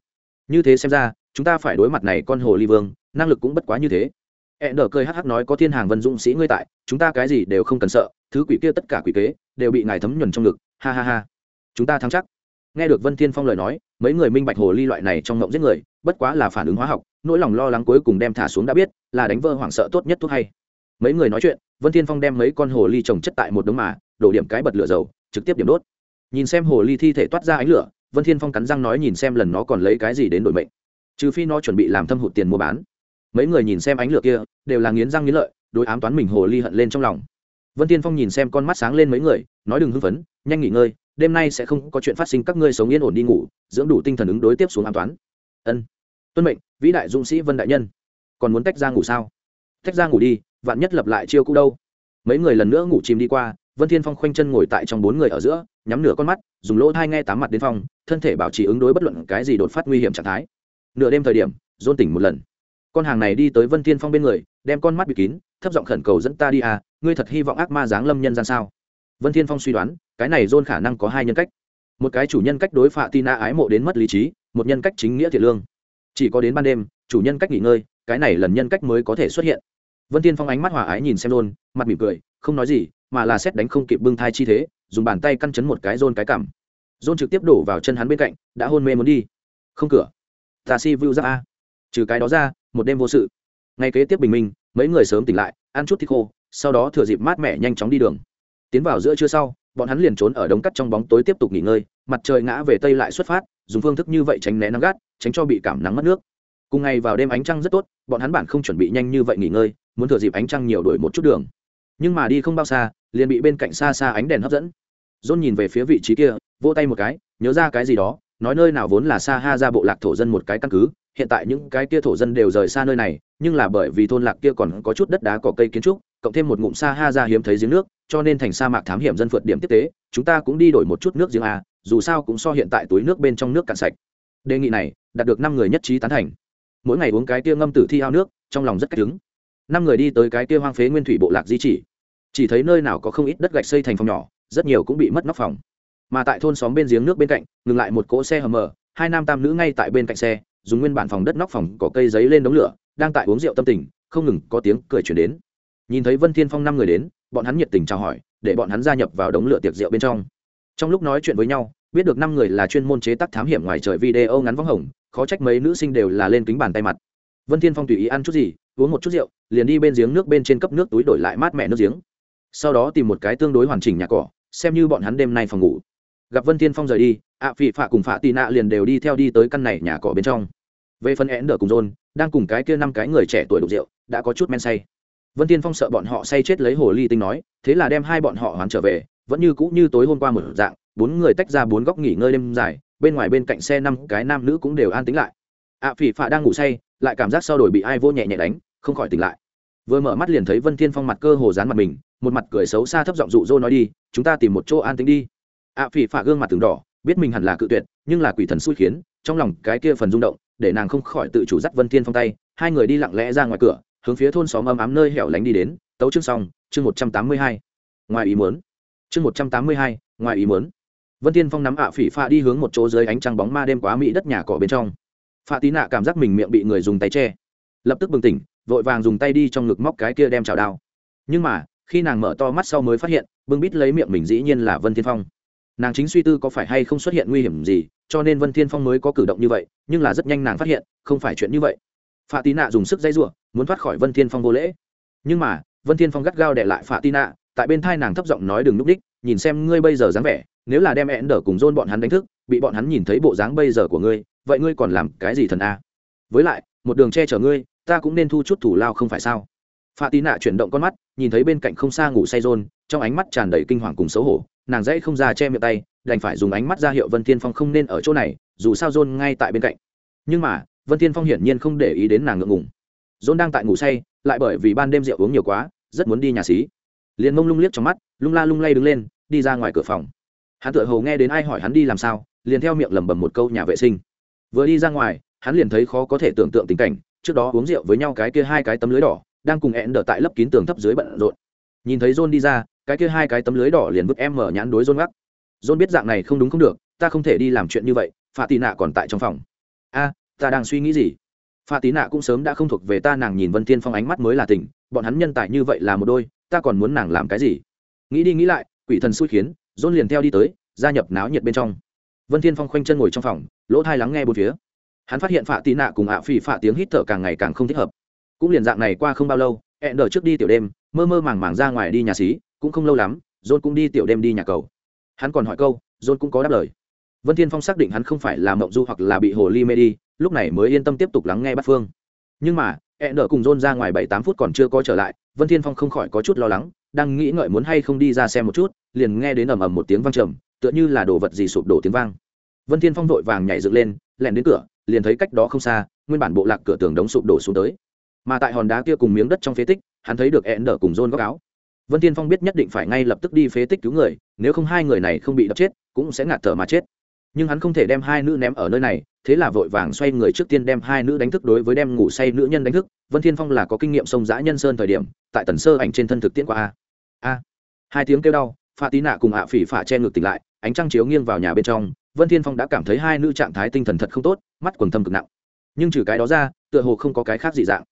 Speaker 1: Như thế xem ra, chúng ta phải đối mặt này con hồ ly vương, năng lực cũng bất quá như thế. E đờ cười hắc hắc nói có thiên hàng vân dũng sĩ ngươi tại, chúng ta cái gì đều không cần sợ, thứ quỷ kia tất cả quỷ kế, đều bị ngài thấm nhuần trong ngực, ha ha ha. Chúng ta thắng chắc. Nghe được vân thiên phong lời nói, mấy người minh bạch hồ ly loại này trong ngộng giết người, bất quá là phản ứng hóa học, nỗi lòng lo lắng cuối cùng đem thả xuống đã biết, là đánh vỡ hoảng sợ tốt nhất thuốc hay mấy người nói chuyện, vân thiên phong đem mấy con hồ ly trồng chất tại một đống mà, đổ điểm cái bật lửa dầu, trực tiếp điểm đốt. Nhìn xem hồ ly thi thể toát ra ánh lửa, vân thiên phong cắn răng nói nhìn xem lần nó còn lấy cái gì đến đổi mệnh. Trừ phi nó chuẩn bị làm thâm hụt tiền mua bán. Mấy người nhìn xem ánh lửa kia, đều là nghiến răng nghiến lợi, đối ám toán mình hồ ly hận lên trong lòng. Vân thiên phong nhìn xem con mắt sáng lên mấy người, nói đừng hưng phấn, nhanh nghỉ ngơi, đêm nay sẽ không có chuyện phát sinh các ngươi sống yên ổn đi ngủ, dưỡng đủ tinh thần ứng đối tiếp xuống ám toán. Ân. Tuân mệnh, vĩ đại dũng sĩ vân đại nhân. Còn muốn tách ra ngủ sao? Tách ra ngủ đi vạn nhất lập lại chiêu cũ đâu. Mấy người lần nữa ngủ chìm đi qua, vân thiên phong khoanh chân ngồi tại trong bốn người ở giữa, nhắm nửa con mắt, dùng lỗ thai nghe tám mặt đến phòng thân thể bảo trì ứng đối bất luận cái gì đột phát nguy hiểm trạng thái. Nửa đêm thời điểm, dôn tỉnh một lần. Con hàng này đi tới vân thiên phong bên người, đem con mắt bị kín, thấp giọng khẩn cầu dẫn ta đi à ngươi thật hy vọng ác ma giáng lâm nhân gian sao? Vân thiên phong suy đoán, cái này dôn khả năng có hai nhân cách. Một cái chủ nhân cách đối phạ tina ái mộ đến mất lý trí, một nhân cách chính nghĩa thiện lương. Chỉ có đến ban đêm, chủ nhân cách nghỉ ngơi, cái này lần nhân cách mới có thể xuất hiện vân thiên phong ánh mắt hòa ái nhìn xem dôn mặt mỉm cười, không nói gì, mà là xét đánh không kịp bưng thai chi thế, dùng bàn tay căn chấn một cái rôn cái cảm rôn trực tiếp đổ vào chân hắn bên cạnh, đã hôn mê muốn đi. Không cửa. Ta si vu ra. A trừ cái đó ra, một đêm vô sự. Ngay kế tiếp bình minh, mấy người sớm tỉnh lại, ăn chút thịt khô, sau đó thừa dịp mát mẻ nhanh chóng đi đường. Tiến vào giữa trưa sau, bọn hắn liền trốn ở đống cắt trong bóng tối tiếp tục nghỉ ngơi, mặt trời ngã về tây lại xuất phát, dùng phương thức như vậy tránh né nắng gắt, tránh cho bị cảm nắng mất nước. Cùng ngày vào đêm ánh trăng rất tốt, bọn hắn bản không chuẩn bị nhanh như vậy nghỉ ngơi muốn thừa dịp ánh trăng nhiều đổi một chút đường. Nhưng mà đi không bao xa, liền bị bên cạnh xa xa ánh đèn hấp dẫn. Dôn nhìn về phía vị trí kia, vỗ tay một cái, nhớ ra cái gì đó, nói nơi nào vốn là xa ha ra bộ lạc thổ dân một cái căn cứ, hiện tại những cái kia thổ dân đều rời xa nơi này, nhưng là bởi vì thôn lạc kia còn có chút đất đá cỏ cây kiến trúc, cộng thêm một ngụm xa ha ra hiếm thấy giếng nước, cho nên thành sa mạc thám hiểm dân phượt điểm tiếp tế, chúng ta cũng đi đổi một chút nước giếng a dù sao cũng so hiện tại túi nước bên trong nước cạn sạch. Đề nghị này, đạt được năm người nhất trí tán thành. Mỗi ngày uống cái kia ngâm tử thi ao nước, trong lòng rất cách đứng năm người đi tới cái kia hoang phế nguyên thủy bộ lạc di chỉ. Chỉ thấy nơi nào có không ít đất gạch xây thành phòng nhỏ, rất nhiều cũng bị mất nóc phòng. Mà tại thôn xóm bên giếng nước bên cạnh, ngừng lại một cỗ xe hầm mở, hai nam tam nữ ngay tại bên cạnh xe, dùng nguyên bản phòng đất nóc phòng có cây giấy lên đống lửa, đang tại uống rượu tâm tình, không ngừng có tiếng cười chuyển đến. Nhìn thấy vân thiên phong năm người đến, bọn hắn nhiệt tình chào hỏi, để bọn hắn gia nhập vào đống lửa tiệc rượu bên trong. Trong lúc nói chuyện với nhau, biết được năm người là chuyên môn chế tác thám hiểm ngoài trời video ngắn vắng hồng, khó trách mấy nữ sinh đều là lên kính bàn tay mặt. Vân thiên phong tùy ý ăn chút gì uống một chút rượu, liền đi bên giếng nước bên trên cấp nước túi đổi lại mát mẻ nước giếng. Sau đó tìm một cái tương đối hoàn chỉnh nhà cỏ, xem như bọn hắn đêm nay phòng ngủ. Gặp vân thiên phong rời đi, ạ phỉ phạ cùng phạ tị nạ liền đều đi theo đi tới căn này nhà cỏ bên trong. Về phần én đờ cùng rôn đang cùng cái kia năm cái người trẻ tuổi đục rượu, đã có chút men say. Vân thiên phong sợ bọn họ say chết lấy hồ ly tinh nói, thế là đem hai bọn họ hoán trở về, vẫn như cũ như tối hôm qua một dạng, bốn người tách ra bốn góc nghỉ ngơi đêm dài, bên ngoài bên cạnh xe năm cái nam nữ cũng đều an tính lại. ạ phỉ phạ đang ngủ say lại cảm giác sau đổi bị ai vô nhẹ nhẹ đánh, không khỏi tỉnh lại. Vừa mở mắt liền thấy vân thiên phong mặt cơ hồ dán mặt mình, một mặt cười xấu xa thấp giọng dụ dỗ nói đi, chúng ta tìm một chỗ an tính đi. Ạ phỉ phả gương mặt từng đỏ, biết mình hẳn là cự tuyệt, nhưng là quỷ thần xui khiến, trong lòng cái kia phần rung động, để nàng không khỏi tự chủ dắt vân thiên phong tay, hai người đi lặng lẽ ra ngoài cửa, hướng phía thôn xóm ấm ấm nơi hẻo lánh đi đến, tấu chương xong, chương một trăm tám mươi hai. Ngoài ý muốn. Chương một trăm tám mươi hai, ngoài ý muốn. Vân thiên phong nắm ạ phỉ pha đi hướng một chỗ dưới ánh trăng bóng ma đêm quá mỹ đất nhà cỏ bên trong. Phạ tí nạ cảm giác mình miệng bị người dùng tay che. Lập tức bừng tỉnh vội vàng dùng tay đi trong ngực móc cái kia đem chảo đao. Nhưng mà khi nàng mở to mắt sau mới phát hiện bưng bít lấy miệng mình dĩ nhiên là vân thiên phong. Nàng chính suy tư có phải hay không xuất hiện nguy hiểm gì cho nên vân thiên phong mới có cử động như vậy nhưng là rất nhanh nàng phát hiện không phải chuyện như vậy. Phạ tí nạ dùng sức dây rủa, muốn thoát khỏi vân thiên phong vô lễ. Nhưng mà vân thiên phong gắt gao để lại Phạ tí nạ tại bên thai nàng thấp giọng nói đừng lúc đích nhìn xem ngươi bây giờ dáng vẻ nếu là đem ẹn đỡ cùng dôn bọn hắn đánh thức bị bọn hắn nhìn thấy bộ dáng bây giờ của ngươi vậy ngươi còn làm cái gì thần a? Với lại một đường che chở ngươi ta cũng nên thu chút thủ lao không phải sao? Pha tí nạ chuyển động con mắt nhìn thấy bên cạnh không xa ngủ say John, trong ánh mắt tràn đầy kinh hoàng cùng xấu hổ nàng dãy không ra che miệng tay đành phải dùng ánh mắt ra hiệu vân thiên phong không nên ở chỗ này dù sao john ngay tại bên cạnh. Nhưng mà vân thiên phong hiển nhiên không để ý đến nàng ngượng ngùng. John đang tại ngủ say lại bởi vì ban đêm rượu uống nhiều quá rất muốn đi nhà xí liền mông lung liếc trong mắt, lung la lung lay đứng lên, đi ra ngoài cửa phòng. Hắn tự hồ nghe đến ai hỏi hắn đi làm sao, liền theo miệng lẩm bẩm một câu nhà vệ sinh. Vừa đi ra ngoài, hắn liền thấy khó có thể tưởng tượng tình cảnh, trước đó uống rượu với nhau cái kia hai cái tấm lưới đỏ, đang cùng ẹn đỡ tại lấp kín tường thấp dưới bận rộn. Nhìn thấy john đi ra, cái kia hai cái tấm lưới đỏ liền vứt em mở nhãn đối john gác. John biết dạng này không đúng không được, ta không thể đi làm chuyện như vậy phạ tì nạ còn tại trong phòng. A, ta đang suy nghĩ gì? Phạ tì nạ cũng sớm đã không thuộc về ta, nàng nhìn vân thiên phong ánh mắt mới là tỉnh bọn hắn nhân tài như vậy là một đôi, ta còn muốn nàng làm cái gì? Nghĩ đi nghĩ lại, quỷ thần xui khiến dôn liền theo đi tới, gia nhập náo nhiệt bên trong. Vân thiên phong khoanh chân ngồi trong phòng, lỗ thai lắng nghe bốn phía. Hắn phát hiện phạ tị nạ cùng ạ phỉ phạ tiếng hít thở càng ngày càng không thích hợp. Cũng liền dạng này qua không bao lâu, hẹn đợi trước đi tiểu đêm, mơ mơ màng màng ra ngoài đi nhà xí, cũng không lâu lắm dôn cũng đi tiểu đêm đi nhà cầu. Hắn còn hỏi câu dôn cũng có đáp lời. Vân thiên phong xác định hắn không phải là mộng du hoặc là bị hồ ly mê đi, lúc này mới yên tâm tiếp tục lắng nghe bắt phương. Nhưng mà hẹn nở cùng john ra ngoài bảy tám phút còn chưa có trở lại, vân thiên phong không khỏi có chút lo lắng, đang nghĩ ngợi muốn hay không đi ra xem một chút, liền nghe đến ầm ầm một tiếng vang trầm, tựa như là đồ vật gì sụp đổ tiếng vang. Vân thiên phong vội vàng nhảy dựng lên, lẻn đến cửa, liền thấy cách đó không xa, nguyên bản bộ lạc cửa tường đống sụp đổ xuống tới. Mà tại hòn đá kia cùng miếng đất trong phế tích, hắn thấy được ẹn nở cùng rôn góc áo. Vân Thiên phong biết nhất định phải ngay lập tức đi phế tích cứu người, nếu không hai người này không bị đập chết, cũng sẽ ngạt thở mà chết. Nhưng hắn không thể đem hai nữ ném ở nơi này thế là vội vàng xoay người trước tiên đem hai nữ đánh thức đối với đem ngủ say nữ nhân đánh thức. Vân thiên phong là có kinh nghiệm sông giã nhân sơn thời điểm, tại tần sơ ảnh trên thân thực tiễn qua a. A. Hai tiếng kêu đau pha tí nạ cùng ạ phỉ phả che ngược tỉnh lại, ánh trăng chiếu nghiêng vào nhà bên trong. Vân thiên phong đã cảm thấy hai nữ trạng thái tinh thần thật không tốt, mắt quần thâm cực nặng. Nhưng trừ cái đó ra, tựa hồ không có cái khác dị dạng.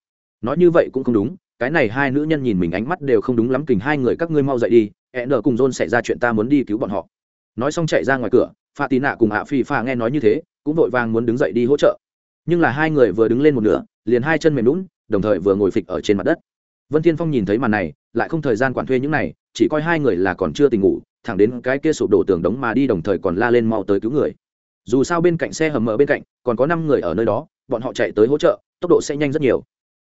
Speaker 1: Nói như vậy cũng không đúng, cái này hai nữ nhân nhìn mình ánh mắt đều không đúng lắm, kình hai người các ngươi mau dậy đi e nở cùng john xảy ra chuyện ta muốn đi cứu bọn họ. Nói xong chạy ra ngoài cửa pha tí nạ cùng ạ phi pha nghe nói như thế cũng vội vàng muốn đứng dậy đi hỗ trợ. Nhưng là hai người vừa đứng lên một nửa, liền hai chân mềm lún, đồng thời vừa ngồi phịch ở trên mặt đất. Vân thiên phong nhìn thấy màn này, lại không thời gian quản thuê những này, chỉ coi hai người là còn chưa tỉnh ngủ, thẳng đến cái kia sụp đổ tường đống mà đi đồng thời còn la lên mau tới cứu người. Dù sao bên cạnh xe hầm mở bên cạnh, còn có năm người ở nơi đó, bọn họ chạy tới hỗ trợ, tốc độ sẽ nhanh rất nhiều.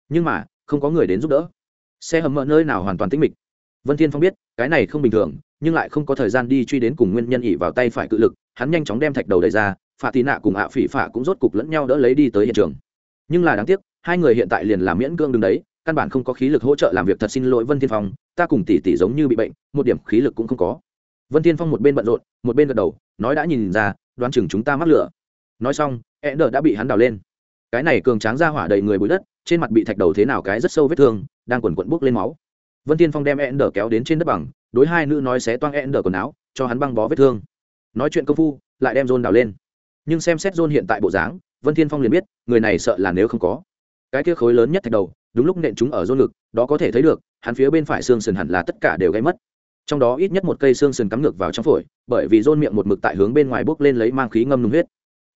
Speaker 1: Nhưng mà, không có người đến giúp đỡ. Xe hầm mở nơi nào hoàn toàn tĩnh mịch. Vân thiên phong biết, cái này không bình thường, nhưng lại không có thời gian đi truy đến cùng nguyên nhân ỉ vào tay phải cự lực, hắn nhanh chóng đem thạch đầu đẩy ra phạ tì nạ cùng ạ phỉ phạ cũng rốt cục lẫn nhau đỡ lấy đi tới hiện trường. Nhưng là đáng tiếc, hai người hiện tại liền làm miễn cương đứng đấy, căn bản không có khí lực hỗ trợ làm việc thật xin lỗi vân thiên phong, ta cùng tỷ tỷ giống như bị bệnh, một điểm khí lực cũng không có. Vân thiên phong một bên bận rộn, một bên gật đầu, nói đã nhìn ra, đoán chừng chúng ta mắc lửa. Nói xong e đã bị hắn đào lên. Cái này cường tráng ra hỏa đầy người bụi đất, trên mặt bị thạch đầu thế nào cái rất sâu vết thương, đang quần quận bốc lên máu. Vân tiên phong đem e kéo đến trên đất bằng, đối hai nữ nói xé toang e quần áo, cho hắn băng bó vết thương. Nói chuyện công phu, lại đem john đào lên nhưng xem xét john hiện tại bộ dáng, vân thiên phong liền biết, người này sợ là nếu không có. Cái kia khối lớn nhất thạch đầu, đúng lúc nện chúng ở john ngực, đó có thể thấy được, hắn phía bên phải xương sườn hẳn là tất cả đều gây mất. Trong đó ít nhất một cây xương sườn cắm ngược vào trong phổi, bởi vì john miệng một mực tại hướng bên ngoài bước lên lấy mang khí ngâm nung huyết.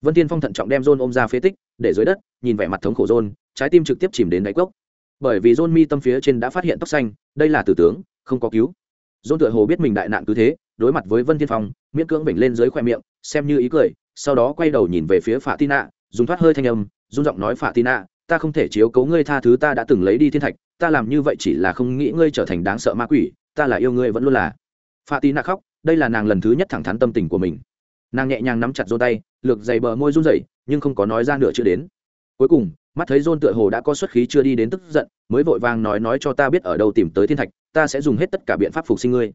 Speaker 1: Vân Thiên phong thận trọng đem john ôm ra phế tích, để dưới đất, nhìn vẻ mặt thống khổ john, trái tim trực tiếp chìm đến đáy cốc. Bởi vì john mi tâm phía trên đã phát hiện tóc xanh, đây là tử tướng, không có cứu. John tựa hồ biết mình đại nạn cứ thế, đối mặt với vân Thiên phong, miễn cưỡng bệnh lên dưới khoe miệng, xem như ý cười sau đó quay đầu nhìn về phía phạ tina dùng thoát hơi thanh âm, run giọng nói phạ tina ta không thể chiếu cấu ngươi tha thứ ta đã từng lấy đi thiên thạch, ta làm như vậy chỉ là không nghĩ ngươi trở thành đáng sợ ma quỷ, ta là yêu ngươi vẫn luôn là. Phạ tina khóc, đây là nàng lần thứ nhất thẳng thắn tâm tình của mình. Nàng nhẹ nhàng nắm chặt dô tay, lược dày bờ môi run rẩy, nhưng không có nói ra nửa chưa đến. Cuối cùng, mắt thấy dôn tựa hồ đã có xuất khí chưa đi đến tức giận, mới vội vàng nói nói cho ta biết ở đâu tìm tới thiên thạch, ta sẽ dùng hết tất cả biện pháp phục sinh ngươi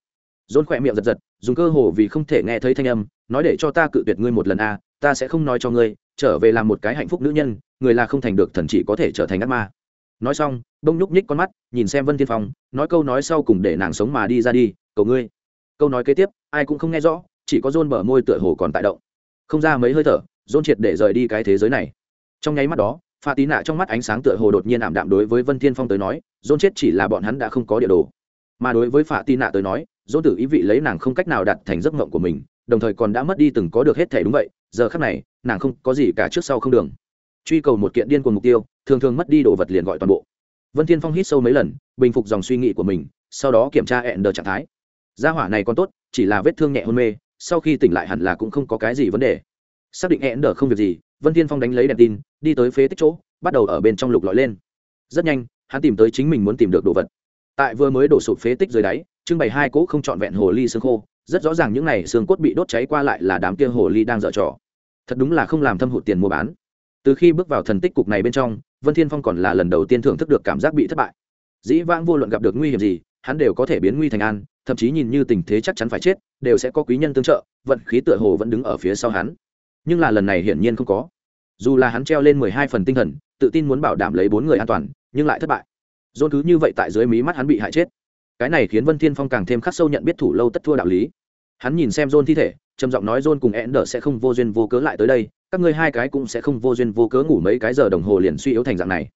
Speaker 1: dồn khỏe miệng giật giật, dùng cơ hồ vì không thể nghe thấy thanh âm, nói để cho ta cự tuyệt ngươi một lần a ta sẽ không nói cho ngươi, trở về làm một cái hạnh phúc nữ nhân, người là không thành được thần chỉ có thể trở thành ác ma. Nói xong bông nhúc nhích con mắt, nhìn xem vân thiên phong, nói câu nói sau cùng để nàng sống mà đi ra đi, cầu ngươi. Câu nói kế tiếp, ai cũng không nghe rõ, chỉ có dôn bờ môi tựa hồ còn tại động. Không ra mấy hơi thở dôn triệt để rời đi cái thế giới này. Trong nháy mắt đó pha tí nạ trong mắt ánh sáng tựa hồ đột nhiên ảm đạm đối với vân thiên phong tới nói dôn chết chỉ là bọn hắn đã không có địa đồ. Mà đối với pha tí nạ tới nói dỗ tử ý vị lấy nàng không cách nào đặt thành giấc mộng của mình, đồng thời còn đã mất đi từng có được hết thể đúng vậy, giờ khắc này, nàng không có gì cả trước sau không đường. Truy cầu một kiện điên cuồng mục tiêu, thường thường mất đi đồ vật liền gọi toàn bộ. Vân thiên phong hít sâu mấy lần, bình phục dòng suy nghĩ của mình, sau đó kiểm tra hẹn đờ trạng thái. Gia hỏa này còn tốt, chỉ là vết thương nhẹ hôn mê, sau khi tỉnh lại hẳn là cũng không có cái gì vấn đề. Xác định hẹn đờ không việc gì, vân thiên phong đánh lấy đèn tin, đi tới phế tích chỗ, bắt đầu ở bên trong lục lọi lên. Rất nhanh, hắn tìm tới chính mình muốn tìm được đồ vật. Tại vừa mới đổ sụp phế tích dưới đáy trưng bày hai cỗ không trọn vẹn hồ ly xương khô, rất rõ ràng những này xương cốt bị đốt cháy qua lại là đám kia hồ ly đang dở trò. Thật đúng là không làm thâm hụt tiền mua bán. Từ khi bước vào thần tích cục này bên trong, vân thiên phong còn là lần đầu tiên thưởng thức được cảm giác bị thất bại. Dĩ vãng vô luận gặp được nguy hiểm gì, hắn đều có thể biến nguy thành an, thậm chí nhìn như tình thế chắc chắn phải chết, đều sẽ có quý nhân tương trợ, vận khí tựa hồ vẫn đứng ở phía sau hắn. Nhưng là lần này hiển nhiên không có. Dù là hắn treo lên mười hai phần tinh thần, tự tin muốn bảo đảm lấy bốn người an toàn, nhưng lại thất bại. Dôn cứ như vậy tại dưới mí mắt hắn bị hại chết cái này khiến vân thiên phong càng thêm khắc sâu nhận biết thủ lâu tất thua đạo lý. Hắn nhìn xem john thi thể, trầm giọng nói john cùng ender sẽ không vô duyên vô cớ lại tới đây, các ngươi hai cái cũng sẽ không vô duyên vô cớ ngủ mấy cái giờ đồng hồ liền suy yếu thành dạng này.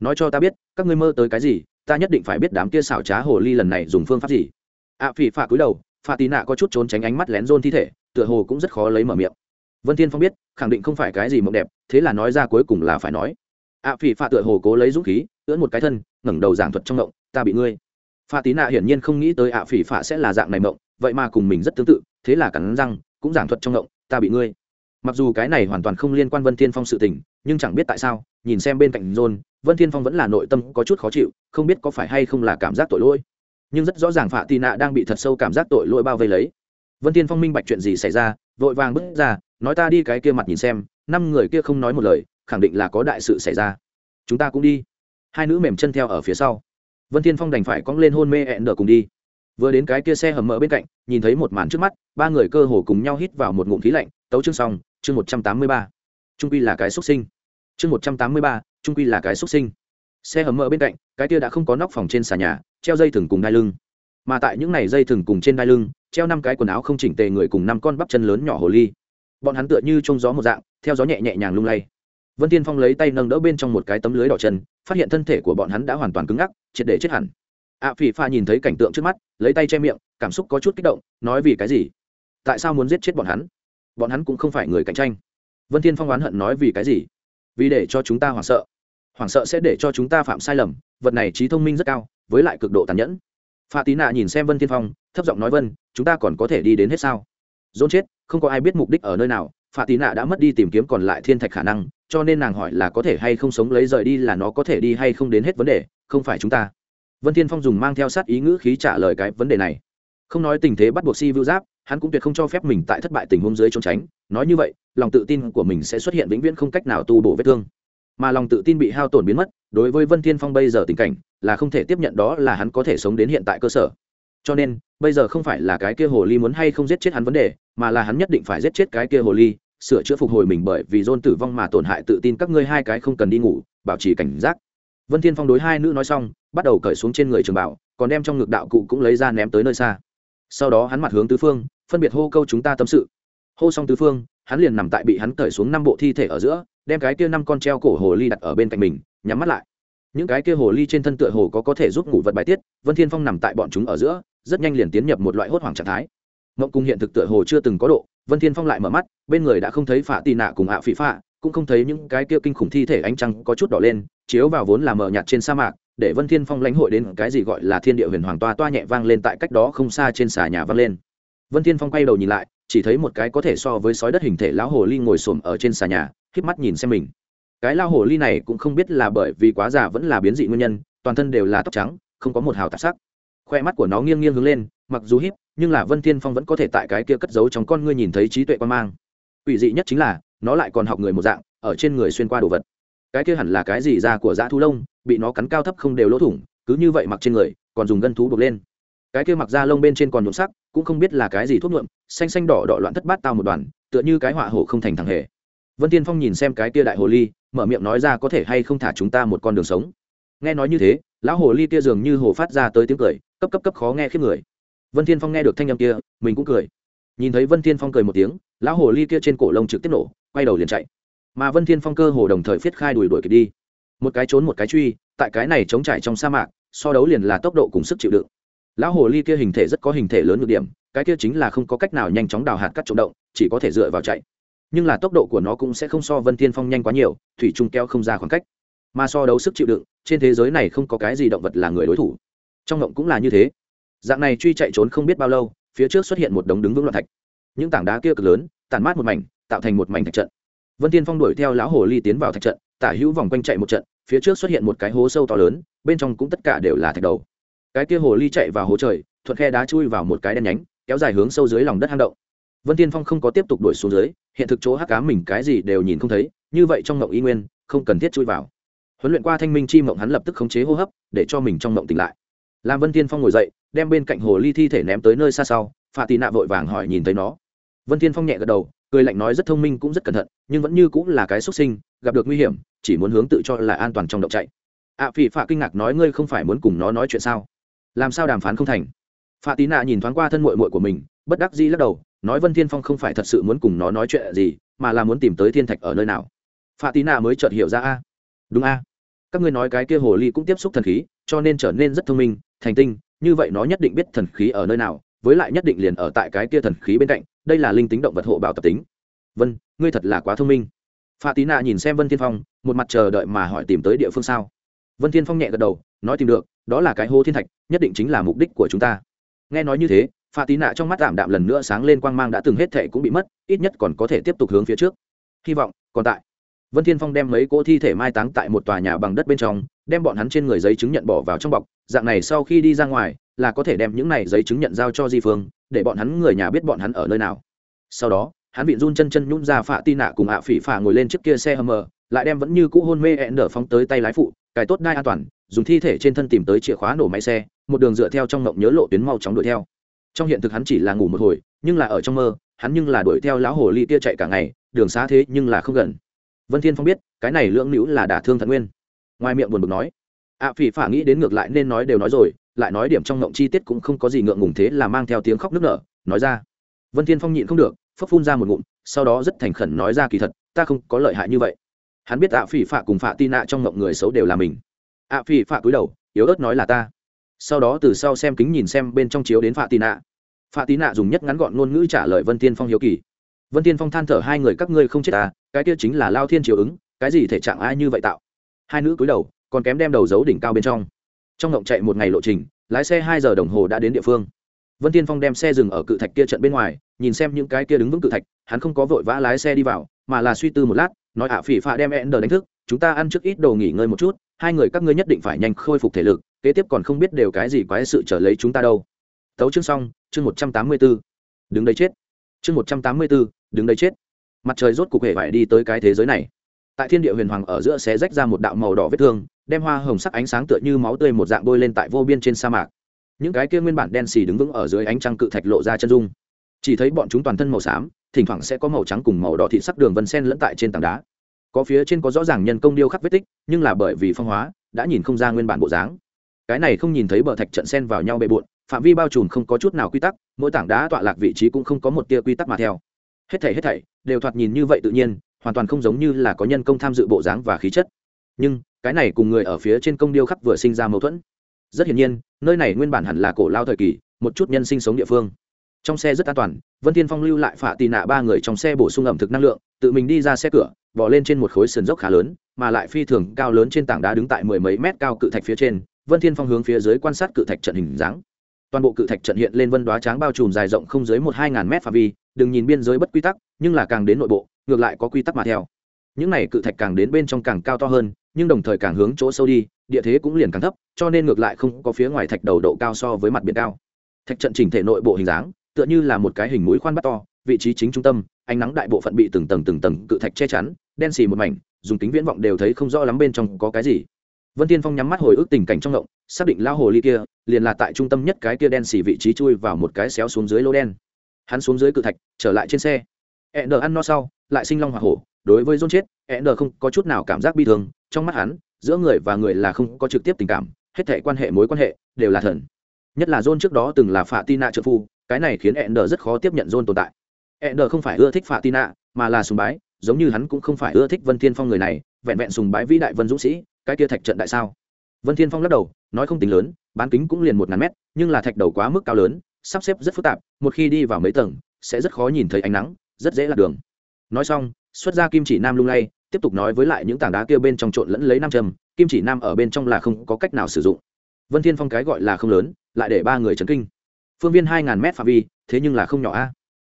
Speaker 1: Nói cho ta biết, các ngươi mơ tới cái gì, ta nhất định phải biết đám kia xảo trá hồ ly lần này dùng phương pháp gì. Ạ phỉ phạ cúi đầu phạ tì nạ có chút trốn tránh ánh mắt lén john thi thể, tựa hồ cũng rất khó lấy mở miệng. Vân thiên phong biết, khẳng định không phải cái gì mộng đẹp, thế là nói ra cuối cùng là phải nói. Ạ phỉ phạ tựa hồ cố lấy dũng khí, ưỡn một cái thân, ngẩng đầu giảng thuật trong mộng ta bị ngươi pha tí nạ hiển nhiên không nghĩ tới ạ phỉ phả sẽ là dạng này mộng, vậy mà cùng mình rất tương tự, thế là cắn răng, cũng giảng thuật trong mộng, ta bị ngươi. Mặc dù cái này hoàn toàn không liên quan vân thiên phong sự tình, nhưng chẳng biết tại sao, nhìn xem bên cạnh john, vân thiên phong vẫn là nội tâm có chút khó chịu, không biết có phải hay không là cảm giác tội lỗi. Nhưng rất rõ ràng phạ tì nạ đang bị thật sâu cảm giác tội lỗi bao vây lấy. Vân thiên phong minh bạch chuyện gì xảy ra, vội vàng bước ra, nói ta đi cái kia mặt nhìn xem, năm người kia không nói một lời, khẳng định là có đại sự xảy ra. Chúng ta cũng đi. Hai nữ mềm chân theo ở phía sau vân thiên phong đành phải cong lên hôn mê hẹn đỡ cùng đi. Vừa đến cái kia xe hầm mỡ bên cạnh, nhìn thấy một màn trước mắt, ba người cơ hồ cùng nhau hít vào một ngụm khí lạnh, tấu chương xong, chương một trăm tám mươi ba. Trung quy là cái xuất sinh. Chương một trăm tám mươi ba, trung quy là cái xuất sinh. Xe hầm mỡ bên cạnh, cái kia đã không có nóc phòng trên xà nhà, treo dây thừng cùng đai lưng. Mà tại những này dây thừng cùng trên đai lưng, treo năm cái quần áo không chỉnh tề người cùng năm con bắp chân lớn nhỏ hồ ly. Bọn hắn tựa như trông gió một dạng, theo gió nhẹ nhẹ nhàng lung lay. Vân tiên phong lấy tay nâng đỡ bên trong một cái tấm lưới đỏ chân phát hiện thân thể của bọn hắn đã hoàn toàn cứng ngắc, triệt để chết hẳn. Ạ phỉ pha nhìn thấy cảnh tượng trước mắt, lấy tay che miệng, cảm xúc có chút kích động, nói vì cái gì? Tại sao muốn giết chết bọn hắn? Bọn hắn cũng không phải người cạnh tranh. Vân thiên phong oán hận nói vì cái gì? Vì để cho chúng ta hoảng sợ. Hoảng sợ sẽ để cho chúng ta phạm sai lầm, vật này trí thông minh rất cao, với lại cực độ tàn nhẫn. Pha tí nạ nhìn xem vân thiên phong, thấp giọng nói vân, chúng ta còn có thể đi đến hết sao? Dôn chết, không có ai biết mục đích ở nơi nào phạ tí nạ đã mất đi tìm kiếm còn lại thiên thạch khả năng, cho nên nàng hỏi là có thể hay không sống lấy rời đi là nó có thể đi hay không đến hết vấn đề, không phải chúng ta. Vân thiên phong dùng mang theo sát ý ngữ khí trả lời cái vấn đề này. Không nói tình thế bắt buộc si vưu giáp, hắn cũng tuyệt không cho phép mình tại thất bại tình huống dưới trốn tránh. Nói như vậy, lòng tự tin của mình sẽ xuất hiện vĩnh viễn không cách nào tu bổ vết thương. Mà lòng tự tin bị hao tổn biến mất, đối với vân thiên phong bây giờ tình cảnh, là không thể tiếp nhận đó là hắn có thể sống đến hiện tại cơ sở cho nên, bây giờ không phải là cái kia hồ ly muốn hay không giết chết hắn vấn đề, mà là hắn nhất định phải giết chết cái kia hồ ly, sửa chữa phục hồi mình bởi vì dôn tử vong mà tổn hại tự tin các ngươi hai cái không cần đi ngủ, bảo trì cảnh giác. Vân thiên phong đối hai nữ nói xong, bắt đầu cởi xuống trên người trường bảo, còn đem trong ngực đạo cụ cũng lấy ra ném tới nơi xa. Sau đó hắn mặt hướng tứ phương, phân biệt hô câu chúng ta tâm sự. Hô xong tứ phương, hắn liền nằm tại bị hắn cởi xuống năm bộ thi thể ở giữa, đem cái kia năm con treo cổ hồ ly đặt ở bên cạnh mình, nhắm mắt lại. Những cái kia hồ ly trên thân tựa hồ có có thể giúp ngủ vật bài tiết, vân thiên phong nằm tại bọn chúng ở giữa rất nhanh liền tiến nhập một loại hốt hoảng trạng thái. Mộng cung hiện thực tựa hồ chưa từng có độ, vân thiên phong lại mở mắt, bên người đã không thấy phạ tì nạ cùng ạ phỉ phạ, cũng không thấy những cái kia kinh khủng thi thể ánh trăng có chút đỏ lên, chiếu vào vốn là mờ nhạt trên sa mạc, để vân thiên phong lãnh hội đến cái gì gọi là thiên địa huyền hoàng toa toa nhẹ vang lên tại cách đó không xa trên xà nhà vang lên. Vân thiên phong quay đầu nhìn lại, chỉ thấy một cái có thể so với sói đất hình thể lão hồ ly ngồi xổm ở trên xà nhà khép mắt nhìn xem mình. Cái lão hồ ly này cũng không biết là bởi vì quá già vẫn là biến dị nguyên nhân, toàn thân đều là tóc trắng, không có một hào tạp sắc khoe mắt của nó nghiêng nghiêng hướng lên, mặc dù híp, nhưng là vân thiên phong vẫn có thể tại cái kia cất giấu trong con ngươi nhìn thấy trí tuệ quan mang. Ủy dị nhất chính là, nó lại còn học người một dạng, ở trên người xuyên qua đồ vật. Cái kia hẳn là cái gì ra của dã thú lông bị nó cắn cao thấp không đều lỗ thủng, cứ như vậy mặc trên người, còn dùng gân thú buộc lên. Cái kia mặc da lông bên trên còn nhuộm sắc, cũng không biết là cái gì thuốc nhuộm, xanh xanh đỏ đỏ loạn thất bát tao một đoàn, tựa như cái họa hổ không thành thằng hề. Vân tiên phong nhìn xem cái kia đại hồ ly, mở miệng nói ra có thể hay không thả chúng ta một con đường sống. Nghe nói như thế, lão hồ ly kia dường như hồ phát ra tới tiếng cười cấp cấp cấp khó nghe khiếp người. Vân thiên phong nghe được thanh âm kia, mình cũng cười. Nhìn thấy vân thiên phong cười một tiếng, lão hồ ly kia trên cổ lông trực tiếp nổ, quay đầu liền chạy. Mà vân thiên phong cơ hồ đồng thời phiết khai đuổi đuổi kịp đi. Một cái trốn một cái truy, tại cái này chống trải trong sa mạc, so đấu liền là tốc độ cùng sức chịu đựng. Lão hồ ly kia hình thể rất có hình thể lớn được điểm, cái kia chính là không có cách nào nhanh chóng đào hạt cắt trộm động, chỉ có thể dựa vào chạy. Nhưng là tốc độ của nó cũng sẽ không so vân thiên phong nhanh quá nhiều, thủy trung keo không ra khoảng cách. Mà so đấu sức chịu đựng, trên thế giới này không có cái gì động vật là người đối thủ trong ngộng cũng là như thế. Dạng này truy chạy trốn không biết bao lâu, phía trước xuất hiện một đống đứng vững loạn thạch. Những tảng đá kia cực lớn tàn mát một mảnh, tạo thành một mảnh thạch trận. Vân tiên phong đuổi theo lão hồ ly tiến vào thạch trận, tả hữu vòng quanh chạy một trận, phía trước xuất hiện một cái hố sâu to lớn, bên trong cũng tất cả đều là thạch đầu. Cái kia hồ ly chạy vào hố trời, thuận khe đá chui vào một cái đen nhánh, kéo dài hướng sâu dưới lòng đất hang động. Vân tiên phong không có tiếp tục đuổi xuống dưới, hiện thực chỗ hắc cá mình cái gì đều nhìn không thấy, như vậy trong mộng y nguyên, không cần thiết chui vào. Huấn luyện qua thanh minh chi mộng hắn lập tức khống chế hô hấp, để cho mình trong mộng tỉnh lại làm vân Thiên phong ngồi dậy đem bên cạnh hồ ly thi thể ném tới nơi xa sau phạ tì nạ vội vàng hỏi nhìn thấy nó. Vân Thiên phong nhẹ gật đầu cười lạnh nói rất thông minh cũng rất cẩn thận nhưng vẫn như cũng là cái xuất sinh gặp được nguy hiểm chỉ muốn hướng tự cho là an toàn trong động chạy. Ạ à, phỉ phạ kinh ngạc nói ngươi không phải muốn cùng nó nói chuyện sao? Làm sao đàm phán không thành? Pha Tì nạ nhìn thoáng qua thân mội mội của mình bất đắc dĩ lắc đầu nói vân thiên phong không phải thật sự muốn cùng nó nói chuyện gì mà là muốn tìm tới thiên thạch ở nơi nào. Pha Tì nạ mới chợt hiểu ra a đúng a. Các ngươi nói cái kia hồ ly cũng tiếp xúc thần khí cho nên trở nên rất thông minh thành tinh, như vậy nó nhất định biết thần khí ở nơi nào, với lại nhất định liền ở tại cái kia thần khí bên cạnh, đây là linh tính động vật hộ bảo tập tính. Vân, ngươi thật là quá thông minh. Pha tí nạ nhìn xem vân thiên phong, một mặt chờ đợi mà hỏi tìm tới địa phương sao. Vân thiên phong nhẹ gật đầu, nói tìm được, đó là cái hô thiên thạch, nhất định chính là mục đích của chúng ta. Nghe nói như thế pha tí nạ trong mắt tạm đạm lần nữa sáng lên quang mang đã từng hết thệ cũng bị mất, ít nhất còn có thể tiếp tục hướng phía trước. Hy vọng còn tại vân thiên phong đem mấy cỗ thi thể mai táng tại một tòa nhà bằng đất bên trong, đem bọn hắn trên người giấy chứng nhận bỏ vào trong bọc, dạng này sau khi đi ra ngoài, là có thể đem những này giấy chứng nhận giao cho di phương, để bọn hắn người nhà biết bọn hắn ở nơi nào. Sau đó, hắn bị run chân chân nhún ra phạ ti nạ cùng ạ phỉ phả ngồi lên chiếc kia xe hầm mờ lại đem vẫn như cũ hôn mê ẹn đỡ phóng tới tay lái phụ, cài tốt đai an toàn, dùng thi thể trên thân tìm tới chìa khóa nổ máy xe, một đường dựa theo trong ngộng nhớ lộ tuyến mau chóng đuổi theo. Trong hiện thực hắn chỉ là ngủ một hồi, nhưng là ở trong mơ, hắn nhưng là đuổi theo lão hồ ly kia chạy cả ngày, đường xá thế nhưng là không gần vân thiên phong biết, cái này lưỡng nữ là đả thương thận nguyên. Ngoài miệng buồn bực nói, ạ phỉ phả nghĩ đến ngược lại nên nói đều nói rồi, lại nói điểm trong ngộng chi tiết cũng không có gì ngượng ngùng thế là mang theo tiếng khóc nức nở, nói ra, vân thiên phong nhịn không được phấp phun ra một ngụm, sau đó rất thành khẩn nói ra, kỳ thật, ta không có lợi hại như vậy. Hắn biết ạ phỉ phả cùng phạ tin nạ trong ngộng người xấu đều là mình. Ạ phỉ phả cúi đầu, yếu ớt nói là ta. Sau đó từ sau xem kính nhìn xem bên trong chiếu đến phạ tin nạ phạ tin nạ dùng nhất ngắn gọn ngôn ngữ trả lời vân Thiên phong hiếu kỳ vân tiên phong than thở, hai người các ngươi không chết à? cái kia chính là lao thiên chiều ứng, cái gì thể trạng ai như vậy tạo? Hai nữ cúi đầu, còn kém đem đầu giấu đỉnh cao bên trong. Trong ngộng chạy một ngày lộ trình, lái xe hai giờ đồng hồ đã đến địa phương. Vân tiên phong đem xe dừng ở cự thạch kia trận bên ngoài, nhìn xem những cái kia đứng vững cự thạch, hắn không có vội vã lái xe đi vào, mà là suy tư một lát, nói, ạ, phỉ phạ đem e n đánh thức, chúng ta ăn trước ít đồ nghỉ ngơi một chút, hai người các ngươi nhất định phải nhanh khôi phục thể lực, kế tiếp còn không biết đều cái gì quái sự trở lấy chúng ta đâu. Tấu chương xong, chương một trăm tám mươi b ố đứng đấy chết. Chương một trăm tám mươi b ố đứng đấy chết. Mặt trời rốt cục hề phải đi tới cái thế giới này. Tại thiên địa huyền hoàng ở giữa xé rách ra một đạo màu đỏ vết thương, đem hoa hồng sắc ánh sáng tựa như máu tươi một dạng bôi lên tại vô biên trên sa mạc. Những cái kia nguyên bản đen xì đứng vững ở dưới ánh trăng cự thạch lộ ra chân dung. Chỉ thấy bọn chúng toàn thân màu xám, thỉnh thoảng sẽ có màu trắng cùng màu đỏ thị sắc đường vân sen lẫn tại trên tảng đá. Có phía trên có rõ ràng nhân công điêu khắc vết tích, nhưng là bởi vì phong hóa, đã nhìn không ra nguyên bản bộ dáng. Cái này không nhìn thấy bờ thạch trận sen vào nhau bề bộn, phạm vi bao trùm không có chút nào quy tắc, mỗi tảng đá tọa lạc vị trí cũng không có một tia quy tắc mà theo hết thảy hết thảy, đều thoạt nhìn như vậy tự nhiên, hoàn toàn không giống như là có nhân công tham dự bộ dáng và khí chất. Nhưng, cái này cùng người ở phía trên công điêu khắc vừa sinh ra mâu thuẫn. Rất hiển nhiên, nơi này nguyên bản hẳn là cổ lao thời kỳ, một chút nhân sinh sống địa phương. Trong xe rất an toàn, vân thiên phong lưu lại phạ tì nạ ba người trong xe bổ sung ẩm thực năng lượng, tự mình đi ra xe cửa bỏ lên trên một khối sườn dốc khá lớn, mà lại phi thường cao lớn trên tảng đá đứng tại mười mấy mét cao cự thạch phía trên, vân thiên phong hướng phía dưới quan sát cự thạch trận hình dáng. Toàn bộ cự thạch trận hiện lên vân đoá tráng bao trùm dài rộng không dưới một hai ngàn mét phạm vi đừng nhìn biên giới bất quy tắc, nhưng là càng đến nội bộ, ngược lại có quy tắc mà theo. Những này cự thạch càng đến bên trong càng cao to hơn, nhưng đồng thời càng hướng chỗ sâu đi, địa thế cũng liền càng thấp, cho nên ngược lại không có phía ngoài thạch đầu độ cao so với mặt biển cao. Thạch trận chỉnh thể nội bộ hình dáng, tựa như là một cái hình mũi khoan bắt to, vị trí chính trung tâm, ánh nắng đại bộ phận bị từng tầng từng tầng cự thạch che chắn, đen xì một mảnh, dùng kính viễn vọng đều thấy không rõ lắm bên trong có cái gì. Vân tiên phong nhắm mắt hồi ức tình cảnh trong động, xác định lao hồ ly kia, liền là tại trung tâm nhất cái kia đen xì vị trí chui vào một cái xéo xuống dưới lô đen hắn xuống dưới cự thạch, trở lại trên xe. E ăn no sau, lại sinh long h hổ, đối với dôn chết e không có chút nào cảm giác bi thương, trong mắt hắn, giữa người và người là không có trực tiếp tình cảm, hết thể quan hệ mối quan hệ đều là thần. Nhất là dôn trước đó từng là phạ tina trợ phu, cái này khiến e rất khó tiếp nhận dôn tồn tại. E không phải ưa thích phạ tina mà là sùng bái, giống như hắn cũng không phải ưa thích vân thiên phong người này, vẹn vẹn sùng bái vĩ đại vân dũng sĩ, cái kia thạch trận đại sao. Vân thiên phong lắc đầu, nói không tính lớn, bán kính cũng liền một ngàn mét, nhưng là thạch đầu quá mức cao lớn sắp xếp rất phức tạp, một khi đi vào mấy tầng, sẽ rất khó nhìn thấy ánh nắng, rất dễ lạc đường. Nói xong, xuất ra kim chỉ nam lung lay, tiếp tục nói với lại những tảng đá kia bên trong trộn lẫn lấy nam châm, kim chỉ nam ở bên trong là không có cách nào sử dụng. Vân thiên phong cái gọi là không lớn, lại để ba người chấn kinh. Phương viên hai ngàn mét phạm vi, thế nhưng là không nhỏ a.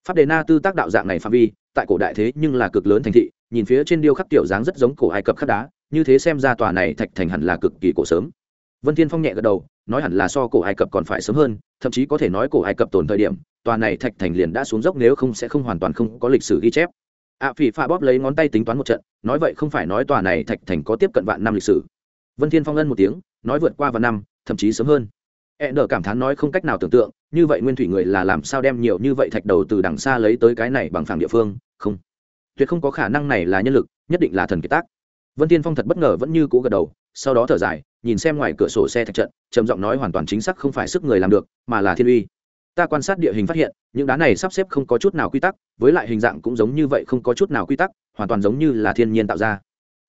Speaker 1: Pháp đề na tư tác đạo dạng này phạm vi, tại cổ đại thế nhưng là cực lớn thành thị, nhìn phía trên điêu khắc tiểu dáng rất giống cổ ai cập khắc đá, như thế xem ra tòa này thạch thành hẳn là cực kỳ cổ sớm. Vân thiên phong nhẹ gật đầu nói hẳn là so cổ ai cập còn phải sớm hơn thậm chí có thể nói cổ ai cập tồn thời điểm tòa này thạch thành liền đã xuống dốc nếu không sẽ không hoàn toàn không có lịch sử ghi chép. Ạ à, phỉ pha bóp lấy ngón tay tính toán một trận nói vậy không phải nói tòa này thạch thành có tiếp cận vạn năm lịch sử. Vân thiên phong ân một tiếng nói vượt qua vạn năm thậm chí sớm hơn. E đờ cảm thán nói không cách nào tưởng tượng như vậy nguyên thủy người là làm sao đem nhiều như vậy thạch đầu từ đằng xa lấy tới cái này bằng phẳng địa phương không. Tuyệt không có khả năng này là nhân lực nhất định là thần kiệt tác. Vân thiên phong thật bất ngờ vẫn như cũ gật đầu sau đó thở dài, nhìn xem ngoài cửa sổ xe thạch trận, trầm giọng nói hoàn toàn chính xác không phải sức người làm được, mà là thiên uy. Ta quan sát địa hình phát hiện, những đá này sắp xếp không có chút nào quy tắc, với lại hình dạng cũng giống như vậy không có chút nào quy tắc, hoàn toàn giống như là thiên nhiên tạo ra.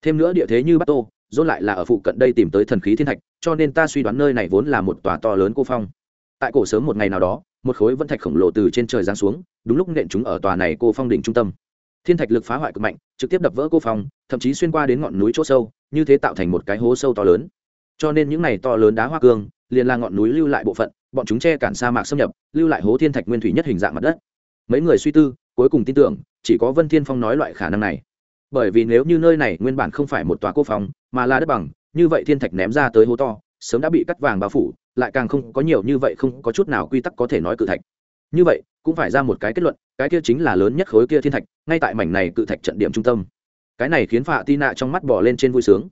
Speaker 1: Thêm nữa địa thế như bát tô dốt lại là ở phụ cận đây tìm tới thần khí thiên thạch, cho nên ta suy đoán nơi này vốn là một tòa to lớn cô phong. Tại cổ sớm một ngày nào đó, một khối vân thạch khổng lồ từ trên trời giáng xuống, đúng lúc nện chúng ở tòa này cô phong đỉnh trung tâm thiên thạch lực phá hoại cực mạnh trực tiếp đập vỡ cô phòng, thậm chí xuyên qua đến ngọn núi chỗ sâu như thế tạo thành một cái hố sâu to lớn. Cho nên những này to lớn đá hoa cương liền là ngọn núi lưu lại bộ phận bọn chúng che cản sa mạc xâm nhập lưu lại hố thiên thạch nguyên thủy nhất hình dạng mặt đất. Mấy người suy tư cuối cùng tin tưởng chỉ có vân thiên phong nói loại khả năng này. Bởi vì nếu như nơi này nguyên bản không phải một tòa cô phòng, mà là đất bằng như vậy thiên thạch ném ra tới hố to sớm đã bị cắt vàng bao phủ lại càng không có nhiều như vậy không có chút nào quy tắc có thể nói cự thạch. Như vậy cũng phải ra một cái kết luận, cái kia chính là lớn nhất khối kia thiên thạch, ngay tại mảnh này cự thạch trận điểm trung tâm. Cái này khiến phạ tị nạ trong mắt bỏ lên trên vui sướng.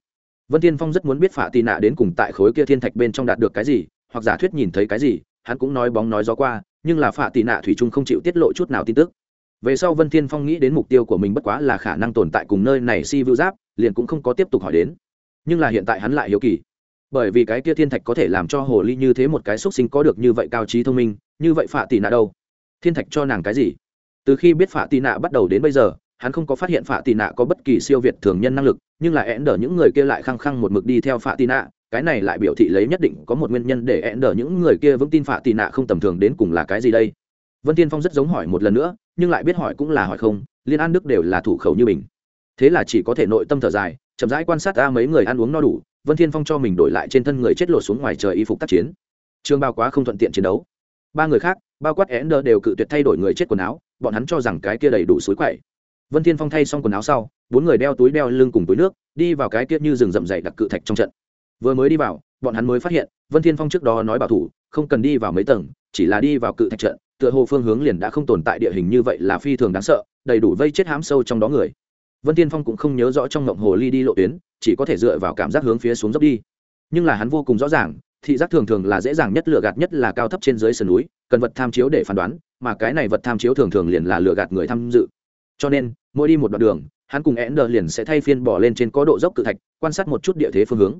Speaker 1: Vân tiên phong rất muốn biết phạ tị nạ đến cùng tại khối kia thiên thạch bên trong đạt được cái gì, hoặc giả thuyết nhìn thấy cái gì, hắn cũng nói bóng nói gió qua, nhưng là phạ tị nạ thủy trung không chịu tiết lộ chút nào tin tức. Về sau vân thiên phong nghĩ đến mục tiêu của mình bất quá là khả năng tồn tại cùng nơi này si vưu giáp, liền cũng không có tiếp tục hỏi đến. Nhưng là hiện tại hắn lại hiếu kỳ. Bởi vì cái kia thiên thạch có thể làm cho hồ ly như thế một cái xúc sinh có được như vậy cao trí thông minh, như vậy phạ tị nạ đâu? Thiên thạch cho nàng cái gì? Từ khi biết phạ tị nạ bắt đầu đến bây giờ, hắn không có phát hiện phạ tị nạ có bất kỳ siêu việt thường nhân năng lực, nhưng là én đờ những người kia lại khăng khăng một mực đi theo phạ tị nạ, cái này lại biểu thị lấy nhất định có một nguyên nhân để én đờ những người kia vững tin phạ tị nạ không tầm thường đến cùng là cái gì đây? Vân tiên phong rất giống hỏi một lần nữa, nhưng lại biết hỏi cũng là hỏi không, liên an đức đều là thủ khẩu như mình. Thế là chỉ có thể nội tâm thở dài, chậm rãi quan sát ra mấy người ăn uống no đủ, vân thiên phong cho mình đổi lại trên thân người chết lột xuống ngoài trời y phục tác chiến. Trường bao quá không thuận tiện chiến đấu. Ba người khác bao quát én đờ đều cự tuyệt thay đổi người chết quần áo, bọn hắn cho rằng cái kia đầy đủ suối quậy. Vân thiên phong thay xong quần áo sau, bốn người đeo túi đeo lưng cùng túi nước, đi vào cái kia như rừng rậm dày đặc cự thạch trong trận. Vừa mới đi vào, bọn hắn mới phát hiện, vân thiên phong trước đó nói bảo thủ, không cần đi vào mấy tầng, chỉ là đi vào cự thạch trận, tựa hồ phương hướng liền đã không tồn tại địa hình như vậy là phi thường đáng sợ, đầy đủ vây chết hãm sâu trong đó người. Vân thiên phong cũng không nhớ rõ trong ngộng hồ ly đi lộ tuyến, chỉ có thể dựa vào cảm giác hướng phía xuống dốc đi. Nhưng là hắn vô cùng rõ ràng thị giác thường thường là dễ dàng nhất, lừa gạt nhất là cao thấp trên dưới sườn núi, cần vật tham chiếu để phán đoán, mà cái này vật tham chiếu thường thường liền là lừa gạt người tham dự. Cho nên, mỗi đi một đoạn đường, hắn cùng én đờ liền sẽ thay phiên bỏ lên trên có độ dốc cự thạch, quan sát một chút địa thế phương hướng.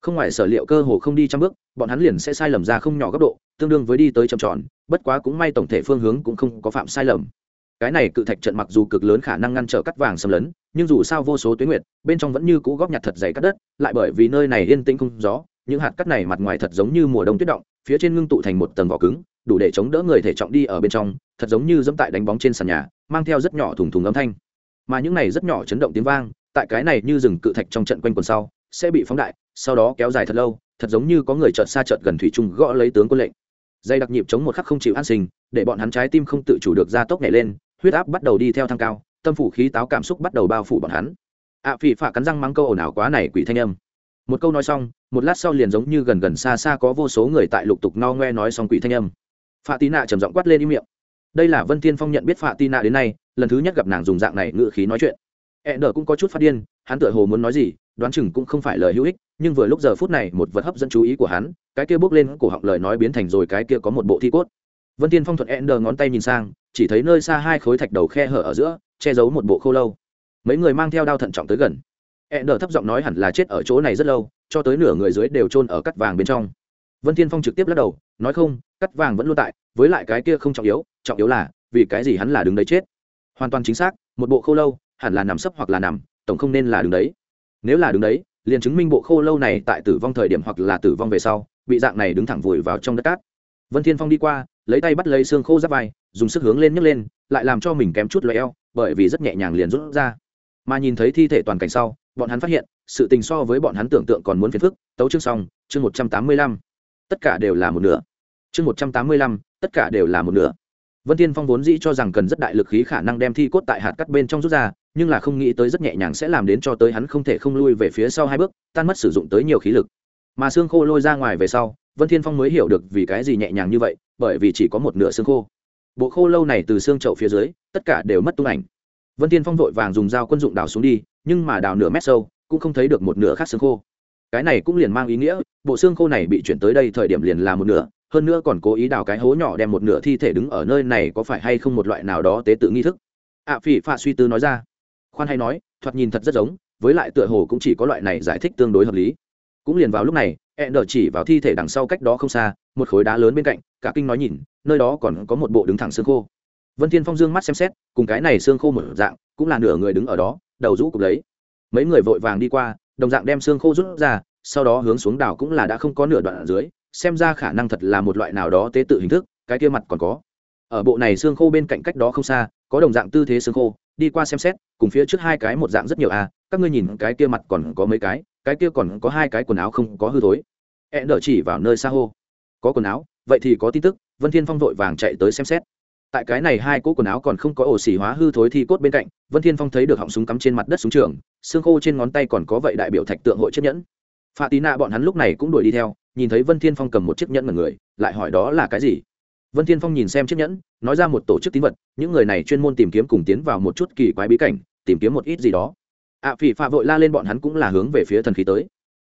Speaker 1: Không ngoài sở liệu cơ hồ không đi trăm bước, bọn hắn liền sẽ sai lầm ra không nhỏ góc độ, tương đương với đi tới trầm tròn, bất quá cũng may tổng thể phương hướng cũng không có phạm sai lầm. Cái này cự thạch trận mặc dù cực lớn khả năng ngăn trở cắt vàng xâm lấn, nhưng dù sao vô số tuyến nguyệt, bên trong vẫn như cũ góp nhặt thật dày cắt đất, lại bởi vì nơi này yên tĩnh không gió những hạt cắt này mặt ngoài thật giống như mùa đông tuyết động phía trên ngưng tụ thành một tầng vỏ cứng đủ để chống đỡ người thể trọng đi ở bên trong thật giống như dẫm tại đánh bóng trên sàn nhà mang theo rất nhỏ thùng thùng âm thanh. Mà những này rất nhỏ chấn động tiếng vang tại cái này như rừng cự thạch trong trận quanh quần sau sẽ bị phóng đại sau đó kéo dài thật lâu thật giống như có người chợt xa chợt gần thủy trung gõ lấy tướng quân lệnh. Dây đặc nhịp chống một khắc không chịu an sinh để bọn hắn trái tim không tự chủ được ra tốc nhảy lên huyết áp bắt đầu đi theo thăng cao tâm phủ khí táo cảm xúc bắt đầu bao phủ bọn hắn. Ạ à, phỉ phả cắn răng mắng câu ồn ào quá này quỷ thanh âm một câu nói xong, một lát sau liền giống như gần gần xa xa có vô số người tại lục tục no ngoe nói xong quỷ thanh âm. Phạ Tí nạ trầm giọng quát lên im miệng. Đây là vân tiên phong nhận biết phạ Tí nạ đến nay, lần thứ nhất gặp nàng dùng dạng này ngự khí nói chuyện. E nở cũng có chút phát điên, hắn tựa hồ muốn nói gì, đoán chừng cũng không phải lời hữu ích, nhưng vừa lúc giờ phút này, một vật hấp dẫn chú ý của hắn, cái kia bước lên cổ họng lời nói biến thành rồi cái kia có một bộ thi cốt. Vân tiên phong thuận e nở ngón tay nhìn sang, chỉ thấy nơi xa hai khối thạch đầu khe hở ở giữa, che giấu một bộ khô lâu. Mấy người mang theo đao thận trọng tới gần e nở thấp giọng nói hẳn là chết ở chỗ này rất lâu, cho tới nửa người dưới đều chôn ở cắt vàng bên trong. Vân Thiên phong trực tiếp lắc đầu, nói không, cắt vàng vẫn luôn tại, với lại cái kia không trọng yếu trọng yếu là, vì cái gì hắn là đứng đấy chết? Hoàn toàn chính xác, một bộ khô lâu, hẳn là nằm sấp hoặc là nằm, tổng không nên là đứng đấy. Nếu là đứng đấy, liền chứng minh bộ khô lâu này tại tử vong thời điểm hoặc là tử vong về sau, bị dạng này đứng thẳng vùi vào trong đất cát. Vân thiên phong đi qua, lấy tay bắt lấy xương khô giáp vai, dùng sức hướng lên nhấc lên, lại làm cho mình kém chút loe eo, bởi vì rất nhẹ nhàng liền rút ra. Mà nhìn thấy thi thể toàn cảnh sau bọn hắn phát hiện, sự tình so với bọn hắn tưởng tượng còn muốn phiền phức. Tấu chương xong, chương một trăm tám mươi lăm. Tất cả đều là một nửa. Chương một trăm tám mươi lăm, tất cả đều là một nửa. Vân tiên phong vốn dĩ cho rằng cần rất đại lực khí khả năng đem thi cốt tại hạt cắt bên trong rút ra, nhưng là không nghĩ tới rất nhẹ nhàng sẽ làm đến cho tới hắn không thể không lui về phía sau hai bước, tan mất sử dụng tới nhiều khí lực. Mà xương khô lôi ra ngoài về sau, vân thiên phong mới hiểu được vì cái gì nhẹ nhàng như vậy, bởi vì chỉ có một nửa xương khô. Bộ khô lâu này từ xương chậu phía dưới, tất cả đều mất tung ảnh. Vân thiên phong vội vàng dùng dao quân dụng đào xuống đi nhưng mà đào nửa mét sâu cũng không thấy được một nửa khác xương khô. Cái này cũng liền mang ý nghĩa bộ xương khô này bị chuyển tới đây thời điểm liền là một nửa hơn nữa còn cố ý đào cái hố nhỏ đem một nửa thi thể đứng ở nơi này có phải hay không một loại nào đó tế tự nghi thức. Ạ à, phỉ phạ suy tư nói ra. Khoan hay nói thoạt nhìn thật rất giống với lại tựa hồ cũng chỉ có loại này giải thích tương đối hợp lý. Cũng liền vào lúc này e đờ chỉ vào thi thể đằng sau cách đó không xa một khối đá lớn bên cạnh cả kinh nói nhìn nơi đó còn có một bộ đứng thẳng xương khô. Vân thiên phong dương mắt xem xét cùng cái này xương khô một dạng cũng là nửa người đứng ở đó đầu rũ cục lấy. Mấy người vội vàng đi qua, đồng dạng đem xương khô rút ra, sau đó hướng xuống đảo cũng là đã không có nửa đoạn ở dưới, xem ra khả năng thật là một loại nào đó tế tự hình thức, cái kia mặt còn có. Ở bộ này xương khô bên cạnh cách đó không xa, có đồng dạng tư thế xương khô, đi qua xem xét, cùng phía trước hai cái một dạng rất nhiều à các ngươi nhìn cái kia mặt còn có mấy cái cái kia còn có hai cái quần áo không có hư thối. E đỡ chỉ vào nơi xa hô. Có quần áo, vậy thì có tin tức, vân thiên phong vội vàng chạy tới xem xét tại cái này hai cỗ quần áo còn không có ổ xỉ hóa hư thối thi cốt bên cạnh vân thiên phong thấy được họng súng cắm trên mặt đất súng trường xương khô trên ngón tay còn có vậy đại biểu thạch tượng hội chiếc nhẫn. Pha tí nạ bọn hắn lúc này cũng đuổi đi theo nhìn thấy vân thiên phong cầm một chiếc nhẫn mà người lại hỏi đó là cái gì. Vân thiên phong nhìn xem chiếc nhẫn nói ra một tổ chức tín vật những người này chuyên môn tìm kiếm cùng tiến vào một chút kỳ quái bí cảnh tìm kiếm một ít gì đó. Ạ à, phỉ pha vội la lên bọn hắn cũng là hướng về phía thần khí tới.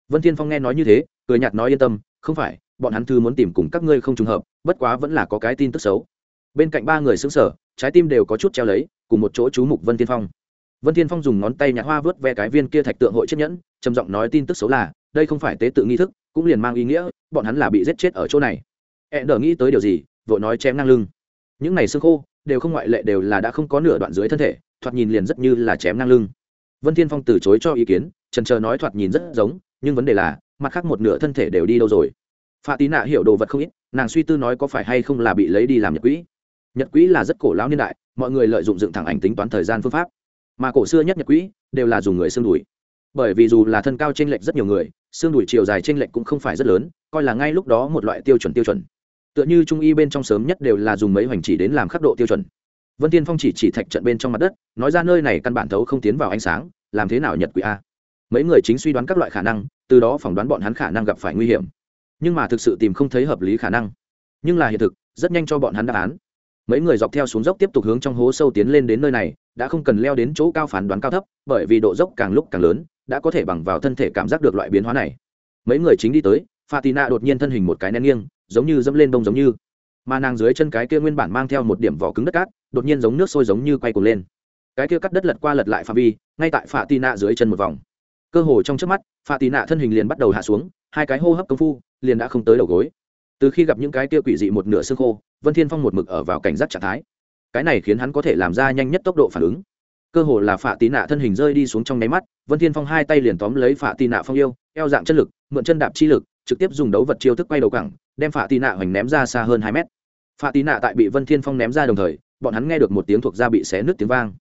Speaker 1: Vân thiên phong nghe nói như thế cười nhạt nói yên tâm không phải bọn hắn thư muốn tìm cùng các ngươi không trùng hợp bất quá vẫn là có cái tin tức xấu bên cạnh ba người xứng sở, trái tim đều có chút treo lấy, cùng một chỗ chú mục vân thiên phong. Vân thiên phong dùng ngón tay nhặt hoa vớt ve cái viên kia thạch tượng hội chiếc nhẫn, trầm giọng nói tin tức xấu là, đây không phải tế tự nghi thức, cũng liền mang ý nghĩa, bọn hắn là bị giết chết ở chỗ này. E đờ nghĩ tới điều gì, vội nói chém ngang lưng. Những này xương khô, đều không ngoại lệ đều là đã không có nửa đoạn dưới thân thể, thoạt nhìn liền rất như là chém ngang lưng. Vân thiên phong từ chối cho ý kiến, trần chờ nói thoạt nhìn rất giống, nhưng vấn đề là, mặt khác một nửa thân thể đều đi đâu rồi. Pha tí nạ hiểu đồ vật không ít, nàng suy tư nói có phải hay không là bị lấy đi làm nhật quỹ nhật quỹ là rất cổ lão niên đại, mọi người lợi dụng dựng thẳng ảnh tính toán thời gian phương pháp. Mà cổ xưa nhất nhật quỹ đều là dùng người xương đùi. Bởi vì dù là thân cao t r ê n lệch rất nhiều người, xương đùi chiều dài t r ê n lệch cũng không phải rất lớn, coi là ngay lúc đó một loại tiêu chuẩn tiêu chuẩn. Tựa như trung y bên trong sớm nhất đều là dùng mấy hoành chỉ đến làm khắc độ tiêu chuẩn. Vân tiên phong chỉ chỉ thạch trận bên trong mặt đất, nói ra nơi này căn bản thấu không tiến vào ánh sáng, làm thế nào nhật quỹ a? Mấy người chính suy đoán các loại khả năng, từ đó phỏng đoán bọn hắn khả năng gặp phải nguy hiểm. Nhưng mà thực sự tìm không thấy hợp lý khả năng. Nhưng là hiện thực, rất nhanh cho bọn hắn đáp án mấy người dọc theo xuống dốc tiếp tục hướng trong hố sâu tiến lên đến nơi này, đã không cần leo đến chỗ cao phán đoán cao thấp, bởi vì độ dốc càng lúc càng lớn, đã có thể bằng vào thân thể cảm giác được loại biến hóa này. Mấy người chính đi tới, fatina đột nhiên thân hình một cái nén nghiêng, giống như dẫm lên đông giống như. Mà nàng dưới chân cái kia nguyên bản mang theo một điểm vỏ cứng đất cát, đột nhiên giống nước sôi giống như quay cuồng lên. Cái kia cắt đất lật qua lật lại phạm vi, ngay tại fatina dưới chân một vòng. Cơ hồ trong trước mắt, fatina thân hình liền bắt đầu hạ xuống, hai cái hô hấp công phu, liền đã không tới đầu gối từ khi gặp những cái kia quỷ dị một nửa xương khô, vân thiên phong một mực ở vào cảnh giác trạng thái. Cái này khiến hắn có thể làm ra nhanh nhất tốc độ phản ứng. Cơ hồ là phạ tị nạ thân hình rơi đi xuống trong nháy mắt, vân thiên phong hai tay liền tóm lấy phạ tị nạ phong yêu, eo dạng chân lực, mượn chân đạp chi lực, trực tiếp dùng đấu vật chiêu thức quay đầu cẳng, đem phạ tị nạ hoành ném ra xa hơn hai mét. Phạ tị nạ tại bị vân thiên phong ném ra đồng thời, bọn hắn nghe được một tiếng thuộc da bị xé nứt tiếng vang.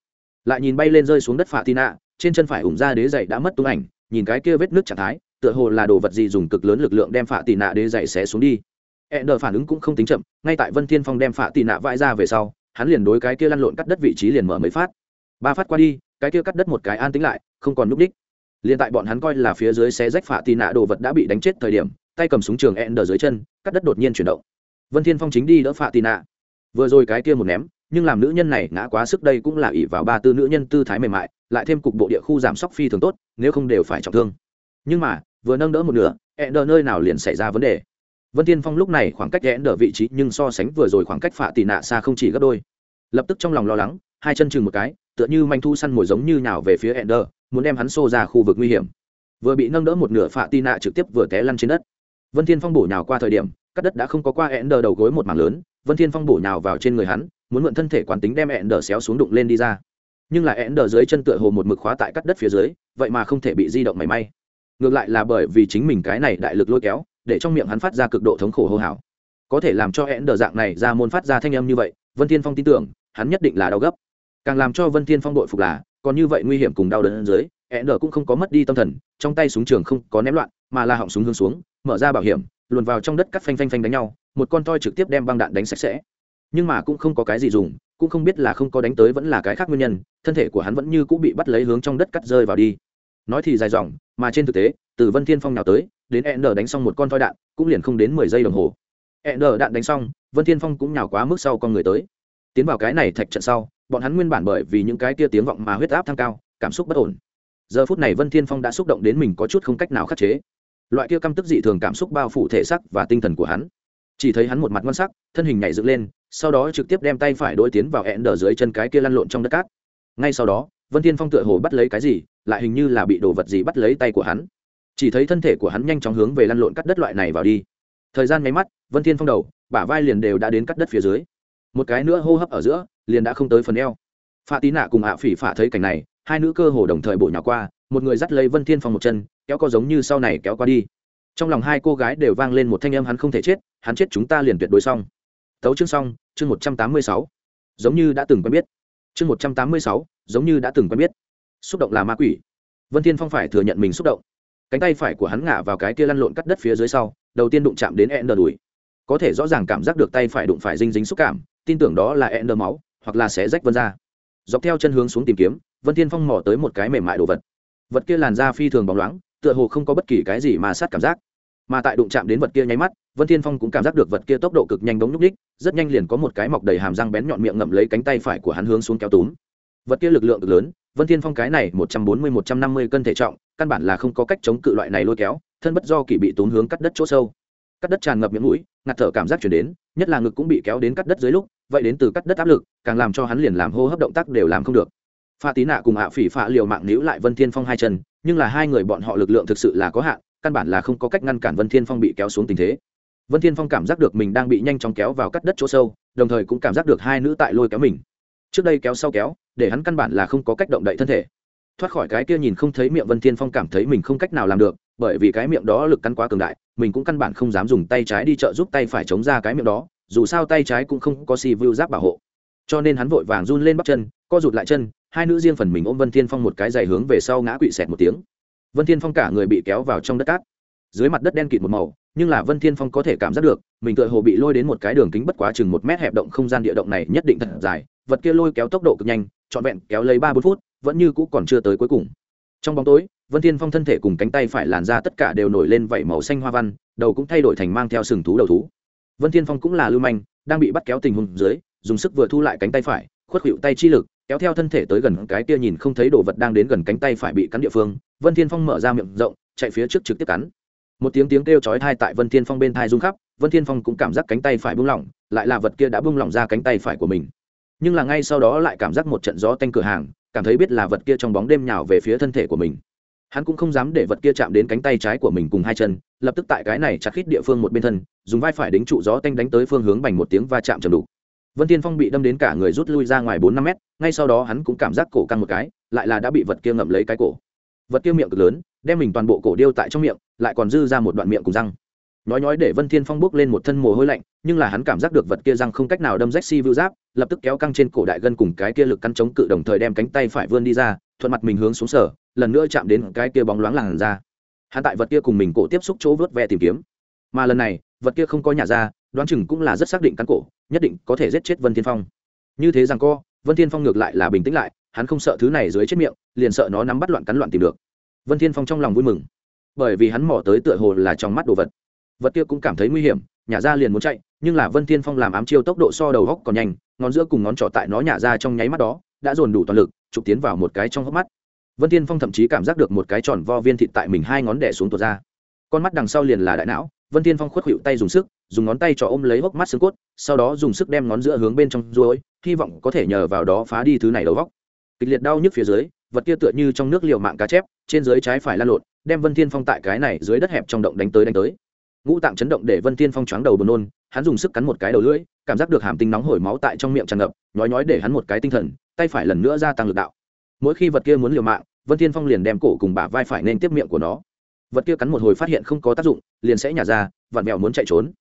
Speaker 1: Lại nhìn bay lên rơi xuống đất phạ tị nạ, trên chân phải ủng ra đế dậy đã mất tung ảnh, nhìn cái kia vết nước trạng thái, tựa hồ là đồ vật gì dùng cực lớn lực lượng đem phạ tị nạ đế dậy xé xuống đi. Ender đờ phản ứng cũng không tính chậm, ngay tại vân thiên phong đem phạ tì nạ vãi ra về sau, hắn liền đối cái kia lăn lộn cắt đất vị trí liền mở mấy phát. Ba phát qua đi, cái kia cắt đất một cái an tính lại, không còn núp đích. Liên tại bọn hắn coi là phía dưới xé rách phạ tì nạ đồ vật đã bị đánh chết thời điểm, tay cầm súng trường Ender đờ dưới chân, cắt đất đột nhiên chuyển động. Vân thiên phong chính đi đỡ phạ tì nạ. Vừa rồi cái kia một ném, nhưng làm nữ nhân này ngã quá sức đây cũng là ỷ vào ba tư nữ nhân tư thái mềm mại, lại thêm cục bộ địa khu giảm sóc phi thường tốt, nếu không đều phải trọng thương. Nhưng mà, vừa nâng đỡ một nửa, Ender đờ nơi nào liền xảy ra vấn đề? Vân tiên phong lúc này khoảng cách ghé đỡ vị trí nhưng so sánh vừa rồi khoảng cách phạ tị nạ xa không chỉ gấp đôi. Lập tức trong lòng lo lắng, hai chân chừng một cái, tựa như manh thu săn mồi giống như nào về phía ender muốn đem hắn xô ra khu vực nguy hiểm. Vừa bị nâng đỡ một nửa phạ tị nạ trực tiếp vừa té lăn trên đất. Vân thiên phong bổ nhào qua thời điểm, cắt đất đã không có qua ender đầu gối một mảng lớn, vân thiên phong bổ nhào vào trên người hắn, muốn mượn thân thể quán tính đem ender xéo xuống đụng lên đi ra. Nhưng là ender dưới chân tựa hồ một mực khóa tại cắt đất phía dưới, vậy mà không thể bị di động mảy may. Ngược lại là bởi vì chính mình cái này đại lực lôi kéo để trong miệng hắn phát ra cực độ thống khổ hô hào. Có thể làm cho hẹn đờ dạng này ra môn phát ra thanh âm như vậy, vân thiên phong tin tưởng, hắn nhất định là đau gấp. Càng làm cho vân thiên phong đội phục là, còn như vậy nguy hiểm cùng đau đớn dưới hẹn đờ cũng không có mất đi tâm thần, trong tay súng trường không có ném loạn, mà là họng súng hướng xuống, mở ra bảo hiểm, luồn vào trong đất cắt phanh phanh phanh đánh nhau, một con toi trực tiếp đem băng đạn đánh sạch sẽ. Nhưng mà cũng không có cái gì dùng, cũng không biết là không có đánh tới vẫn là cái khác nguyên nhân, thân thể của hắn vẫn như cũng bị bắt lấy hướng trong đất cắt rơi vào đi. Nói thì dài dòng mà trên thực tế, từ vân thiên phong nào tới, đến e n đánh xong một con thoi đạn, cũng liền không đến mười giây đồng hồ. E n đạn đánh xong, vân thiên phong cũng nhào quá mức sau con người tới. Tiến vào cái này thạch trận sau, bọn hắn nguyên bản bởi vì những cái kia tiếng vọng mà huyết áp tăng cao, cảm xúc bất ổn. Giờ phút này vân thiên phong đã xúc động đến mình có chút không cách nào khắc chế. Loại kia căm tức dị thường cảm xúc bao phủ thể xác và tinh thần của hắn. Chỉ thấy hắn một mặt ngon sắc, thân hình nhảy dựng lên, sau đó trực tiếp đem tay phải đối tiến vào hẹn đờ dưới chân cái kia lăn lộn trong đất cát. Ngay sau đó vân thiên phong tựa hồ bắt lấy cái gì, lại hình như là bị đồ vật gì bắt lấy tay của hắn. Chỉ thấy thân thể của hắn nhanh chóng hướng về lăn lộn cắt đất loại này vào đi. Thời gian nháy mắt, vân thiên phong đầu, bả vai liền đều đã đến cắt đất phía dưới. Một cái nữa hô hấp ở giữa, liền đã không tới phần eo. Pha tí nạ cùng ạ phỉ phả thấy cảnh này, hai nữ cơ hồ đồng thời bổ nhỏ qua, một người dắt lấy vân thiên phong một chân, kéo co giống như sau này kéo qua đi. Trong lòng hai cô gái đều vang lên một thanh âm hắn không thể chết, hắn chết chúng ta liền tuyệt đối xong. Tấu chương xong, chương một trăm tám mươi sáu. Giống như đã từng quen biết chương một trăm tám mươi sáu, giống như đã từng quen biết. Xúc động là ma quỷ. Vân thiên phong phải thừa nhận mình xúc động. Cánh tay phải của hắn ngã vào cái kia lăn lộn cắt đất phía dưới sau, đầu tiên đụng chạm đến e đùi. Có thể rõ ràng cảm giác được tay phải đụng phải dinh dính xúc cảm, tin tưởng đó là e máu, hoặc là sẽ rách vân ra. Dọc theo chân hướng xuống tìm kiếm, vân thiên phong mò tới một cái mềm mại đồ vật. Vật kia làn da phi thường bóng loáng, tựa hồ không có bất kỳ cái gì mà sát cảm giác mà tại đụng chạm đến vật kia nháy mắt, vân thiên phong cũng cảm giác được vật kia tốc độ cực nhanh đống nhúc ních rất nhanh liền có một cái mọc đầy hàm răng bén nhọn miệng ngậm lấy cánh tay phải của hắn hướng xuống kéo túm. Vật kia lực lượng cực lớn, vân thiên phong cái này một trăm bốn mươi, một trăm năm mươi cân thể trọng, căn bản là không có cách chống cự loại này lôi kéo, thân bất do kỳ bị túm hướng cắt đất chỗ sâu. Cắt đất tràn ngập miệng mũi, ngạt thở cảm giác chuyển đến, nhất là ngực cũng bị kéo đến cắt đất dưới lúc, vậy đến từ cắt đất áp lực, càng làm cho hắn liền làm hô hấp động tác đều làm không được. Pha tí nạ cùng ạ phỉ phạ liều mạng níu lại vân thiên phong hai chân, nhưng là hai người bọn họ lực lượng thực sự là có hạn căn bản là không có cách ngăn cản vân thiên phong bị kéo xuống tình thế. Vân thiên phong cảm giác được mình đang bị nhanh chóng kéo vào cắt đất chỗ sâu, đồng thời cũng cảm giác được hai nữ tại lôi kéo mình. Trước đây kéo sau kéo, để hắn căn bản là không có cách động đậy thân thể. Thoát khỏi cái kia nhìn không thấy miệng vân thiên phong cảm thấy mình không cách nào làm được, bởi vì cái miệng đó lực cắn quá cường đại, mình cũng căn bản không dám dùng tay trái đi trợ giúp tay phải chống ra cái miệng đó, dù sao tay trái cũng không có si view giáp bảo hộ. Cho nên hắn vội vàng run lên bắp chân, co rụt lại chân, hai nữ riêng phần mình ôm vân thiên phong một cái giày hướng về sau ngã quỵ sẹt một tiếng vân thiên phong cả người bị kéo vào trong đất cát. Dưới mặt đất đen kịt một màu, nhưng là vân thiên phong có thể cảm giác được, mình tựa hồ bị lôi đến một cái đường kính bất quá chừng một mét hẹp động không gian địa động này nhất định thật dài, vật kia lôi kéo tốc độ cực nhanh, trọn vẹn kéo lấy ba bốn phút, vẫn như cũ còn chưa tới cuối cùng. Trong bóng tối, vân thiên phong thân thể cùng cánh tay phải làn ra tất cả đều nổi lên vảy màu xanh hoa văn, đầu cũng thay đổi thành mang theo sừng thú đầu thú. Vân thiên phong cũng là lưu manh, đang bị bắt kéo tình huống dưới, dùng sức vừa thu lại cánh tay phải, khuất hiệu tay chi lực kéo theo thân thể tới gần cái kia nhìn không thấy đồ vật đang đến gần cánh tay phải bị cắn địa phương, vân thiên phong mở ra miệng rộng, chạy phía trước trực tiếp cắn. Một tiếng tiếng kêu chói tai tại vân thiên phong bên thai rung khắp, vân thiên phong cũng cảm giác cánh tay phải buông lỏng, lại là vật kia đã buông lỏng ra cánh tay phải của mình. Nhưng là ngay sau đó lại cảm giác một trận gió tanh cửa hàng, cảm thấy biết là vật kia trong bóng đêm nhào về phía thân thể của mình. Hắn cũng không dám để vật kia chạm đến cánh tay trái của mình cùng hai chân, lập tức tại cái này chặt khít địa phương một bên thân, dùng vai phải đính trụ gió tanh đánh tới phương hướng bành một tiếng va chạm chầm đủ vân tiên phong bị đâm đến cả người rút lui ra ngoài bốn năm mét, ngay sau đó hắn cũng cảm giác cổ căng một cái, lại là đã bị vật kia ngậm lấy cái cổ. Vật kia miệng cực lớn, đem mình toàn bộ cổ điêu tại trong miệng, lại còn dư ra một đoạn miệng cùng răng. Nói nói để vân thiên phong bước lên một thân mồ hôi lạnh, nhưng là hắn cảm giác được vật kia răng không cách nào đâm rách si vưu giáp, lập tức kéo căng trên cổ đại gân cùng cái kia lực căn chống cự đồng thời đem cánh tay phải vươn đi ra, thuận mặt mình hướng xuống sở lần nữa chạm đến cái kia bóng loáng làn ra hắn tại vật kia cùng mình cổ tiếp xúc chỗ vớt ve tìm kiếm. Mà lần này, vật kia không có nhà ra đoán chừng cũng là rất xác định cán cổ, nhất định có thể giết chết vân thiên phong. Như thế rằng co, vân thiên phong ngược lại là bình tĩnh lại, hắn không sợ thứ này dưới chết miệng, liền sợ nó nắm bắt loạn cắn loạn tìm được. Vân thiên phong trong lòng vui mừng, bởi vì hắn mò tới tựa hồ là trong mắt đồ vật. Vật kia cũng cảm thấy nguy hiểm nhả ra liền muốn chạy, nhưng là vân thiên phong làm ám chiêu tốc độ so đầu góc còn nhanh, ngón giữa cùng ngón trỏ tại nó nhả ra trong nháy mắt đó, đã dồn đủ toàn lực, chụp tiến vào một cái trong hốc mắt. Vân thiên phong thậm chí cảm giác được một cái tròn vo viên thịt tại mình hai ngón đẻ xuống tuột ra. Con mắt đằng sau liền là đại não vân thiên phong khuất hữu tay dùng sức, dùng ngón tay cho ôm lấy hốc mắt xương cốt, sau đó dùng sức đem ngón giữa hướng bên trong ruôi hy vọng có thể nhờ vào đó phá đi thứ này đầu vóc kịch liệt đau nhức phía dưới, vật kia tựa như trong nước liều mạng cá chép, trên dưới trái phải lan lộn, đem vân thiên phong tại cái này dưới đất hẹp trong động đánh tới đánh tới. Ngũ tạng chấn động để vân thiên phong choáng đầu buồn nôn, hắn dùng sức cắn một cái đầu lưỡi, cảm giác được hàm tinh nóng hổi máu tại trong miệng tràn ngập, nhói nhói để hắn một cái tinh thần, tay phải lần nữa gia tăng lực đạo. Mỗi khi vật kia muốn liều mạng, vân thiên phong liền đem cổ cùng bả vai phải nên tiếp miệng của nó vật kia cắn một hồi phát hiện không có tác dụng, liền sẽ nhả ra, vặn vẹo muốn chạy trốn.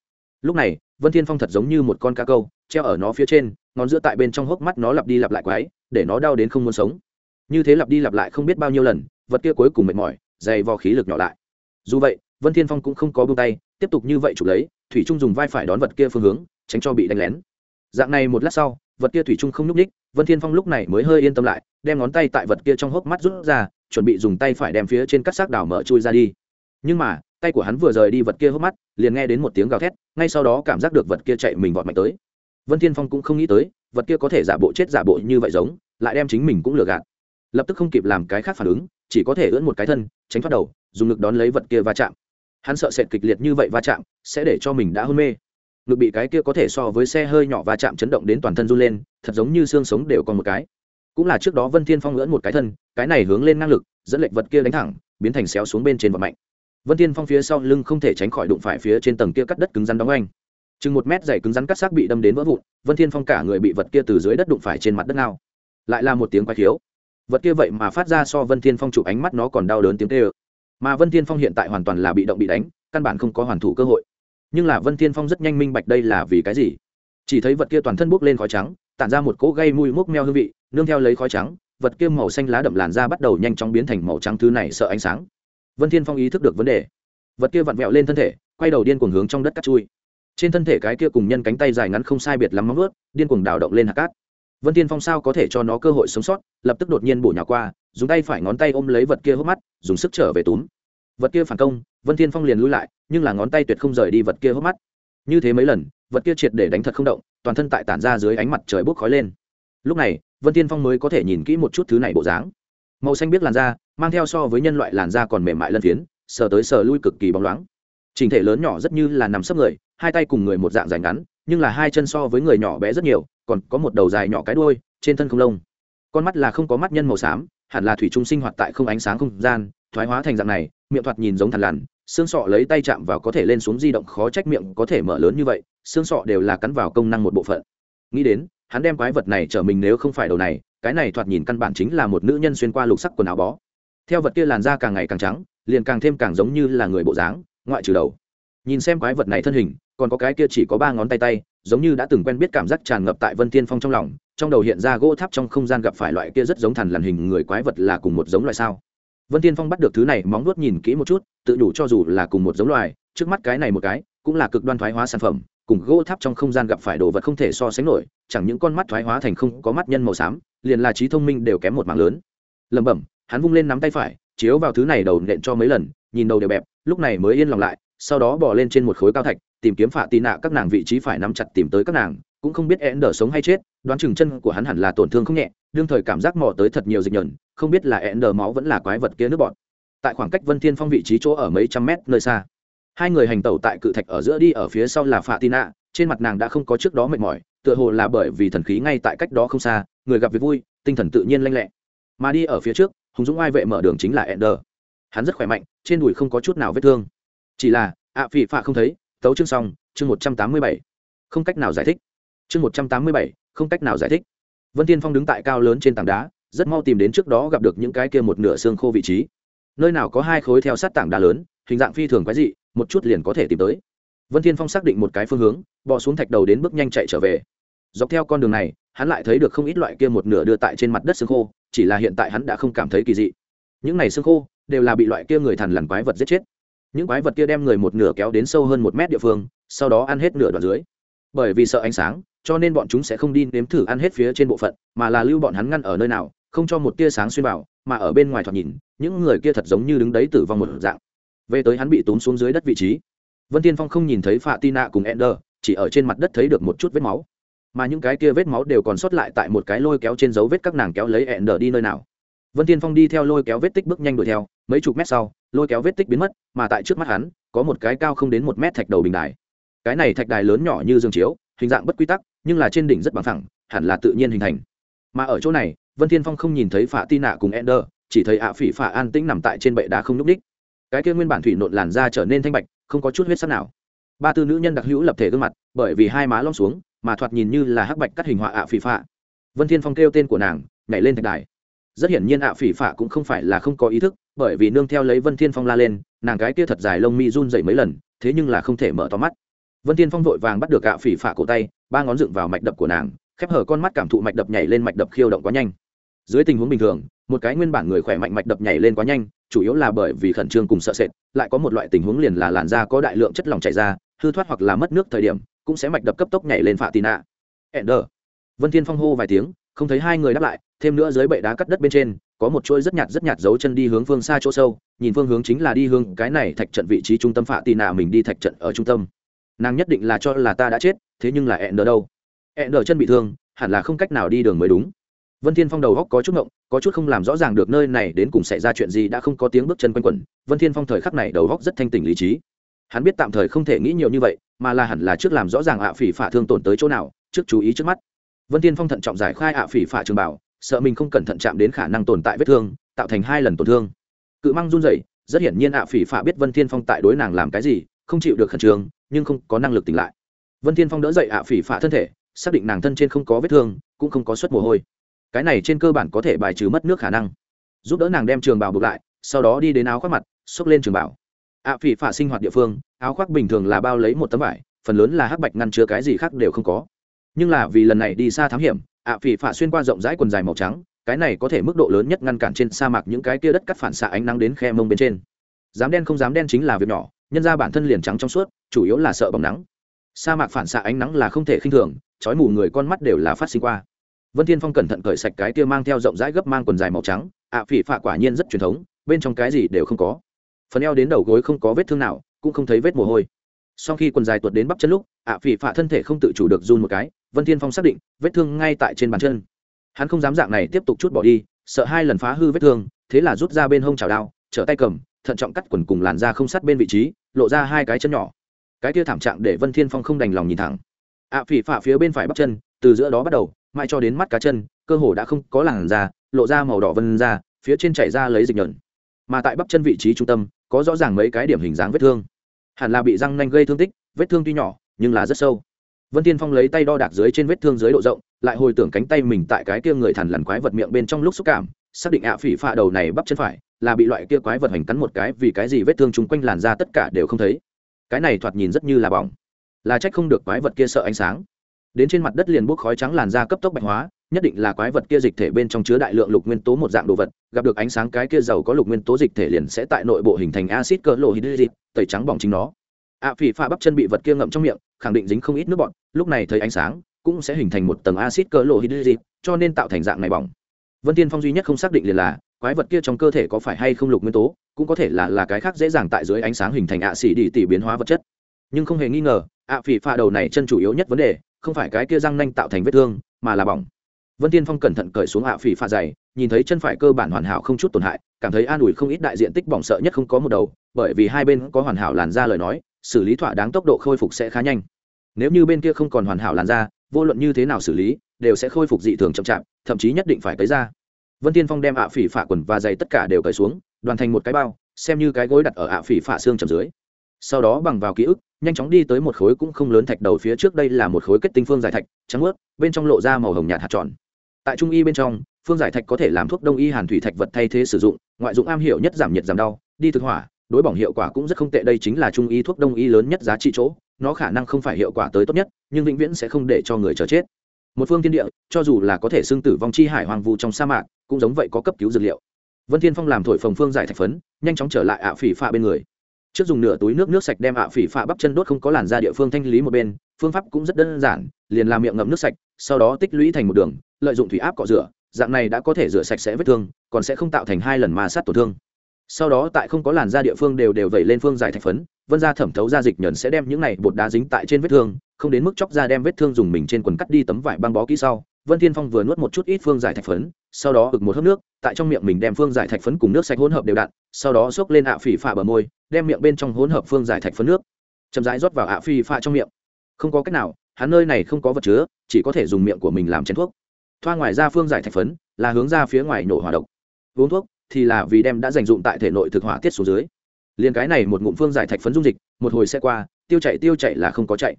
Speaker 1: Lúc này, vân thiên phong thật giống như một con cá câu, treo ở nó phía trên, ngón giữa tại bên trong hốc mắt nó lặp đi lặp lại quái, để nó đau đến không muốn sống. Như thế lặp đi lặp lại không biết bao nhiêu lần, vật kia cuối cùng mệt mỏi, dày vò khí lực nhỏ lại. Dù vậy, vân thiên phong cũng không có buông tay, tiếp tục như vậy chụp lấy, thủy trung dùng vai phải đón vật kia phương hướng, tránh cho bị đánh lén. Dạng này một lát sau, vật kia thủy trung không nhúc ních vân thiên phong lúc này mới hơi yên tâm lại, đem ngón tay tại vật kia trong hốc mắt rút ra chuẩn bị dùng tay phải đem phía trên cắt xác đào mở chui ra đi. Nhưng mà, tay của hắn vừa rời đi vật kia hốc mắt, liền nghe đến một tiếng gào thét, ngay sau đó cảm giác được vật kia chạy mình vọt mạnh tới. Vân thiên phong cũng không nghĩ tới, vật kia có thể giả bộ chết giả bộ như vậy giống, lại đem chính mình cũng lừa gạt. Lập tức không kịp làm cái khác phản ứng, chỉ có thể ưỡn một cái thân, tránh thoát đầu, dùng ngực đón lấy vật kia va chạm. Hắn sợ sệt kịch liệt như vậy va chạm, sẽ để cho mình đã hôn mê. Ngực bị cái kia có thể so với xe hơi nhỏ va chạm chấn động đến toàn thân run lên, thật giống như xương sống đều còn một cái cũng là trước đó vân thiên phong ngưỡn một cái thân, cái này hướng lên năng lực, dẫn lệnh vật kia đánh thẳng, biến thành xéo xuống bên trên vật mạnh. Vân thiên phong phía sau lưng không thể tránh khỏi đụng phải phía trên tầng kia cắt đất cứng rắn đóng anh chừng một mét dày cứng rắn cắt xác bị đâm đến vỡ vụn, vân thiên phong cả người bị vật kia từ dưới đất đụng phải trên mặt đất nào lại là một tiếng quái khiếu. Vật kia vậy mà phát ra so vân thiên phong chụp ánh mắt nó còn đau đớn tiếng kêu. Mà vân thiên phong hiện tại hoàn toàn là bị động bị đánh, căn bản không có hoàn thủ cơ hội. Nhưng là vân thiên phong rất nhanh minh bạch đây là vì cái gì. Chỉ thấy vật kia toàn thân bốc lên khói trắng tản ra một cỗ gây mùi mốc meo hương vị, nương theo lấy khói trắng, vật kia màu xanh lá đậm làn da bắt đầu nhanh chóng biến thành màu trắng thứ này sợ ánh sáng. Vân thiên phong ý thức được vấn đề. Vật kia vặn vẹo lên thân thể, quay đầu điên cuồng hướng trong đất cắt chui. Trên thân thể cái kia cùng nhân cánh tay dài ngắn không sai biệt lắm móng ướt điên cuồng đào động lên hạt cát. Vân thiên phong sao có thể cho nó cơ hội sống sót, lập tức đột nhiên bổ nhào qua, dùng tay phải ngón tay ôm lấy vật kia hốc mắt, dùng sức trở về túm. Vật kia phản công, vân thiên phong liền lui lại, nhưng là ngón tay tuyệt không rời đi vật kia hốc mắt. Như thế mấy lần, vật kia triệt để đánh thật không động toàn thân tại tản ra dưới ánh mặt trời bốc khói lên. Lúc này, vân thiên phong mới có thể nhìn kỹ một chút thứ này bộ dáng. Màu xanh biết làn da, mang theo so với nhân loại làn da còn mềm mại lân phiến, sờ tới sờ lui cực kỳ bóng loáng. Trình thể lớn nhỏ rất như là nằm sấp người, hai tay cùng người một dạng dài ngắn, nhưng là hai chân so với người nhỏ bé rất nhiều, còn có một đầu dài nhỏ cái đuôi, trên thân không lông. Con mắt là không có mắt nhân màu xám, hẳn là thủy trung sinh hoạt tại không ánh sáng không gian, thoái hóa thành dạng này, miệng thoạt nhìn giống thằn lằn xương sọ lấy tay chạm vào có thể lên xuống di động khó trách miệng có thể mở lớn như vậy, xương sọ đều là cắn vào công năng một bộ phận. Nghĩ đến, hắn đem quái vật này trở mình nếu không phải đầu này, cái này thoạt nhìn căn bản chính là một nữ nhân xuyên qua lục sắc quần áo bó. Theo vật kia làn da càng ngày càng trắng, liền càng thêm càng giống như là người bộ dáng, ngoại trừ đầu. Nhìn xem quái vật này thân hình, còn có cái kia chỉ có ba ngón tay tay, giống như đã từng quen biết cảm giác tràn ngập tại vân tiên phong trong lòng, trong đầu hiện ra gỗ tháp trong không gian gặp phải loại kia rất giống thằn lằn hình người quái vật là cùng một giống loại sao vân tiên phong bắt được thứ này móng nuốt nhìn kỹ một chút, tự đủ cho dù là cùng một giống loài, trước mắt cái này một cái, cũng là cực đoan thoái hóa sản phẩm, cùng gỗ tháp trong không gian gặp phải đồ vật không thể so sánh nổi, chẳng những con mắt thoái hóa thành không có mắt nhân màu xám, liền là trí thông minh đều kém một mảng lớn. Lẩm bẩm, hắn vung lên nắm tay phải, chiếu vào thứ này đầu nện cho mấy lần, nhìn đầu đều bẹp, lúc này mới yên lòng lại, sau đó bỏ lên trên một khối cao thạch, tìm kiếm phạ tì nạ các nàng vị trí phải nắm chặt tìm tới các nàng, cũng không biết én đờ sống hay chết, đoán chừng chân của hắn hẳn là tổn thương không nhẹ, đương thời cảm giác mò tới thật nhiều dịch nhờn không biết là én đờ máu vẫn là quái vật kia nước bọn. Tại khoảng cách vân thiên phong vị trí chỗ ở mấy trăm mét nơi xa. Hai người hành tẩu tại cự thạch ở giữa đi, ở phía sau là phạ Tina. trên mặt nàng đã không có trước đó mệt mỏi, tựa hồ là bởi vì thần khí ngay tại cách đó không xa, người gặp việc vui, tinh thần tự nhiên lanh lẹ. Mà đi ở phía trước, hùng dũng ai vệ mở đường chính là ender. Hắn rất khỏe mạnh, trên đùi không có chút nào vết thương. Chỉ là, ạ phị phạ không thấy, tấu chương xong, chương một trăm tám mươi bảy. Không cách nào giải thích. Chương một trăm tám mươi bảy, không cách nào giải thích. Vân tiên phong đứng tại cao lớn trên tảng đá rất mau tìm đến trước đó gặp được những cái kia một nửa xương khô vị trí. Nơi nào có hai khối theo sát tảng đá lớn, hình dạng phi thường quái dị, một chút liền có thể tìm tới. Vân thiên phong xác định một cái phương hướng, bò xuống thạch đầu đến bước nhanh chạy trở về. Dọc theo con đường này, hắn lại thấy được không ít loại kia một nửa đưa tại trên mặt đất xương khô, chỉ là hiện tại hắn đã không cảm thấy kỳ dị. Những này xương khô đều là bị loại kia người thằn lằn quái vật giết chết. Những quái vật kia đem người một nửa kéo đến sâu hơn một mét địa phương, sau đó ăn hết nửa đoạn dưới. Bởi vì sợ ánh sáng, cho nên bọn chúng sẽ không đi nếm thử ăn hết phía trên bộ phận, mà là lưu bọn hắn ngăn ở nơi nào không cho một tia sáng xuyên vào, mà ở bên ngoài thoạt nhìn, những người kia thật giống như đứng đấy tử vong một dạng. Về tới hắn bị tốn xuống dưới đất vị trí. Vân tiên phong không nhìn thấy phạ tina cùng ender, chỉ ở trên mặt đất thấy được một chút vết máu. Mà những cái kia vết máu đều còn sót lại tại một cái lôi kéo trên dấu vết các nàng kéo lấy ender đi nơi nào. Vân tiên phong đi theo lôi kéo vết tích bước nhanh đuổi theo, mấy chục mét sau, lôi kéo vết tích biến mất, mà tại trước mắt hắn, có một cái cao không đến một mét thạch đầu bình đài. Cái này thạch đài lớn nhỏ như dương chiếu, hình dạng bất quy tắc, nhưng là trên đỉnh rất bằng thẳng hẳn là tự nhiên hình thành. Mà ở chỗ này vân thiên phong không nhìn thấy phạ tin nạ cùng ender, chỉ thấy ạ phỉ phạ an tĩnh nằm tại trên bệ đá không nhúc ních cái kia nguyên bản thủy nộn làn da trở nên thanh bạch, không có chút huyết sắc nào. Ba tư nữ nhân đặc hữu lập thể gương mặt, bởi vì hai má lom xuống, mà thoạt nhìn như là hắc bạch cắt hình họa ạ phỉ phạ. Vân thiên phong kêu tên của nàng, nhảy lên thạch đài. Rất hiển nhiên ạ phỉ phạ cũng không phải là không có ý thức, bởi vì nương theo lấy vân thiên phong la lên, nàng cái kia thật dài lông mi run dậy mấy lần, thế nhưng là không thể mở to mắt. Vân thiên phong vội vàng bắt được ạ phỉ phạ cổ tay, ba ngón dựng vào mạch đập của nàng, khép hở con mắt cảm thụ mạch đập nhảy lên mạch đập khiêu động quá nhanh dưới tình huống bình thường, một cái nguyên bản người khỏe mạnh mạch đập nhảy lên quá nhanh, chủ yếu là bởi vì khẩn trương cùng sợ sệt, lại có một loại tình huống liền là làn da có đại lượng chất lỏng chảy ra, hư thoát hoặc là mất nước thời điểm, cũng sẽ mạch đập cấp tốc nhảy lên phạ tì nạ ender vân thiên phong hô vài tiếng, không thấy hai người đáp lại, thêm nữa dưới bệ đá cắt đất bên trên, có một chuỗi rất nhạt rất nhạt dấu chân đi hướng phương xa chỗ sâu, nhìn phương hướng chính là đi hướng cái này thạch trận vị trí trung tâm phạ tì nạ mình đi thạch trận ở trung tâm. Nàng nhất định là cho là ta đã chết, thế nhưng là ender đâu? Ender chân bị thương, hẳn là không cách nào đi đường mới đúng vân thiên phong đầu góc có chút ngộng, có chút không làm rõ ràng được nơi này đến cùng xảy ra chuyện gì đã không có tiếng bước chân quanh quẩn. Vân thiên phong thời khắc này đầu góc rất thanh tỉnh lý trí. Hắn biết tạm thời không thể nghĩ nhiều như vậy, mà là hẳn là trước làm rõ ràng ạ phỉ phả thương tổn tới chỗ nào, trước chú ý trước mắt. Vân thiên phong thận trọng giải khai ạ phỉ phả trường bảo, sợ mình không cẩn thận chạm đến khả năng tồn tại vết thương, tạo thành hai lần tổn thương. Cự măng run rẩy, rất hiển nhiên ạ phỉ phả biết vân thiên phong tại đối nàng làm cái gì, không chịu được khẩn trương, nhưng không có năng lực tỉnh lại. Vân thiên phong đỡ dậy ạ phỉ phả thân thể, xác định nàng thân trên không có vết thương, cũng không có suất mồ hôi cái này trên cơ bản có thể bài trừ mất nước khả năng. Giúp đỡ nàng đem trường bảo buộc lại, sau đó đi đến áo khoác mặt, xốc lên trường bảo ạ phỉ phả sinh hoạt địa phương, áo khoác bình thường là bao lấy một tấm vải, phần lớn là hắc bạch ngăn chứa cái gì khác đều không có. Nhưng là vì lần này đi xa thám hiểm, ạ phỉ phả xuyên qua rộng rãi quần dài màu trắng, cái này có thể mức độ lớn nhất ngăn cản trên sa mạc những cái kia đất cắt phản xạ ánh nắng đến khe mông bên trên. Dám đen không dám đen chính là việc nhỏ, nhân ra bản thân liền trắng trong suốt, chủ yếu là sợ bóng nắng. Sa mạc phản xạ ánh nắng là không thể khinh thường trói mù người con mắt đều là phát sinh qua vân thiên phong cẩn thận cởi sạch cái kia mang theo rộng rãi gấp mang quần dài màu trắng, ạ phỉ phạ quả nhiên rất truyền thống, bên trong cái gì đều không có. Phần eo đến đầu gối không có vết thương nào, cũng không thấy vết mồ hôi. Sau khi quần dài tuột đến bắp chân lúc, ạ phỉ phạ thân thể không tự chủ được run một cái, vân thiên phong xác định, vết thương ngay tại trên bàn chân. Hắn không dám dạng này tiếp tục chút bỏ đi, sợ hai lần phá hư vết thương, thế là rút ra bên hông chảo đao, trở tay cầm, thận trọng cắt quần cùng làn da không sát bên vị trí, lộ ra hai cái chân nhỏ. Cái kia thảm trạng để vân thiên phong không đành lòng nhìn thẳng. Ạ phỉ phạ phía bên phải bắp chân, từ giữa đó bắt đầu mãi cho đến mắt cá chân, cơ hồ đã không có làn da, lộ ra màu đỏ vân ra phía trên chảy ra lấy dịch nhợn mà tại bắp chân vị trí trung tâm, có rõ ràng mấy cái điểm hình dáng vết thương. Hẳn là bị răng nanh gây thương tích, vết thương tuy nhỏ, nhưng là rất sâu. Vân tiên phong lấy tay đo đạc dưới trên vết thương dưới độ rộng, lại hồi tưởng cánh tay mình tại cái kia người thằn lằn quái vật miệng bên trong lúc xúc cảm, xác định ạ phỉ phạ đầu này bắp chân phải là bị loại kia quái vật hành cắn một cái vì cái gì vết thương chung quanh làn da tất cả đều không thấy. Cái này thoạt nhìn rất như là bỏng. Là trách không được quái vật kia sợ ánh sáng đến trên mặt đất liền bốc khói trắng làn da cấp tốc bạch hóa, nhất định là quái vật kia dịch thể bên trong chứa đại lượng lục nguyên tố một dạng đồ vật, gặp được ánh sáng cái kia giàu có lục nguyên tố dịch thể liền sẽ tại nội bộ hình thành acid cỡ lộ hydrid tẩy trắng bỏng chính nó. Ạ phỉ pha bắp chân bị vật kia ngậm trong miệng, khẳng định dính không ít nước bọn lúc này thấy ánh sáng, cũng sẽ hình thành một tầng acid cỡ lộ hydrid cho nên tạo thành dạng này bỏng. Vân tiên phong duy nhất không xác định liền là, quái vật kia trong cơ thể có phải hay không lục nguyên tố, cũng có thể là là cái khác dễ dàng tại dưới ánh sáng hình thành ạ xỉ đi tỷ biến hóa vật chất. Nhưng không hề nghi ngờ ạ phỉ pha đầu này chân chủ yếu nhất vấn đề không phải cái kia răng nanh tạo thành vết thương, mà là bỏng. Vân tiên phong cẩn thận cởi xuống ạ phỉ pha dày, nhìn thấy chân phải cơ bản hoàn hảo không chút tổn hại, cảm thấy an ủi không ít đại diện tích bỏng sợ nhất không có một đầu, bởi vì hai bên có hoàn hảo làn da lời nói, xử lý thỏa đáng tốc độ khôi phục sẽ khá nhanh. Nếu như bên kia không còn hoàn hảo làn da, vô luận như thế nào xử lý, đều sẽ khôi phục dị thường chậm chạp, thậm chí nhất định phải cấy ra. Vân tiên phong đem ạ phỉ phả quần và giày tất cả đều cởi xuống, đoàn thành một cái bao, xem như cái gối đặt ở ạ phỉ phả xương chầm dưới sau đó bằng vào ký ức, nhanh chóng đi tới một khối cũng không lớn thạch đầu phía trước, đây là một khối kết tinh phương giải thạch, trắng ướt bên trong lộ ra màu hồng nhạt hạt tròn. Tại trung y bên trong, phương giải thạch có thể làm thuốc đông y hàn thủy thạch vật thay thế sử dụng, ngoại dụng am hiểu nhất giảm nhiệt giảm đau, đi thực hỏa, đối bỏng hiệu quả cũng rất không tệ, đây chính là trung y thuốc đông y lớn nhất giá trị chỗ, nó khả năng không phải hiệu quả tới tốt nhất, nhưng vĩnh viễn sẽ không để cho người chờ chết. Một phương thiên địa, cho dù là có thể xương tử vong chi hải hoàng vu trong sa mạc, cũng giống vậy có cấp cứu dược liệu. Vân thiên phong làm thổi phồng phương giải thạch phấn, nhanh chóng trở lại ạ phỉ phạ bên người trước dùng nửa túi nước nước sạch đem ạ phỉ phạ bắp chân đốt không có làn da địa phương thanh lý một bên, phương pháp cũng rất đơn giản, liền làm miệng ngậm nước sạch, sau đó tích lũy thành một đường, lợi dụng thủy áp cọ rửa, dạng này đã có thể rửa sạch sẽ vết thương, còn sẽ không tạo thành hai lần ma sát tổn thương. Sau đó tại không có làn da địa phương đều đều vẩy lên phương giải thạch phấn, vân ra thẩm thấu ra dịch nhẫn sẽ đem những này bột đá dính tại trên vết thương, không đến mức chóc ra đem vết thương dùng mình trên quần cắt đi tấm vải băng bó kỹ sau, vân thiên phong vừa nuốt một chút ít phương giải thạch phấn sau đó ực một hớp nước, tại trong miệng mình đem phương giải thạch phấn cùng nước sạch hỗn hợp đều đặn sau đó xốc lên ạ phỉ phạ bờ môi, đem miệng bên trong hỗn hợp phương giải thạch phấn nước, chậm rãi rót vào ạ phỉ phạ trong miệng. Không có cách nào, hắn nơi này không có vật chứa, chỉ có thể dùng miệng của mình làm chén thuốc. Thoa ngoài ra phương giải thạch phấn, là hướng ra phía ngoài nổ hỏa độc. Uống thuốc thì là vì đem đã dành dụng tại thể nội thực hỏa tiết xuống dưới. Liền cái này một ngụm phương giải thạch phấn dung dịch, một hồi sẽ qua, tiêu chạy tiêu chạy là không có chạy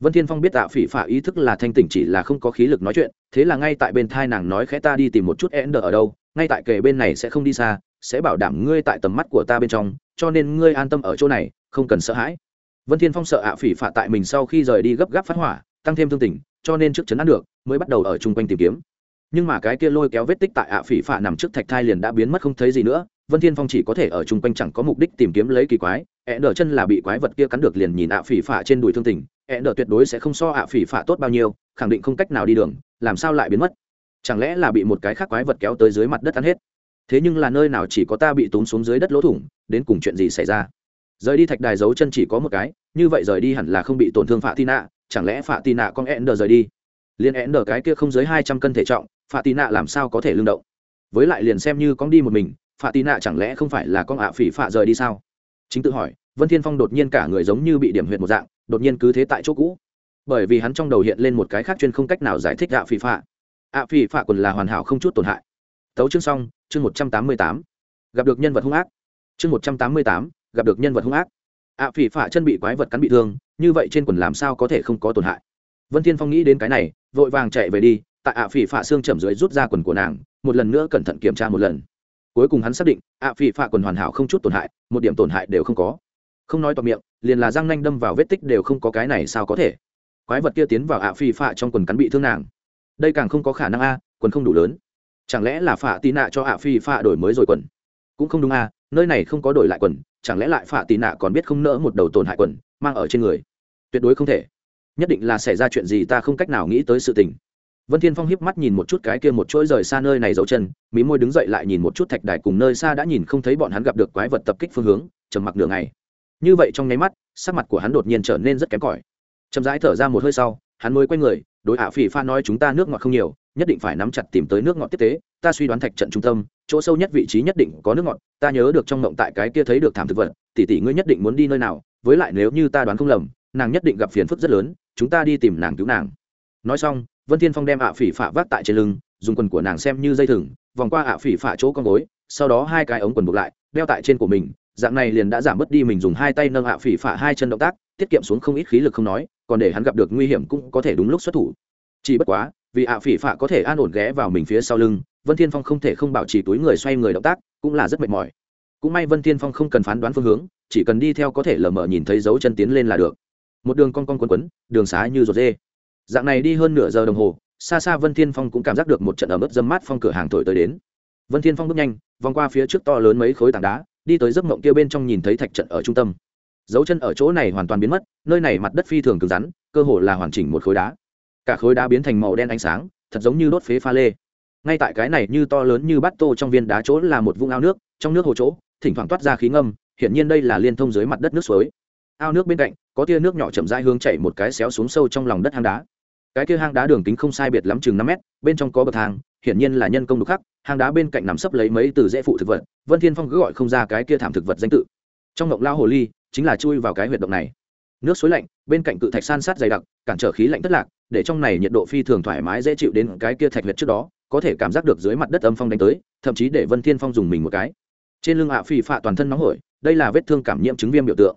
Speaker 1: vân thiên phong biết tạ phỉ phả ý thức là thanh tỉnh chỉ là không có khí lực nói chuyện, thế là ngay tại bên thai nàng nói khẽ ta đi tìm một chút én đờ ở đâu, ngay tại kề bên này sẽ không đi xa, sẽ bảo đảm ngươi tại tầm mắt của ta bên trong, cho nên ngươi an tâm ở chỗ này, không cần sợ hãi. Vân thiên phong sợ ạ phỉ phả tại mình sau khi rời đi gấp gáp phát hỏa, tăng thêm thương tình, cho nên trước chấn ăn được, mới bắt đầu ở chung quanh tìm kiếm. Nhưng mà cái kia lôi kéo vết tích tại ạ phỉ phả nằm trước thạch thai liền đã biến mất không thấy gì nữa, vân thiên phong chỉ có thể ở chung quanh chẳng có mục đích tìm kiếm lấy kỳ quái ẹ nở chân là bị quái vật kia cắn được liền nhìn ạ phỉ phả trên đùi thương tình hẹn đờ tuyệt đối sẽ không so ạ phỉ phả tốt bao nhiêu, khẳng định không cách nào đi đường, làm sao lại biến mất? Chẳng lẽ là bị một cái khác quái vật kéo tới dưới mặt đất ăn hết? Thế nhưng là nơi nào chỉ có ta bị tốn xuống dưới đất lỗ thủng, đến cùng chuyện gì xảy ra? Rời đi thạch đài giấu chân chỉ có một cái, như vậy rời đi hẳn là không bị tổn thương phạ tì nạ, chẳng lẽ phạ tì nạ con ẹ đờ rời đi? Liền ẹ đờ cái kia không dưới hai trăm cân thể trọng, phạ tì nạ làm sao có thể lương động? Với lại liền xem như con đi một mình, phạ tì nạ chẳng lẽ không phải là con ạ phỉ phạ rời đi sao? Chính tự hỏi vân thiên phong đột nhiên cả người giống như bị điểm huyệt một dạng, đột nhiên cứ thế tại chỗ cũ. Bởi vì hắn trong đầu hiện lên một cái khác chuyên không cách nào giải thích ạ phỉ phạ. Ạ phỉ phạ còn là hoàn hảo không chút tổn hại. Tấu chương xong, chương một trăm tám mươi tám. Gặp được nhân vật hung ác. Chương một trăm tám mươi tám, gặp được nhân vật hung ác. Ạ phỉ phạ chân bị quái vật cắn bị thương, như vậy trên quần làm sao có thể không có tổn hại? Vân thiên phong nghĩ đến cái này, vội vàng chạy về đi, tại ạ phỉ phạ xương chầm dưới rút ra quần của nàng, một lần nữa cẩn thận kiểm tra một lần. Cuối cùng hắn xác định, ạ phỉ phạ quần hoàn hảo không chút tổn hại, một điểm tổn hại đều không có không nói to miệng, liền là răng nanh đâm vào vết tích đều không có cái này sao có thể. Quái vật kia tiến vào ạ phi phạ trong quần cắn bị thương nàng. Đây càng không có khả năng a, quần không đủ lớn. Chẳng lẽ là phạ tì nạ cho ạ phi phạ đổi mới rồi quần? Cũng không đúng a, nơi này không có đổi lại quần, chẳng lẽ lại phạ tì nạ còn biết không nỡ một đầu tổn hại quần, mang ở trên người? Tuyệt đối không thể. Nhất định là xảy ra chuyện gì ta không cách nào nghĩ tới sự tình. Vân thiên phong hiếp mắt nhìn một chút cái kia một chuỗi rời xa nơi này dấu chân, mí môi đứng dậy lại nhìn một chút thạch đài cùng nơi xa đã nhìn không thấy bọn hắn gặp được quái vật tập kích phương hướng, trầm mặc đường này như vậy trong nháy mắt, sắc mặt của hắn đột nhiên trở nên rất kém cỏi. Chậm rãi thở ra một hơi sau, hắn mới quay người, đối hạ phỉ pha nói chúng ta nước ngọt không nhiều, nhất định phải nắm chặt tìm tới nước ngọt tiếp tế, ta suy đoán thạch trận trung tâm, chỗ sâu nhất vị trí nhất định có nước ngọt, ta nhớ được trong mộng tại cái kia thấy được thảm thực vật, tỷ tỷ ngươi nhất định muốn đi nơi nào, với lại nếu như ta đoán không lầm, nàng nhất định gặp phiền phức rất lớn, chúng ta đi tìm nàng cứu nàng. Nói xong, vân thiên phong đem ạ phỉ phả vác tại trên lưng, dùng quần của nàng xem như dây thừng, vòng qua ạ phỉ phả chỗ con gối, sau đó hai cái ống quần buộc lại, đeo tại trên của mình dạng này liền đã giảm bớt đi mình dùng hai tay nâng hạ phỉ phả hai chân động tác, tiết kiệm xuống không ít khí lực không nói, còn để hắn gặp được nguy hiểm cũng có thể đúng lúc xuất thủ. Chỉ bất quá, vì hạ phỉ phả có thể an ổn ghé vào mình phía sau lưng, vân thiên phong không thể không bảo trì túi người xoay người động tác, cũng là rất mệt mỏi. Cũng may vân thiên phong không cần phán đoán phương hướng, chỉ cần đi theo có thể lờ mờ nhìn thấy dấu chân tiến lên là được. Một đường con con quấn quấn, đường xá như rột dê. Dạng này đi hơn nửa giờ đồng hồ, xa xa vân thiên phong cũng cảm giác được một trận ở mức dâm mát phong cửa hàng thổi tới đến. Vân thiên phong bước nhanh, vòng qua phía trước to lớn mấy khối tảng đá đi tới giấc mộng kia bên trong nhìn thấy thạch trận ở trung tâm. Dấu chân ở chỗ này hoàn toàn biến mất, nơi này mặt đất phi thường cứng rắn, cơ hồ là hoàn chỉnh một khối đá. Cả khối đá biến thành màu đen ánh sáng, thật giống như đốt phế pha lê. Ngay tại cái này như to lớn như bát tô trong viên đá chỗ là một vũng ao nước, trong nước hồ chỗ, thỉnh thoảng toát ra khí ngâm, hiển nhiên đây là liên thông dưới mặt đất nước suối. Ao nước bên cạnh, có tia nước nhỏ chậm rãi hướng chảy một cái xéo xuống sâu trong lòng đất hang đá. Cái kia hang đá đường kính không sai biệt lắm chừng năm mét, bên trong có bậc thang hiển nhiên là nhân công đục khắc, hang đá bên cạnh nằm sấp lấy mấy từ dễ phụ thực vật, vân thiên phong cứ gọi không ra cái kia thảm thực vật danh tự. Trong ngộng lao hồ ly, chính là chui vào cái huyệt động này. Nước suối lạnh, bên cạnh cự thạch san sát dày đặc, cản trở khí lạnh thất lạc, để trong này nhiệt độ phi thường thoải mái dễ chịu đến cái kia thạch huyệt trước đó, có thể cảm giác được dưới mặt đất âm phong đánh tới, thậm chí để vân thiên phong dùng mình một cái. Trên lưng ạ phì phạ toàn thân nóng hổi, đây là vết thương cảm nhiễm chứng viêm biểu tượng.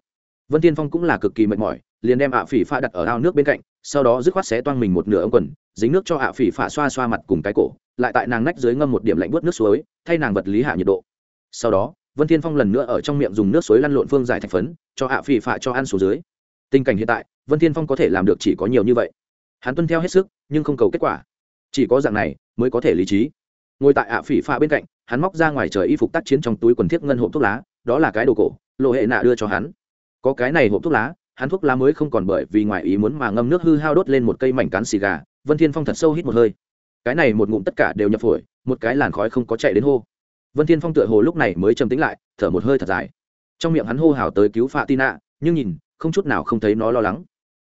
Speaker 1: Vân thiên phong cũng là cực kỳ mệt mỏi, liền đem ạ phỉ phạ đặt ở ao nước bên cạnh, sau đó dứt khoát xé toang mình một nửa ống quần, dính nước cho ạ phỉ phạ xoa xoa mặt cùng cái cổ lại tại nàng nách dưới ngâm một điểm lạnh bớt nước suối, thay nàng vật lý hạ nhiệt độ. Sau đó, vân thiên phong lần nữa ở trong miệng dùng nước suối lăn lộn phương giải thạch phấn, cho hạ phỉ phạ cho ăn xuống dưới. Tình cảnh hiện tại, vân thiên phong có thể làm được chỉ có nhiều như vậy. Hắn tuân theo hết sức, nhưng không cầu kết quả. Chỉ có dạng này, mới có thể lý trí. Ngồi tại ạ phỉ phạ bên cạnh, hắn móc ra ngoài trời y phục tác chiến trong túi quần thiết ngân hộp thuốc lá, đó là cái đồ cổ lộ hệ nạ đưa cho hắn. Có cái này hộp thuốc lá, hắn thuốc lá mới không còn bởi vì ngoài ý muốn mà ngâm nước hư hao đốt lên một cây mảnh cán xì gà, vân thiên phong thật sâu hít một hơi cái này một ngụm tất cả đều nhập phổi, một cái làn khói không có chạy đến hô. Vân thiên phong tựa hồ lúc này mới trầm tĩnh lại, thở một hơi thật dài. Trong miệng hắn hô hào tới cứu phạ tina nhưng nhìn, không chút nào không thấy nó lo lắng.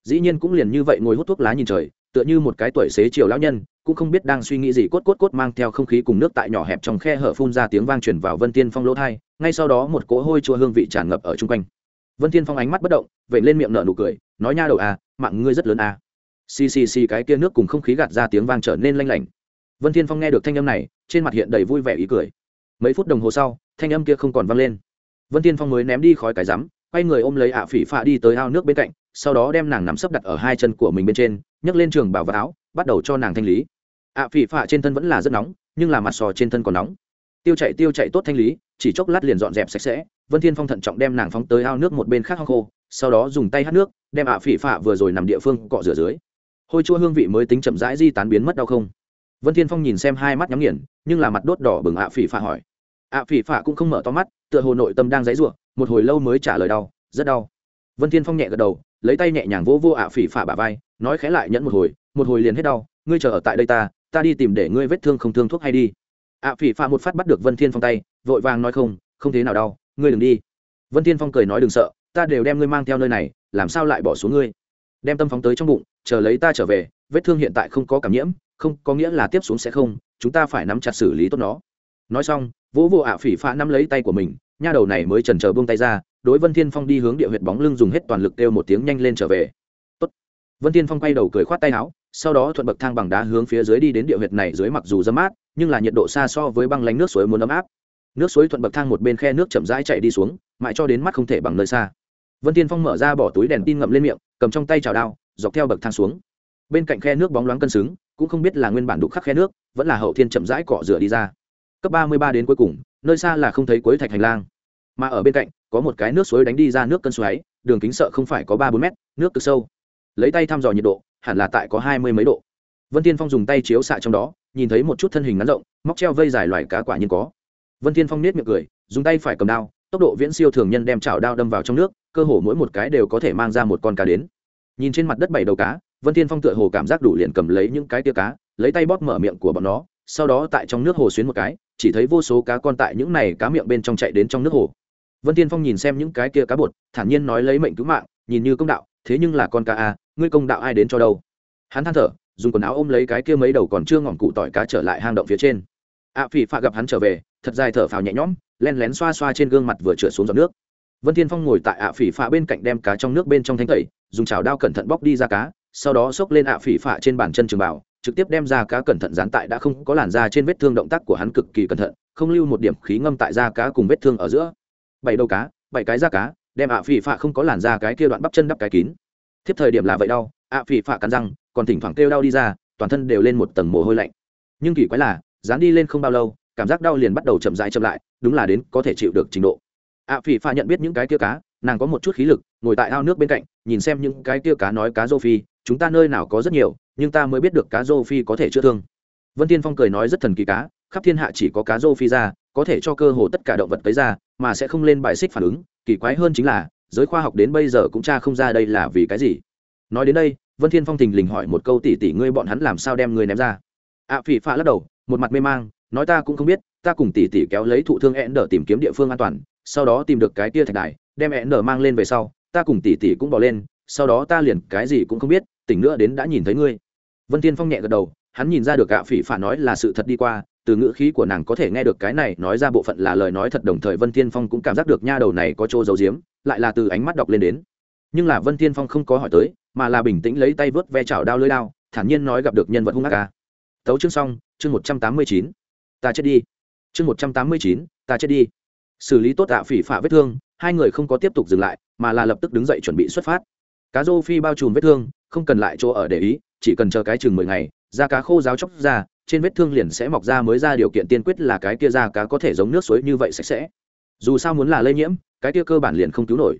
Speaker 1: Dĩ nhiên cũng liền như vậy ngồi hút thuốc lá nhìn trời, tựa như một cái tuổi xế chiều lão nhân, cũng không biết đang suy nghĩ gì, cốt cốt cốt mang theo không khí cùng nước tại nhỏ hẹp trong khe hở phun ra tiếng vang truyền vào vân tiên phong lỗ thai ngay sau đó một cỗ hôi chua hương vị tràn ngập ở chung quanh. Vân thiên phong ánh mắt bất động vậy lên miệng nở nụ cười, nói nha đầu à mạng ngươi rất lớn à xì xì xì cái kia nước cùng không khí gạt ra tiếng vang trở nên lanh lảnh. Vân thiên phong nghe được thanh âm này, trên mặt hiện đầy vui vẻ ý cười. Mấy phút đồng hồ sau, thanh âm kia không còn vang lên. Vân thiên phong mới ném đi khói cái rắm, quay người ôm lấy ạ phỉ phạ đi tới ao nước bên cạnh, sau đó đem nàng nắm sấp đặt ở hai chân của mình bên trên, nhấc lên trường bảo vật áo, bắt đầu cho nàng thanh lý. Ạ phỉ phạ trên thân vẫn là rất nóng, nhưng là mặt sò trên thân còn nóng. Tiêu chạy tiêu chạy tốt thanh lý, chỉ chốc lát liền dọn dẹp sạch sẽ, vân thiên phong thận trọng đem nàng phóng tới ao nước một bên khác hong khô, sau đó dùng tay hắt nước, đem ạ phỉ phạ vừa rồi nằm địa phương cọ rửa dưới hôi chua hương vị mới tính chậm rãi di tán biến mất đau không? Vân thiên phong nhìn xem hai mắt nhắm nghiền, nhưng là mặt đốt đỏ bừng ạ phỉ phạ hỏi. ạ phỉ phạ cũng không mở to mắt, tựa hồ nội tâm đang dãy ruộng một hồi lâu mới trả lời đau, rất đau. Vân thiên phong nhẹ gật đầu, lấy tay nhẹ nhàng vỗ vô ạ phỉ phạ bả vai, nói khẽ lại nhẫn một hồi một hồi liền hết đau, ngươi chờ ở tại đây ta ta đi tìm để ngươi vết thương không thương thuốc hay đi. ạ phỉ phạ một phát bắt được vân thiên phong tay, vội vàng nói không không thế nào đau, ngươi đừng đi. Vân thiên phong cười nói đừng sợ, ta đều đem ngươi mang theo nơi này, làm sao lại bỏ xuống ngươi? Đem tâm phóng tới trong bụng, chờ lấy ta trở về, vết thương hiện tại không có cảm nhiễm, không có nghĩa là tiếp xuống sẽ không, chúng ta phải nắm chặt xử lý tốt nó. Nói xong vỗ vô ạ phỉ phạ nắm lấy tay của mình, nha đầu này mới chần chờ buông tay ra, đối vân thiên phong đi hướng địa huyệt bóng lưng dùng hết toàn lực kêu một tiếng nhanh lên trở về. Tốt. vân thiên phong quay đầu cười khoát tay áo, sau đó thuận bậc thang bằng đá hướng phía dưới đi đến địa huyệt này dưới mặc dù dâm mát, nhưng là nhiệt độ xa so với băng lánh nước suối muốn ấm áp. Nước suối thuận bậc thang một bên khe nước chậm rãi chạy đi xuống, mãi cho đến mắt không thể bằng nơi xa vân tiên phong mở ra bỏ túi đèn tin ngậm lên miệng, cầm trong tay chào đao, dọc theo bậc thang xuống. Bên cạnh khe nước bóng loáng cân xứng, cũng không biết là nguyên bản đục khắc khe nước, vẫn là hậu thiên chậm rãi cọ rửa đi ra. Cấp ba mươi ba đến cuối cùng, nơi xa là không thấy cuối thạch hành lang. Mà ở bên cạnh, có một cái nước suối đánh đi ra nước cân xoáy, đường kính sợ không phải có ba bốn mét, nước cực sâu. Lấy tay thăm dò nhiệt độ, hẳn là tại có hai mươi mấy độ. Vân tiên phong dùng tay chiếu xạ trong đó, nhìn thấy một chút thân hình ngắn rộng, móc treo vây dài loài cá quả nhiên có. Vân tiên phong nết miệng cười, dùng tay phải cầm đao, tốc độ viễn siêu thường nhân đem chảo đao đâm vào trong nước cơ hồ mỗi một cái đều có thể mang ra một con cá đến. Nhìn trên mặt đất bảy đầu cá, vân thiên phong tựa hồ cảm giác đủ liền cầm lấy những cái tia cá, lấy tay bóp mở miệng của bọn nó, sau đó tại trong nước hồ xuyến một cái, chỉ thấy vô số cá con tại những này cá miệng bên trong chạy đến trong nước hồ. Vân thiên phong nhìn xem những cái kia cá bột, thản nhiên nói lấy mệnh cứu mạng, nhìn như công đạo, thế nhưng là con cá a ngươi công đạo ai đến cho đâu? Hắn than thở, dùng quần áo ôm lấy cái kia mấy đầu còn chưa ngỏm cụ tỏi cá trở lại hang động phía trên. Ạ phỉ phạ gặp hắn trở về, thật dài thở phào nhẹ nhõm, len lén xoa xoa trên gương mặt vừa trượt xuống giọt nước vân thiên phong ngồi tại ạ phỉ phạ bên cạnh đem cá trong nước bên trong thanh tẩy, dùng chảo đao cẩn thận bóc đi ra cá, sau đó xốc lên ạ phỉ phạ trên bàn chân trường bảo trực tiếp đem ra cá cẩn thận dán tại đã không có làn da trên vết thương động tác của hắn cực kỳ cẩn thận, không lưu một điểm khí ngâm tại da cá cùng vết thương ở giữa. Bảy đầu cá, bảy cái da cá, đem ạ phỉ phạ không có làn da cái kia đoạn bắp chân đắp cái kín. Thiếp thời điểm là vậy đau, ạ phỉ phạ cắn răng, còn thỉnh thoảng kêu đau đi ra, toàn thân đều lên một tầng mồ hôi lạnh. Nhưng kỳ quái là, dán đi lên không bao lâu, cảm giác đau liền bắt đầu chậm rãi chậm lại, đúng là đến có thể chịu được trình độ ạ phỉ pha nhận biết những cái kia cá, nàng có một chút khí lực, ngồi tại ao nước bên cạnh, nhìn xem những cái kia cá nói cá rô phi, chúng ta nơi nào có rất nhiều, nhưng ta mới biết được cá rô phi có thể chữa thương. Vân tiên phong cười nói rất thần kỳ cá, khắp thiên hạ chỉ có cá rô phi ra, có thể cho cơ hồ tất cả động vật tới ra, mà sẽ không lên bài xích phản ứng, kỳ quái hơn chính là, giới khoa học đến bây giờ cũng tra không ra đây là vì cái gì. Nói đến đây, vân thiên phong thình lình hỏi một câu tỷ tỷ ngươi bọn hắn làm sao đem ngươi ném ra. ạ phỉ phạ lắc đầu, một mặt mê mang, nói ta cũng không biết, ta cùng tỷ tỷ kéo lấy thụ thương én đỡ tìm kiếm địa phương an toàn sau đó tìm được cái tia thạch đài, đem ẹn nở mang lên về sau, ta cùng tỷ tỷ cũng bỏ lên, sau đó ta liền cái gì cũng không biết, tỉnh nữa đến đã nhìn thấy ngươi. Vân thiên phong nhẹ gật đầu, hắn nhìn ra được gạ phỉ phả nói là sự thật đi qua, từ ngữ khí của nàng có thể nghe được cái này nói ra bộ phận là lời nói thật đồng thời vân thiên phong cũng cảm giác được nha đầu này có chỗ giấu giếm, lại là từ ánh mắt đọc lên đến. Nhưng là vân thiên phong không có hỏi tới, mà là bình tĩnh lấy tay vớt ve chảo đao lưỡi đao, thản nhiên nói gặp được nhân vật hung ác ca tấu chương xong, chương một trăm tám mươi chín. Ta chết đi. Chương một trăm tám mươi chín, ta chết đi xử lý tốt tạ phỉ phả vết thương, hai người không có tiếp tục dừng lại, mà là lập tức đứng dậy chuẩn bị xuất phát. Cá rô phi bao trùm vết thương, không cần lại chỗ ở để ý, chỉ cần chờ cái chừng mười ngày, da cá khô ráo chóc ra, trên vết thương liền sẽ mọc ra mới ra điều kiện tiên quyết là cái kia da cá có thể giống nước suối như vậy sạch sẽ. Dù sao muốn là lây nhiễm, cái kia cơ bản liền không cứu nổi.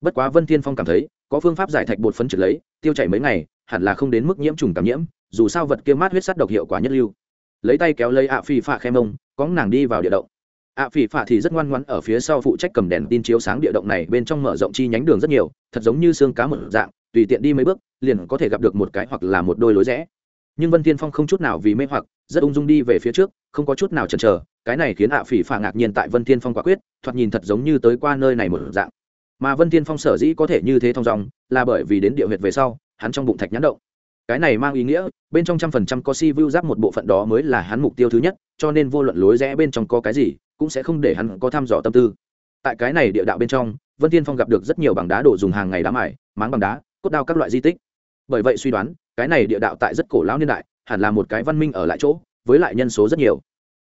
Speaker 1: Bất quá vân thiên phong cảm thấy, có phương pháp giải thạch bột phấn trượt lấy, tiêu chảy mấy ngày, hẳn là không đến mức nhiễm trùng cảm nhiễm, dù sao vật kia mát huyết sắt độc hiệu quả nhất lưu. Lấy tay kéo lấy ạ phi phạ khe mông có nàng đi vào địa động ạ phỉ phả thì rất ngoan ngoãn ở phía sau phụ trách cầm đèn tin chiếu sáng địa động này, bên trong mở rộng chi nhánh đường rất nhiều, thật giống như xương cá một dạng, tùy tiện đi mấy bước, liền có thể gặp được một cái hoặc là một đôi lối rẽ. Nhưng vân thiên phong không chút nào vì mê hoặc, rất ung dung đi về phía trước, không có chút nào chần chờ, cái này khiến ạ phỉ phà ngạc nhiên tại vân thiên phong quả quyết, thoạt nhìn thật giống như tới qua nơi này một dạng. Mà vân thiên phong sở dĩ có thể như thế thong dong, là bởi vì đến địa huyệt về sau, hắn trong bụng thạch nhãn động cái này mang ý nghĩa, bên trong trăm phần trăm có si vu giáp một bộ phận đó mới là hắn mục tiêu thứ nhất, cho nên vô luận lối rẽ bên trong có cái gì, cũng sẽ không để hắn có thăm dò tâm tư. Tại cái này địa đạo bên trong, vân thiên phong gặp được rất nhiều bằng đá đổ dùng hàng ngày đá mài, máng bằng đá, cốt đao các loại di tích. Bởi vậy suy đoán, cái này địa đạo tại rất cổ lão niên đại, hẳn là một cái văn minh ở lại chỗ, với lại nhân số rất nhiều.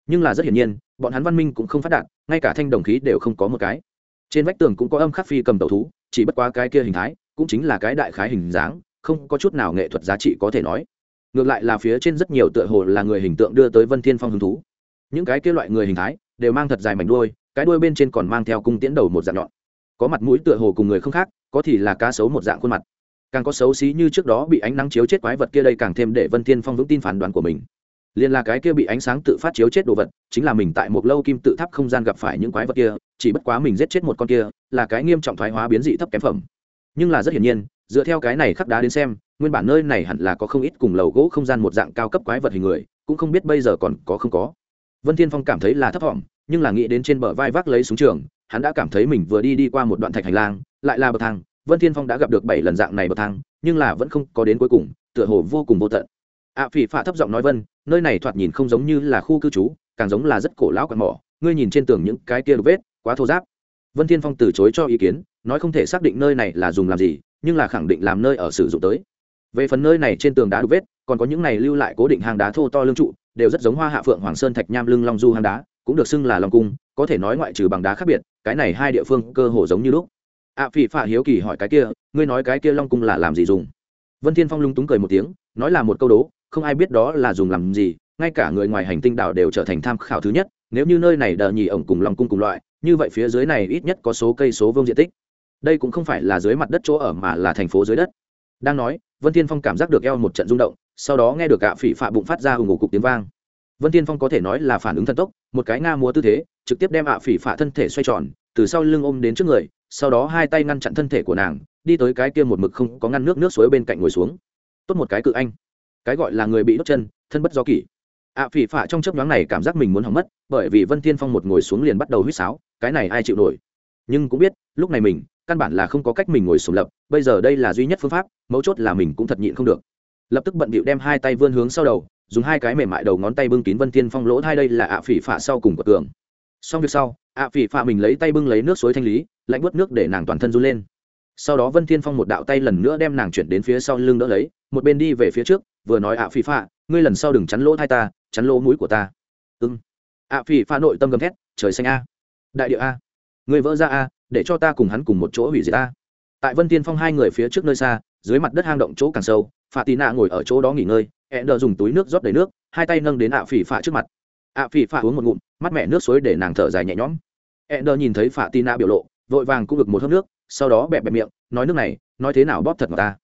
Speaker 1: Nhưng là rất hiển nhiên, bọn hắn văn minh cũng không phát đạt, ngay cả thanh đồng khí đều không có một cái. Trên vách tường cũng có âm khắc phi cầm tàu thú, chỉ bất quá cái kia hình thái, cũng chính là cái đại khái hình dáng không có chút nào nghệ thuật giá trị có thể nói. Ngược lại là phía trên rất nhiều tựa hồ là người hình tượng đưa tới vân thiên phong hứng thú. Những cái kia loại người hình thái đều mang thật dài mảnh đuôi, cái đuôi bên trên còn mang theo cung tiễn đầu một dạng nhọn. Có mặt mũi tựa hồ cùng người không khác, có thì là cá sấu một dạng khuôn mặt. Càng có xấu xí như trước đó bị ánh nắng chiếu chết quái vật kia đây càng thêm để vân thiên phong vững tin phán đoán của mình. Liền là cái kia bị ánh sáng tự phát chiếu chết đồ vật, chính là mình tại một lâu kim tự tháp không gian gặp phải những quái vật kia, chỉ bất quá mình giết chết một con kia, là cái nghiêm trọng thoái hóa biến dị thấp kém phẩm. Nhưng là rất hiển nhiên dựa theo cái này khắc đá đến xem, nguyên bản nơi này hẳn là có không ít cùng lầu gỗ không gian một dạng cao cấp quái vật hình người, cũng không biết bây giờ còn có không có. Vân thiên phong cảm thấy là thấp thỏm nhưng là nghĩ đến trên bờ vai vác lấy súng trường, hắn đã cảm thấy mình vừa đi đi qua một đoạn thạch hành lang, lại là bậc thang. Vân thiên phong đã gặp được bảy lần dạng này bậc thang, nhưng là vẫn không có đến cuối cùng, tựa hồ vô cùng vô tận. Ạ phỉ phạ thấp giọng nói vân, nơi này thoạt nhìn không giống như là khu cư trú, càng giống là rất cổ lão quạt mỏ, ngươi nhìn trên tường những cái kia vết, quá thô giáp vân thiên phong từ chối cho ý kiến, nói không thể xác định nơi này là dùng làm gì nhưng là khẳng định làm nơi ở sử dụng tới. Về phần nơi này trên tường đá đục vết, còn có những này lưu lại cố định hang đá thô to lương trụ, đều rất giống hoa hạ phượng hoàng sơn thạch nham lưng long du hang đá, cũng được xưng là long cung, có thể nói ngoại trừ bằng đá khác biệt, cái này hai địa phương cơ hồ giống như lúc. Ạ phỉ phả hiếu kỳ hỏi cái kia, ngươi nói cái kia long cung là làm gì dùng? Vân thiên phong lung túng cười một tiếng, nói là một câu đố, không ai biết đó là dùng làm gì, ngay cả người ngoài hành tinh đảo đều trở thành tham khảo thứ nhất, nếu như nơi này đờ nhì ổng cùng long cung cùng loại, như vậy phía dưới này ít nhất có số cây số vương diện tích đây cũng không phải là dưới mặt đất chỗ ở mà là thành phố dưới đất. Đang nói, vân thiên phong cảm giác được eo một trận rung động, sau đó nghe được ạ phỉ phạ bụng phát ra hùng ngủ cục tiếng vang. Vân thiên phong có thể nói là phản ứng thần tốc, một cái nga múa tư thế, trực tiếp đem ạ phỉ phạ thân thể xoay tròn, từ sau lưng ôm đến trước người, sau đó hai tay ngăn chặn thân thể của nàng, đi tới cái kia một mực không có ngăn nước nước suối bên cạnh ngồi xuống. Tốt một cái cự anh. Cái gọi là người bị đốt chân, thân bất do kỷ. Ạ phỉ phạ trong chấp nhoáng này cảm giác mình muốn hỏng mất, bởi vì vân thiên phong một ngồi xuống liền bắt đầu huýt sáo, cái này ai chịu nổi? Nhưng cũng biết, lúc này mình căn bản là không có cách mình ngồi sùng lập, bây giờ đây là duy nhất phương pháp, mấu chốt là mình cũng thật nhịn không được. Lập tức bận bịu đem hai tay vươn hướng sau đầu, dùng hai cái mềm mại đầu ngón tay bưng kín vân thiên phong lỗ hai đây là ạ phỉ phạ sau cùng của tường. Xong việc sau, ạ phỉ phạ mình lấy tay bưng lấy nước suối thanh lý, lạnh bớt nước để nàng toàn thân run lên. Sau đó vân thiên phong một đạo tay lần nữa đem nàng chuyển đến phía sau lưng đỡ lấy, một bên đi về phía trước, vừa nói ạ phỉ phạ, ngươi lần sau đừng chắn lỗ thai ta, chắn lỗ mũi của ta. Ưng ạ phỉ phạ nội tâm gầm thét, trời xanh a, đại địa a, ngươi vỡ ra a để cho ta cùng hắn cùng một chỗ hủy diệt ta. tại vân thiên phong hai người phía trước nơi xa, dưới mặt đất hang động chỗ càng sâu phạ tì nạ ngồi ở chỗ đó nghỉ ngơi hẹn đờ dùng túi nước rót đầy nước, hai tay nâng đến ạ phỉ phạ trước mặt. ạ phỉ phạ uống một ngụm, mắt mẹ nước suối để nàng thở dài nhẹ nhõm. Hẹn đờ nhìn thấy phạ tì nạ biểu lộ, vội vàng cũng được một hớp nước, sau đó bẹp bẹp miệng, nói nước này, nói thế nào bóp thật mà ta.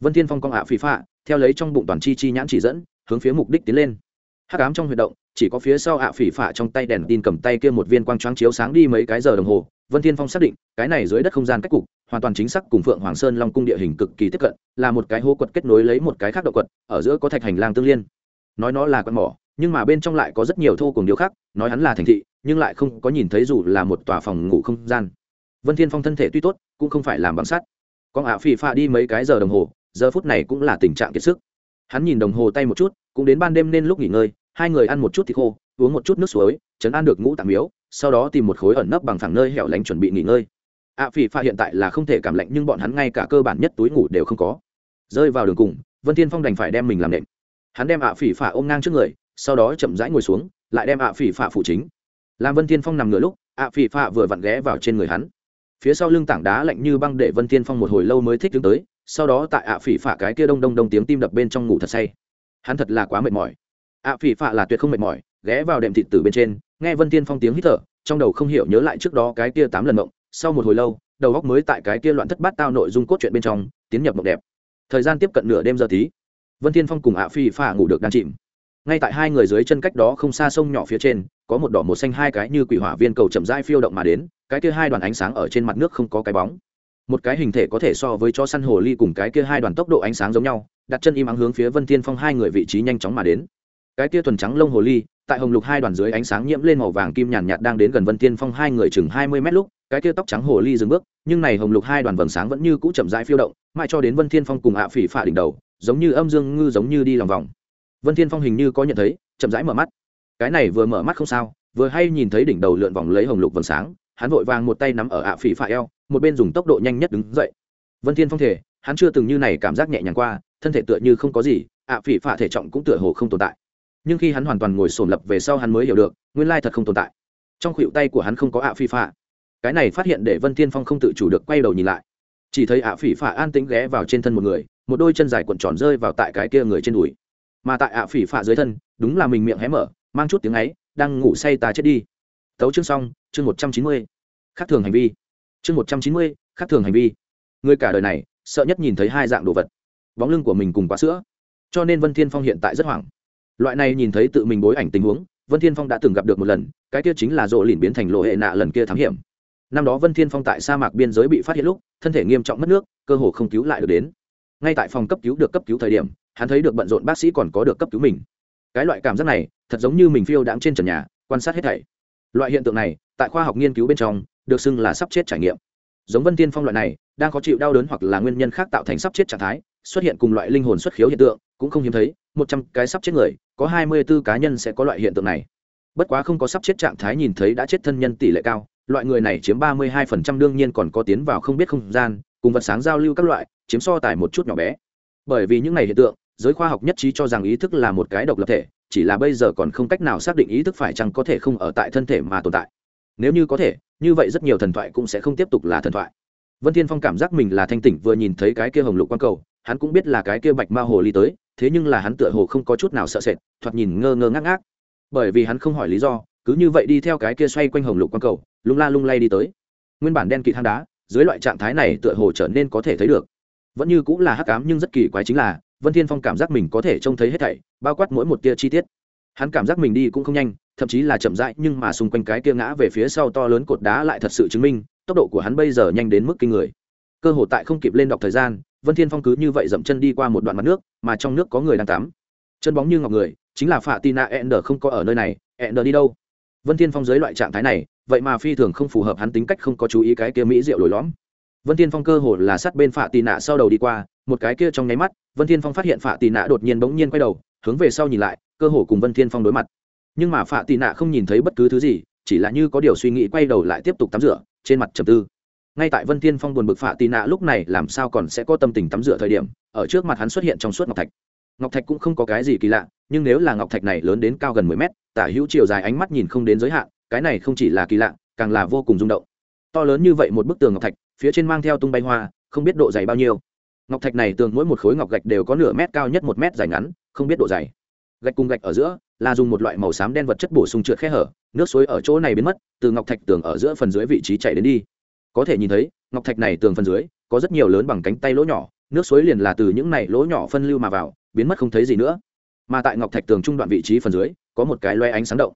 Speaker 1: Vân thiên phong con ạ phỉ phạ, theo lấy trong bụng toàn chi chi nhãn chỉ dẫn, hướng phía mục đích tiến lên. Hắc ám trong huy động chỉ có phía sau ạ phỉ phả trong tay đèn tin cầm tay kia một viên quang choáng chiếu sáng đi mấy cái giờ đồng hồ, vân thiên phong xác định, cái này dưới đất không gian cách cục, hoàn toàn chính xác cùng phượng hoàng sơn long cung địa hình cực kỳ tiếp cận, là một cái hố quật kết nối lấy một cái khác động quật, ở giữa có thạch hành lang tương liên. Nói nó là quán mỏ, nhưng mà bên trong lại có rất nhiều thô cùng điều khác, nói hắn là thành thị, nhưng lại không có nhìn thấy dù là một tòa phòng ngủ không gian. Vân thiên phong thân thể tuy tốt, cũng không phải làm bằng sắt. Con ạ phỉ phả đi mấy cái giờ đồng hồ, giờ phút này cũng là tình trạng kiệt sức. Hắn nhìn đồng hồ tay một chút, cũng đến ban đêm nên lúc nghỉ ngơi hai người ăn một chút thịt khô, uống một chút nước suối, chấn an được ngũ tạng miếu, sau đó tìm một khối ẩn nấp bằng phẳng nơi hẻo lánh chuẩn bị nghỉ ngơi. Ạ phỉ pha hiện tại là không thể cảm lạnh, nhưng bọn hắn ngay cả cơ bản nhất túi ngủ đều không có. Rơi vào đường cùng, vân thiên phong đành phải đem mình làm nệm hắn đem ạ phỉ pha ôm ngang trước người, sau đó chậm rãi ngồi xuống, lại đem ạ phỉ pha phụ chính. Làm vân thiên phong nằm nửa lúc, ạ phỉ pha vừa vặn ghé vào trên người hắn. Phía sau lưng tảng đá lạnh như băng để vân thiên phong một hồi lâu mới thích đứng tới, sau đó tại ạ phỉ pha cái kia đông đông đông tiếng tim đập bên trong ngủ thật say. Hắn thật là quá mệt mỏi ạ phỉ phạ là tuyệt không mệt mỏi, ghé vào đệm thịt từ bên trên, nghe vân thiên phong tiếng hít thở, trong đầu không hiểu nhớ lại trước đó cái kia tám lần mộng, sau một hồi lâu, đầu góc mới tại cái kia loạn thất bát tao nội dung cốt truyện bên trong, tiến nhập mộng đẹp. Thời gian tiếp cận nửa đêm giờ tí, vân thiên phong cùng ạ phi phạ ngủ được đan chìm. Ngay tại hai người dưới chân cách đó không xa sông nhỏ phía trên, có một đỏ một xanh hai cái như quỷ hỏa viên cầu chậm rãi phiêu động mà đến, cái kia hai đoàn ánh sáng ở trên mặt nước không có cái bóng. Một cái hình thể có thể so với cho săn hồ ly cùng cái kia hai đoàn tốc độ ánh sáng giống nhau, đặt chân im ắng hướng phía vân thiên phong hai người vị trí nhanh chóng mà đến cái tia thuần trắng lông hồ ly, tại hồng lục hai đoàn dưới ánh sáng nhiễm lên màu vàng kim nhàn nhạt đang đến gần vân thiên phong hai người chừng hai mươi mét lúc, cái tia tóc trắng hồ ly dừng bước, nhưng này hồng lục hai đoàn vầng sáng vẫn như cũ chậm rãi phiêu động, mãi cho đến vân thiên phong cùng hạ phỉ phả đỉnh đầu, giống như âm dương ngư giống như đi lòng vòng. Vân thiên phong hình như có nhận thấy, chậm rãi mở mắt. Cái này vừa mở mắt không sao, vừa hay nhìn thấy đỉnh đầu lượn vòng lấy hồng lục vầng sáng, hắn vội vàng một tay nắm ở hạ phỉ phả eo, một bên dùng tốc độ nhanh nhất đứng dậy. Vân thiên phong thể, hắn chưa từng như này cảm giác nhẹ nhàng qua, thân thể tựa như không có gì hạ phỉ phả thể trọng cũng tựa hồ không tồn tại nhưng khi hắn hoàn toàn ngồi sổm lập về sau hắn mới hiểu được, nguyên lai thật không tồn tại. Trong khuỷu tay của hắn không có ạ phi phạ. Cái này phát hiện để vân thiên phong không tự chủ được quay đầu nhìn lại. Chỉ thấy ạ phỉ phạ an tĩnh ghé vào trên thân một người, một đôi chân dài cuộn tròn rơi vào tại cái kia người trên đùi. Mà tại ạ phỉ phạ dưới thân, đúng là mình miệng hé mở, mang chút tiếng ấy, đang ngủ say ta chết đi. Tấu chương xong, chương một trăm chín mươi. Khác thường hành vi. Chương một trăm chín mươi, khác thường hành vi. Người cả đời này, sợ nhất nhìn thấy hai dạng đồ vật. Bóng lưng của mình cùng quá sữa. Cho nên vân thiên phong hiện tại rất hoảng loại này nhìn thấy tự mình bối ảnh tình huống, vân thiên phong đã từng gặp được một lần, cái kia chính là rộ lìn biến thành lộ hệ nạ lần kia thám hiểm. Năm đó vân thiên phong tại sa mạc biên giới bị phát hiện lúc, thân thể nghiêm trọng mất nước, cơ hồ không cứu lại được đến. Ngay tại phòng cấp cứu được cấp cứu thời điểm, hắn thấy được bận rộn bác sĩ còn có được cấp cứu mình. Cái loại cảm giác này, thật giống như mình phiêu đãng trên trần nhà, quan sát hết thảy. Loại hiện tượng này, tại khoa học nghiên cứu bên trong, được xưng là sắp chết trải nghiệm. Giống vân thiên phong loại này, đang có chịu đau đớn hoặc là nguyên nhân khác tạo thành sắp chết trạng thái, xuất hiện cùng loại linh hồn xuất khiếu hiện tượng, cũng không hiếm thấy một trăm cái sắp chết người, có hai mươi 24 cá nhân sẽ có loại hiện tượng này. Bất quá không có sắp chết trạng thái nhìn thấy đã chết thân nhân tỷ lệ cao, loại người này chiếm ba mươi hai phần trăm đương nhiên còn có tiến vào không biết không gian, cùng vật sáng giao lưu các loại, chiếm so tài một chút nhỏ bé. Bởi vì những này hiện tượng, giới khoa học nhất trí cho rằng ý thức là một cái độc lập thể, chỉ là bây giờ còn không cách nào xác định ý thức phải chăng có thể không ở tại thân thể mà tồn tại. Nếu như có thể, như vậy rất nhiều thần thoại cũng sẽ không tiếp tục là thần thoại. Vân thiên phong cảm giác mình là thanh tỉnh vừa nhìn thấy cái kia hồng lục quang cầu, hắn cũng biết là cái kia bạch ma hồ ly tới thế nhưng là hắn tựa hồ không có chút nào sợ sệt, thoạt nhìn ngơ ngơ ngác ngác. Bởi vì hắn không hỏi lý do, cứ như vậy đi theo cái kia xoay quanh hồng lục quang cầu, lung la lung lay đi tới. Nguyên bản đen kịt hang đá, dưới loại trạng thái này tựa hồ trở nên có thể thấy được. Vẫn như cũng là hắc ám nhưng rất kỳ quái chính là, vân thiên phong cảm giác mình có thể trông thấy hết thảy, bao quát mỗi một tia chi tiết. Hắn cảm giác mình đi cũng không nhanh, thậm chí là chậm rãi nhưng mà xung quanh cái kia ngã về phía sau to lớn cột đá lại thật sự chứng minh, tốc độ của hắn bây giờ nhanh đến mức kinh người. Cơ hồ tại không kịp lên đọc thời gian vân thiên phong cứ như vậy dậm chân đi qua một đoạn mặt nước, mà trong nước có người đang tắm. Chân bóng như ngọc người, chính là phạ tina ender không có ở nơi này, ender đi đâu? Vân thiên phong dưới loại trạng thái này, vậy mà phi thường không phù hợp hắn tính cách không có chú ý cái kia mỹ rượu lồi lõm. Vân thiên phong cơ hồ là sát bên phạ tì nạ sau đầu đi qua, một cái kia trong nháy mắt, vân thiên phong phát hiện phạ tì nạ đột nhiên bỗng nhiên quay đầu, hướng về sau nhìn lại, cơ hồ cùng vân thiên phong đối mặt. Nhưng mà phạ tì nạ không nhìn thấy bất cứ thứ gì, chỉ là như có điều suy nghĩ quay đầu lại tiếp tục tắm rửa, trên mặt trầm tư ngay tại vân thiên phong buồn bực phạ tì nạ lúc này, làm sao còn sẽ có tâm tình tắm rửa thời điểm, ở trước mặt hắn xuất hiện trong suốt ngọc thạch. Ngọc thạch cũng không có cái gì kỳ lạ, nhưng nếu là ngọc thạch này lớn đến cao gần mười mét, tả hữu chiều dài ánh mắt nhìn không đến giới hạn, cái này không chỉ là kỳ lạ, càng là vô cùng rung động. To lớn như vậy một bức tường ngọc thạch, phía trên mang theo tung bay hoa, không biết độ dày bao nhiêu. Ngọc thạch này tường mỗi một khối ngọc gạch đều có nửa mét cao nhất một mét dài ngắn, không biết độ dày. Gạch cùng gạch ở giữa, là dùng một loại màu xám đen vật chất bổ sung trượt khe hở, nước suối ở chỗ này biến mất, từ ngọc thạch tường ở giữa phần dưới vị trí chảy đến đi có thể nhìn thấy, ngọc thạch này tường phần dưới, có rất nhiều lớn bằng cánh tay lỗ nhỏ, nước suối liền là từ những này lỗ nhỏ phân lưu mà vào, biến mất không thấy gì nữa. Mà tại ngọc thạch tường trung đoạn vị trí phần dưới, có một cái loe ánh sáng động.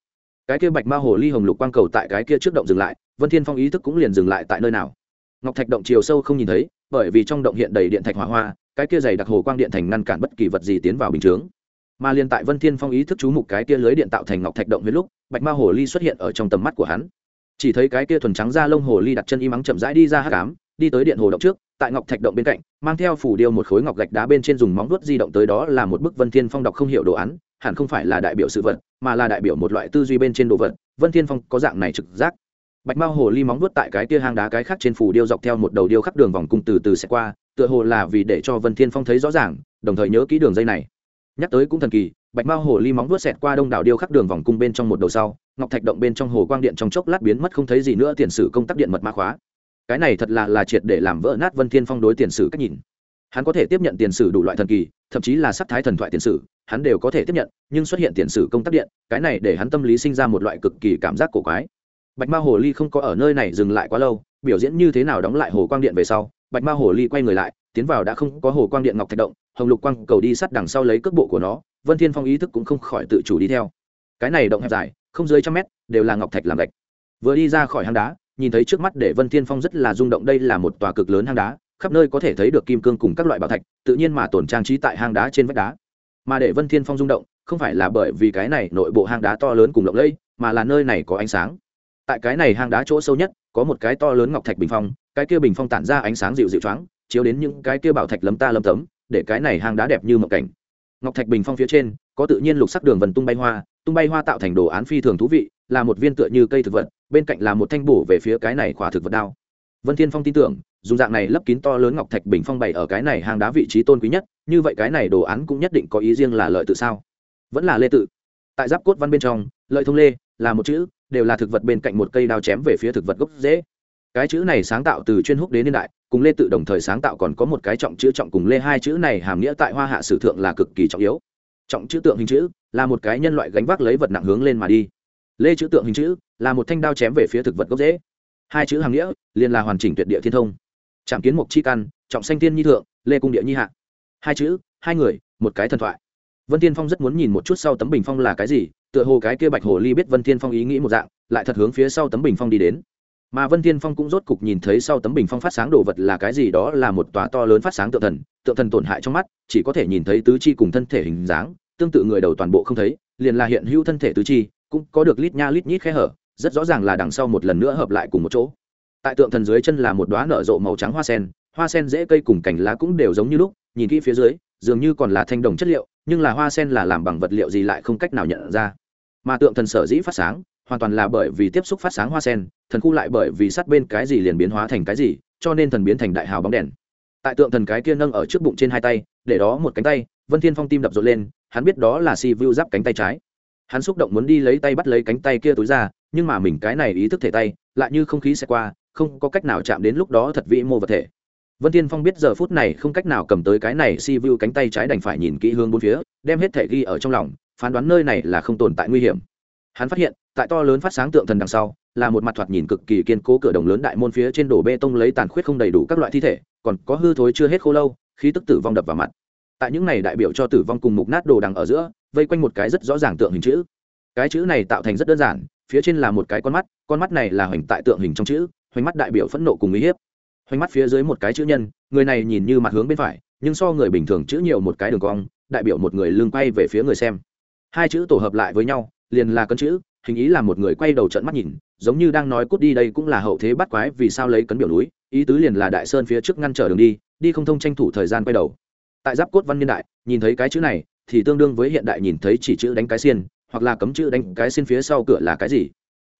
Speaker 1: Cái kia bạch ma hồ ly hồng lục quang cầu tại cái kia trước động dừng lại, vân thiên phong ý thức cũng liền dừng lại tại nơi nào. Ngọc thạch động chiều sâu không nhìn thấy, bởi vì trong động hiện đầy điện thạch hỏa hoa, cái kia dày đặc hồ quang điện thành ngăn cản bất kỳ vật gì tiến vào bình chướng. Mà liền tại vân thiên phong ý thức chú mục cái kia lưới điện tạo thành ngọc thạch động với lúc, bạch ma hồ ly xuất hiện ở trong tầm mắt của hắn chỉ thấy cái kia thuần trắng da lông hồ ly đặt chân y mắng chậm rãi đi ra hát cám đi tới điện hồ động trước, tại ngọc thạch động bên cạnh, mang theo phủ điêu một khối ngọc gạch đá bên trên dùng móng vuốt di động tới đó là một bức vân thiên phong đọc không hiểu đồ án, hẳn không phải là đại biểu sự vật, mà là đại biểu một loại tư duy bên trên đồ vật, vân thiên phong có dạng này trực giác. Bạch mao hồ ly móng vuốt tại cái kia hang đá cái khác trên phủ điêu dọc theo một đầu điêu khắc đường vòng cung từ từ sẽ qua, tựa hồ là vì để cho vân thiên phong thấy rõ ràng, đồng thời nhớ kỹ đường dây này. Nhắc tới cũng thần kỳ bạch mao hồ ly móng vuốt xẹt qua đông đảo điêu khắc đường vòng cung bên trong một đầu sau, ngọc thạch động bên trong hồ quang điện trong chốc lát biến mất không thấy gì nữa, tiền sử công tắc điện mật mã khóa. Cái này thật là là triệt để làm vỡ nát vân thiên phong đối tiền sử cách nhìn. Hắn có thể tiếp nhận tiền sử đủ loại thần kỳ, thậm chí là sắc thái thần thoại tiền sử, hắn đều có thể tiếp nhận, nhưng xuất hiện tiền sử công tắc điện, cái này để hắn tâm lý sinh ra một loại cực kỳ cảm giác cổ quái. Bạch ma hồ ly không có ở nơi này dừng lại quá lâu, biểu diễn như thế nào đóng lại hồ quang điện về sau, bạch ma hồ ly quay người lại, tiến vào đã không có hồ quang điện ngọc thạch động, hồng lục quang cầu đi sát đằng sau lấy cước bộ của nó vân thiên phong ý thức cũng không khỏi tự chủ đi theo. Cái này động hẹp dài, không dưới trăm mét, đều là ngọc thạch làm gạch. Vừa đi ra khỏi hang đá, nhìn thấy trước mắt để vân thiên phong rất là rung động, đây là một tòa cực lớn hang đá, khắp nơi có thể thấy được kim cương cùng các loại bảo thạch, tự nhiên mà tổn trang trí tại hang đá trên vách đá. Mà để vân thiên phong rung động, không phải là bởi vì cái này nội bộ hang đá to lớn cùng lộng lẫy, mà là nơi này có ánh sáng. Tại cái này hang đá chỗ sâu nhất, có một cái to lớn ngọc thạch bình phong, cái kia bình phong tản ra ánh sáng dịu dịu choáng, chiếu đến những cái kia bảo thạch lấm ta lấm tấm, để cái này hang đá đẹp như một cảnh ngọc thạch bình phong phía trên, có tự nhiên lục sắc đường vần tung bay hoa, tung bay hoa tạo thành đồ án phi thường thú vị, là một viên tựa như cây thực vật, bên cạnh là một thanh bổ về phía cái này khỏa thực vật đao. Vân thiên phong tin tưởng, dùng dạng này lấp kín to lớn ngọc thạch bình phong bày ở cái này hang đá vị trí tôn quý nhất, như vậy cái này đồ án cũng nhất định có ý riêng là lợi tự sao? Vẫn là lê tự. Tại giáp cốt văn bên trong, lợi thông lê là một chữ, đều là thực vật bên cạnh một cây đao chém về phía thực vật gốc dễ cái chữ này sáng tạo từ chuyên húc đến niên đại, cùng lê tự đồng thời sáng tạo còn có một cái trọng chữ trọng cùng lê hai chữ này hàm nghĩa tại hoa hạ sử thượng là cực kỳ trọng yếu. Trọng chữ tượng hình chữ là một cái nhân loại gánh vác lấy vật nặng hướng lên mà đi. Lê chữ tượng hình chữ là một thanh đao chém về phía thực vật gốc dễ hai chữ hàm nghĩa liền là hoàn chỉnh tuyệt địa thiên thông. Trạm kiến mục chi căn, trọng xanh tiên nhi thượng, lê cung địa nhi hạ. Hai chữ, hai người, một cái thần thoại. Vân tiên phong rất muốn nhìn một chút sau tấm bình phong là cái gì, tựa hồ cái kia bạch hồ ly biết vân tiên phong ý nghĩ một dạng, lại thật hướng phía sau tấm bình phong đi đến mà vân thiên phong cũng rốt cục nhìn thấy sau tấm bình phong phát sáng đồ vật là cái gì đó là một tòa to lớn phát sáng tượng thần tượng thần tổn hại trong mắt, chỉ có thể nhìn thấy tứ chi cùng thân thể hình dáng, tương tự người đầu toàn bộ không thấy, liền là hiện hữu thân thể tứ chi, cũng có được lít nha lít nhít khe hở, rất rõ ràng là đằng sau một lần nữa hợp lại cùng một chỗ. Tại tượng thần dưới chân là một đoá nở rộ màu trắng hoa sen hoa sen dễ cây cùng cành lá cũng đều giống như lúc, nhìn kỹ phía dưới, dường như còn là thanh đồng chất liệu, nhưng là hoa sen là làm bằng vật liệu gì lại không cách nào nhận ra. Mà tượng thần sở dĩ phát sáng hoàn toàn là bởi vì tiếp xúc phát sáng hoa sen, thần khu lại bởi vì sát bên cái gì liền biến hóa thành cái gì, cho nên thần biến thành đại hào bóng đèn. Tại tượng thần cái kia nâng ở trước bụng trên hai tay, để đó một cánh tay, vân thiên phong tim đập rộn lên, hắn biết đó là si vu giáp cánh tay trái. Hắn xúc động muốn đi lấy tay bắt lấy cánh tay kia túi ra, nhưng mà mình cái này ý thức thể tay, lại như không khí sẽ qua, không có cách nào chạm đến lúc đó thật vĩ mô vật thể. Vân Thiên phong biết giờ phút này không cách nào cầm tới cái này si vu cánh tay trái đành phải nhìn kỹ hướng bốn phía, đem hết thể ghi ở trong lòng, phán đoán nơi này là không tồn tại nguy hiểm hắn phát hiện, tại to lớn phát sáng tượng thần đằng sau, là một mặt thoạt nhìn cực kỳ kiên cố cửa đồng lớn đại môn phía trên đổ bê tông lấy tàn khuyết không đầy đủ các loại thi thể, còn có hư thối chưa hết khô lâu, khí tức tử vong đập vào mặt. Tại những này đại biểu cho tử vong cùng mục nát đồ đằng ở giữa, vây quanh một cái rất rõ ràng tượng hình chữ. Cái chữ này tạo thành rất đơn giản, phía trên là một cái con mắt con mắt này là hoành tại tượng hình trong chữ, hoành mắt đại biểu phẫn nộ cùng uy hiếp. Hoành mắt phía dưới một cái chữ nhân, người này nhìn như mặt hướng bên phải, nhưng so người bình thường chữ nhiều một cái đường cong, đại biểu một người lưng quay về phía người xem. Hai chữ tổ hợp lại với nhau liền là cấn chữ, hình ý là một người quay đầu trận mắt nhìn, giống như đang nói cút đi đây cũng là hậu thế bắt quái vì sao lấy cấn biểu núi, ý tứ liền là đại sơn phía trước ngăn trở đường đi đi không thông tranh thủ thời gian quay đầu. Tại giáp cốt văn niên đại, nhìn thấy cái chữ này, thì tương đương với hiện đại nhìn thấy chỉ chữ đánh cái xiên, hoặc là cấm chữ đánh cái xiên phía sau cửa là cái gì?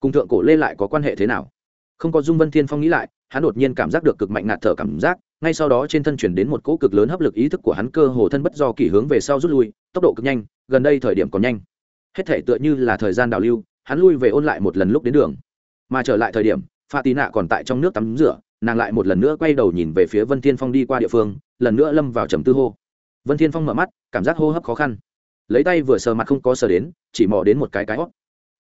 Speaker 1: Cùng thượng cổ lê lại có quan hệ thế nào? Không có dung vân thiên phong nghĩ lại, hắn đột nhiên cảm giác được cực mạnh ngạt thở cảm giác, ngay sau đó trên thân chuyển đến một cỗ cực lớn hấp lực ý thức của hắn cơ hồ thân bất do kỷ hướng về sau rút lui, tốc độ cực nhanh, gần đây thời điểm còn nhanh hết thể tựa như là thời gian đào lưu, hắn lui về ôn lại một lần lúc đến đường. Mà trở lại thời điểm pha tí nạ còn tại trong nước tắm rửa, nàng lại một lần nữa quay đầu nhìn về phía vân thiên phong đi qua địa phương, lần nữa lâm vào trầm tư hô. Vân thiên phong mở mắt, cảm giác hô hấp khó khăn. Lấy tay vừa sờ mặt không có sờ đến, chỉ mò đến một cái cái hót.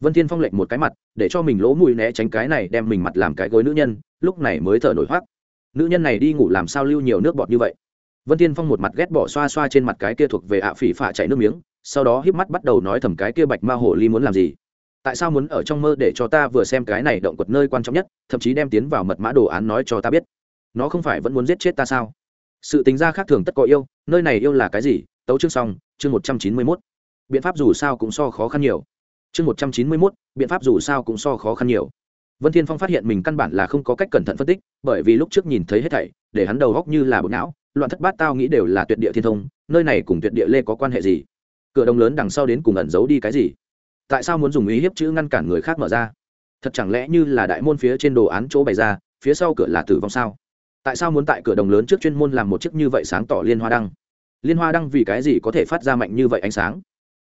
Speaker 1: Vân thiên phong lệnh một cái mặt, để cho mình lỗ mùi né tránh cái này đem mình mặt làm cái gối nữ nhân, lúc này mới thở nổi hoác nữ nhân này đi ngủ làm sao lưu nhiều nước bọt như vậy? Vân thiên phong một mặt ghét bỏ xoa xoa trên mặt cái kia thuộc về ạ phỉ phả chảy nước miếng, sau đó híp mắt bắt đầu nói thầm cái kia bạch ma hổ ly muốn làm gì. Tại sao muốn ở trong mơ để cho ta vừa xem cái này động quật nơi quan trọng nhất, thậm chí đem tiến vào mật mã đồ án nói cho ta biết? Nó không phải vẫn muốn giết chết ta sao? Sự tính ra khác thường tất có yêu, nơi này yêu là cái gì? Tấu chương xong, chương một trăm chín mươi mốt. Biện pháp dù sao cũng so khó khăn nhiều. Chương một trăm chín mươi mốt, biện pháp dù sao cũng so khó khăn nhiều vân thiên phong phát hiện mình căn bản là không có cách cẩn thận phân tích, bởi vì lúc trước nhìn thấy hết thảy, để hắn đầu góc như là bộ não, loạn thất bát tao nghĩ đều là tuyệt địa thiên thông, nơi này cùng tuyệt địa lê có quan hệ gì? Cửa đồng lớn đằng sau đến cùng ẩn giấu đi cái gì? Tại sao muốn dùng ý hiếp chữ ngăn cản người khác mở ra? Thật chẳng lẽ như là đại môn phía trên đồ án chỗ bày ra, phía sau cửa là tử vong sao? Tại sao muốn tại cửa đồng lớn trước chuyên môn làm một chiếc như vậy sáng tỏ liên hoa đăng? Liên hoa đăng vì cái gì có thể phát ra mạnh như vậy ánh sáng?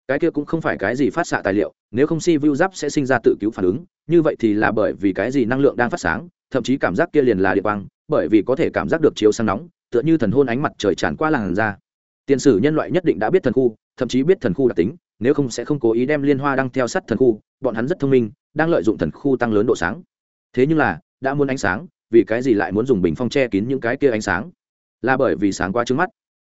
Speaker 1: Cái kia cũng không phải cái gì phát xạ tài liệu, nếu không si vu giáp sẽ sinh ra tự cứu phản ứng, như vậy thì là bởi vì cái gì năng lượng đang phát sáng, thậm chí cảm giác kia liền là địa quang, bởi vì có thể cảm giác được chiếu sáng nóng, tựa như thần hôn ánh mặt trời tràn qua làn da. Tiền sử nhân loại nhất định đã biết thần khu, thậm chí biết thần khu đặc tính, nếu không sẽ không cố ý đem liên hoa đang theo sát thần khu, bọn hắn rất thông minh, đang lợi dụng thần khu tăng lớn độ sáng. Thế nhưng là, đã muốn ánh sáng, vì cái gì lại muốn dùng bình phong che kín những cái kia ánh sáng? Là bởi vì sáng qua trước mắt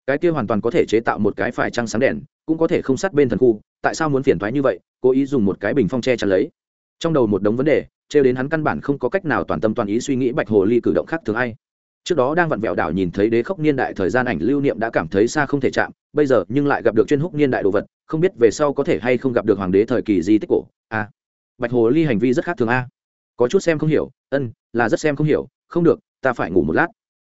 Speaker 1: cái kia hoàn toàn có thể chế tạo một cái phải trăng sáng đèn, cũng có thể không sát bên thần khu, tại sao muốn phiền thoái như vậy, cố ý dùng một cái bình phong che chắn lấy. Trong đầu một đống vấn đề, trêu đến hắn căn bản không có cách nào toàn tâm toàn ý suy nghĩ bạch hồ ly cử động khác thường ai trước đó đang vặn vẹo đảo nhìn thấy đế khốc niên đại thời gian ảnh lưu niệm đã cảm thấy xa không thể chạm, bây giờ nhưng lại gặp được chuyên húc niên đại đồ vật, không biết về sau có thể hay không gặp được hoàng đế thời kỳ di tích cổ. A bạch hồ ly hành vi rất khác thường a. Có chút xem không hiểu, ân, là rất xem không hiểu, không được, ta phải ngủ một lát.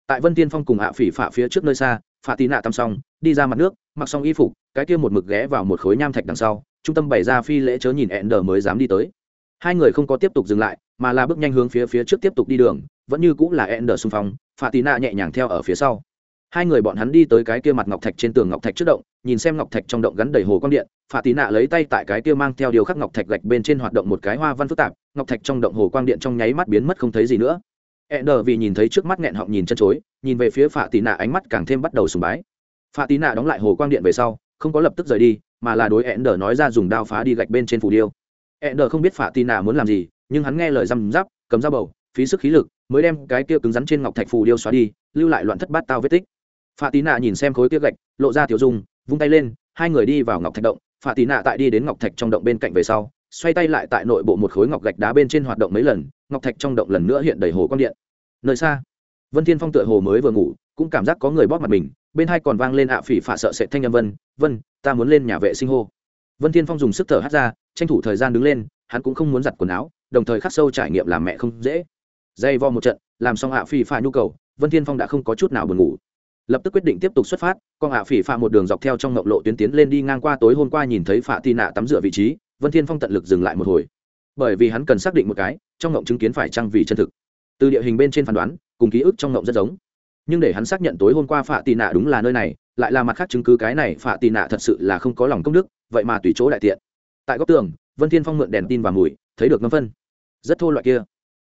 Speaker 1: Tại vân tiên phong cùng hạ phỉ phạ phía trước nơi xa phạ tì nạ tắm xong, đi ra mặt nước, mặc xong y phục, cái kia một mực ghé vào một khối nham thạch đằng sau, trung tâm bày ra phi lễ chớ nhìn ẹn đờ mới dám đi tới. Hai người không có tiếp tục dừng lại, mà là bước nhanh hướng phía phía trước tiếp tục đi đường, vẫn như cũng là ẹn đờ xung phong, phạ tì nạ nhẹ nhàng theo ở phía sau. Hai người bọn hắn đi tới cái kia mặt ngọc thạch trên tường ngọc thạch trước động, nhìn xem ngọc thạch trong động gắn đầy hồ quang điện, phạ tí nạ lấy tay tại cái kia mang theo điều khắc ngọc thạch gạch bên trên hoạt động một cái hoa văn phức tạp, ngọc thạch trong động hồ quang điện trong nháy mắt biến mất không thấy gì nữa. E đờ vì nhìn thấy trước mắt nghẹn họng nhìn chân chối nhìn về phía phạ tị nạ ánh mắt càng thêm bắt đầu sùng bái. Phạ tị nạ đóng lại hồ quang điện về sau, không có lập tức rời đi, mà là đối e đờ nói ra dùng đao phá đi gạch bên trên phù điêu. E đờ không biết phạ tị nạ muốn làm gì, nhưng hắn nghe lời răm giáp cầm dao bầu, phí sức khí lực, mới đem cái kia cứng rắn trên ngọc thạch phù điêu xóa đi, lưu lại loạn thất bát tao vết tích. Phạ tị nạ nhìn xem khối kia gạch, lộ ra tiểu dung, vung tay lên, hai người đi vào ngọc thạch động. Phạ tị nạ tại đi đến ngọc thạch trong động bên cạnh về sau, xoay tay lại tại nội bộ một khối ngọc gạch đá bên trên hoạt động mấy lần, ngọc thạch trong động lần nữa hiện đầy hồ quang điện. Nơi xa vân thiên phong tựa hồ mới vừa ngủ, cũng cảm giác có người bóp mặt mình, bên hai còn vang lên ạ phỉ phả sợ sệt thanh âm vân vân, ta muốn lên nhà vệ sinh hô. Vân thiên phong dùng sức thở hắt ra, tranh thủ thời gian đứng lên, hắn cũng không muốn giặt quần áo, đồng thời khắc sâu trải nghiệm làm mẹ không dễ. Dây vo một trận, làm xong ạ phỉ phả nhu cầu, vân thiên phong đã không có chút nào buồn ngủ. Lập tức quyết định tiếp tục xuất phát, con ạ phỉ phả một đường dọc theo trong ngộng lộ tuyến tiến lên đi ngang qua tối hôm qua nhìn thấy phả tì nạ tắm rửa vị trí, vân thiên phong tận lực dừng lại một hồi. Bởi vì hắn cần xác định một cái, trong ngộng chứng kiến phải chăng vì chân thực từ địa hình bên trên phán đoán, cùng ký ức trong ngộng rất giống. Nhưng để hắn xác nhận tối hôm qua phạ tì nạ đúng là nơi này, lại là mặt khác chứng cứ cái này phạ tì nạ thật sự là không có lòng công đức, vậy mà tùy chỗ đại tiện. Tại góc tường, vân thiên phong mượn đèn tin và mùi, thấy được ngâm phân. Rất thô loại kia.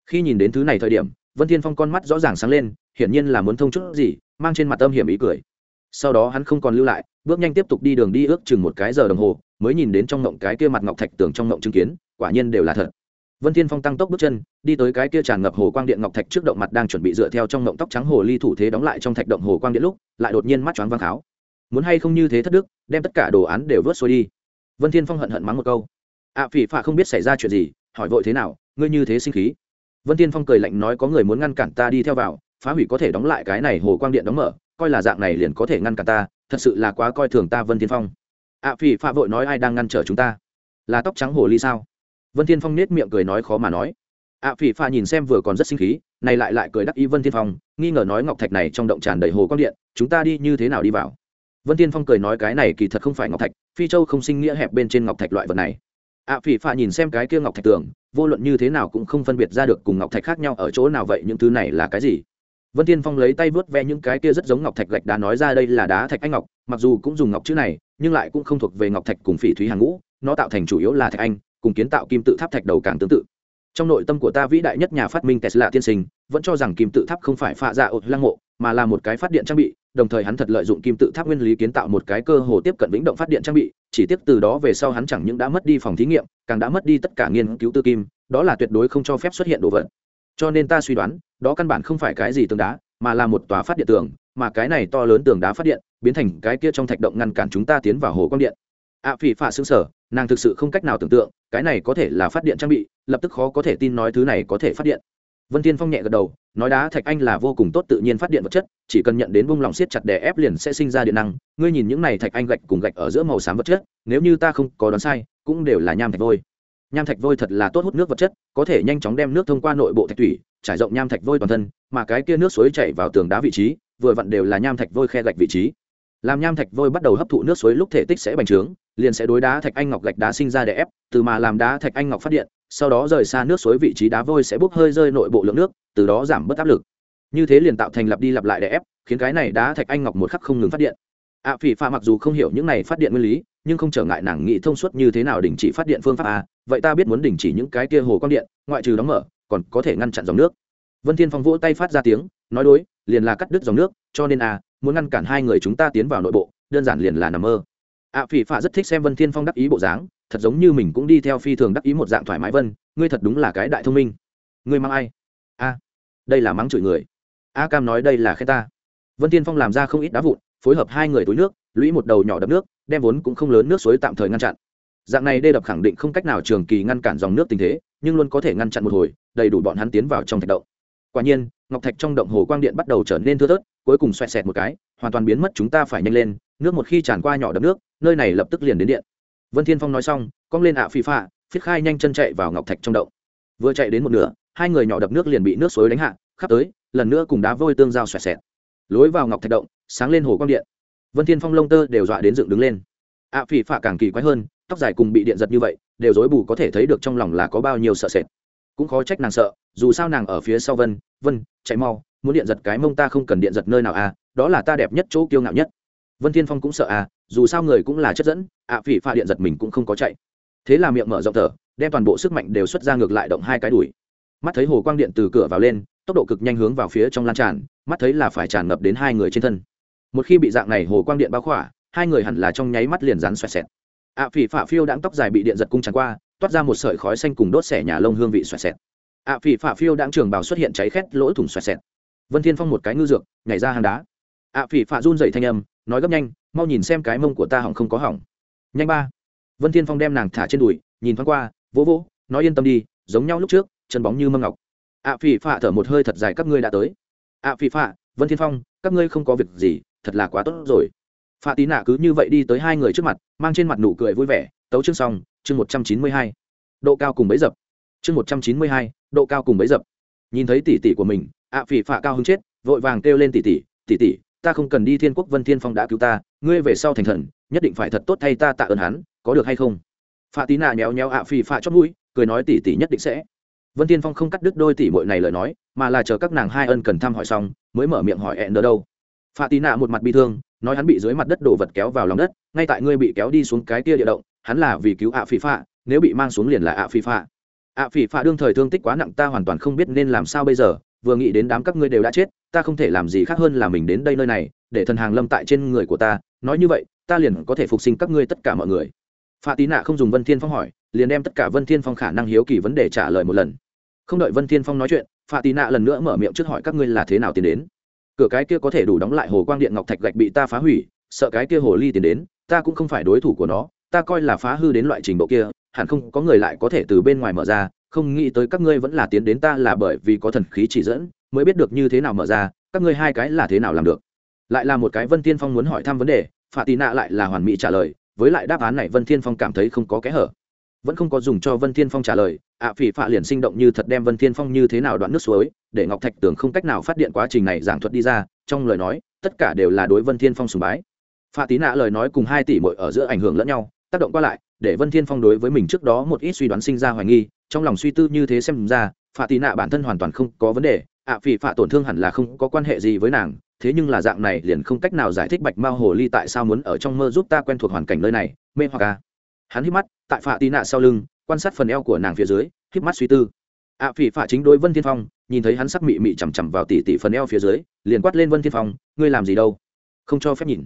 Speaker 1: Khi nhìn đến thứ này thời điểm, vân thiên phong con mắt rõ ràng sáng lên, hiển nhiên là muốn thông chút gì, mang trên mặt âm hiểm ý cười. Sau đó hắn không còn lưu lại, bước nhanh tiếp tục đi đường đi ước chừng một cái giờ đồng hồ, mới nhìn đến trong ngộng cái kia mặt ngọc thạch tường trong ngộng chứng kiến, quả nhiên đều là thật vân thiên phong tăng tốc bước chân đi tới cái kia tràn ngập hồ quang điện ngọc thạch trước động mặt đang chuẩn bị dựa theo trong ngộng tóc trắng hồ ly thủ thế đóng lại trong thạch động hồ quang điện lúc lại đột nhiên mắt choáng vang kháo. Muốn hay không như thế thất đức đem tất cả đồ án đều vớt xuôi đi. Vân thiên phong hận hận mắng một câu. Ạ à, phỉ phạ không biết xảy ra chuyện gì hỏi vội thế nào ngươi như thế sinh khí. Vân thiên phong cười lạnh nói có người muốn ngăn cản ta đi theo vào phá hủy có thể đóng lại cái này hồ quang điện đóng mở coi là dạng này liền có thể ngăn cản ta thật sự là quá coi thường ta vân thiên phong. Ạ à, phỉ phạ vội nói ai đang ngăn trở chúng ta? Là tóc trắng hồ ly sao? Vân thiên phong nết miệng cười nói khó mà nói. Ạ à, phỉ pha nhìn xem vừa còn rất sinh khí này lại lại cười đắc ý vân thiên phong nghi ngờ nói ngọc thạch này trong động tràn đầy hồ quang điện chúng ta đi như thế nào đi vào? Vân thiên phong cười nói cái này kỳ thật không phải ngọc thạch phi châu không sinh nghĩa hẹp bên trên ngọc thạch loại vật này. Ạ à, phỉ pha nhìn xem cái kia ngọc thạch tường vô luận như thế nào cũng không phân biệt ra được cùng ngọc thạch khác nhau ở chỗ nào vậy những thứ này là cái gì? Vân thiên phong lấy tay vớt ve những cái kia rất giống ngọc thạch gạch đá nói ra đây là đá thạch anh ngọc mặc dù cũng dùng ngọc chữ này nhưng lại cũng không thuộc về ngọc thạch cùng phỉ thúy hàng ngũ nó tạo thành chủ yếu là thạch anh cùng kiến tạo kim tự tháp thạch đầu càng tương tự. Trong nội tâm của ta vĩ đại nhất nhà phát minh tesla tiên sinh, vẫn cho rằng kim tự tháp không phải phạ dạ ột lăng mộ, mà là một cái phát điện trang bị, đồng thời hắn thật lợi dụng kim tự tháp nguyên lý kiến tạo một cái cơ hồ tiếp cận vĩnh động phát điện trang bị, chỉ tiếp từ đó về sau hắn chẳng những đã mất đi phòng thí nghiệm, càng đã mất đi tất cả nghiên cứu tư kim, đó là tuyệt đối không cho phép xuất hiện đồ vật. Cho nên ta suy đoán, đó căn bản không phải cái gì tường đá, mà là một tòa phát điện tường, mà cái này to lớn tường đá phát điện, biến thành cái kia trong thạch động ngăn cản chúng ta tiến vào hồ quang điện ạ à, phỉ phả xương sở nàng thực sự không cách nào tưởng tượng cái này có thể là phát điện trang bị lập tức khó có thể tin nói thứ này có thể phát điện. Vân tiên phong nhẹ gật đầu nói đá thạch anh là vô cùng tốt tự nhiên phát điện vật chất chỉ cần nhận đến bung lòng siết chặt đè ép liền sẽ sinh ra điện năng ngươi nhìn những này thạch anh gạch cùng gạch ở giữa màu xám vật chất nếu như ta không có đoán sai cũng đều là nham thạch vôi. Nham thạch vôi thật là tốt hút nước vật chất có thể nhanh chóng đem nước thông qua nội bộ thạch thủy trải rộng nham thạch vôi toàn thân mà cái kia nước suối chảy vào tường đá vị trí vừa vặn đều là nham thạch vôi khe gạch vị trí. Làm nham thạch vôi bắt đầu hấp thụ nước suối lúc thể tích sẽ bành trướng liền sẽ đối đá thạch anh ngọc gạch đá sinh ra để ép từ mà làm đá thạch anh ngọc phát điện sau đó rời xa nước suối vị trí đá vôi sẽ bốc hơi rơi nội bộ lượng nước từ đó giảm bớt áp lực. Như thế liền tạo thành lặp đi lặp lại để ép khiến cái này đá thạch anh ngọc một khắc không ngừng phát điện. Ạ à, phỉ pha mặc dù không hiểu những này phát điện nguyên lý nhưng không trở ngại nàng nghĩ thông suốt như thế nào đình chỉ phát điện phương pháp a vậy ta biết muốn đình chỉ những cái kia hồ quang điện ngoại trừ đóng mở còn có thể ngăn chặn dòng nước. Vân thiên phong vỗ tay phát ra tiếng nói đối liền là cắt đứt dòng nước cho nên a muốn ngăn cản hai người chúng ta tiến vào nội bộ đơn giản liền là nằm mơ ạ à, phỉ phạ rất thích xem vân thiên phong đắc ý bộ dáng thật giống như mình cũng đi theo phi thường đắc ý một dạng thoải mái vân ngươi thật đúng là cái đại thông minh. Ngươi mang ai? A đây là mắng chửi người. A cam nói đây là khen ta. Vân thiên phong làm ra không ít đá vụn phối hợp hai người túi nước lũy một đầu nhỏ đập nước đem vốn cũng không lớn nước suối tạm thời ngăn chặn. Dạng này đê đập khẳng định không cách nào trường kỳ ngăn cản dòng nước tình thế nhưng luôn có thể ngăn chặn một hồi đầy đủ bọn hắn tiến vào trong thạch động. Quả nhiên ngọc thạch trong động hồ quang điện bắt đầu trở nên thưa thớt cuối cùng xoẹt xẹt một cái hoàn toàn biến mất chúng ta phải nhanh lên nước một khi tràn qua nhỏ đập nước, nơi này lập tức liền đến điện. Vân thiên phong nói xong, cong lên ạ phi pha phiết khai nhanh chân chạy vào ngọc thạch trong động. Vừa chạy đến một nửa, hai người nhỏ đập nước liền bị nước suối đánh hạ, khắp tới, lần nữa cùng đá vôi tương giao xoẹt xẹt. Lối vào ngọc thạch động, sáng lên hồ quang điện. Vân thiên phong lông tơ đều dọa đến dựng đứng lên. Ạ phi pha càng kỳ quái hơn, tóc dài cùng bị điện giật như vậy, đều rối bù có thể thấy được trong lòng là có bao nhiêu sợ sệt. Cũng khó trách nàng sợ, dù sao nàng ở phía sau vân vân, chạy mau, muốn điện giật cái mông ta không cần điện giật nơi nào à đó là ta đẹp nhất chỗ kiêu ngạo nhất vân thiên phong cũng sợ à dù sao người cũng là chất dẫn ạ à, phỉ pha điện giật mình cũng không có chạy. Thế là miệng mở rộng thở đem toàn bộ sức mạnh đều xuất ra ngược lại động hai cái đuổi mắt thấy hồ quang điện từ cửa vào lên tốc độ cực nhanh hướng vào phía trong lan tràn mắt thấy là phải tràn ngập đến hai người trên thân. Một khi bị dạng này hồ quang điện bao khỏa hai người hẳn là trong nháy mắt liền rắn xoẹt xẹt. Ạ à, phỉ phả phiêu đãng tóc dài bị điện giật cung tràn qua toát ra một sợi khói xanh cùng đốt xẻ nhà lông hương vị xoẹt xẹt. Ạ à, phỉ phả phiêu đãng trường bào xuất hiện cháy khét lỗ thủng xoẹt xẹt. Vân thiên phong một cái ngư dược nhảy ra hang đá. Ạ à, phỉ phả run dậy thanh âm nói gấp nhanh, mau nhìn xem cái mông của ta hỏng không có hỏng. Nhanh ba. Vân thiên phong đem nàng thả trên đùi, nhìn thoáng qua, vỗ vỗ, nói yên tâm đi, giống nhau lúc trước, chân bóng như mâm ngọc. Ạ phỉ phạ thở một hơi thật dài, các ngươi đã tới. Ạ phỉ phạ, vân thiên phong, các ngươi không có việc gì, thật là quá tốt rồi. Phạ tí nạ cứ như vậy đi tới hai người trước mặt, mang trên mặt nụ cười vui vẻ, tấu chương xong, chương một trăm chín mươi hai. Độ cao cùng bấy dập. Chương một trăm chín mươi hai, độ cao cùng bấy dập. Nhìn thấy tỷ tỷ của mình, ạ phỉ phạ cao hứng chết, vội vàng kêu lên tỷ tỷ tỷ tỷ ta không cần đi thiên quốc vân thiên phong đã cứu ta ngươi về sau thành thần nhất định phải thật tốt thay ta tạ ơn hắn có được hay không? Pha tí nạ nhéo nhéo ạ Phì Pha chót mũi cười nói tỉ tỉ nhất định sẽ. Vân thiên phong không cắt đứt đôi tỷ muội này lời nói mà là chờ các nàng hai ân cần thăm hỏi xong mới mở miệng hỏi ẹn đỡ đâu. Pha tí nạ một mặt bi thương nói hắn bị dưới mặt đất đổ vật kéo vào lòng đất ngay tại ngươi bị kéo đi xuống cái kia địa động hắn là vì cứu ạ Phì Pha, nếu bị mang xuống liền là ạ Phì Pha. ạ Phì Pha đương thời thương tích quá nặng ta hoàn toàn không biết nên làm sao bây giờ vừa nghĩ đến đám các ngươi đều đã chết, ta không thể làm gì khác hơn là mình đến đây nơi này, để thần hàng lâm tại trên người của ta. Nói như vậy, ta liền có thể phục sinh các ngươi tất cả mọi người. Pha tí nạ không dùng vân thiên phong hỏi, liền đem tất cả vân thiên phong khả năng hiếu kỳ vấn đề trả lời một lần. Không đợi vân thiên phong nói chuyện pha tí nạ lần nữa mở miệng trước hỏi các ngươi là thế nào tiến đến. Cửa cái kia có thể đủ đóng lại hồ quang điện ngọc thạch gạch bị ta phá hủy, sợ cái kia hồ ly tiến đến, ta cũng không phải đối thủ của nó, ta coi là phá hư đến loại trình độ kia, hẳn không có người lại có thể từ bên ngoài mở ra không nghĩ tới các ngươi vẫn là tiến đến ta là bởi vì có thần khí chỉ dẫn, mới biết được như thế nào mở ra, các ngươi hai cái là thế nào làm được. Lại là một cái vân thiên phong muốn hỏi thăm vấn đề phạ tì nạ lại là hoàn mỹ trả lời, với lại đáp án này vân thiên phong cảm thấy không có kẽ hở. Vẫn không có dùng cho vân thiên phong trả lời, ạ phỉ phạ liền sinh động như thật đem vân thiên phong như thế nào đoạn nước suối, để ngọc thạch tưởng không cách nào phát điện quá trình này giảng thuật đi ra, trong lời nói, tất cả đều là đối vân thiên phong sùng bái. Phạ tí nạ lời nói cùng hai tỷ mội ở giữa ảnh hưởng lẫn nhau, tác động qua lại, để vân thiên phong đối với mình trước đó một ít suy đoán sinh ra hoài nghi trong lòng suy tư như thế xem ra, phạ tị nạ bản thân hoàn toàn không có vấn đề, ạ phỉ phạ tổn thương hẳn là không có quan hệ gì với nàng, thế nhưng là dạng này liền không cách nào giải thích bạch mao hồ ly tại sao muốn ở trong mơ giúp ta quen thuộc hoàn cảnh nơi này, mê hoặc à. hắn hít mắt, tại phạ tị nạ sau lưng, quan sát phần eo của nàng phía dưới, hít mắt suy tư. Ạ phỉ phạ chính đối vân thiên phong, nhìn thấy hắn sắc mị mị chằm chằm vào tỉ tỉ phần eo phía dưới, liền quát lên vân thiên phong, ngươi làm gì đâu? Không cho phép nhìn.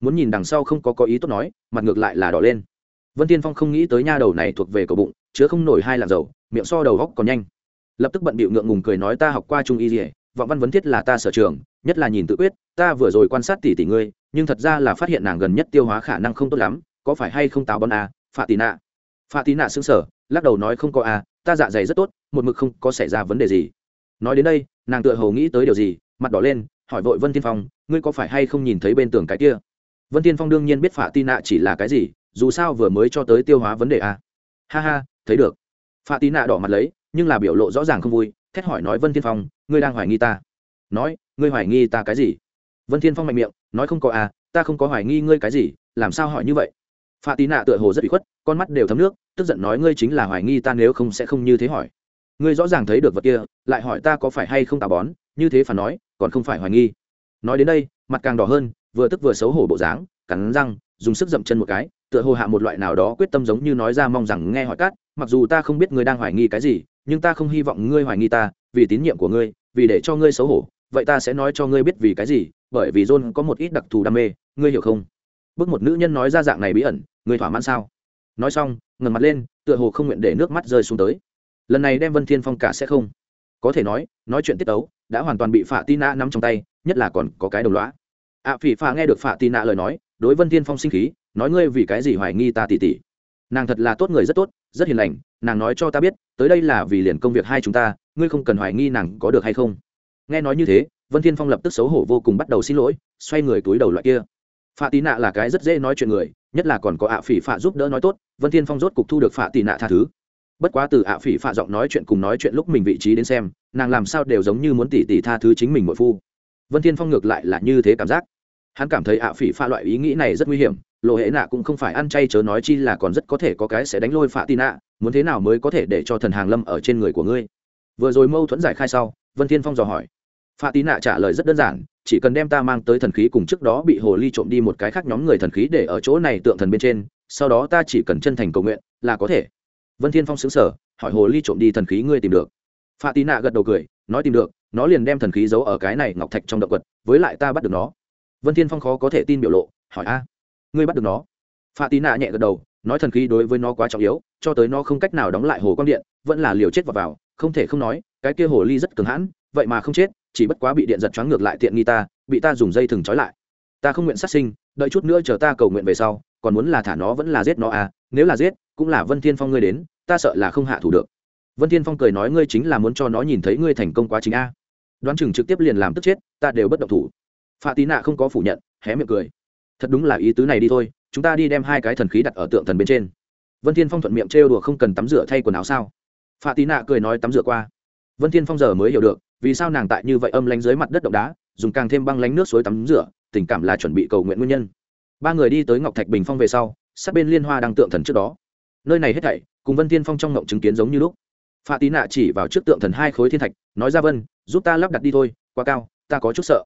Speaker 1: Muốn nhìn đằng sau không có có ý tốt nói, mặt ngược lại là đỏ lên vân thiên phong không nghĩ tới nha đầu này thuộc về cầu bụng chứa không nổi hai lạng dầu miệng so đầu góc còn nhanh. Lập tức bận bịu ngượng ngùng cười nói ta học qua trung y dỉa vọng văn vấn thiết là ta sở trường nhất là nhìn tự quyết ta vừa rồi quan sát tỷ tỷ ngươi nhưng thật ra là phát hiện nàng gần nhất tiêu hóa khả năng không tốt lắm có phải hay không táo bón à, phạ tì nạ phạ tì nạ xứng sở lắc đầu nói không có à ta dạ dày rất tốt một mực không có xảy ra vấn đề gì. Nói đến đây nàng tựa hồ nghĩ tới điều gì mặt đỏ lên hỏi vội vân tiên phong ngươi có phải hay không nhìn thấy bên tường cái kia? Vân tiên phong đương nhiên biết phạ tì nạ chỉ là cái gì dù sao vừa mới cho tới tiêu hóa vấn đề à. ha ha, thấy được. Pha Tí nạ đỏ mặt lấy, nhưng là biểu lộ rõ ràng không vui, thét hỏi nói vân Thiên phong, ngươi đang hoài nghi ta. Nói, ngươi hoài nghi ta cái gì? Vân thiên phong mạnh miệng, nói không có à ta không có hoài nghi ngươi cái gì, làm sao hỏi như vậy? Pha tí nạ tựa hồ rất bị khuất, con mắt đều thấm nước, tức giận nói ngươi chính là hoài nghi ta nếu không sẽ không như thế hỏi. Ngươi rõ ràng thấy được vật kia, lại hỏi ta có phải hay không tà bón, như thế phản nói, còn không phải hoài nghi. Nói đến đây, mặt càng đỏ hơn, vừa tức vừa xấu hổ bộ dáng, cắn răng dùng sức dậm chân một cái, tựa hồ hạ một loại nào đó quyết tâm giống như nói ra mong rằng nghe hỏi cát mặc dù ta không biết ngươi đang hoài nghi cái gì, nhưng ta không hy vọng ngươi hoài nghi ta, vì tín nhiệm của ngươi, vì để cho ngươi xấu hổ, vậy ta sẽ nói cho ngươi biết vì cái gì, bởi vì john có một ít đặc thù đam mê, ngươi hiểu không? Bước một nữ nhân nói ra dạng này bí ẩn, ngươi thỏa mãn sao? Nói xong, ngẩng mặt lên, tựa hồ không nguyện để nước mắt rơi xuống tới. Lần này đem vân thiên phong cả sẽ không. Có thể nói nói chuyện tiết tấu, đã hoàn toàn bị phạ tina nắm trong tay, nhất là còn có cái đồng lõa ạ phỉ Phà nghe được phạ Nạ lời nói, đối vân thiên phong sinh khí, nói ngươi vì cái gì hoài nghi ta tỉ tỉ? Nàng thật là tốt người rất tốt, rất hiền lành, nàng nói cho ta biết, tới đây là vì liền công việc hai chúng ta, ngươi không cần hoài nghi nàng có được hay không. Nghe nói như thế, vân thiên phong lập tức xấu hổ vô cùng bắt đầu xin lỗi, xoay người túi đầu loại kia. Phạ tì nạ là cái rất dễ nói chuyện người, nhất là còn có ạ phỉ phạ giúp đỡ nói tốt, vân thiên phong rốt cục thu được phạ tì nạ tha thứ. Bất quá từ ạ phỉ phạ giọng nói chuyện cùng nói chuyện lúc mình vị trí đến xem, nàng làm sao đều giống như muốn tỉ tỉ tha thứ chính mình mỗi phu vân thiên phong ngược lại là như thế cảm giác. Hắn cảm thấy ạ phỉ pha loại ý nghĩ này rất nguy hiểm, lộ hệ nạ cũng không phải ăn chay chớ nói chi là còn rất có thể có cái sẽ đánh lôi phạ tin ạ muốn thế nào mới có thể để cho thần hàng lâm ở trên người của ngươi? Vừa rồi mâu thuẫn giải khai sau, vân thiên phong dò hỏi. Phạ tín nạ trả lời rất đơn giản, chỉ cần đem ta mang tới thần khí cùng trước đó bị hồ ly trộm đi một cái khác nhóm người thần khí để ở chỗ này tượng thần bên trên, sau đó ta chỉ cần chân thành cầu nguyện là có thể. Vân thiên phong xứng sở hỏi hồ ly trộm đi thần khí ngươi tìm được. Phạ tín nạ gật đầu cười, nói tìm được nó liền đem thần khí giấu ở cái này ngọc thạch trong động vật với lại ta bắt được nó. Vân thiên phong khó có thể tin biểu lộ, hỏi, a, ngươi bắt được nó? Pha tí nạ nhẹ gật đầu, nói, thần khí đối với nó quá trọng yếu, cho tới nó không cách nào đóng lại hồ quang điện, vẫn là liều chết vào vào, không thể không nói, cái kia hồ ly rất cứng hãn, vậy mà không chết, chỉ bất quá bị điện giật choáng ngược lại tiện nghi ta, bị ta dùng dây thừng trói lại. Ta không nguyện sát sinh, đợi chút nữa chờ ta cầu nguyện về sau, còn muốn là thả nó vẫn là giết nó à nếu là giết, cũng là vân thiên phong ngươi đến, ta sợ là không hạ thủ được. Vân thiên phong cười nói, ngươi chính là muốn cho nó nhìn thấy ngươi thành công quá trình a đoán chừng trực tiếp liền làm tức chết, ta đều bất động thủ. Pha tí nạ không có phủ nhận, hé miệng cười. Thật đúng là ý tứ này đi thôi, chúng ta đi đem hai cái thần khí đặt ở tượng thần bên trên. Vân thiên phong thuận miệng trêu đùa không cần tắm rửa thay quần áo sao? Pha tí nạ cười nói tắm rửa qua. Vân thiên phong giờ mới hiểu được, vì sao nàng tại như vậy âm lánh dưới mặt đất động đá, dùng càng thêm băng lánh nước suối tắm rửa, tình cảm là chuẩn bị cầu nguyện nguyên nhân. Ba người đi tới ngọc thạch bình phong về sau, sát bên liên hoa đang tượng thần trước đó. Nơi này hết thảy, cùng vân thiên phong trong ngộng chứng kiến giống như lúc pha tí nạ chỉ vào trước tượng thần hai khối thiên thạch, nói ra, vân, giúp ta lắp đặt đi thôi, quá cao, ta có chút sợ.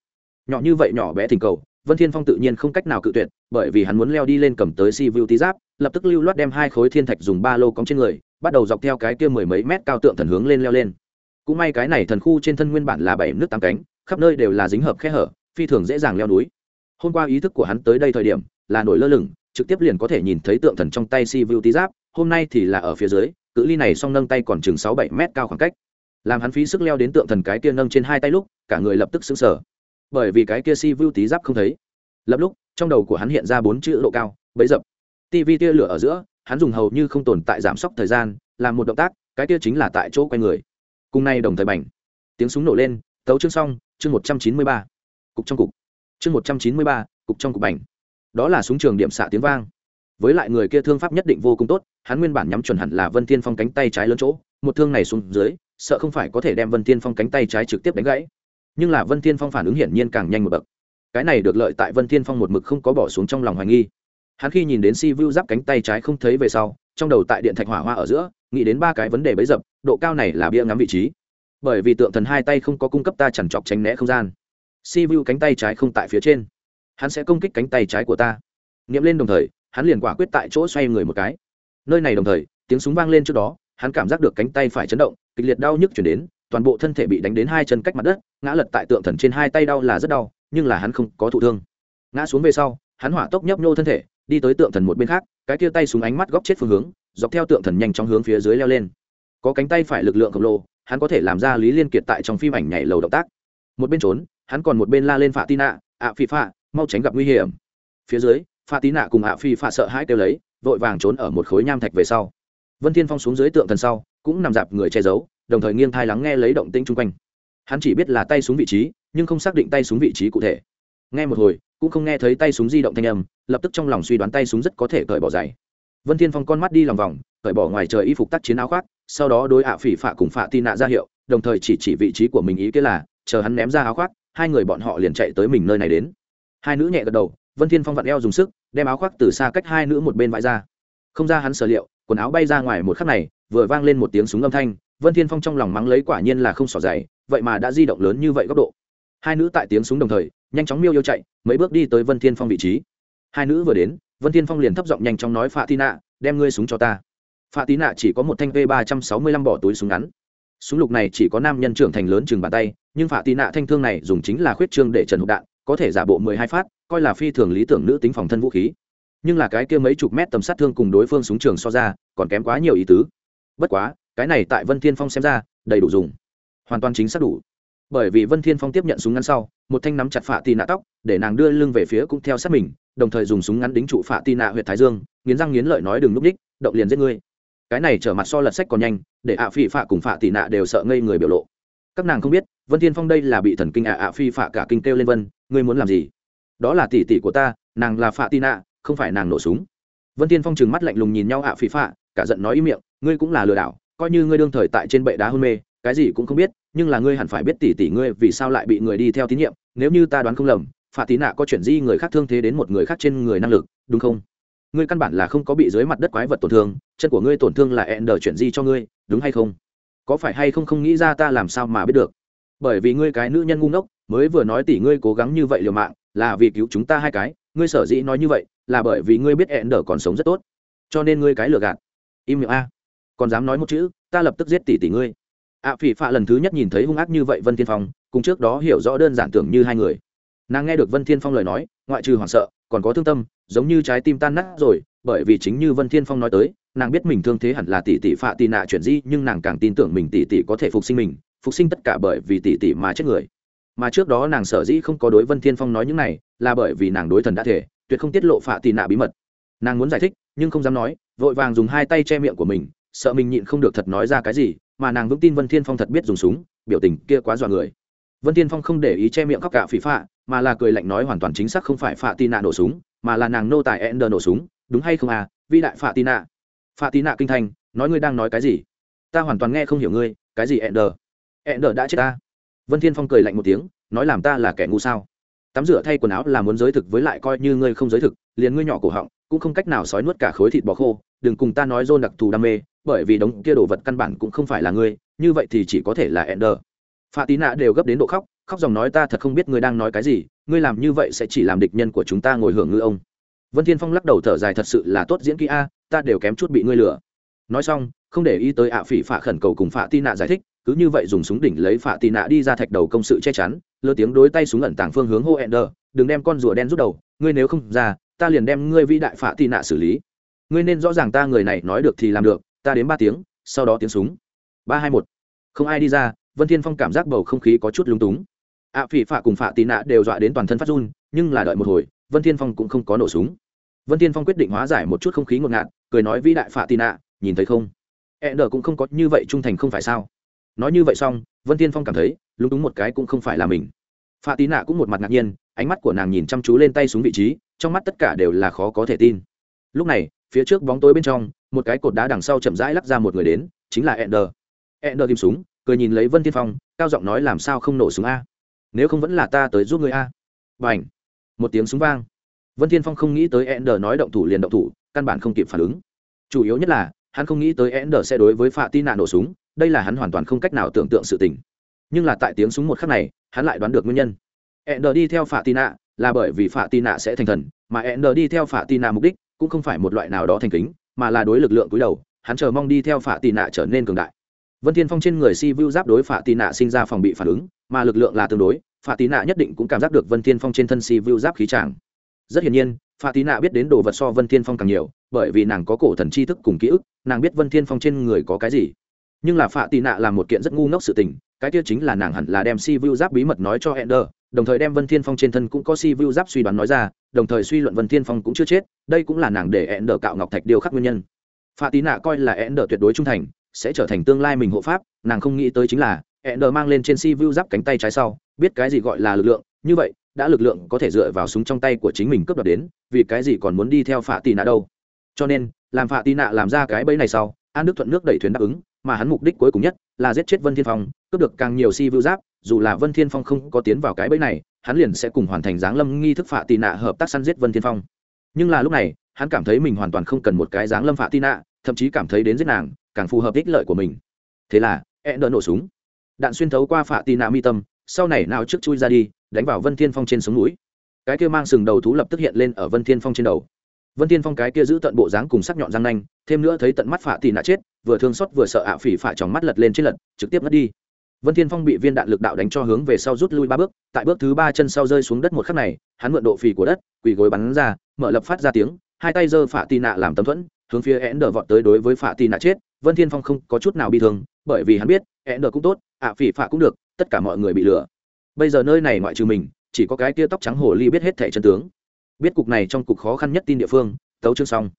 Speaker 1: Nhỏ như vậy nhỏ bé thỉnh cầu, vân thiên phong tự nhiên không cách nào cự tuyệt, bởi vì hắn muốn leo đi lên cầm tới si vu tí giáp, lập tức lưu loát đem hai khối thiên thạch dùng ba lô cóng trên người, bắt đầu dọc theo cái kia mười mấy mét cao tượng thần hướng lên leo lên. Cũng may cái này thần khu trên thân nguyên bản là bảy nước tám cánh, khắp nơi đều là dính hợp khe hở, phi thường dễ dàng leo núi. Hôm qua ý thức của hắn tới đây thời điểm, là nổi lơ lửng, trực tiếp liền có thể nhìn thấy tượng thần trong tay si vu tí giáp, hôm nay thì là ở phía dưới cự ly này song nâng tay còn chừng sáu bảy mét cao khoảng cách, làm hắn phí sức leo đến tượng thần cái kia nâng trên hai tay lúc, cả người lập tức sững sờ. Bởi vì cái kia si vưu tí giáp không thấy. Lập lúc, trong đầu của hắn hiện ra bốn chữ độ cao, bấy dập. Tivi tia lửa ở giữa, hắn dùng hầu như không tồn tại giảm sốc thời gian, làm một động tác, cái kia chính là tại chỗ quay người. Cùng nay đồng thời bành. Tiếng súng nổ lên, tấu chương xong, chương một trăm chín mươi ba. Cục trong cục. Chương một trăm chín mươi ba, cục trong cục bành. Đó là súng trường điểm xạ tiếng vang với lại người kia thương pháp nhất định vô cùng tốt, hắn nguyên bản nhắm chuẩn hẳn là vân tiên phong cánh tay trái lớn chỗ, một thương này xuống dưới, sợ không phải có thể đem vân tiên phong cánh tay trái trực tiếp đánh gãy. Nhưng là vân tiên phong phản ứng hiển nhiên càng nhanh một bậc. Cái này được lợi tại vân tiên phong một mực không có bỏ xuống trong lòng hoài nghi. Hắn khi nhìn đến si vu giáp cánh tay trái không thấy về sau, trong đầu tại điện thạch hỏa hoa ở giữa, nghĩ đến ba cái vấn đề bấy dập, độ cao này là bia ngắm vị trí. Bởi vì tượng thần hai tay không có cung cấp ta chẳng chọc tránh né không gian. Si vu cánh tay trái không tại phía trên. Hắn sẽ công kích cánh tay trái của ta. Nghiệm lên đồng thời hắn liền quả quyết tại chỗ xoay người một cái. Nơi này đồng thời, tiếng súng vang lên trước đó, hắn cảm giác được cánh tay phải chấn động, kịch liệt đau nhức chuyển đến, toàn bộ thân thể bị đánh đến hai chân cách mặt đất, ngã lật tại tượng thần trên hai tay đau là rất đau, nhưng là hắn không có thụ thương. Ngã xuống về sau, hắn hỏa tốc nhấp nhô thân thể, đi tới tượng thần một bên khác, cái kia tay súng ánh mắt góc chết phương hướng, dọc theo tượng thần nhanh trong hướng phía dưới leo lên. Có cánh tay phải lực lượng khổng lồ, hắn có thể làm ra lý liên kiệt tại trong phim ảnh nhảy lầu động tác. Một bên trốn, hắn còn một bên la lên phạ tin ạ ạ, phi phạ, mau tránh gặp nguy hiểm. Phía dưới pha tí nạ cùng ạ phi pha sợ hãi kêu lấy, vội vàng trốn ở một khối nham thạch về sau. Vân thiên phong xuống dưới tượng thần sau, cũng nằm dạp người che giấu, đồng thời nghiêng thai lắng nghe lấy động tĩnh chung quanh. Hắn chỉ biết là tay xuống vị trí, nhưng không xác định tay xuống vị trí cụ thể. Nghe một hồi, cũng không nghe thấy tay súng di động thanh âm, lập tức trong lòng suy đoán tay súng rất có thể cởi bỏ giày. Vân thiên phong con mắt đi lòng vòng, cởi bỏ ngoài trời y phục tác chiến áo khoác, sau đó đối ạ phỉ phạ cùng phạ tin nạ ra hiệu, đồng thời chỉ chỉ vị trí của mình ý kia là, chờ hắn ném ra áo khoác, hai người bọn họ liền chạy tới mình nơi này đến. Hai nữ nhẹ gật đầu vân thiên phong vặn eo dùng sức, đem áo khoác từ xa cách hai nữ một bên vãi ra. Không ra hắn sở liệu, quần áo bay ra ngoài một khắc này, vừa vang lên một tiếng súng âm thanh, vân thiên phong trong lòng mắng lấy quả nhiên là không xỏ dày, vậy mà đã di động lớn như vậy góc độ. Hai nữ tại tiếng súng đồng thời, nhanh chóng miêu yêu chạy, mấy bước đi tới vân thiên phong vị trí. Hai nữ vừa đến, vân thiên phong liền thấp giọng nhanh chóng nói phạ tì nạ, đem ngươi súng cho ta. Phạ Tí nạ chỉ có một thanh v ba trăm sáu mươi lăm bỏ túi súng ngắn. Súng lục này chỉ có nam nhân trưởng thành lớn chừng bàn tay, nhưng phạ Tí nạ thanh thương này dùng chính là khuyết trương để trần hộp đạn có thể giả bộ mười hai phát, coi là phi thường lý tưởng nữ tính phòng thân vũ khí. Nhưng là cái kia mấy chục mét tầm sát thương cùng đối phương súng trường so ra, còn kém quá nhiều ý tứ. Bất quá, cái này tại vân thiên phong xem ra, đầy đủ dùng. Hoàn toàn chính xác đủ. Bởi vì vân thiên phong tiếp nhận súng ngắn sau, một thanh nắm chặt phạ tì nạ tóc, để nàng đưa lưng về phía cũng theo sát mình, đồng thời dùng súng ngắn đính trụ phạ tì nạ huyệt thái dương, nghiến răng nghiến lợi nói đừng núp ních động liền giết ngươi. Cái này trở mặt so lật sách còn nhanh, để ạ phi phạ cùng phạ tì nạ đều sợ ngây người biểu lộ. Các nàng không biết vân thiên phong đây là bị thần kinh ạ ạ phi phạ cả kinh kêu lên vân, ngươi muốn làm gì? Đó là tỷ tỷ của ta, nàng là phạ tin nạ, không phải nàng nổ súng. Vân thiên phong trừng mắt lạnh lùng nhìn nhau ạ phi phạ, cả giận nói ý miệng, ngươi cũng là lừa đảo, coi như ngươi đương thời tại trên bệ đá hôn mê, cái gì cũng không biết, nhưng là ngươi hẳn phải biết tỷ tỷ ngươi vì sao lại bị người đi theo tín nhiệm, nếu như ta đoán không lầm, phạ tí nạ có chuyện di người khác thương thế đến một người khác trên người năng lực, đúng không? Ngươi căn bản là không có bị dưới mặt đất quái vật tổn thương, chân của ngươi tổn thương là ẹn đờ chuyện di cho ngươi, đúng hay không? Có phải hay không không nghĩ ra ta làm sao mà biết được? Bởi vì ngươi cái nữ nhân ngu ngốc mới vừa nói tỷ ngươi cố gắng như vậy liều mạng là vì cứu chúng ta hai cái ngươi sở dĩ nói như vậy là bởi vì ngươi biết ẹn đờ còn sống rất tốt. Cho nên ngươi cái lừa gạt. Im miệng a. Còn dám nói một chữ ta lập tức giết tỷ tỷ ngươi. Ạ à, phỉ phạ lần thứ nhất nhìn thấy hung ác như vậy vân thiên phong cùng trước đó hiểu rõ đơn giản tưởng như hai người. Nàng nghe được vân thiên phong lời nói ngoại trừ hoảng sợ còn có thương tâm giống như trái tim tan nát rồi bởi vì chính như vân thiên phong nói tới nàng biết mình thương thế hẳn là tỷ tỷ phạ tì nạ chuyển di nhưng nàng càng tin tưởng mình tỷ tỷ có thể phục sinh mình phục sinh tất cả bởi vì tỷ tỷ mà chết người. Mà trước đó nàng sở dĩ không có đối vân thiên phong nói những này là bởi vì nàng đối thần đã thể, tuyệt không tiết lộ phạ tì nạ bí mật. Nàng muốn giải thích, nhưng không dám nói, vội vàng dùng hai tay che miệng của mình, sợ mình nhịn không được thật nói ra cái gì, mà nàng vững tin vân thiên phong thật biết dùng súng, biểu tình kia quá dọa người. Vân thiên phong không để ý che miệng khóc cả phỉ phạ, mà là cười lạnh nói hoàn toàn chính xác không phải phạ tì nạ nổ súng, mà là nàng nô tài ender nổ súng, đúng hay không à vĩ đại phạ tì nạ. Phạ tì nạ kinh thành, nói ngươi đang nói cái gì? Ta hoàn toàn nghe không hiểu ngươi, cái gì ender? Ender đã chết ta. Vân thiên phong cười lạnh một tiếng, nói làm ta là kẻ ngu sao? Tắm rửa thay quần áo là muốn giới thực với lại coi như ngươi không giới thực, liền ngươi nhỏ cổ họng, cũng không cách nào sói nuốt cả khối thịt bò khô, đừng cùng ta nói dôn đặc thù đam mê, bởi vì đống kia đồ vật căn bản cũng không phải là ngươi, như vậy thì chỉ có thể là ender. Pha tí nạ đều gấp đến độ khóc khóc dòng nói ta thật không biết ngươi đang nói cái gì, ngươi làm như vậy sẽ chỉ làm địch nhân của chúng ta ngồi hưởng ngư ông. Vân thiên phong lắc đầu thở dài thật sự là tốt diễn kỹ a, ta đều kém chút bị ngươi lừa. Nói xong, không để ý tới ạ phỉ phạ khẩn cầu cùng phạ tí nạ giải thích cứ như vậy dùng súng đỉnh lấy phạ tì nạ đi ra thạch đầu công sự che chắn, lơ tiếng đối tay súng ẩn tàng phương hướng hô ender đừng đem con rùa đen rút đầu, ngươi nếu không ra, ta liền đem ngươi vĩ đại phạ tì nạ xử lý. Ngươi nên rõ ràng ta người này nói được thì làm được, ta đến ba tiếng, sau đó tiếng súng. Ba hai một. Không ai đi ra, vân thiên phong cảm giác bầu không khí có chút lúng túng. Ạ phỉ phạ cùng phạ tì nạ đều dọa đến toàn thân phát run, nhưng là đợi một hồi, vân thiên phong cũng không có nổ súng. Vân thiên phong quyết định hóa giải một chút không khí ngột ngạt, cười nói vĩ đại phạ tì nạ, nhìn thấy không? E nờ cũng không có như vậy trung thành không phải sao? Nói như vậy xong, vân thiên phong cảm thấy, lúng túng một cái cũng không phải là mình. Pha tí nạ cũng một mặt ngạc nhiên, ánh mắt của nàng nhìn chăm chú lên tay xuống vị trí, trong mắt tất cả đều là khó có thể tin. Lúc này, phía trước bóng tối bên trong, một cái cột đá đằng sau chậm rãi lắc ra một người đến, chính là ender. Ender tìm súng, cười nhìn lấy vân thiên phong, cao giọng nói làm sao không nổ súng a? Nếu không vẫn là ta tới giúp người a. Và ảnh một tiếng súng vang. Vân thiên phong không nghĩ tới ender nói động thủ liền động thủ, căn bản không kịp phản ứng. Chủ yếu nhất là hắn không nghĩ tới ender sẽ đối với phạ tin nạn nổ súng, đây là hắn hoàn toàn không cách nào tưởng tượng sự tình. Nhưng là tại tiếng súng một khắc này, hắn lại đoán được nguyên nhân. Ender đi theo phạ tin nạ là bởi vì phạ tin nạ sẽ thành thần, mà ender đi theo phạ tin nạ mục đích cũng không phải một loại nào đó thành kính, mà là đối lực lượng cúi đầu, hắn chờ mong đi theo phạ tin nạ trở nên cường đại. Vân thiên phong trên người si vu giáp đối phạ tin nạ sinh ra phòng bị phản ứng, mà lực lượng là tương đối phạ tin nạ nhất định cũng cảm giác được vân thiên phong trên thân si vu giáp khí tràng. Rất hiển nhiên pha tì nạ biết đến đồ vật so vân thiên phong càng nhiều, bởi vì nàng có cổ thần tri thức cùng ký ức, nàng biết vân thiên phong trên người có cái gì. Nhưng là pha tì nạ là một kiện rất ngu ngốc sự tình, cái kia chính là nàng hẳn là đem si vu giáp bí mật nói cho ender, đồng thời đem vân thiên phong trên thân cũng có si vu giáp suy đoán nói ra, đồng thời suy luận vân thiên phong cũng chưa chết, đây cũng là nàng để ender cạo ngọc thạch điều khắc nguyên nhân. Pha tí nạ coi là ender tuyệt đối trung thành, sẽ trở thành tương lai mình hộ pháp, nàng không nghĩ tới chính là ender mang lên trên si vu giáp cánh tay trái sau, biết cái gì gọi là lực lượng, như vậy đã lực lượng có thể dựa vào súng trong tay của chính mình cướp đoạt đến, vì cái gì còn muốn đi theo phạ tì nạ đâu? Cho nên, làm phạ tì nạ làm ra cái bẫy này sau, an đức thuận nước đẩy thuyền đáp ứng, mà hắn mục đích cuối cùng nhất là giết chết vân thiên phong, cướp được càng nhiều si vưu giáp, dù là vân thiên phong không có tiến vào cái bẫy này, hắn liền sẽ cùng hoàn thành giáng lâm nghi thức phạ tì nạ hợp tác săn giết vân thiên phong. Nhưng là lúc này, hắn cảm thấy mình hoàn toàn không cần một cái giáng lâm phạ tì nạ, thậm chí cảm thấy đến giết nàng, càng phù hợp ích lợi của mình. Thế là e đỡ nổ súng. Đạn xuyên thấu qua phạ tì nạ mi tâm, sau này nào trước chui ra đi đánh vào vân thiên phong trên sống núi. Cái kia mang sừng đầu thú lập tức hiện lên ở vân thiên phong trên đầu. Vân thiên phong cái kia giữ tận bộ dáng cùng sắc nhọn răng nanh, thêm nữa thấy tận mắt phạ tì nạ chết, vừa thương xót vừa sợ ạ phỉ phạ tròng mắt lật lên trên lật, trực tiếp mất đi. Vân thiên phong bị viên đạn lực đạo đánh cho hướng về sau rút lui ba bước, tại bước thứ ba chân sau rơi xuống đất một khắc này, hắn mượn độ phì của đất, quỳ gối bắn ra, mở lập phát ra tiếng, hai tay giơ phạ tì nạ làm tấm thuẫn, hướng phía én đờ vọt tới đối với phạ tì nạ chết. Vân thiên phong không có chút nào bị thương, bởi vì hắn biết én đờ cũng tốt, ạ phỉ phạ cũng được, tất cả mọi người bị lừa bây giờ nơi này ngoại trừ mình, chỉ có cái kia tóc trắng hồ ly biết hết thẻ chân tướng. Biết cục này trong cục khó khăn nhất tin địa phương, tấu chương xong.